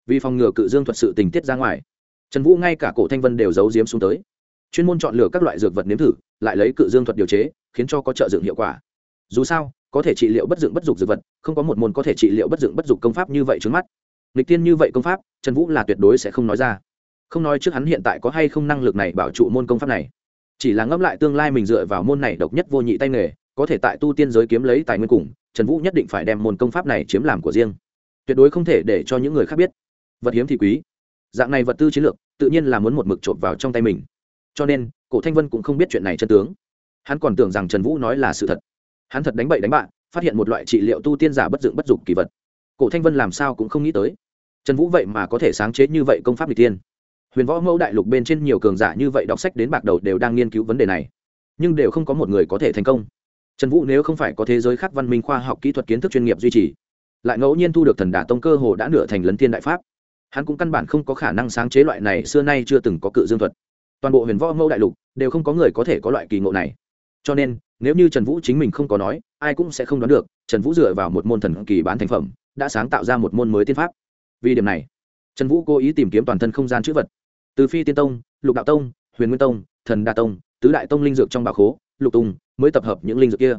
Vì phòng ngừa cự dương thuật sự tình tiết ra ngoài trần vũ ngay cả cổ thanh vân đều giấu diếm xuống tới. Chuyên môn chọn lựa các loại dược vật nếm thử, lại lấy cự dương thuật điều chế, khiến cho có trợ dựng hiệu quả. Dù sao, có thể trị liệu bất dựng bất dục dược vật, không có một môn có thể trị liệu bất dựng bất dục công pháp như vậy trước mắt. Nghịch tiên như vậy công pháp, trần vũ là tuyệt đối sẽ không nói ra. Không nói trước hắn hiện tại có hay không năng lực này bảo trụ môn công pháp này. Chỉ là ngẫm lại tương lai mình dựa vào môn này độc nhất vô nhị tay nghề, có thể tại tu tiên giới kiếm lấy tài nguyên cùng, trần vũ nhất định phải đem môn công pháp này chiếm làm của riêng. Tuyệt đối không thể để cho những người khác biết. Vật hiếm thì quý dạng này vật tư chiến lược, tự nhiên là muốn một mực trộm vào trong tay mình. Cho nên, cổ thanh vân cũng không biết chuyện này chân tướng. Hắn còn tưởng rằng trần vũ nói là sự thật. Hắn thật đánh bậy đánh bạn phát hiện một loại trị liệu tu tiên giả bất dựng bất dục kỳ vật. Cổ thanh vân làm sao cũng không nghĩ tới. Trần vũ vậy mà có thể sáng chế như vậy công pháp n g tiên huyền võ mẫu đại lục bên trên nhiều cường giả như vậy đọc sách đến bạc đầu đều đang nghiên cứu vấn đề này. Nhưng đều không có một người có thể thành công. Trần vũ nếu không phải có thế giới khác văn minh khoa học kỹ thuật kiến thức chuyên nghiệp duy trì, lại ngẫu nhiên thu được thần đả tông cơ hồ đã nửa thành lấn thiên đại pháp hắn cũng căn bản không có khả năng sáng chế loại này xưa nay chưa từng có cự dương thuật. Toàn bộ huyền võ mẫu đại lục đều không có người có thể có loại kỳ ngộ này. Cho nên, nếu như trần vũ chính mình không có nói, ai cũng sẽ không đoán được, trần vũ dựa vào một môn thần kỳ bán thành phẩm, đã sáng tạo ra một môn mới tiên pháp. Vì điểm này, trần vũ cố ý tìm kiếm toàn thân không gian chữ vật. Từ phi tiên tông, lục đạo tông, huyền nguyên tông, thần đa tông, tứ đại tông linh dược trong bà khố, lục tùng mới tập hợp những linh dược kia.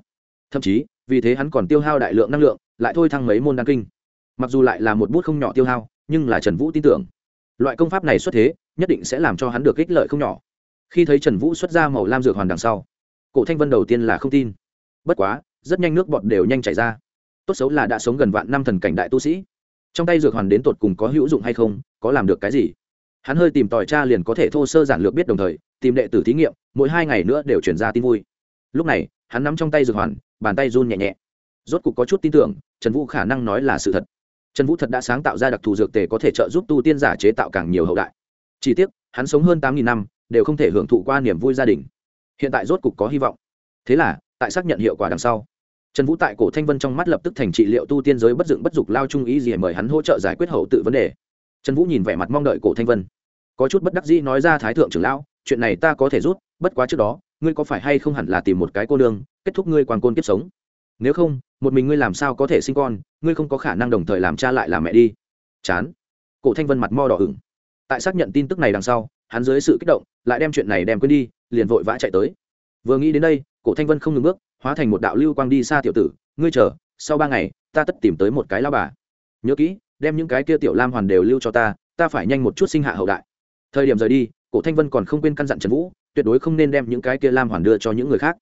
Thậm chí, vì thế hắn còn tiêu hao đại lượng năng lượng, lại thôi thăng mấy môn đăng kinh. Mặc dù lại là một bút không nhỏ tiêu hao nhưng là trần vũ tin tưởng. Loại công pháp này xuất thế, nhất định sẽ làm cho hắn được ích lợi không nhỏ. Khi thấy trần vũ xuất ra màu lam dược hoàn đằng sau, cổ thanh vân đầu tiên là không tin. Bất quá, rất nhanh nước bọt đều nhanh chảy ra. Tốt xấu là đã sống gần vạn năm thần cảnh đại tu sĩ. Trong tay dược hoàn đến tột cùng có hữu dụng hay không, có làm được cái gì? Hắn hơi tìm tòi cha liền có thể thô sơ giản lược biết đồng thời, tìm đệ tử thí nghiệm, mỗi hai ngày nữa đều chuyển ra tin vui. Lúc này, hắn nắm trong tay dược hoàn, bàn tay run nhẹ nhẹ. Rốt cục có chút tin tưởng, trần vũ khả năng nói là sự thật trần vũ thật đã sáng tạo ra đặc thù dược tề có thể trợ giúp tu tiên giả chế tạo càng nhiều hậu đại. Chỉ tiếc, hắn sống hơn tám nghìn năm, đều không thể hưởng thụ qua niềm vui gia đình. Hiện tại rốt cục có hy vọng. Thế là, tại xác nhận hiệu quả đằng sau, trần vũ tại cổ thanh vân trong mắt lập tức thành trị liệu tu tiên giới bất dựng bất dục lao trung ý gì mời hắn hỗ trợ giải quyết hậu tự vấn đề. Trần vũ nhìn vẻ mặt mong đợi cổ thanh vân. Có chút bất đắc dĩ nói ra thái thượng trưởng lão, chuyện này ta có thể rút, bất quá trước đó, ngươi có phải hay không hẳn là tìm một cái cô nương, kết thúc ngươi quan côn kiếp sống? Nếu không, một mình ngươi làm sao có thể sinh con? Ngươi không có khả năng đồng thời làm cha lại làm mẹ đi. Chán. Cổ thanh vân mặt mo đỏ ửng. Tại xác nhận tin tức này đằng sau, hắn dưới sự kích động, lại đem chuyện này đem quên đi, liền vội vã chạy tới. Vừa nghĩ đến đây, cổ thanh vân không ngừng bước, hóa thành một đạo lưu quang đi xa tiểu tử. Ngươi chờ, sau ba ngày, ta tất tìm tới một cái lao bà. Nhớ kỹ, đem những cái kia tiểu lam hoàn đều lưu cho ta ta phải nhanh một chút sinh hạ hậu đại. Thời điểm rời đi, cổ thanh vân còn không quên căn dặn trần vũ, tuyệt đối không nên đem những cái kia lam hoàn đưa cho những người khác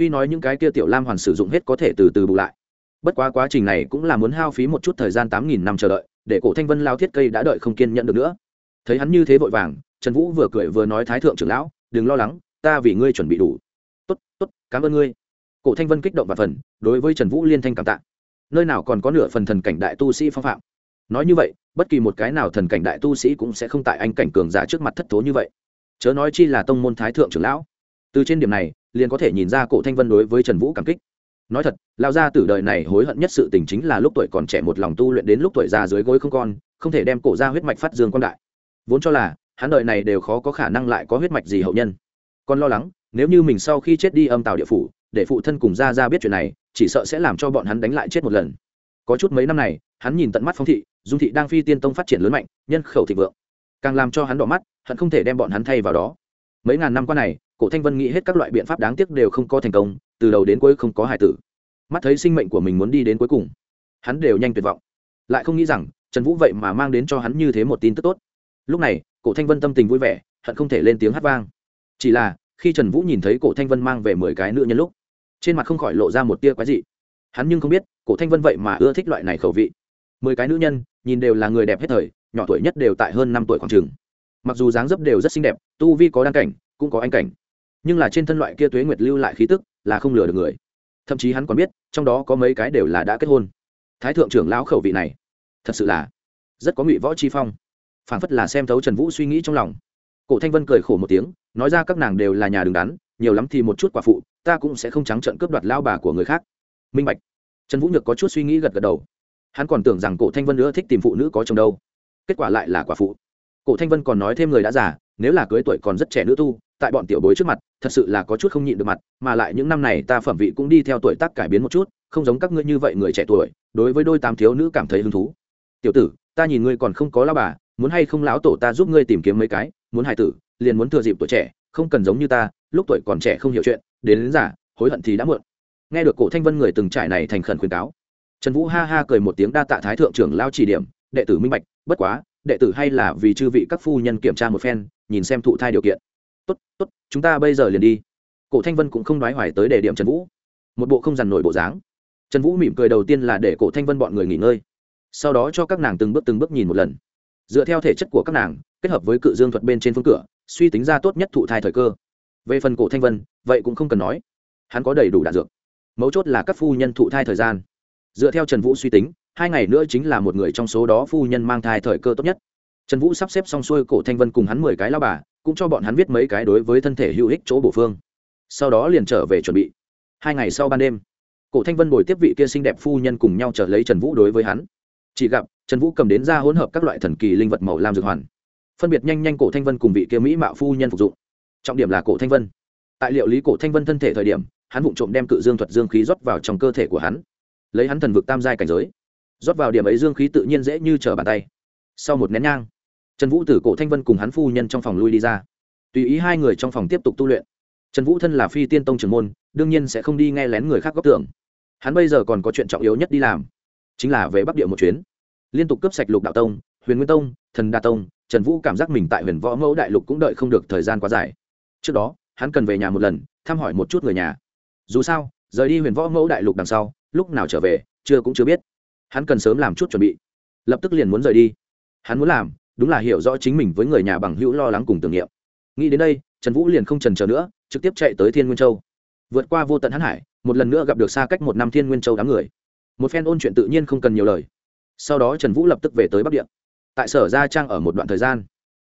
tuy nói những cái kia tiểu lam hoàn sử dụng hết có thể từ từ bù lại. Bất quá quá trình này cũng là muốn hao phí một chút thời gian tám nghìn năm chờ đợi, để cổ thanh vân lao thiết cây đã đợi không kiên nhận được nữa. Thấy hắn như thế vội vàng, trần vũ vừa cười vừa nói thái thượng trưởng lão, đừng lo lắng, ta vì ngươi chuẩn bị đủ. Tốt tốt, cảm ơn ngươi. Cổ thanh vân kích động và phần, đối với trần vũ liên thanh cảm tạ. Nơi nào còn có nửa phần thần cảnh đại tu sĩ phong phạm? Nói như vậy, bất kỳ một cái nào thần cảnh đại tu sĩ cũng sẽ không tại anh cảnh cường giả trước mặt thất thố như vậy. Chớ nói chi là tông môn thái thượng trưởng lão. Từ trên điểm này liền có thể nhìn ra cổ thanh vân đối với trần vũ cảm kích nói thật lao ra từ đời này hối hận nhất sự tình chính là lúc tuổi còn trẻ một lòng tu luyện đến lúc tuổi già dưới gối không con không thể đem cổ ra huyết mạch phát dương quan đại vốn cho là hắn đời này đều khó có khả năng lại có huyết mạch gì hậu nhân còn lo lắng nếu như mình sau khi chết đi âm tàu địa phủ để phụ thân cùng ra ra biết chuyện này chỉ sợ sẽ làm cho bọn hắn đánh lại chết một lần có chút mấy năm này hắn nhìn tận mắt phong thị dung thị đang phi tiên tông phát triển lớn mạnh nhân khẩu thịnh vượng càng làm cho hắn đỏ mắt hận không thể đem bọn hắn thay vào đó mấy ngàn năm qua này cổ thanh vân nghĩ hết các loại biện pháp đáng tiếc đều không có thành công, từ đầu đến cuối không có hải tử. Mắt thấy sinh mệnh của mình muốn đi đến cuối cùng, hắn đều nhanh tuyệt vọng. Lại không nghĩ rằng, trần vũ vậy mà mang đến cho hắn như thế một tin tức tốt. Lúc này, cổ thanh vân tâm tình vui vẻ, hận không thể lên tiếng hát vang. Chỉ là, khi trần vũ nhìn thấy cổ thanh vân mang về mười cái nữ nhân lúc, trên mặt không khỏi lộ ra một tia quái dị. Hắn nhưng không biết, cổ thanh vân vậy mà ưa thích loại này khẩu vị. Mười cái nữ nhân, nhìn đều là người đẹp hết thời, nhỏ tuổi nhất đều tại hơn năm tuổi khoảng trường mặc dù dáng dấp đều rất xinh đẹp, tu vi có đăng cảnh, cũng có anh cảnh nhưng là trên thân loại kia tuế nguyệt lưu lại khí tức là không lừa được người. Thậm chí hắn còn biết, trong đó có mấy cái đều là đã kết hôn. Thái thượng trưởng lão khẩu vị này, thật sự là rất có ngụy võ chi phong. Phảng phất là xem thấu trần vũ suy nghĩ trong lòng. Cổ thanh vân cười khổ một tiếng, nói ra các nàng đều là nhà đứng đắn, nhiều lắm thì một chút quả phụ, ta cũng sẽ không trắng trợn cướp đoạt lao bà của người khác. Minh bạch. Trần vũ nhược có chút suy nghĩ gật gật đầu. Hắn còn tưởng rằng cổ thanh vân nữa thích tìm phụ nữ có chồng đâu. Kết quả lại là quả phụ. Cổ thanh vân còn nói thêm người đã già, nếu là cưới tuổi còn rất trẻ nữ tu tại bọn tiểu bối trước mặt thật sự là có chút không nhịn được mặt mà lại những năm này ta phẩm vị cũng đi theo tuổi tác cải biến một chút không giống các ngươi như vậy người trẻ tuổi đối với đôi tám thiếu nữ cảm thấy hứng thú. Tiểu tử ta nhìn ngươi còn không có lao bà muốn hay không lão tổ ta giúp ngươi tìm kiếm mấy cái muốn hài tử liền muốn thừa dịp tuổi trẻ không cần giống như ta lúc tuổi còn trẻ không hiểu chuyện đến, đến giả hối hận thì đã muộn. Nghe được cổ thanh vân người từng trải này thành khẩn khuyên cáo trần vũ ha ha cười một tiếng đa tạ thái thượng trưởng lao chỉ điểm đệ tử minh bạch bất quá đệ tử hay là vì chư vị các phu nhân kiểm tra một phen nhìn xem thụ thai điều kiện tốt tốt, chúng ta bây giờ liền đi. Cổ thanh vân cũng không nói hoài tới đề điểm trần vũ. Một bộ không dằn nổi bộ dáng. Trần vũ mỉm cười đầu tiên là để cổ thanh vân bọn người nghỉ ngơi. Sau đó cho các nàng từng bước từng bước nhìn một lần. Dựa theo thể chất của các nàng, kết hợp với cự dương thuật bên trên phương cửa, suy tính ra tốt nhất thụ thai thời cơ. Về phần cổ thanh vân, vậy cũng không cần nói. Hắn có đầy đủ đạn dược. Mấu chốt là các phu nhân thụ thai thời gian. Dựa theo trần vũ suy tính, hai ngày nữa chính là một người trong số đó phu nhân mang thai thời cơ tốt nhất trần vũ sắp xếp xong xuôi cổ thanh vân cùng hắn mười cái lao bà, cũng cho bọn hắn viết mấy cái đối với thân thể hữu ích chỗ bổ phương. Sau đó liền trở về chuẩn bị. Hai ngày sau ban đêm, cổ thanh vân bồi tiếp vị kia xinh đẹp phu nhân cùng nhau trở lấy trần vũ đối với hắn. Chỉ gặp, trần vũ cầm đến ra hỗn hợp các loại thần kỳ linh vật màu lam dược hoàn. Phân biệt nhanh nhanh cổ thanh vân cùng vị kia mỹ mạo phu nhân phục dụng. Trọng điểm là cổ thanh vân. Tại liệu lý cổ thanh vân thân thể thời điểm, hắn vụng trộm đem cự dương thuật dương khí rót vào trong cơ thể của hắn. Lấy hắn thần vực tam giai cảnh giới, rót vào điểm ấy dương khí tự nhiên dễ như trở bàn tay. Sau một nén nhang trần vũ từ cổ thanh vân cùng hắn phu nhân trong phòng lui đi ra. Tùy ý hai người trong phòng tiếp tục tu luyện. Trần vũ thân là phi tiên tông trưởng môn, đương nhiên sẽ không đi nghe lén người khác góp tưởng. Hắn bây giờ còn có chuyện trọng yếu nhất đi làm, chính là về bắc địa một chuyến. Liên tục cướp sạch lục đạo tông, huyền nguyên tông, thần đa tông, trần vũ cảm giác mình tại huyền võ mẫu đại lục cũng đợi không được thời gian quá dài. Trước đó, hắn cần về nhà một lần, thăm hỏi một chút người nhà. Dù sao, rời đi huyền võ mẫu đại lục đằng sau, lúc nào trở về, chưa cũng chưa biết. Hắn cần sớm làm chút chuẩn bị. Lập tức liền muốn rời đi. Hắn muốn làm đúng là hiểu rõ chính mình với người nhà bằng hữu lo lắng cùng tưởng niệm. Nghĩ đến đây, trần vũ liền không trần chờ nữa, trực tiếp chạy tới thiên nguyên châu. Vượt qua vô tận hắn hải, một lần nữa gặp được xa cách một năm thiên nguyên châu đám người. Một phen ôn chuyện tự nhiên không cần nhiều lời. Sau đó trần vũ lập tức về tới bắc địa. Tại sở gia trang ở một đoạn thời gian.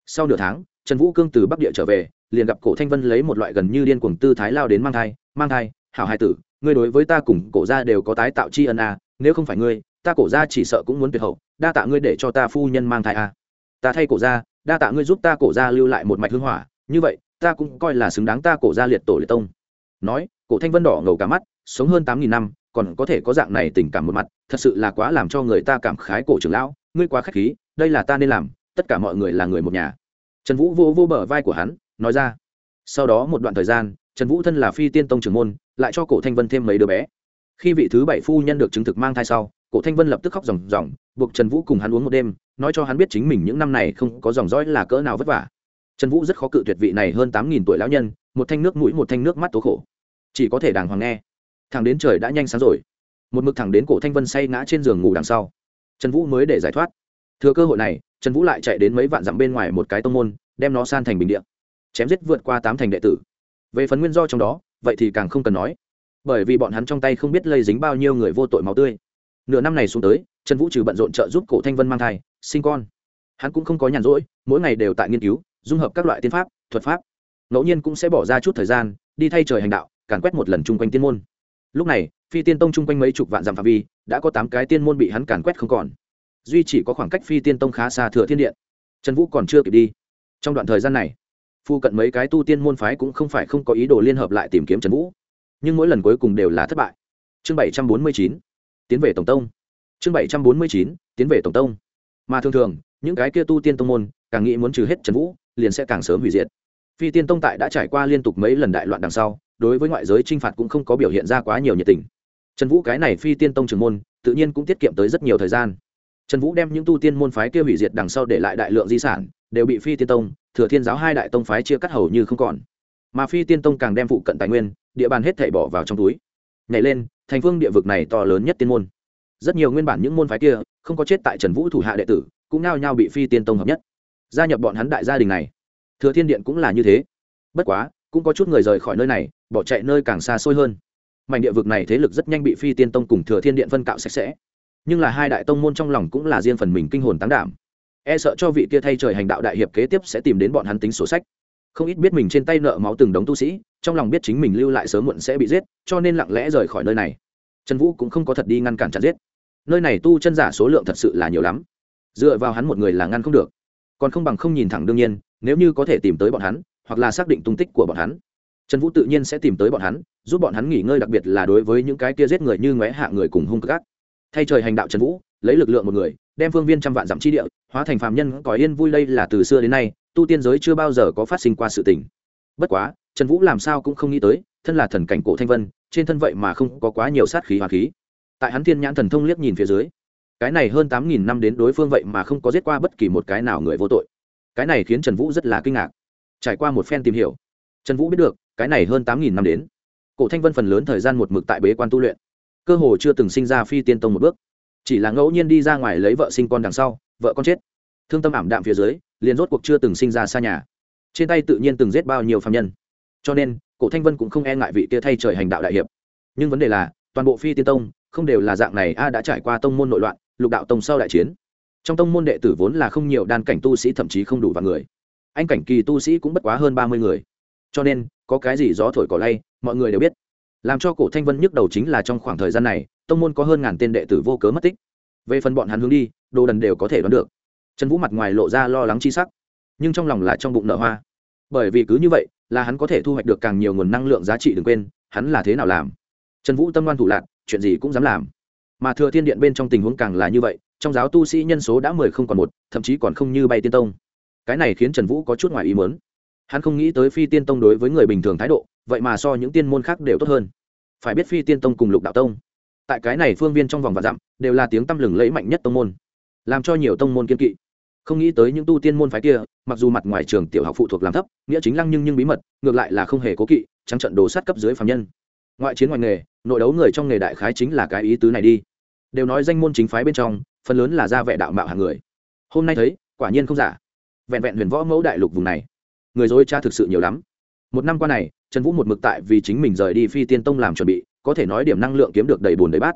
Sau nửa tháng, trần vũ cương từ bắc địa trở về, liền gặp cổ thanh vân lấy một loại gần như điên cuồng tư thái lao đến mang thai mang thai, hảo hai tử, ngươi đối với ta cùng cổ gia đều có tái tạo tri ân a nếu không phải ngươi, ta cổ gia chỉ sợ cũng muốn tuyệt hậu, đa tạ ngươi để cho ta phu nhân mang thai a ta thay cổ gia đa tạ ngươi giúp ta cổ gia lưu lại một mạch hương hỏa, như vậy, ta cũng coi là xứng đáng ta cổ gia liệt tổ liệt tông. Nói, cổ thanh vân đỏ ngầu cả mắt, sống hơn tám nghìn năm, còn có thể có dạng này tình cảm một mặt, thật sự là quá làm cho người ta cảm khái cổ trưởng lão, ngươi quá k h á c h khí, đây là ta nên làm, tất cả mọi người là người một nhà. Trần vũ vô vô bờ vai của hắn, nói ra. Sau đó một đoạn thời gian, trần vũ thân là phi tiên tông trưởng môn, lại cho cổ thanh vân thêm mấy đứa bé. Khi vị thứ bảy phu nhân được chứng thực mang thai sau, cổ thanh vân lập tức khóc ròng ròng, buộc trần vũ cùng hắn uống một đêm nói cho hắn biết chính mình những năm này không có dòng dõi là cỡ nào vất vả. Trần vũ rất khó cự tuyệt vị này hơn tám nghìn tuổi lão nhân, một thanh nước mũi, một thanh nước mắt tố khổ. Chỉ có thể đàng hoàng nghe. Thằng đến trời đã nhanh sáng rồi. Một mực thẳng đến cổ thanh vân say ngã trên giường ngủ đằng sau. Trần vũ mới để giải thoát. Thừa cơ hội này, trần vũ lại chạy đến mấy vạn dặm bên ngoài một cái tông môn, đem nó san thành bình điện chém giết vượt qua tám thành đệ tử. Về phần nguyên do trong đó, vậy thì càng không cần nói. Bởi vì bọn hắn trong tay không biết lây dính bao nhiêu người vô tội máu tươi. Nửa năm này xuống tới trần vũ trừ bận rộn trợ giúp cổ thanh vân mang thai, sinh con. Hắn cũng không có nhàn rỗi, mỗi ngày đều tại nghiên cứu, dung hợp các loại tiên pháp, thuật pháp. Ngẫu nhiên cũng sẽ bỏ ra chút thời gian, đi thay trời hành đạo, càn quét một lần chung quanh tiên môn. Lúc này, phi tiên tông chung quanh mấy chục vạn dặm phạm vi, đã có tám cái tiên môn bị hắn càn quét không còn. Duy chỉ có khoảng cách phi tiên tông khá xa thừa thiên điện. Trần vũ còn chưa kịp đi. Trong đoạn thời gian này, phu cận mấy cái tu tiên môn phái cũng không phải không có ý đồ liên hợp lại tìm kiếm trần vũ. Nhưng mỗi lần cuối cùng đều là thất bại. Chương bảy trăm bốn mươi chín, tiến về tổng tông chương bảy trăm bốn mươi chín, tiến về tổng tông. Mà thường thường, những cái kia tu tiên tông môn, càng nghĩ muốn trừ hết trần vũ, liền sẽ càng sớm hủy diệt. Phi tiên tông tại đã trải qua liên tục mấy lần đại loạn đằng sau, đối với ngoại giới t r i n h phạt cũng không có biểu hiện ra quá nhiều nhiệt tình. Trần vũ cái này phi tiên tông trường môn, tự nhiên cũng tiết kiệm tới rất nhiều thời gian. Trần vũ đem những tu tiên môn phái kia hủy diệt đằng sau để lại đại lượng di sản, đều bị phi tiên tông, thừa thiên giáo hai đại tông phái chia cắt hầu như không còn. Mà phi tiên tông càng đem phụ cận tài nguyên, địa bàn hết thảy bỏ vào trong túi. Nhảy lên, thành phương địa vực này to lớn nhất tiên môn rất nhiều nguyên bản những môn phái kia, không có chết tại trần vũ thủ hạ đệ tử, cũng nao nhao bị phi tiên tông hợp nhất. Gia nhập bọn hắn đại gia đình này. Thừa thiên điện cũng là như thế. Bất quá, cũng có chút người rời khỏi nơi này, bỏ chạy nơi càng xa xôi hơn. Mảnh địa vực này thế lực rất nhanh bị phi tiên tông cùng thừa thiên điện phân cạo sạch sẽ. Nhưng là hai đại tông môn trong lòng cũng là riêng phần mình kinh hồn tán đảm. E sợ cho vị kia thay trời hành đạo đại hiệp kế tiếp sẽ tìm đến bọn hắn tính sổ sách. Không ít biết mình trên tay nợ máu từng đống tu sĩ, trong lòng biết chính mình lưu lại sớm muộn sẽ bị giết, cho nên lặng lẽ rời khỏi nơi này. Trần vũ cũng không có thật đi ngăn cản chặt giết nơi này tu chân giả số lượng thật sự là nhiều lắm. Dựa vào hắn một người là ngăn không được. Còn không bằng không nhìn thẳng đương nhiên, nếu như có thể tìm tới bọn hắn, hoặc là xác định tung tích của bọn hắn. Trần vũ tự nhiên sẽ tìm tới bọn hắn, giúp bọn hắn nghỉ ngơi đặc biệt là đối với những cái kia giết người như ngoé hạ người cùng hung cực ác. Thay trời hành đạo trần vũ, lấy lực lượng một người, đem phương viên trăm vạn dặm chi địa, hóa thành phạm nhân có yên vui đây là từ xưa đến nay, tu tiên giới chưa bao giờ có phát sinh qua sự tình. Bất quá, trần vũ làm sao cũng không nghĩ tới, thân là thần cảnh cổ thanh vân, trên thân vậy mà không có quá nhiều sát khí hòa khí tại hắn thiên nhãn thần thông liếc nhìn phía dưới. Cái này hơn tám nghìn năm đến đối phương vậy mà không có giết qua bất kỳ một cái nào người vô tội. Cái này khiến trần vũ rất là kinh ngạc. Trải qua một phen tìm hiểu, trần vũ biết được, cái này hơn tám nghìn năm đến. Cổ thanh vân phần lớn thời gian một mực tại bế quan tu luyện, cơ hồ chưa từng sinh ra phi tiên tông một bước. Chỉ là ngẫu nhiên đi ra ngoài lấy vợ sinh con đằng sau, vợ con chết. Thương tâm ảm đạm phía dưới, liền rốt cuộc chưa từng sinh ra xa nhà. Trên tay tự nhiên từng giết bao nhiêu phạm nhân. Cho nên, cổ thanh vân cũng không e ngại vị kia thay trời hành đạo đại hiệp. Nhưng vấn đề là, toàn bộ phi tiên tông không đều là dạng này, a, đã trải qua tông môn nội loạn, lục đạo tông sau đại chiến. Trong tông môn đệ tử vốn là không nhiều, đan cảnh tu sĩ thậm chí không đủ vài người. Anh cảnh kỳ tu sĩ cũng bất quá hơn ba mươi người. Cho nên, có cái gì gió thổi cỏ lay, mọi người đều biết. Làm cho cổ thanh vân nhức đầu chính là trong khoảng thời gian này, tông môn có hơn ngàn tên đệ tử vô cớ mất tích. Về phần bọn hắn hướng đi, đồ đần đều có thể đoán được. Trần vũ mặt ngoài lộ ra lo lắng chi sắc, nhưng trong lòng là trong bụng nở hoa. Bởi vì cứ như vậy, là hắn có thể thu hoạch được càng nhiều nguồn năng lượng giá trị đừng quên, hắn là thế nào làm? Trần vũ tâm đoan thủ lạc chuyện gì cũng dám làm. Mà thừa thiên điện bên trong tình huống càng là như vậy, trong giáo tu sĩ nhân số đã mười không còn một, thậm chí còn không như bay tiên tông. Cái này khiến trần vũ có chút ngoài ý mớn hắn không nghĩ tới phi tiên tông đối với người bình thường thái độ, vậy mà so những tiên môn khác đều tốt hơn. Phải biết phi tiên tông cùng lục đạo tông, tại cái này phương viên trong vòng và dặm, đều là tiếng tăm lừng lẫy mạnh nhất tông môn, làm cho nhiều tông môn kiên kỵ. Không nghĩ tới những tu tiên môn phái kia, mặc dù mặt ngoài trường tiểu học phụ thuộc làm thấp, nghĩa chính lăng nhưng nhưng bí mật, ngược lại là không hề cố kỵ, trắng trận đồ sát cấp dưới phạm nhân ngoại chiến ngoài nghề, nội đấu người trong nghề đại khái chính là cái ý tứ này đi. Đều nói danh môn chính phái bên trong, phần lớn là ra vẻ đạo mạo hàng người. Hôm nay thấy, quả nhiên không giả. Vẹn vẹn huyền võ mẫu đại lục vùng này, người dối cha thực sự nhiều lắm. Một năm qua này, trần vũ một mực tại vì chính mình rời đi phi tiên tông làm chuẩn bị, có thể nói điểm năng lượng kiếm được đầy bùn đầy bát.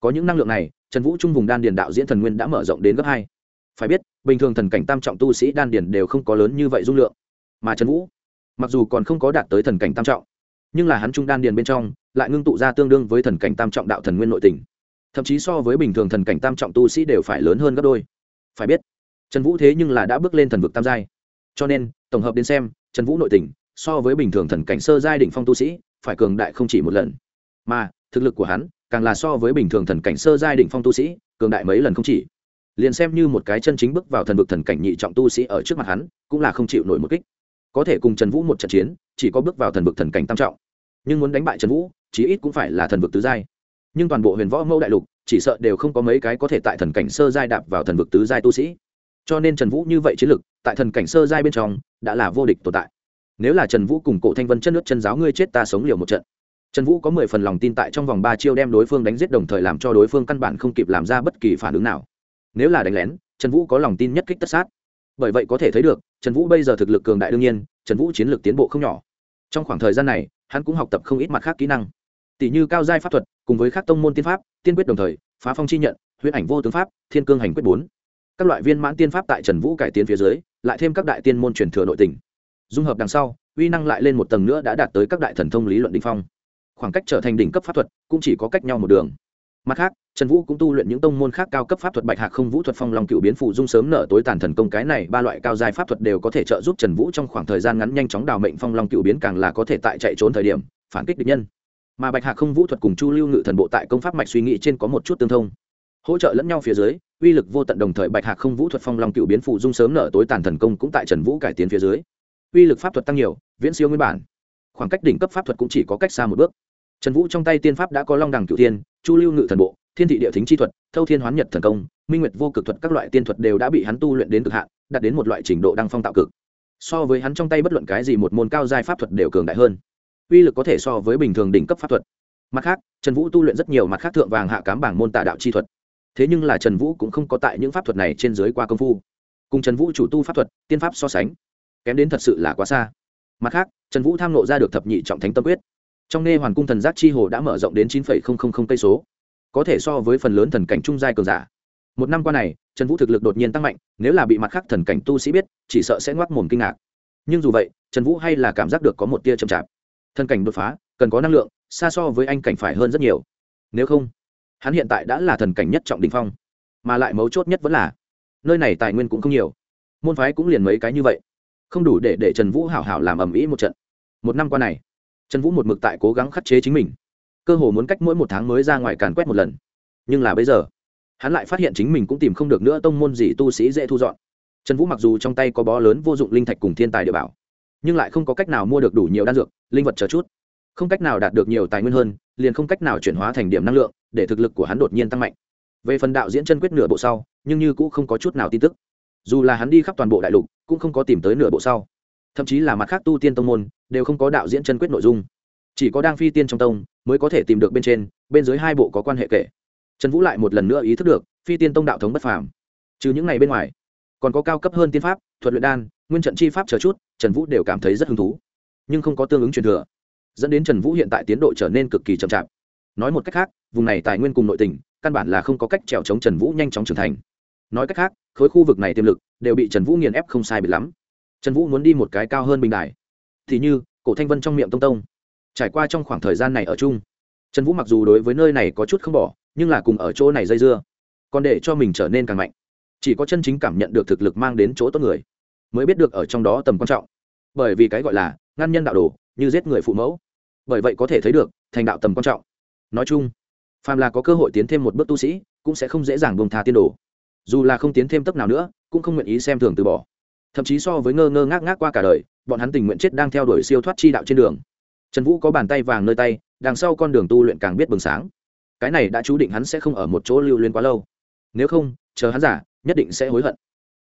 Có những năng lượng này, trần vũ trung vùng đan điền đạo diễn thần nguyên đã mở rộng đến gấp hai. Phải biết, bình thường thần cảnh tam trọng tu sĩ đan điền đều không có lớn như vậy dung lượng. Mà trần vũ, mặc dù còn không có đạt tới thần cảnh tam trọng, nhưng là hắn trung đan điền bên trong lại ngưng tụ ra tương đương với thần cảnh tam trọng đạo thần nguyên nội tình. Thậm chí so với bình thường thần cảnh tam trọng tu sĩ đều phải lớn hơn gấp đôi. Phải biết, trần vũ thế nhưng là đã bước lên thần vực tam giai. Cho nên, tổng hợp đến xem, trần vũ nội tình, so với bình thường thần cảnh sơ giai đỉnh phong tu sĩ, phải cường đại không chỉ một lần. Mà, thực lực của hắn, càng là so với bình thường thần cảnh sơ giai đỉnh phong tu sĩ, cường đại mấy lần không chỉ. Liền xem như một cái chân chính bước vào thần vực thần cảnh nhị trọng tu sĩ ở trước mặt hắn, cũng là không chịu nổi một kích. Có thể cùng trần vũ một trận chiến, chỉ có bước vào thần vực thần cảnh tam trọng. Nhưng muốn đánh bại trần vũ chí ít cũng phải là thần vực tứ giai. Nhưng toàn bộ huyền võ mẫu đại lục, chỉ sợ đều không có mấy cái có thể tại thần cảnh sơ giai đạp vào thần vực tứ giai tu sĩ. Cho nên trần vũ như vậy chiến lực, tại thần cảnh sơ giai bên trong, đã là vô địch tồn tại. Nếu là trần vũ cùng cổ thanh vân chân nước chân giáo ngươi chết ta sống liều một trận. Trần vũ có mười phần lòng tin tại trong vòng ba chiêu đem đối phương đánh giết đồng thời làm cho đối phương căn bản không kịp làm ra bất kỳ phản ứng nào. Nếu là đánh lén, trần vũ có lòng tin nhất kích tất sát. Bởi vậy có thể thấy được, trần vũ bây giờ thực lực cường đại đương nhiên, trần vũ chiến lược tiến bộ không nhỏ. Trong khoảng thời gian này, hắn cũng học tập không ít mặt khác kỹ năng tỷ như cao giai pháp thuật, cùng với các tông môn tiên pháp, tiên quyết đồng thời, phá phong chi nhận, huyễn ảnh vô tướng pháp, thiên cương hành quyết bốn. Các loại viên mãn tiên pháp tại trần vũ cải tiến phía dưới, lại thêm các đại tiên môn truyền thừa nội tình. Dung hợp đằng sau, uy năng lại lên một tầng nữa đã đạt tới các đại thần thông lý luận đ phong. Khoảng cách trở thành đỉnh cấp pháp thuật cũng chỉ có cách nhau một đường. Mặt khác, trần vũ cũng tu luyện những tông môn khác cao cấp pháp thuật bạch hạc không vũ thuật phong long cựu biến phụ dung sớm nở tối tàn thần công cái này, ba loại cao giai pháp thuật đều có thể trợ giúp trần vũ trong khoảng thời gian ngắn nhanh chóng đào mệnh phong long cựu biến càng là có thể tại chạy trốn thời điểm, phản kích địch nhân mà bạch hạc không vũ thuật cùng chu lưu ngự thần bộ tại công pháp mạch suy nghĩ trên có một chút tương thông. Hỗ trợ lẫn nhau phía dưới, uy lực vô tận đồng thời bạch hạc không vũ thuật phong long cựu biến phụ dung sớm nở tối tàn thần công cũng tại trần vũ cải tiến phía dưới. Uy lực pháp thuật tăng nhiều, viễn siêu nguyên bản. Khoảng cách đỉnh cấp pháp thuật cũng chỉ có cách xa một bước. Trần vũ trong tay tiên pháp đã có long đằng cựu thiên, chu lưu ngự thần bộ, thiên thị địa thính chi thuật, thâu thiên hoán nhật thần công, minh nguyệt vô cực thuật các loại tiên thuật đều đã bị hắn tu luyện đến cực hạn, đạt đến một loại trình độ đăng phong tạo cực. So với hắn trong tay bất luận cái gì một môn cao giai pháp thuật đều cường đại hơn uy lực có thể so với bình thường đỉnh cấp pháp thuật. Mặt khác, trần vũ tu luyện rất nhiều mặt khác thượng vàng hạ cám bảng môn tà đạo chi thuật. Thế nhưng là trần vũ cũng không có tại những pháp thuật này trên dưới qua công phu. Cùng trần vũ chủ tu pháp thuật, tiên pháp so sánh, kém đến thật sự là quá xa. Mặt khác, trần vũ tham nộ ra được thập nhị trọng thánh tâm quyết. Trong nê hoàn cung thần giác chi hồ đã mở rộng đến chín cây số. Có thể so với phần lớn thần cảnh trung giai cường giả. Một năm qua này, trần vũ thực lực đột nhiên tăng mạnh, nếu là bị mặt khác thần cảnh tu sĩ biết, chỉ sợ sẽ ngoác mồm kinh ngạc. Nhưng dù vậy, trần vũ hay là cảm giác được có một tia chậm chạp thần cảnh đột phá, cần có năng lượng, xa so với anh cảnh phải hơn rất nhiều. Nếu không, hắn hiện tại đã là thần cảnh nhất trọng đình phong, mà lại mấu chốt nhất vẫn là, nơi này tài nguyên cũng không nhiều. Môn phái cũng liền mấy cái như vậy. Không đủ để để trần vũ hảo hảo làm ầm ĩ một trận. Một năm qua này, trần vũ một mực tại cố gắng khắc chế chính mình. Cơ hồ muốn cách mỗi một tháng mới ra ngoài càn quét một lần. Nhưng là bây giờ, hắn lại phát hiện chính mình cũng tìm không được nữa tông môn gì tu sĩ dễ thu dọn. Trần vũ mặc dù trong tay có bó lớn vô dụng linh thạch cùng thiên tài địa bảo nhưng lại không có cách nào mua được đủ nhiều đan dược, linh vật chờ chút. Không cách nào đạt được nhiều tài nguyên hơn, liền không cách nào chuyển hóa thành điểm năng lượng, để thực lực của hắn đột nhiên tăng mạnh. Về phần đạo diễn chân quyết nửa bộ sau, nhưng như cũng không có chút nào tin tức. Dù là hắn đi khắp toàn bộ đại lục, cũng không có tìm tới nửa bộ sau. Thậm chí là mặt khác tu tiên tông môn, đều không có đạo diễn chân quyết nội dung. Chỉ có đang phi tiên trong tông, mới có thể tìm được bên trên, bên dưới hai bộ có quan hệ kể. Trần vũ lại một lần nữa ý thức được, phi tiên tông đạo thống bất phàm. Trừ những ngày bên ngoài, còn có cao cấp hơn tiên pháp, thuật luyện đan, nguyên trận chi pháp chờ chút trần vũ đều cảm thấy rất hứng thú, nhưng không có tương ứng truyền thừa, dẫn đến trần vũ hiện tại tiến độ trở nên cực kỳ chậm chạp. Nói một cách khác, vùng này tài nguyên cùng nội tình, căn bản là không có cách trèo chống trần vũ nhanh chóng trưởng thành. Nói cách khác, khối khu vực này tiềm lực đều bị trần vũ nghiền ép không sai biệt lắm. Trần vũ muốn đi một cái cao hơn bình đài. Thì như, cổ thanh vân trong miệng tông tông. Trải qua trong khoảng thời gian này ở chung, trần vũ mặc dù đối với nơi này có chút không bỏ, nhưng là cùng ở chỗ này dây dưa, còn để cho mình trở nên càng mạnh. Chỉ có chân chính cảm nhận được thực lực mang đến chỗ tốt người mới biết được ở trong đó tầm quan trọng. Bởi vì cái gọi là ngăn nhân đạo đồ, như giết người phụ mẫu. Bởi vậy có thể thấy được, thành đạo tầm quan trọng. Nói chung, phàm là có cơ hội tiến thêm một bước tu sĩ, cũng sẽ không dễ dàng buông tha tiên đồ. Dù là không tiến thêm tấp nào nữa, cũng không nguyện ý xem thường từ bỏ. Thậm chí so với ngơ ngơ ngác ngác qua cả đời, bọn hắn tình nguyện chết đang theo đuổi siêu thoát chi đạo trên đường. Trần vũ có bàn tay vàng nơi tay, đằng sau con đường tu luyện càng biết bừng sáng. Cái này đã chú định hắn sẽ không ở một chỗ lưu liên quá lâu. Nếu không, chờ hắn giả, nhất định sẽ hối hận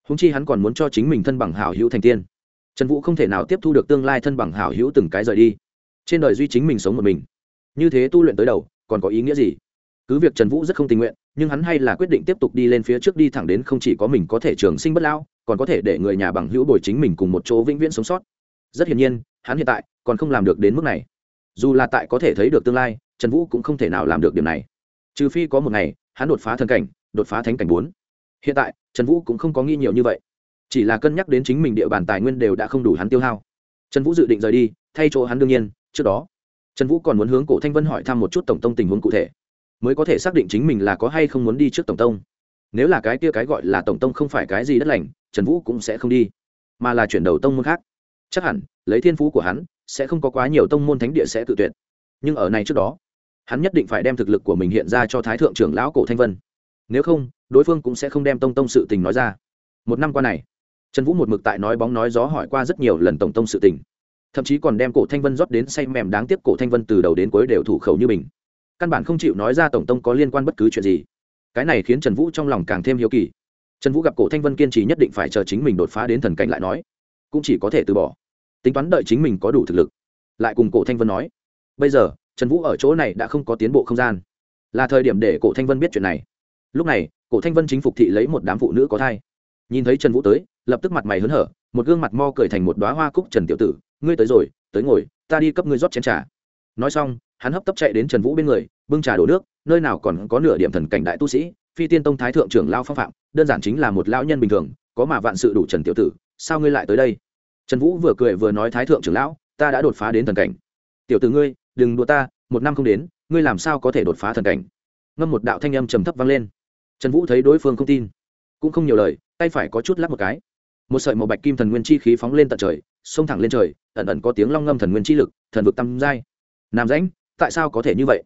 húng chi hắn còn muốn cho chính mình thân bằng hảo hữu thành tiên. Trần vũ không thể nào tiếp thu được tương lai thân bằng hảo hữu từng cái rời đi. Trên đời duy chính mình sống một mình. Như thế tu luyện tới đầu, còn có ý nghĩa gì? Cứ việc trần vũ rất không tình nguyện, nhưng hắn hay là quyết định tiếp tục đi lên phía trước đi thẳng đến không chỉ có mình có thể trường sinh bất lão, còn có thể để người nhà bằng hữu bồi chính mình cùng một chỗ vĩnh viễn sống sót. Rất hiển nhiên, hắn hiện tại còn không làm được đến mức này. Dù là tại có thể thấy được tương lai, trần vũ cũng không thể nào làm được điểm này. Trừ phi có một ngày, hắn đột phá thân cảnh, đột phá thánh cảnh bốn hiện tại, trần vũ cũng không có nghi nhiều như vậy. Chỉ là cân nhắc đến chính mình địa bàn tài nguyên đều đã không đủ hắn tiêu hao. Trần vũ dự định rời đi, thay chỗ hắn đương nhiên, trước đó. Trần vũ còn muốn hướng cổ thanh vân hỏi thăm một chút tổng tông tình huống cụ thể, mới có thể xác định chính mình là có hay không muốn đi trước tổng tông. Nếu là cái kia cái gọi là tổng tông không phải cái gì đất lành, trần vũ cũng sẽ không đi, mà là chuyển đầu tông môn khác. Chắc hẳn, lấy thiên phú của hắn, sẽ không có quá nhiều tông môn thánh địa sẽ tự tuyệt. Nhưng ở này trước đó, hắn nhất định phải đem thực lực của mình hiện ra cho thái thượng trưởng lão cổ thanh vân nếu không, đối phương cũng sẽ không đem tông tông sự tình nói ra. Một năm qua này, trần vũ một mực tại nói bóng nói gió hỏi qua rất nhiều lần tổng tông sự tình. Thậm chí còn đem cổ thanh vân rót đến say mềm đáng tiếc cổ thanh vân từ đầu đến cuối đều thủ khẩu như mình. Căn bản không chịu nói ra tổng tông có liên quan bất cứ chuyện gì. Cái này khiến trần vũ trong lòng càng thêm hiếu kỳ. Trần vũ gặp cổ thanh vân kiên trì nhất định phải chờ chính mình đột phá đến thần cảnh lại nói, cũng chỉ có thể từ bỏ. Tính toán đợi chính mình có đủ thực lực. Lại cùng cổ thanh vân nói, bây giờ, trần vũ ở chỗ này đã không có tiến bộ không gian. Là thời điểm để cổ thanh vân biết chuyện này lúc này, cổ thanh vân chính phục thị lấy một đám phụ nữ có thai. Nhìn thấy trần vũ tới, lập tức mặt mày hớn hở, một gương mặt mo cười thành một đoá hoa cúc, trần tiểu tử, ngươi tới rồi, tới ngồi, ta đi cấp ngươi rót chén trà. Nói xong, hắn hấp tấp chạy đến trần vũ bên người, bưng trà đổ nước, nơi nào còn có nửa điểm thần cảnh đại tu sĩ, phi tiên tông thái thượng trưởng lao phong phạm, đơn giản chính là một lão nhân bình thường, có mà vạn sự đủ trần tiểu tử, sao ngươi lại tới đây? Trần vũ vừa cười vừa nói thái thượng trưởng lão, ta đã đột phá đến thần cảnh. Tiểu tử ngươi, đừng đùa ta, một năm không đến, ngươi làm sao có thể đột phá thần cảnh? Ngâm một đạo thanh âm trầm thấp vang lên trần vũ thấy đối phương không tin, cũng không nhiều lời, tay phải có chút lắp một cái. Một sợi màu bạch kim thần nguyên chi khí phóng lên tận trời, xông thẳng lên trời, ẩn ẩn có tiếng long ngâm thần nguyên chi lực, thần vực tâm giai nam rãnh, tại sao có thể như vậy?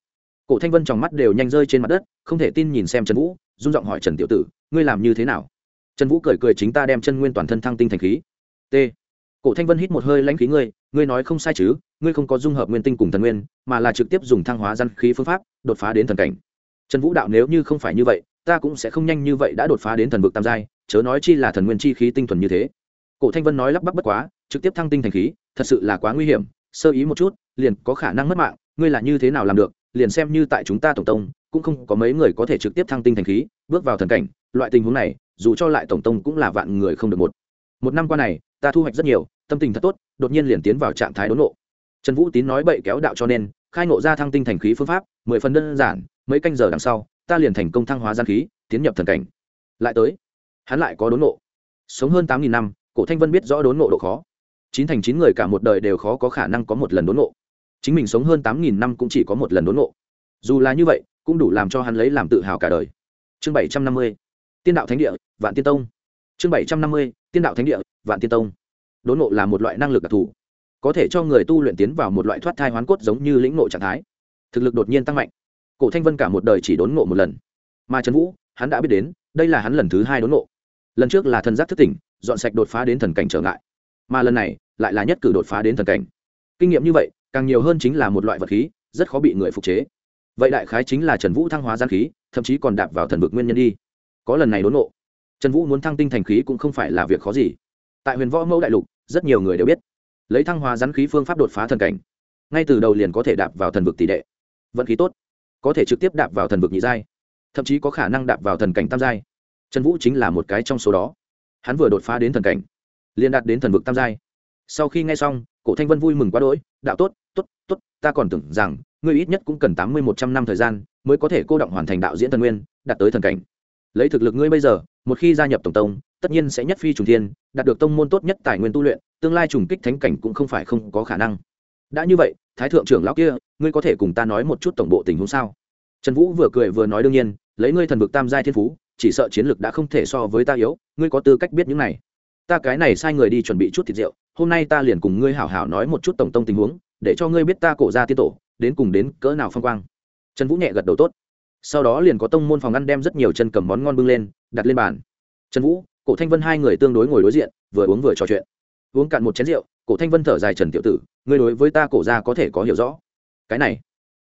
Cổ thanh vân trong mắt đều nhanh rơi trên mặt đất, không thể tin nhìn xem trần vũ rung giọng hỏi trần tiểu tử, ngươi làm như thế nào? Trần vũ cười cười chính ta đem chân nguyên toàn thân thăng tinh thành khí. T. Cổ thanh vân hít một hơi lãnh khí ngươi ngươi nói không sai chứ, ngươi không có dung hợp nguyên tinh cùng thần nguyên, mà là trực tiếp dùng thăng hóa dân khí phương pháp, đột phá đến thần cảnh. Trần vũ đạo nếu như không phải như vậy ta cũng sẽ không nhanh như vậy đã đột phá đến thần vực tam giai, chớ nói chi là thần nguyên chi khí tinh thuần như thế. Cổ thanh vân nói lắp bắp bất quá, trực tiếp thăng tinh thành khí, thật sự là quá nguy hiểm, sơ ý một chút, liền có khả năng mất mạng, ngươi là như thế nào làm được, liền xem như tại chúng ta tổng tông, cũng không có mấy người có thể trực tiếp thăng tinh thành khí, bước vào thần cảnh, loại tình huống này, dù cho lại tổng tông cũng là vạn người không được một. Một năm qua này, ta thu hoạch rất nhiều, tâm tình thật tốt, đột nhiên liền tiến vào trạng thái đốn nộ trần vũ tín nói bậy kéo đạo cho nên, khai ngộ ra thăng tinh thành khí phương pháp, mười phần đơn giản, mấy canh giờ đằng sau ta liền thành công thăng hóa gian khí, tiến nhập thần cảnh. Lại tới, hắn lại có đốn nộ sống hơn tám nghìn năm, cổ thanh vân biết rõ đốn nộ độ khó. Chín thành chín người cả một đời đều khó có khả năng có một lần đốn nộ chính mình sống hơn tám nghìn năm cũng chỉ có một lần đốn nộ dù là như vậy, cũng đủ làm cho hắn lấy làm tự hào cả đời. Chương bảy trăm năm mươi, tiên đạo thánh địa, vạn tiên tông. Chương bảy trăm năm mươi, tiên đạo thánh địa, vạn tiên tông. Đốn nộ là một loại năng lực đặc thù. Có thể cho người tu luyện tiến vào một loại thoát thai hoán cốt giống như lĩnh nộ trạng thái. Thực lực đột nhiên tăng mạnh cổ thanh vân cả một đời chỉ đốn nộ một lần. Mà trần vũ, hắn đã biết đến, đây là hắn lần thứ hai đốn nộ lần trước là thần giác thức tỉnh, dọn sạch đột phá đến thần cảnh trở ngại. Mà lần này, lại là nhất cử đột phá đến thần cảnh. Kinh nghiệm như vậy, càng nhiều hơn chính là một loại vật khí, rất khó bị người phục chế. Vậy đại khái chính là trần vũ thăng hóa gian khí, thậm chí còn đạp vào thần vực nguyên nhân đi. Có lần này đốn nộ trần vũ muốn thăng tinh thành khí cũng không phải là việc khó gì. Tại huyền võ mẫu đại lục, rất nhiều người đều biết, lấy thăng hóa rắn khí phương pháp đột phá thần cảnh, ngay từ đầu liền có thể đạp vào thần vực tỷ đệ. Vận khí tốt có thể trực tiếp đạp vào thần vực nhị giai, thậm chí có khả năng đạp vào thần cảnh tam giai. Trần vũ chính là một cái trong số đó. Hắn vừa đột phá đến thần cảnh, liền đạt đến thần vực tam giai. Sau khi nghe xong, cổ thanh vân vui mừng quá đỗi, đạo tốt tốt tốt, ta còn tưởng rằng ngươi ít nhất cũng cần tám mươi một trăm năm thời gian mới có thể cô động hoàn thành đạo diễn thần nguyên, đạt tới thần cảnh. Lấy thực lực ngươi bây giờ, một khi gia nhập tổng tông, tất nhiên sẽ nhất phi trùng thiên, đạt được tông môn tốt nhất tài nguyên tu luyện, tương lai trùng kích thánh cảnh cũng không phải không có khả năng. Đã như vậy thái thượng trưởng lão kia, ngươi có thể cùng ta nói một chút tổng bộ tình huống sao? Trần vũ vừa cười vừa nói đương nhiên, lấy ngươi thần vực tam giai thiên phú, chỉ sợ chiến lực đã không thể so với ta yếu, ngươi có tư cách biết những này. Ta cái này sai người đi chuẩn bị chút thịt rượu, hôm nay ta liền cùng ngươi hảo hảo nói một chút tổng tông tình huống, để cho ngươi biết ta cổ ra tiên tổ, đến cùng đến cỡ nào phong quang. Trần vũ nhẹ gật đầu tốt. Sau đó liền có tông môn phòng ăn đem rất nhiều chân cầm món ngon bưng lên, đặt lên bàn. Trần vũ, cổ thanh vân hai người tương đối ngồi đối diện, vừa uống vừa trò chuyện. Uống cạn một chén rượu cổ thanh vân thở dài trần tiểu tử, ngươi đối với ta cổ ra có thể có hiểu rõ. Cái này,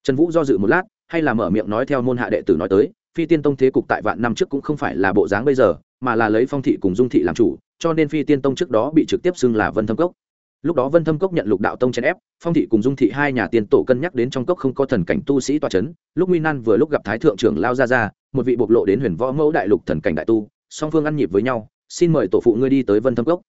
trần vũ do dự một lát, hay là mở miệng nói theo môn hạ đệ tử nói tới, phi tiên tông thế cục tại vạn năm trước cũng không phải là bộ dáng bây giờ, mà là lấy phong thị cùng dung thị làm chủ, cho nên phi tiên tông trước đó bị trực tiếp xưng là vân thâm cốc. Lúc đó vân thâm cốc nhận lục đạo tông chèn ép, phong thị cùng dung thị hai nhà tiên tổ cân nhắc đến trong cốc không có thần cảnh tu sĩ toa c h ấ n lúc nguy nan vừa lúc gặp thái thượng trưởng lao ra ra một vị bộc lộ đến huyền võ mẫu đại lục thần cảnh đại tu, song phương ăn nhịp với nhau, xin mời tổ phụ ngươi đi tới vân thâm cốc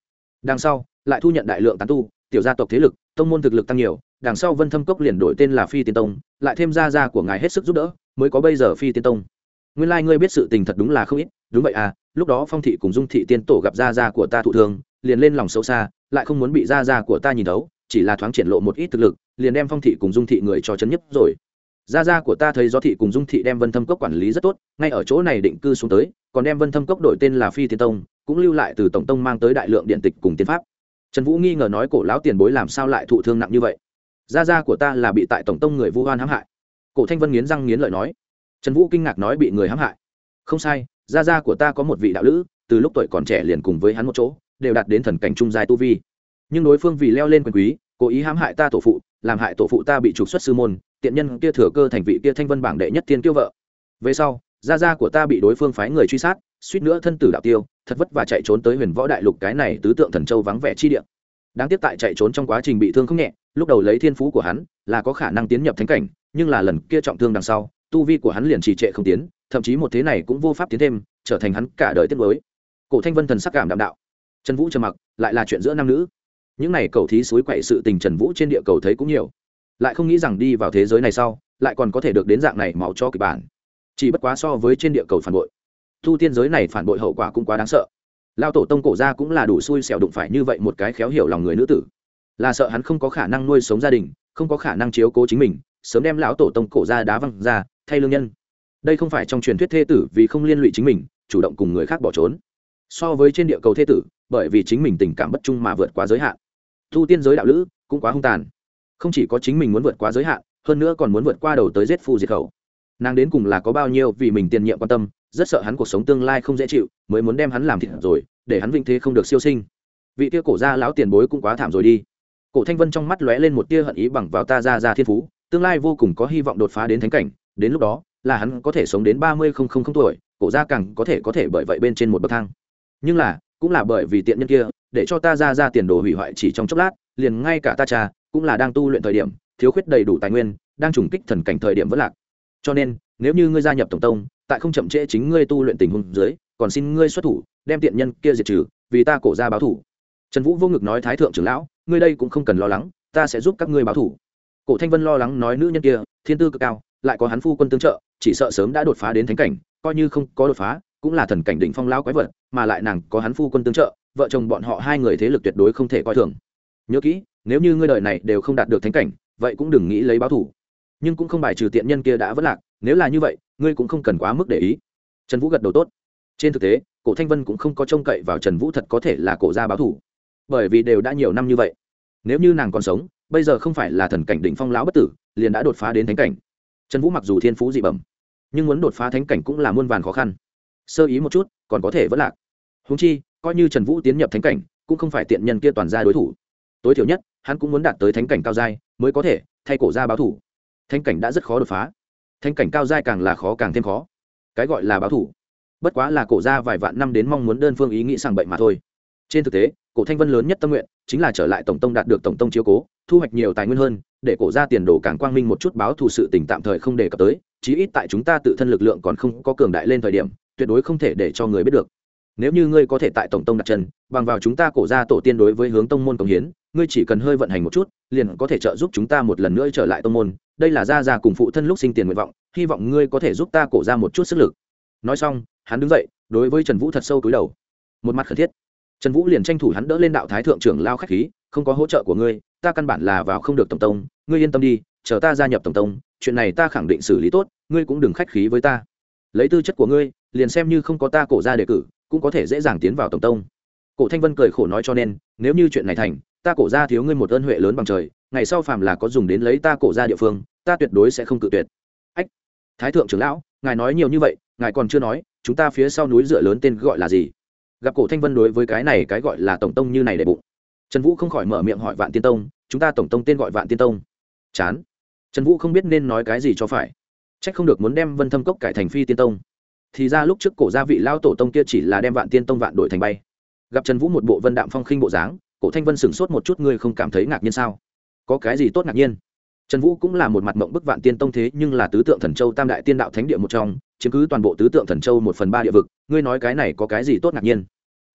đằng sau, lại thu nhận đại lượng tán tu, tiểu gia tộc thế lực, tông môn thực lực tăng nhiều, đằng sau vân thâm cốc liền đổi tên là phi tiên tông, lại thêm gia gia của ngài hết sức giúp đỡ, mới có bây giờ phi tiên tông. Nguyên lai、like、ngươi biết sự tình thật đúng là không ít, đúng vậy à lúc đó phong thị cùng dung thị tiên tổ gặp gia gia của ta thụ thương, liền lên lòng sâu xa, lại không muốn bị gia gia của ta nhìn thấu, chỉ là thoáng triển lộ một ít thực lực, liền đem phong thị cùng dung thị người cho chấn nhấp rồi. Gia gia của ta thấy Do thị cùng dung thị đem vân thâm cốc quản lý rất tốt, ngay ở chỗ này định cư xuống tới, còn đem vân thâm cốc đổi tên là phi tiên tông cũng lưu lại từ tổng tông mang tới đại lượng điện tịch cùng tiên pháp. Trần vũ nghi ngờ nói, cổ lão tiền bối làm sao lại thụ thương nặng như vậy? Gia gia của ta là bị tại tổng tông người vu hoan hãm hại. Cổ thanh vân nghiến răng nghiến lợi nói. Trần vũ kinh ngạc nói, bị người hãm hại? Không sai, gia gia của ta có một vị đạo lữ, từ lúc tuổi còn trẻ liền cùng với hắn một chỗ, đều đạt đến thần cảnh trung giai tu vi. Nhưng đối phương vì leo lên quyền quý, cố ý hãm hại ta tổ phụ, làm hại tổ phụ ta bị trục xuất sư môn, tiện nhân kia thừa cơ thành vị kia thanh vân bảng đệ nhất tiên kiêu vợ. Về sau, gia gia của ta bị đối phương phái người truy sát, suýt nữa thân tử đạo tiêu thật vất và chạy trốn tới huyền võ đại lục cái này tứ tượng thần châu vắng vẻ chi địa. Đáng tiếc tại chạy trốn trong quá trình bị thương không nhẹ, lúc đầu lấy thiên phú của hắn là có khả năng tiến nhập thánh cảnh, nhưng là lần kia trọng thương đằng sau, tu vi của hắn liền trì trệ không tiến, thậm chí một thế này cũng vô pháp tiến thêm, trở thành hắn cả đời tiết mới cổ thanh vân thần sắc cảm đạm đạo. Trần vũ trầm mặc, lại là chuyện giữa nam nữ. Những này cầu thí suối quậy sự tình trần vũ trên địa cầu thấy cũng nhiều. Lại không nghĩ rằng đi vào thế giới này sau, lại còn có thể được đến dạng này máu cho kịch bản. Chỉ bất quá so với trên địa cầu phản bội thu tiên giới này phản bội hậu quả cũng quá đáng sợ. Lao tổ tông cổ ra cũng là đủ xui xẻo đụng phải như vậy một cái khéo hiểu lòng người nữ tử. Là sợ hắn không có khả năng nuôi sống gia đình, không có khả năng chiếu cố chính mình, sớm đem lão tổ tông cổ ra đá văng ra, thay lương nhân. Đây không phải trong truyền thuyết thê tử vì không liên lụy chính mình, chủ động cùng người khác bỏ trốn. So với trên địa cầu thê tử, bởi vì chính mình tình cảm bất trung mà vượt quá giới hạn. Thu tiên giới đạo lữ cũng quá hung tàn. Không chỉ có chính mình muốn vượt quá giới hạn, hơn nữa còn muốn vượt qua đầu tới giết phu diệt khẩu. Nàng đến cùng là có bao nhiêu vì mình tiền nhiệm quan tâm rất sợ hắn cuộc sống tương lai không dễ chịu, mới muốn đem hắn làm thịt rồi, để hắn vinh thế không được siêu sinh. Vị tia cổ gia lão tiền bối cũng quá thảm rồi đi. Cổ thanh vân trong mắt lóe lên một tia hận ý bằng vào ta ra ra thiên phú, tương lai vô cùng có hy vọng đột phá đến thánh cảnh, đến lúc đó, là hắn có thể sống đến ba mươi không không không tuổi, cổ gia càng có thể có thể bởi vậy bên trên một bậc thang. Nhưng là, cũng là bởi vì tiện nhân kia, để cho ta ra ra tiền đồ hủy hoại chỉ trong chốc lát, liền ngay cả ta cha, cũng là đang tu luyện thời điểm, thiếu khuyết đầy đủ tài nguyên, đang trùng kích thần cảnh thời điểm vẫn lạc. Cho nên, nếu như ngươi gia nhập tổng tông tại không chậm trễ chính ngươi tu luyện tình huống dưới, còn xin ngươi xuất thủ, đem tiện nhân kia diệt trừ, vì ta cổ ra báo thủ. Trần vũ vô ngực nói thái thượng trưởng lão, ngươi đây cũng không cần lo lắng, ta sẽ giúp các ngươi báo thủ. Cổ thanh vân lo lắng nói nữ nhân kia, thiên tư cực cao, lại có hắn phu quân tương trợ, chỉ sợ sớm đã đột phá đến thánh cảnh, coi như không có đột phá, cũng là thần cảnh đỉnh phong lão quái vật, mà lại nàng có hắn phu quân tương trợ, vợ chồng bọn họ hai người thế lực tuyệt đối không thể coi thường. Nhớ kỹ, nếu như ngươi đời này đều không đạt được thánh cảnh, vậy cũng đừng nghĩ lấy báo thủ. Nhưng cũng không bài trừ tiện nhân kia đã vất lạc, nếu là như vậy ngươi cũng không cần quá mức để ý. Trần vũ gật đầu tốt. Trên thực tế, cổ thanh vân cũng không có trông cậy vào trần vũ thật có thể là cổ gia báo thủ. Bởi vì đều đã nhiều năm như vậy. Nếu như nàng còn sống, bây giờ không phải là thần cảnh đỉnh phong lão bất tử, liền đã đột phá đến thánh cảnh. Trần vũ mặc dù thiên phú dị bẩm, nhưng muốn đột phá thánh cảnh cũng là muôn vàn khó khăn. Sơ ý một chút, còn có thể vẫn lạc. Húng chi, coi như trần vũ tiến nhập thánh cảnh, cũng không phải tiện nhân kia toàn ra đối thủ. Tối thiểu nhất, hắn cũng muốn đạt tới thánh cảnh cao giai, mới có thể thay cổ ra báo thủ. Thánh cảnh đã rất khó đột phá thanh cảnh cao giai càng là khó càng thêm khó. Cái gọi là báo thủ. Bất quá là cổ ra vài vạn năm đến mong muốn đơn phương ý nghĩ sàng bệnh mà thôi. Trên thực tế, cổ thanh vân lớn nhất tâm nguyện chính là trở lại tổng tông đạt được tổng tông chiếu cố, thu hoạch nhiều tài nguyên hơn, để cổ ra tiền đồ càng quang minh một chút báo thù sự tỉnh tạm thời không đề cập tới, chí ít tại chúng ta tự thân lực lượng còn không có cường đại lên thời điểm, tuyệt đối không thể để cho người biết được. Nếu như ngươi có thể tại tổng tông đặt chân, bằng vào chúng ta cổ ra tổ tiên đối với hướng tông môn công hiến ngươi chỉ cần hơi vận hành một chút, liền có thể trợ giúp chúng ta một lần nữa trở lại tông môn. Đây là gia gia cùng phụ thân lúc sinh tiền nguyện vọng, hy vọng ngươi có thể giúp ta cổ ra một chút sức lực. Nói xong, hắn đứng dậy, đối với trần vũ thật sâu túi đầu. Một mặt khẩn thiết. Trần vũ liền tranh thủ hắn đỡ lên đạo thái thượng trưởng lao khách khí, không có hỗ trợ của ngươi, ta căn bản là vào không được tổng tông, ngươi yên tâm đi, chờ ta gia nhập tổng tông, chuyện này ta khẳng định xử lý tốt, ngươi cũng đừng khách khí với ta. Lấy tư chất của ngươi, liền xem như không có ta cổ ra đề cử, cũng có thể dễ dàng tiến vào tổng tông. Cổ thanh vân cười khổ nói cho nên, nếu như chuyện này thành ta cổ ra thiếu ngươi một ơn huệ lớn bằng trời, ngày sau phàm là có dùng đến lấy ta cổ ra địa phương, ta tuyệt đối sẽ không cự tuyệt. Ách, thái thượng trưởng lão, ngài nói nhiều như vậy, ngài còn chưa nói, chúng ta phía sau núi dựa lớn tên gọi là gì? Gặp cổ thanh vân đối với cái này cái gọi là tổng tông như này để bụng. Trần vũ không khỏi mở miệng hỏi vạn tiên tông, chúng ta tổng tông tên gọi vạn tiên tông. Chán. Trần vũ không biết nên nói cái gì cho phải. C h ắ c không được muốn đem vân thâm cốc cải thành phi tiên tông. Thì ra lúc trước cổ gia vị lao tổ tông kia chỉ là đem vạn tiên tông vạn đổi thành bay. Gặp trần vũ một bộ vân đạm phong khinh bộ dáng cổ thanh vân sửng sốt một chút, ngươi không cảm thấy ngạc nhiên sao? Có cái gì tốt ngạc nhiên? Trần vũ cũng là một mặt mộng bức vạn tiên tông thế, nhưng là tứ tượng thần châu tam đại tiên đạo thánh địa một trong, chiếm cứ toàn bộ tứ tượng thần châu một phần ba địa vực, ngươi nói cái này có cái gì tốt ngạc nhiên?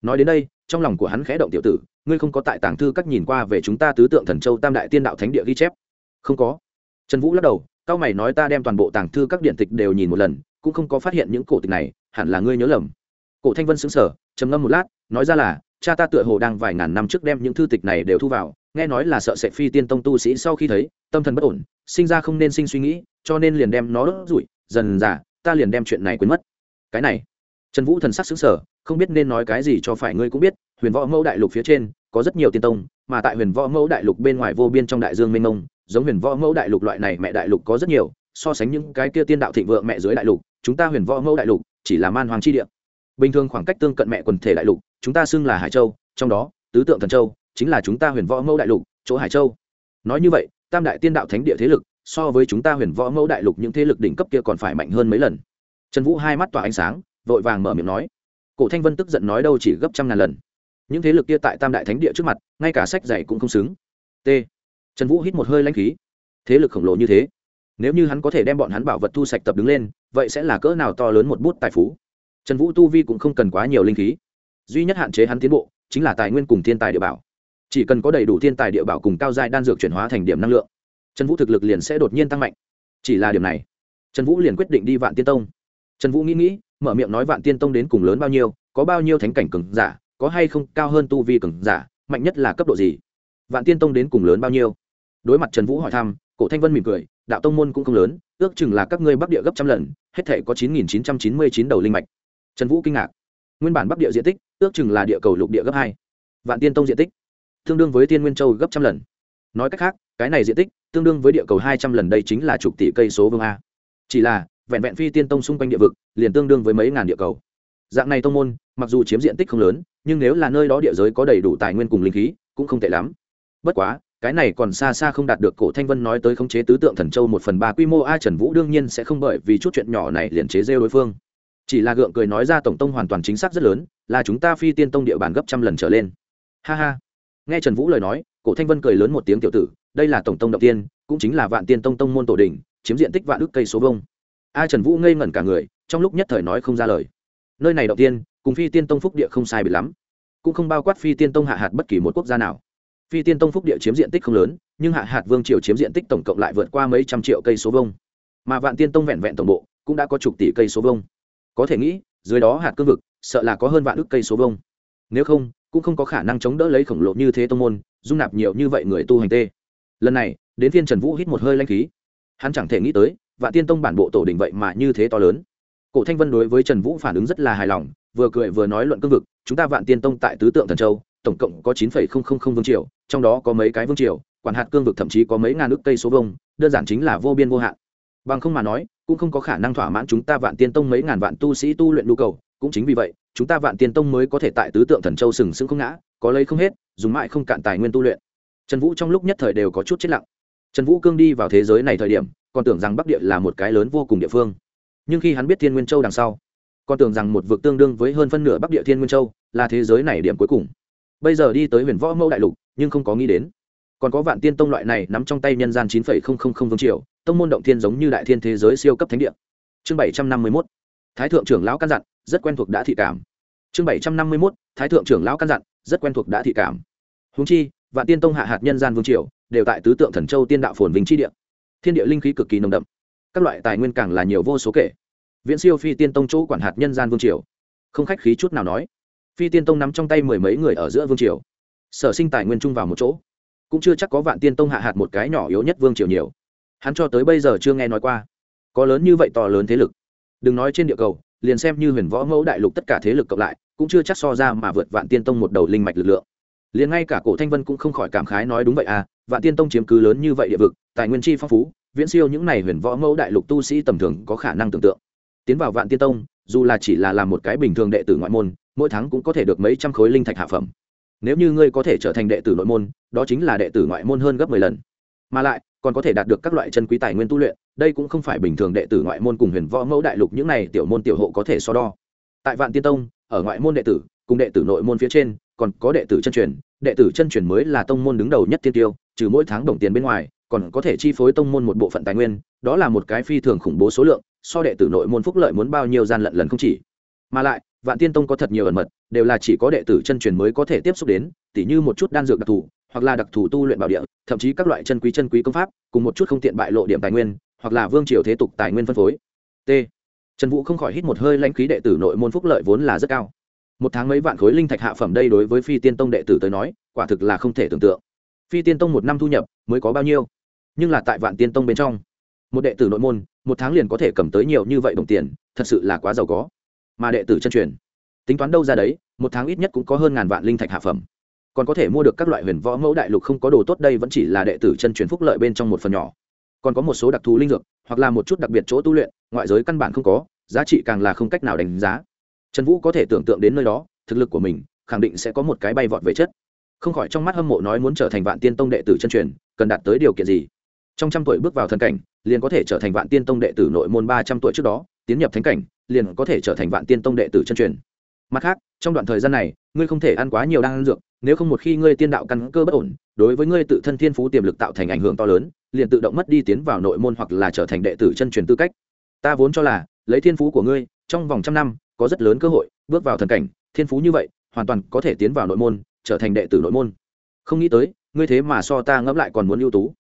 Nói đến đây, trong lòng của hắn khẽ động tiểu tử, ngươi không có tại tàng thư các nhìn qua về chúng ta tứ tượng thần châu tam đại tiên đạo thánh địa ghi chép? Không có. Trần vũ lắc đầu, cao mày nói ta đem toàn bộ tàng thư các điện tịch đều nhìn một lần, cũng không có phát hiện những cổ tịch này, hẳn là ngươi nhớ lầm. Cổ thanh vân xứng sở trầm ngâm một lát, nói ra là cha ta tựa hồ đang vài ngàn năm trước đem những thư tịch này đều thu vào, nghe nói là sợ sẽ phi tiên tông tu sĩ sau khi thấy, tâm thần bất ổn, sinh ra không nên sinh suy nghĩ, cho nên liền đem nó đốt rủi, dần dà, ta liền đem chuyện này quên mất. Cái này, trần vũ thần sắc xứng sở không biết nên nói cái gì cho phải ngươi cũng biết, huyền võ mẫu đại lục phía trên, có rất nhiều tiên tông, mà tại huyền võ mẫu đại lục bên ngoài vô biên trong đại dương mênh mông, giống huyền võ mẫu đại lục loại này mẹ đại lục có rất nhiều, so sánh những cái kia tiên đạo thịnh vượng mẹ dưới đại lục, chúng ta huyền võ mẫu đại lục chỉ là man hoàng chi địa. Bình thường khoảng cách tương cận mẹ quần thể đại lục chúng ta xưng là hải châu, trong đó, tứ tượng thần châu chính là chúng ta huyền võ mẫu đại lục, chỗ hải châu. Nói như vậy, tam đại tiên đạo thánh địa thế lực so với chúng ta huyền võ mẫu đại lục những thế lực đỉnh cấp kia còn phải mạnh hơn mấy lần. Trần vũ hai mắt tỏa ánh sáng, vội vàng mở miệng nói. Cổ thanh vân tức giận nói đâu chỉ gấp trăm ngàn lần. Những thế lực kia tại tam đại thánh địa trước mặt, ngay cả sách dạy cũng không xứng. T. Trần vũ hít một hơi lãnh khí. Thế lực khổng lồ như thế, nếu như hắn có thể đem bọn hắn bảo vật thu sạch tập đứng lên, vậy sẽ là cỡ nào to lớn một bút tài phú. Trần vũ tu vi cũng không cần quá nhiều linh khí duy nhất hạn chế hắn tiến bộ chính là tài nguyên cùng thiên tài địa bảo. Chỉ cần có đầy đủ thiên tài địa bảo cùng cao giai đan dược chuyển hóa thành điểm năng lượng, trần vũ thực lực liền sẽ đột nhiên tăng mạnh. Chỉ là điểm này, trần vũ liền quyết định đi vạn tiên tông. Trần vũ nghĩ nghĩ, mở miệng nói vạn tiên tông đến cùng lớn bao nhiêu, có bao nhiêu thánh cảnh cường giả, có hay không cao hơn tu vi cường giả, mạnh nhất là cấp độ gì? Vạn tiên tông đến cùng lớn bao nhiêu? Đối mặt trần vũ hỏi thăm, cổ thanh vân mỉm cười, đạo tông môn cũng không lớn, ước chừng là các ngươi bắc địa gấp trăm lần, hết thể có chín nghìn chín trăm chín mươi chín đầu linh mạch. Trần vũ kinh ngạc. Nguyên bản bắc địa diện tích ước chừng là địa cầu lục địa gấp hai. Vạn tiên tông diện tích, tương đương với tiên nguyên châu gấp trăm lần. Nói cách khác, cái này diện tích, tương đương với địa cầu hai trăm lần đây chính là chục tỷ cây số vương a. Chỉ là, vẹn vẹn phi tiên tông xung quanh địa vực, liền tương đương với mấy ngàn địa cầu. Dạng này tông môn, mặc dù chiếm diện tích không lớn, nhưng nếu là nơi đó địa giới có đầy đủ tài nguyên cùng linh khí, cũng không tệ lắm. Bất quá, cái này còn xa xa không đạt được cổ thanh vân nói tới khống chế tứ tượng thần châu một phần ba quy mô a trần vũ đương nhiên sẽ không bởi vì chút chuyện nhỏ này liền chế rêu đối phương. Chỉ là gượng cười nói ra tổng tông hoàn toàn chính xác rất lớn là chúng ta phi tiên tông địa bàn gấp trăm lần trở lên. Ha ha. Nghe trần vũ lời nói, cổ thanh vân cười lớn một tiếng tiểu tử, đây là tổng tông động tiên, cũng chính là vạn tiên tông tông môn tổ đình chiếm diện tích vạn ước cây số vông a trần vũ ngây ngẩn cả người, trong lúc nhất thời nói không ra lời. Nơi này động tiên, cùng phi tiên tông phúc địa không sai bị lắm. Cũng không bao quát phi tiên tông hạ hạt bất kỳ một quốc gia nào. Phi tiên tông phúc địa chiếm diện tích không lớn, nhưng hạ hạt vương triều chiếm diện tích tổng cộng lại vượt qua mấy trăm triệu cây số vông mà vạn tiên tông vẹn vẹn tổng bộ, cũng đã có chục tỷ cây số vông có thể nghĩ, dưới đó hạt cương vực sợ là có hơn vạn ước cây số vông. Nếu không, cũng không có khả năng chống đỡ lấy khổng lồ như thế tông môn, dung nạp nhiều như vậy người tu hành tê. Lần này, đến phiên trần vũ hít một hơi lanh khí. Hắn chẳng thể nghĩ tới, vạn tiên tông bản bộ tổ đình vậy mà như thế to lớn. Cổ thanh vân đối với trần vũ phản ứng rất là hài lòng, vừa cười vừa nói luận cương vực, chúng ta vạn tiên tông tại tứ tượng thần châu, tổng cộng có chín vương triều, trong đó có mấy cái vương triều, quản hạt cương vực thậm chí có mấy ngàn ước cây số vông, đơn giản chính là vô biên vô hạn. Bằng không mà nói, cũng không có khả năng thỏa mãn chúng ta vạn tiên tông mấy ngàn vạn tu sĩ tu luyện nhu cầu cũng chính vì vậy, chúng ta vạn tiên tông mới có thể tại tứ tượng thần châu sừng sững không ngã, có lấy không hết, dùng mãi không cạn tài nguyên tu luyện. Trần vũ trong lúc nhất thời đều có chút chết lặng. Trần vũ cương đi vào thế giới này thời điểm, còn tưởng rằng bắc địa là một cái lớn vô cùng địa phương. Nhưng khi hắn biết thiên nguyên châu đằng sau, còn tưởng rằng một vực tương đương với hơn phân nửa bắc địa thiên nguyên châu là thế giới này điểm cuối cùng. Bây giờ đi tới huyền võ mẫu đại lục, nhưng không có nghĩ đến. Còn có vạn tiên tông loại này nắm trong tay nhân gian chín phẩy không không không vương triều, tông môn động thiên giống như đại thiên thế giới siêu cấp thánh địa. Chương bảy trăm năm mươi mốt. Thái thượng trưởng lão căn dặn rất quen thuộc đã thị cảm. Chương bảy trăm năm mươi mốt, thái thượng trưởng lão căn dặn, rất quen thuộc đã thị cảm. Húng chi, vạn tiên tông hạ hạt nhân gian vương triều, đều tại tứ tượng thần châu tiên đạo phồn vinh chi địa. Thiên địa linh khí cực kỳ nồng đậm. Các loại tài nguyên càng là nhiều vô số kể. Viễn siêu phi tiên tông chỗ quản hạt nhân gian vương triều. Không khách khí chút nào nói. Phi tiên tông nắm trong tay mười mấy người ở giữa vương triều. Sở sinh tài nguyên chung vào một chỗ. Cũng chưa chắc có vạn tiên tông hạ hạt một cái nhỏ yếu nhất vương triều nhiều. Hắn cho tới bây giờ chưa nghe nói qua. Có lớn như vậy to lớn thế lực. Đừng nói trên địa cầu liền xem như huyền võ mẫu đại lục tất cả thế lực cộng lại, cũng chưa chắc so ra mà vượt vạn tiên tông một đầu linh mạch lực lượng. Liền ngay cả cổ thanh vân cũng không khỏi cảm khái nói đúng vậy à vạn tiên tông chiếm cứ lớn như vậy địa vực, tài nguyên chi phong phú, viễn siêu những này huyền võ mẫu đại lục tu sĩ tầm thường có khả năng tưởng tượng. Tiến vào vạn tiên tông, dù là chỉ là làm một cái bình thường đệ tử ngoại môn, mỗi tháng cũng có thể được mấy trăm khối linh thạch hạ phẩm. Nếu như ngươi có thể trở thành đệ tử nội môn, đó chính là đệ tử ngoại môn hơn gấp mười lần. Mà lại còn có thể đạt được các loại chân quý tài nguyên tu luyện, đây cũng không phải bình thường đệ tử ngoại môn cùng huyền võ mẫu đại lục những này tiểu môn tiểu hộ có thể so đo. Tại vạn tiên tông, ở ngoại môn đệ tử, cùng đệ tử nội môn phía trên, còn có đệ tử chân truyền, đệ tử chân truyền mới là tông môn đứng đầu nhất tiên tiêu, trừ mỗi tháng đồng tiền bên ngoài, còn có thể chi phối tông môn một bộ phận tài nguyên, đó là một cái phi thường khủng bố số lượng, so đệ tử nội môn phúc lợi muốn bao nhiêu gian lận lần không chỉ. Mà lại, vạn tiên tông có thật nhiều ẩn mật, đều là chỉ có đệ tử chân truyền mới có thể tiếp xúc đến, tỉ như một chút đan dược đặc thù hoặc là đặc thù tu luyện bảo địa, thậm chí các loại chân quý chân quý công pháp, cùng một chút không tiện bại lộ điểm tài nguyên, hoặc là vương triều thế tục tài nguyên phân phối. T. Trần vũ không khỏi hít một hơi lãnh khí đệ tử nội môn phúc lợi vốn là rất cao. Một tháng mấy vạn khối linh thạch hạ phẩm đây đối với phi tiên tông đệ tử tới nói, quả thực là không thể tưởng tượng. Phi tiên tông một năm thu nhập mới có bao nhiêu? Nhưng là tại vạn tiên tông bên trong, một đệ tử nội môn, một tháng liền có thể cầm tới nhiều như vậy đồng tiền, thật sự là quá giàu có. Mà đệ tử chân truyền, tính toán đâu ra đấy, một tháng ít nhất cũng có hơn ngàn vạn linh thạch hạ phẩm còn có thể mua được các loại huyền võ mẫu đại lục không có đồ tốt đây vẫn chỉ là đệ tử chân truyền phúc lợi bên trong một phần nhỏ. Còn có một số đặc thù linh dược, hoặc là một chút đặc biệt chỗ tu luyện, ngoại giới căn bản không có, giá trị càng là không cách nào đánh giá. Trần vũ có thể tưởng tượng đến nơi đó, thực lực của mình, khẳng định sẽ có một cái bay vọt về chất. Không khỏi trong mắt hâm mộ nói muốn trở thành vạn tiên tông đệ tử chân truyền, cần đạt tới điều kiện gì? Trong trăm tuổi bước vào thần cảnh, liền có thể trở thành vạn tiên tông đệ tử nội môn ba trăm tuổi trước đó, tiến nhập thánh cảnh, liền có thể trở thành vạn tiên tông đệ tử chân truyền. Mặt khác, trong đoạn thời gian này, ngươi không thể ăn quá nhiều đan dược nếu không một khi ngươi tiên đạo căn cơ bất ổn, đối với ngươi tự thân thiên phú tiềm lực tạo thành ảnh hưởng to lớn, liền tự động mất đi tiến vào nội môn hoặc là trở thành đệ tử chân truyền tư cách. Ta vốn cho là, lấy thiên phú của ngươi, trong vòng trăm năm, có rất lớn cơ hội, bước vào thần cảnh, thiên phú như vậy, hoàn toàn có thể tiến vào nội môn, trở thành đệ tử nội môn. Không nghĩ tới, ngươi thế mà so ta ngẫm lại còn muốn ưu tú.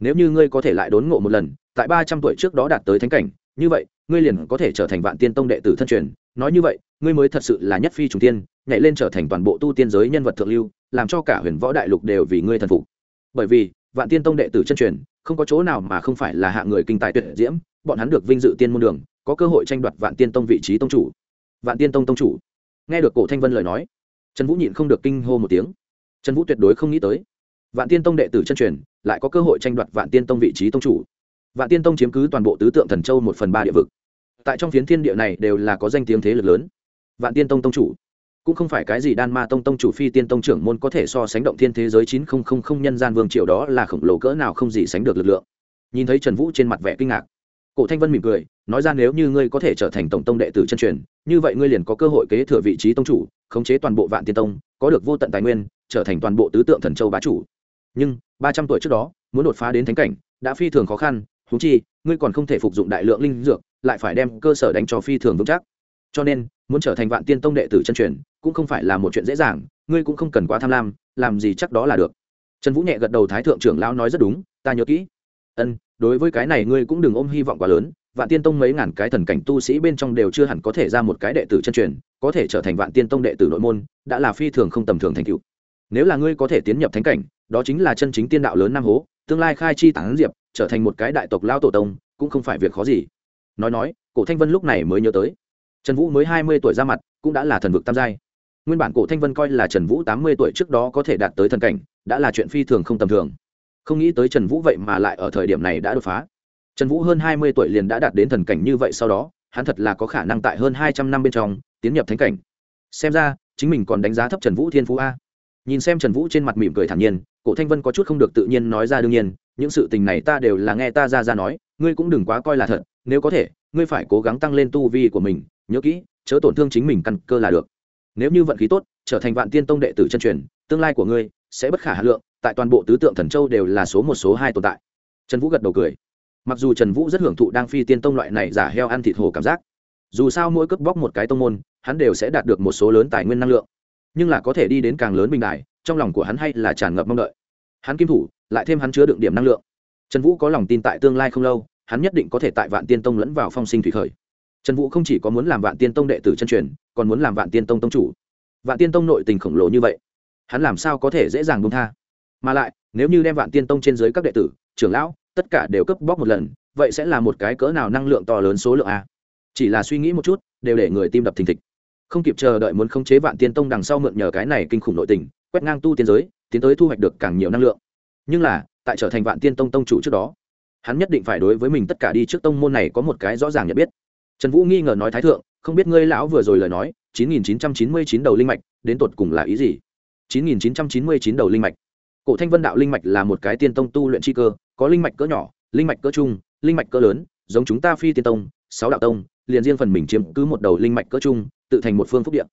Nếu như ngươi có thể lại đốn ngộ một lần, tại ba trăm tuổi trước đó đạt tới thánh cảnh, như vậy, ngươi liền có thể trở thành vạn tiên tông đệ tử thân truyền nói như vậy, ngươi mới thật sự là nhất phi trùng tiên, nhảy lên trở thành toàn bộ tu tiên giới nhân vật thượng lưu, làm cho cả huyền võ đại lục đều vì ngươi thần phục. Bởi vì, vạn tiên tông đệ tử chân truyền, không có chỗ nào mà không phải là hạ người kinh tài tuyệt diễm, bọn hắn được vinh dự tiên môn đường, có cơ hội tranh đoạt vạn tiên tông vị trí tông chủ. Vạn tiên tông tông chủ. Nghe được cổ thanh vân lời nói, trần vũ nhịn không được kinh hô một tiếng. Trần vũ tuyệt đối không nghĩ tới, vạn tiên tông đệ tử chân truyền lại có cơ hội tranh đoạt vạn tiên tông vị trí tông chủ. Vạn tiên tông chiếm cứ toàn bộ tứ tượng thần châu một phần ba địa vực tại trong phiến thiên địa này đều là có danh tiếng thế lực lớn. Vạn tiên tông tông chủ. Cũng không phải cái gì đan ma tông tông chủ phi tiên tông trưởng môn có thể so sánh động thiên thế giới chín không không không nhân gian vương triều đó là khổng lồ cỡ nào không gì sánh được lực lượng. Nhìn thấy trần vũ trên mặt vẻ kinh ngạc. Cổ thanh vân mỉm cười, nói ra nếu như ngươi có thể trở thành tổng tông đệ tử chân truyền, như vậy ngươi liền có cơ hội kế thừa vị trí tông chủ, khống chế toàn bộ vạn tiên tông, có được vô tận tài nguyên, trở thành toàn bộ tứ tượng thần châu bá chủ. Nhưng, ba trăm tuổi trước đó, muốn đột phá đến thánh cảnh, đã phi thường khó khăn thú chi, ngươi còn không thể phục dụng đại lượng linh dược lại phải đem cơ sở đánh cho phi thường vững chắc. Cho nên, muốn trở thành vạn tiên tông đệ tử chân truyền cũng không phải là một chuyện dễ dàng, ngươi cũng không cần quá tham lam, làm gì chắc đó là được. Trần vũ nhẹ gật đầu thái thượng trưởng lão nói rất đúng, ta nhớ kỹ. Ân, đối với cái này ngươi cũng đừng ôm hy vọng quá lớn, vạn tiên tông mấy ngàn cái thần cảnh tu sĩ bên trong đều chưa hẳn có thể ra một cái đệ tử chân truyền, có thể trở thành vạn tiên tông đệ tử nội môn, đã là phi thường không tầm thường thành cựu nếu là ngươi có thể tiến nhập thánh cảnh, đó chính là chân chính tiên đạo lớn nam hố, tương lai khai chi tán diệp, trở thành một cái đại tộc lao tổ tông, cũng không phải việc khó gì nói nói, cổ thanh vân lúc này mới nhớ tới. Trần vũ mới hai mươi tuổi ra mặt, cũng đã là thần vực tam giai. Nguyên bản cổ thanh vân coi là trần vũ tám mươi tuổi trước đó có thể đạt tới thần cảnh, đã là chuyện phi thường không tầm thường. Không nghĩ tới trần vũ vậy mà lại ở thời điểm này đã đột phá. Trần vũ hơn hai mươi tuổi liền đã đạt đến thần cảnh như vậy sau đó, hắn thật là có khả năng tại hơn hai trăm năm bên trong tiến nhập thánh cảnh. Xem ra, chính mình còn đánh giá thấp trần vũ thiên phú a. Nhìn xem trần vũ trên mặt mỉm cười thản nhiên, cổ thanh vân có chút không được tự nhiên nói ra đương nhiên, những sự tình này ta đều là nghe ta ra ra nói, ngươi cũng đừng quá coi là thật nếu có thể, ngươi phải cố gắng tăng lên tu vi của mình, nhớ kỹ, chớ tổn thương chính mình căn cơ là được. Nếu như vận khí tốt, trở thành vạn tiên tông đệ tử chân truyền, tương lai của ngươi sẽ bất khả hà lượng, tại toàn bộ tứ tượng thần châu đều là số một, số hai tồn tại. Trần vũ gật đầu cười. Mặc dù trần vũ rất hưởng thụ đang phi tiên tông loại này giả heo ăn thịt hồ cảm giác, dù sao mỗi cướp bóc một cái tông môn, hắn đều sẽ đạt được một số lớn tài nguyên năng lượng. Nhưng là có thể đi đến càng lớn bình đại trong lòng của hắn hay là tràn ngập mong đợi. Hắn kim thủ, lại thêm hắn chứa đựng điểm năng lượng. Trần vũ có lòng tin tại tương lai không lâu hắn nhất định có thể tại vạn tiên tông lẫn vào phong sinh thủy khởi. Trần vũ không chỉ có muốn làm vạn tiên tông đệ tử chân truyền, còn muốn làm vạn tiên tông tông chủ. Vạn tiên tông nội tình khổng lồ như vậy, hắn làm sao có thể dễ dàng bông tha? Mà lại, nếu như đem vạn tiên tông trên dưới các đệ tử, trưởng lão, tất cả đều cướp bóc một lần, vậy sẽ là một cái cỡ nào năng lượng to lớn số lượng a? Chỉ là suy nghĩ một chút, đều để người tim đập thình thịch. Không kịp chờ đợi muốn khống chế vạn tiên tông đằng sau mượn nhờ cái này kinh khủng nội tình, quét ngang tu tiên giới, tiến tới thu hoạch được càng nhiều năng lượng. Nhưng là, tại trở thành vạn tiên tông tông chủ trước đó hắn nhất định phải đối với mình tất cả đi trước tông môn này có một cái rõ ràng nhận biết. Trần vũ nghi ngờ nói thái thượng, không biết ngươi lão vừa rồi lời nói, chín nghìn chín trăm chín mươi chín đầu linh mạch, đến tột cùng là ý gì? chín nghìn chín trăm chín mươi chín đầu linh mạch. Cổ thanh vân đạo linh mạch là một cái tiên tông tu luyện chi cơ, có linh mạch cỡ nhỏ, linh mạch cỡ trung, linh mạch cỡ lớn, giống chúng ta phi tiên tông, sáu đạo tông, liền riêng phần mình chiếm cứ một đầu linh mạch cỡ trung, tự thành một phương phúc điện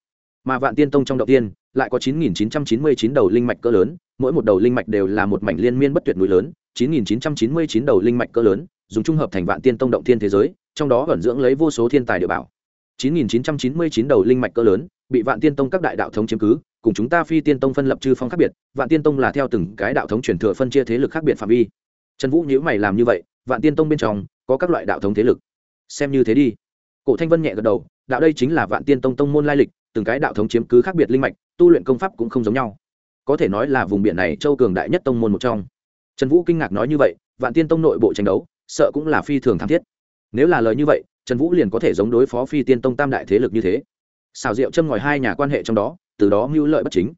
mà vạn tiên tông trong đầu tiên, lại có chín nghìn chín trăm chín mươi chín đầu linh mạch cỡ lớn, mỗi một đầu linh mạch đều là một mảnh liên miên bất tuyệt núi lớn chín nghìn chín trăm chín mươi chín đầu linh mạch cỡ lớn, dùng trung hợp thành vạn tiên tông động thiên thế giới, trong đó ẩn dưỡng lấy vô số thiên tài địa bảo. chín nghìn chín trăm chín mươi chín đầu linh mạch cỡ lớn, bị vạn tiên tông các đại đạo thống chiếm cứ, cùng chúng ta phi tiên tông phân lập chư phong khác biệt, vạn tiên tông là theo từng cái đạo thống truyền thừa phân chia thế lực khác biệt phạm vi. Trần vũ nhíu mày làm như vậy, vạn tiên tông bên trong, có các loại đạo thống thế lực. Xem như thế đi. Cổ thanh vân nhẹ gật đầu, đạo đây chính là vạn tiên tông tông môn lai lịch, từng cái đạo thống chiếm cứ khác biệt linh mạch, tu luyện công pháp cũng không giống nhau. Có thể nói là vùng biển này châu cường đại nhất tông môn một trong trần vũ kinh ngạc nói như vậy, vạn tiên tông nội bộ tranh đấu, sợ cũng là phi thường tham thiết. Nếu là lời như vậy, trần vũ liền có thể giống đối phó phi tiên tông tam đại thế lực như thế. Xào rượu châm ngòi hai nhà quan hệ trong đó, từ đó mưu lợi bất chính,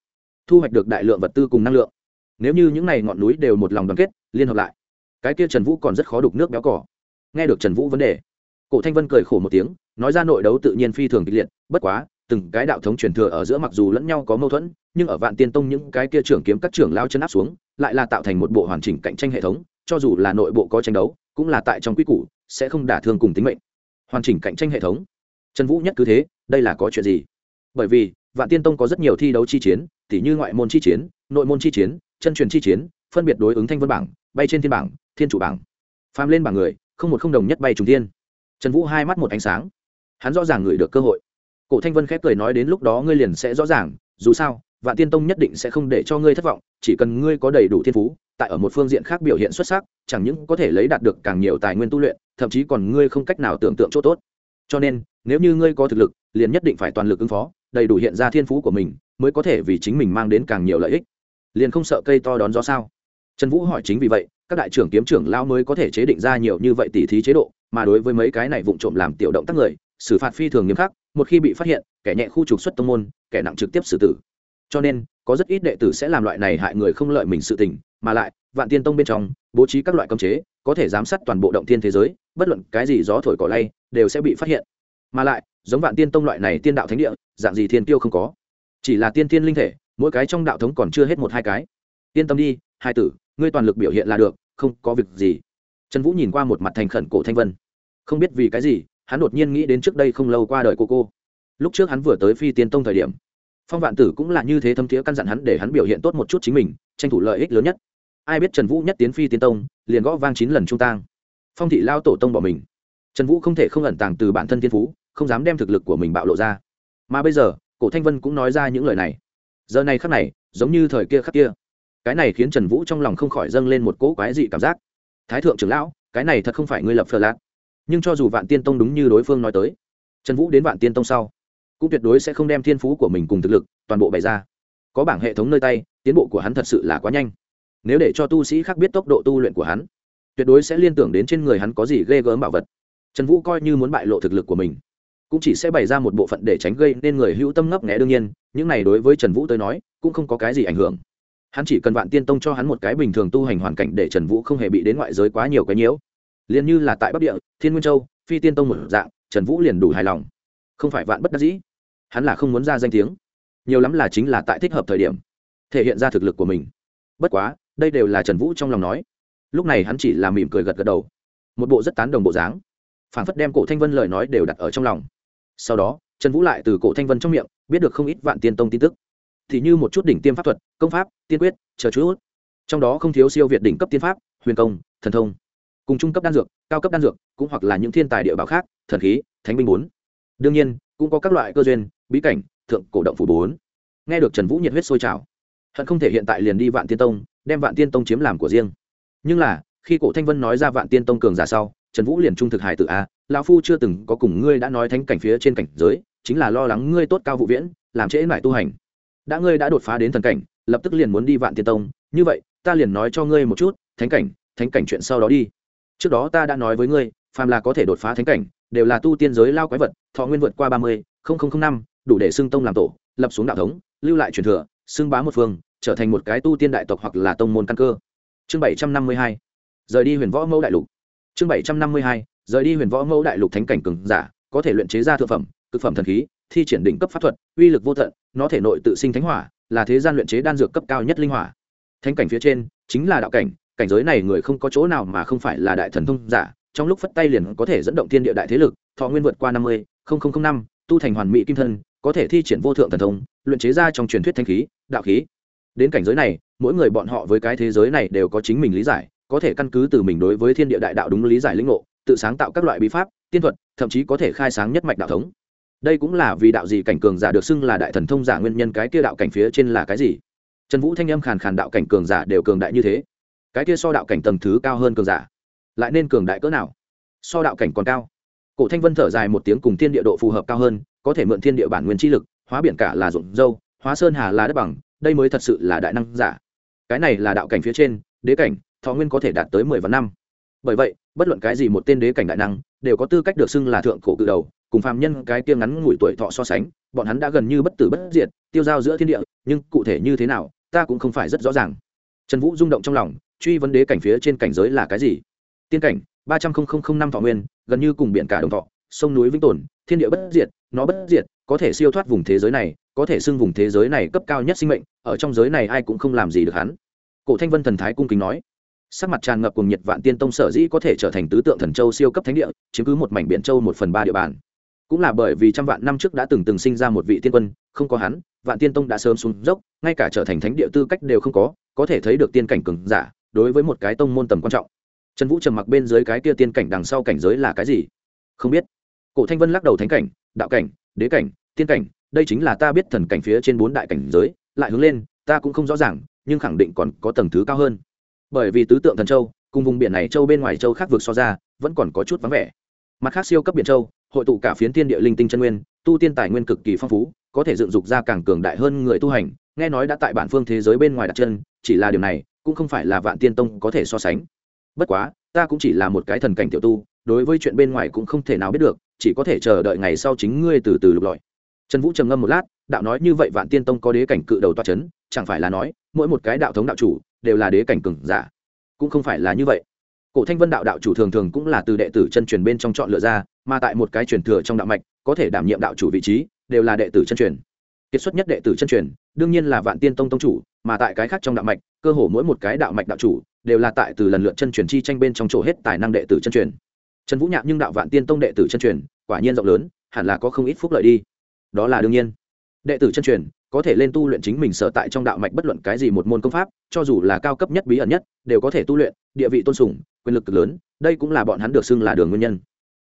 thu hoạch được đại lượng vật tư cùng năng lượng. Nếu như những n à y ngọn núi đều một lòng đoàn kết, liên hợp lại, cái kia trần vũ còn rất khó đục nước béo cỏ. Nghe được trần vũ vấn đề, cổ thanh vân cười khổ một tiếng, nói ra nội đấu tự nhiên phi thường kịch liệt, bất quá, từng cái đạo thống truyền thừa ở giữa mặc dù lẫn nhau có mâu thuẫn, nhưng ở vạn tiên tông những cái kia trưởng kiếm các trưởng lao chân áp xuống lại là tạo thành một bộ hoàn chỉnh cạnh tranh hệ thống, cho dù là nội bộ có tranh đấu, cũng là tại trong quy củ, sẽ không đả thương cùng tính mệnh. Hoàn chỉnh cạnh tranh hệ thống. Trần vũ nhất cứ thế, đây là có chuyện gì? Bởi vì, vạn tiên tông có rất nhiều thi đấu chi chiến, tỉ như ngoại môn chi chiến, nội môn chi chiến, chân truyền chi chiến, phân biệt đối ứng thanh vân bảng, bay trên thiên bảng, thiên chủ bảng. Phàm lên bảng người, không một không đồng nhất bay trùng tiên trần vũ hai mắt một ánh sáng. Hắn rõ ràng ngửi được cơ hội. Cổ thanh vân khép cười nói đến lúc đó ngươi liền sẽ rõ ràng, dù sao vạn tiên tông nhất định sẽ không để cho ngươi thất vọng, chỉ cần ngươi có đầy đủ thiên phú, tại ở một phương diện khác biểu hiện xuất sắc, chẳng những có thể lấy đạt được càng nhiều tài nguyên tu luyện, thậm chí còn ngươi không cách nào tưởng tượng chỗ tốt. Cho nên, nếu như ngươi có thực lực, liền nhất định phải toàn lực ứng phó, đầy đủ hiện ra thiên phú của mình, mới có thể vì chính mình mang đến càng nhiều lợi ích. Liền không sợ cây to đón gió sao? Trần vũ hỏi chính vì vậy, các đại trưởng kiếm trưởng lao mới có thể chế định ra nhiều như vậy tỉ thí chế độ, mà đối với mấy cái này vụng trộm làm tiểu động tác người, xử phạt phi thường nghiêm khắc, một khi bị phát hiện, kẻ nhẹ khu trục xuất tông môn, kẻ nặng trực tiếp xử tử cho nên, có rất ít đệ tử sẽ làm loại này hại người không lợi mình sự tình, mà lại, vạn tiên tông bên trong, bố trí các loại cấm chế, có thể giám sát toàn bộ động tiên thế giới, bất luận cái gì gió thổi cỏ lay, đều sẽ bị phát hiện. Mà lại, giống vạn tiên tông loại này tiên đạo thánh địa, dạng gì thiên tiêu không có. Chỉ là tiên tiên linh thể, mỗi cái trong đạo thống còn chưa hết một hai cái. Yên tâm đi, hai tử, ngươi toàn lực biểu hiện là được, không có việc gì. Trần vũ nhìn qua một mặt thành khẩn cổ thanh vân. Không biết vì cái gì, hắn đột nhiên nghĩ đến trước đây không lâu qua đời cô cô. Lúc trước hắn vừa tới phi tiên tông thời điểm phong vạn tử cũng là như thế thâm thiế căn dặn hắn để hắn biểu hiện tốt một chút chính mình, tranh thủ lợi ích lớn nhất. Ai biết trần vũ nhất tiến phi tiến tông, liền gõ vang chín lần trung tang. Phong thị lao tổ tông bỏ mình. Trần vũ không thể không ẩn tàng từ bản thân tiên phú, không dám đem thực lực của mình bạo lộ ra. Mà bây giờ, cổ thanh vân cũng nói ra những lời này. Giờ này khắc này, giống như thời kia khắc kia. Cái này khiến trần vũ trong lòng không khỏi dâng lên một cỗ quái dị cảm giác. Thái thượng trưởng lão, cái này thật không phải ngươi lập phờ lạc. Nhưng cho dù vạn tiên tông đúng như đối phương nói tới, trần vũ đến vạn tiên tông sau cũng tuyệt đối sẽ không đem thiên phú của mình cùng thực lực, toàn bộ bày ra. Có bảng hệ thống nơi tay, tiến bộ của hắn thật sự là quá nhanh. Nếu để cho tu sĩ khác biết tốc độ tu luyện của hắn, tuyệt đối sẽ liên tưởng đến trên người hắn có gì ghê gớm bảo vật. Trần vũ coi như muốn bại lộ thực lực của mình, cũng chỉ sẽ bày ra một bộ phận để tránh gây nên người hữu tâm ngấp nghẽ đương nhiên, những này đối với trần vũ tới nói, cũng không có cái gì ảnh hưởng. Hắn chỉ cần vạn tiên tông cho hắn một cái bình thường tu hành hoàn cảnh để trần vũ không hề bị đến ngoại giới quá nhiều cái nhiễu. Liền như là tại bắc địa, thiên nguyên châu, phi tiên tông một dạng, trần vũ liền đủ hài lòng. Không phải vạn bất đắc dĩ hắn là không muốn ra danh tiếng. Nhiều lắm là chính là tại thích hợp thời điểm, thể hiện ra thực lực của mình. Bất quá, đây đều là trần vũ trong lòng nói. Lúc này hắn chỉ là mỉm cười gật gật đầu. Một bộ rất tán đồng bộ dáng. Phản phất đem cổ thanh vân lời nói đều đặt ở trong lòng. Sau đó, trần vũ lại từ cổ thanh vân trong miệng, biết được không ít vạn tiên tông tin tức. Thì như một chút đỉnh tiêm pháp thuật, công pháp, tiên quyết, chờ chút trong đó không thiếu siêu việt đỉnh cấp tiên pháp, huyền công, thần thông. Cùng trung cấp đan dược, cao cấp đan dược, cũng hoặc là những thiên tài địa bảo khác, thần khí, thánh binh bốn. Đương nhiên, cũng có các loại cơ duyên bí cảnh, thượng cổ động phủ bốn. Nghe được trần vũ nhiệt huyết sôi trào, hận không thể hiện tại liền đi vạn tiên tông, đem vạn tiên tông chiếm làm của riêng. Nhưng là, khi cổ thanh vân nói ra vạn tiên tông cường giả sau, trần vũ liền trung thực hài tự a à, lão phu chưa từng có cùng ngươi đã nói thánh cảnh phía trên cảnh giới, chính là lo lắng ngươi tốt cao vụ viễn, làm trễ mãi tu hành. Đã ngươi đã đột phá đến thần cảnh, lập tức liền muốn đi vạn tiên tông, như vậy, ta liền nói cho ngươi một chút, thánh cảnh thánh cảnh chuyện sau đó đi. Trước đó ta đã nói với ngươi, phàm là có thể đột phá thánh cảnh, đều là tu tiên giới lao quái vật, thọ nguyên vượt qua ba mươi năm đủ để xưng tông làm tổ, lập xuống đạo thống, lưu lại truyền thừa, xưng bá một phương, trở thành một cái tu tiên đại tộc hoặc là tông môn căn cơ. Chương bảy trăm năm mươi hai. Rời đi huyền võ mẫu đại lục. Chương bảy trăm năm mươi hai. Rời đi huyền võ mẫu đại lục thánh cảnh cường giả, có thể luyện chế ra thượng phẩm, cực phẩm thần khí, thi triển đỉnh cấp pháp thuật, uy lực vô tận, nó thể nội tự sinh thánh hỏa, là thế gian luyện chế đan dược cấp cao nhất linh hỏa. Thánh cảnh phía trên, chính là đạo cảnh cảnh giới này người không có chỗ nào mà không phải là đại thần thông giả, trong lúc phất tay liền có thể dẫn động thiên địa đại thế lực, thọ nguyên vượt qua năm mươi năm, tu thành hoàn mỹ kim thân có thể thi triển vô thượng thần thông, luyện chế ra trong truyền thuyết thanh khí, đạo khí. Đến cảnh giới này, mỗi người bọn họ với cái thế giới này đều có chính mình lý giải, có thể căn cứ từ mình đối với thiên địa đại đạo đúng lý giải lĩnh ngộ, tự sáng tạo các loại bí pháp, tiên thuật, thậm chí có thể khai sáng nhất mạch đạo thống. Đây cũng là vì đạo gì cảnh cường giả được xưng là đại thần thông giả nguyên nhân cái kia đạo cảnh phía trên là cái gì? Trần vũ thanh âm khàn khàn đạo cảnh cường giả đều cường đại như thế. Cái kia so đạo cảnh tầng thứ cao hơn cường giả, lại nên cường đại cỡ nào? So đạo cảnh còn cao cổ thanh vân thở dài một tiếng cùng thiên địa độ phù hợp cao hơn, có thể mượn thiên địa bản nguyên chi lực, hóa biển cả là ruộng dâu, hóa sơn hà là đất bằng, đây mới thật sự là đại năng giả. Cái này là đạo cảnh phía trên, đế cảnh, thọ nguyên có thể đạt tới mười vạn năm. Bởi vậy, bất luận cái gì một tên đế cảnh đại năng, đều có tư cách được xưng là thượng cổ cự đầu, cùng phàm nhân cái tiêm ngắn ngủi tuổi thọ so sánh, bọn hắn đã gần như bất tử bất diệt, tiêu giao giữa thiên địa, nhưng cụ thể như thế nào, ta cũng không phải rất rõ ràng. Trần vũ rung động trong lòng, truy vấn đế cảnh phía trên cảnh giới là cái gì? Tiên cảnh ba trăm linh năm thọ nguyên, gần như cùng biển cả đồng thọ, sông núi vĩnh tồn, thiên địa bất diệt, nó bất diệt, có thể siêu thoát vùng thế giới này, có thể xưng vùng thế giới này cấp cao nhất sinh mệnh, ở trong giới này ai cũng không làm gì được hắn. Cổ thanh vân thần thái cung kính nói. Sắc mặt tràn ngập cùng nhiệt vạn tiên tông sở dĩ có thể trở thành tứ tượng thần châu siêu cấp thánh địa, chiếm cứ một mảnh biển châu một phần ba địa bàn. Cũng là bởi vì trăm vạn năm trước đã từng từng sinh ra một vị tiên quân, không có hắn, vạn tiên tông đã sớm xuống dốc, ngay cả trở thành thánh địa tư cách đều không có có thể thấy được tiên cảnh cường giả, đối với một cái tông môn tầm quan trọng trần vũ trầm mặc bên dưới cái kia tiên cảnh đằng sau cảnh giới là cái gì? Không biết. Cổ thanh vân lắc đầu thánh cảnh, đạo cảnh, đế cảnh, tiên cảnh, đây chính là ta biết thần cảnh phía trên bốn đại cảnh giới, lại hướng lên, ta cũng không rõ ràng, nhưng khẳng định còn có tầng thứ cao hơn. Bởi vì tứ tượng thần châu, cùng vùng biển này châu bên ngoài châu khác vượt so ra, vẫn còn có chút vắng vẻ. Mặt khác siêu cấp biển châu, hội tụ cả phiến thiên địa linh tinh chân nguyên, tu tiên tài nguyên cực kỳ phong phú, có thể dựng dục ra càng cường đại hơn người tu hành. Nghe nói đã tại bản phương thế giới bên ngoài đặt chân, chỉ là điều này, cũng không phải là vạn tiên tông có thể so sánh bất quá, ta cũng chỉ là một cái thần cảnh tiểu tu, đối với chuyện bên ngoài cũng không thể nào biết được, chỉ có thể chờ đợi ngày sau chính ngươi từ từ lục lọi. Trần vũ trầm ngâm một lát, đạo nói như vậy vạn tiên tông có đế cảnh cự đầu toa c h ấ n chẳng phải là nói, mỗi một cái đạo thống đạo chủ đều là đế cảnh cừng giả. Cũng không phải là như vậy. Cổ thanh vân đạo đạo chủ thường thường cũng là từ đệ tử chân truyền bên trong chọn lựa ra, mà tại một cái truyền thừa trong đạo mạch, có thể đảm nhiệm đạo chủ vị trí, đều là đệ tử chân truyền. Kiệt xuất nhất đệ tử chân truyền, đương nhiên là vạn tiên tông tông chủ, mà tại cái khác trong đạo mạch, cơ hồ mỗi một cái đạo mạch đạo chủ đều là tại từ lần lượt chân truyền chi tranh bên trong chỗ hết tài năng đệ tử chân truyền. Trần vũ nhạc nhưng đạo vạn tiên tông đệ tử chân truyền, quả nhiên rộng lớn, hẳn là có không ít phúc lợi đi. Đó là đương nhiên. Đệ tử chân truyền có thể lên tu luyện chính mình sở tại trong đạo mạch bất luận cái gì một môn công pháp, cho dù là cao cấp nhất bí ẩn nhất, đều có thể tu luyện, địa vị tôn sùng, quyền lực cực lớn, đây cũng là bọn hắn được xưng là đường nguyên nhân.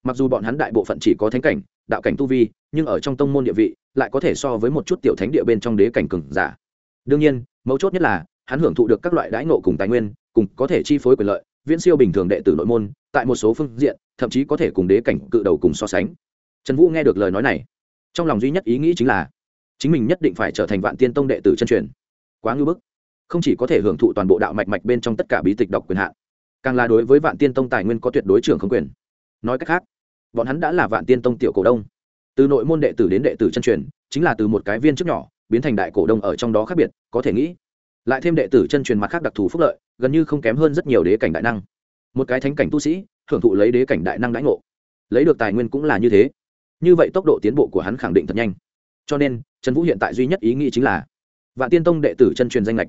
Mặc dù bọn hắn đại bộ phận chỉ có thánh cảnh, đạo cảnh tu vi, nhưng ở trong tông môn địa vị lại có thể so với một chút tiểu thánh địa bên trong đế cảnh cường giả. Đương nhiên, mấu chốt nhất là, hắn hưởng thụ được các loại đãi ngộ cùng tài nguyên cùng có thể chi phối quyền lợi, viễn siêu bình thường đệ tử nội môn, tại một số phương diện, thậm chí có thể cùng đế cảnh cự đầu cùng so sánh. Trần vũ nghe được lời nói này, trong lòng duy nhất ý nghĩ chính là, chính mình nhất định phải trở thành vạn tiên tông đệ tử chân truyền. Quá ngưỡng bức. Không chỉ có thể hưởng thụ toàn bộ đạo mạch mạch bên trong tất cả bí tịch đọc quyền hạn, càng là đối với vạn tiên tông tài nguyên có tuyệt đối trưởng không quyền. Nói cách khác, bọn hắn đã là vạn tiên tông tiểu cổ đông. Từ nội môn đệ tử đến đệ tử chân truyền, chính là từ một cái viên chức nhỏ, biến thành đại cổ đông ở trong đó khác biệt, có thể nghĩ, lại thêm đệ tử chân truyền mặt khác đặc thù phúc lợi gần như không kém hơn rất nhiều đế cảnh đại năng. Một cái thánh cảnh tu sĩ, hưởng thụ lấy đế cảnh đại năng đãi ngộ. Lấy được tài nguyên cũng là như thế. Như vậy tốc độ tiến bộ của hắn khẳng định thật nhanh. Cho nên, trần vũ hiện tại duy nhất ý nghĩ chính là, vạn tiên tông đệ tử chân truyền danh lệch.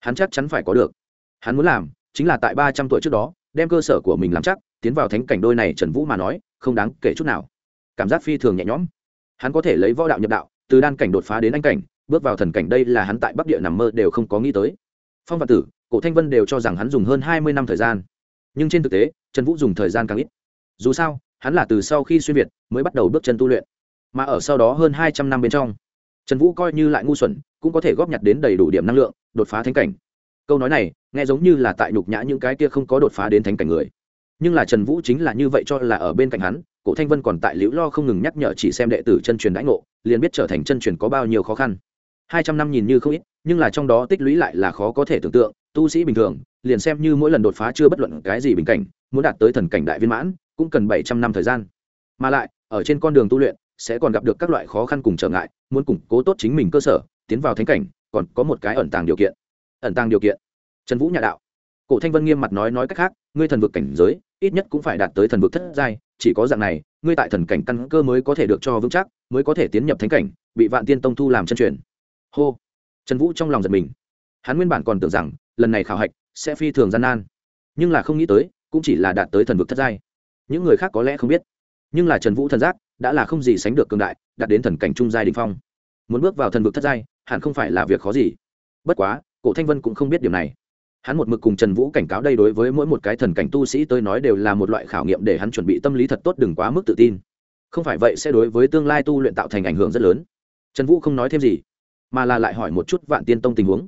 Hắn chắc chắn phải có được. Hắn muốn làm, chính là tại ba trăm tuổi trước đó, đem cơ sở của mình làm chắc, tiến vào thánh cảnh đôi này trần vũ mà nói, không đáng kể chút nào. Cảm giác phi thường nhẹ nhõm. Hắn có thể lấy võ đạo nhập đạo, từ đan cảnh đột phá đến anh cảnh, bước vào thần cảnh đây là hắn tại bắc địa nằm mơ đều không có nghĩ tới. Phong vạn tử cổ thanh vân đều cho rằng hắn dùng hơn hai mươi năm thời gian. Nhưng trên thực tế, trần vũ dùng thời gian càng ít. Dù sao, hắn là từ sau khi xuyên việt mới bắt đầu bước chân tu luyện. Mà ở sau đó hơn hai trăm năm bên trong, trần vũ coi như lại ngu xuẩn, cũng có thể góp nhặt đến đầy đủ điểm năng lượng, đột phá thánh cảnh. Câu nói này, nghe giống như là tại nhục nhã những cái kia không có đột phá đến thánh cảnh người. Nhưng là trần vũ chính là như vậy cho là ở bên cạnh hắn, cổ thanh vân còn tại liễu lo không ngừng nhắc nhở chỉ xem đệ tử chân truyền đãi ngộ, liền biết trở thành chân truyền có bao nhiêu khó khăn. Hai trăm năm nhìn như không ít, nhưng là trong đó tích lũy lại là khó có thể tưởng tượng tu sĩ bình thường, liền xem như mỗi lần đột phá chưa bất luận cái gì bình cảnh, muốn đạt tới thần cảnh đại viên mãn, cũng cần bảy trăm năm thời gian. Mà lại, ở trên con đường tu luyện, sẽ còn gặp được các loại khó khăn cùng trở ngại, muốn củng cố tốt chính mình cơ sở, tiến vào thánh cảnh, còn có một cái ẩn tàng điều kiện. Ẩn tàng điều kiện. Trần vũ nhà đạo. Cổ thanh vân nghiêm mặt nói nói cách khác, ngươi thần vực cảnh giới, ít nhất cũng phải đạt tới thần vực thất giai, chỉ có dạng này, ngươi tại thần cảnh căn cơ mới có thể được cho vững chắc, mới có thể tiến nhập thánh cảnh, bị vạn tiên tông thu làm chân truyền. Hô. Trần vũ trong lòng giật mình. Hắn nguyên bản còn tưởng rằng lần này khảo hạch sẽ phi thường gian nan. Nhưng là không nghĩ tới, cũng chỉ là đạt tới thần vực thất giai. Những người khác có lẽ không biết, nhưng là trần vũ thần giác đã là không gì sánh được cường đại, đạt đến thần cảnh trung giai đình phong. Muốn bước vào thần vực thất giai, hẳn không phải là việc khó gì. Bất quá, cổ thanh vân cũng không biết điều này. Hắn một mực cùng trần vũ cảnh cáo đây đối với mỗi một cái thần cảnh tu sĩ tôi nói đều là một loại khảo nghiệm để hắn chuẩn bị tâm lý thật tốt đừng quá mức tự tin. Không phải vậy sẽ đối với tương lai tu luyện tạo thành ảnh hưởng rất lớn. Trần vũ không nói thêm gì, mà là lại hỏi một chút vạn tiên tông tình huống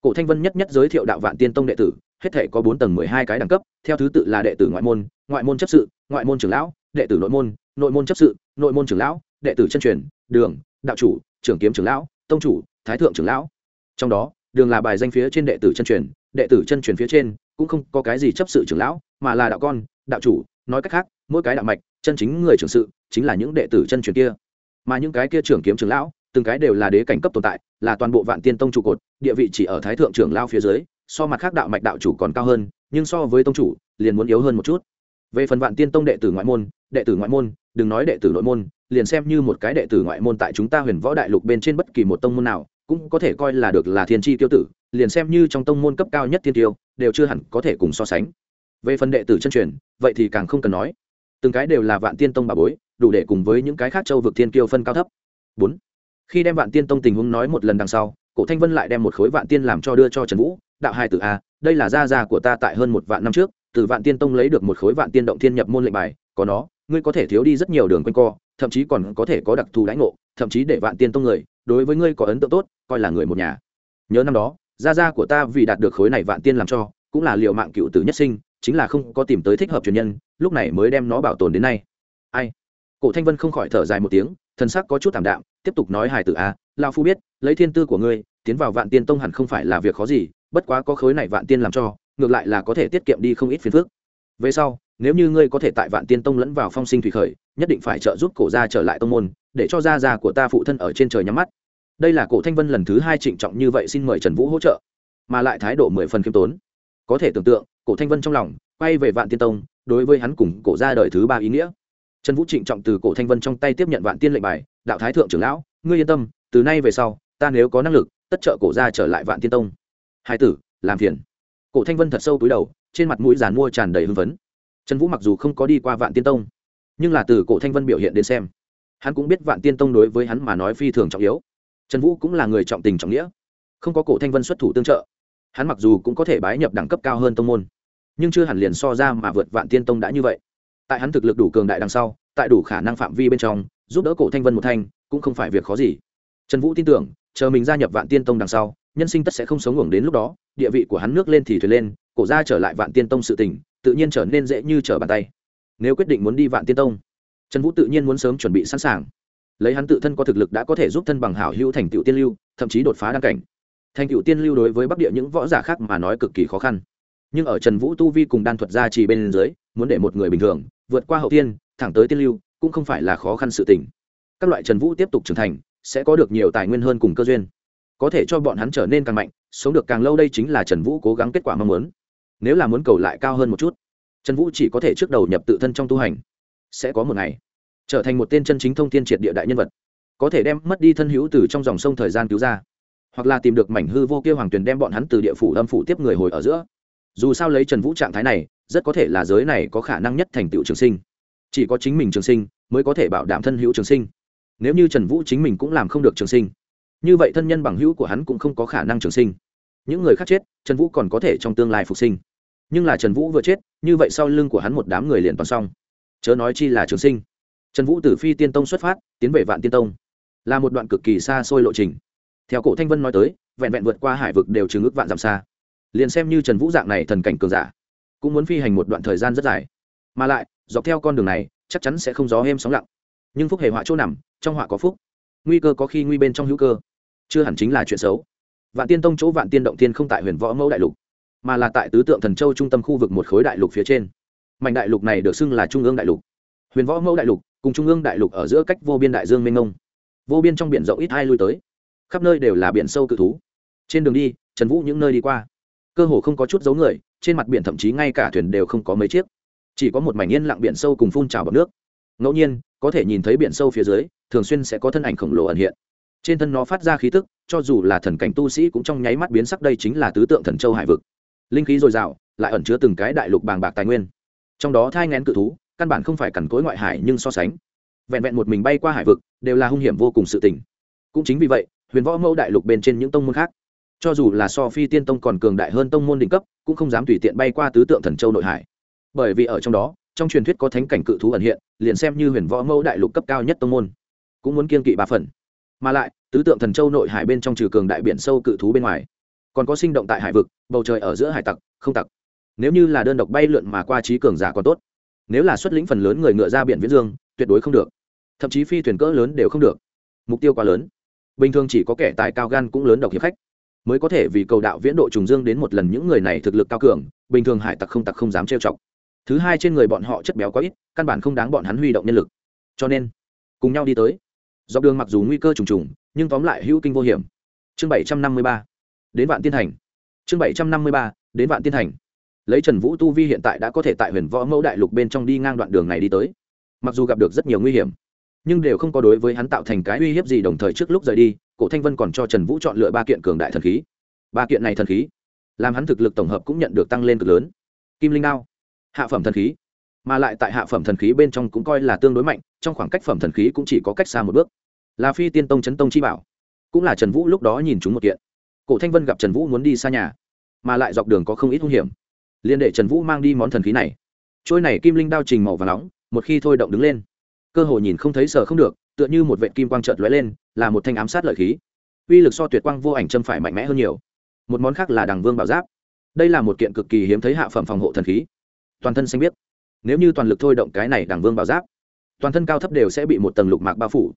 cổ thanh vân nhất nhất giới thiệu đạo vạn tiên tông đệ tử, hết thể có bốn tầng mười hai cái đẳng cấp, theo thứ tự là đệ tử ngoại môn ngoại môn chấp sự, ngoại môn trưởng lão, đệ tử nội môn nội môn chấp sự, nội môn trưởng lão, đệ tử chân truyền, đường, đạo chủ, trưởng kiếm trưởng lão, tông chủ, thái thượng trưởng lão. Trong đó, đường là bài danh phía trên đệ tử chân truyền, đệ tử chân truyền phía trên cũng không có cái gì chấp sự trưởng lão, mà là đạo con, đạo chủ, nói cách khác, mỗi cái đạo mạch, chân chính người trưởng sự chính là những đệ tử chân truyền kia. Mà những cái kia trưởng kiếm trưởng lão từng cái đều là đế cảnh cấp tồn tại, là toàn bộ vạn tiên tông trụ cột, địa vị chỉ ở thái thượng trưởng lao phía dưới, so mặt khác đạo mạch đạo chủ còn cao hơn, nhưng so với tông chủ, liền muốn yếu hơn một chút. Về phần vạn tiên tông đệ tử ngoại môn, đệ tử ngoại môn, đừng nói đệ tử nội môn, liền xem như một cái đệ tử ngoại môn tại chúng ta huyền võ đại lục bên trên bất kỳ một tông môn nào, cũng có thể coi là được là thiên tri tiêu tử, liền xem như trong tông môn cấp cao nhất thiên tiêu, đều chưa hẳn có thể cùng so sánh. Về phần đệ tử chân truyền, vậy thì càng không cần nói. Từng cái đều là vạn tiên tông bà bối, đủ để cùng với những cái khác châu vực thiên kiêu phân cao thấp. Bốn khi đem vạn tiên tông tình huống nói một lần đằng sau, cổ thanh vân lại đem một khối vạn tiên làm cho đưa cho trần vũ, đạo hai tử a, đây là gia gia của ta tại hơn một vạn năm trước, từ vạn tiên tông lấy được một khối vạn tiên động thiên nhập môn lệnh bài, có nó, ngươi có thể thiếu đi rất nhiều đường quanh co, thậm chí còn có thể có đặc thù lãnh ngộ, thậm chí để vạn tiên tông người, đối với ngươi có ấn tượng tốt, coi là người một nhà. Nhớ năm đó, gia gia của ta vì đạt được khối này vạn tiên làm cho, cũng là liệu mạng cựu tử nhất sinh, chính là không có tìm tới thích hợp truyền nhân, lúc này mới đem nó bảo tồn đến nay. Ai? Cổ thanh vân không khỏi thở dài một tiếng thần sắc có chút thảm đạm, tiếp tục nói hài tử a lao phu biết, lấy thiên tư của ngươi, tiến vào vạn tiên tông hẳn không phải là việc khó gì, bất quá có khối này vạn tiên làm cho, ngược lại là có thể tiết kiệm đi không ít phiền phức. Về sau, nếu như ngươi có thể tại vạn tiên tông lẫn vào phong sinh thủy khởi, nhất định phải trợ giúp cổ gia trở lại tông môn, để cho gia gia của ta phụ thân ở trên trời nhắm mắt. Đây là cổ thanh vân lần thứ hai trịnh trọng như vậy xin mời trần vũ hỗ trợ, mà lại thái độ mười phần khiêm tốn. Có thể tưởng tượng, cổ thanh vân trong lòng, quay về vạn tiên tông, đối với hắn cùng cổ gia đời thứ ba ý nghĩa trần vũ trịnh trọng từ cổ thanh vân trong tay tiếp nhận vạn tiên lệnh bài, đạo thái thượng trưởng lão, ngươi yên tâm, từ nay về sau, ta nếu có năng lực, tất trợ cổ gia trở lại vạn tiên tông. Hai tử, làm phiền. Cổ thanh vân thật sâu túi đầu, trên mặt mũi giàn mua tràn đầy hưng phấn. Trần vũ mặc dù không có đi qua vạn tiên tông, nhưng là từ cổ thanh vân biểu hiện đến xem, hắn cũng biết vạn tiên tông đối với hắn mà nói phi thường trọng yếu. Trần vũ cũng là người trọng tình trọng nghĩa, không có cổ thanh vân xuất thủ tương trợ. Hắn mặc dù cũng có thể bái nhập đẳng cấp cao hơn tông môn, nhưng chưa hẳn liền so ra mà vượt vạn tiên tông đã như vậy tại hắn thực lực đủ cường đại đằng sau, tại đủ khả năng phạm vi bên trong, giúp đỡ cổ thanh vân một thanh, cũng không phải việc khó gì. Trần vũ tin tưởng, chờ mình gia nhập vạn tiên tông đằng sau, nhân sinh tất sẽ không sống ngủng đến lúc đó, địa vị của hắn nước lên thì thuyền lên, cổ ra trở lại vạn tiên tông sự tình, tự nhiên trở nên dễ như trở bàn tay. Nếu quyết định muốn đi vạn tiên tông, trần vũ tự nhiên muốn sớm chuẩn bị sẵn sàng. Lấy hắn tự thân có thực lực đã có thể giúp thân bằng hảo hữu thành tựu tiên lưu, thậm chí đột phá đăng cảnh. Thành tựu tiên lưu đối với bắc địa những võ giả khác mà nói cực kỳ khó khăn nhưng ở trần vũ tu vi cùng đan thuật gia trì bên dưới, muốn để một người bình thường, vượt qua hậu tiên, thẳng tới tiên lưu, cũng không phải là khó khăn sự tình. Các loại trần vũ tiếp tục trưởng thành, sẽ có được nhiều tài nguyên hơn cùng cơ duyên. Có thể cho bọn hắn trở nên càng mạnh, sống được càng lâu đây chính là trần vũ cố gắng kết quả mong muốn. Nếu là muốn cầu lại cao hơn một chút, trần vũ chỉ có thể trước đầu nhập tự thân trong tu hành. Sẽ có một ngày, trở thành một tên chân chính thông tin triệt địa đại nhân vật. Có thể đem mất đi thân hữu từ trong dòng sông thời gian cứu ra, hoặc là tìm được mảnh hư vô kia hoàng tuyền đem bọn hắn từ địa phủ, âm phủ tiếp người hồi ở giữa dù sao lấy trần vũ trạng thái này, rất có thể là giới này có khả năng nhất thành tựu trường sinh. Chỉ có chính mình trường sinh mới có thể bảo đảm thân hữu trường sinh. Nếu như trần vũ chính mình cũng làm không được trường sinh, như vậy thân nhân bằng hữu của hắn cũng không có khả năng trường sinh. Những người khác chết, trần vũ còn có thể trong tương lai phục sinh. Nhưng là trần vũ vừa chết, như vậy sau lưng của hắn một đám người liền toàn xong. Chớ nói chi là trường sinh. Trần vũ từ phi tiên tông xuất phát, tiến về vạn tiên tông. Là một đoạn cực kỳ xa xôi lộ trình. Theo cổ thanh vân nói tới, vẹn vẹn vượt qua hải vực đều chừng ước vạn dặm xa liền xem như trần vũ dạng này thần cảnh cường giả, cũng muốn phi hành một đoạn thời gian rất dài. Mà lại, dọc theo con đường này, chắc chắn sẽ không gió êm sóng lặng. Nhưng phúc hề họa chỗ nằm, trong họa có phúc. Nguy cơ có khi nguy bên trong hữu cơ. Chưa hẳn chính là chuyện xấu. Vạn tiên tông chỗ vạn tiên động tiên không tại huyền võ mẫu đại lục, mà là tại tứ tượng thần châu trung tâm khu vực một khối đại lục phía trên. Mảnh đại lục này được xưng là trung ương đại lục. Huyền võ mẫu đại lục cùng trung ương đại lục ở giữa cách vô biên đại dương mênh mông. Vô biên trong biển rộng ít hai lui tới. Khắp nơi đều là biển sâu cự thú. Trên đường đi, trần vũ những nơi đi qua cơ hồ không có chút dấu người, trên mặt biển thậm chí ngay cả thuyền đều không có mấy chiếc. Chỉ có một mảnh yên lặng biển sâu cùng phun trào bọc nước. Ngẫu nhiên, có thể nhìn thấy biển sâu phía dưới, thường xuyên sẽ có thân ảnh khổng lồ ẩn hiện. Trên thân nó phát ra khí tức, cho dù là thần cảnh tu sĩ cũng trong nháy mắt biến sắc đây chính là tứ tượng thần châu hải vực. Linh khí dồi dào, lại ẩn chứa từng cái đại lục bàng bạc tài nguyên. Trong đó thai ngén cự thú, căn bản không phải cằn cối ngoại hải nhưng so sánh. Vẹn vẹn một mình bay qua hải vực, đều là hung hiểm vô cùng sự tình. Cũng chính vì vậy, huyền võ mẫu đại lục bên trên những tông môn khác cho dù là so phi tiên tông còn cường đại hơn tông môn đỉnh cấp, cũng không dám tùy tiện bay qua tứ tượng thần châu nội hải. Bởi vì ở trong đó, trong truyền thuyết có thánh cảnh cự thú ẩn hiện, liền xem như huyền võ mẫu đại lục cấp cao nhất tông môn, cũng muốn kiên kỵ ba phần. Mà lại, tứ tượng thần châu nội hải bên trong trừ cường đại biển sâu cự thú bên ngoài, còn có sinh động tại hải vực, bầu trời ở giữa hải tặc, không tặc. Nếu như là đơn độc bay lượn mà qua trí cường giả còn tốt. Nếu là xuất lĩnh phần lớn người ngựa ra biển viễn dương, tuyệt đối không được. Thậm chí phi thuyền cỡ lớn đều không được. Mục tiêu quá lớn. Bình thường chỉ có kẻ tài cao gan cũng lớn độc hiệp khách mới có thể vì cầu đạo viễn độ trùng dương đến một lần những người này thực lực cao cường, bình thường hải tặc không tặc không dám trêu chọc. Thứ hai trên người bọn họ chất béo quá ít, căn bản không đáng bọn hắn huy động nhân lực. Cho nên, cùng nhau đi tới. Dọc đường mặc dù nguy cơ trùng trùng, nhưng tóm lại hữu kinh vô hiểm. Chương bảy trăm năm mươi ba, đến vạn tiên thành. Chương bảy trăm năm mươi ba, đến vạn tiên thành. Lấy trần vũ tu vi hiện tại đã có thể tại huyền võ mẫu đại lục bên trong đi ngang đoạn đường này đi tới. Mặc dù gặp được rất nhiều nguy hiểm, nhưng đều không có đối với hắn tạo thành cái uy hiếp gì đồng thời trước lúc rời đi cổ thanh vân còn cho trần vũ chọn lựa ba kiện cường đại thần khí. Ba kiện này thần khí, làm hắn thực lực tổng hợp cũng nhận được tăng lên cực lớn. Kim linh đao, hạ phẩm thần khí, mà lại tại hạ phẩm thần khí bên trong cũng coi là tương đối mạnh, trong khoảng cách phẩm thần khí cũng chỉ có cách xa một bước. Là phi tiên tông chấn tông chi bảo. Cũng là trần vũ lúc đó nhìn chúng một kiện. Cổ thanh vân gặp trần vũ muốn đi xa nhà, mà lại dọc đường có không ít hung hiểm liên đệ trần vũ mang đi món thần khí này. Trôi này kim linh đao trình màu và nóng, một khi thôi động đứng lên, cơ hội nhìn không thấy sờ không được tựa như một vệ kim quang trợt lóe lên, là một thanh ám sát lợi khí. Uy lực so tuyệt quang vô ảnh châm phải mạnh mẽ hơn nhiều. Một món khác là đằng vương bảo giáp. Đây là một kiện cực kỳ hiếm thấy hạ phẩm phòng hộ thần khí. Toàn thân xanh biết nếu như toàn lực thôi động cái này đằng vương bảo giáp, toàn thân cao thấp đều sẽ bị một tầng lục mạc bao phủ.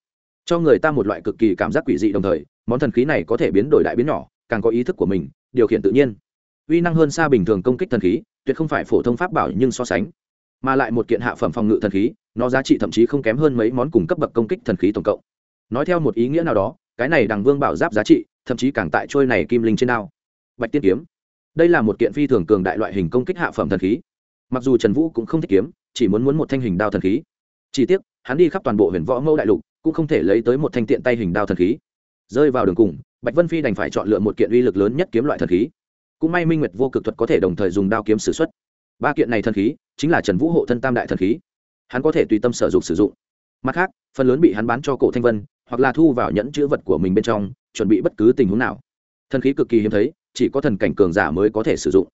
Cho người ta một loại cực kỳ cảm giác quỷ dị đồng thời, món thần khí này có thể biến đổi đại biến nhỏ, càng có ý thức của mình, điều khiển tự nhiên. Uy năng hơn xa bình thường công kích thần khí, tuyệt không phải phổ thông pháp bảo nhưng so sánh, mà lại một kiện hạ phẩm phòng ngự thần khí nó giá trị thậm chí không kém hơn mấy món cùng cấp bậc công kích thần khí tổng cộng. Nói theo một ý nghĩa nào đó, cái này đằng vương bảo giáp giá trị, thậm chí càng tại trôi này kim linh trên đao. Bạch tiên kiếm. Đây là một kiện phi thường cường đại loại hình công kích hạ phẩm thần khí. Mặc dù trần vũ cũng không thích kiếm, chỉ muốn muốn một thanh hình đao thần khí. Chỉ tiếc, hắn đi khắp toàn bộ huyền võ mẫu đại lục, cũng không thể lấy tới một thanh tiện tay hình đao thần khí. Rơi vào đường cùng, bạch vân phi đành phải chọn lựa một kiện uy lực lớn nhất kiếm loại thần khí. Cũng may minh nguyệt vô cực thuật có thể đồng thời dùng đao kiếm s ử x u ấ t ba kiện này thần khí, chính là trần vũ hộ thân tam đại thần khí hắn có thể tùy tâm sở dụng sử dụng. Mặt khác, phần lớn bị hắn bán cho cổ thanh vân, hoặc là thu vào nhẫn chữ vật của mình bên trong, chuẩn bị bất cứ tình huống nào. Thần khí cực kỳ hiếm thấy, chỉ có thần cảnh cường giả mới có thể sử dụng.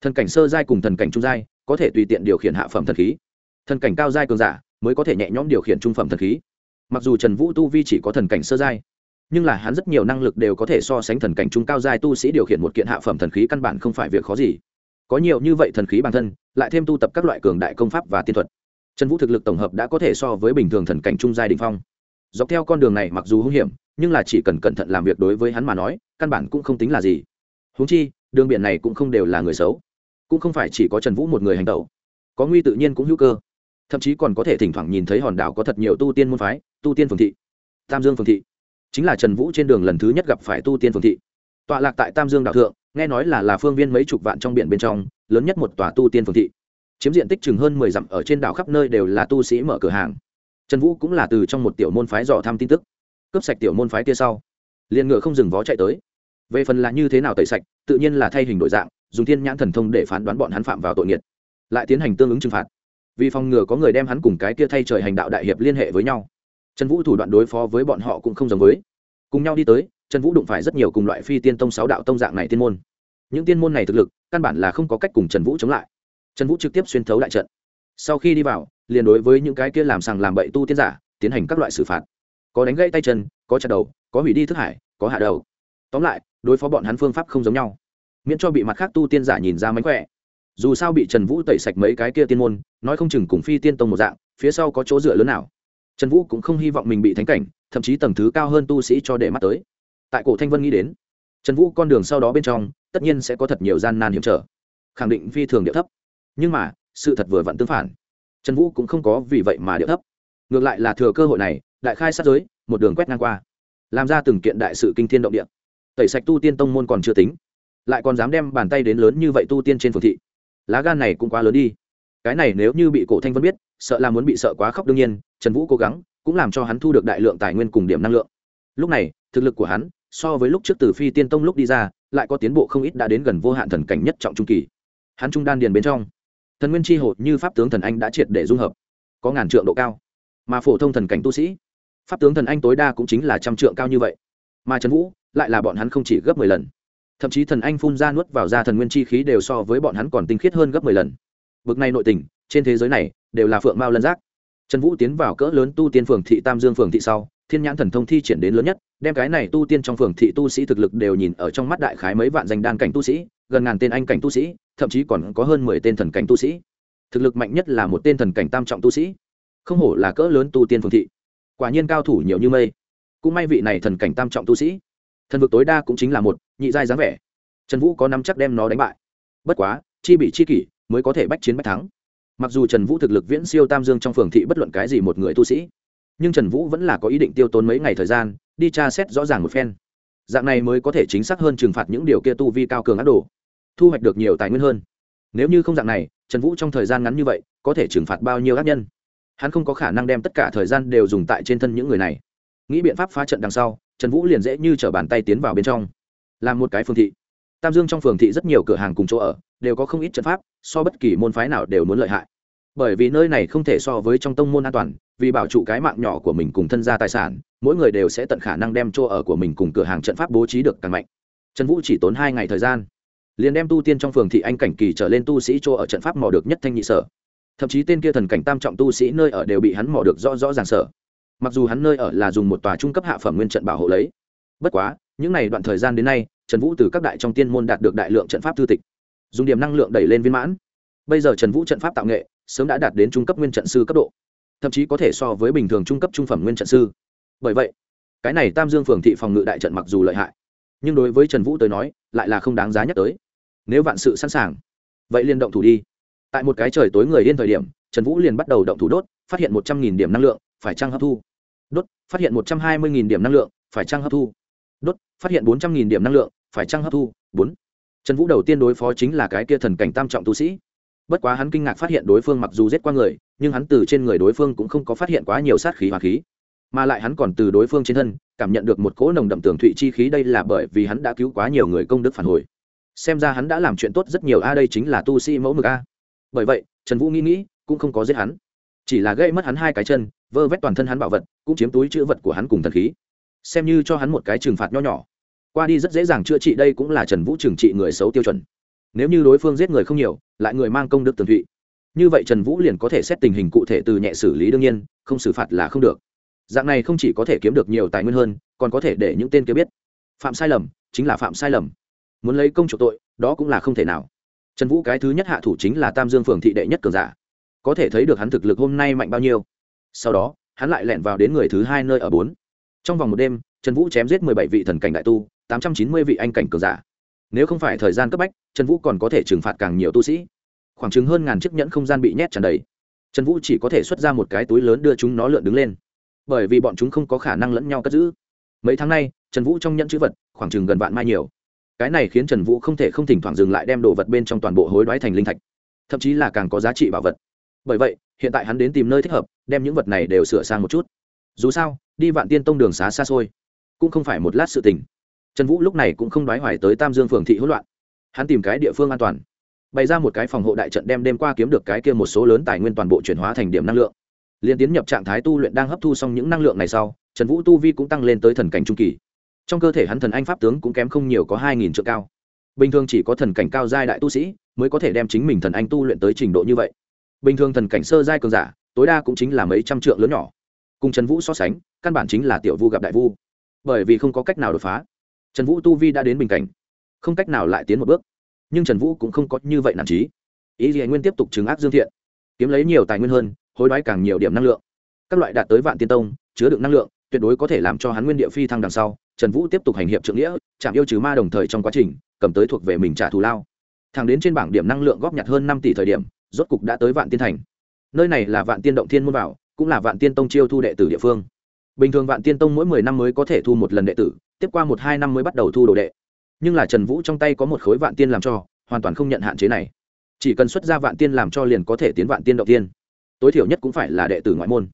Thần cảnh sơ giai cùng thần cảnh trung giai, có thể tùy tiện điều khiển hạ phẩm thần khí. Thần cảnh cao giai cường giả mới có thể nhẹ nhõm điều khiển trung phẩm thần khí. Mặc dù trần vũ tu vi chỉ có thần cảnh sơ giai, nhưng là hắn rất nhiều năng lực đều có thể so sánh thần cảnh trung cao giai tu sĩ điều khiển một kiện hạ phẩm thần khí căn bản không phải việc khó gì. Có nhiều như vậy thần khí bản thân, lại thêm tu tập các loại cường đại công pháp và tiên thuật trần vũ thực lực tổng hợp đã có thể so với bình thường thần cảnh trung giai đình phong. Dọc theo con đường này mặc dù hung hiểm, nhưng là chỉ cần cẩn thận làm việc đối với hắn mà nói, căn bản cũng không tính là gì. Húng chi, đường biển này cũng không đều là người xấu. Cũng không phải chỉ có trần vũ một người hành tẩu. Có nguy tự nhiên cũng hữu cơ. Thậm chí còn có thể thỉnh thoảng nhìn thấy hòn đảo có thật nhiều tu tiên môn phái, tu tiên phường thị. Tam dương phường thị. Chính là trần vũ trên đường lần thứ nhất gặp phải tu tiên phường thị. Tọa lạc tại tam dương đảo thượng, nghe nói là là phương viên mấy chục vạn trong biển bên trong, lớn nhất một tòa tu tiên phường thị chiếm diện tích chừng hơn mười dặm ở trên đảo khắp nơi đều là tu sĩ mở cửa hàng. Trần vũ cũng là từ trong một tiểu môn phái dò thăm tin tức. Cướp sạch tiểu môn phái kia sau, liền ngựa không dừng vó chạy tới. Về phần là như thế nào tẩy sạch, tự nhiên là thay hình đổi dạng, dùng thiên nhãn thần thông để phán đoán bọn hắn phạm vào tội nghiệt. Lại tiến hành tương ứng trừng phạt. Vì phòng ngừa có người đem hắn cùng cái kia thay trời hành đạo đại hiệp liên hệ với nhau, trần vũ thủ đoạn đối phó với bọn họ cũng không giống với. Cùng nhau đi tới, trần vũ đụng phải rất nhiều cùng loại phi tiên tông sáu đạo tông dạng này tiên môn. Những tiên môn này thực lực, căn bản là không có cách cùng trần vũ chống lại trần vũ trực tiếp xuyên thấu đại trận. Sau khi đi vào, liền đối với những cái kia làm sàng làm bậy tu tiên giả, tiến hành các loại xử phạt. Có đánh gãy tay chân, có chặt đầu, có hủy đi thức hải, có hạ đầu. Tóm lại, đối phó bọn hắn phương pháp không giống nhau. Miễn cho bị mặt khác tu tiên giả nhìn ra mánh khỏe. Dù sao bị trần vũ tẩy sạch mấy cái kia tiên môn, nói không chừng cùng phi tiên tông một dạng, phía sau có chỗ dựa lớn nào. Trần vũ cũng không hy vọng mình bị thánh cảnh, thậm chí tầng thứ cao hơn tu sĩ cho để mắt tới. Tại cổ thanh vân nghĩ đến, trần vũ con đường sau đó bên trong, tất nhiên sẽ có thật nhiều gian nan hiểm trở. Khẳng định phi thường địa thấp nhưng mà, sự thật vừa vặn tương phản. Trần vũ cũng không có vì vậy mà điệu thấp. Ngược lại là thừa cơ hội này, đại khai sát giới, một đường quét ngang qua. Làm ra từng kiện đại sự kinh thiên động địa. Tẩy sạch tu tiên tông môn còn chưa tính. Lại còn dám đem bàn tay đến lớn như vậy tu tiên trên phường thị. Lá gan này cũng quá lớn đi. Cái này nếu như bị cổ thanh vân biết, sợ là muốn bị sợ quá khóc đương nhiên, trần vũ cố gắng, cũng làm cho hắn thu được đại lượng tài nguyên cùng điểm năng lượng. Lúc này, thực lực của hắn, so với lúc trước từ phi tiên tông lúc đi ra, lại có tiến bộ không ít đã đến gần vô hạn thần cảnh nhất trọng trung kỳ. Hắn trung đan điền bên trong thần nguyên tri hộ như pháp tướng thần anh đã triệt để dung hợp, có ngàn trượng độ cao. Mà phổ thông thần cảnh tu sĩ, pháp tướng thần anh tối đa cũng chính là trăm trượng cao như vậy. Mà trần vũ lại là bọn hắn không chỉ gấp mười lần, thậm chí thần anh phun ra nuốt vào ra thần nguyên chi khí đều so với bọn hắn còn tinh khiết hơn gấp mười lần. Bực này nội tình, trên thế giới này đều là phượng mao lân giác. Trần vũ tiến vào cỡ lớn tu tiên phường thị tam dương phường thị sau, thiên nhãn thần thông thi triển đến lớn nhất, đem cái này tu tiên trong phường thị tu sĩ thực lực đều nhìn ở trong mắt đại khái mấy vạn danh đan cảnh tu sĩ, gần ngàn tên anh cảnh tu sĩ thậm chí còn có hơn mười tên thần cảnh tu sĩ. Thực lực mạnh nhất là một tên thần cảnh tam trọng tu sĩ. Không hổ là cỡ lớn tu tiên phường thị. Quả nhiên cao thủ nhiều như mây. Cũng may vị này thần cảnh tam trọng tu sĩ. Thần vực tối đa cũng chính là một, nhị giai dáng vẻ. Trần vũ có năm chắc đem nó đánh bại. Bất quá, chi bị chi kỷ mới có thể bách chiến bách thắng. Mặc dù trần vũ thực lực viễn siêu tam dương trong phường thị bất luận cái gì một người tu sĩ, nhưng trần vũ vẫn là có ý định tiêu tốn mấy ngày thời gian, đi tra xét rõ ràng một phen. Dạng này mới có thể chính xác hơn trừng phạt những điều kia tu vi cao cường ác đồ thu hoạch được nhiều tài nguyên hơn. Nếu như không dạng này, trần vũ trong thời gian ngắn như vậy, có thể trừng phạt bao nhiêu ác nhân? Hắn không có khả năng đem tất cả thời gian đều dùng tại trên thân những người này. Nghĩ biện pháp phá trận đằng sau, trần vũ liền dễ như t r ở bàn tay tiến vào bên trong. Làm một cái phương thị. Tam dương trong phường thị rất nhiều cửa hàng cùng chỗ ở, đều có không ít trận pháp, so bất kỳ môn phái nào đều muốn lợi hại. Bởi vì nơi này không thể so với trong tông môn an toàn, vì bảo trụ cái mạng nhỏ của mình cùng thân gia tài sản, mỗi người đều sẽ tận khả năng đem chỗ ở của mình cùng cửa hàng trận pháp bố trí được càng mạnh. Trần vũ chỉ tốn hai ngày thời gian liền đem tu tiên trong phường thị anh cảnh kỳ trở lên tu sĩ chỗ ở trận pháp mò được nhất thanh nhị sở. Thậm chí tên kia thần cảnh tam trọng tu sĩ nơi ở đều bị hắn mò được rõ rõ ràng sở. Mặc dù hắn nơi ở là dùng một tòa trung cấp hạ phẩm nguyên trận bảo hộ lấy. Bất quá, những n à y đoạn thời gian đến nay, trần vũ từ các đại trong tiên môn đạt được đại lượng trận pháp thư tịch. Dùng điểm năng lượng đẩy lên viên mãn. Bây giờ trần vũ trận pháp tạo nghệ, sớm đã đạt đến trung cấp nguyên trận sư cấp độ. Thậm chí có thể so với bình thường trung cấp trung phẩm nguyên trận sư. Bởi vậy, cái này tam dương phường thị phòng ngự đại trận mặc dù lợi hại, nhưng đối với trần vũ tới nói, lại là không đáng giá nhắc tới nếu vạn sự sẵn sàng, vậy liền động thủ đi. Tại một cái trời tối người yên thời điểm, trần vũ liền bắt đầu động thủ đốt, phát hiện một trăm nghìn điểm năng lượng, phải trăng hấp thu? Đốt, phát hiện một trăm hai mươi nghìn điểm năng lượng, phải trăng hấp thu? Đốt, phát hiện bốn trăm nghìn điểm năng lượng, phải trăng hấp thu? Bốn. Trần vũ đầu tiên đối phó chính là cái kia thần cảnh tam trọng tu sĩ. Bất quá hắn kinh ngạc phát hiện đối phương mặc dù giết qua người, nhưng hắn từ trên người đối phương cũng không có phát hiện quá nhiều sát khí hòa khí. Mà lại hắn còn từ đối phương trên thân, cảm nhận được một cỗ nồng đậm tường thụy chi khí, đây là bởi vì hắn đã cứu quá nhiều người công đức phản hồi xem ra hắn đã làm chuyện tốt rất nhiều, a, đây chính là tu sĩ mẫu mực a. Bởi vậy, trần vũ nghĩ nghĩ, cũng không có giết hắn. Chỉ là gây mất hắn hai cái chân, vơ vét toàn thân hắn bảo vật, cũng chiếm túi chữ vật của hắn cùng thần khí. Xem như cho hắn một cái trừng phạt nho nhỏ. Qua đi rất dễ dàng chữa trị, đây cũng là trần vũ trừng trị người xấu tiêu chuẩn. Nếu như đối phương giết người không nhiều, lại người mang công đức tường thụy. Như vậy trần vũ liền có thể xét tình hình cụ thể từ nhẹ xử lý đương nhiên, không xử phạt là không được. Dạng này không chỉ có thể kiếm được nhiều tài nguyên hơn, còn có thể để những tên kia biết. Phạm sai lầm, chính là phạm sai lầm muốn lấy công chủ tội, đó cũng là không thể nào. Trần vũ cái thứ nhất hạ thủ chính là tam dương phường thị đệ nhất cường giả. Có thể thấy được hắn thực lực hôm nay mạnh bao nhiêu. Sau đó, hắn lại lẻn vào đến người thứ hai nơi ở bốn. Trong vòng một đêm, trần vũ chém giết mười bảy vị thần cảnh đại tu, tám trăm chín mươi vị anh cảnh cường giả. Nếu không phải thời gian cấp bách, trần vũ còn có thể trừng phạt càng nhiều tu sĩ. Khoảng chừng hơn ngàn chiếc nhẫn không gian bị nhét tràn đầy. Trần vũ chỉ có thể xuất ra một cái túi lớn đưa chúng nó lượn đứng lên. Bởi vì bọn chúng không có khả năng lẫn nhau cất giữ. Mấy tháng nay, trần vũ trong nhẫn chữ vật khoảng chừng gần vạn mai nhiều cái này khiến trần vũ không thể không thỉnh thoảng dừng lại đem đồ vật bên trong toàn bộ hối đoái thành linh thạch, thậm chí là càng có giá trị bảo vật. Bởi vậy, hiện tại hắn đến tìm nơi thích hợp, đem những vật này đều sửa sang một chút. Dù sao, đi vạn tiên tông đường xá xa xôi, cũng không phải một lát sự tình. Trần vũ lúc này cũng không đoái hoài tới tam dương phường thị hỗn loạn. Hắn tìm cái địa phương an toàn, bày ra một cái phòng hộ đại trận đem đêm qua kiếm được cái kia một số lớn tài nguyên toàn bộ chuyển hóa thành điểm năng lượng. Liên tiến nhập trạng thái tu luyện đang hấp thu xong những năng lượng này sau, trần vũ tu vi cũng tăng lên tới thần cảnh trung kỳ trong cơ thể hắn thần anh pháp tướng cũng kém không nhiều có hai nghìn trượng cao. Bình thường chỉ có thần cảnh cao giai đại tu sĩ mới có thể đem chính mình thần anh tu luyện tới trình độ như vậy. Bình thường thần cảnh sơ giai cường giả, tối đa cũng chính là mấy trăm trượng lớn nhỏ. Cùng trần vũ so sánh, căn bản chính là tiểu vu gặp đại vu. Bởi vì không có cách nào đột phá. Trần vũ tu vi đã đến bình cảnh, không cách nào lại tiến một bước. Nhưng trần vũ cũng không có như vậy nản trí. Ý gì nguyên tiếp tục chứng ác dương thiện, kiếm lấy nhiều tài nguyên hơn, hối đoái càng nhiều điểm năng lượng. Các loại đạt tới vạn tiên tông, chứa đựng năng lượng, tuyệt đối có thể làm cho hắn nguyên địa phi thăng đằng sau trần vũ tiếp tục hành hiệp trượng nghĩa, chạm yêu trừ ma đồng thời trong quá trình, cầm tới thuộc về mình trả thù lao. Thẳng đến trên bảng điểm năng lượng góp nhặt hơn năm tỷ thời điểm, rốt cục đã tới vạn tiên thành. Nơi này là vạn tiên động thiên môn bảo, cũng là vạn tiên tông chiêu thu đệ tử địa phương. Bình thường vạn tiên tông mỗi mười năm mới có thể thu một lần đệ tử, tiếp qua một hai năm mới bắt đầu thu đồ đệ. Nhưng là trần vũ trong tay có một khối vạn tiên làm cho, hoàn toàn không nhận hạn chế này. Chỉ cần xuất ra vạn tiên làm cho liền có thể tiến vạn tiên động tiên tối thiểu nhất cũng phải là đệ tử ngoại môn.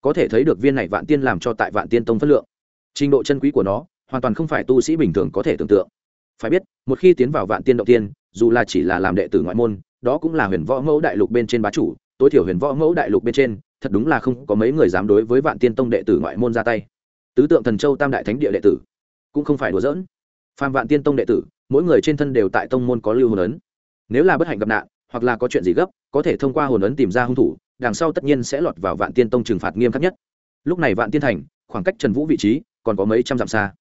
Có thể thấy được viên này vạn tiên làm cho tại vạn tiên tông phất lượng trình độ chân quý của nó, hoàn toàn không phải tu sĩ bình thường có thể tưởng tượng. Phải biết, một khi tiến vào vạn tiên động tiên, dù là chỉ là làm đệ tử ngoại môn, đó cũng là huyền võ mẫu đại lục bên trên bá chủ, tối thiểu huyền võ mẫu đại lục bên trên, thật đúng là không có mấy người dám đối với vạn tiên tông đệ tử ngoại môn ra tay. Tứ tượng thần châu tam đại thánh địa đệ tử, cũng không phải đùa giỡn. Phàm vạn tiên tông đệ tử, mỗi người trên thân đều tại tông môn có lưu hồn ấn. Nếu là bất hạnh gặp nạn, hoặc là có chuyện gì gấp, có thể thông qua hồn ấn tìm ra hung thủ, đằng sau tất nhiên sẽ lọt vào vạn tiên tông trừng phạt nghiêm khắc nhất. Lúc này vạn tiên thành, khoảng cách trần vũ vị trí còn có mấy trăm dặm xa.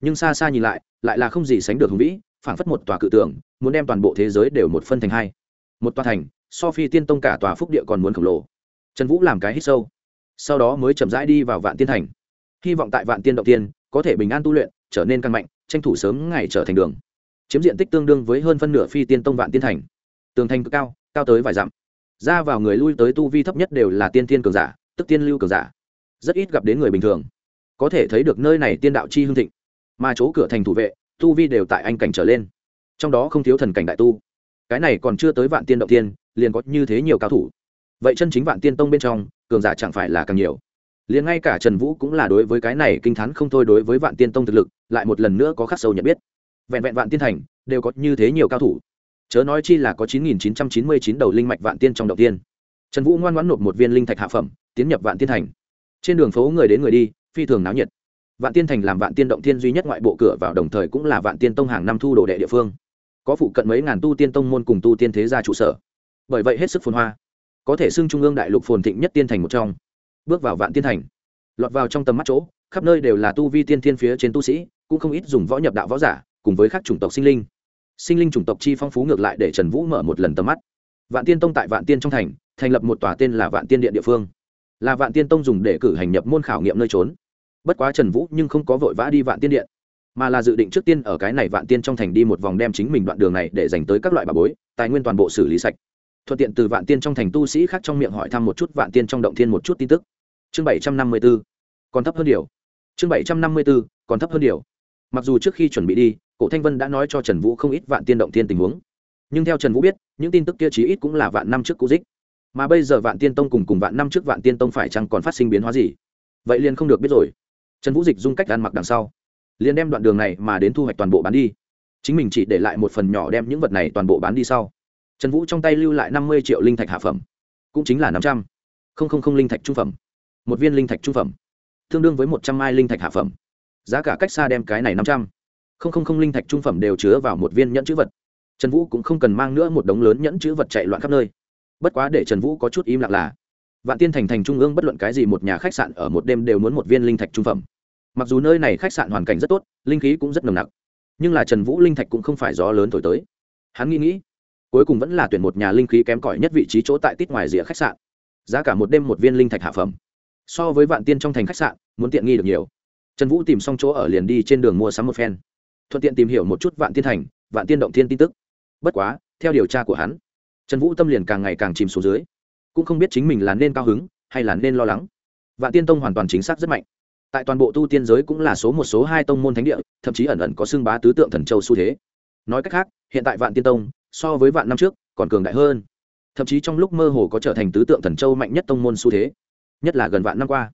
Nhưng xa xa nhìn lại lại là không gì sánh được hùng vĩ phảng phất một tòa cự tưởng, muốn đem toàn bộ thế giới đều một phân thành hai. Một tòa thành so phi tiên tông cả tòa phúc địa còn muốn khổng lồ. Trần vũ làm cái hít sâu. Sau đó mới chậm rãi đi vào vạn tiên thành. Hy vọng tại vạn tiên động tiên có thể bình an tu luyện trở nên căn mạnh tranh thủ sớm ngày trở thành đường. Chiếm diện tích tương đương với hơn phân nửa phi tiên tông vạn tiên thành. Tường thành cực cao cao tới vài dặm. Ra vào người lui tới tu vi thấp nhất đều là tiên thiên cường giả tức tiên lưu cường giả. Rất ít gặp đến người bình thường có thể thấy được nơi này tiên đạo chi hương thịnh, mà chỗ cửa thành thủ vệ, tu vi đều tại anh cảnh trở lên. Trong đó không thiếu thần cảnh đại tu. Cái này còn chưa tới vạn tiên động tiên, liền có như thế nhiều cao thủ. Vậy chân chính vạn tiên tông bên trong, cường giả chẳng phải là càng nhiều. Liền ngay cả trần vũ cũng là đối với cái này kinh t h á n không thôi đối với vạn tiên tông thực lực, lại một lần nữa có khắc sâu nhận biết. Vẹn vẹn vạn tiên thành, đều có như thế nhiều cao thủ. Chớ nói chi là có chín nghìn chín trăm chín mươi chín đầu linh mạch vạn tiên trong đầu tiên. Trần vũ ngoan ngoãn nộp một viên linh thạch hạ phẩm, tiến nhập vạn tiên thành. Trên đường phố người đến người đi phi thường náo nhiệt. Vạn tiên thành làm vạn tiên động thiên duy nhất ngoại bộ cửa vào đồng thời cũng là vạn tiên tông hàng năm thu đồ đệ địa phương. Có phụ cận mấy ngàn tu tiên tông môn cùng tu tiên thế gia trụ sở. Bởi vậy hết sức phồn hoa. Có thể xưng trung ương đại lục phồn thịnh nhất tiên thành một trong. Bước vào vạn tiên thành, lọt vào trong tầm mắt chỗ, khắp nơi đều là tu vi tiên thiên phía trên tu sĩ, cũng không ít dùng võ nhập đạo võ giả, cùng với các chủng tộc sinh linh. Sinh linh chủng tộc chi phong phú ngược lại để trần vũ mở một lần tầm mắt. Vạn tiên tông tại vạn tiên trong thành thành lập một tòa tên là vạn tiên điện địa phương. Là vạn tiên tông dùng để cử hành nhập môn khảo nghiệm nơi trốn bất quá trần vũ nhưng không có vội vã đi vạn tiên điện, mà là dự định trước tiên ở cái này vạn tiên trong thành đi một vòng đem chính mình đoạn đường này để dành tới các loại bà bối, tài nguyên toàn bộ xử lý sạch. Thuận tiện từ vạn tiên trong thành tu sĩ khác trong miệng hỏi thăm một chút vạn tiên trong động thiên một chút tin tức. Chương bảy trăm năm mươi b ố còn thấp hơn điều. Chương bảy trăm năm mươi b ố còn thấp hơn điều. Mặc dù trước khi chuẩn bị đi, cổ thanh vân đã nói cho trần vũ không ít vạn tiên động thiên tình huống. Nhưng theo trần vũ biết, những tin tức kia chí ít cũng là vạn năm trước cũ dích. Mà bây giờ vạn tiên tông cùng cùng vạn năm trước vạn tiên tông phải chăng còn phát sinh biến hóa gì? Vậy liền không được biết rồi trần vũ dịch dung cách ăn mặc đằng sau, liền đem đoạn đường này mà đến thu hoạch toàn bộ bán đi. Chính mình chỉ để lại một phần nhỏ đem những vật này toàn bộ bán đi sau. Trần vũ trong tay lưu lại năm mươi triệu linh thạch hạ phẩm, cũng chính là năm trăm. Linh linh thạch trung phẩm, một viên linh thạch trung phẩm, tương đương với một trăm mai linh thạch hạ phẩm. Giá cả cách xa đem cái này năm trăm. Linh linh thạch trung phẩm đều chứa vào một viên nhẫn chữ vật. Trần vũ cũng không cần mang nữa một đống lớn nhẫn chữ vật chạy loạn khắp nơi. Bất quá để trần vũ có chút im lặng là vạn tiên thành thành trung ương bất luận cái gì một nhà khách sạn ở một đêm đều muốn một viên linh thạch trung phẩm. Mặc dù nơi này khách sạn hoàn cảnh rất tốt, linh khí cũng rất nồng nặc, nhưng là trần vũ linh thạch cũng không phải gió lớn thổi tới. Hắn nghĩ nghĩ, cuối cùng vẫn là tuyển một nhà linh khí kém cỏi nhất vị trí chỗ tại tít ngoài rìa khách sạn. Giá cả một đêm một viên linh thạch hạ phẩm. So với vạn tiên trong thành khách sạn, muốn tiện nghi được nhiều. Trần vũ tìm xong chỗ ở liền đi trên đường mua sắm một phen. Thuận tiện tìm hiểu một chút vạn tiên thành, vạn tiên động thiên tin tức. Bất quá, theo điều tra của hắn, trần vũ tâm liền càng ngày càng chìm xuống dưới cũng không biết chính mình là nên cao hứng hay là nên lo lắng. Vạn tiên tông hoàn toàn chính xác rất mạnh. Tại toàn bộ tu tiên giới cũng là số một, số hai tông môn thánh địa, thậm chí ẩn ẩn có xưng bá tứ tượng thần châu xu thế. Nói cách khác, hiện tại vạn tiên tông, so với vạn năm trước, còn cường đại hơn. Thậm chí trong lúc mơ hồ có trở thành tứ tượng thần châu mạnh nhất tông môn xu thế, nhất là gần vạn năm qua.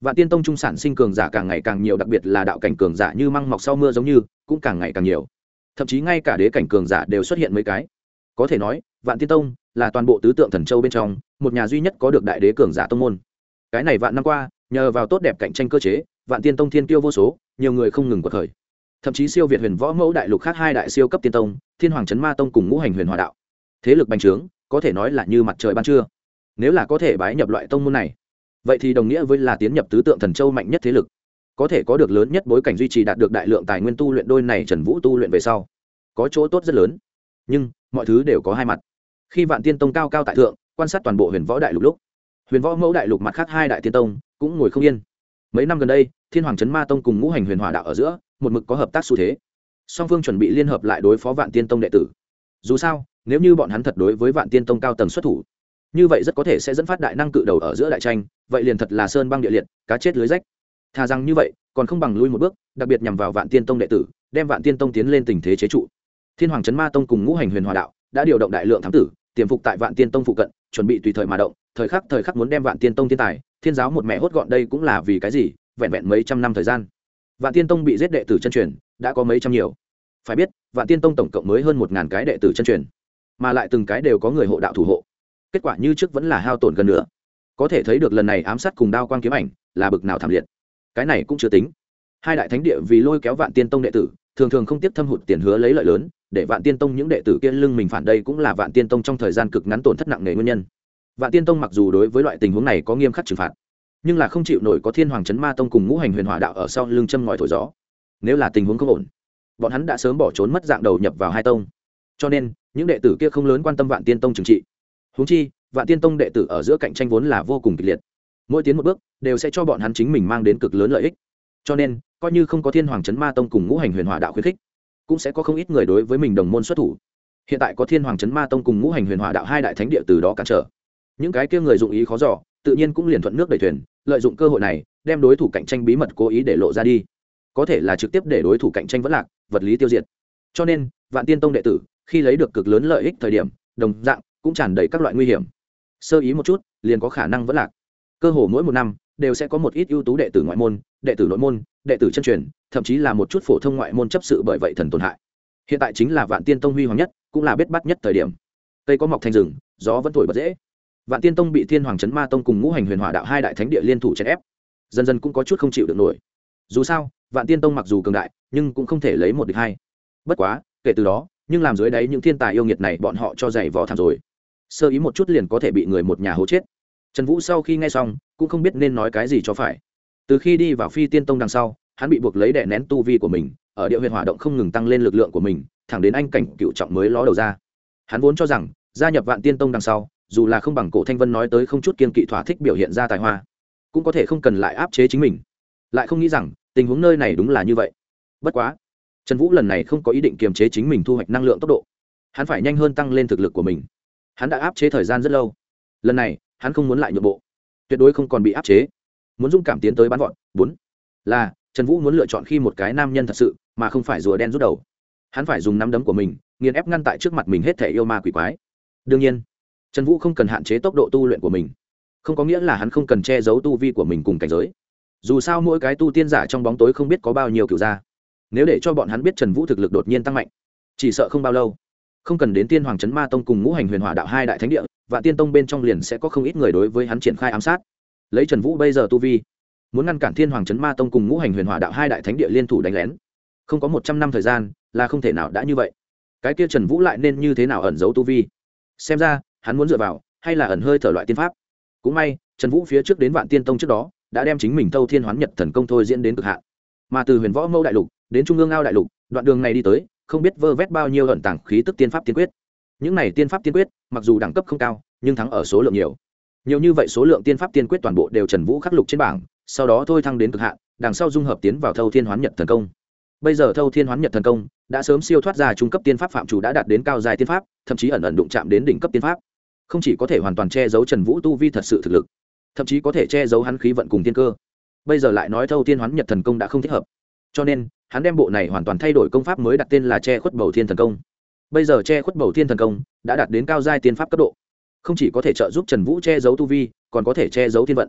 Vạn tiên tông trung sản sinh cường giả càng ngày càng nhiều, đặc biệt là đạo cảnh cường giả như măng mọc sau mưa giống như, cũng càng ngày càng nhiều. Thậm chí ngay cả đế cảnh cường giả đều xuất hiện mấy cái. Có thể nói, vạn tiên tông là toàn bộ tứ tượng thần châu bên trong, một nhà duy nhất có được đại đế cường giả tông môn. Cái này vạn năm qua, nhờ vào tốt đẹp cạnh tranh cơ chế, vạn tiên tông thiên tiêu vô số, nhiều người không ngừng cuộc khởi. Thậm chí siêu việt huyền võ mẫu đại lục khác hai đại siêu cấp tiên tông, thiên hoàng trấn ma tông cùng ngũ hành huyền hòa đạo. Thế lực bành trướng, có thể nói là như mặt trời ban trưa. Nếu là có thể bái nhập loại tông môn này, vậy thì đồng nghĩa với là tiến nhập tứ tượng thần châu mạnh nhất thế lực. Có thể có được lớn nhất bối cảnh duy trì đạt được đại lượng tài nguyên tu luyện đôi này trần vũ tu luyện về sau, có chỗ tốt rất lớn. Nhưng, mọi thứ đều có hai mặt khi vạn tiên tông cao cao tại thượng, quan sát toàn bộ huyền võ đại lục lúc, huyền võ mẫu đại lục mặt khác hai đại tiên tông cũng ngồi không yên. Mấy năm gần đây, thiên hoàng trấn ma tông cùng ngũ hành huyền hòa đạo ở giữa, một mực có hợp tác xu thế. Song phương chuẩn bị liên hợp lại đối phó vạn tiên tông đệ tử. Dù sao, nếu như bọn hắn thật đối với vạn tiên tông cao tầng xuất thủ, như vậy rất có thể sẽ dẫn phát đại năng cự đầu ở giữa đại tranh, vậy liền thật là sơn băng địa liệt, cá chết lưới rách. Thà rằng như vậy, còn không bằng lui một bước, đặc biệt nhằm vào vạn tiên tông đệ tử, đem vạn tiên tông tiến lên tình thế chế trụ. Thiên hoàng trấn ma tông cùng ngũ hành huyền hòa đạo đã điều động đại lượng thám tử, tiềm phục tại vạn tiên tông phụ cận, chuẩn bị tùy thời mà động. Thời khắc thời khắc muốn đem vạn tiên tông thiên tài, thiên giáo một mẹ hốt gọn đây cũng là vì cái gì? Vẹn vẹn mấy trăm năm thời gian. Vạn tiên tông bị giết đệ tử chân truyền, đã có mấy trăm nhiều. Phải biết, vạn tiên tông tổng cộng mới hơn một ngàn cái đệ tử chân truyền, mà lại từng cái đều có người hộ đạo thủ hộ. Kết quả như trước vẫn là hao tổn gần nữa có thể thấy được lần này ám sát cùng đao quang kiếm ảnh là bực nào thảm liệt. Cái này cũng chưa tính. Hai đại thánh địa vì lôi kéo vạn tiên tông đệ tử, thường thường không tiếp thâm hụt tiền hứa lấy lợi lớn để vạn tiên tông những đệ tử kia lưng mình phản đây cũng là vạn tiên tông trong thời gian cực ngắn tổn thất nặng nề nguyên nhân. Vạn tiên tông mặc dù đối với loại tình huống này có nghiêm khắc trừng phạt, nhưng là không chịu nổi có thiên hoàng trấn ma tông cùng ngũ hành huyền hòa đạo ở sau lưng châm ngòi thổi gió. Nếu là tình huống không ổn, bọn hắn đã sớm bỏ trốn mất dạng đầu nhập vào hai tông. Cho nên, những đệ tử kia không lớn quan tâm vạn tiên tông trừng trị. Húng chi, vạn tiên tông đệ tử ở giữa cạnh tranh vốn là vô cùng kịch liệt. Mỗi tiến một bước, đều sẽ cho bọn hắn chính mình mang đến cực lớn lợi ích. Cho nên, coi như không có thiên hoàng trấn ma tông cùng ngũ hành huyền hòa đạo khuyến khích cũng sẽ có không ít người đối với mình đồng môn xuất thủ. Hiện tại có thiên hoàng trấn ma tông cùng ngũ hành huyền hòa đạo hai đại thánh địa từ đó cản trở. Những cái kia người dụng ý khó giỏ tự nhiên cũng liền thuận nước đẩy thuyền, lợi dụng cơ hội này, đem đối thủ cạnh tranh bí mật cố ý để lộ ra đi. Có thể là trực tiếp để đối thủ cạnh tranh vẫn lạc, vật lý tiêu diệt. Cho nên, vạn tiên tông đệ tử, khi lấy được cực lớn lợi ích thời điểm, đồng dạng cũng tràn đầy các loại nguy hiểm. Sơ ý một chút, liền có khả năng vẫn lạc. Cơ hồ mỗi một năm đều sẽ có một ít ưu tú đệ tử ngoại môn, đệ tử nội môn, đệ tử chân truyền, thậm chí là một chút phổ thông ngoại môn chấp sự bởi vậy thần tổn hại. Hiện tại chính là vạn tiên tông huy hoàng nhất, cũng là biết bắt nhất thời điểm. Cây có mọc thành rừng, gió vẫn thổi bật dễ. Vạn tiên tông bị thiên hoàng trấn ma tông cùng ngũ hành huyền hỏa đạo hai đại thánh địa liên thủ chèn ép, dần dần cũng có chút không chịu được nổi. Dù sao, vạn tiên tông mặc dù cường đại, nhưng cũng không thể lấy một địch hai. Bất quá, kể từ đó, nhưng làm dưới đáy những thiên tài yêu nghiệt này bọn họ cho giày vò thảm rồi. Sơ ý một chút liền có thể bị người một nhà hố chết. Trần vũ sau khi nghe xong cũng không biết nên nói cái gì cho phải. Từ khi đi vào phi tiên tông đằng sau, hắn bị buộc lấy đè nén tu vi của mình, ở địa huyện hỏa động không ngừng tăng lên lực lượng của mình, thẳng đến anh cảnh cựu trọng mới ló đầu ra. Hắn vốn cho rằng, gia nhập vạn tiên tông đằng sau, dù là không bằng cổ thanh vân nói tới không chút kiên kỵ thỏa thích biểu hiện ra tài hoa, cũng có thể không cần lại áp chế chính mình. Lại không nghĩ rằng, tình huống nơi này đúng là như vậy. Bất quá, trần vũ lần này không có ý định kiềm chế chính mình thu hoạch năng lượng tốc độ. Hắn phải nhanh hơn tăng lên thực lực của mình. Hắn đã áp chế thời gian rất lâu. Lần này, hắn không muốn lại nhượng bộ tuyệt đối không còn bị áp chế. Muốn dung cảm tiến tới bắn gọn bốn, là, trần vũ muốn lựa chọn khi một cái nam nhân thật sự, mà không phải rùa đen rút đầu. Hắn phải dùng nắm đấm của mình, nghiền ép ngăn tại trước mặt mình hết thể yêu ma quỷ quái. Đương nhiên, trần vũ không cần hạn chế tốc độ tu luyện của mình. Không có nghĩa là hắn không cần che giấu tu vi của mình cùng cảnh giới. Dù sao mỗi cái tu tiên giả trong bóng tối không biết có bao nhiêu kiểu ra. Nếu để cho bọn hắn biết trần vũ thực lực đột nhiên tăng mạnh, chỉ sợ không bao lâu không cần đến tiên hoàng trấn ma tông cùng ngũ hành huyền hỏa đạo hai đại thánh địa và tiên tông bên trong liền sẽ có không ít người đối với hắn triển khai ám sát. Lấy trần vũ bây giờ tu vi, muốn ngăn cản thiên hoàng trấn ma tông cùng ngũ hành huyền hỏa đạo hai đại thánh địa liên thủ đánh lén, không có một trăm năm thời gian là không thể nào đã như vậy. Cái kia trần vũ lại nên như thế nào ẩn giấu tu vi? Xem ra, hắn muốn dựa vào, hay là ẩn hơi thở loại tiên pháp? Cũng may, trần vũ phía trước đến vạn tiên tông trước đó, đã đem chính mình thâu thiên hoán nhật thần công thôi diễn đến cực hạn. Mà từ huyền võ mẫu đại lục đến trung ương ao đại lục, đoạn đường này đi tới không biết vơ vét bao nhiêu ẩn tàng khí tức tiên pháp tiên quyết. Những này tiên pháp tiên quyết, mặc dù đẳng cấp không cao, nhưng thắng ở số lượng nhiều. Nhiều như vậy số lượng tiên pháp tiên quyết toàn bộ đều trần vũ khắc lục trên bảng, sau đó thôi thăng đến cực hạn, đằng sau dung hợp tiến vào thâu thiên hoán nhật thần công. Bây giờ thâu thiên hoán nhật thần công đã sớm siêu thoát ra trung cấp tiên pháp phạm chủ đã đạt đến cao dài tiên pháp, thậm chí ẩn ẩn đụng chạm đến đỉnh cấp tiên pháp. Không chỉ có thể hoàn toàn che giấu trần vũ tu vi thật sự thực lực, thậm chí có thể che giấu hắn khí vận cùng tiên cơ. Bây giờ lại nói thâu thiên hoán nhật thần công đã không thích hợp cho nên, hắn đem bộ này hoàn toàn thay đổi công pháp mới đặt tên là che khuất bầu thiên thần công. Bây giờ che khuất bầu thiên thần công đã đạt đến cao giai tiên pháp cấp độ. Không chỉ có thể trợ giúp trần vũ che giấu tu vi, còn có thể che giấu thiên vận.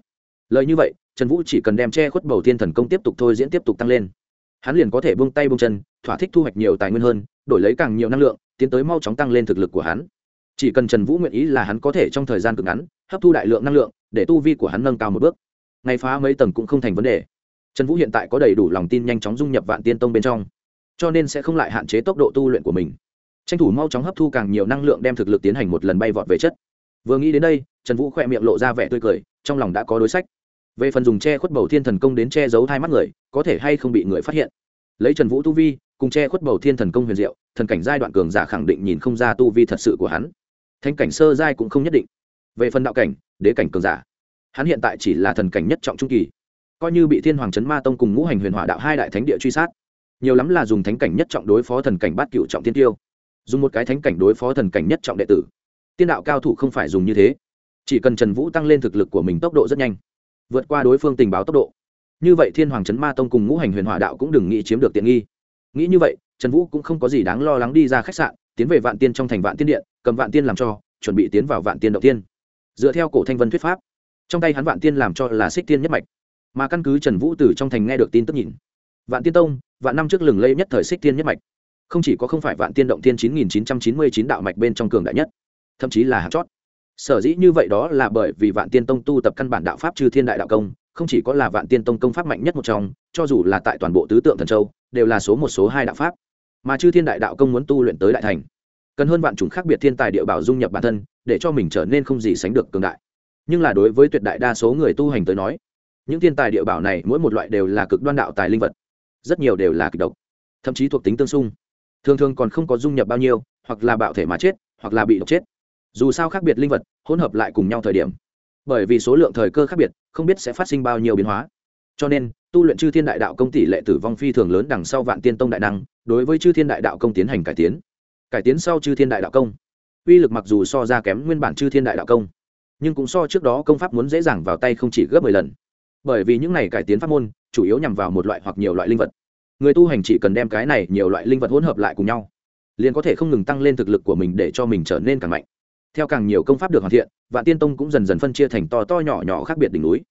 Lời như vậy, trần vũ chỉ cần đem che khuất bầu thiên thần công tiếp tục thôi diễn tiếp tục tăng lên. Hắn liền có thể buông tay buông chân, thỏa thích thu hoạch nhiều tài nguyên hơn, đổi lấy càng nhiều năng lượng, tiến tới mau chóng tăng lên thực lực của hắn. Chỉ cần trần vũ nguyện ý là hắn có thể trong thời gian cực ngắn, hấp thu đại lượng năng lượng, để tu vi của hắn nâng cao một bước. Ngay phá mấy tầng cũng không thành vấn đề trần vũ hiện tại có đầy đủ lòng tin nhanh chóng dung nhập vạn tiên tông bên trong, cho nên sẽ không lại hạn chế tốc độ tu luyện của mình. Tranh thủ mau chóng hấp thu càng nhiều năng lượng đem thực lực tiến hành một lần bay vọt về chất. Vừa nghĩ đến đây, trần vũ khỏe miệng lộ ra vẻ tươi cười, trong lòng đã có đối sách. Về phần dùng che khuất bầu thiên thần công đến che giấu hai mắt người, có thể hay không bị người phát hiện. Lấy trần vũ tu vi, cùng che khuất bầu thiên thần công huyền diệu, thần cảnh giai đoạn cường giả khẳng định nhìn không ra tu vi thật sự của hắn. Thanh cảnh sơ giai cũng không nhất định. Về phần đạo cảnh, đế cảnh cường giả, hắn hiện tại chỉ là thần cảnh nhất trọng trung kỳ coi như bị thiên hoàng trấn ma tông cùng ngũ hành huyền hỏa đạo hai đại thánh địa truy sát. Nhiều lắm là dùng thánh cảnh nhất trọng đối phó thần cảnh bát cựu trọng tiên tiêu. Dùng một cái thánh cảnh đối phó thần cảnh nhất trọng đệ tử. Tiên đạo cao thủ không phải dùng như thế. Chỉ cần trần vũ tăng lên thực lực của mình tốc độ rất nhanh, vượt qua đối phương tình báo tốc độ. Như vậy thiên hoàng trấn ma tông cùng ngũ hành huyền hỏa đạo cũng đừng nghĩ chiếm được tiện nghi. Nghĩ như vậy, trần vũ cũng không có gì đáng lo lắng đi ra khách sạn, tiến về vạn tiên trong thành vạn tiên điện, cầm vạn tiên làm cho, chuẩn bị tiến vào vạn tiên Động tiên dựa theo cổ thanh vân thuyết pháp, trong tay hắn vạn tiên làm cho là xích tiên nhất mạch mà căn cứ trần vũ từ trong thành nghe được tin tức nhìn. Vạn tiên tông, vạn năm trước lừng lây nhất thời xích tiên nhất mạch. Không chỉ có không phải vạn tiên động tiên chín nghìn chín trăm chín mươi chín đạo mạch bên trong cường đại nhất, thậm chí là hạt chót. Sở dĩ như vậy đó là bởi vì vạn tiên tông tu tập căn bản đạo pháp trừ thiên đại đạo công, không chỉ có là vạn tiên tông công pháp mạnh nhất một trong, cho dù là tại toàn bộ tứ tượng thần châu, đều là số một số hai đạo pháp. Mà chư thiên đại đạo công muốn tu luyện tới đại thành, cần hơn vạn chủng khác biệt thiên tài địa bảo dung nhập bản thân, để cho mình trở nên không gì sánh được cường đại. Nhưng là đối với tuyệt đại đa số người tu hành tới nói những thiên tài địa bảo này, mỗi một loại đều là cực đoan đạo tài linh vật. Rất nhiều đều là kịch độc, thậm chí thuộc tính tương xung. Thường thường còn không có dung nhập bao nhiêu, hoặc là bạo thể mà chết, hoặc là bị độc chết. Dù sao khác biệt linh vật, hỗn hợp lại cùng nhau thời điểm. Bởi vì số lượng thời cơ khác biệt, không biết sẽ phát sinh bao nhiêu biến hóa. Cho nên, tu luyện chư thiên đại đạo công tỷ lệ tử vong phi thường lớn đằng sau vạn tiên tông đại năng, đối với chư thiên đại đạo công tiến hành cải tiến. Cải tiến sau chư thiên đại đạo công. Uy lực mặc dù so ra kém nguyên bản chư thiên đại đạo công, nhưng cũng so trước đó công pháp muốn dễ dàng vào tay không chỉ gấp mười lần bởi vì những này cải tiến pháp môn chủ yếu nhằm vào một loại hoặc nhiều loại linh vật. Người tu hành chỉ cần đem cái này nhiều loại linh vật hỗn hợp lại cùng nhau, liền có thể không ngừng tăng lên thực lực của mình để cho mình trở nên càng mạnh. Theo càng nhiều công pháp được hoàn thiện, vạn tiên tông cũng dần dần phân chia thành to to nhỏ nhỏ khác biệt đỉnh núi.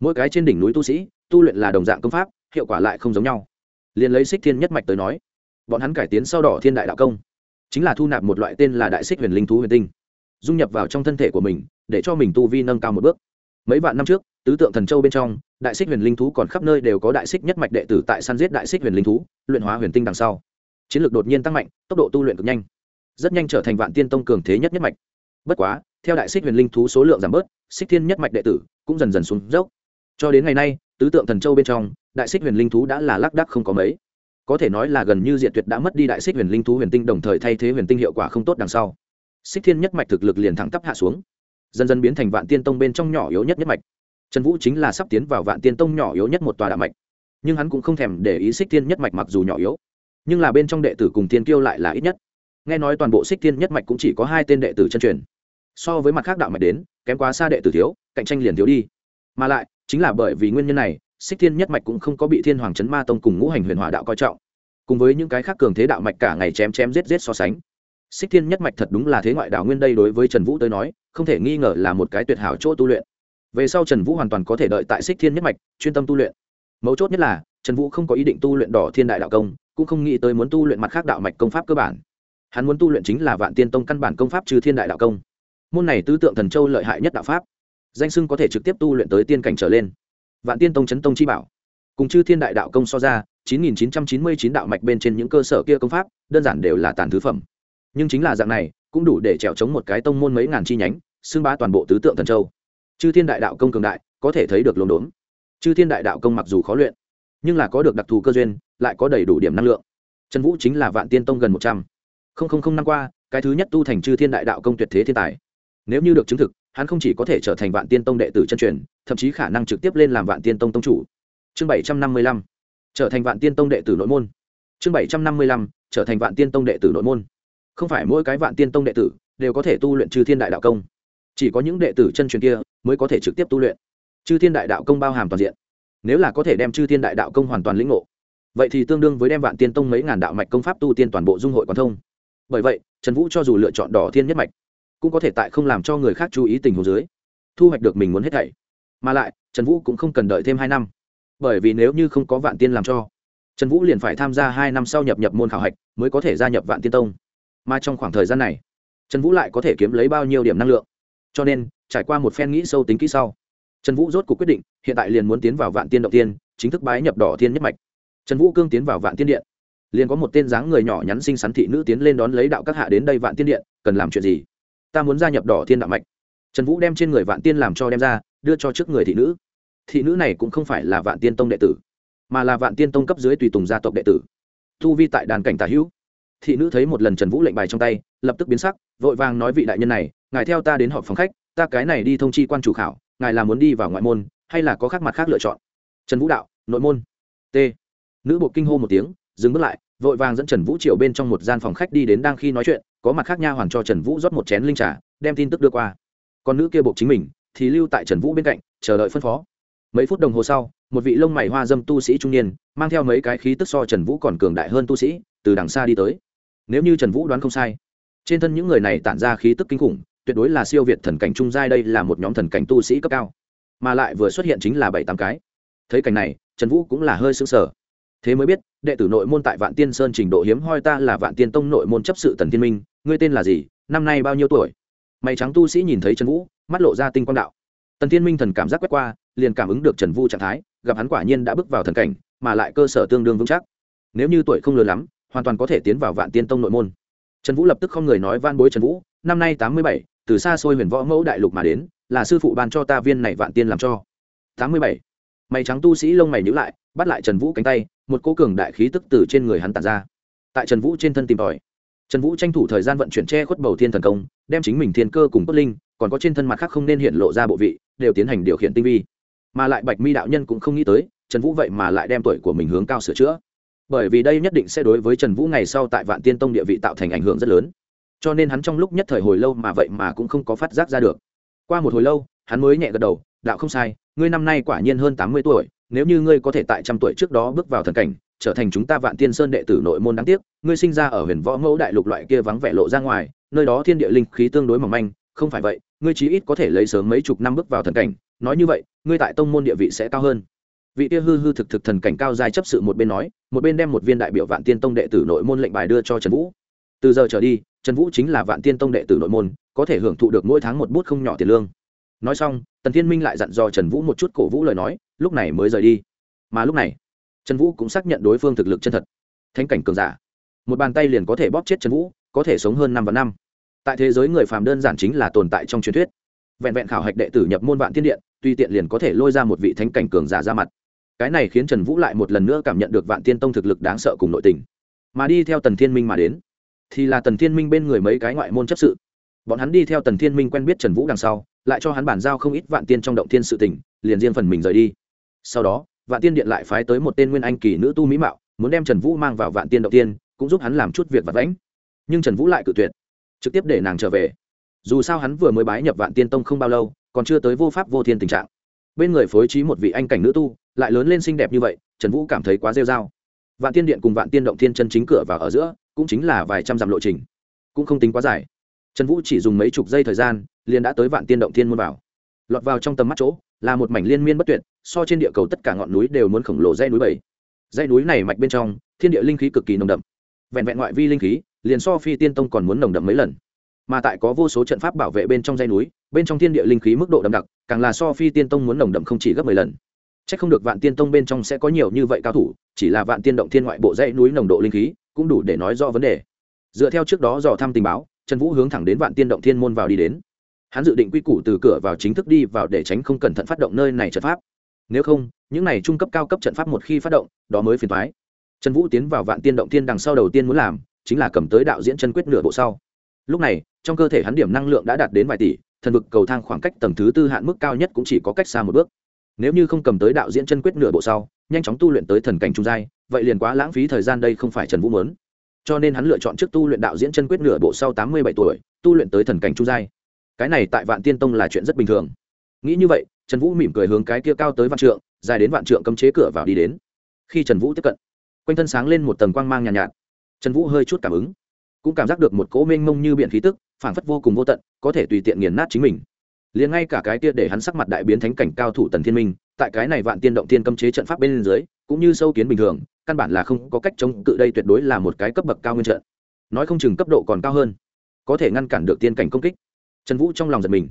Mỗi cái trên đỉnh núi tu sĩ, tu luyện là đồng dạng công pháp, hiệu quả lại không giống nhau. Liền lấy xích thiên nhất mạch tới nói, bọn hắn cải tiến sau đỏ thiên đại đạo công, chính là thu nạp một loại tên là đại xích huyền linh thú huyền tinh, dung nhập vào trong thân thể của mình, để cho mình tu vi nâng cao một bước mấy vạn năm trước, tứ tượng thần châu bên trong, đại xích huyền linh thú còn khắp nơi đều có đại xích nhất mạch đệ tử tại săn giết đại xích huyền linh thú, luyện hóa huyền tinh đằng sau. Chiến lược đột nhiên tăng mạnh, tốc độ tu luyện cực nhanh. Rất nhanh trở thành vạn tiên tông cường thế nhất nhất mạch. Bất quá, theo đại xích huyền linh thú số lượng giảm bớt, xích thiên nhất mạch đệ tử cũng dần dần xuống dốc. Cho đến ngày nay, tứ tượng thần châu bên trong, đại xích huyền linh thú đã là lác đắc không có mấy. Có thể nói là gần như diện tuyệt đã mất đi đại xích huyền linh thú huyền tinh đồng thời thay thế huyền tinh hiệu quả không tốt đằng sau. Xích thiên nhất mạch thực lực liền thẳng tắp hạ xuống dần dần biến thành vạn tiên tông bên trong nhỏ yếu nhất nhất mạch. Trần vũ chính là sắp tiến vào vạn tiên tông nhỏ yếu nhất một tòa đạo mạch. Nhưng hắn cũng không thèm để ý xích tiên nhất mạch mặc dù nhỏ yếu, nhưng là bên trong đệ tử cùng tiên kiêu lại là ít nhất. Nghe nói toàn bộ xích tiên nhất mạch cũng chỉ có hai tên đệ tử chân truyền. So với mặt khác đạo mạch đến, kém quá xa đệ tử thiếu, cạnh tranh liền thiếu đi. Mà lại, chính là bởi vì nguyên nhân này, xích thiên nhất mạch cũng không có bị thiên hoàng trấn ma tông cùng ngũ hành huyền hòa đạo coi trọng. Cùng với những cái khác cường thế đạo mạch cả ngày chém chém giết giết so sánh. Xích thiên nhất mạch thật đúng là thế ngoại đạo nguyên đây đối với trần vũ tới nói không thể nghi ngờ là một cái tuyệt hảo chỗ tu luyện. Về sau trần vũ hoàn toàn có thể đợi tại xích thiên nhất mạch, chuyên tâm tu luyện. Mấu chốt nhất là, trần vũ không có ý định tu luyện đỏ thiên đại đạo công, cũng không nghĩ tới muốn tu luyện mặt khác đạo mạch công pháp cơ bản. Hắn muốn tu luyện chính là vạn tiên tông căn bản công pháp trừ thiên đại đạo công. Môn này tư tượng thần châu lợi hại nhất đạo pháp. Danh sưng có thể trực tiếp tu luyện tới tiên cảnh trở lên. Vạn tiên tông chấn tông chi bảo. Cùng chư thiên đại đạo công so ra 9999 đạo mạch bên trên những cơ sở kia công pháp, đơn giản đều là tàn thứ phẩm. Nhưng chính là dạng này cũng đủ để trèo chống một cái tông môn mấy ngàn chi nhánh, xưng bá toàn bộ tứ tượng thần châu. Chư thiên đại đạo công cường đại, có thể thấy được lồn đốn. Chư thiên đại đạo công mặc dù khó luyện, nhưng là có được đặc thù cơ duyên, lại có đầy đủ điểm năng lượng. Trần vũ chính là vạn tiên tông gần một trăm. Linh năm qua, cái thứ nhất tu thành chư thiên đại đạo công tuyệt thế thiên tài. Nếu như được chứng thực, hắn không chỉ có thể trở thành vạn tiên tông đệ tử chân truyền, thậm chí khả năng trực tiếp lên làm vạn tiên tông tông chủ. Chương bảy trăm năm mươi lăm. Trở thành vạn tiên tông đệ tử nội môn. Chương bảy trăm năm mươi lăm, trở thành vạn tiên tông đệ tử nội môn không phải mỗi cái vạn tiên tông đệ tử đều có thể tu luyện chư thiên đại đạo công. Chỉ có những đệ tử chân truyền kia mới có thể trực tiếp tu luyện. Chư thiên đại đạo công bao hàm toàn diện. Nếu là có thể đem chư thiên đại đạo công hoàn toàn lĩnh ngộ, vậy thì tương đương với đem vạn tiên tông mấy ngàn đạo mạch công pháp tu tiên toàn bộ dung hội quan thông. Bởi vậy, trần vũ cho dù lựa chọn đỏ thiên nhất mạch, cũng có thể tại không làm cho người khác chú ý tình huống dưới, thu hoạch được mình muốn hết thảy. Mà lại, trần vũ cũng không cần đợi thêm hai năm. Bởi vì nếu như không có vạn tiên làm cho, trần vũ liền phải tham gia hai năm sau nhập nhập môn khảo hạch mới có thể gia nhập vạn tiên tông mà trong khoảng thời gian này, trần vũ lại có thể kiếm lấy bao nhiêu điểm năng lượng? Cho nên, trải qua một phen nghĩ sâu tính kỹ sau, trần vũ rốt cuộc quyết định, hiện tại liền muốn tiến vào vạn tiên động tiên chính thức bái nhập đỏ thiên nhất mạch. Trần vũ cương tiến vào vạn tiên điện. Liền có một tên dáng người nhỏ nhắn xinh xắn thị nữ tiến lên đón lấy đạo các hạ đến đây vạn tiên điện, cần làm chuyện gì? Ta muốn gia nhập đỏ thiên đạo mạch. Trần vũ đem trên người vạn tiên làm cho đem ra, đưa cho trước người thị nữ. Thị nữ này cũng không phải là vạn tiên tông đệ tử, mà là vạn tiên tông cấp dưới tùy tùng gia tộc đệ tử. Thu vi tại đàn cảnh tả hữu thị nữ thấy một lần trần vũ lệnh bài trong tay, lập tức biến sắc, vội vàng nói vị đại nhân này, ngài theo ta đến họp phòng khách, ta cái này đi thông chi quan chủ khảo, ngài là muốn đi vào ngoại môn, hay là có khác mặt khác lựa chọn? Trần vũ đạo, nội môn. T. Nữ bộ kinh hô một tiếng, dừng bước lại, vội vàng dẫn trần vũ triều bên trong một gian phòng khách đi đến đang khi nói chuyện, có mặt khác nha hoàn cho trần vũ rót một chén linh trà, đem tin tức đưa qua. Còn nữ kia buộc chính mình, thì lưu tại trần vũ bên cạnh, chờ đợi phân phó. Mấy phút đồng hồ sau, một vị lông mày hoa dâm tu sĩ trung niên, mang theo mấy cái khí tức so trần vũ còn cường đại hơn tu sĩ, từ đằng xa đi tới nếu như trần vũ đoán không sai trên thân những người này tản ra khí tức kinh khủng tuyệt đối là siêu việt thần cảnh trung giai đây là một nhóm thần cảnh tu sĩ cấp cao mà lại vừa xuất hiện chính là bảy tám cái thấy cảnh này trần vũ cũng là hơi sững sờ. thế mới biết đệ tử nội môn tại vạn tiên sơn trình độ hiếm hoi ta là vạn tiên tông nội môn chấp sự tần thiên minh ngươi tên là gì năm nay bao nhiêu tuổi mày trắng tu sĩ nhìn thấy trần vũ mắt lộ ra tinh quang đạo tần thiên minh thần cảm giác quét qua liền cảm ứng được trần vũ trạng thái gặp hắn quả nhiên đã bước vào thần cảnh mà lại cơ sở tương đương vững chắc nếu như tuổi không lớn lắm hoàn toàn có thể tiến vào vạn tiên tông nội môn. Trần vũ lập tức không người nói van bối trần vũ, năm nay tám mươi bảy, từ xa xôi huyền võ mẫu đại lục mà đến, là sư phụ ban cho ta viên này vạn tiên làm cho. tám mươi bảy, mày trắng tu sĩ lông mày nhữ lại, bắt lại trần vũ cánh tay, một cô cường đại khí tức từ trên người hắn tàn ra. Tại trần vũ trên thân tìm tòi, trần vũ tranh thủ thời gian vận chuyển che khuất bầu thiên thần công, đem chính mình thiên cơ cùng cốt linh, còn có trên thân mặt khác không nên hiện lộ ra bộ vị, đều tiến hành điều khiển tinh vi. Mà lại bạch mi đạo nhân cũng không nghĩ tới, trần vũ vậy mà lại đem tuổi của mình hướng cao sửa chữa bởi vì đây nhất định sẽ đối với trần vũ ngày sau tại vạn tiên tông địa vị tạo thành ảnh hưởng rất lớn. Cho nên hắn trong lúc nhất thời hồi lâu mà vậy mà cũng không có phát giác ra được. Qua một hồi lâu, hắn mới nhẹ gật đầu, đạo không sai, ngươi năm nay quả nhiên hơn tám mươi tuổi, nếu như ngươi có thể tại trăm tuổi trước đó bước vào thần cảnh, trở thành chúng ta vạn tiên sơn đệ tử nội môn đáng tiếc, ngươi sinh ra ở huyền võ mẫu đại lục loại kia vắng vẻ lộ ra ngoài, nơi đó thiên địa linh khí tương đối mỏng manh, không phải vậy, ngươi chí ít có thể lấy sớm mấy chục năm bước vào thần cảnh, nói như vậy, ngươi tại tông môn địa vị sẽ cao hơn vị tia hư hư thực thực thần cảnh cao dài chấp sự một bên nói, một bên đem một viên đại biểu vạn tiên tông đệ tử nội môn lệnh bài đưa cho trần vũ. Từ giờ trở đi, trần vũ chính là vạn tiên tông đệ tử nội môn, có thể hưởng thụ được mỗi tháng một bút không nhỏ tiền lương. Nói xong, tần thiên minh lại dặn dò trần vũ một chút cổ vũ lời nói, lúc này mới rời đi. Mà lúc này, trần vũ cũng xác nhận đối phương thực lực chân thật. Thánh cảnh cường giả. Một bàn tay liền có thể bóp chết trần vũ, có thể sống hơn năm và năm. Tại thế giới người phàm đơn giản chính là tồn tại trong truyền thuyết. Vẹn vẹn khảo hạch đệ tử nhập môn vạn thiên điện tuy tiện liền có thể lôi ra một vị thánh cảnh cường giả ra mặt cái này khiến trần vũ lại một lần nữa cảm nhận được vạn tiên tông thực lực đáng sợ cùng nội tình. Mà đi theo tần thiên minh mà đến, thì là tần thiên minh bên người mấy cái ngoại môn chấp sự. Bọn hắn đi theo tần thiên minh quen biết trần vũ đằng sau, lại cho hắn bản giao không ít vạn tiên trong động thiên sự tỉnh liền riêng phần mình rời đi. Sau đó, vạn tiên điện lại phái tới một tên nguyên anh kỳ nữ tu mỹ mạo, muốn đem trần vũ mang vào vạn tiên động tiên cũng giúp hắn làm chút việc vặt vãnh. Nhưng trần vũ lại cự tuyệt, trực tiếp để nàng trở về. Dù sao hắn vừa mới bái nhập vạn tiên tông không bao lâu, còn chưa tới vô pháp vô thiên tình trạng. Bên người phối trí một vị anh cảnh nữ tu lại lớn lên xinh đẹp như vậy, trần vũ cảm thấy quá rêu r a o vạn tiên điện cùng vạn tiên động thiên chân chính cửa vào ở giữa, cũng chính là vài trăm dặm lộ trình. Cũng không tính quá dài. Trần vũ chỉ dùng mấy chục giây thời gian, liền đã tới vạn tiên động thiên muôn vào. Lọt vào trong tầm mắt chỗ, là một mảnh liên miên bất tuyệt, so trên địa cầu tất cả ngọn núi đều muốn khổng lồ dây núi bảy. Dây núi này mạch bên trong, thiên địa linh khí cực kỳ nồng đậm. Vẹn vẹn ngoại vi linh khí, liền so phi tiên tông còn muốn nồng đậm mấy lần. Mà tại có vô số trận pháp bảo vệ bên trong dây núi, bên trong thiên địa linh khí mức độ đậm đặc, càng là so phi tiên tông muốn nồng đậm không chỉ gấp mười lần. Chắc không được vạn tiên tông bên trong sẽ có nhiều như vậy cao thủ, chỉ là vạn tiên động thiên ngoại bộ dãy núi nồng độ linh khí, cũng đủ để nói rõ vấn đề. Dựa theo trước đó dò thăm tình báo, trần vũ hướng thẳng đến vạn tiên động thiên môn vào đi đến. Hắn dự định quy củ từ cửa vào chính thức đi vào để tránh không cẩn thận phát động nơi này trận pháp. Nếu không, những này trung cấp cao cấp trận pháp một khi phát động, đó mới phiền toái. trần vũ tiến vào vạn tiên động thiên đằng sau đầu tiên muốn làm, chính là cầm tới đạo diễn chân quyết nửa bộ sau. Lúc này, trong cơ thể hắn điểm năng lượng đã đạt đến vài tỷ, thần vực cầu thang khoảng cách tầng thứ tư hạn mức cao nhất cũng chỉ có cách xa một bước nếu như không cầm tới đạo diễn chân quyết nửa bộ sau nhanh chóng tu luyện tới thần cảnh trung giai vậy liền quá lãng phí thời gian đây không phải trần vũ mớn cho nên hắn lựa chọn trước tu luyện đạo diễn chân quyết nửa bộ sau tám mươi bảy tuổi tu luyện tới thần cảnh trung giai. Cái này tại vạn tiên tông là chuyện rất bình thường. Nghĩ như vậy trần vũ mỉm cười hướng cái kia cao tới vạn trượng dài đến vạn trượng cấm chế cửa vào đi đến. Khi trần vũ tiếp cận quanh thân sáng lên một tầng quang mang nhàn nhạt, nhạt. Trần vũ hơi chút cảm ứng cũng cảm giác được một cỗ mênh mông như biển khí tức phảng phất vô cùng vô tận có thể tùy tiện nghiền nát chính mình liền ngay cả cái kia để hắn sắc mặt đại biến thánh cảnh cao thủ tần thiên minh, tại cái này vạn tiên động tiên cấm chế trận pháp bên dưới, cũng như sâu kiến bình thường, căn bản là không có cách chống cự đây tuyệt đối là một cái cấp bậc cao nguyên trận. Nói không chừng cấp độ còn cao hơn, có thể ngăn cản được tiên cảnh công kích. Trần vũ trong lòng giật mình.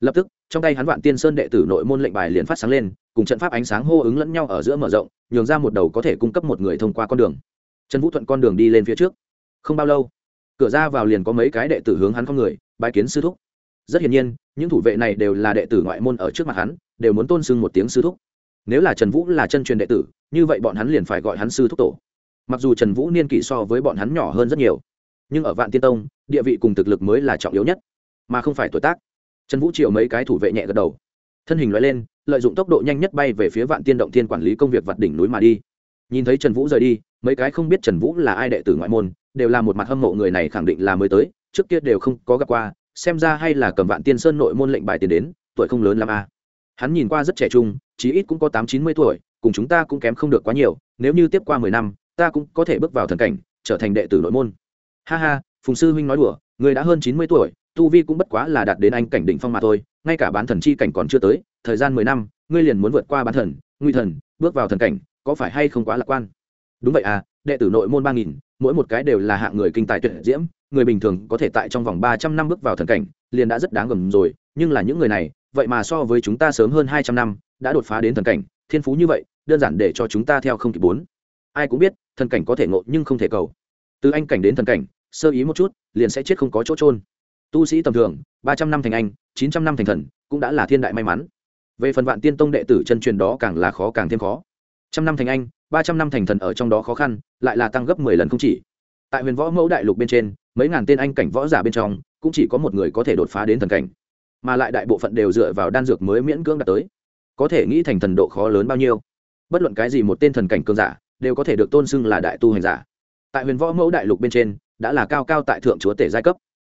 Lập tức, trong tay hắn vạn tiên sơn đệ tử nội môn lệnh bài liền phát sáng lên, cùng trận pháp ánh sáng hô ứng lẫn nhau ở giữa mở rộng, nhường ra một đầu có thể cung cấp một người thông qua con đường. Trần vũ thuận con đường đi lên phía trước. Không bao lâu, cửa ra vào liền có mấy cái đệ tử hướng hắn con người bãi kiến sư thúc rất hiển nhiên, những thủ vệ này đều là đệ tử ngoại môn ở trước mặt hắn, đều muốn tôn sưng một tiếng sư thúc. Nếu là trần vũ là chân truyền đệ tử, như vậy bọn hắn liền phải gọi hắn sư thúc tổ. Mặc dù trần vũ niên kỷ so với bọn hắn nhỏ hơn rất nhiều, nhưng ở vạn tiên tông, địa vị cùng thực lực mới là trọng yếu nhất, mà không phải tuổi tác. Trần vũ triệu mấy cái thủ vệ nhẹ gật đầu. Thân hình loại lên, lợi dụng tốc độ nhanh nhất bay về phía vạn tiên động tiên quản lý công việc vặt đỉnh núi mà đi. Nhìn thấy trần vũ rời đi, mấy cái không biết trần vũ là ai đệ tử ngoại môn, đều là một mặt hâm mộ người này khẳng định là mới tới, trước kia đều không có gặp qua xem ra hay là cầm vạn tiên sơn nội môn lệnh bài tiền đến, tuổi không lớn l à. Hắn nhìn qua rất trẻ trung, chí ít cũng có tám chín mươi tuổi, cùng chúng ta cũng kém không được quá nhiều, nếu như tiếp qua mười năm, ta cũng có thể bước vào thần cảnh, trở thành đệ tử nội môn. Ha ha, phùng sư huynh nói đùa, người đã hơn chín mươi tuổi, tu vi cũng bất quá là đạt đến anh cảnh đỉnh phong mà thôi, ngay cả bán thần chi cảnh còn chưa tới, thời gian mười năm, ngươi liền muốn vượt qua bán thần, nguy thần, bước vào thần cảnh, có phải hay không quá lạc quan? Đúng vậy à đệ tử nội môn ba nghìn, mỗi một cái đều là hạng người kinh tài tuyệt diễm người bình thường có thể tại trong vòng ba trăm năm bước vào thần cảnh, liền đã rất đáng gầm rồi. Nhưng là những người này, vậy mà so với chúng ta sớm hơn hai trăm năm, đã đột phá đến thần cảnh. Thiên phú như vậy, đơn giản để cho chúng ta theo không kịp bốn. Ai cũng biết, thần cảnh có thể ngộ nhưng không thể cầu. Từ anh cảnh đến thần cảnh, sơ ý một chút, liền sẽ chết không có chỗ trôn tu sĩ tầm thường, ba trăm năm thành anh, chín trăm năm thành thần, cũng đã là thiên đại may mắn. Về phần vạn tiên tông đệ tử chân truyền đó càng là khó càng thêm khó. Trăm năm thành anh, ba trăm năm thành thần ở trong đó khó khăn, lại là tăng gấp mười lần không chỉ tại huyền võ mẫu đại lục bên trên, mấy ngàn tên anh cảnh võ giả bên trong, cũng chỉ có một người có thể đột phá đến thần cảnh. Mà lại đại bộ phận đều dựa vào đan dược mới miễn cưỡng đạt tới. Có thể nghĩ thành thần độ khó lớn bao nhiêu. Bất luận cái gì một tên thần cảnh cường giả, đều có thể được tôn xưng là đại tu hành giả. Tại huyền võ mẫu đại lục bên trên, đã là cao cao tại thượng chúa tể giai cấp.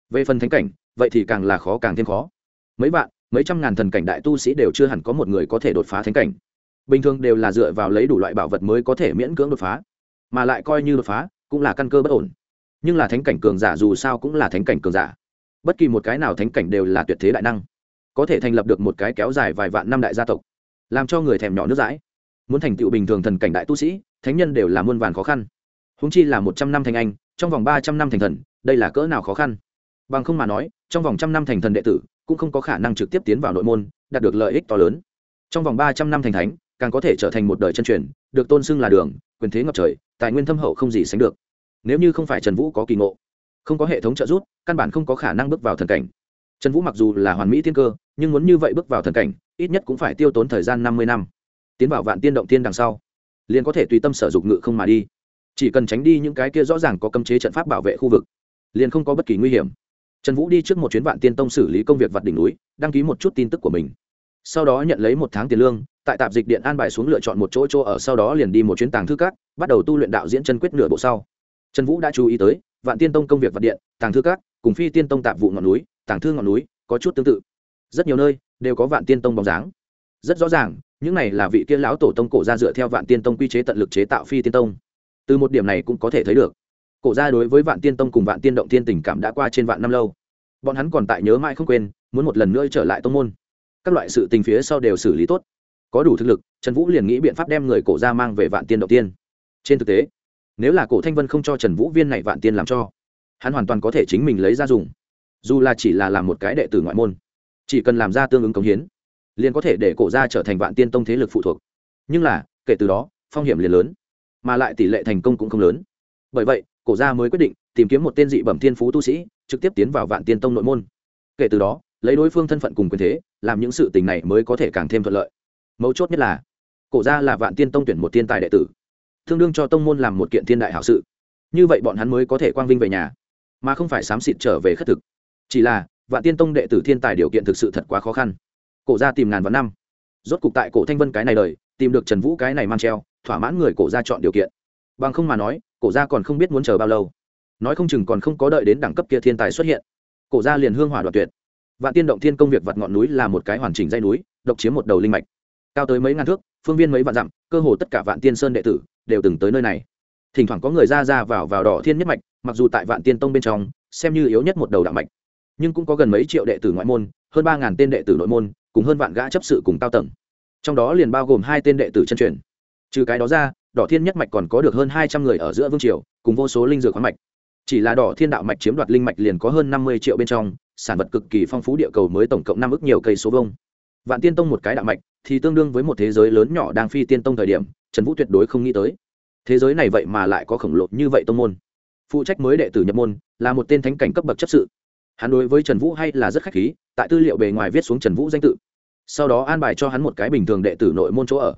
Về phần thánh cảnh, vậy thì càng là khó càng thêm khó. Mấy vạn, mấy trăm ngàn thần cảnh đại tu sĩ đều chưa hẳn có một người có thể đột phá thánh cảnh. Bình thường đều là dựa vào lấy đủ loại bảo vật mới có thể miễn cưỡng đột phá, mà lại coi như đột phá cũng là căn cơ bất ổn. Nhưng là thánh cảnh cường giả dù sao cũng là thánh cảnh cường giả. Bất kỳ một cái nào thánh cảnh đều là tuyệt thế đại năng. Có thể thành lập được một cái kéo dài vài vạn năm đại gia tộc. Làm cho người thèm nhỏ nước dãi. Muốn thành tựu bình thường thần cảnh đại tu sĩ, thánh nhân đều là muôn vàn khó khăn. Húng chi là một trăm năm thành anh, trong vòng ba trăm năm thành thần, đây là cỡ nào khó khăn? Bằng không mà nói, trong vòng trăm năm thành thần đệ tử cũng không có khả năng trực tiếp tiến vào nội môn, đạt được lợi ích to lớn. Trong vòng ba trăm năm thành thánh, càng có thể trở thành một đời chân truyền, được tôn xưng là đường, quyền thế ngập trời, tài nguyên thâm hậu không gì sánh được nếu như không phải trần vũ có kỳ ngộ, không có hệ thống trợ giúp, căn bản không có khả năng bước vào thần cảnh. Trần vũ mặc dù là hoàn mỹ tiên cơ, nhưng muốn như vậy bước vào thần cảnh, ít nhất cũng phải tiêu tốn thời gian năm mươi năm. Tiến vào vạn tiên động tiên đằng sau, liền có thể tùy tâm sở dục ngự không mà đi. Chỉ cần tránh đi những cái kia rõ ràng có cấm chế trận pháp bảo vệ khu vực, liền không có bất kỳ nguy hiểm. Trần vũ đi trước một chuyến vạn tiên tông xử lý công việc vặt đỉnh núi, đăng ký một chút tin tức của mình. Sau đó nhận lấy một tháng tiền lương, tại tạp dịch điện an bài xuống lựa chọn một chỗ chỗ ở, sau đó liền đi một chuyến tàng thư cát bắt đầu tu luyện đạo diễn chân quyết nửa bộ sau trần vũ đã chú ý tới, vạn tiên tông công việc vật điện, tàng thư các, cùng phi tiên tông tạp vụ ngọn núi, tàng thư ngọn núi, có chút tương tự. Rất nhiều nơi, đều có vạn tiên tông bóng dáng. Rất rõ ràng, những này là vị kia lão tổ tông cổ ra dựa theo vạn tiên tông quy chế tận lực chế tạo phi tiên tông. Từ một điểm này cũng có thể thấy được, cổ ra đối với vạn tiên tông cùng vạn tiên động tiên tình cảm đã qua trên vạn năm lâu. Bọn hắn còn tại nhớ mãi không quên, muốn một lần nữa trở lại tông môn. Các loại sự tình phía sau đều xử lý tốt. Có đủ thực lực, trần vũ liền nghĩ biện pháp đem người cổ ra mang về vạn tiên động tiên trên thực tế nếu là cổ thanh vân không cho trần vũ viên này vạn tiên làm cho, hắn hoàn toàn có thể chính mình lấy ra dùng, dù là chỉ là làm một cái đệ tử ngoại môn, chỉ cần làm ra tương ứng cống hiến, liền có thể để cổ ra trở thành vạn tiên tông thế lực phụ thuộc. Nhưng là, kể từ đó, phong hiểm liền lớn, mà lại tỷ lệ thành công cũng không lớn. Bởi vậy, cổ gia mới quyết định tìm kiếm một tên dị bẩm thiên phú tu sĩ, trực tiếp tiến vào vạn tiên tông nội môn. Kể từ đó, lấy đối phương thân phận cùng quyền thế, làm những sự tình này mới có thể càng thêm thuận lợi. Mấu chốt nhất là, cổ gia là vạn tiên tông tuyển một tiên tài đệ tử tương đương cho tông môn làm một kiện thiên đại hảo sự. Như vậy bọn hắn mới có thể quang vinh về nhà, mà không phải xám xịt trở về khất thực. Chỉ là, vạn tiên tông đệ tử thiên tài điều kiện thực sự thật quá khó khăn. Cổ gia tìm ngàn vạn năm. Rốt cục tại cổ thanh vân cái này đời, tìm được trần vũ cái này mang treo, thỏa mãn người cổ gia chọn điều kiện. Bằng không mà nói, cổ gia còn không biết muốn chờ bao lâu. Nói không chừng còn không có đợi đến đẳng cấp kia thiên tài xuất hiện. Cổ gia liền hương hỏa đoạt tuyệt. Vạn tiên động thiên công việc vặt ngọn núi là một cái hoàn chỉnh dây núi, độc chiếm một đầu linh mạch. Cao tới mấy ngàn thước, phương viên mấy vạn dặm, cơ hồ tất cả vạn tiên sơn đệ tử đều từng tới nơi này. Thỉnh thoảng có người ra ra vào vào đỏ thiên nhất mạch, mặc dù tại vạn tiên tông bên trong, xem như yếu nhất một đầu đạo mạch, nhưng cũng có gần mấy triệu đệ tử ngoại môn, hơn ba ngàn tên đệ tử nội môn, cùng hơn vạn gã chấp sự cùng cao tầng. Trong đó liền bao gồm hai tên đệ tử chân truyền. Trừ cái đó ra, đỏ thiên nhất mạch còn có được hơn hai trăm người ở giữa vương triều, cùng vô số linh dược khoáng mạch. Chỉ là đỏ thiên đạo mạch chiếm đoạt linh mạch liền có hơn năm mươi triệu bên trong, sản vật cực kỳ phong phú địa cầu mới tổng cộng năm ước nhiều cây số vông vạn tiên tông một cái đạo mạch thì tương đương với một thế giới lớn nhỏ đang phi tiên tông thời điểm trần vũ tuyệt đối không nghĩ tới. Thế giới này vậy mà lại có khổng lồ như vậy tông môn. Phụ trách mới đệ tử nhập môn, là một tên thánh cảnh cấp bậc chấp sự. Hắn đối với trần vũ hay là rất khách khí, tại tư liệu bề ngoài viết xuống trần vũ danh tự. Sau đó an bài cho hắn một cái bình thường đệ tử nội môn chỗ ở.